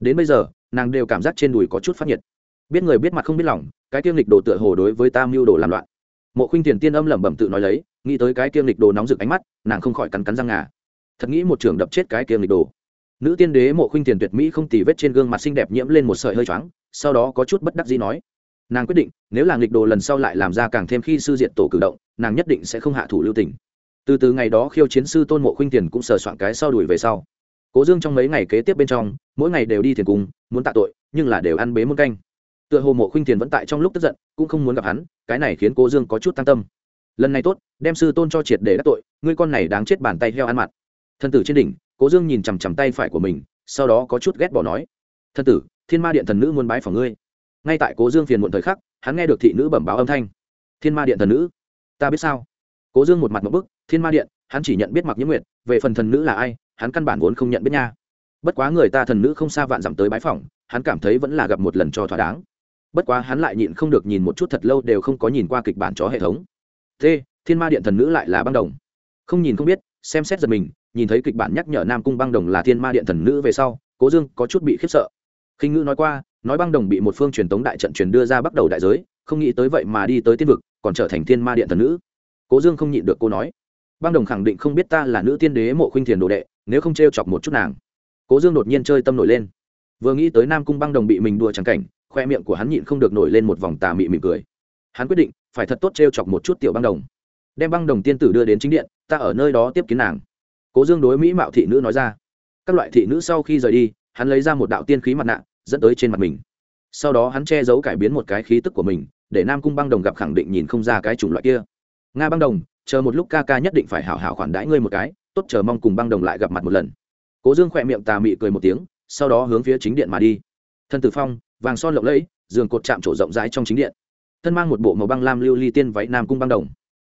Đến bây giờ, nàng đều cảm giác trên đùi có chút phát nhiệt. Biết người biết mặt không biết lòng, cái tiêm lịch đồ tựa hồ đối với ta mưu đồ làm loạn. Mộ khuynh tiền tiên âm lẩm bẩm tự nói lấy, nghĩ tới cái tiêm lịch đồ nóng rực ánh mắt, nàng không khỏi cắn cắn răng ngà. Thật nghĩ một trường đập chết cái tiêm lịch đồ nữ tiên đế mộ khuynh tiền tuyệt mỹ không tì vết trên gương mặt xinh đẹp nhiễm lên một sợi hơi choáng, sau đó có chút bất đắc dĩ nói. Nàng quyết định, nếu là nghịch đồ lần sau lại làm ra càng thêm khi sư diện tổ cử động, nàng nhất định sẽ không hạ thủ lưu tình từ từ ngày đó khiêu chiến sư tôn mộ khuynh tiền cũng sờ soạn cái sau đuổi về sau. Cố dương trong mấy ngày kế tiếp bên trong, mỗi ngày đều đi thiền cung muốn tạ tội, nhưng là đều ăn bế muôn canh. Tựa hồ mộ khuynh tiền vẫn tại trong lúc tức giận, cũng không muốn gặp hắn, cái này khiến cố dương có chút tăng tâm. Lần này tốt, đem sư tôn cho triệt để đắc tội, ngươi con này đáng chết bàn tay heo ăn mặt thân tử trên đỉnh, cố dương nhìn chằm chằm tay phải của mình, sau đó có chút ghét bỏ nói, thân tử, thiên ma điện thần nữ muốn bái phòng ngươi. Ngay tại cố dương phiền muộn thời khắc, hắn nghe được thị nữ bẩm báo âm thanh. Thiên ma điện thần nữ, ta biết sao? Cố dương một mặt một bức thiên ma điện, hắn chỉ nhận biết mặc nhiễm nguyệt, về phần thần nữ là ai, hắn căn bản vốn không nhận biết nha. Bất quá người ta thần nữ không xa vạn dặm tới bái phỏng, hắn cảm thấy vẫn là gặp một lần cho thỏa đáng. Bất quá hắn lại nhịn không được nhìn một chút thật lâu đều không có nhìn qua kịch bản chó hệ thống. T, thiên ma điện thần nữ lại là băng đồng. Không nhìn không biết, xem xét giật mình, nhìn thấy kịch bản nhắc nhở nam cung băng đồng là thiên ma điện thần nữ về sau, cố dương có chút bị khiếp sợ. Khinh ngữ nói qua, nói băng đồng bị một phương truyền tống đại trận truyền đưa ra bắt đầu đại giới, không nghĩ tới vậy mà đi tới tiên vực, còn trở thành thiên ma điện thần nữ. Cố dương không nhịn được cô nói băng đồng khẳng định không biết ta là nữ tiên đế mộ khuynh thiền đồ đệ, nếu không t r e o chọc một chút nàng. Cố dương đột nhiên chơi tâm nổi lên. Vừa nghĩ tới nam cung băng đồng bị mình đùa trắng cảnh, khoe miệng của hắn nhịn không được nổi lên một vòng tà mị mỉm cười. Hắn quyết định, phải thật tốt t r e o chọc một chút tiểu băng đồng. Đem băng đồng tiên tử đưa đến chính điện, ta ở nơi đó tiếp kiến nàng. Cố dương đối mỹ mạo thị nữ nói ra. Các loại thị nữ sau khi rời đi, hắn lấy ra một đạo tiên khí mặt nạ, dẫn tới trên mặt mình. Sau đó hắn che giấu cải biến một cái khí tức của mình, để nam cung băng đồng gặp khẳng định nhìn không ra cái chủng loại kia. Nga băng đồng chờ một lúc ca ca nhất định phải hảo hảo khoản đãi ngươi một cái, tốt chờ mong cùng băng đồng lại gặp mặt một lần. Cố dương khỏe miệng tà mị cười một tiếng, sau đó hướng phía chính điện mà đi. Thân tử phong, vàng son lộng lẫy, giường cột chạm trổ rộng rãi trong chính điện. Thân mang một bộ màu băng lam lưu ly tiên váy nam cung băng đồng.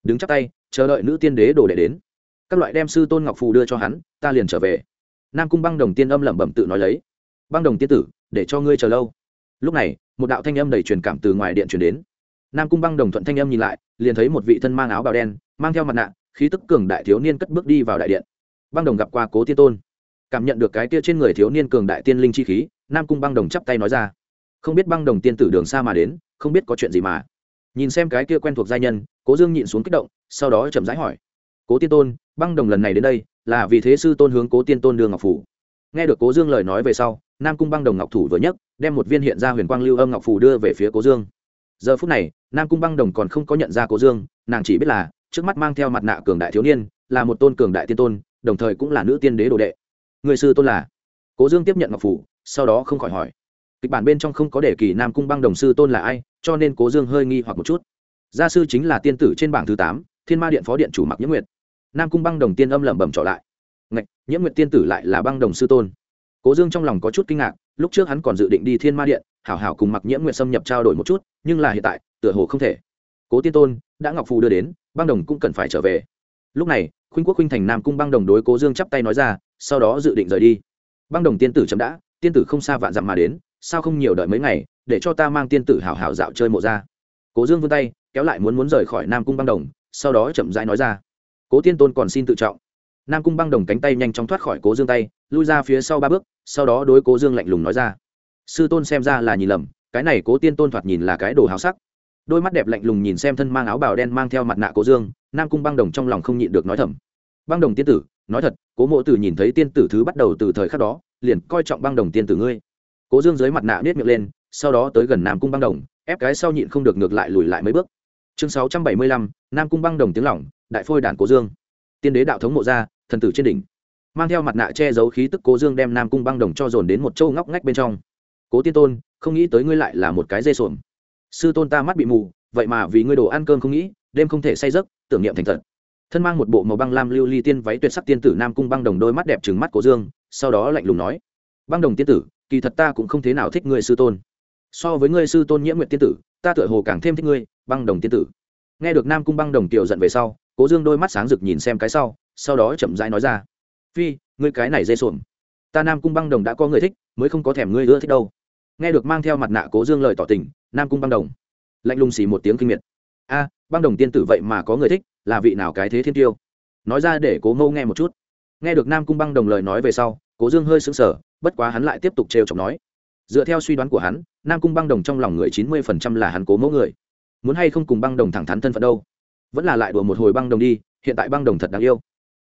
Đứng chắc tay, chờ đợi nữ tiên đế đồ đệ đến. Các loại đem sư tôn ngọc phù đưa cho hắn, ta liền trở về. Nam cung băng đồng tiên âm lẩm bẩm tự nói lấy. Băng đồng tiên tử, để cho ngươi chờ lâu. Lúc này, một đạo thanh âm đầy truyền cảm từ ngoài điện truyền đến. Nam cung băng đồng thuận thanh âm nhìn lại, liền thấy một vị thân mang áo bào đen mang theo mặt nạ, khí tức cường đại thiếu niên cất bước đi vào đại điện. Băng đồng gặp qua cố tiên tôn. Cảm nhận được cái kia trên người thiếu niên cường đại tiên linh chi khí, nam cung băng đồng chắp tay nói ra. Không biết băng đồng tiên tử đường xa mà đến, không biết có chuyện gì mà. Nhìn xem cái kia quen thuộc gia nhân, cố dương nhịn xuống kích động, sau đó chậm rãi hỏi. Cố tiên tôn, băng đồng lần này đến đây, là vì thế sư tôn hướng cố tiên tôn đường ngọc phủ. Nghe được cố dương lời nói về sau, nam cung băng đồng ngọc thủ vừa nhấc, đem một viên hiện ra huyền quang lưu âm ngọc phủ đưa về phía cố dương. Giờ phút này, nam cung băng đồng còn không có nhận ra cố dương, nàng chỉ biết là trước mắt mang theo mặt nạ cường đại thiếu niên, là một tôn cường đại tiên tôn, đồng thời cũng là nữ tiên đế đồ đệ. Người sư tôn là cố dương tiếp nhận ngọc phủ, sau đó không khỏi hỏi. Kịch bản bên trong không có để kỳ nam cung băng đồng sư tôn là ai, cho nên cố dương hơi nghi hoặc một chút. Gia sư chính là tiên tử trên bảng thứ tám, thiên ma điện phó điện chủ mặc nhiễm nguyệt. Nam cung băng đồng tiên âm lẩm bẩm trở lại. Ngạch nhiễm nguyệt tiên tử lại là băng đồng sư tôn. Cố dương trong lòng có chút kinh ngạc, lúc trước hắn còn dự định đi thiên ma điện, hảo hảo cùng mặc nhiễm nguyệt xâm nhập trao đổi một chút, nhưng là hiện tại, tựa hồ không thể. Cố tiên tôn, đã ngọc phù đưa đến băng đồng cũng cần phải trở về. Lúc này, khuynh quốc, khuynh thành nam cung băng đồng đối cố dương chắp tay nói ra, sau đó dự định rời đi. Băng đồng tiên tử chậm đã, tiên tử không xa vạn dặm mà đến, sao không nhiều đợi mấy ngày, để cho ta mang tiên tử hảo hảo dạo chơi mộ ra. Cố dương vươn tay, kéo lại muốn muốn rời khỏi nam cung băng đồng, sau đó chậm rãi nói ra, cố tiên tôn còn xin tự trọng. Nam cung băng đồng cánh tay nhanh chóng thoát khỏi cố dương tay, lui ra phía sau ba bước, sau đó đối cố dương lạnh lùng nói ra, sư tôn xem ra là nhìn lầm, cái này cố tiên tôn thoạt nhìn là cái đồ háo sắc đôi mắt đẹp lạnh lùng nhìn xem thân mang áo bào đen mang theo mặt nạ cố dương, nam cung băng đồng trong lòng không nhịn được nói thầm. Băng đồng tiên tử, nói thật, cố mộ tử nhìn thấy tiên tử thứ bắt đầu từ thời khắc đó, liền coi trọng băng đồng tiên tử ngươi. Cố dương dưới mặt nạ nết miệng lên, sau đó tới gần nam cung băng đồng, ép cái sau nhịn không được ngược lại lùi lại mấy bước. Chương sáu trăm bảy mươi lăm, nam cung băng đồng tiếng lỏng, đại phôi đản cố dương. Tiên đế đạo thống mộ gia thần tử trên đỉnh. Mang theo mặt nạ che giấu khí tức cố dương đem nam cung băng đồng cho dồn đến một châu ngóc ngách bên trong. Cố tiên tôn, không nghĩ tới ngươi lại là một cái dây xuồng sư tôn ta mắt bị mù, vậy mà vì ngươi đồ ăn cơm không nghĩ, đêm không thể say giấc, tưởng niệm thành thật. Thân mang một bộ màu băng lam lưu ly tiên váy tuyệt sắc tiên tử nam cung băng đồng đôi mắt đẹp trừng mắt cố dương, sau đó lạnh lùng nói, băng đồng tiên tử, kỳ thật ta cũng không thế nào thích ngươi sư tôn. So với ngươi sư tôn nhiễm nguyện tiên tử, ta tựa hồ càng thêm thích ngươi, băng đồng tiên tử. Nghe được nam cung băng đồng tiểu giận về sau, cố dương đôi mắt sáng rực nhìn xem cái sau sau đó chậm rãi nói ra, phi, ngươi cái này dê xuồng ta nam cung băng đồng đã có người thích, mới không có thèm ngươi ưa thích đâu nghe được mang theo mặt nạ cố dương lời tỏ tình, nam cung băng đồng. Lạnh lùng xì một tiếng kinh miệt. A, băng đồng tiên tử vậy mà có người thích, là vị nào cái thế thiên tiêu? Nói ra để cố mâu nghe một chút. Nghe được nam cung băng đồng lời nói về sau, cố dương hơi sững sờ, bất quá hắn lại tiếp tục trêu chọc nói. Dựa theo suy đoán của hắn, nam cung băng đồng trong lòng người chín mươi phần trăm là hắn cố mẫu người. Muốn hay không cùng băng đồng thẳng thắn thân phận đâu? Vẫn là lại đùa một hồi băng đồng đi, hiện tại băng đồng thật đáng yêu.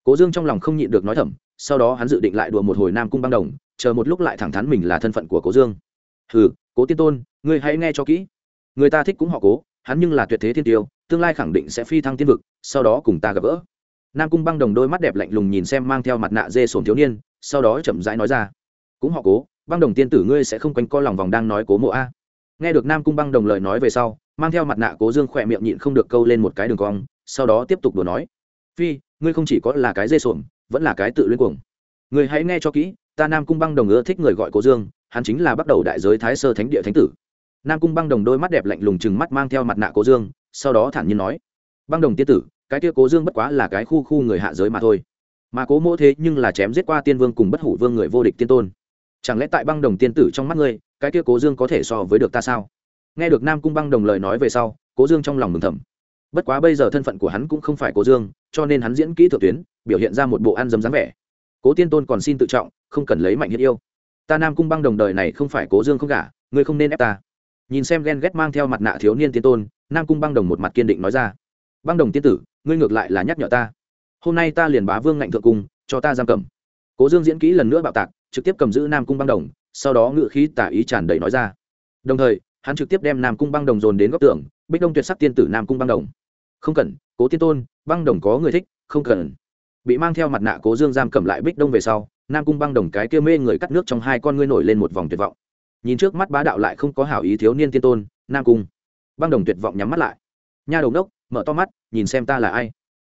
Cố dương trong lòng không nhịn được nói thầm, sau đó hắn dự định lại đùa một hồi nam cung băng đồng, chờ một lúc lại thẳng thắn mình là thân phận của cố dương hừ, cố tiên tôn, ngươi hãy nghe cho kỹ. Người ta thích cũng họ cố, hắn nhưng là tuyệt thế thiên tiêu, tương lai khẳng định sẽ phi thăng tiên vực, sau đó cùng ta gặp gỡ. Nam cung băng đồng đôi mắt đẹp lạnh lùng nhìn xem mang theo mặt nạ dê sồn thiếu niên, sau đó chậm rãi nói ra. Cũng họ cố, băng đồng tiên tử ngươi sẽ không quanh co lòng vòng đang nói cố mộ a. Nghe được nam cung băng đồng lời nói về sau, mang theo mặt nạ cố dương khỏe miệng nhịn không được câu lên một cái đường cong, sau đó tiếp tục đùa nói. Phi, ngươi không chỉ có là cái dê sồn vẫn là cái tự luyên cuồng. Ngươi hãy nghe cho kỹ, ta nam cung băng đồng ưa thích người gọi cố dương hắn chính là bắt đầu đại giới thái sơ thánh địa thánh tử. Nam cung băng đồng đôi mắt đẹp lạnh lùng chừng mắt mang theo mặt nạ cố dương, sau đó thản nhiên nói, băng đồng tiên tử, cái kia cố dương bất quá là cái khu khu người hạ giới mà thôi. Mà cố mỗ thế nhưng là chém giết qua tiên vương cùng bất hủ vương người vô địch tiên tôn. Chẳng lẽ tại băng đồng tiên tử trong mắt ngươi, cái kia cố dương có thể so với được ta sao? Nghe được nam cung băng đồng lời nói về sau, cố dương trong lòng mừng thầm. Bất quá bây giờ thân phận của hắn cũng không phải cố dương, cho nên hắn diễn kỹ thượng tuyến, biểu hiện ra một bộ ăn dấm dáng vẻ. Cố tiên tôn còn xin tự trọng, không cần lấy mạnh thiết yêu ta nam cung băng đồng đời này không phải cố dương không cả ngươi không nên ép ta. nhìn xem ghen ghét mang theo mặt nạ thiếu niên tiên tôn, nam cung băng đồng một mặt kiên định nói ra. băng đồng tiên tử, ngươi ngược lại là nhắc nhở ta. hôm nay ta liền bá vương ngạnh thượng cung, cho ta giam cầm. cố dương diễn kỹ lần nữa bạo tạc, trực tiếp cầm giữ nam cung băng đồng, sau đó ngự khí tả ý tràn đầy nói ra. đồng thời, hắn trực tiếp đem nam cung băng đồng dồn đến góc tường, bích đông tuyệt sắc tiên tử nam cung băng đồng. không cần, cố tiên tôn, băng đồng có người thích, không cần. bị mang theo mặt nạ cố dương giam cầm lại bích đông về sau nam cung băng đồng cái kia mê người cắt nước trong hai con ngươi nổi lên một vòng tuyệt vọng. Nhìn trước mắt bá đạo lại không có hảo ý thiếu niên tiên tôn, nam cung băng đồng tuyệt vọng nhắm mắt lại. Nha đầu đốc mở to mắt, nhìn xem ta là ai.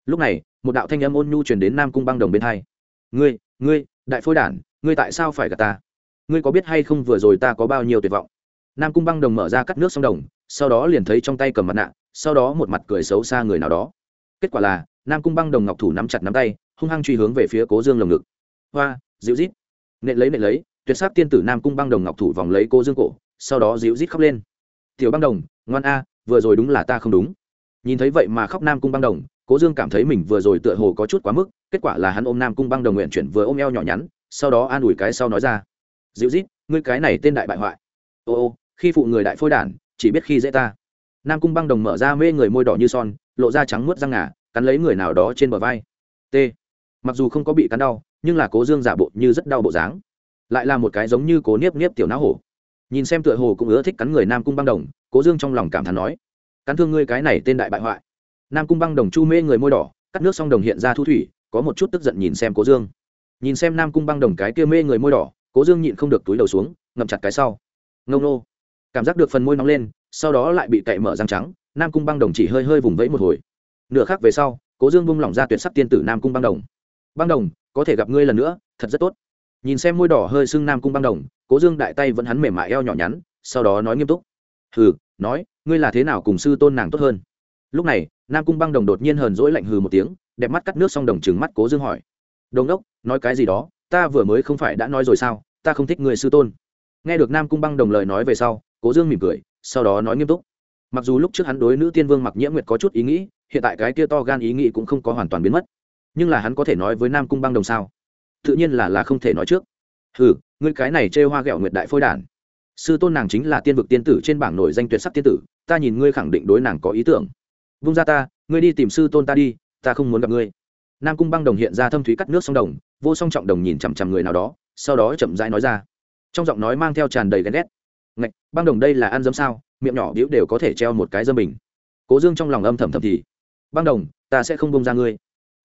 Lúc này, một đạo thanh âm ôn nhu truyền đến nam cung băng đồng bên hai. Ngươi ngươi, đại phôi đản, ngươi tại sao phải gặp ta? Ngươi có biết hay không vừa rồi ta có bao nhiêu tuyệt vọng? Nam cung băng đồng mở ra cắt nước sông đồng, sau đó liền thấy trong tay cầm mặt nạ, sau đó một mặt cười xấu xa người nào đó. Kết quả là, nam cung băng đồng ngọc thủ nắm chặt nắm tay, hung hăng truy hướng về phía cố dương lồng ngực hoa, dịu rít nện lấy nện lấy, tuyệt sắc tiên tử nam cung băng đồng ngọc thủ vòng lấy cô dương cổ, sau đó dịu rít khóc lên. Tiểu băng đồng, ngoan a, vừa rồi đúng là ta không đúng. Nhìn thấy vậy mà khóc nam cung băng đồng, cố dương cảm thấy mình vừa rồi tựa hồ có chút quá mức, kết quả là hắn ôm nam cung băng đồng nguyện chuyển vừa ôm eo nhỏ nhắn, sau đó an ủi cái sau nói ra. Dịu rít ngươi cái này tên đại bại hoại. Ô ô, khi phụ người đại phôi đản, chỉ biết khi dễ ta. Nam cung băng đồng mở ra mê người môi đỏ như son, lộ ra trắng muốt răng ngà, cắn lấy người nào đó trên bờ vai. T. Mặc dù không có bị cắn đau nhưng là cố dương giả bộ như rất đau bộ dáng. Lại là một cái giống như cố niếp niếp tiểu não hổ. Nhìn xem tựa hồ cũng ưa thích cắn người nam cung băng đồng, cố dương trong lòng cảm thán nói, cắn thương ngươi cái này tên đại bại hoại. Nam cung băng đồng chu mê người môi đỏ, cắt nước xong đồng hiện ra thu thủy, có một chút tức giận nhìn xem cố dương. Nhìn xem nam cung băng đồng cái kia mê người môi đỏ, cố dương nhịn không được túi đầu xuống, ngậm chặt cái sau. Ngông nô. Cảm giác được phần môi nóng lên, sau đó lại bị cậy mở răng trắng, nam cung băng đồng chỉ hơi hơi vùng vẫy một hồi. Nửa khác về sau, cố dương bung lỏng ra tuyệt sắc tiên tử nam cung băng đồng. Băng đồng có thể gặp ngươi lần nữa, thật rất tốt. Nhìn xem môi đỏ hơi sưng nam cung băng đồng, cố dương đại tay vẫn hắn mềm mại eo nhỏ nhắn, sau đó nói nghiêm túc. Hừ, nói, ngươi là thế nào cùng sư tôn nàng tốt hơn? Lúc này, nam cung băng đồng đột nhiên hờn dỗi lạnh hừ một tiếng, đẹp mắt cắt nước xong đồng trừng mắt cố dương hỏi. Đồng đốc, nói cái gì đó, ta vừa mới không phải đã nói rồi sao, ta không thích người sư tôn. Nghe được nam cung băng đồng lời nói về sau, cố dương mỉm cười, sau đó nói nghiêm túc. Mặc dù lúc trước hắn đối nữ tiên vương mặc nhiễm nguyệt có chút ý nghĩ, hiện tại cái kia to gan ý nghĩ cũng không có hoàn toàn biến mất nhưng là hắn có thể nói với nam cung băng đồng sao? Tự nhiên là là không thể nói trước. Ừ ngươi cái này chê hoa ghẹo nguyệt đại phôi đản. Sư tôn nàng chính là tiên vực tiên tử trên bảng nổi danh tuyệt sắc tiên tử, ta nhìn ngươi khẳng định đối nàng có ý tưởng. Vung ra ta, ngươi đi tìm sư tôn ta đi, ta không muốn gặp ngươi. Nam cung băng đồng hiện ra thâm thúy cắt nước sông đồng, vô song trọng đồng nhìn chằm chằm người nào đó, sau đó chậm rãi nói ra. Trong giọng nói mang theo tràn đầy ghen ghét. Ngạch, băng đồng đây là ăn dấm sao? Miệng nhỏ biểu đều có thể treo một cái dâm bình. Cố dương trong lòng âm thầm thầm thì. Băng đồng, ta sẽ không bông ra ngươi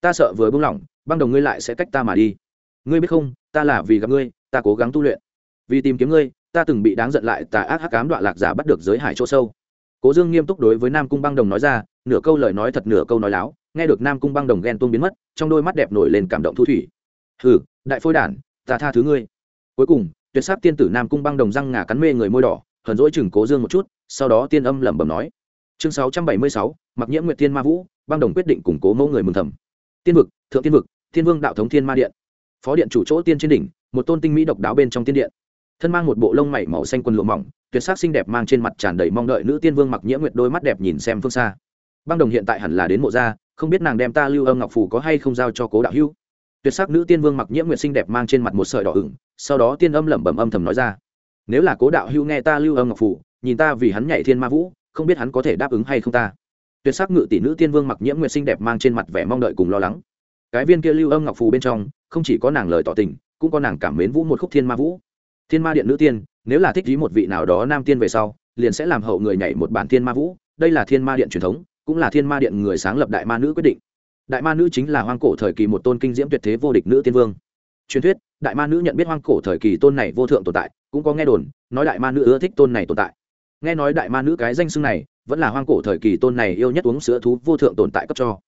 ta sợ vừa buông lỏng, băng đồng ngươi lại sẽ cách ta mà đi. Ngươi biết không, ta là vì gặp ngươi, ta cố gắng tu luyện. Vì tìm kiếm ngươi, ta từng bị đáng giận lại tà ác hắc cám đoạn lạc giả bắt được giới hải chỗ sâu. Cố dương nghiêm túc đối với nam cung băng đồng nói ra, nửa câu lời nói thật nửa câu nói láo, nghe được nam cung băng đồng ghen tuông biến mất, trong đôi mắt đẹp nổi lên cảm động thu thủy. Hừ, đại phôi đản, ta tha thứ ngươi. Cuối cùng, tuyệt sắc tiên tử nam cung băng đồng răng ngà cắn mê người môi đỏ, hờn dỗi chừng cố dương một chút, sau đó tiên âm lẩm bẩm nói. Chương sáu trăm bảy mươi sáu, mặc nhiễm nguyệt tiên ma vũ, băng đồng quyết định củng cố mẫu người mừng thầm tiên vực, thượng tiên vực, thiên vương đạo thống thiên ma điện. Phó điện chủ chỗ tiên trên đỉnh, một tôn tinh mỹ độc đáo bên trong tiên điện. Thân mang một bộ lông mảy màu xanh quần lụa mỏng, tuyệt sắc xinh đẹp mang trên mặt tràn đầy mong đợi nữ tiên vương mặc nhiễm nguyệt đôi mắt đẹp nhìn xem phương xa. Băng đồng hiện tại hẳn là đến mộ gia, không biết nàng đem ta lưu âm ngọc phủ có hay không giao cho cố đạo hữu. Tuyệt sắc nữ tiên vương mặc nhiễm nguyệt xinh đẹp mang trên mặt một sợi đỏ ửng, sau đó tiên âm lẩm bẩm âm thầm nói ra. Nếu là cố đạo hữu nghe ta lưu âm ngọc phủ nhìn ta vì hắn nhảy thiên ma vũ, không biết hắn có thể đáp ứng hay không ta tuyệt sắc ngự tỷ nữ tiên vương mặc nhiễm nguyệt xinh đẹp mang trên mặt vẻ mong đợi cùng lo lắng. Cái viên kia lưu âm ngọc phù bên trong, không chỉ có nàng lời tỏ tình, cũng có nàng cảm mến vũ một khúc thiên ma vũ. Thiên ma điện nữ tiên, nếu là thích ý một vị nào đó nam tiên về sau, liền sẽ làm hậu người nhảy một bản thiên ma vũ. Đây là thiên ma điện truyền thống, cũng là thiên ma điện người sáng lập đại ma nữ quyết định. Đại ma nữ chính là hoang cổ thời kỳ một tôn kinh diễm tuyệt thế vô địch nữ tiên vương. Truyền thuyết, đại ma nữ nhận biết hoang cổ thời kỳ tôn này vô thượng tồn tại, cũng có nghe đồn, nói đại ma nữ ưa thích tôn này tồn tại. Nghe nói đại ma nữ cái danh xưng này vẫn là hoang cổ thời kỳ tôn này yêu nhất uống sữa thú vô thượng tồn tại cấp cho.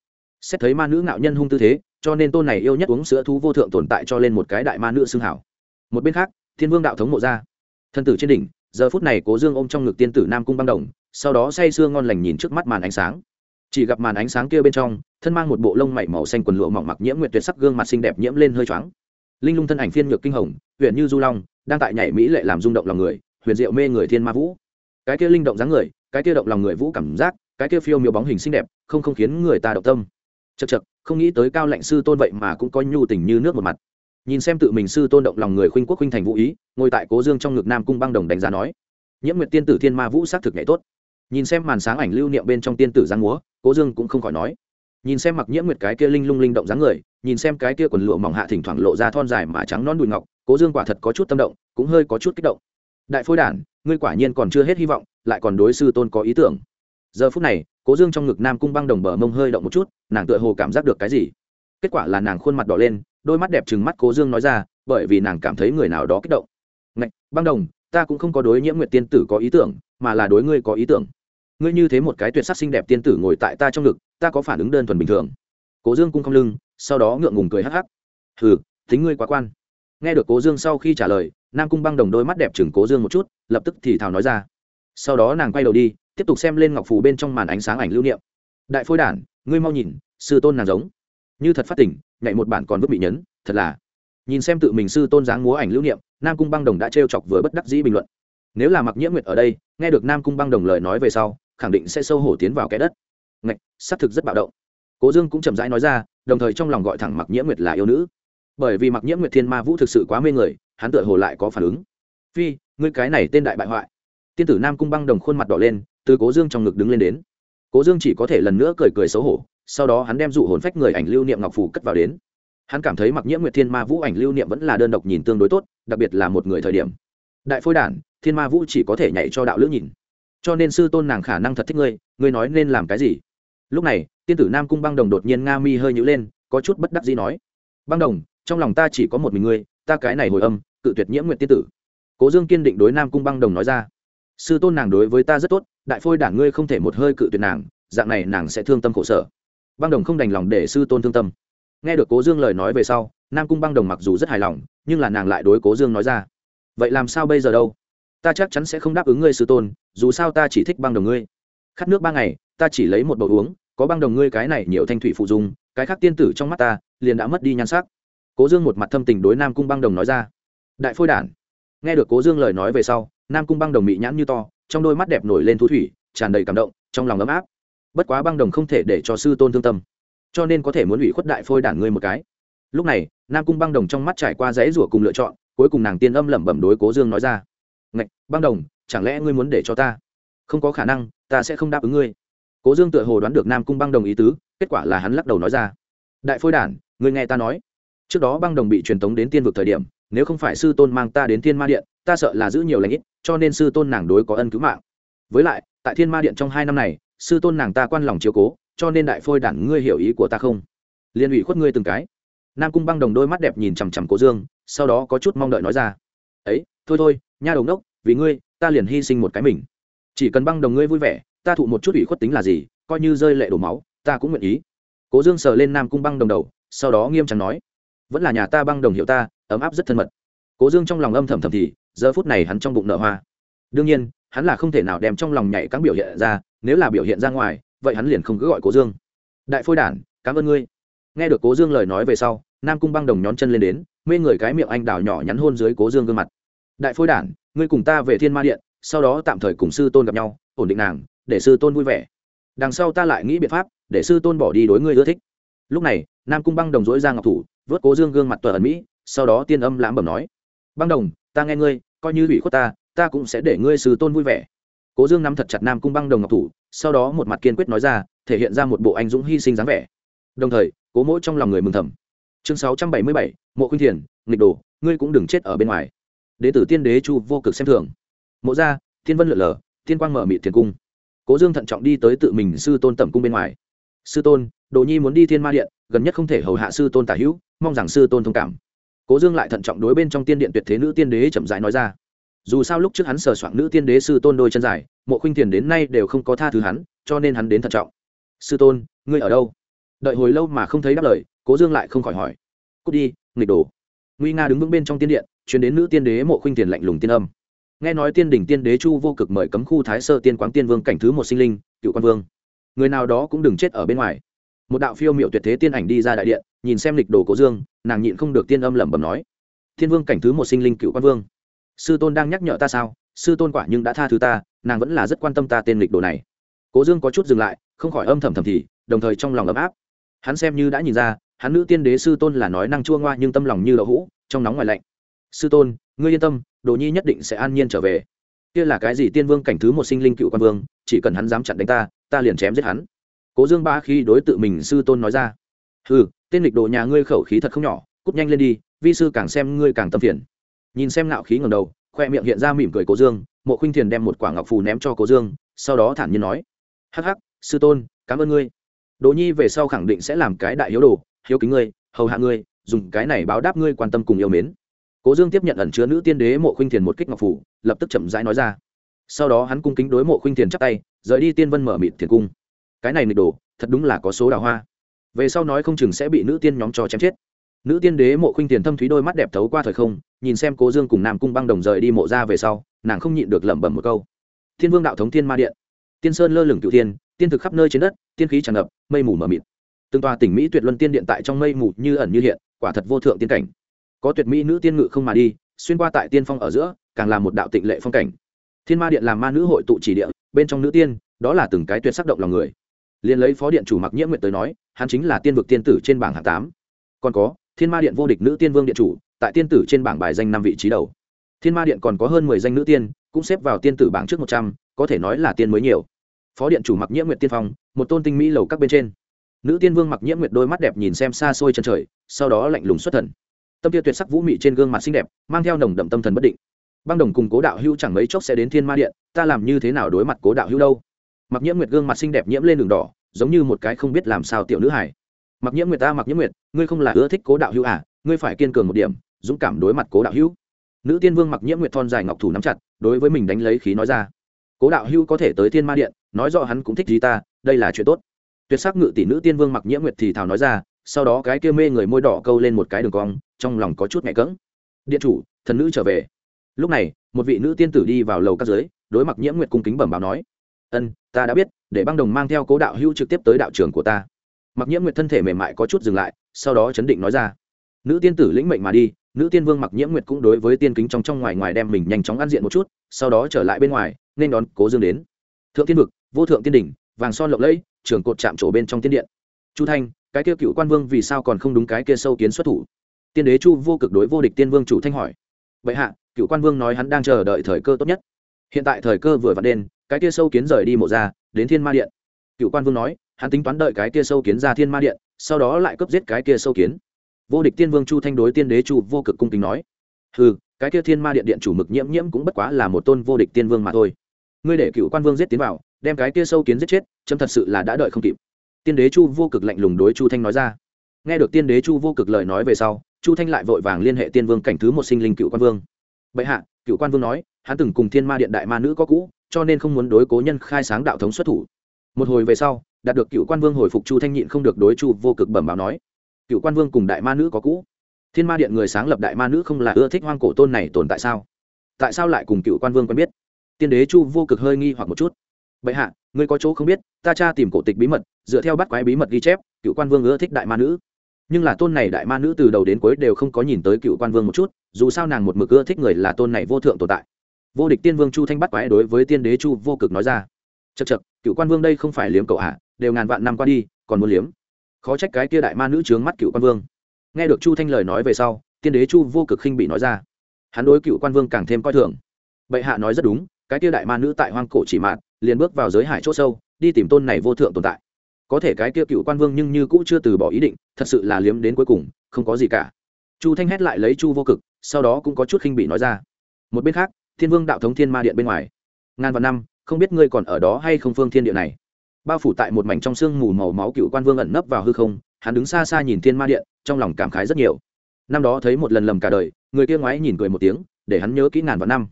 Xét thấy ma nữ ngạo nhân hung tư thế, cho nên tôn này yêu nhất uống sữa thú vô thượng tồn tại cho lên một cái đại ma nữ xưng hảo. Một bên khác, thiên vương đạo thống mộ ra. Thân tử trên đỉnh, giờ phút này cố dương ôm trong ngực tiên tử nam cung băng đồng, sau đó say sưa ngon lành nhìn trước mắt màn ánh sáng. Chỉ gặp màn ánh sáng kia bên trong, thân mang một bộ lông mảy màu xanh quần lụa mỏng mặc nhiễm nguyệt tuyệt sắc gương mặt xinh đẹp nhiễm lên hơi choáng. Linh lung thân ảnh phiên nhược kinh hồng huyện như du long, đang tại nhảy mỹ lệ làm rung động lòng người, huyền diệu mê người thiên ma vũ. Cái kia linh động dáng người cái kia động lòng người vũ cảm giác, cái kia phiêu miêu bóng hình xinh đẹp, không không khiến người ta động tâm. Chật chật không nghĩ tới cao lệnh sư tôn vậy mà cũng có nhu tình như nước một mặt. Nhìn xem tự mình sư tôn động lòng người khuynh quốc khuynh thành vũ ý, ngồi tại cố dương trong ngực nam cung băng đồng đánh giá nói, nhiễm nguyệt tiên tử thiên ma vũ sắc thực nhảy tốt. Nhìn xem màn sáng ảnh lưu niệm bên trong tiên tử giang múa, cố dương cũng không khỏi nói, nhìn xem mặc nhiễm nguyệt cái kia linh lung linh động dáng người, nhìn xem cái kia quần lụa mỏng hạ thỉnh thoảng lộ ra thon dài mà trắng non đùi ngọc, cố dương quả thật có chút tâm động, cũng hơi có chút kích động đại phôi đản, ngươi quả nhiên còn chưa hết hy vọng, lại còn đối sư tôn có ý tưởng. Giờ phút này, cố dương trong ngực nam cung băng đồng bờ mông hơi động một chút, nàng tựa hồ cảm giác được cái gì. Kết quả là nàng khuôn mặt đỏ lên, đôi mắt đẹp trừng mắt cố dương nói ra, bởi vì nàng cảm thấy người nào đó kích động. Ngạch, băng đồng, ta cũng không có đối nhiễm nguyệt tiên tử có ý tưởng, mà là đối ngươi có ý tưởng. Ngươi như thế một cái tuyệt sắc xinh đẹp tiên tử ngồi tại ta trong ngực, ta có phản ứng đơn thuần bình thường. Cố dương cung không lưng, sau đó ngượng ngùng cười hắc hắc. Hừ, tính ngươi quá quan. Nghe được cố dương sau khi trả lời nam cung băng đồng đôi mắt đẹp chừng cố dương một chút, lập tức thì thào nói ra. Sau đó nàng quay đầu đi, tiếp tục xem lên ngọc phù bên trong màn ánh sáng ảnh lưu niệm. Đại phôi đản, ngươi mau nhìn, sư tôn nàng giống. Như thật phát tỉnh nhảy một bản còn vứt bị nhấn, thật là. Nhìn xem tự mình sư tôn dáng múa ảnh lưu niệm, nam cung băng đồng đã trêu chọc vừa bất đắc dĩ bình luận. Nếu là mặc nhiễm nguyệt ở đây, nghe được nam cung băng đồng lời nói về sau, khẳng định sẽ sâu hổ tiến vào cái đất. Ngạch, xác thực rất bạo động. Cố dương cũng chậm rãi nói ra, đồng thời trong lòng gọi thẳng mặc nhiễm nguyệt là yêu nữ. Bởi vì mặc nhiễm nguyệt thiên ma vũ thực sự quá mê người hắn tựa hồ lại có phản ứng. Phi, ngươi cái này tên đại bại hoại. Tiên tử nam cung băng đồng khuôn mặt đỏ lên, từ cố dương trong ngực đứng lên đến. Cố dương chỉ có thể lần nữa cười cười xấu hổ, sau đó hắn đem dụ hồn phách người ảnh lưu niệm ngọc phủ cất vào đến. Hắn cảm thấy mặc nhiễm nguyệt thiên ma vũ ảnh lưu niệm vẫn là đơn độc nhìn tương đối tốt, đặc biệt là một người thời điểm. Đại phôi đản, thiên ma vũ chỉ có thể nhảy cho đạo lữ nhìn. Cho nên sư tôn nàng khả năng thật thích ngươi ngươi nói nên làm cái gì? Lúc này, tiên tử nam cung băng đồng đột nhiên nga mi hơi nhữ lên, có chút bất đắc gì nói. Băng đồng, trong lòng ta chỉ có một mình ngươi ta cái này hồi âm, cự tuyệt nhiễm nguyện tiên tử. Cố dương kiên định đối nam cung băng đồng nói ra. Sư tôn nàng đối với ta rất tốt, đại phôi đảng ngươi không thể một hơi cự tuyệt nàng, dạng này nàng sẽ thương tâm khổ sở. Băng đồng không đành lòng để sư tôn thương tâm. Nghe được cố dương lời nói về sau, nam cung băng đồng mặc dù rất hài lòng, nhưng là nàng lại đối cố dương nói ra. Vậy làm sao bây giờ đâu? Ta chắc chắn sẽ không đáp ứng ngươi sư tôn, dù sao ta chỉ thích băng đồng ngươi. Khát nước ba ngày, ta chỉ lấy một bầu uống, có băng đồng ngươi cái này nhiều thanh thủy phụ dùng cái khác tiên tử trong mắt ta, liền đã mất đi nhan sắc cố dương một mặt thâm tình đối nam cung băng đồng nói ra. Đại phôi đản, nghe được cố dương lời nói về sau, nam cung băng đồng bị nhãn như to, trong đôi mắt đẹp nổi lên thú thủy, tràn đầy cảm động, trong lòng ấm áp. Bất quá băng đồng không thể để cho sư tôn thương tâm, cho nên có thể muốn ủy khuất đại phôi đản ngươi một cái. Lúc này, nam cung băng đồng trong mắt trải qua dãy rủa cùng lựa chọn, cuối cùng nàng tiên âm lẩm bẩm đối cố dương nói ra. Ngạch, băng đồng, chẳng lẽ ngươi muốn để cho ta? Không có khả năng, ta sẽ không đáp ứng ngươi. Cố dương tựa hồ đoán được nam cung băng đồng ý tứ, kết quả là hắn lắc đầu nói ra. Đại phôi đản, ngươi nghe ta nói trước đó băng đồng bị truyền tống đến tiên vực thời điểm, nếu không phải sư tôn mang ta đến thiên ma điện, ta sợ là giữ nhiều lãnh ít, cho nên sư tôn nàng đối có ân cứu mạng. Với lại, tại thiên ma điện trong hai năm này, sư tôn nàng ta quan lòng chiếu cố, cho nên đại phôi đản ngươi hiểu ý của ta không? Liên ủy khuất ngươi từng cái. Nam cung băng đồng đôi mắt đẹp nhìn chằm chằm cố dương, sau đó có chút mong đợi nói ra. Ấy, thôi thôi, nha đồng đốc vì ngươi, ta liền hy sinh một cái mình. Chỉ cần băng đồng ngươi vui vẻ, ta thụ một chút ủy khuất tính là gì, coi như rơi lệ đổ máu, ta cũng nguyện ý. Cố dương sờ lên nam cung băng đồng đầu, sau đó nghiêm trọng nói vẫn là nhà ta băng đồng hiệu ta, ấm áp rất thân mật. Cố dương trong lòng âm thầm thầm thì, giờ phút này hắn trong bụng nợ hoa. Đương nhiên, hắn là không thể nào đem trong lòng nhảy cắn biểu hiện ra, nếu là biểu hiện ra ngoài, vậy hắn liền không cứ gọi cố dương. Đại phôi đản, cảm ơn ngươi. Nghe được cố dương lời nói về sau, nam cung băng đồng nhón chân lên đến, mê người cái miệng anh đào nhỏ nhắn hôn dưới cố dương gương mặt. Đại phôi đản, ngươi cùng ta về thiên ma điện, sau đó tạm thời cùng sư tôn gặp nhau, ổn định nàng, để sư tôn vui vẻ. Đằng sau ta lại nghĩ biện pháp, để sư tôn bỏ đi đối ngươi ưa thích. Lúc này, nam cung băng đồng dỗi ra ngọc thủ vớt cố dương gương mặt tờ ẩn mỹ, sau đó tiên âm lãm bẩm nói, băng đồng, ta nghe ngươi, coi như ủy khuất ta ta cũng sẽ để ngươi sư tôn vui vẻ. Cố dương nắm thật chặt nam cung băng đồng ngọc thủ, sau đó một mặt kiên quyết nói ra, thể hiện ra một bộ anh dũng hy sinh dáng vẻ. Đồng thời, cố mỗi trong lòng người mừng thầm. Chương sáu trăm bảy mươi bảy, mộ khuynh thiền, nghịch đồ, ngươi cũng đừng chết ở bên ngoài. Đế tử tiên đế chu vô cực xem thường. Mộ gia, thiên vân lượn lờ, thiên quang mở mị thiền cung. Cố dương thận trọng đi tới tự mình sư tôn tẩm cung bên ngoài. Sư tôn, đồ nhi muốn đi thiên ma điện, gần nhất không thể hầu hạ sư tôn tả hữu mong rằng sư tôn thông cảm. Cố dương lại thận trọng đối bên trong tiên điện tuyệt thế nữ tiên đế chậm rãi nói ra. Dù sao lúc trước hắn sờ soạn nữ tiên đế sư tôn đôi chân dài, mộ khuynh thiền đến nay đều không có tha thứ hắn, cho nên hắn đến thận trọng. Sư tôn, ngươi ở đâu? Đợi hồi lâu mà không thấy đáp lời, cố dương lại không khỏi hỏi. Cút đi, nghịch đồ. Nguy nga đứng vững bên trong tiên điện chuyển đến nữ tiên đế mộ khuynh thiền lạnh lùng tiên âm. Nghe nói tiên đỉnh tiên đế chu vô cực mời cấm khu thái sơ tiên quán tiên vương cảnh thứ một sinh linh, cựu quan vương. Người nào đó cũng đừng chết ở bên ngoài một đạo phiêu miệu tuyệt thế tiên ảnh đi ra đại điện, nhìn xem lịch đồ cố dương, nàng nhịn không được tiên âm lẩm bẩm nói, thiên vương cảnh thứ một sinh linh cựu quan vương, sư tôn đang nhắc nhở ta sao? Sư tôn quả nhưng đã tha thứ ta, nàng vẫn là rất quan tâm ta tên lịch đồ này. Cố dương có chút dừng lại, không khỏi âm thầm thầm thì, đồng thời trong lòng ấm áp. Hắn xem như đã nhìn ra, hắn nữ tiên đế sư tôn là nói năng chua ngoa nhưng tâm lòng như đậu hũ, trong nóng ngoài lạnh. Sư tôn, ngươi yên tâm, đồ nhi nhất định sẽ an nhiên trở về. Kia là cái gì tiên vương cảnh thứ một sinh linh cựu quan vương, chỉ cần hắn dám chặn đánh ta ta liền chém giết hắn cố dương ba khi đối tự mình sư tôn nói ra. Ừ tên lịch đồ nhà ngươi khẩu khí thật không nhỏ, cút nhanh lên đi, vi sư càng xem ngươi càng tâm phiền. Nhìn xem nạo khí ngầm đầu, khoe miệng hiện ra mỉm cười cố dương, mộ khuynh thiền đem một quả ngọc phù ném cho cố dương, sau đó thản nhiên nói, hắc hắc, sư tôn, cảm ơn ngươi. Đỗ nhi về sau khẳng định sẽ làm cái đại hiếu đồ, hiếu kính ngươi, hầu hạ ngươi, dùng cái này báo đáp ngươi quan tâm cùng yêu mến. Cố dương tiếp nhận ẩn chứa nữ tiên đế mộ khinh thiền một kích ngọc phủ lập tức chậm rãi nói ra. Sau đó hắn cung kính đối mộ khinh thiền chắp tay, rời đi tiên vân mở mịt thiền cung cái này nịch đồ, thật đúng là có số đào hoa. Về sau nói không chừng sẽ bị nữ tiên nhóm cho chém chết. Nữ tiên đế mộ khuynh tiền thâm thúy đôi mắt đẹp thấu qua thời không, nhìn xem cố dương cùng nam cung băng đồng rời đi mộ ra về sau, nàng không nhịn được lẩm bẩm một câu. Thiên vương đạo thống thiên ma điện. Tiên sơn lơ lửng cựu thiên, tiên thực khắp nơi trên đất, tiên khí tràn ngập, mây mù mờ mịt. Từng tòa tỉnh mỹ tuyệt luân tiên điện tại trong mây mù như ẩn như hiện, quả thật vô thượng tiên cảnh. Có tuyệt mỹ nữ tiên ngự không mà đi, xuyên qua tại tiên phong ở giữa, càng là một đạo tịnh lệ phong cảnh. Thiên ma điện làm ma nữ hội tụ chỉ địa, bên trong nữ tiên, đó là từng cái tuyệt sắc động lòng người liền lấy phó điện chủ mặc nhiễm nguyện tới nói, hắn chính là tiên vực tiên tử trên bảng hạng tám. Còn có, thiên ma điện vô địch nữ tiên vương điện chủ, tại tiên tử trên bảng bài danh năm vị trí đầu. Thiên ma điện còn có hơn mười danh nữ tiên, cũng xếp vào tiên tử bảng trước một trăm, có thể nói là tiên mới nhiều. Phó điện chủ mặc nhiễm nguyệt tiên phong, một tôn tinh mỹ lầu các bên trên. Nữ tiên vương mặc nhiễm nguyệt đôi mắt đẹp nhìn xem xa xôi chân trời, sau đó lạnh lùng xuất thần. Tâm tiêu tuyệt sắc vũ mị trên gương mặt xinh đẹp, mang theo nồng đậm tâm thần bất định. Băng đồng cùng cố đạo hữu chẳng mấy chốc sẽ đến thiên ma điện, ta làm như thế nào đối mặt cố đạo hữu đâu? Mặc nhiễm nguyệt gương mặt xinh đẹp nhiễm lên đường đỏ, giống như một cái không biết làm sao tiểu nữ hải mặc nhiễm nguyệt ta, mặc nhiễm nguyệt, ngươi không là ưa thích cố đạo hữu à? Ngươi phải kiên cường một điểm, dũng cảm đối mặt cố đạo hữu. Nữ tiên vương mặc nhiễm nguyệt thon dài ngọc thủ nắm chặt, đối với mình đánh lấy khí nói ra. Cố đạo hữu có thể tới thiên ma điện, nói rõ hắn cũng thích gì ta, đây là chuyện tốt. Tuyệt sắc ngự tỷ nữ tiên vương mặc nhiễm nguyệt thì thào nói ra, sau đó cái kia mê người môi đỏ câu lên một cái đường cong, trong lòng có chút nhẹ cỡng điện chủ, thần nữ trở về. Lúc này, một vị nữ tiên tử đi vào lầu các giới đối mặc nhiễm nguyệt cung kính bẩm báo nói, ân ta đã biết, để băng đồng mang theo cố đạo hữu trực tiếp tới đạo trường của ta. Mặc nhiễm nguyệt thân thể mềm mại có chút dừng lại, sau đó chấn định nói ra. Nữ tiên tử lĩnh mệnh mà đi, nữ tiên vương mặc nhiễm nguyệt cũng đối với tiên kính trong trong ngoài ngoài đem mình nhanh chóng ăn diện một chút, sau đó trở lại bên ngoài, nên đón cố dương đến. Thượng tiên vực, vô thượng tiên đỉnh, vàng son lộng lẫy, trường cột chạm trổ bên trong tiên điện. Chu thanh, cái kia cựu quan vương vì sao còn không đúng cái kia sâu kiến xuất thủ? Tiên đế chu vô cực đối vô địch tiên vương chủ thanh hỏi. Vậy hạ, cựu quan vương nói hắn đang chờ đợi thời cơ tốt nhất. Hiện tại thời cơ vừa vặn đen cái kia sâu kiến rời đi mộ ra, đến thiên ma điện. Cựu quan vương nói, hắn tính toán đợi cái kia sâu kiến ra thiên ma điện, sau đó lại cấp giết cái kia sâu kiến. Vô địch tiên vương chu thanh đối tiên đế chu vô cực cung kính nói ừ cái kia thiên ma điện điện chủ mực nhiễm nhiễm cũng bất quá là một tôn vô địch tiên vương mà thôi. Ngươi để cựu quan vương giết tiến vào, đem cái kia sâu kiến giết chết, chấm thật sự là đã đợi không kịp. Tiên đế chu vô cực lạnh lùng đối chu thanh nói ra. Nghe được tiên đế chu vô cực lời nói về sau, chu thanh lại vội vàng liên hệ tiên vương cảnh thứ một sinh linh cựu quan vương. Bệ hạ, cựu quan vương nói, hắn từng cùng thiên ma điện đại ma nữ có cũ cho nên không muốn đối cố nhân khai sáng đạo thống xuất thủ. Một hồi về sau, đạt được cựu quan vương hồi phục chu thanh nhịn không được đối chu vô cực bẩm báo nói, cựu quan vương cùng đại ma nữ có cũ. Thiên ma điện người sáng lập đại ma nữ không là ưa thích hoang cổ tôn này tồn tại sao? Tại sao lại cùng cựu quan vương quen biết? Tiên đế chu vô cực hơi nghi hoặc một chút. Bệ hạ, ngươi có chỗ không biết, ta cha tìm cổ tịch bí mật, dựa theo bắt quái bí mật ghi chép, cựu quan vương ưa thích đại ma nữ. Nhưng là tôn này đại ma nữ từ đầu đến cuối đều không có nhìn tới cựu quan vương một chút, dù sao nàng một mực ưa thích người là tôn này vô thượng tồn tại vô địch tiên vương chu thanh bắt quái đối với tiên đế chu vô cực nói ra. Chật chật cựu quan vương đây không phải liếm cậu hạ đều ngàn vạn năm qua đi, còn muốn liếm. Khó trách cái kia đại ma nữ trướng mắt cựu quan vương. Nghe được chu thanh lời nói về sau, tiên đế chu vô cực khinh bị nói ra. Hắn đối cựu quan vương càng thêm coi thường. Bệ hạ nói rất đúng, cái kia đại ma nữ tại hoang cổ chỉ mạn, liền bước vào giới hải c h ỗ sâu, đi tìm tôn này vô thượng tồn tại. Có thể cái kia cựu quan vương nhưng như cũ chưa từ bỏ ý định, thật sự là liếm đến cuối cùng, không có gì cả. Chu thanh hét lại lấy chu vô cực, sau đó cũng có chút khinh bị nói ra. Một bên khác thiên vương đạo thống thiên ma điện bên ngoài. Ngàn vạn năm, không biết ngươi còn ở đó hay không phương thiên địa này. Bao phủ tại một mảnh trong sương mù màu máu cựu quan vương ẩn nấp vào hư không, hắn đứng xa xa nhìn thiên ma điện, trong lòng cảm khái rất nhiều. Năm đó thấy một lần lầm cả đời, người kia ngoái nhìn cười một tiếng, để hắn nhớ kỹ ngàn vạn năm.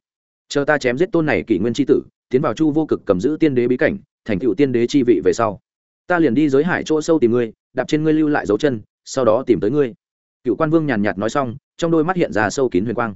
Chờ ta chém giết tôn này kỷ nguyên tri tử, tiến vào chu vô cực cầm giữ tiên đế bí cảnh, thành cựu tiên đế chi vị về sau, ta liền đi giới hải chỗ sâu tìm ngươi, đạp trên ngươi lưu lại dấu chân, sau đó tìm tới ngươi. Cựu quan vương nhàn nhạt nói xong, trong đôi mắt hiện ra sâu kín huyền quang.